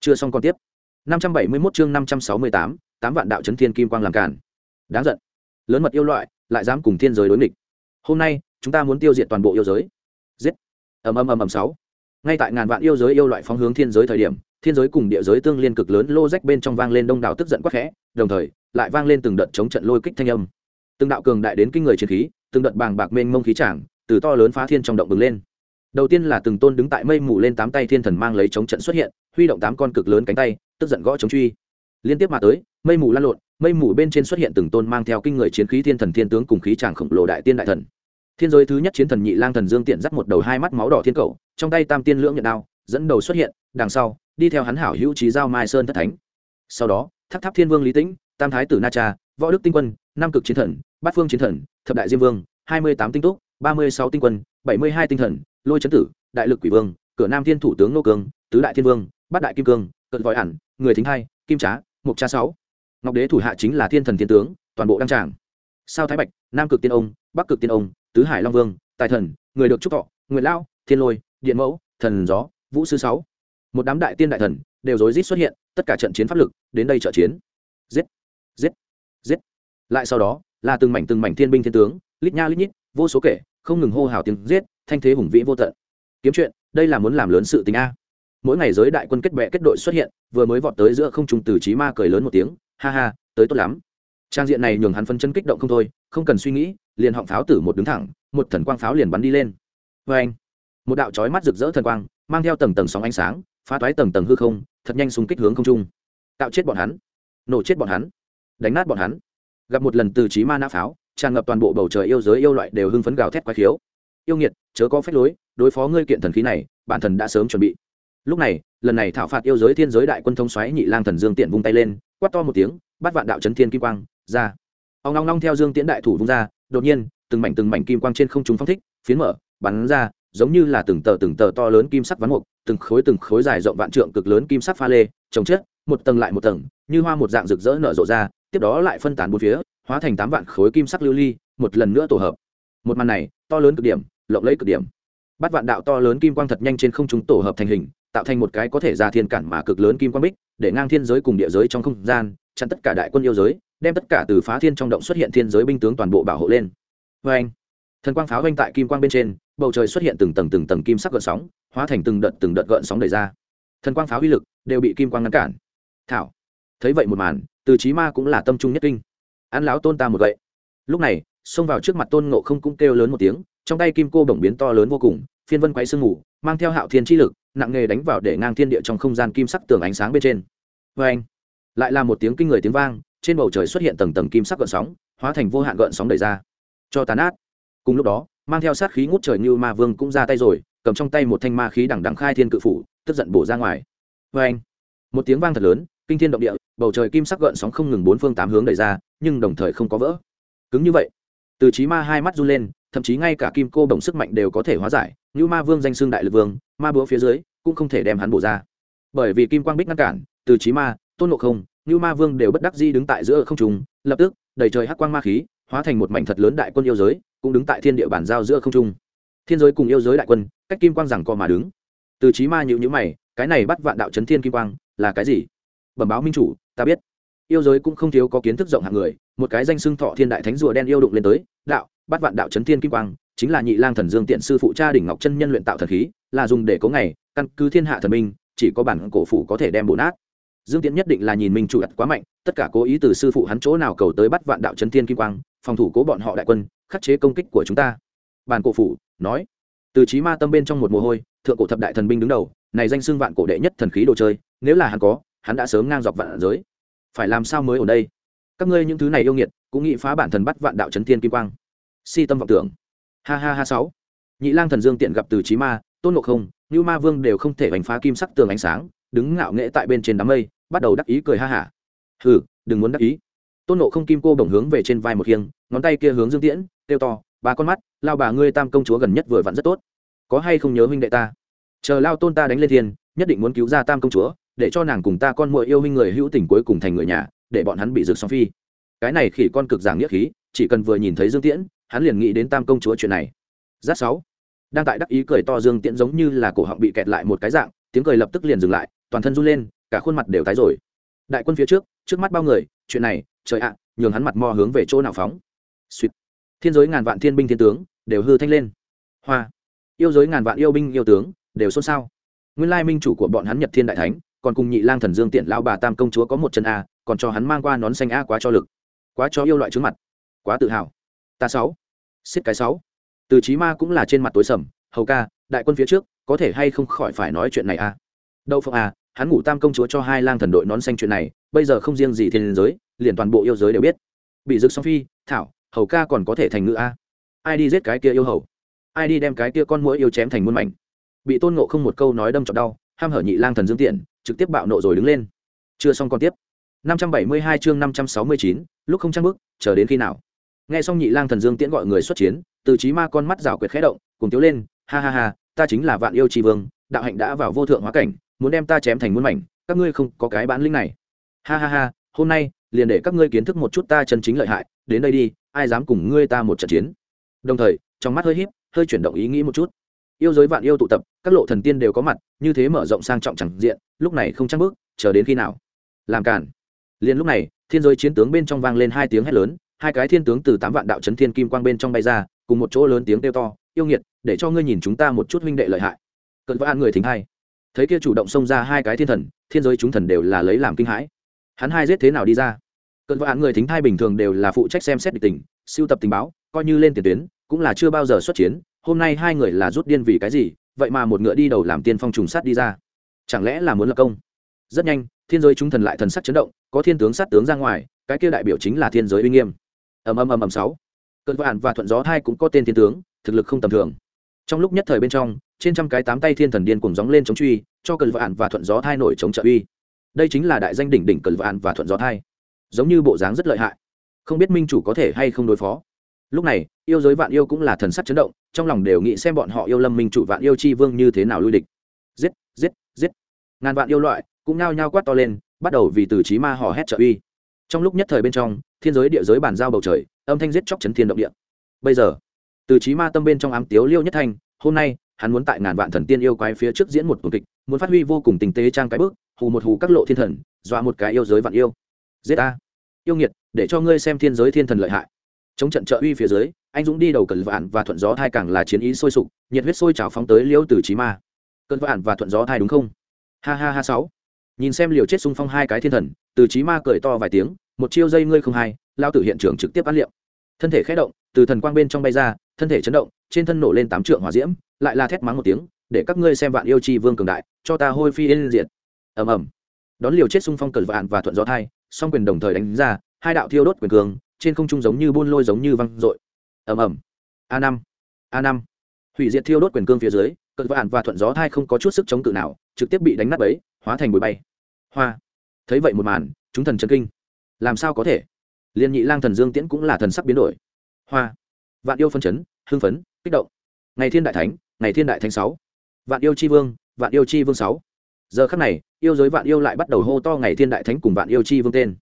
Chưa xong còn tiếp. 571 chương 568, tám vạn đạo chấn thiên kim quang làm cản đáng giận. Lớn mật yêu loại lại dám cùng thiên giới đối nghịch. Hôm nay chúng ta muốn tiêu diệt toàn bộ yêu giới. Giết. Ầm ầm ầm ầm sáu. Ngay tại ngàn vạn yêu giới yêu loại phóng hướng thiên giới thời điểm thiên giới cùng địa giới tương liên cực lớn lô rách bên trong vang lên đông đảo tức giận quắc khẽ, đồng thời, lại vang lên từng đợt chống trận lôi kích thanh âm. Từng đạo cường đại đến kinh người chiến khí, từng đợt bàng bạc mênh mông khí tràng, từ to lớn phá thiên trong động bừng lên. Đầu tiên là từng tôn đứng tại mây mù lên tám tay thiên thần mang lấy chống trận xuất hiện, huy động tám con cực lớn cánh tay, tức giận gõ chống truy. Liên tiếp mà tới, mây mù lan lộn, mây mù bên trên xuất hiện từng tôn mang theo kinh người chiến khí thiên thần thiên tướng cùng khí tràng khổng lồ đại tiên đại thần. Thiên giới thứ nhất chiến thần nhị lang thần dương tiện dắt một đầu hai mắt máu đỏ thiên cầu, trong tay tam tiên lưỡng nhận đao dẫn đầu xuất hiện, đằng sau, đi theo hắn hảo hữu trí giao mai sơn thất thánh. Sau đó tháp tháp thiên vương lý tĩnh, tam thái tử na cha, võ đức tinh quân, nam cực chiến thần, bát phương chiến thần, thập đại diêm vương, hai mươi tám tinh túc, ba mươi sáu tinh quân, bảy mươi hai tinh thần, lôi trấn tử, đại lực quỷ vương, cửa nam thiên thủ tướng nô cương tứ đại thiên vương, bát đại kim cương, cận vòi ản người thính hai, kim trá, mục cha sáu. Ngọc đế thủ hạ chính là thiên thần thiên tướng, toàn bộ đăng tràng. Sao thái bạch, nam cực tiên ông, bắc cực tiên ông, tứ hải long vương, tài thần, người được trúc thọ, nguyệt lao, thiên lôi, điện mẫu, thần gió vũ sư sáu. Một đám đại tiên đại thần đều rối rít xuất hiện, tất cả trận chiến pháp lực đến đây trợ chiến. Giết giết giết. Lại sau đó, là từng mảnh từng mảnh thiên binh thiên tướng, lít nha lít nhít, vô số kể, không ngừng hô hào tiếng giết, thanh thế hùng vĩ vô tận. Kiếm chuyện, đây là muốn làm lớn sự tình a. Mỗi ngày giới đại quân kết bệ kết đội xuất hiện, vừa mới vọt tới giữa không trung từ trí ma cười lớn một tiếng, ha ha, tới tốt lắm. Trang diện này nhường hắn phân chân kích động không thôi, không cần suy nghĩ, liền họng pháo tử một đứng thẳng, một thần quang pháo liền bắn đi lên. Vê anh một đạo trói mắt rực rỡ thần quang mang theo tầng tầng sóng ánh sáng, phá toái tầng tầng hư không, thật nhanh xung kích hướng không trung. Tạo chết bọn hắn. Nổ chết bọn hắn. Đánh nát bọn hắn. Gặp một lần từ trí ma nã pháo, tràn ngập toàn bộ bầu trời yêu giới yêu loại đều hưng phấn gào thét quái khiếu. Yêu nghiệt, chớ có phép lối, đối phó ngươi kiện thần khí này, bản thần đã sớm chuẩn bị. Lúc này, lần này thảo phạt yêu giới thiên giới đại quân thông xoáy nhị lang thần dương tiện vung tay lên, quát to một tiếng, bắt vạn đạo chấn thiên kim quang, ra. Ông long long theo dương tiễn đại thủ vung ra, đột nhiên, từng mảnh từng mảnh kim quang trên không trung phong thích, phiến mở, bắn ra giống như là từng tờ từng tờ to lớn kim sắc ván mục, từng khối từng khối dài rộng vạn trượng cực lớn kim sắc pha lê, trồng chất, một tầng lại một tầng, như hoa một dạng rực rỡ nở rộ ra, tiếp đó lại phân tán bốn phía, hóa thành tám vạn khối kim sắc lưu ly, một lần nữa tổ hợp. Một màn này, to lớn cực điểm, lộng lấy cực điểm. Bắt vạn đạo to lớn kim quang thật nhanh trên không trung tổ hợp thành hình, tạo thành một cái có thể ra thiên cản mà cực lớn kim quang bích, để ngang thiên giới cùng địa giới trong không gian, chặn tất cả đại quân yêu giới, đem tất cả từ phá thiên trong động xuất hiện thiên giới binh tướng toàn bộ bảo hộ lên. Vê anh thần quang pháo vanh tại kim quang bên trên, bầu trời xuất hiện từng tầng từng tầng kim sắc gợn sóng, hóa thành từng đợt từng đợt gợn sóng đầy ra. Thần quang pháo uy lực đều bị kim quang ngăn cản. Thảo, thấy vậy một màn, từ trí ma cũng là tâm trung nhất kinh. Ăn láo tôn ta một gậy. Lúc này, xông vào trước mặt tôn ngộ không cũng kêu lớn một tiếng, trong tay kim cô bổng biến to lớn vô cùng, phiên vân quay sương ngủ mang theo hạo thiên chi lực, nặng nghề đánh vào để ngang thiên địa trong không gian kim sắc tường ánh sáng bên trên. Vê anh lại là một tiếng kinh người tiếng vang, trên bầu trời xuất hiện tầng tầng kim sắc gợn sóng, hóa thành vô hạn gợn sóng đầy ra. Cho tàn át cùng lúc đó, mang theo sát khí ngút trời như ma vương cũng ra tay rồi, cầm trong tay một thanh ma khí đằng đằng khai thiên cự phủ, tức giận bổ ra ngoài. Vê anh, một tiếng vang thật lớn, kinh thiên động địa, bầu trời kim sắc gợn sóng không ngừng bốn phương tám hướng đẩy ra, nhưng đồng thời không có vỡ. Cứng như vậy, từ trí ma hai mắt run lên, thậm chí ngay cả kim cô bổng sức mạnh đều có thể hóa giải như ma vương danh xương đại lực vương, ma búa phía dưới cũng không thể đem hắn bổ ra. Bởi vì kim quang bích ngăn cản, từ trí ma, tôn ngộ không như ma vương đều bất đắc di đứng tại giữa không trùng lập tức, đầy trời hắc quang ma khí, hóa thành một mảnh thật lớn đại quân yêu giới cũng đứng tại thiên địa bản giao giữa không trung. Thiên giới cùng yêu giới đại quân, cách kim quang rằng co mà đứng. Từ trí ma nhữ nhữ mày, cái này bắt vạn đạo chấn thiên kim quang, là cái gì? Bẩm báo minh chủ, ta biết. Yêu giới cũng không thiếu có kiến thức rộng hạng người, một cái danh xưng thọ thiên đại thánh rùa đen yêu đụng lên tới, đạo, bắt vạn đạo chấn thiên kim quang, chính là nhị lang thần dương tiện sư phụ cha đỉnh ngọc chân nhân luyện tạo thần khí, là dùng để có ngày, căn cứ thiên hạ thần minh, chỉ có bản cổ phụ có thể đem bổ nát. Dương tiện nhất định là nhìn minh chủ đặt quá mạnh, tất cả cố ý từ sư phụ hắn chỗ nào cầu tới bắt vạn đạo chấn thiên kim quang phòng thủ cố bọn họ đại quân, khắc chế công kích của chúng ta. Bàn cổ phủ nói, từ trí ma tâm bên trong một mồ hôi, thượng cổ thập đại thần binh đứng đầu, này danh xưng vạn cổ đệ nhất thần khí đồ chơi, nếu là hắn có, hắn đã sớm ngang dọc vạn giới. Phải làm sao mới ở đây? Các ngươi những thứ này yêu nghiệt, cũng nghĩ phá bản thần bắt vạn đạo chấn thiên kim quang. Si tâm vọng tưởng. Ha ha ha sáu. Nhị lang thần dương tiện gặp từ trí ma, tôn ngộ không như ma vương đều không thể đánh phá kim sắc tường ánh sáng, đứng ngạo nghễ tại bên trên đám mây, bắt đầu đắc ý cười ha hả. Hừ, đừng muốn đắc ý tôn nộ không kim cô bổng hướng về trên vai một khiêng ngón tay kia hướng dương tiễn, kêu to, ba con mắt, lao bà ngươi tam công chúa gần nhất vừa vặn rất tốt. Có hay không nhớ huynh đệ ta? Chờ lao tôn ta đánh lên thiên, nhất định muốn cứu ra tam công chúa, để cho nàng cùng ta con muội yêu huynh người hữu tình cuối cùng thành người nhà, để bọn hắn bị rực song phi. Cái này khỉ con cực giảng nghĩa khí, chỉ cần vừa nhìn thấy dương tiễn, hắn liền nghĩ đến tam công chúa chuyện này. Giáp sáu, đang tại đắc ý cười to dương tiễn giống như là cổ họng bị kẹt lại một cái dạng, tiếng cười lập tức liền dừng lại, toàn thân run lên, cả khuôn mặt đều tái rồi. Đại quân phía trước trước mắt bao người, chuyện này trời ạ, nhường hắn mặt mò hướng về chỗ nào phóng. Suýt thiên giới ngàn vạn thiên binh thiên tướng, đều hư thanh lên. Hoa. Yêu giới ngàn vạn yêu binh yêu tướng, đều xôn xao. Nguyên lai minh chủ của bọn hắn nhật thiên đại thánh, còn cùng nhị lang thần dương tiện lao bà tam công chúa có một chân a, còn cho hắn mang qua nón xanh a quá cho lực. Quá cho yêu loại trứng mặt. Quá tự hào. Ta sáu. Xiết cái sáu. Từ chí ma cũng là trên mặt tối sầm, hầu ca, đại quân phía trước, có thể hay không khỏi phải nói chuyện này a? Đậu phượng a, hắn ngủ tam công chúa cho hai lang thần đội nón xanh chuyện này bây giờ không riêng gì thiên giới liền toàn bộ yêu giới đều biết. Bị rực song phi thảo hầu ca còn có thể thành ngữ a. Ai đi giết cái kia yêu hầu? Ai đi đem cái kia con mũi yêu chém thành muôn mảnh? Bị tôn ngộ không một câu nói đâm trọc đau ham hở nhị lang thần dương tiện trực tiếp bạo nộ rồi đứng lên. Chưa xong còn tiếp. 572 chương 569, lúc không trang bước chờ đến khi nào? Nghe xong nhị lang thần dương tiễn gọi người xuất chiến từ trí ma con mắt rào quyệt khẽ động cùng tiếu lên ha ha ha ta chính là vạn yêu tri vương đạo hạnh đã vào vô thượng hóa cảnh muốn đem ta chém thành muôn mảnh các ngươi không có cái bản lĩnh này ha ha ha, hôm nay, liền để các ngươi kiến thức một chút ta chân chính lợi hại, đến đây đi, ai dám cùng ngươi ta một trận chiến. Đồng thời, trong mắt hơi híp, hơi chuyển động ý nghĩ một chút. Yêu giới vạn yêu tụ tập, các lộ thần tiên đều có mặt, như thế mở rộng sang trọng chẳng diện, lúc này không chắc bước, chờ đến khi nào? Làm cản liền lúc này, thiên giới chiến tướng bên trong vang lên hai tiếng hét lớn, hai cái thiên tướng từ tám vạn đạo chấn thiên kim quang bên trong bay ra, cùng một chỗ lớn tiếng kêu to, yêu nghiệt, để cho ngươi nhìn chúng ta một chút huynh đệ lợi hại. Cận vã người thính hai. Thấy kia chủ động xông ra hai cái thiên thần, thiên giới chúng thần đều là lấy làm kinh hãi hắn hai giết thế nào đi ra? Cận án người thính thai bình thường đều là phụ trách xem xét địch tình, siêu tập tình báo, coi như lên tiền tuyến, cũng là chưa bao giờ xuất chiến, hôm nay hai người là rút điên vì cái gì, vậy mà một ngựa đi đầu làm tiên phong trùng sát đi ra. Chẳng lẽ là muốn lập công? Rất nhanh, thiên giới chúng thần lại thần sắc chấn động, có thiên tướng sát tướng ra ngoài, cái kia đại biểu chính là thiên giới uy nghiêm. Ầm ầm ầm ầm sáu. Cơn vạn và thuận gió hai cũng có tên thiên tướng, thực lực không tầm thường. Trong lúc nhất thời bên trong, trên trăm cái tám tay thiên thần điên cùng gióng lên chống truy, cho cơn vạn và thuận gió thai nổi chống trợ uy đây chính là đại danh đỉnh đỉnh cơn vạn và thuận gió thai. Giống như bộ dáng rất lợi hại. Không biết minh chủ có thể hay không đối phó. Lúc này, yêu giới vạn yêu cũng là thần sắc chấn động, trong lòng đều nghĩ xem bọn họ yêu lâm minh chủ vạn yêu chi vương như thế nào lui địch. Giết giết giết. Ngàn vạn yêu loại cũng nao nhao quát to lên, bắt đầu vì từ trí ma hò hét trợ uy. Trong lúc nhất thời bên trong, thiên giới địa giới bàn giao bầu trời, âm thanh giết chóc chấn thiên động địa. Bây giờ, từ trí ma tâm bên trong ám tiếu liêu nhất thanh, hôm nay, hắn muốn tại ngàn vạn thần tiên yêu quái phía trước diễn một tuần kịch, muốn phát huy vô cùng tình tế trang cái bước hù một hù các lộ thiên thần dọa một cái yêu giới vạn yêu. Giết ta, yêu nghiệt để cho ngươi xem thiên giới thiên thần lợi hại. Chống trận trợ uy phía dưới anh dũng đi đầu cần vạn và thuận gió thai càng là chiến ý sôi sục nhiệt huyết sôi trào phóng tới liễu từ trí ma. Cơn vạn và thuận gió thai đúng không? Ha ha ha sáu. Nhìn xem liều chết xung phong hai cái thiên thần từ trí ma cười to vài tiếng một chiêu dây ngươi không hai lao tử hiện trường trực tiếp ăn liệu. Thân thể khé động từ thần quang bên trong bay ra thân thể chấn động trên thân nổ lên tám trượng hỏa diễm lại là thét mắng một tiếng để các ngươi xem vạn yêu chi vương cường đại cho ta hôi phi yên diệt ầm ầm. Đón liều chết xung phong cờ vạn và thuận gió thai, song quyền đồng thời đánh ra, hai đạo thiêu đốt quyền cường, trên không trung giống như buôn lôi giống như văng dội. Ầm ầm. A năm. A năm. Hủy diệt thiêu đốt quyền cương phía dưới, cờ vạn và thuận gió thai không có chút sức chống cự nào, trực tiếp bị đánh nát bấy, hóa thành bụi bay. Hoa. Thấy vậy một màn, chúng thần chân kinh. Làm sao có thể? Liên nhị lang thần dương tiễn cũng là thần sắc biến đổi. Hoa. Vạn yêu phân chấn, hưng phấn, kích động. Ngày thiên đại thánh, ngày thiên đại thánh sáu. Vạn yêu chi vương, vạn yêu chi vương sáu giờ khắc này, yêu giới vạn yêu lại bắt đầu hô to ngày thiên đại thánh cùng vạn yêu chi vương tên.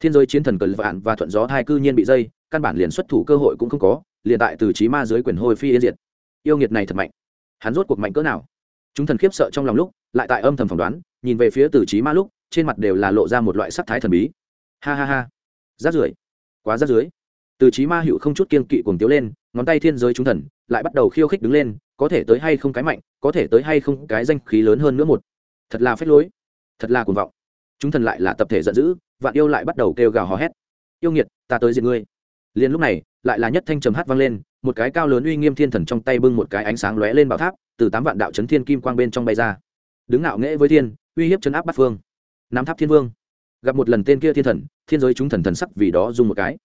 Thiên giới chiến thần cờ vạn và thuận gió thai cư nhiên bị dây, căn bản liền xuất thủ cơ hội cũng không có, liền tại từ trí ma dưới quyền hôi phi yên diệt. Yêu nghiệt này thật mạnh. Hắn rốt cuộc mạnh cỡ nào? Chúng thần khiếp sợ trong lòng lúc, lại tại âm thầm phỏng đoán, nhìn về phía từ trí ma lúc, trên mặt đều là lộ ra một loại sắc thái thần bí. Ha ha ha. Rát rưởi. Quá rát rưởi. Từ trí ma hữu không chút kiên kỵ cuồng tiếu lên, ngón tay thiên giới chúng thần, lại bắt đầu khiêu khích đứng lên, có thể tới hay không cái mạnh, có thể tới hay không cái danh khí lớn hơn nữa một thật là phép lối, thật là cuồng vọng. Chúng thần lại là tập thể giận dữ, vạn yêu lại bắt đầu kêu gào hò hét. Yêu nghiệt, ta tới diện ngươi. Liền lúc này, lại là nhất thanh trầm hát vang lên, một cái cao lớn uy nghiêm thiên thần trong tay bưng một cái ánh sáng lóe lên bảo tháp, từ tám vạn đạo chấn thiên kim quang bên trong bay ra. Đứng ngạo nghễ với thiên, uy hiếp chấn áp bắt phương. Nắm tháp thiên vương. Gặp một lần tên kia thiên thần, thiên giới chúng thần thần sắc vì đó dùng một cái.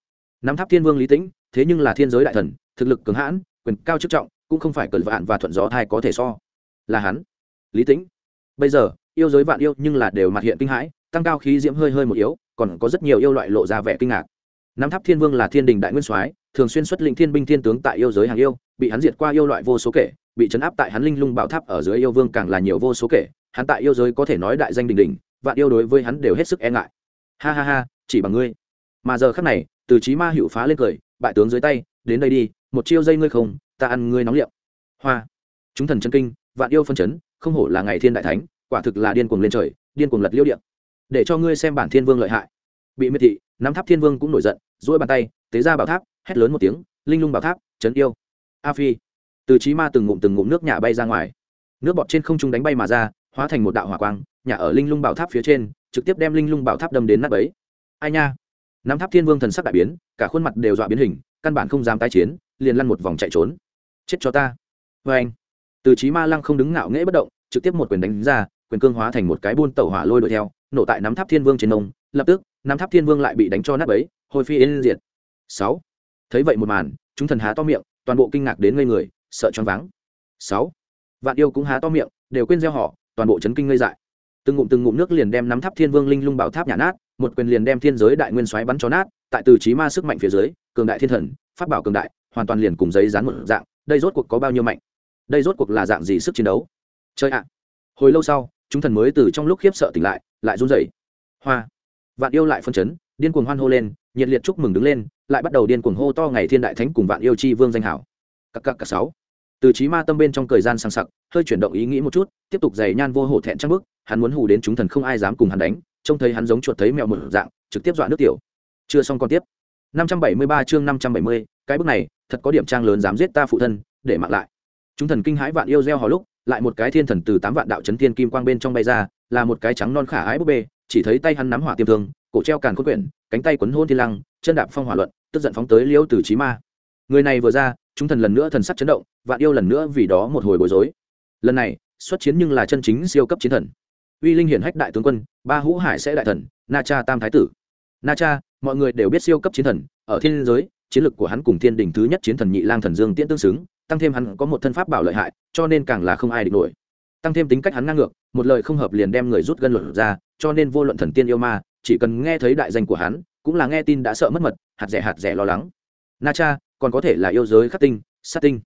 Nắm tháp thiên vương lý tĩnh, thế nhưng là thiên giới đại thần, thực lực cường hãn, quyền cao chức trọng, cũng không phải cẩn vạn và thuận gió thai có thể so. Là hắn. Lý tĩnh bây giờ yêu giới vạn yêu nhưng là đều mặt hiện kinh hãi tăng cao khí diễm hơi hơi một yếu còn có rất nhiều yêu loại lộ ra vẻ kinh ngạc Nam Tháp Thiên Vương là Thiên Đình đại nguyên soái, thường xuyên xuất lĩnh thiên binh thiên tướng tại yêu giới hàng yêu, bị hắn diệt qua yêu loại vô số kể, bị chấn áp tại hắn linh lung bảo tháp ở dưới yêu vương càng là nhiều vô số kể, hắn tại yêu giới có thể nói đại danh đình đình, vạn yêu đối với hắn đều hết sức e ngại. Ha ha ha, chỉ bằng ngươi. Mà giờ khắc này, Từ Chí Ma hữu phá lên cười, bại tướng dưới tay, đến đây đi, một chiêu dây ngươi không, ta ăn ngươi nóng liệm. Hoa. Chúng thần chân kinh, vạn yêu phân chấn, không hổ là ngày thiên đại thánh, quả thực là điên cuồng lên trời, điên cuồng lật liêu điện Để cho ngươi xem bản thiên vương lợi hại. Bị miệt thị, nắm tháp thiên vương cũng nổi giận dỗi bàn tay tế ra bảo tháp hét lớn một tiếng linh lung bảo tháp trấn yêu. A phi. Từ trí ma từng ngụm từng ngụm nước nhả bay ra ngoài. Nước bọt trên không trung đánh bay mà ra hóa thành một đạo hỏa quang nhả ở linh lung bảo tháp phía trên trực tiếp đem linh lung bảo tháp đâm đến nắp ấy ai nha. Nắm tháp thiên vương thần sắc đại biến cả khuôn mặt đều dọa biến hình căn bản không dám tái chiến liền lăn một vòng chạy trốn. Chết cho ta. Vê anh từ trí ma lăng không đứng ngạo nghễ bất động, trực tiếp một quyền đánh ra, quyền cương hóa thành một cái buôn tẩu hỏa lôi đuổi theo, nổ tại nắm tháp thiên vương trên nông, lập tức, nắm tháp thiên vương lại bị đánh cho nát ấy hồi phi yên diệt. Sáu. Thấy vậy một màn, chúng thần há to miệng, toàn bộ kinh ngạc đến ngây người, sợ choáng váng. Sáu. Vạn yêu cũng há to miệng, đều quên gieo họ, toàn bộ chấn kinh ngây dại. Từng ngụm từng ngụm nước liền đem nắm tháp thiên vương linh lung bảo tháp nhả nát, một quyền liền đem thiên giới đại nguyên xoáy bắn cho nát, tại từ trí ma sức mạnh phía dưới, cường đại thiên thần, pháp bảo cường đại, hoàn toàn liền cùng giấy dán một dạng, đây rốt cuộc có bao nhiêu mạnh? Đây rốt cuộc là dạng gì sức chiến đấu? Chơi ạ! Hồi lâu sau chúng thần mới từ trong lúc khiếp sợ tỉnh lại lại run rẩy. Hoa! Vạn yêu lại phân chấn điên cuồng hoan hô lên nhiệt liệt chúc mừng đứng lên lại bắt đầu điên cuồng hô to ngày thiên đại thánh cùng vạn yêu chi vương danh hảo. Các các cả sáu. Từ trí ma tâm bên trong thời gian sang sặc hơi chuyển động ý nghĩ một chút tiếp tục giày nhan vô hổ thẹn trăng bước hắn muốn hù đến chúng thần không ai dám cùng hắn đánh trông thấy hắn giống chuột thấy mèo một dạng trực tiếp dọa nước tiểu. Chưa xong còn tiếp. 573 chương 570, cái bước này thật có điểm trang lớn dám giết ta phụ thân để mặc lại chúng thần kinh hãi vạn yêu gieo hò lúc, lại một cái thiên thần từ tám vạn đạo chấn thiên kim quang bên trong bay ra, là một cái trắng non khả ái búp bê, chỉ thấy tay hắn nắm hỏa tiêm thương, cổ treo càn khôn quyển, cánh tay quấn hôn thiên lăng, chân đạp phong hỏa luận, tức giận phóng tới liêu từ trí ma. Người này vừa ra, chúng thần lần nữa thần sắc chấn động, vạn yêu lần nữa vì đó một hồi bối rối. Lần này, xuất chiến nhưng là chân chính siêu cấp chiến thần. Uy linh hiển hách đại tướng quân, ba hũ hải sẽ đại thần, na cha tam thái tử. Na cha, mọi người đều biết siêu cấp chiến thần, ở thiên giới, chiến lực của hắn cùng thiên đình thứ nhất chiến thần nhị lang thần dương tiễn tương xứng tăng thêm hắn có một thân pháp bảo lợi hại, cho nên càng là không ai địch nổi. Tăng thêm tính cách hắn ngang ngược, một lời không hợp liền đem người rút gân luận ra, cho nên vô luận thần tiên yêu ma, chỉ cần nghe thấy đại danh của hắn, cũng là nghe tin đã sợ mất mật, hạt rẻ hạt rẻ lo lắng. Na cha, còn có thể là yêu giới khắc tinh, sát tinh.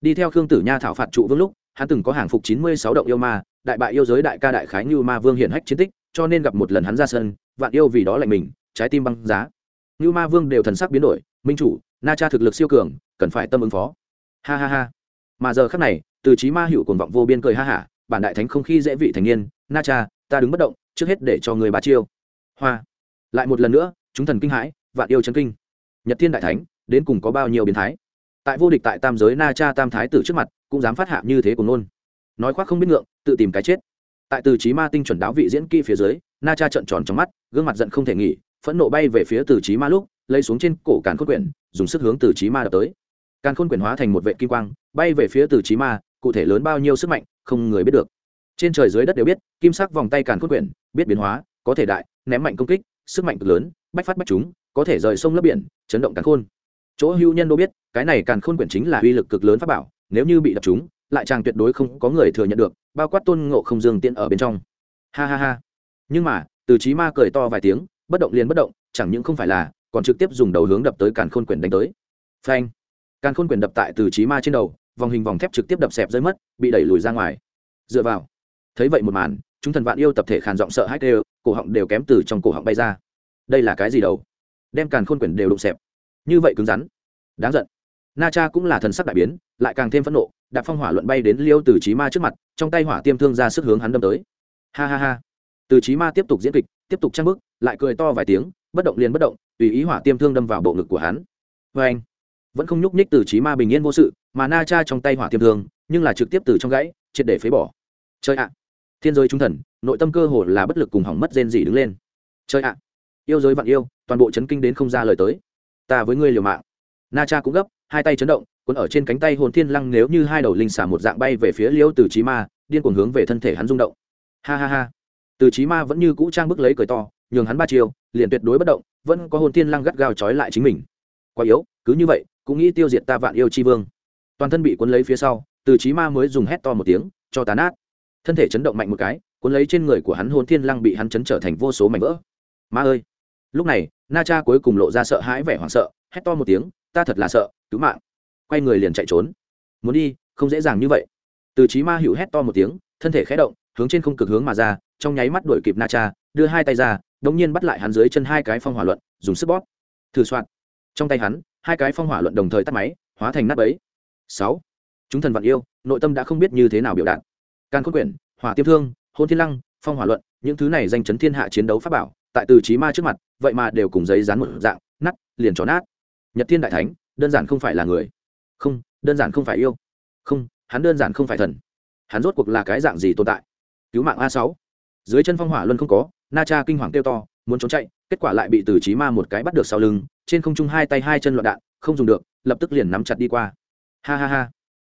Đi theo khương tử nha thảo phạt trụ vương lúc, hắn từng có hàng phục chín mươi sáu động yêu ma, đại bại yêu giới đại ca đại khái như ma vương hiển hách chiến tích, cho nên gặp một lần hắn ra sân, vạn yêu vì đó lạnh mình, trái tim băng giá. Như ma vương đều thần sắc biến đổi, minh chủ, na cha thực lực siêu cường, cần phải tâm ứng phó ha ha ha. Mà giờ khắc này, từ trí ma hữu cuồng vọng vô biên cười ha hả, bản đại thánh không khi dễ vị thành niên, na cha, ta đứng bất động, trước hết để cho người bà chiêu. Hoa. Lại một lần nữa, chúng thần kinh hãi, vạn yêu chấn kinh. Nhật thiên đại thánh, đến cùng có bao nhiêu biến thái? Tại vô địch tại tam giới na cha tam thái tử trước mặt, cũng dám phát hạ như thế của nôn nói khoác không biết ngượng, tự tìm cái chết. Tại từ trí ma tinh chuẩn đáo vị diễn kỹ phía dưới, na cha trợn tròn trong mắt, gương mặt giận không thể nghỉ, phẫn nộ bay về phía từ trí ma lúc, lấy xuống trên cổ càn khôn quyển, dùng sức hướng từ trí ma đập tới càn khôn quyển hóa thành một vệ kim quang, bay về phía từ trí ma, cụ thể lớn bao nhiêu sức mạnh, không người biết được. Trên trời dưới đất đều biết, kim sắc vòng tay càn khôn quyển, biết biến hóa, có thể đại, ném mạnh công kích, sức mạnh cực lớn, bách phát bách chúng, có thể rời sông lấp biển, chấn động càn khôn. Chỗ hưu nhân đô biết, cái này càn khôn quyển chính là uy lực cực lớn pháp bảo, nếu như bị đập chúng, lại chàng tuyệt đối không có người thừa nhận được, bao quát tôn ngộ không dương tiện ở bên trong. Ha ha ha. Nhưng mà, từ trí ma cười to vài tiếng, bất động liền bất động, chẳng những không phải là, còn trực tiếp dùng đầu hướng đập tới càn khôn quyển đánh tới. Phanh càn khôn quyền đập tại từ trí ma trên đầu, vòng hình vòng thép trực tiếp đập xẹp rơi mất, bị đẩy lùi ra ngoài. Dựa vào. Thấy vậy một màn, chúng thần vạn yêu tập thể khàn giọng sợ hãi đều, cổ họng đều kém từ trong cổ họng bay ra. Đây là cái gì đâu đem càn khôn quyền đều đụng xẹp. Như vậy cứng rắn. Đáng giận. Na cha cũng là thần sắc đại biến, lại càng thêm phẫn nộ, đạp phong hỏa luận bay đến liêu từ trí ma trước mặt, trong tay hỏa tiêm thương ra sức hướng hắn đâm tới. Ha ha ha. Từ trí ma tiếp tục diễn kịch, tiếp tục trang bức, lại cười to vài tiếng, bất động liền bất động, tùy ý hỏa tiêm thương đâm vào bộ ngực của hắn. Vê anh vẫn không nhúc nhích từ trí ma bình yên vô sự, mà na cha trong tay hỏa tiêm thương, nhưng là trực tiếp từ trong gãy, triệt để phế bỏ. Chơi ạ! Thiên giới trung thần, nội tâm cơ hồ là bất lực cùng hỏng mất rên gì đứng lên. Chơi ạ! Yêu giới vạn yêu, toàn bộ chấn kinh đến không ra lời tới. Ta với ngươi liều mạng. Na cha cũng gấp, hai tay chấn động, cuốn ở trên cánh tay hồn thiên lăng nếu như hai đầu linh xả một dạng bay về phía liêu từ trí ma, điên cuồng hướng về thân thể hắn rung động. Ha ha ha! Từ trí ma vẫn như cũ trang bức lấy cười to, nhường hắn ba chiều, liền tuyệt đối bất động, vẫn có hồn thiên lăng gắt gao trói lại chính mình. Quá yếu, cứ như vậy cũng nghĩ tiêu diệt ta vạn yêu chi vương. Toàn thân bị cuốn lấy phía sau, từ trí ma mới dùng hét to một tiếng, cho tán át thân thể chấn động mạnh một cái, cuốn lấy trên người của hắn hồn thiên lăng bị hắn chấn trở thành vô số mảnh vỡ. Ma ơi! Lúc này, na cha cuối cùng lộ ra sợ hãi vẻ hoảng sợ, hét to một tiếng, ta thật là sợ, cứu mạng. Quay người liền chạy trốn. Muốn đi, không dễ dàng như vậy. Từ trí ma hữu hét to một tiếng, thân thể khé động, hướng trên không cực hướng mà ra, trong nháy mắt đuổi kịp na cha, đưa hai tay ra đống nhiên bắt lại hắn dưới chân hai cái phong hỏa luận, dùng sức bóp. Thử soạn. Trong tay hắn hai cái phong hỏa luận đồng thời tắt máy, hóa thành nắp ấy. Sáu. Chúng thần vạn yêu, nội tâm đã không biết như thế nào biểu đạt. Can khôn quyển, hỏa tiêm thương, hôn thiên lăng, phong hỏa luận, những thứ này danh chấn thiên hạ chiến đấu pháp bảo, tại từ trí ma trước mặt, vậy mà đều cùng giấy dán một dạng, nát, liền tròn nát. Nhật thiên đại thánh, đơn giản không phải là người. Không, đơn giản không phải yêu. Không, hắn đơn giản không phải thần. Hắn rốt cuộc là cái dạng gì tồn tại? Cứu mạng a sáu. Dưới chân phong hỏa luân không có, na cha kinh hoàng kêu to muốn trốn chạy, kết quả lại bị từ trí ma một cái bắt được sau lưng, trên không trung hai tay hai chân loạn đạn, không dùng được, lập tức liền nắm chặt đi qua. Ha ha ha.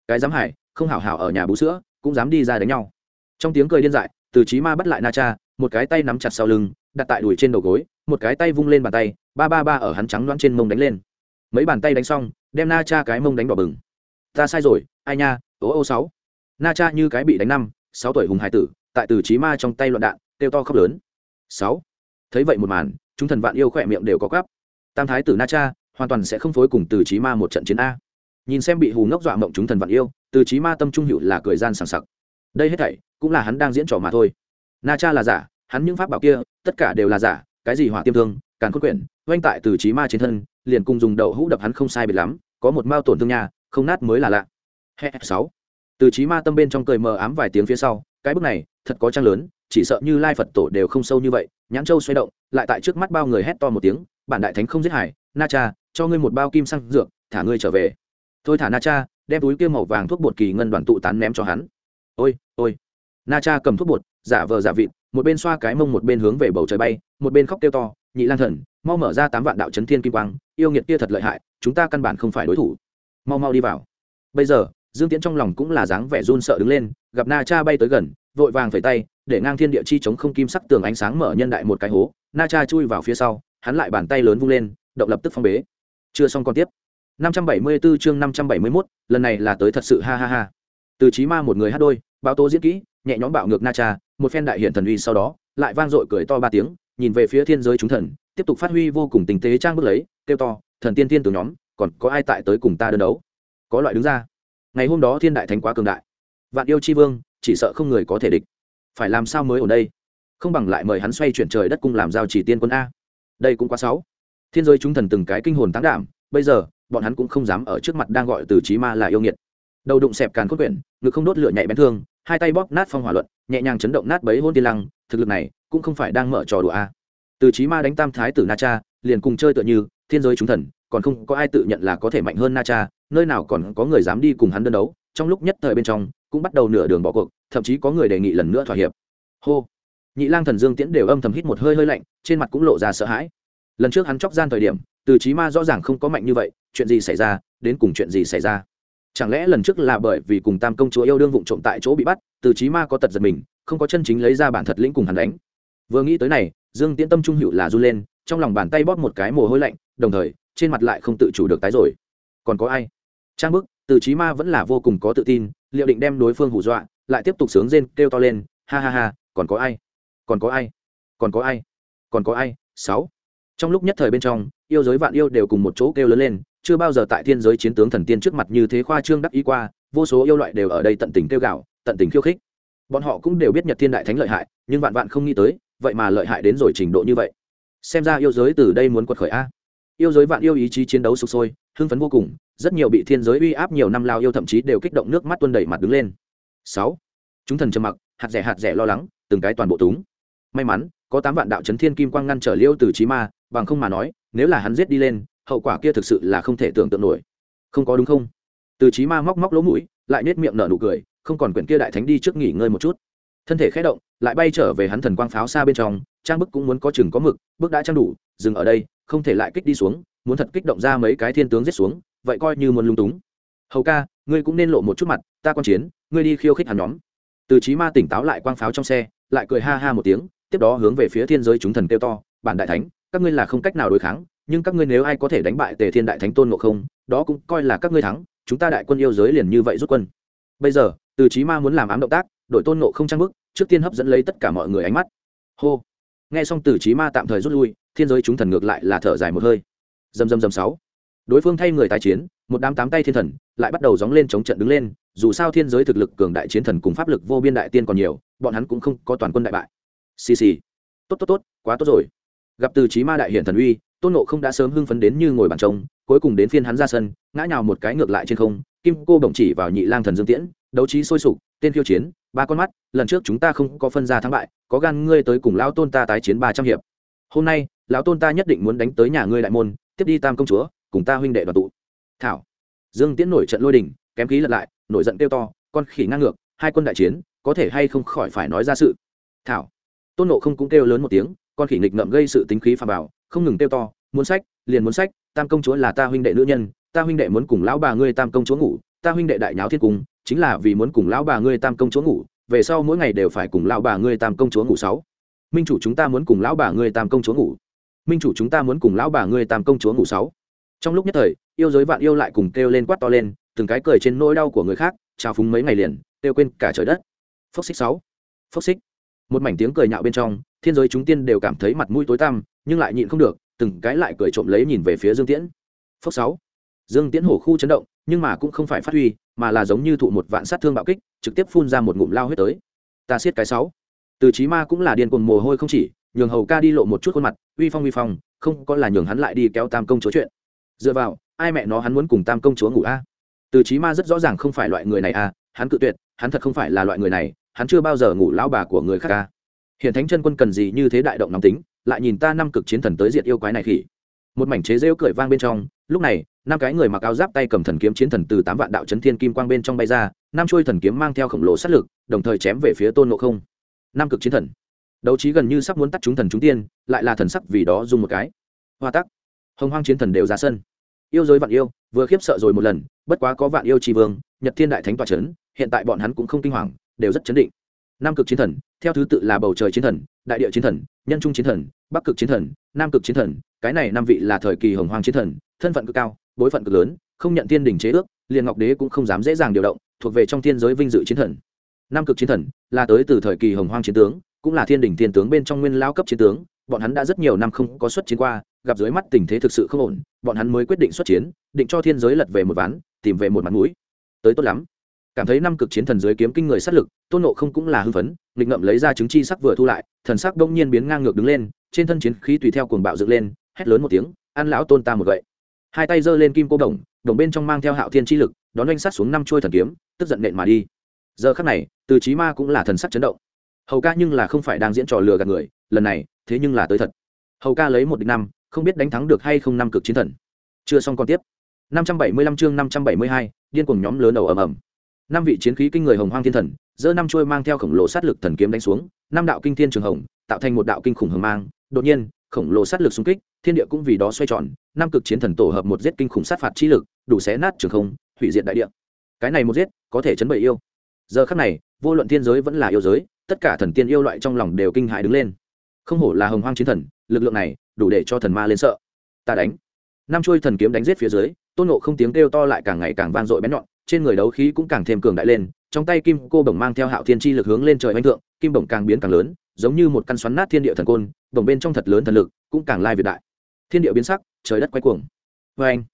Cái dám hải, không hảo hảo ở nhà bú sữa, cũng dám đi ra đánh nhau. Trong tiếng cười điên dại, từ trí ma bắt lại na cha, một cái tay nắm chặt sau lưng, đặt tại đùi trên đầu gối, một cái tay vung lên bàn tay, ba ba ba ở hắn trắng đoán trên mông đánh lên. Mấy bàn tay đánh xong, đem na cha cái mông đánh đỏ bừng. Ta sai rồi, ai nha ố ô sáu. Na cha như cái bị đánh năm, sáu tuổi hùng hải tử, tại từ trí ma trong tay loạn đạn, kêu to khóc lớn. Sáu thấy vậy một màn, chúng thần vạn yêu khỏe miệng đều có gắp tam thái tử na cha, hoàn toàn sẽ không phối cùng từ trí ma một trận chiến a. Nhìn xem bị hù ngốc dọa mộng chúng thần vạn yêu, từ trí ma tâm trung hữu là cười gian sảng sặc. Đây hết thảy, cũng là hắn đang diễn trò mà thôi. Na cha là giả, hắn những pháp bảo kia, tất cả đều là giả, cái gì hỏa tiêm thương, càn khôn quyển, oanh tại từ trí ma trên thân, liền cùng dùng đậu hũ đập hắn không sai biệt lắm, có một mao tổn thương nhà không nát mới là lạ. Sáu. Từ trí ma tâm bên trong cười mờ ám vài tiếng phía sau, cái bức này, thật có trang lớn, chỉ sợ như lai phật tổ đều không sâu như vậy nhãn châu xoay động, lại tại trước mắt bao người hét to một tiếng, bản đại thánh không giết hải, na cha, cho ngươi một bao kim xăng dược, thả ngươi trở về. Thôi thả na cha, đem túi kia màu vàng thuốc bột kỳ ngân đoàn tụ tán ném cho hắn. Ôi ôi. Na cha cầm thuốc bột, giả vờ giả vịt, một bên xoa cái mông một bên hướng về bầu trời bay, một bên khóc kêu to, nhị lang thần, mau mở ra tám vạn đạo chấn thiên kim quang, yêu nghiệt kia thật lợi hại, chúng ta căn bản không phải đối thủ. Mau mau đi vào. Bây giờ, dương tiễn trong lòng cũng là dáng vẻ run sợ đứng lên, gặp na cha bay tới gần, vội vàng phẩy tay để ngang thiên địa chi chống không kim sắc tường ánh sáng mở nhân đại một cái hố na cha chui vào phía sau hắn lại bàn tay lớn vung lên động lập tức phong bế. Chưa xong còn tiếp. 574 chương 571, lần này là tới thật sự ha ha ha. Từ chí ma một người hát đôi báo tố diễn kỹ nhẹ nhõm bạo ngược na cha một phen đại hiện thần uy sau đó lại vang dội cười to ba tiếng nhìn về phía thiên giới chúng thần tiếp tục phát huy vô cùng tình tế trang bước lấy kêu to thần tiên tiên từ nhóm còn có ai tại tới cùng ta đơn đấu? Có loại đứng ra. Ngày hôm đó thiên đại thánh quá cường đại. Vạn yêu chi vương chỉ sợ không người có thể địch phải làm sao mới ở đây? Không bằng lại mời hắn xoay chuyển trời đất cung làm giao chỉ tiên quân a. Đây cũng quá sáu thiên giới chúng thần từng cái kinh hồn tán đảm, bây giờ, bọn hắn cũng không dám ở trước mặt đang gọi từ trí ma là yêu nghiệt. Đầu đụng xẹp càn cốt quyển, ngực không đốt lửa nhạy bén thương, hai tay bóp nát phong hỏa luận, nhẹ nhàng chấn động nát bấy hôn tiên lăng, thực lực này cũng không phải đang mở trò đùa a. Từ trí ma đánh tam thái tử na cha, liền cùng chơi tựa như, thiên giới chúng thần, còn không có ai tự nhận là có thể mạnh hơn na cha, nơi nào còn có người dám đi cùng hắn đơn đấu, trong lúc nhất thời bên trong cũng bắt đầu nửa đường bỏ cuộc, thậm chí có người đề nghị lần nữa thỏa hiệp. Hô. Nhị lang thần dương tiễn đều âm thầm hít một hơi hơi lạnh, trên mặt cũng lộ ra sợ hãi. Lần trước hắn chóc gian thời điểm, từ trí ma rõ ràng không có mạnh như vậy, chuyện gì xảy ra, đến cùng chuyện gì xảy ra? Chẳng lẽ lần trước là bởi vì cùng tam công chúa yêu đương vụng trộm tại chỗ bị bắt, từ trí ma có tật giật mình, không có chân chính lấy ra bản thật lĩnh cùng hắn đánh? Vừa nghĩ tới này, dương tiễn tâm trung hữu là run lên, trong lòng bàn tay bóp một cái mồ hôi lạnh, đồng thời, trên mặt lại không tự chủ được tái rồi. Còn có ai? Trang bức từ trí ma vẫn là vô cùng có tự tin, liệu định đem đối phương hù dọa, lại tiếp tục sướng rên, kêu to lên, ha ha ha, còn có ai? Còn có ai? Còn có ai? Còn có ai? Sáu. Trong lúc nhất thời bên trong, yêu giới vạn yêu đều cùng một chỗ kêu lớn lên, chưa bao giờ tại thiên giới chiến tướng thần tiên trước mặt như thế khoa trương đắc ý qua, vô số yêu loại đều ở đây tận tình kêu gạo, tận tình khiêu khích. Bọn họ cũng đều biết nhật thiên đại thánh lợi hại, nhưng vạn vạn không nghĩ tới, vậy mà lợi hại đến rồi trình độ như vậy. Xem ra yêu giới từ đây muốn quật khởi a. Yêu giới vạn yêu ý chí chiến đấu sục sôi, hưng phấn vô cùng rất nhiều bị thiên giới uy áp nhiều năm lao yêu thậm chí đều kích động nước mắt tuôn đầy mặt đứng lên. Sáu, chúng thần trầm mặc, hạt rẻ hạt rẻ lo lắng, từng cái toàn bộ túng. May mắn, có tám vạn đạo chấn thiên kim quang ngăn trở liêu từ trí ma, bằng không mà nói, nếu là hắn giết đi lên, hậu quả kia thực sự là không thể tưởng tượng nổi. Không có đúng không? Từ trí ma móc móc lỗ mũi, lại nết miệng nở nụ cười, không còn quyển kia đại thánh đi trước nghỉ ngơi một chút. Thân thể khẽ động, lại bay trở về hắn thần quang pháo xa bên trong, trang bức cũng muốn có chừng có mực bước đã trang đủ, dừng ở đây, không thể lại kích đi xuống, muốn thật kích động ra mấy cái thiên tướng giết xuống vậy coi như muốn lung túng. Hầu ca, ngươi cũng nên lộ một chút mặt, ta quan chiến, ngươi đi khiêu khích hắn nhóm. Từ trí ma tỉnh táo lại quang pháo trong xe, lại cười ha ha một tiếng, tiếp đó hướng về phía thiên giới chúng thần kêu to, bản đại thánh, các ngươi là không cách nào đối kháng, nhưng các ngươi nếu ai có thể đánh bại tề thiên đại thánh tôn ngộ không, đó cũng coi là các ngươi thắng, chúng ta đại quân yêu giới liền như vậy rút quân. Bây giờ, từ trí ma muốn làm ám động tác, đội tôn ngộ không trang bức, trước tiên hấp dẫn lấy tất cả mọi người ánh mắt. Hô. Nghe xong từ trí ma tạm thời rút lui, thiên giới chúng thần ngược lại là thở dài một hơi. Dầm dầm dầm sáu đối phương thay người tái chiến, một đám tám tay thiên thần lại bắt đầu dóng lên chống trận đứng lên, dù sao thiên giới thực lực cường đại chiến thần cùng pháp lực vô biên đại tiên còn nhiều, bọn hắn cũng không có toàn quân đại bại. Xì xì. Tốt tốt tốt, quá tốt rồi. Gặp từ trí ma đại hiển thần uy, tôn nộ không đã sớm hưng phấn đến như ngồi bàn trông cuối cùng đến phiên hắn ra sân, ngã nhào một cái ngược lại trên không, kim cô bổng chỉ vào nhị lang thần dương tiễn, đấu trí sôi sục, tên khiêu chiến, ba con mắt, lần trước chúng ta không có phân ra thắng bại, có gan ngươi tới cùng lão tôn ta tái chiến ba trăm hiệp. Hôm nay, lão tôn ta nhất định muốn đánh tới nhà ngươi đại môn, tiếp đi tam công chúa cùng ta huynh đệ đoàn tụ. Thảo. Dương tiễn nổi trận lôi đình, kém khí lật lại, nổi giận kêu to, con khỉ ngang ngược, hai quân đại chiến, có thể hay không khỏi phải nói ra sự. Thảo. Tôn nộ không cũng kêu lớn một tiếng, con khỉ nghịch ngợm gây sự tính khí phà bảo, không ngừng kêu to, muốn sách, liền muốn sách, tam công chúa là ta huynh đệ nữ nhân, ta huynh đệ muốn cùng lão bà ngươi tam công chúa ngủ, ta huynh đệ đại nháo thiên cung, chính là vì muốn cùng lão bà ngươi tam công chúa ngủ, về sau mỗi ngày đều phải cùng lão bà ngươi tam công chúa ngủ sáu. Minh chủ chúng ta muốn cùng lão bà ngươi tam công chúa ngủ. Minh chủ chúng ta muốn cùng lão bà ngươi tam công chúa ngủ sáu trong lúc nhất thời, yêu giới vạn yêu lại cùng kêu lên quát to lên, từng cái cười trên nỗi đau của người khác, trào phúng mấy ngày liền, kêu quên cả trời đất. Phốc xích sáu. Phốc xích. Một mảnh tiếng cười nhạo bên trong, thiên giới chúng tiên đều cảm thấy mặt mũi tối tăm, nhưng lại nhịn không được, từng cái lại cười trộm lấy nhìn về phía dương tiễn. Phốc sáu. Dương tiễn hổ khu chấn động, nhưng mà cũng không phải phát huy, mà là giống như thụ một vạn sát thương bạo kích, trực tiếp phun ra một ngụm lao huyết tới. Ta siết cái sáu. Từ trí ma cũng là điên cuồng mồ hôi không chỉ, nhường hầu ca đi lộ một chút khuôn mặt, uy phong uy phong, không có là nhường hắn lại đi kéo tam công chối chuyện dựa vào, ai mẹ nó hắn muốn cùng tam công chúa ngủ a? Từ trí ma rất rõ ràng không phải loại người này a, hắn cự tuyệt, hắn thật không phải là loại người này, hắn chưa bao giờ ngủ lão bà của người khác a. Hiện thánh chân quân cần gì như thế đại động nóng tính, lại nhìn ta năm cực chiến thần tới diệt yêu quái này khỉ. Một mảnh chế rêu cười vang bên trong, lúc này, năm cái người mặc áo giáp tay cầm thần kiếm chiến thần từ tám vạn đạo chấn thiên kim quang bên trong bay ra, năm chuôi thần kiếm mang theo khổng lồ sát lực, đồng thời chém về phía tôn ngộ không. Năm cực chiến thần. Đấu trí gần như sắp muốn tắt chúng thần chúng tiên, lại là thần sắc vì đó dùng một cái. Hoa tắc. Hồng hoang chiến thần đều ra sân yêu giới vạn yêu, vừa khiếp sợ rồi một lần, bất quá có vạn yêu tri vương, nhật thiên đại thánh tòa c h ấ n hiện tại bọn hắn cũng không kinh hoàng, đều rất chấn định. Nam cực chiến thần, theo thứ tự là bầu trời chiến thần, đại địa chiến thần, nhân trung chiến thần, bắc cực chiến thần, nam cực chiến thần, cái này năm vị là thời kỳ hồng hoàng chiến thần, thân phận cực cao, bối phận cực lớn, không nhận thiên đình chế ước, liền ngọc đế cũng không dám dễ dàng điều động, thuộc về trong thiên giới vinh dự chiến thần. Nam cực chiến thần, là tới từ thời kỳ hồng hoàng chiến tướng, cũng là thiên đình thiên tướng bên trong nguyên lao cấp chiến tướng, bọn hắn đã rất nhiều năm không có xuất chiến qua gặp dưới mắt tình thế thực sự không ổn, bọn hắn mới quyết định xuất chiến, định cho thiên giới lật về một ván, tìm về một mặt mũi. Tới tốt lắm. Cảm thấy năm cực chiến thần giới kiếm kinh người sát lực, tôn nộ không cũng là hưng phấn, nghịch ngậm lấy ra chứng chi sắc vừa thu lại, thần sắc đông nhiên biến ngang ngược đứng lên, trên thân chiến khí tùy theo cuồng bạo dựng lên, hét lớn một tiếng ăn lão tôn ta một gậy. Hai tay giơ lên kim cô đồng đồng bên trong mang theo hạo thiên chi lực, đón oanh sát xuống năm chuôi thần kiếm, tức giận nện mà đi. Giờ khắc này, từ chí ma cũng là thần sắc chấn động. Hầu ca nhưng là không phải đang diễn trò lừa gạt người, lần này, thế nhưng là tới thật. Hầu ca lấy một địch năm không biết đánh thắng được hay không năm cực chiến thần. Chưa xong còn tiếp. 575 chương 572, điên cuồng nhóm lớn đầu ầm ầm. Năm vị chiến khí kinh người hồng hoang thiên thần giơ năm chuôi mang theo khổng lồ sát lực thần kiếm đánh xuống năm đạo kinh thiên trường hồng tạo thành một đạo kinh khủng hồng mang. Đột nhiên khổng lồ sát lực xung kích thiên địa cũng vì đó xoay tròn năm cực chiến thần tổ hợp một giết kinh khủng sát phạt chi lực đủ xé nát trường không hủy diệt đại địa. Cái này một giết có thể chấn bậy yêu. Giờ khắc này vô luận thiên giới vẫn là yêu giới tất cả thần tiên yêu loại trong lòng đều kinh hại đứng lên. Không hổ là hồng hoang chiến thần lực lượng này đủ để cho thần ma lên sợ. Ta đánh. Năm chuôi thần kiếm đánh giết phía dưới, tôn nộ không tiếng kêu to lại càng ngày càng vang dội bén nhọn, trên người đấu khí cũng càng thêm cường đại lên, trong tay kim cô bổng mang theo hạo thiên chi lực hướng lên trời oanh thượng, kim bổng càng biến càng lớn, giống như một căn xoắn nát thiên địa thần côn, bổng bên trong thật lớn thần lực cũng càng lai việt đại. Thiên địa biến sắc, trời đất quay cuồng. Vê anh,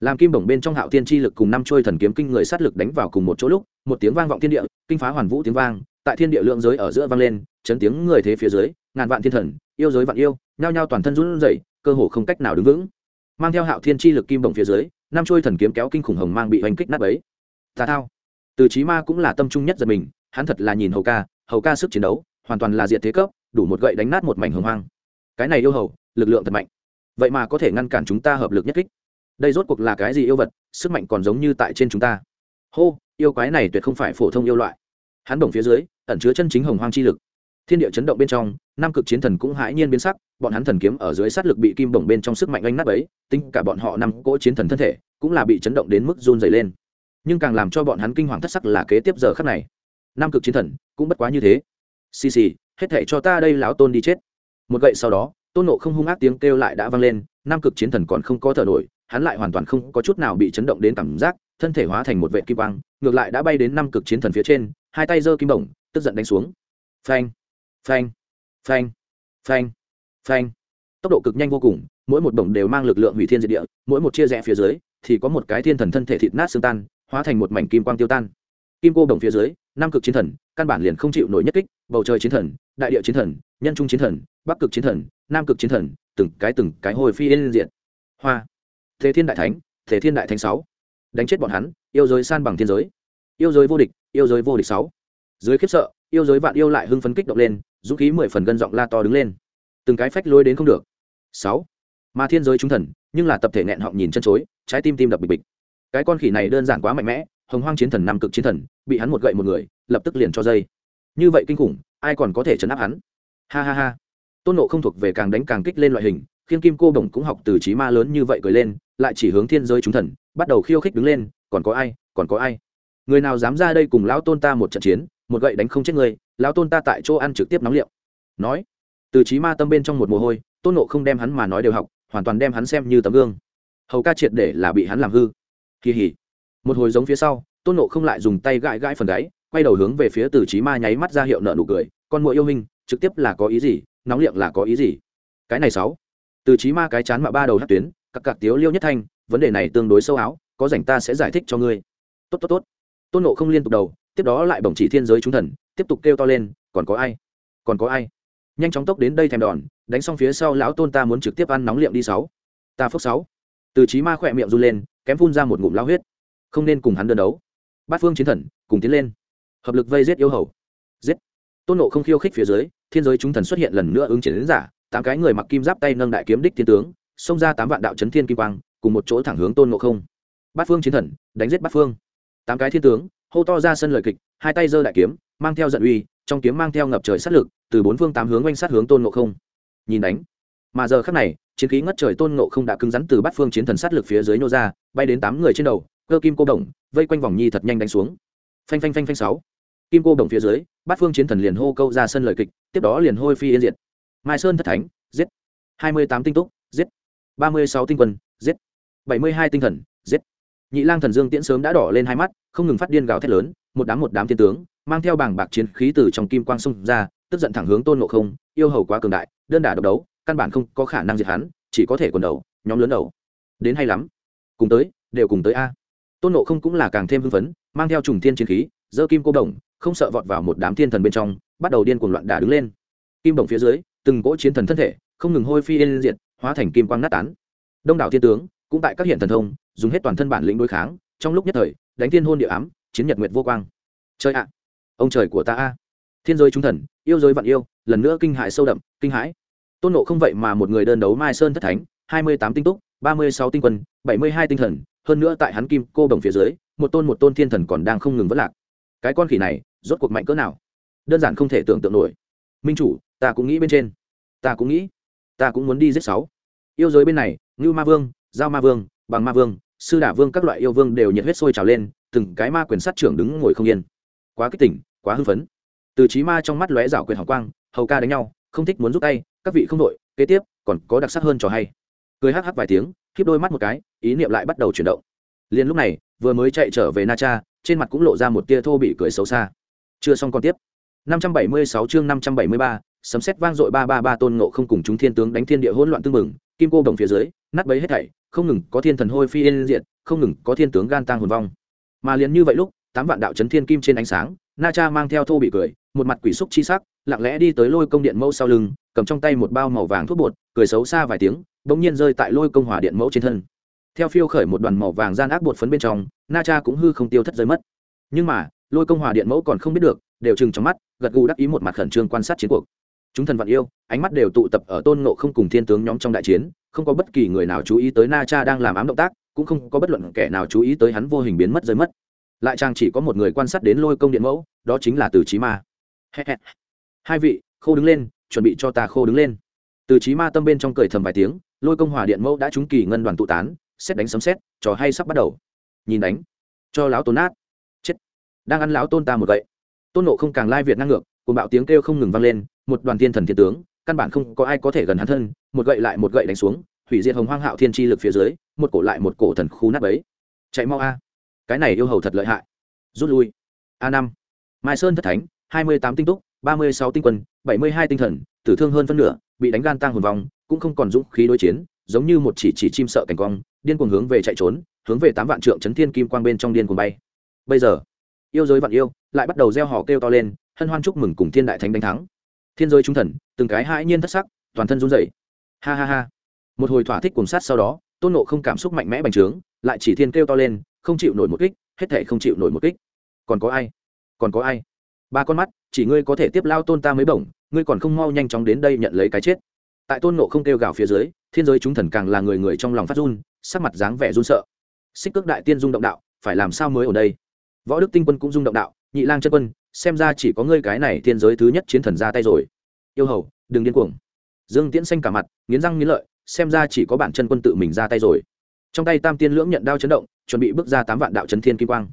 làm kim bổng bên trong hạo thiên chi lực cùng năm trôi thần kiếm kinh người sát lực đánh vào cùng một chỗ lúc, một tiếng vang vọng thiên địa, kinh phá hoàn vũ tiếng vang, tại thiên địa lượng giới ở giữa vang lên chấn tiếng người thế phía dưới, ngàn vạn thiên thần, yêu giới vạn yêu, nhao nhao toàn thân run rẩy, cơ hồ không cách nào đứng vững. Mang theo hạo thiên chi lực kim bổng phía dưới, năm trôi thần kiếm kéo kinh khủng hồng mang bị hoành kích nát ấy tà thao. Từ trí ma cũng là tâm trung nhất giật mình, hắn thật là nhìn hầu ca hầu ca sức chiến đấu, hoàn toàn là diện thế cấp, đủ một gậy đánh nát một mảnh hồng hoang. Cái này yêu hầu, lực lượng thật mạnh. Vậy mà có thể ngăn cản chúng ta hợp lực nhất kích. Đây rốt cuộc là cái gì yêu vật, sức mạnh còn giống như tại trên chúng ta. Hô, yêu quái này tuyệt không phải phổ thông yêu loại. Hắn đồng phía dưới, ẩn chứa chân chính hồng hoang chi lực thiên địa chấn động bên trong nam cực chiến thần cũng hãi nhiên biến sắc, bọn hắn thần kiếm ở dưới sát lực bị kim bổng bên trong sức mạnh oanh nát ấy, tính cả bọn họ năm cỗ chiến thần thân thể, cũng là bị chấn động đến mức run dày lên. Nhưng càng làm cho bọn hắn kinh hoàng thất sắc là kế tiếp giờ khắc này. Nam cực chiến thần, cũng bất quá như thế. Xì xì, hết thể cho ta đây láo tôn đi chết. Một gậy sau đó, tôn nộ không hung ác tiếng kêu lại đã vang lên nam cực chiến thần còn không có thở nổi, hắn lại hoàn toàn không có chút nào bị chấn động đến cảm giác, thân thể hóa thành một vệ kim quang, ngược lại đã bay đến năm cực chiến thần phía trên, hai tay giơ kim bổng tức giận đánh xuống. Phanh! Phanh. Phanh. Phanh. Phanh. Tốc độ cực nhanh vô cùng, mỗi một bổng đều mang lực lượng hủy thiên diệt địa, mỗi một chia rẽ phía dưới, thì có một cái thiên thần thân thể thịt nát xương tan, hóa thành một mảnh kim quang tiêu tan. Kim cô bổng phía dưới nam cực chiến thần, căn bản liền không chịu nổi nhất kích, bầu trời chiến thần, đại địa chiến thần, nhân trung chiến thần, bắc cực chiến thần, nam cực chiến thần, từng cái từng cái hồi phi lên diện hoa. Thế thiên đại thánh, thế thiên đại thánh sáu. Đánh chết bọn hắn, yêu giới san bằng thiên giới. Yêu giới vô địch, yêu giới vô địch sáu. Dưới khiếp sợ, yêu giới vạn yêu lại hưng phấn kích động lên dũng khí mười phần gân giọng la to đứng lên. Từng cái phách lôi đến không được. Sáu. Mà thiên giới chúng thần, nhưng là tập thể nghẹn họng nhìn chân chối, trái tim tim đập bịch bịch. Cái con khỉ này đơn giản quá mạnh mẽ, hồng hoang chiến thần năm cực chiến thần, bị hắn một gậy một người, lập tức liền cho dây. Như vậy kinh khủng, ai còn có thể chấn áp hắn? Ha ha ha. Tôn nộ không thuộc về càng đánh càng kích lên loại hình khiên kim cô đồng cũng học từ trí ma lớn như vậy cười lên, lại chỉ hướng thiên giới chúng thần, bắt đầu khiêu khích đứng lên, còn có ai, còn có ai? Người nào dám ra đây cùng lão tôn ta một trận chiến một gậy đánh không chết người lão tôn ta tại chỗ ăn trực tiếp nóng liệu. Nói, từ trí ma tâm bên trong một mồ hôi, tôn nộ không đem hắn mà nói đều học, hoàn toàn đem hắn xem như tấm gương. Hầu ca triệt để là bị hắn làm hư. Kỳ hỉ. Một hồi giống phía sau, tôn nộ không lại dùng tay gãi gãi phần gáy, quay đầu hướng về phía từ trí ma nháy mắt ra hiệu nợ nụ cười, con mũi yêu hình trực tiếp là có ý gì, nóng liệng là có ý gì? Cái này sáu. Từ trí ma cái chán mạ ba đầu hát tuyến cặp cặp tiếu liêu nhất thanh, vấn đề này tương đối sâu áo, có rảnh ta sẽ giải thích cho ngươi. Tốt tốt tốt. Tôn nộ không liên tục đầu tiếp đó lại bổng chỉ thiên giới chúng thần, tiếp tục kêu to lên, còn có ai? Còn có ai? Nhanh chóng tốc đến đây thèm đòn, đánh xong phía sau lão tôn ta muốn trực tiếp ăn nóng liệm đi sáu. Ta phước sáu. Từ trí ma khỏe miệng run lên, kém phun ra một ngụm lao huyết. Không nên cùng hắn đơn đấu. Bát phương chiến thần, cùng tiến lên. Hợp lực vây giết yêu hầu. Giết. Tôn nộ không khiêu khích phía dưới, thiên giới chúng thần xuất hiện lần nữa ứng chiến đến giả, tám cái người mặc kim giáp tay nâng đại kiếm đích thiên tướng, xông ra tám vạn đạo chấn thiên kim quang, cùng một chỗ thẳng hướng tôn nộ không. Bát phương chiến thần, đánh giết bát phương. Tám cái thiên tướng hô to ra sân lời kịch, hai tay giơ đại kiếm, mang theo giận uy, trong kiếm mang theo ngập trời sát lực, từ bốn phương tám hướng oanh sát hướng tôn ngộ không. Nhìn đánh. Mà giờ khắc này, chiến khí ngất trời tôn ngộ không đã cứng rắn từ bát phương chiến thần sát lực phía dưới nô ra, bay đến tám người trên đầu, cơ kim cô đồng, vây quanh vòng nhi thật nhanh đánh xuống. Phanh phanh phanh phanh sáu. Kim cô đồng phía dưới, bát phương chiến thần liền hô câu ra sân lời kịch, tiếp đó liền hôi phi yên diệt. Mai sơn thất thánh, giết. Hai mươi tám tinh túc, giết. Ba mươi sáu tinh quân, giết. Bảy mươi hai tinh thần, giết nhị lang thần dương tiễn sớm đã đỏ lên hai mắt, không ngừng phát điên gào thét lớn, một đám một đám thiên tướng, mang theo bảng bạc chiến khí từ trong kim quang xông ra, tức giận thẳng hướng tôn ngộ không, yêu hầu quá cường đại, đơn đả độc đấu, căn bản không có khả năng diệt hắn, chỉ có thể quần đầu, nhóm lớn đầu. Đến hay lắm. Cùng tới, đều cùng tới a. Tôn ngộ không cũng là càng thêm hưng phấn, mang theo trùng thiên chiến khí dơ kim cô đồng, không sợ vọt vào một đám thiên thần bên trong, bắt đầu điên cuồng loạn đả đứng lên. Kim đồng phía dưới, từng cỗ chiến thần thân thể, không ngừng hôi phi lên diện hóa thành kim quang nát tán. Đông đảo thiên tướng cũng tại các hiện thần thông, dùng hết toàn thân bản lĩnh đối kháng, trong lúc nhất thời, đánh thiên hôn địa ám, chiến nhật nguyệt vô quang. Chơi ạ! Ông trời của ta a! Thiên giới trung thần, yêu giới vạn yêu, lần nữa kinh hại sâu đậm, kinh hãi. Tôn nộ không vậy mà một người đơn đấu mai sơn thất thánh, hai mươi tám tinh túc, ba mươi sáu tinh quân, bảy mươi hai tinh thần, hơn nữa tại hắn kim, cô đồng phía dưới, một tôn một tôn thiên thần còn đang không ngừng vất lạc. Cái con khỉ này, rốt cuộc mạnh cỡ nào? Đơn giản không thể tưởng tượng nổi. Minh chủ, ta cũng nghĩ bên trên. Ta cũng nghĩ. Ta cũng muốn đi giết sáu. Yêu giới bên này, ngưu ma vương giao ma vương bằng ma vương sư đả vương các loại yêu vương đều nhiệt huyết sôi trào lên từng cái ma quyền sát trưởng đứng ngồi không yên. Quá kích tỉnh quá hưng phấn. Từ trí ma trong mắt lóe rảo quyền hào quang hầu ca đánh nhau không thích muốn giúp tay các vị không đội kế tiếp còn có đặc sắc hơn trò hay. Cười hắc hắc vài tiếng khiếp đôi mắt một cái ý niệm lại bắt đầu chuyển động. Liền lúc này vừa mới chạy trở về na cha trên mặt cũng lộ ra một tia thô bị cười xấu xa. Chưa xong còn tiếp. 576 chương 573, sấm sét vang dội ba ba ba tôn ngộ không cùng chúng thiên tướng đánh thiên địa hỗn loạn tương mừng kim cô đồng phía dưới, nát bấy hết thảy, không ngừng có thiên thần hôi phi yên diện không ngừng có thiên tướng gan tang hồn vong. Mà liền như vậy lúc, tám vạn đạo chấn thiên kim trên ánh sáng, na cha mang theo thô bị cười, một mặt quỷ xúc chi sắc, lặng lẽ đi tới lôi công điện mẫu sau lưng, cầm trong tay một bao màu vàng thuốc bột, cười xấu xa vài tiếng, bỗng nhiên rơi tại lôi công hỏa điện mẫu trên thân. Theo phiêu khởi một đoàn màu vàng gian ác bột phấn bên trong, na cha cũng hư không tiêu thất rơi mất. Nhưng mà, lôi công hòa điện mẫu còn không biết được, đều chừng trong mắt, gật gù đắc ý một mặt khẩn trương quan sát chiến cuộc chúng thần vạn yêu, ánh mắt đều tụ tập ở tôn ngộ không cùng thiên tướng nhóm trong đại chiến, không có bất kỳ người nào chú ý tới na cha đang làm ám động tác, cũng không có bất luận kẻ nào chú ý tới hắn vô hình biến mất rơi mất. Lại chàng chỉ có một người quan sát đến lôi công điện mẫu, đó chính là từ trí ma. Hai vị, khô đứng lên, chuẩn bị cho ta khô đứng lên. Từ trí ma tâm bên trong cười thầm vài tiếng, lôi công hòa điện mẫu đã trúng kỳ ngân đoàn tụ tán, xét đánh sấm xét, trò hay sắp bắt đầu. Nhìn đánh. Cho lão tôn nát. Chết. Đang ăn lão tôn ta một gậy. Tôn nộ không càng lai việt ngang ngược cùng bạo tiếng kêu không ngừng vang lên một đoàn thiên thần thiên tướng, căn bản không có ai có thể gần hắn thân, một gậy lại một gậy đánh xuống, hủy diệt hồng hoang hạo thiên tri lực phía dưới, một cổ lại một cổ thần khu nát ấy chạy mau a. Cái này yêu hầu thật lợi hại. Rút lui. A năm. Mai sơn thất thánh, hai mươi tám tinh túc, ba mươi sáu tinh quân, bảy mươi hai tinh thần, tử thương hơn phân nửa, bị đánh gan tăng hồn vong, cũng không còn dũng khí đối chiến, giống như một chỉ chỉ chim sợ cảnh quang, điên cuồng hướng về chạy trốn, hướng về tám vạn trượng chấn thiên kim quang bên trong điên cuồng bay. Bây giờ, yêu giới vạn yêu lại bắt đầu gieo hò kêu to lên, hân hoan chúc mừng cùng thiên đại thánh đánh thắng thiên giới trung thần, từng cái hãi nhiên thất sắc, toàn thân run rẩy. Ha ha ha. Một hồi thỏa thích cùng sát sau đó, tôn nộ không cảm xúc mạnh mẽ bành trướng, lại chỉ thiên kêu to lên, không chịu nổi một kích, hết thể không chịu nổi một kích. Còn có ai? Còn có ai? Ba con mắt, chỉ ngươi có thể tiếp lao tôn ta mới bổng, ngươi còn không mau nhanh chóng đến đây nhận lấy cái chết. Tại tôn nộ không kêu gào phía dưới, thiên giới chúng thần càng là người người trong lòng phát run, sắc mặt dáng vẻ run sợ. Xích cước đại tiên dung động đạo, phải làm sao mới ở đây? Võ đức tinh quân cũng dung động đạo, nhị lang chân quân xem ra chỉ có ngươi cái này thiên giới thứ nhất chiến thần ra tay rồi. Yêu hầu, đừng điên cuồng. Dương tiễn xanh cả mặt, nghiến răng nghiến lợi, xem ra chỉ có bản chân quân tự mình ra tay rồi. Trong tay tam tiên lưỡng nhận đao chấn động, chuẩn bị bước ra tám vạn đạo chấn thiên kim quang.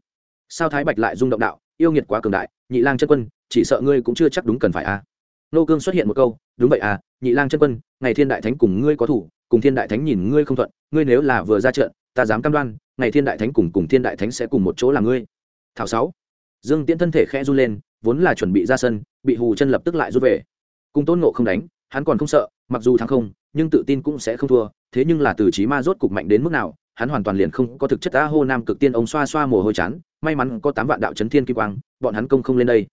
Sao thái bạch lại rung động đạo, yêu nghiệt quá cường đại, nhị lang chân quân, chỉ sợ ngươi cũng chưa chắc đúng cần phải a nô cương xuất hiện một câu, đúng vậy à nhị lang chân quân, ngày thiên đại thánh cùng ngươi có thủ, cùng thiên đại thánh nhìn ngươi không thuận, ngươi nếu là vừa ra trận, ta dám cam đoan, ngày thiên đại thánh cùng cùng thiên đại thánh sẽ cùng một chỗ là ngươi. Thảo sáu dương tiễn thân thể khẽ run lên, vốn là chuẩn bị ra sân, bị hù chân lập tức lại rút về. Cùng tôn ngộ không đánh, hắn còn không sợ, mặc dù thắng không, nhưng tự tin cũng sẽ không thua, thế nhưng là từ trí ma rốt cục mạnh đến mức nào, hắn hoàn toàn liền không có thực chất đã hô nam cực tiên ông xoa xoa mồ hôi chán, may mắn có tám vạn đạo chấn thiên kim quang, bọn hắn công không lên đây.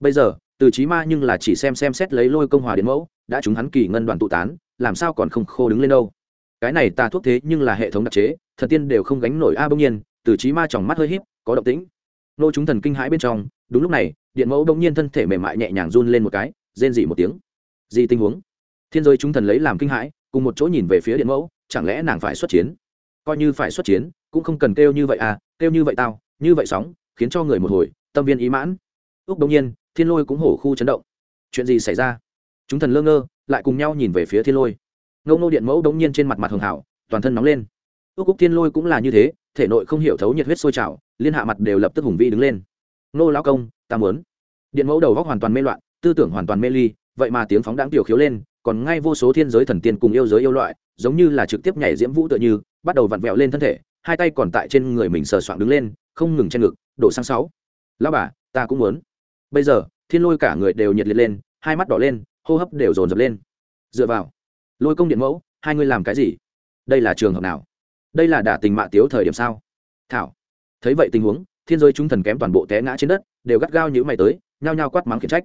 Bây giờ, từ trí ma nhưng là chỉ xem xem xét lấy lôi công hòa đến mẫu, đã chúng hắn kỳ ngân đoàn tụ tán, làm sao còn không khô đứng lên đâu. Cái này ta thuốc thế nhưng là hệ thống đặc chế, thần tiên đều không gánh nổi a bỗng nhiên, từ trí ma tròng mắt hơi híp, có động tĩnh nô chúng thần kinh hãi bên trong, đúng lúc này, điện mẫu đông nhiên thân thể mềm mại nhẹ nhàng run lên một cái, rên dỉ một tiếng. Gì tình huống? Thiên giới chúng thần lấy làm kinh hãi, cùng một chỗ nhìn về phía điện mẫu, chẳng lẽ nàng phải xuất chiến? Coi như phải xuất chiến, cũng không cần kêu như vậy à kêu như vậy tao, như vậy sóng, khiến cho người một hồi, tâm viên ý mãn. Úc đông nhiên, thiên lôi cũng hổ khu chấn động. Chuyện gì xảy ra? Chúng thần lơ ngơ, lại cùng nhau nhìn về phía thiên lôi. Ngông nô điện mẫu đống nhiên trên mặt mặt hường hảo, toàn thân nóng lên. Úc úc thiên lôi cũng là như thế thể nội không hiểu thấu nhiệt huyết sôi trào, liên hạ mặt đều lập tức hùng vi đứng lên. Nô lão công, ta muốn. Điện mẫu đầu góc hoàn toàn mê loạn, tư tưởng hoàn toàn mê ly, vậy mà tiếng phóng đáng tiểu khiếu lên, còn ngay vô số thiên giới thần tiên cùng yêu giới yêu loại, giống như là trực tiếp nhảy diễm vũ tựa như, bắt đầu vặn vẹo lên thân thể, hai tay còn tại trên người mình sờ soạng đứng lên, không ngừng trên ngực, đổ sang sáu. Lão bà, ta cũng muốn. Bây giờ, thiên lôi cả người đều nhiệt liệt lên, hai mắt đỏ lên, hô hấp đều dồn dập lên. Dựa vào, lôi công điện mẫu, hai ngươi làm cái gì? Đây là trường hợp nào? Đây là đả tình mạ tiếu thời điểm sao? Thảo, thấy vậy tình huống, thiên giới chúng thần kém toàn bộ té ngã trên đất, đều gắt gao như mày tới, nhao nhao quát mắng khiển trách.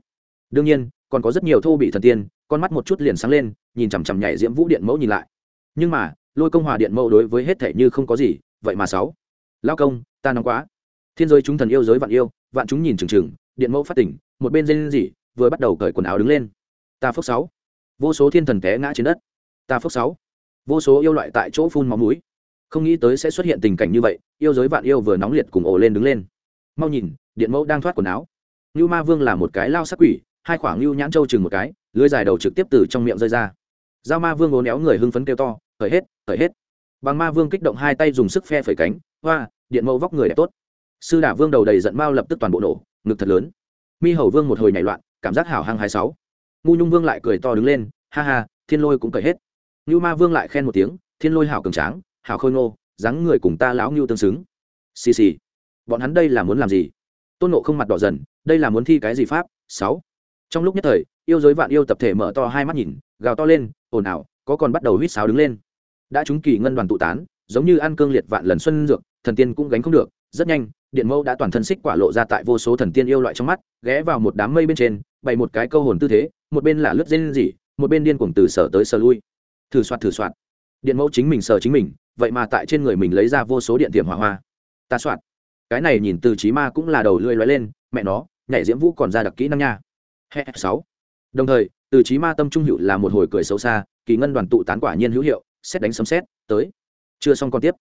Đương nhiên, còn có rất nhiều thô bị thần tiên, con mắt một chút liền sáng lên, nhìn chằm chằm nhảy diễm vũ điện mẫu nhìn lại. Nhưng mà, lôi công hòa điện mẫu đối với hết thể như không có gì, vậy mà sáu. Lao công, ta nóng quá. Thiên giới chúng thần yêu giới vạn yêu, vạn chúng nhìn chừng chừng, điện mẫu phát tỉnh, một bên dây gì vừa bắt đầu cởi quần áo đứng lên. Ta phước sáu. Vô số thiên thần té ngã trên đất. Ta phước sáu. Vô số yêu loại tại chỗ phun máu mũi không nghĩ tới sẽ xuất hiện tình cảnh như vậy, yêu giới vạn yêu vừa nóng liệt cùng ổ lên đứng lên. Mau nhìn, điện mẫu đang thoát quần áo. Ngưu ma vương là một cái lao sắc quỷ, hai khoảng ngưu nhãn trâu chừng một cái, lưới dài đầu trực tiếp từ trong miệng rơi ra. Giao ma vương ố néo người hưng phấn kêu to khởi hết khởi hết. Bằng ma vương kích động hai tay dùng sức phe phẩy cánh, hoa, điện mẫu vóc người đẹp tốt. Sư đả vương đầu đầy giận mau lập tức toàn bộ nổ, ngực thật lớn. Mi hầu vương một hồi nhảy loạn, cảm giác hảo hăng hai sáu. Ngu nhung vương lại cười to đứng lên, ha ha, thiên lôi cũng cởi hết. Ngưu ma vương lại khen một tiếng, thiên lôi hảo cường tráng hảo khôi ngô, dáng người cùng ta lão ngưu tương xứng. Xì xì. Bọn hắn đây là muốn làm gì? Tôn nộ không mặt đỏ dần, đây là muốn thi cái gì pháp? Sáu. Trong lúc nhất thời, yêu giới vạn yêu tập thể mở to hai mắt nhìn, gào to lên, ồn ào, có còn bắt đầu huýt sáo đứng lên. Đã trúng kỳ ngân đoàn tụ tán, giống như ăn cương liệt vạn lần xuân dược, thần tiên cũng gánh không được, rất nhanh, điện mẫu đã toàn thân xích quả lộ ra tại vô số thần tiên yêu loại trong mắt, ghé vào một đám mây bên trên, bày một cái câu hồn tư thế, một bên là lướt dên gì một bên điên cuồng từ sở tới sở lui. Thử soạt thử soạt điện mẫu chính mình sờ chính mình vậy mà tại trên người mình lấy ra vô số điện tiềm hỏa hoa. Ta soạn. Cái này nhìn từ trí ma cũng là đầu lưỡi lóe lên mẹ nó nhảy diễm vũ còn ra đặc kỹ năng nha. Hè sáu. Đồng thời từ trí ma tâm trung hữu là một hồi cười xấu xa kỳ ngân đoàn tụ tán quả nhiên hữu hiệu xét đánh sấm xét tới. Chưa xong còn tiếp.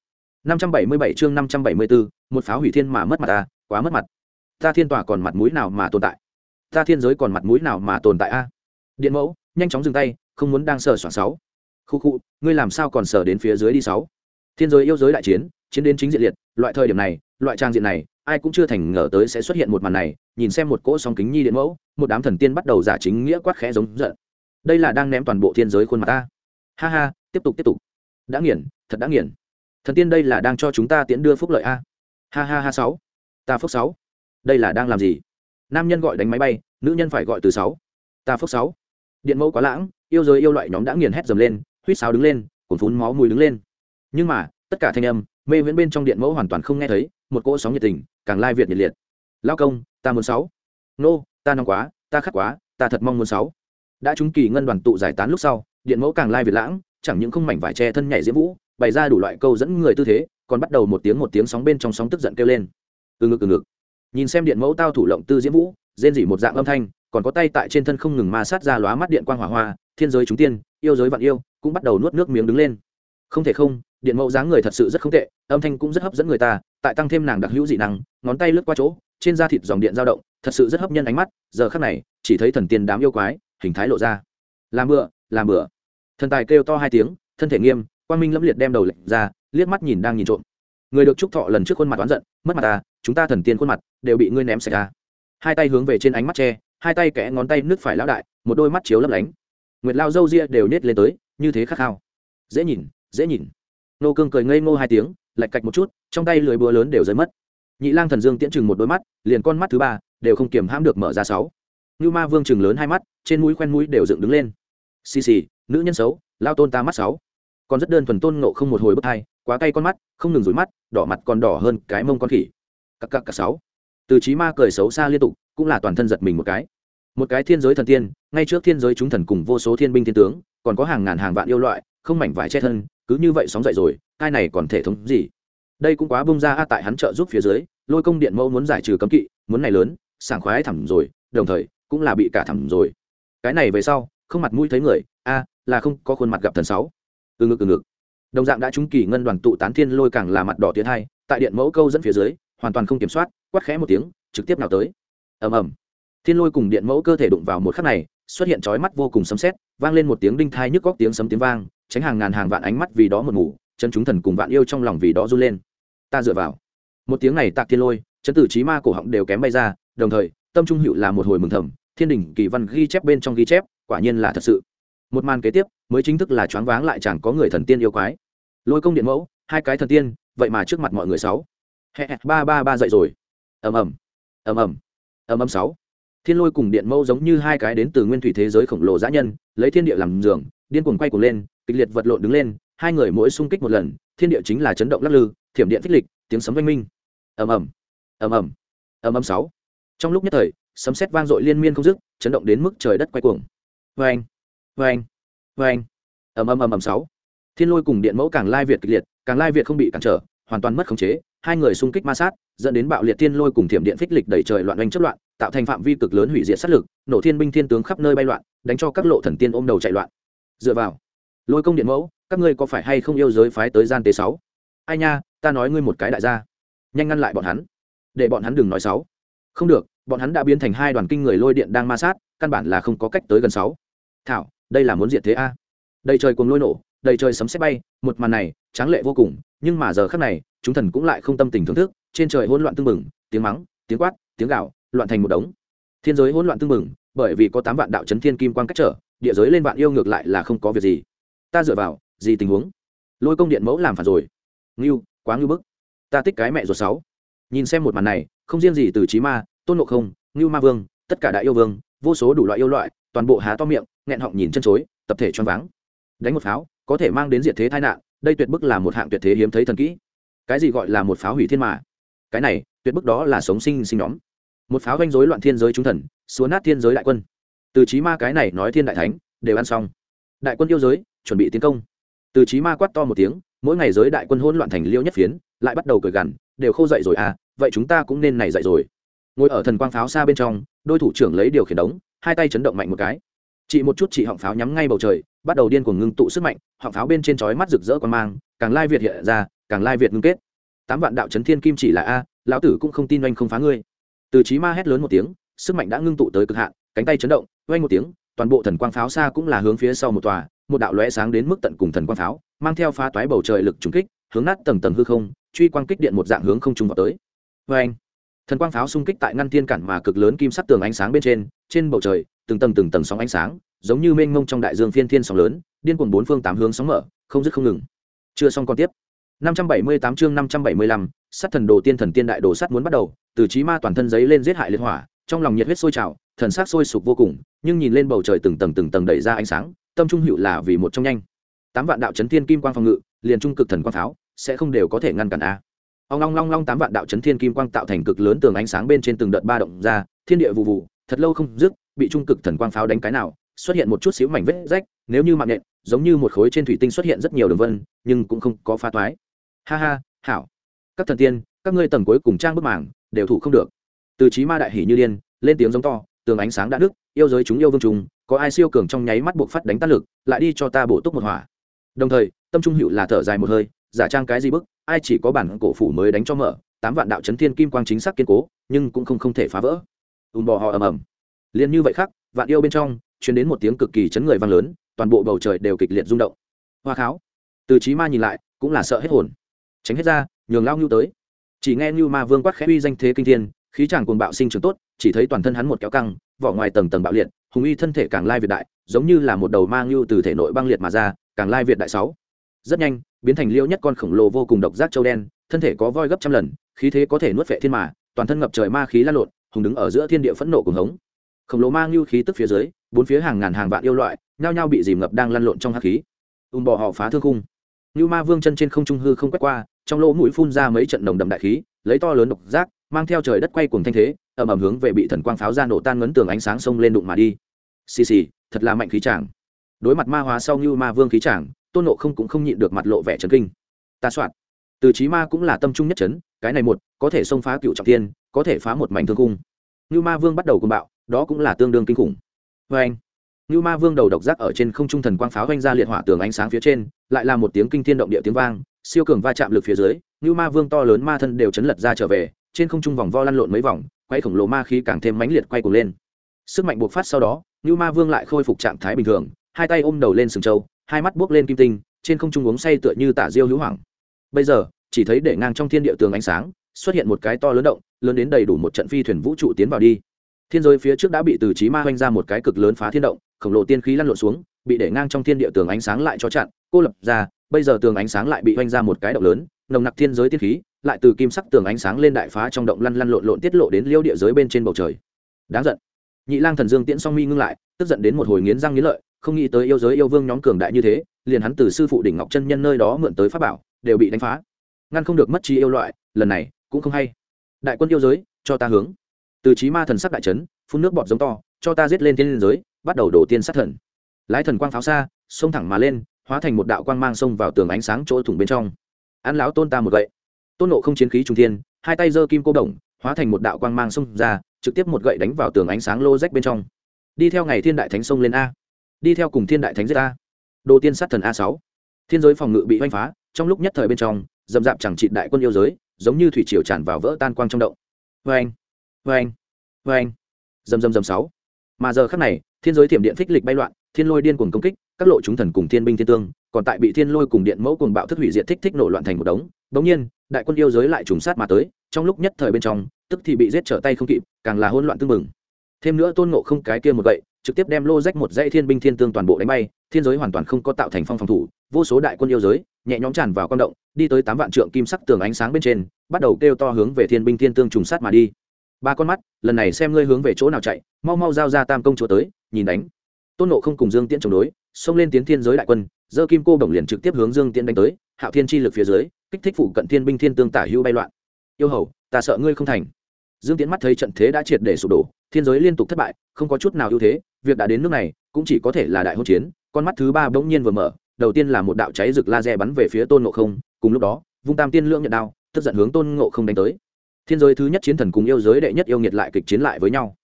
577 chương 574, một pháo hủy thiên mà mất mặt ta quá mất mặt. Ta thiên tòa còn mặt mũi nào mà tồn tại? Ta thiên giới còn mặt mũi nào mà tồn tại a? Điện mẫu nhanh chóng dừng tay không muốn đang sờ soạn sáu khu khu, ngươi làm sao còn sở đến phía dưới đi sáu? Thiên giới yêu giới đại chiến chiến đến chính diện liệt, loại thời điểm này, loại trang diện này, ai cũng chưa thành ngờ tới sẽ xuất hiện một màn này, nhìn xem một cỗ song kính nhi điện mẫu, một đám thần tiên bắt đầu giả chính nghĩa quát khẽ giống giận. Đây là đang ném toàn bộ thiên giới khuôn mặt ta. Ha ha, tiếp tục tiếp tục. Đã nghiền, thật đã nghiền. Thần tiên đây là đang cho chúng ta tiễn đưa phúc lợi a. Ha ha ha sáu. Ta phúc sáu. Đây là đang làm gì? Nam nhân gọi đánh máy bay, nữ nhân phải gọi từ sáu. Ta phúc sáu. Điện mẫu quá lãng, yêu giới yêu loại nhóm đã nghiền hét dầm lên huýt sáo đứng lên cồn phún máu mùi đứng lên. Nhưng mà, tất cả thanh âm, mê viễn bên trong điện mẫu hoàn toàn không nghe thấy, một cỗ sóng nhiệt tình, càng lai việt nhiệt liệt. Lao công, ta muốn sáu. Nô, ta nóng quá, ta khát quá, ta thật mong muốn sáu. Đã chúng kỳ ngân đoàn tụ giải tán lúc sau, điện mẫu càng lai việt lãng, chẳng những không mảnh vải che thân nhảy diễm vũ, bày ra đủ loại câu dẫn người tư thế, còn bắt đầu một tiếng một tiếng sóng bên trong sóng tức giận kêu lên. Từ ngực từ ngực. Nhìn xem điện mẫu tao thủ lộng tư diễm vũ, rên dỉ một dạng âm thanh, còn có tay tại trên thân không ngừng ma sát ra lóa mắt điện quang hỏa hoa, thiên giới chúng tiên, yêu giới vạn yêu cũng bắt đầu nuốt nước miếng đứng lên. Không thể không, điện mẫu dáng người thật sự rất không tệ, âm thanh cũng rất hấp dẫn người ta, tại tăng thêm nàng đặc hữu dị năng, ngón tay lướt qua chỗ, trên da thịt dòng điện dao động, thật sự rất hấp nhân ánh mắt, giờ khắc này, chỉ thấy thần tiên đám yêu quái, hình thái lộ ra. Làm bựa làm bựa thần tài kêu to hai tiếng, thân thể nghiêm, quang minh lẫm liệt đem đầu lệnh ra, liếc mắt nhìn đang nhìn trộm. Người được trúc thọ lần trước khuôn mặt oán giận, mất mặt ta chúng ta thần tiên khuôn mặt, đều bị ngươi ném sạch ra hai tay hướng về trên ánh mắt tre hai tay kẽ ngón tay nước phải lão đại, một đôi mắt chiếu lấp lánh nguyệt lao dâu ria đều nết lên tới, như thế khát khao. Dễ nhìn dễ nhìn. Nô cương cười ngây ngô hai tiếng, lạch cạch một chút, trong tay lưới búa lớn đều rơi mất. Nhị lang thần dương tiễn chừng một đôi mắt, liền con mắt thứ ba đều không kiềm hãm được mở ra sáu. Như ma vương chừng lớn hai mắt, trên mũi khoen mũi đều dựng đứng lên. Xì xì, nữ nhân xấu, lao tôn ta mắt sáu. Còn rất đơn thuần tôn nộ không một hồi bức thai, quá cay con mắt, không ngừng rủi mắt, đỏ mặt còn đỏ hơn cái mông con khỉ. Cặc cặc cả sáu. Từ trí ma cười xấu xa liên tục, cũng là toàn thân giật mình một cái một cái thiên giới thần tiên, ngay trước thiên giới chúng thần cùng vô số thiên binh thiên tướng, còn có hàng ngàn hàng vạn yêu loại, không mảnh vải che thân, cứ như vậy sóng dậy rồi ai này còn thể thống gì? Đây cũng quá bung ra a, tại hắn trợ giúp phía dưới, lôi công điện mẫu muốn giải trừ cấm kỵ, muốn này lớn, sảng khoái thẳm rồi, đồng thời, cũng là bị cả thẳm rồi. Cái này về sau, không mặt mũi thấy người, a, là không có khuôn mặt gặp thần sáu. Từ ngực từ ngực. Đồng dạng đã trúng kỳ ngân đoàn tụ tán thiên lôi càng là mặt đỏ tiến hai, tại điện mẫu câu dẫn phía dưới, hoàn toàn không kiểm soát, quát khẽ một tiếng, trực tiếp nào tới. Ầm ầm thiên lôi cùng điện mẫu cơ thể đụng vào một khắc này, xuất hiện chói mắt vô cùng sấm sét, vang lên một tiếng đinh thai nhức góc tiếng sấm tiếng vang, tránh hàng ngàn hàng vạn ánh mắt vì đó một ngủ chân chúng thần cùng vạn yêu trong lòng vì đó run lên. Ta dựa vào. Một tiếng này tạc thiên lôi chân tử trí ma cổ họng đều kém bay ra, đồng thời, tâm trung hữu là một hồi mừng thầm, thiên đình kỳ văn ghi chép bên trong ghi chép, quả nhiên là thật sự. Một màn kế tiếp, mới chính thức là choáng váng lại chẳng có người thần tiên yêu quái. Lôi công điện mẫu, hai cái thần tiên, vậy mà trước mặt mọi người sáu. Ba ba ba dậy rồi. Ầm ầm. Ầm ầm. Ầm ầm sáu thiên lôi cùng điện mẫu giống như hai cái đến từ nguyên thủy thế giới khổng lồ dã nhân, lấy thiên địa làm giường, điên cuồng quay cuồng lên, kịch liệt vật lộn đứng lên, hai người mỗi xung kích một lần, thiên địa chính là chấn động lắc lư, thiểm điện phích lịch, tiếng sấm vang minh. Ầm ầm ầm ầm ầm ầm sáu. Trong lúc nhất thời, sấm sét vang dội liên miên không dứt, chấn động đến mức trời đất quay cuồng. Vang vang vang ầm ầm ầm ầm sáu. Thiên lôi cùng điện mẫu càng lai việt kịch liệt, càng lai việt không bị cản trở, hoàn toàn mất khống chế, hai người xung kích ma sát, dẫn đến bạo liệt thiên lôi cùng thiểm điện phích lịch đẩy trời loạn oanh chất loạn tạo thành phạm vi cực lớn hủy diệt sát lực, nổ thiên binh thiên tướng khắp nơi bay loạn, đánh cho các lộ thần tiên ôm đầu chạy loạn. Dựa vào, lôi công điện mẫu, các ngươi có phải hay không yêu giới phái tới gian tế sáu? Ai nha, ta nói ngươi một cái đại gia. Nhanh ngăn lại bọn hắn. Để bọn hắn đừng nói sáu. Không được, bọn hắn đã biến thành hai đoàn kinh người lôi điện đang ma sát, căn bản là không có cách tới gần sáu. Thảo, đây là muốn diệt thế a. Đầy trời cuồng lôi nổ, đầy trời sấm sét bay, một màn này, tráng lệ vô cùng, nhưng mà giờ khắc này, chúng thần cũng lại không tâm tình thưởng thức, trên trời hỗn loạn tương mừng tiếng mắng, tiếng quát, tiếng gạo loạn thành một đống. Thiên giới hỗn loạn tương mừng bởi vì có tám vạn đạo chấn thiên kim quang cách trở, địa giới lên vạn yêu ngược lại là không có việc gì. Ta dựa vào, gì tình huống? Lôi công điện mẫu làm phản rồi. Ngưu, quá ngưu bức. Ta thích cái mẹ ruột sáu. Nhìn xem một màn này, không riêng gì từ trí ma, tôn ngộ không, ngưu ma vương, tất cả đại yêu vương, vô số đủ loại yêu loại, toàn bộ há to miệng, nghẹn họng nhìn chân chối, tập thể choáng váng. Đánh một pháo, có thể mang đến diệt thế tai nạn, đây tuyệt bức là một hạng tuyệt thế hiếm thấy thần kỹ. Cái gì gọi là một pháo hủy thiên mà? Cái này, tuyệt bức đó là sống sinh sinh nhóm một pháo gây rối loạn thiên giới chúng thần, xúa nát thiên giới đại quân. Từ trí ma cái này nói thiên đại thánh, đều ăn xong. Đại quân yêu giới, chuẩn bị tiến công. Từ trí ma quát to một tiếng, mỗi ngày giới đại quân hỗn loạn thành liêu nhất phiến, lại bắt đầu cười gằn, đều khô dậy rồi à vậy chúng ta cũng nên này dậy rồi. Ngồi ở thần quang pháo xa bên trong, đôi thủ trưởng lấy điều khiển đống, hai tay chấn động mạnh một cái. Chỉ một chút chị họng pháo nhắm ngay bầu trời, bắt đầu điên cuồng ngưng tụ sức mạnh, họng pháo bên trên chói mắt rực rỡ quan mang, càng lai việt hiện ra, càng lai việt ngưng kết. Tám vạn đạo chấn thiên kim chỉ là a, lão tử cũng không tin oanh không phá ngươi từ trí ma hét lớn một tiếng sức mạnh đã ngưng tụ tới cực hạn cánh tay chấn động oanh một tiếng toàn bộ thần quang pháo xa cũng là hướng phía sau một tòa một đạo lóe sáng đến mức tận cùng thần quang pháo mang theo phá toái bầu trời lực trùng kích hướng nát tầng tầng hư không truy quang kích điện một dạng hướng không trung vào tới. Oanh! Thần quang pháo xung kích tại ngăn thiên cản mà cực lớn kim sắc tường ánh sáng bên trên trên bầu trời từng tầng từng tầng sóng ánh sáng giống như mênh mông trong đại dương phiên thiên sóng lớn điên cuồng bốn phương tám hướng sóng mở không dứt không ngừng. Chưa xong còn tiếp. 578 chương 575, sát thần đồ tiên thần tiên đại đồ sát muốn bắt đầu từ trí ma toàn thân giấy lên giết hại liên hỏa, trong lòng nhiệt huyết sôi trào, thần sắc sôi sục vô cùng, nhưng nhìn lên bầu trời từng tầng từng tầng đẩy ra ánh sáng, tâm trung hữu là vì một trong nhanh. Tám vạn đạo chấn thiên kim quang phòng ngự, liền trung cực thần quang pháo, sẽ không đều có thể ngăn cản a. Ông long long long tám vạn đạo chấn thiên kim quang tạo thành cực lớn tường ánh sáng bên trên từng đợt ba động ra, thiên địa vụ vụ, thật lâu không dứt, bị trung cực thần quang pháo đánh cái nào, xuất hiện một chút xíu mảnh vết rách, nếu như mạng nhện, giống như một khối trên thủy tinh xuất hiện rất nhiều đường vân, nhưng cũng không có phá toái. Ha ha, hảo. Các thần tiên, các ngươi tầng cuối cùng trang bức mảng đều thủ không được. Từ trí ma đại hỉ như điên, lên tiếng giống to, tường ánh sáng đã đứt yêu giới chúng yêu vương trùng, có ai siêu cường trong nháy mắt buộc phát đánh tác lực, lại đi cho ta bổ túc một hỏa. Đồng thời, tâm trung hữu là thở dài một hơi, giả trang cái gì bức, ai chỉ có bản cổ phủ mới đánh cho mở, tám vạn đạo chấn thiên kim quang chính xác kiên cố, nhưng cũng không không thể phá vỡ. Ùm bò họ ầm ầm. Liền như vậy khác vạn yêu bên trong chuyển đến một tiếng cực kỳ chấn người vang lớn, toàn bộ bầu trời đều kịch liệt rung động. Hoa kháo. Từ trí ma nhìn lại, cũng là sợ hết hồn. Tránh hết ra, nhường lao ngưu tới chỉ nghe như ma vương quát khẽ uy danh thế kinh thiên, khí chàng cuồng bạo sinh trưởng tốt, chỉ thấy toàn thân hắn một kéo căng, vỏ ngoài tầng tầng bạo liệt, hùng uy thân thể càng lai việt đại, giống như là một đầu mang ngưu từ thể nội băng liệt mà ra, càng lai việt đại sáu. Rất nhanh, biến thành liêu nhất con khổng lồ vô cùng độc giác châu đen, thân thể có voi gấp trăm lần, khí thế có thể nuốt vệ thiên mà, toàn thân ngập trời ma khí lan lộn, hùng đứng ở giữa thiên địa phẫn nộ cùng hống. Khổng lồ ma ngưu khí tức phía dưới, bốn phía hàng ngàn hàng vạn yêu loại, nhao nhao bị dìm ngập đang lăn lộn trong hắc khí. Ùm bò họ phá thương khung. Như ma vương chân trên không trung hư không quét qua trong lỗ mũi phun ra mấy trận nồng đậm đại khí, lấy to lớn độc giác, mang theo trời đất quay cuồng thanh thế, ầm ầm hướng về bị thần quang pháo ra nổ tan ngấn tường ánh sáng sông lên đụng mà đi. Xì xì, thật là mạnh khí chàng. Đối mặt ma hóa sau như ma vương khí chàng, tôn nộ không cũng không nhịn được mặt lộ vẻ trấn kinh. Ta soạn. Từ trí ma cũng là tâm trung nhất chấn, cái này một, có thể xông phá cựu trọng tiên có thể phá một mảnh thương cung. Như ma vương bắt đầu cùng bạo, đó cũng là tương đương kinh khủng. Vê anh, như ma vương đầu độc giác ở trên không trung thần quang pháo oanh ra liệt hỏa tường ánh sáng phía trên, lại là một tiếng kinh thiên động địa tiếng vang siêu cường va chạm lực phía dưới như ma vương to lớn ma thân đều chấn lật ra trở về, trên không trung vòng vo lăn lộn mấy vòng, quay khổng lồ ma khí càng thêm mãnh liệt quay cuồng lên. Sức mạnh buộc phát sau đó như ma vương lại khôi phục trạng thái bình thường, hai tay ôm đầu lên sừng trâu hai mắt buốc lên kim tinh, trên không trung uống say tựa như tả diêu hữu hoàng. Bây giờ, chỉ thấy để ngang trong thiên địa tường ánh sáng, xuất hiện một cái to lớn động, lớn đến đầy đủ một trận phi thuyền vũ trụ tiến vào đi. Thiên giới phía trước đã bị từ trí ma hoanh ra một cái cực lớn phá thiên động, khổng lồ tiên khí lăn lộn xuống bị để ngang trong thiên địa tường ánh sáng lại cho chặn, cô lập ra, bây giờ tường ánh sáng lại bị oanh ra một cái động lớn, nồng nặc thiên giới tiên khí, lại từ kim sắc tường ánh sáng lên đại phá trong động lăn lăn lộn lộn tiết lộ đến liêu địa giới bên trên bầu trời. Đáng giận. Nhị lang thần dương tiễn song mi ngưng lại, tức giận đến một hồi nghiến răng nghiến lợi, không nghĩ tới yêu giới yêu vương nhóm cường đại như thế, liền hắn từ sư phụ đỉnh ngọc chân nhân nơi đó mượn tới pháp bảo, đều bị đánh phá. Ngăn không được mất trí yêu loại, lần này cũng không hay. Đại quân yêu giới, cho ta hướng. Từ trí ma thần sắc đại trấn phun nước bọt giống to, cho ta giết lên thiên liên giới, bắt đầu đổ tiên sát thần lái thần quang pháo xa, xông thẳng mà lên, hóa thành một đạo quang mang xông vào tường ánh sáng chỗ thủng bên trong. Ăn láo tôn ta một gậy. Tôn nộ không chiến khí trung thiên, hai tay giơ kim cô đồng, hóa thành một đạo quang mang xông ra, trực tiếp một gậy đánh vào tường ánh sáng lô rách bên trong. Đi theo ngày thiên đại thánh sông lên a. Đi theo cùng thiên đại thánh giết a. Đồ tiên sát thần a sáu. Thiên giới phòng ngự bị oanh phá, trong lúc nhất thời bên trong, dầm dạp chẳng trị đại quân yêu giới, giống như thủy triều tràn vào vỡ tan quang trong động. Vê anh vê anh vê anh dầm dầm dầm sáu. Mà giờ khắc này, thiên giới thiểm điện phích lịch bay loạn thiên lôi điên cuồng công kích, các lộ chúng thần cùng thiên binh thiên tương, còn tại bị thiên lôi cùng điện mẫu cùng bạo thức hủy diệt thích thích nổ loạn thành một đống. Bỗng nhiên, đại quân yêu giới lại trùng sát mà tới, trong lúc nhất thời bên trong, tức thì bị giết trở tay không kịp, càng là hỗn loạn tương mừng thêm nữa tôn ngộ không cái kia một gậy, trực tiếp đem lô rách một dãy thiên binh thiên tương toàn bộ đánh bay, thiên giới hoàn toàn không có tạo thành phong phòng thủ, vô số đại quân yêu giới, nhẹ nhõm tràn vào quan động, đi tới tám vạn trượng kim sắc tường ánh sáng bên trên, bắt đầu kêu to hướng về thiên binh thiên tương trùng sát mà đi. Ba con mắt, lần này xem ngươi hướng về chỗ nào chạy, mau mau giao ra tam công chúa tới, nhìn đánh tôn nộ không cùng dương tiễn chống đối, xông lên tiến thiên giới đại quân dơ kim cô đồng liền trực tiếp hướng dương tiễn đánh tới, hạo thiên chi lực phía dưới, kích thích phụ cận thiên binh thiên tương tả hữu bay loạn. Yêu hầu, ta sợ ngươi không thành. Dương tiễn mắt thấy trận thế đã triệt để sụp đổ, thiên giới liên tục thất bại, không có chút nào ưu thế, việc đã đến nước này, cũng chỉ có thể là đại hôn chiến, con mắt thứ ba bỗng nhiên vừa mở, đầu tiên là một đạo cháy rực laser bắn về phía tôn ngộ không, cùng lúc đó, vung tam tiên lưỡng nhận đao, tức giận hướng tôn ngộ không đánh tới. Thiên giới thứ nhất chiến thần cùng yêu giới đệ nhất yêu nghiệt lại kịch chiến lại với nhau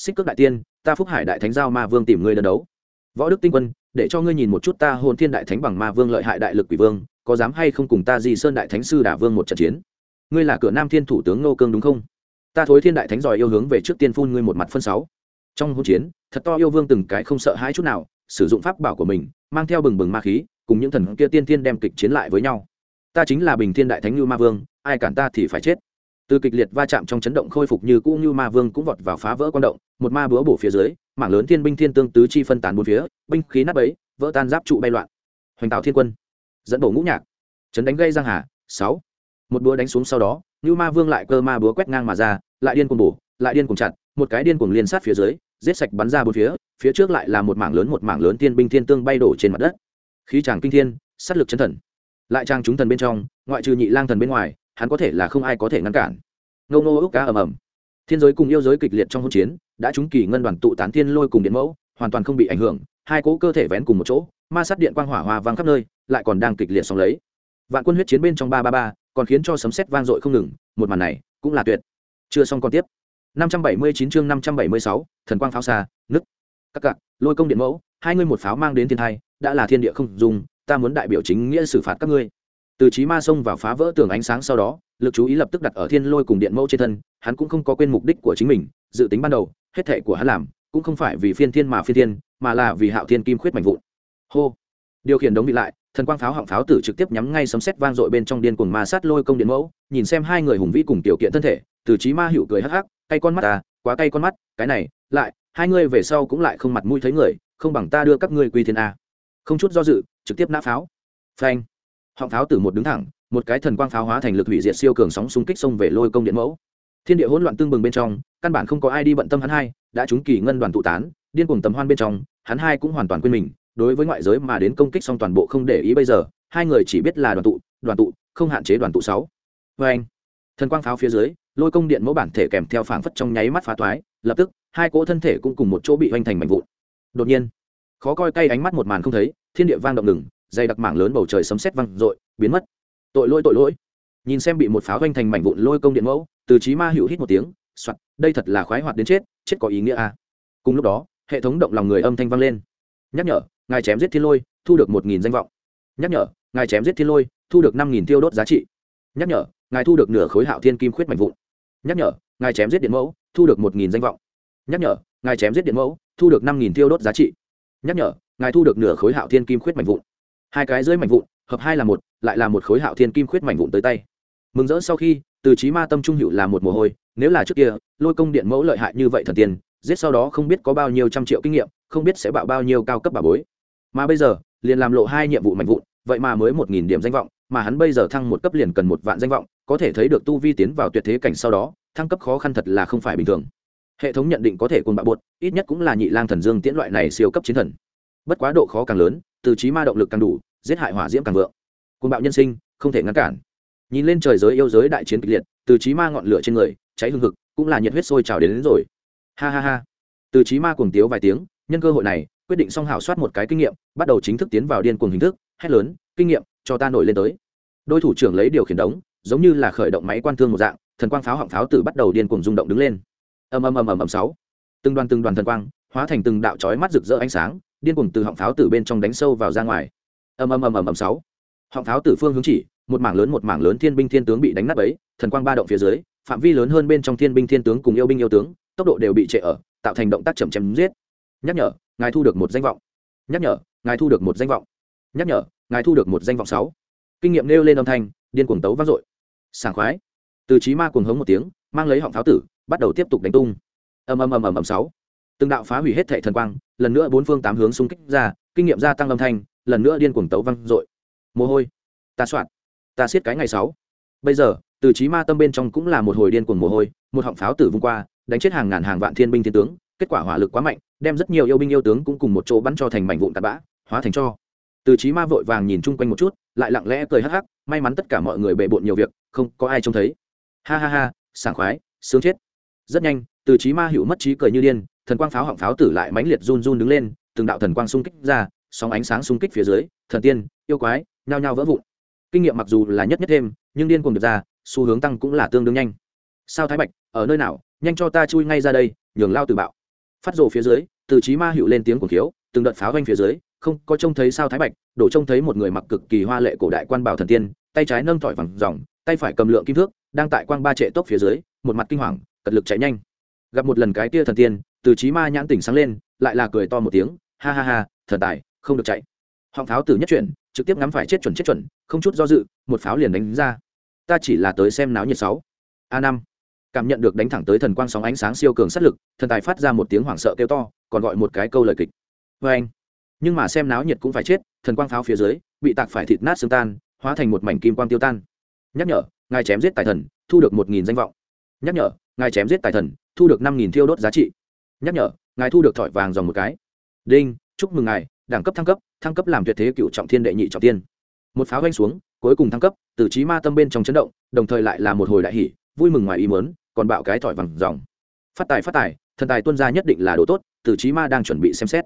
xích cước đại tiên, ta phúc hải đại thánh giao ma vương tìm ngươi đơn đấu. Võ đức tinh quân, để cho ngươi nhìn một chút ta hồn thiên đại thánh bằng ma vương lợi hại đại lực quỷ vương, có dám hay không cùng ta di sơn đại thánh sư đả vương một trận chiến? Ngươi là cửa nam thiên thủ tướng nô cương đúng không? Ta thối thiên đại thánh giỏi yêu hướng về trước tiên phun ngươi một mặt phân sáu. Trong hỗn chiến, thật to yêu vương từng cái không sợ hãi chút nào, sử dụng pháp bảo của mình, mang theo bừng bừng ma khí, cùng những thần kia tiên thiên đem kịch chiến lại với nhau. Ta chính là bình thiên đại thánh như ma vương, ai cản ta thì phải chết từ kịch liệt va chạm trong chấn động khôi phục như cũ như ma vương cũng vọt vào phá vỡ quan động, một ma búa bổ phía dưới, mảng lớn thiên binh thiên tương tứ chi phân tán bốn phía, binh khí nát ấy vỡ tan giáp trụ bay loạn. Hoành tạo thiên quân, dẫn bổ ngũ nhạc. Chấn đánh gây giang hà, sáu. Một búa đánh xuống sau đó như ma vương lại cơ ma búa quét ngang mà ra, lại điên cuồng bổ, lại điên cuồng chặt, một cái điên cuồng liên sát phía dưới, giết sạch bắn ra bốn phía phía trước lại là một mảng lớn một mảng lớn thiên binh thiên tương bay đổ trên mặt đất. Khí tràng kinh thiên, sát lực chấn thần. Lại trang chúng thần bên trong, ngoại trừ nhị lang thần bên ngoài hắn có thể là không ai có thể ngăn cản. Ngô ngô ước cá ầm ầm. Thiên giới cùng yêu giới kịch liệt trong hỗn chiến đã trúng kỳ ngân đoàn tụ tán thiên lôi cùng điện mẫu hoàn toàn không bị ảnh hưởng hai cỗ cơ thể vén cùng một chỗ ma sát điện quang hỏa hoa vang khắp nơi lại còn đang kịch liệt sóng lấy. Vạn quân huyết chiến bên trong ba ba ba còn khiến cho sấm sét vang dội không ngừng một màn này cũng là tuyệt. Chưa xong còn tiếp. 579 chương 576, thần quang pháo xa nứt. Các cặc lôi công điện mẫu hai ngươi một pháo mang đến thiên thai đã là thiên địa không dùng ta muốn đại biểu chính nghĩa xử phạt các ngươi từ trí ma xông vào phá vỡ tường ánh sáng sau đó, lực chú ý lập tức đặt ở thiên lôi cùng điện mẫu trên thân, hắn cũng không có quên mục đích của chính mình, dự tính ban đầu, hết thệ của hắn làm, cũng không phải vì phiên thiên mà phiên thiên, mà là vì hạo thiên kim khuyết mạnh vụn. Hô! Điều khiển đống bị lại, thần quang pháo họng pháo tử trực tiếp nhắm ngay sấm sét vang dội bên trong điên cuồng ma sát lôi công điện mẫu, nhìn xem hai người hùng vĩ cùng tiểu kiện thân thể, từ trí ma hữu cười hắc hắc, cay con mắt à quá cay con mắt, cái này, lại, hai người về sau cũng lại không mặt mũi thấy người, không bằng ta đưa các ngươi quy thiên a. Không chút do dự, trực tiếp nã pháo. Phanh! Họng pháo tử một đứng thẳng, một cái thần quang pháo hóa thành lực hủy diệt siêu cường sóng xung kích xông về lôi công điện mẫu. Thiên địa hỗn loạn tương bừng bên trong, căn bản không có ai đi bận tâm hắn hai, đã trúng kỳ ngân đoàn tụ tán, điên cuồng tầm hoan bên trong, hắn hai cũng hoàn toàn quên mình, đối với ngoại giới mà đến công kích xong toàn bộ không để ý bây giờ, hai người chỉ biết là đoàn tụ đoàn tụ, không hạn chế đoàn tụ sáu. Vê anh, thần quang pháo phía dưới, lôi công điện mẫu bản thể kèm theo phảng phất trong nháy mắt phá toái, lập tức, hai cỗ thân thể cũng cùng một chỗ bị hoành thành mảnh vụn. Đột nhiên, khó coi cay ánh mắt một màn không thấy, thiên địa vang động ngừng dày đặc mảng lớn bầu trời sấm sét vang dội, biến mất. Tội lỗi tội lỗi. Nhìn xem bị một pháo hoành thành mảnh vụn lôi công điện mẫu, từ trí ma hữu hít một tiếng, soạt, đây thật là khoái hoạt đến chết chết có ý nghĩa à. cùng lúc đó, hệ thống động lòng người âm thanh vang lên. Nhắc nhở, ngài chém giết thiên lôi, thu được một nghìn danh vọng. Nhắc nhở, ngài chém giết thiên lôi, thu được năm nghìn tiêu đốt giá trị. Nhắc nhở, ngài thu được nửa khối hạo thiên kim khuyết mạnh vụn. Nhắc nhở, ngài chém giết điện mẫu, thu được một nghìn danh vọng. Nhắc nhở, ngài chém giết điện mẫu, thu được năm nghìn tiêu đốt giá trị. Nhắc nhở, ngài thu được nửa khối hạo thiên kim khuyết mạnh vụn hai cái dưới mảnh vụn, hợp hai là một, lại là một khối hạo thiên kim khuyết mảnh vụn tới tay. Mừng rỡ sau khi, từ trí ma tâm trung hữu là một mồ hôi, nếu là trước kia, lôi công điện mẫu lợi hại như vậy thần tiên, giết sau đó không biết có bao nhiêu trăm triệu kinh nghiệm, không biết sẽ bạo bao nhiêu cao cấp bà bối. Mà bây giờ, liền làm lộ hai nhiệm vụ mạnh vụn, vậy mà mới một nghìn điểm danh vọng, mà hắn bây giờ thăng một cấp liền cần một vạn danh vọng, có thể thấy được tu vi tiến vào tuyệt thế cảnh sau đó, thăng cấp khó khăn thật là không phải bình thường. Hệ thống nhận định có thể cùng bạo bột, ít nhất cũng là nhị lang thần dương tiễn loại này siêu cấp chiến thần. Bất quá độ khó càng lớn từ trí ma động lực càng đủ giết hại hỏa diễm càng vượng. Côn bạo nhân sinh không thể ngăn cản. Nhìn lên trời giới yêu giới đại chiến kịch liệt từ trí ma ngọn lửa trên người cháy hương hực cũng là nhiệt huyết sôi trào đến, đến rồi. Ha ha ha. Từ trí ma cuồng tiếu vài tiếng nhân cơ hội này quyết định xong hảo soát một cái kinh nghiệm bắt đầu chính thức tiến vào điên cuồng hình thức hét lớn kinh nghiệm cho ta nổi lên tới. Đôi thủ trưởng lấy điều khiển đống giống như là khởi động máy quan thương một dạng thần quang pháo họng pháo tử bắt đầu điên cuồng rung động đứng lên. Ầm ầm ầm ầm ầm sáu. Từng đoàn từng đoàn thần quang hóa thành từng đạo chói mắt rực rỡ ánh sáng điên cuồng từ họng pháo tử bên trong đánh sâu vào ra ngoài. Ầm ầm ầm ầm ầm, sáu. Họng pháo tử phương hướng chỉ, một mảng lớn một mảng lớn thiên binh thiên tướng bị đánh nát ấy thần quang ba động phía dưới, phạm vi lớn hơn bên trong thiên binh thiên tướng cùng yêu binh yêu tướng, tốc độ đều bị trệ ở, tạo thành động tác chậm chậm giết. Nhắc nhở, ngài thu được một danh vọng. Nhắc nhở, ngài thu được một danh vọng. Nhắc nhở, ngài thu được một danh vọng sáu. Kinh nghiệm nêu lên âm thanh, điên cuồng tấu vang dội. Sảng khoái. Từ trí ma cuồng hống một tiếng, mang lấy họng pháo tử, bắt đầu tiếp tục đánh tung. Ầm ầm ầm ầm ầm, sáu từng đạo phá hủy hết thệ thần quang, lần nữa bốn phương tám hướng xung kích ra, kinh nghiệm gia tăng âm thanh, lần nữa điên cuồng tấu vang dội. Mồ hôi, ta soạn, ta siết cái ngày sáu. Bây giờ, từ trí ma tâm bên trong cũng là một hồi điên cuồng mồ hôi, một họng pháo tử vung qua, đánh chết hàng ngàn hàng vạn thiên binh thiên tướng, kết quả hỏa lực quá mạnh, đem rất nhiều yêu binh yêu tướng cũng cùng một chỗ bắn cho thành mảnh vụn tạt bã, hóa thành cho. Từ trí ma vội vàng nhìn chung quanh một chút, lại lặng lẽ cười hắc hắc, may mắn tất cả mọi người bề bộn nhiều việc, không có ai trông thấy. Ha ha ha, sảng khoái, sướng chết. Rất nhanh, từ trí ma hữu mất trí cười như điên thần quang pháo họng pháo tử lại mãnh liệt run run đứng lên, từng đạo thần quang xung kích ra, sóng ánh sáng xung kích phía dưới, thần tiên, yêu quái, nhao nhao vỡ vụn. Kinh nghiệm mặc dù là nhất nhất thêm, nhưng điên cuồng được ra, xu hướng tăng cũng là tương đương nhanh. Sao thái bạch, ở nơi nào? Nhanh cho ta chui ngay ra đây, nhường lao từ bạo phát rồ phía dưới, từ trí ma hiệu lên tiếng cổ khiếu, từng đợt pháo vanh phía dưới, không có trông thấy sao thái bạch, đổ trông thấy một người mặc cực kỳ hoa lệ cổ đại quan bảo thần tiên, tay trái nâng tỏi vàng dòng, tay phải cầm lượng kim thước, đang tại quang ba trệ tốc phía dưới, một mặt kinh hoàng, cật lực chạy nhanh. Gặp một lần cái tia thần tiên từ trí ma nhãn tỉnh sáng lên, lại là cười to một tiếng, ha ha ha, thần tài, không được chạy. Họng pháo tử nhất chuyển, trực tiếp ngắm phải chết chuẩn chết chuẩn, không chút do dự, một pháo liền đánh ra. Ta chỉ là tới xem náo nhiệt sáu. A năm. Cảm nhận được đánh thẳng tới thần quang sóng ánh sáng siêu cường sát lực, thần tài phát ra một tiếng hoảng sợ kêu to, còn gọi một cái câu lời kịch. Vê anh. Nhưng mà xem náo nhiệt cũng phải chết, thần quang pháo phía dưới, bị tạc phải thịt nát xương tan, hóa thành một mảnh kim quang tiêu tan. Nhắc nhở, ngài chém giết tài thần, thu được một nghìn danh vọng. Nhắc nhở, ngài chém giết tài thần, thu được năm nghìn thiêu đốt giá trị nhắc nhở, ngài thu được thỏi vàng dòng một cái. Đinh, chúc mừng ngài, đẳng cấp thăng cấp thăng cấp làm tuyệt thế cựu trọng thiên đệ nhị trọng tiên. Một pháo vanh xuống, cuối cùng thăng cấp, từ trí ma tâm bên trong chấn động, đồng thời lại là một hồi đại hỷ vui mừng ngoài ý mớn còn bạo cái thỏi vàng dòng. Phát tài phát tài, thần tài tuân gia nhất định là đồ tốt, từ trí ma đang chuẩn bị xem xét.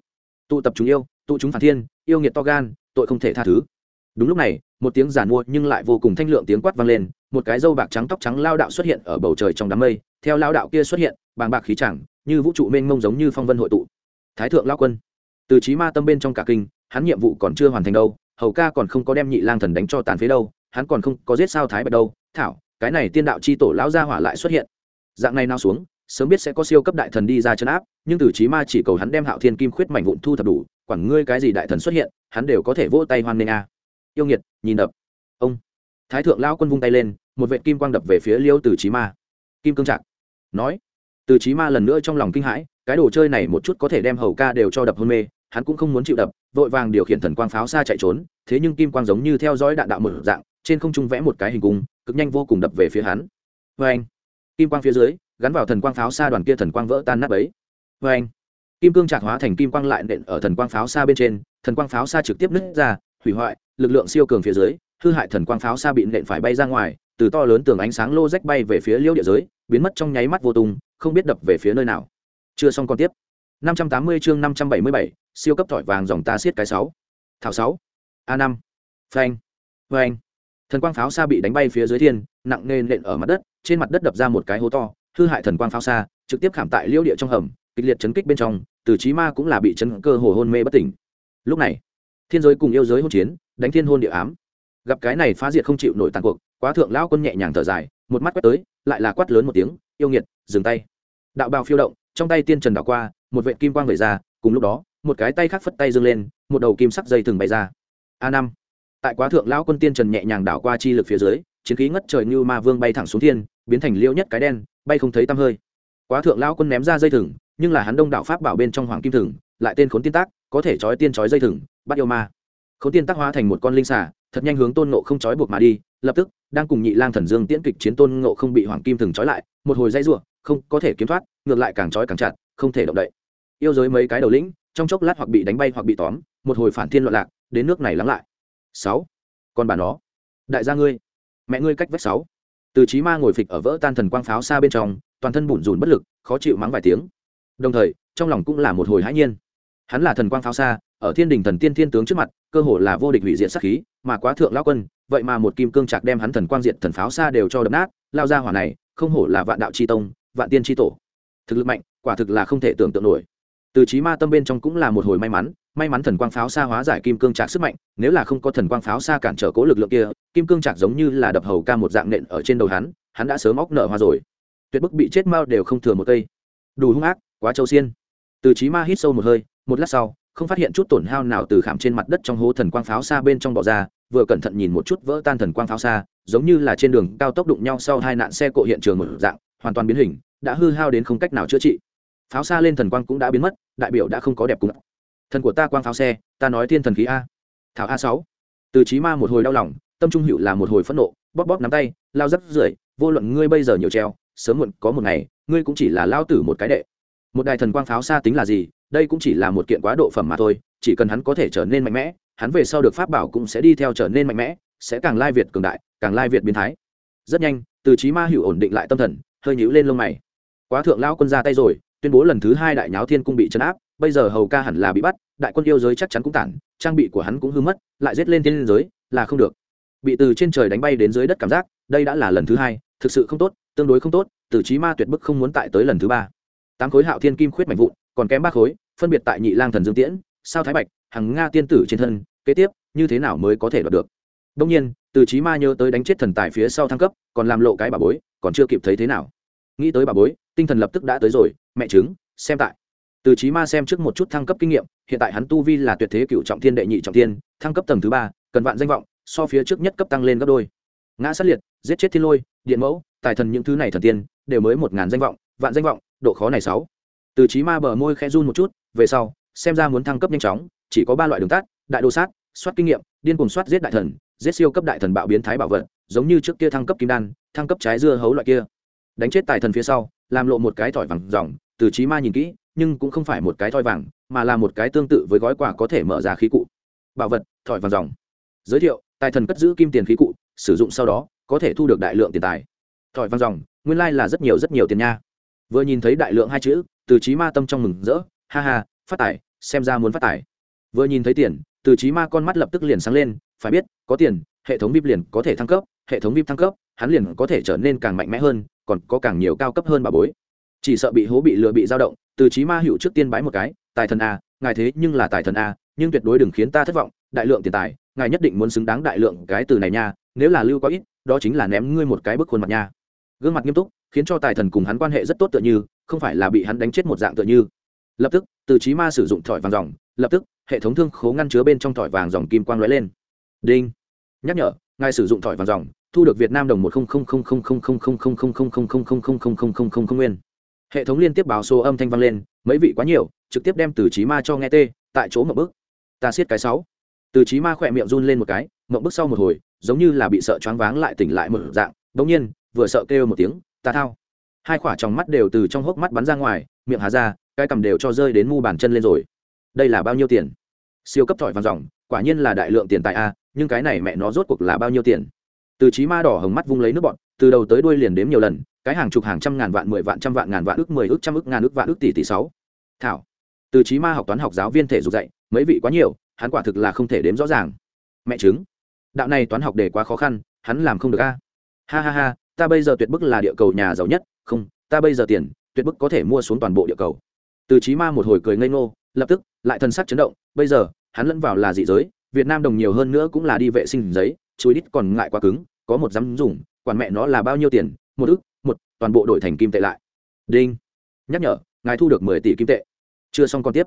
Tụ tập chúng yêu, tụ chúng phản thiên, yêu nghiệt to gan, tội không thể tha thứ. Đúng lúc này, một tiếng giản mua nhưng lại vô cùng thanh lượng tiếng quát vang lên, một cái dâu bạc trắng tóc trắng lao đạo xuất hiện ở bầu trời trong đám mây, theo lao đạo kia xuất hiện, bàng bạc khí chẳng như vũ trụ mênh mông giống như phong vân hội tụ. Thái thượng lao quân, từ trí ma tâm bên trong cả kinh, hắn nhiệm vụ còn chưa hoàn thành đâu, hầu ca còn không có đem nhị lang thần đánh cho tàn phế đâu, hắn còn không có giết sao thái bạch đâu. Thảo, cái này tiên đạo c h i tổ lão gia hỏa lại xuất hiện. Dạng này nào xuống, sớm biết sẽ có siêu cấp đại thần đi ra chân áp, nhưng từ trí ma chỉ cầu hắn đem hạo thiên kim khuyết mảnh vụn thu thập đủ, quản ngươi cái gì đại thần xuất hiện, hắn đều có thể vỗ tay hoan nghênh a. Yêu nghiệt, nhìn đập. Ông. Thái thượng lao quân vung tay lên, một vệ kim quang đập về phía liêu từ trí ma. Kim cương trạc. Nói từ trí ma lần nữa trong lòng kinh hãi, cái đồ chơi này một chút có thể đem hầu ca đều cho đập hôn mê, hắn cũng không muốn chịu đập, vội vàng điều khiển thần quang pháo xa chạy trốn, thế nhưng kim quang giống như theo dõi đạn đạo một dạng, trên không trung vẽ một cái hình cung, cực nhanh vô cùng đập về phía hắn. Vê anh, kim quang phía dưới, gắn vào thần quang pháo xa đoàn kia thần quang vỡ tan nát ấy vê anh, kim cương trạc hóa thành kim quang lại nện ở thần quang pháo xa bên trên, thần quang pháo xa trực tiếp nứt ra, hủy hoại, lực lượng siêu cường phía dưới, hư hại thần quang pháo xa bị nện phải bay ra ngoài, từ to lớn tường ánh sáng lô rách bay về phía liêu địa giới, biến mất trong nháy mắt vô tung không biết đập về phía nơi nào chưa xong còn tiếp 580 chương 577, siêu cấp thỏi vàng dòng ta siết cái 6. Thảo 6. A5. Phanh. Phanh. Thần quang pháo xa bị đánh bay phía dưới thiên, nặng nề lện ở mặt đất, trên mặt đất đập ra một cái hố to, hư hại thần quang pháo xa, trực tiếp khảm tại liêu địa trong hầm, kịch liệt chấn kích bên trong, Từ Chí Ma cũng là bị chấn cơ hồ hôn mê bất tỉnh. Lúc này, thiên giới cùng yêu giới hôn chiến, đánh thiên hôn địa ám. Gặp cái này phá diệt không chịu nổi tàn cuộc, quá thượng lão quân nhẹ nhàng thở dài, một mắt quét tới, lại là quát lớn một tiếng, yêu nghiệt, dừng tay. Đạo bào phiêu động, trong tay tiên trần đảo qua, một vệt kim quang vẩy ra, cùng lúc đó, một cái tay khác phất tay dương lên, một đầu kim sắc dây thừng bay ra. a năm Tại quá thượng lão quân tiên trần nhẹ nhàng đảo qua chi lực phía dưới, chiến khí ngất trời như ma vương bay thẳng xuống thiên, biến thành liêu nhất cái đen, bay không thấy tăm hơi. Quá thượng lão quân ném ra dây thừng, nhưng là hắn đông đạo pháp bảo bên trong hoàng kim thừng, lại tên khốn tiên tác, có thể trói tiên trói dây thừng, bắt yêu ma. Khốn tiên tác hóa thành một con linh xà, thật nhanh hướng tôn ngộ không trói buộc mà đi, lập tức đang cùng nhị lang thần dương tiễn kịch chiến tôn ngộ không bị hoàng kim thừng trói lại, một hồi dây rủa, không có thể kiếm thoát, ngược lại càng trói càng chặt, không thể động đậy. Yêu giới mấy cái đầu lĩnh trong chốc lát hoặc bị đánh bay hoặc bị tóm một hồi phản thiên loạn lạc đến nước này lắng lại. Sáu. Còn bà nó. Đại gia ngươi. Mẹ ngươi cách vách sáu. Từ trí ma ngồi phịch ở vỡ tan thần quang pháo xa bên trong toàn thân bủn rủn bất lực khó chịu mắng vài tiếng. Đồng thời trong lòng cũng là một hồi hãi nhiên. Hắn là thần quang pháo xa ở thiên đình thần tiên thiên tướng trước mặt, cơ hồ là vô địch hủy diệt sát khí, mà quá thượng lao quân, vậy mà một kim cương trạc đem hắn thần quang diệt thần pháo xa đều cho đập nát lao ra hỏa này, không hổ là vạn đạo c tông, vạn tiên tri tổ. Thực lực mạnh, quả thực là không thể tưởng tượng nổi. Từ trí ma tâm bên trong cũng là một hồi may mắn may mắn thần quang pháo xa hóa giải kim cương trạc sức mạnh, nếu là không có thần quang pháo xa cản trở cố lực lượng kia, kim cương trạc giống như là đập hầu ca một dạng nện ở trên đầu hắn hắn đã sớm óc nở hoa rồi. Tuyệt bức bị chết mao đều không thừa một cây. Đủ hung ác, quá châu xiên. Từ trí ma hít sâu một hơi, một lát sau không phát hiện chút tổn hao nào từ khảm trên mặt đất trong hố thần quang pháo xa bên trong bỏ ra, vừa cẩn thận nhìn một chút vỡ tan thần quang pháo xa, giống như là trên đường cao tốc đụng nhau sau hai nạn xe cộ hiện trường một dạng, hoàn toàn biến hình, đã hư hao đến không cách nào chữa trị. Pháo xa lên thần quang cũng đã biến mất, đại biểu đã không có đẹp cùng. Thần của ta quang pháo xe, ta nói thiên thần khí a. Thảo a sáu. Từ trí ma một hồi đau lòng, tâm trung hữu là một hồi phẫn nộ, bóp bóp nắm tay, lao dắt rưởi, vô luận ngươi bây giờ nhiều treo, sớm muộn có một ngày, ngươi cũng chỉ là lao tử một cái đệ. Một đài thần quang pháo xa tính là gì đây cũng chỉ là một kiện quá độ phẩm mà thôi, chỉ cần hắn có thể trở nên mạnh mẽ, hắn về sau được pháp bảo cũng sẽ đi theo trở nên mạnh mẽ, sẽ càng lai việt cường đại, càng lai việt biến thái. Rất nhanh, từ trí ma hữu ổn định lại tâm thần, hơi nhíu lên lông mày. Quá thượng lao quân ra tay rồi, tuyên bố lần thứ hai đại nháo thiên cung bị chấn áp, bây giờ hầu ca hẳn là bị bắt, đại quân yêu giới chắc chắn cũng tản, trang bị của hắn cũng hư mất, lại giết lên thiên giới, là không được. Bị từ trên trời đánh bay đến dưới đất cảm giác, đây đã là lần thứ hai, thực sự không tốt, tương đối không tốt, từ trí ma tuyệt bức không muốn tại tới lần thứ ba. Tám khối hạo thiên kim khuyết mạnh vụn, còn kém ba khối phân biệt tại nhị lang thần dương tiễn, sao thái bạch, hằng nga tiên tử trên thân, kế tiếp, như thế nào mới có thể đoạt được? Đông nhiên, từ trí ma nhớ tới đánh chết thần tài phía sau thăng cấp, còn làm lộ cái bà bối, còn chưa kịp thấy thế nào. Nghĩ tới bà bối, tinh thần lập tức đã tới rồi, mẹ chứng, xem tại. Từ trí ma xem trước một chút thăng cấp kinh nghiệm, hiện tại hắn tu vi là tuyệt thế cựu trọng thiên đệ nhị trọng thiên, thăng cấp tầng thứ ba, cần vạn danh vọng, so phía trước nhất cấp tăng lên gấp đôi. Ngã sát liệt, giết chết thiên lôi, điện mẫu, tài thần những thứ này thần tiên, đều mới một ngàn danh vọng, vạn danh vọng, độ khó này sáu từ trí ma bờ môi khẽ run một chút, về sau, xem ra muốn thăng cấp nhanh chóng, chỉ có ba loại đường tắt, đại đồ sát, soát kinh nghiệm, điên cùng soát giết đại thần, giết siêu cấp đại thần bạo biến thái bảo vật, giống như trước kia thăng cấp kim đan, thăng cấp trái dưa hấu loại kia. Đánh chết tài thần phía sau, làm lộ một cái thỏi vàng dòng từ trí ma nhìn kỹ, nhưng cũng không phải một cái thỏi vàng, mà là một cái tương tự với gói quà có thể mở ra khí cụ. Bảo vật, thỏi vàng dòng giới thiệu, tài thần cất giữ kim tiền khí cụ, sử dụng sau đó, có thể thu được đại lượng tiền tài. Thỏi vàng dòng nguyên lai là rất nhiều rất nhiều tiền nha. Vừa nhìn thấy đại lượng hai chữ từ trí ma tâm trong mừng rỡ, ha ha, phát tài, xem ra muốn phát tài. Vừa nhìn thấy tiền, từ trí ma con mắt lập tức liền sáng lên, phải biết, có tiền, hệ thống vip liền có thể thăng cấp, hệ thống vip thăng cấp, hắn liền có thể trở nên càng mạnh mẽ hơn, còn có càng nhiều cao cấp hơn bà bối. Chỉ sợ bị hố bị lừa bị dao động, từ trí ma hữu trước tiên bái một cái, tài thần a, ngài thế nhưng là tài thần a, nhưng tuyệt đối đừng khiến ta thất vọng, đại lượng tiền tài, ngài nhất định muốn xứng đáng đại lượng cái từ này nha, nếu là lưu có ít, đó chính là ném ngươi một cái bức khuôn mặt nha. Gương mặt nghiêm túc, khiến cho tài thần cùng hắn quan hệ rất tốt tựa như không phải là bị hắn đánh chết một dạng tựa như lập tức từ trí ma sử dụng thỏi vàng dòng lập tức hệ thống thương khố ngăn chứa bên trong thỏi vàng dòng kim quang lóe lên đinh nhắc nhở ngài sử dụng thỏi vàng dòng thu được việt nam đồng một nguyên hệ thống liên tiếp báo số âm thanh vang lên mấy vị quá nhiều trực tiếp đem từ trí ma cho nghe tê tại chỗ mậu bức ta siết cái sáu từ trí ma khỏe miệng run lên một cái mậu bức sau một hồi giống như là bị sợ choáng váng lại tỉnh lại một dạng bỗng nhiên vừa sợ kêu một tiếng ta thao hai quả trong mắt đều từ trong hốc mắt bắn ra ngoài, miệng hà ra, cái cầm đều cho rơi đến mu bàn chân lên rồi. Đây là bao nhiêu tiền? Siêu cấp thỏi vàng dòng, quả nhiên là đại lượng tiền tại a, nhưng cái này mẹ nó rốt cuộc là bao nhiêu tiền? Từ trí ma đỏ hồng mắt vung lấy nước bọn từ đầu tới đuôi liền đếm nhiều lần, cái hàng chục hàng trăm ngàn vạn mười vạn trăm vạn ngàn vạn ước mười ước trăm ước ngàn ước vạn ước tỷ tỷ sáu. Thảo. Từ trí ma học toán học giáo viên thể dục dạy, mấy vị quá nhiều, hắn quả thực là không thể đếm rõ ràng. Mẹ chứng đạo này toán học để quá khó khăn, hắn làm không được a. Ha ha ha, ta bây giờ tuyệt bức là địa cầu nhà giàu nhất không, ta bây giờ tiền, tuyệt bức có thể mua xuống toàn bộ địa cầu. Từ trí ma một hồi cười ngây ngô, lập tức, lại thần sắc chấn động, bây giờ, hắn lẫn vào là dị giới, việt nam đồng nhiều hơn nữa cũng là đi vệ sinh giấy chuối đít còn ngại quá cứng, có một dám dùng, quản mẹ nó là bao nhiêu tiền, một ức, một, toàn bộ đổi thành kim tệ lại. Đinh. Nhắc nhở, ngài thu được mười tỷ kim tệ. Chưa xong còn tiếp.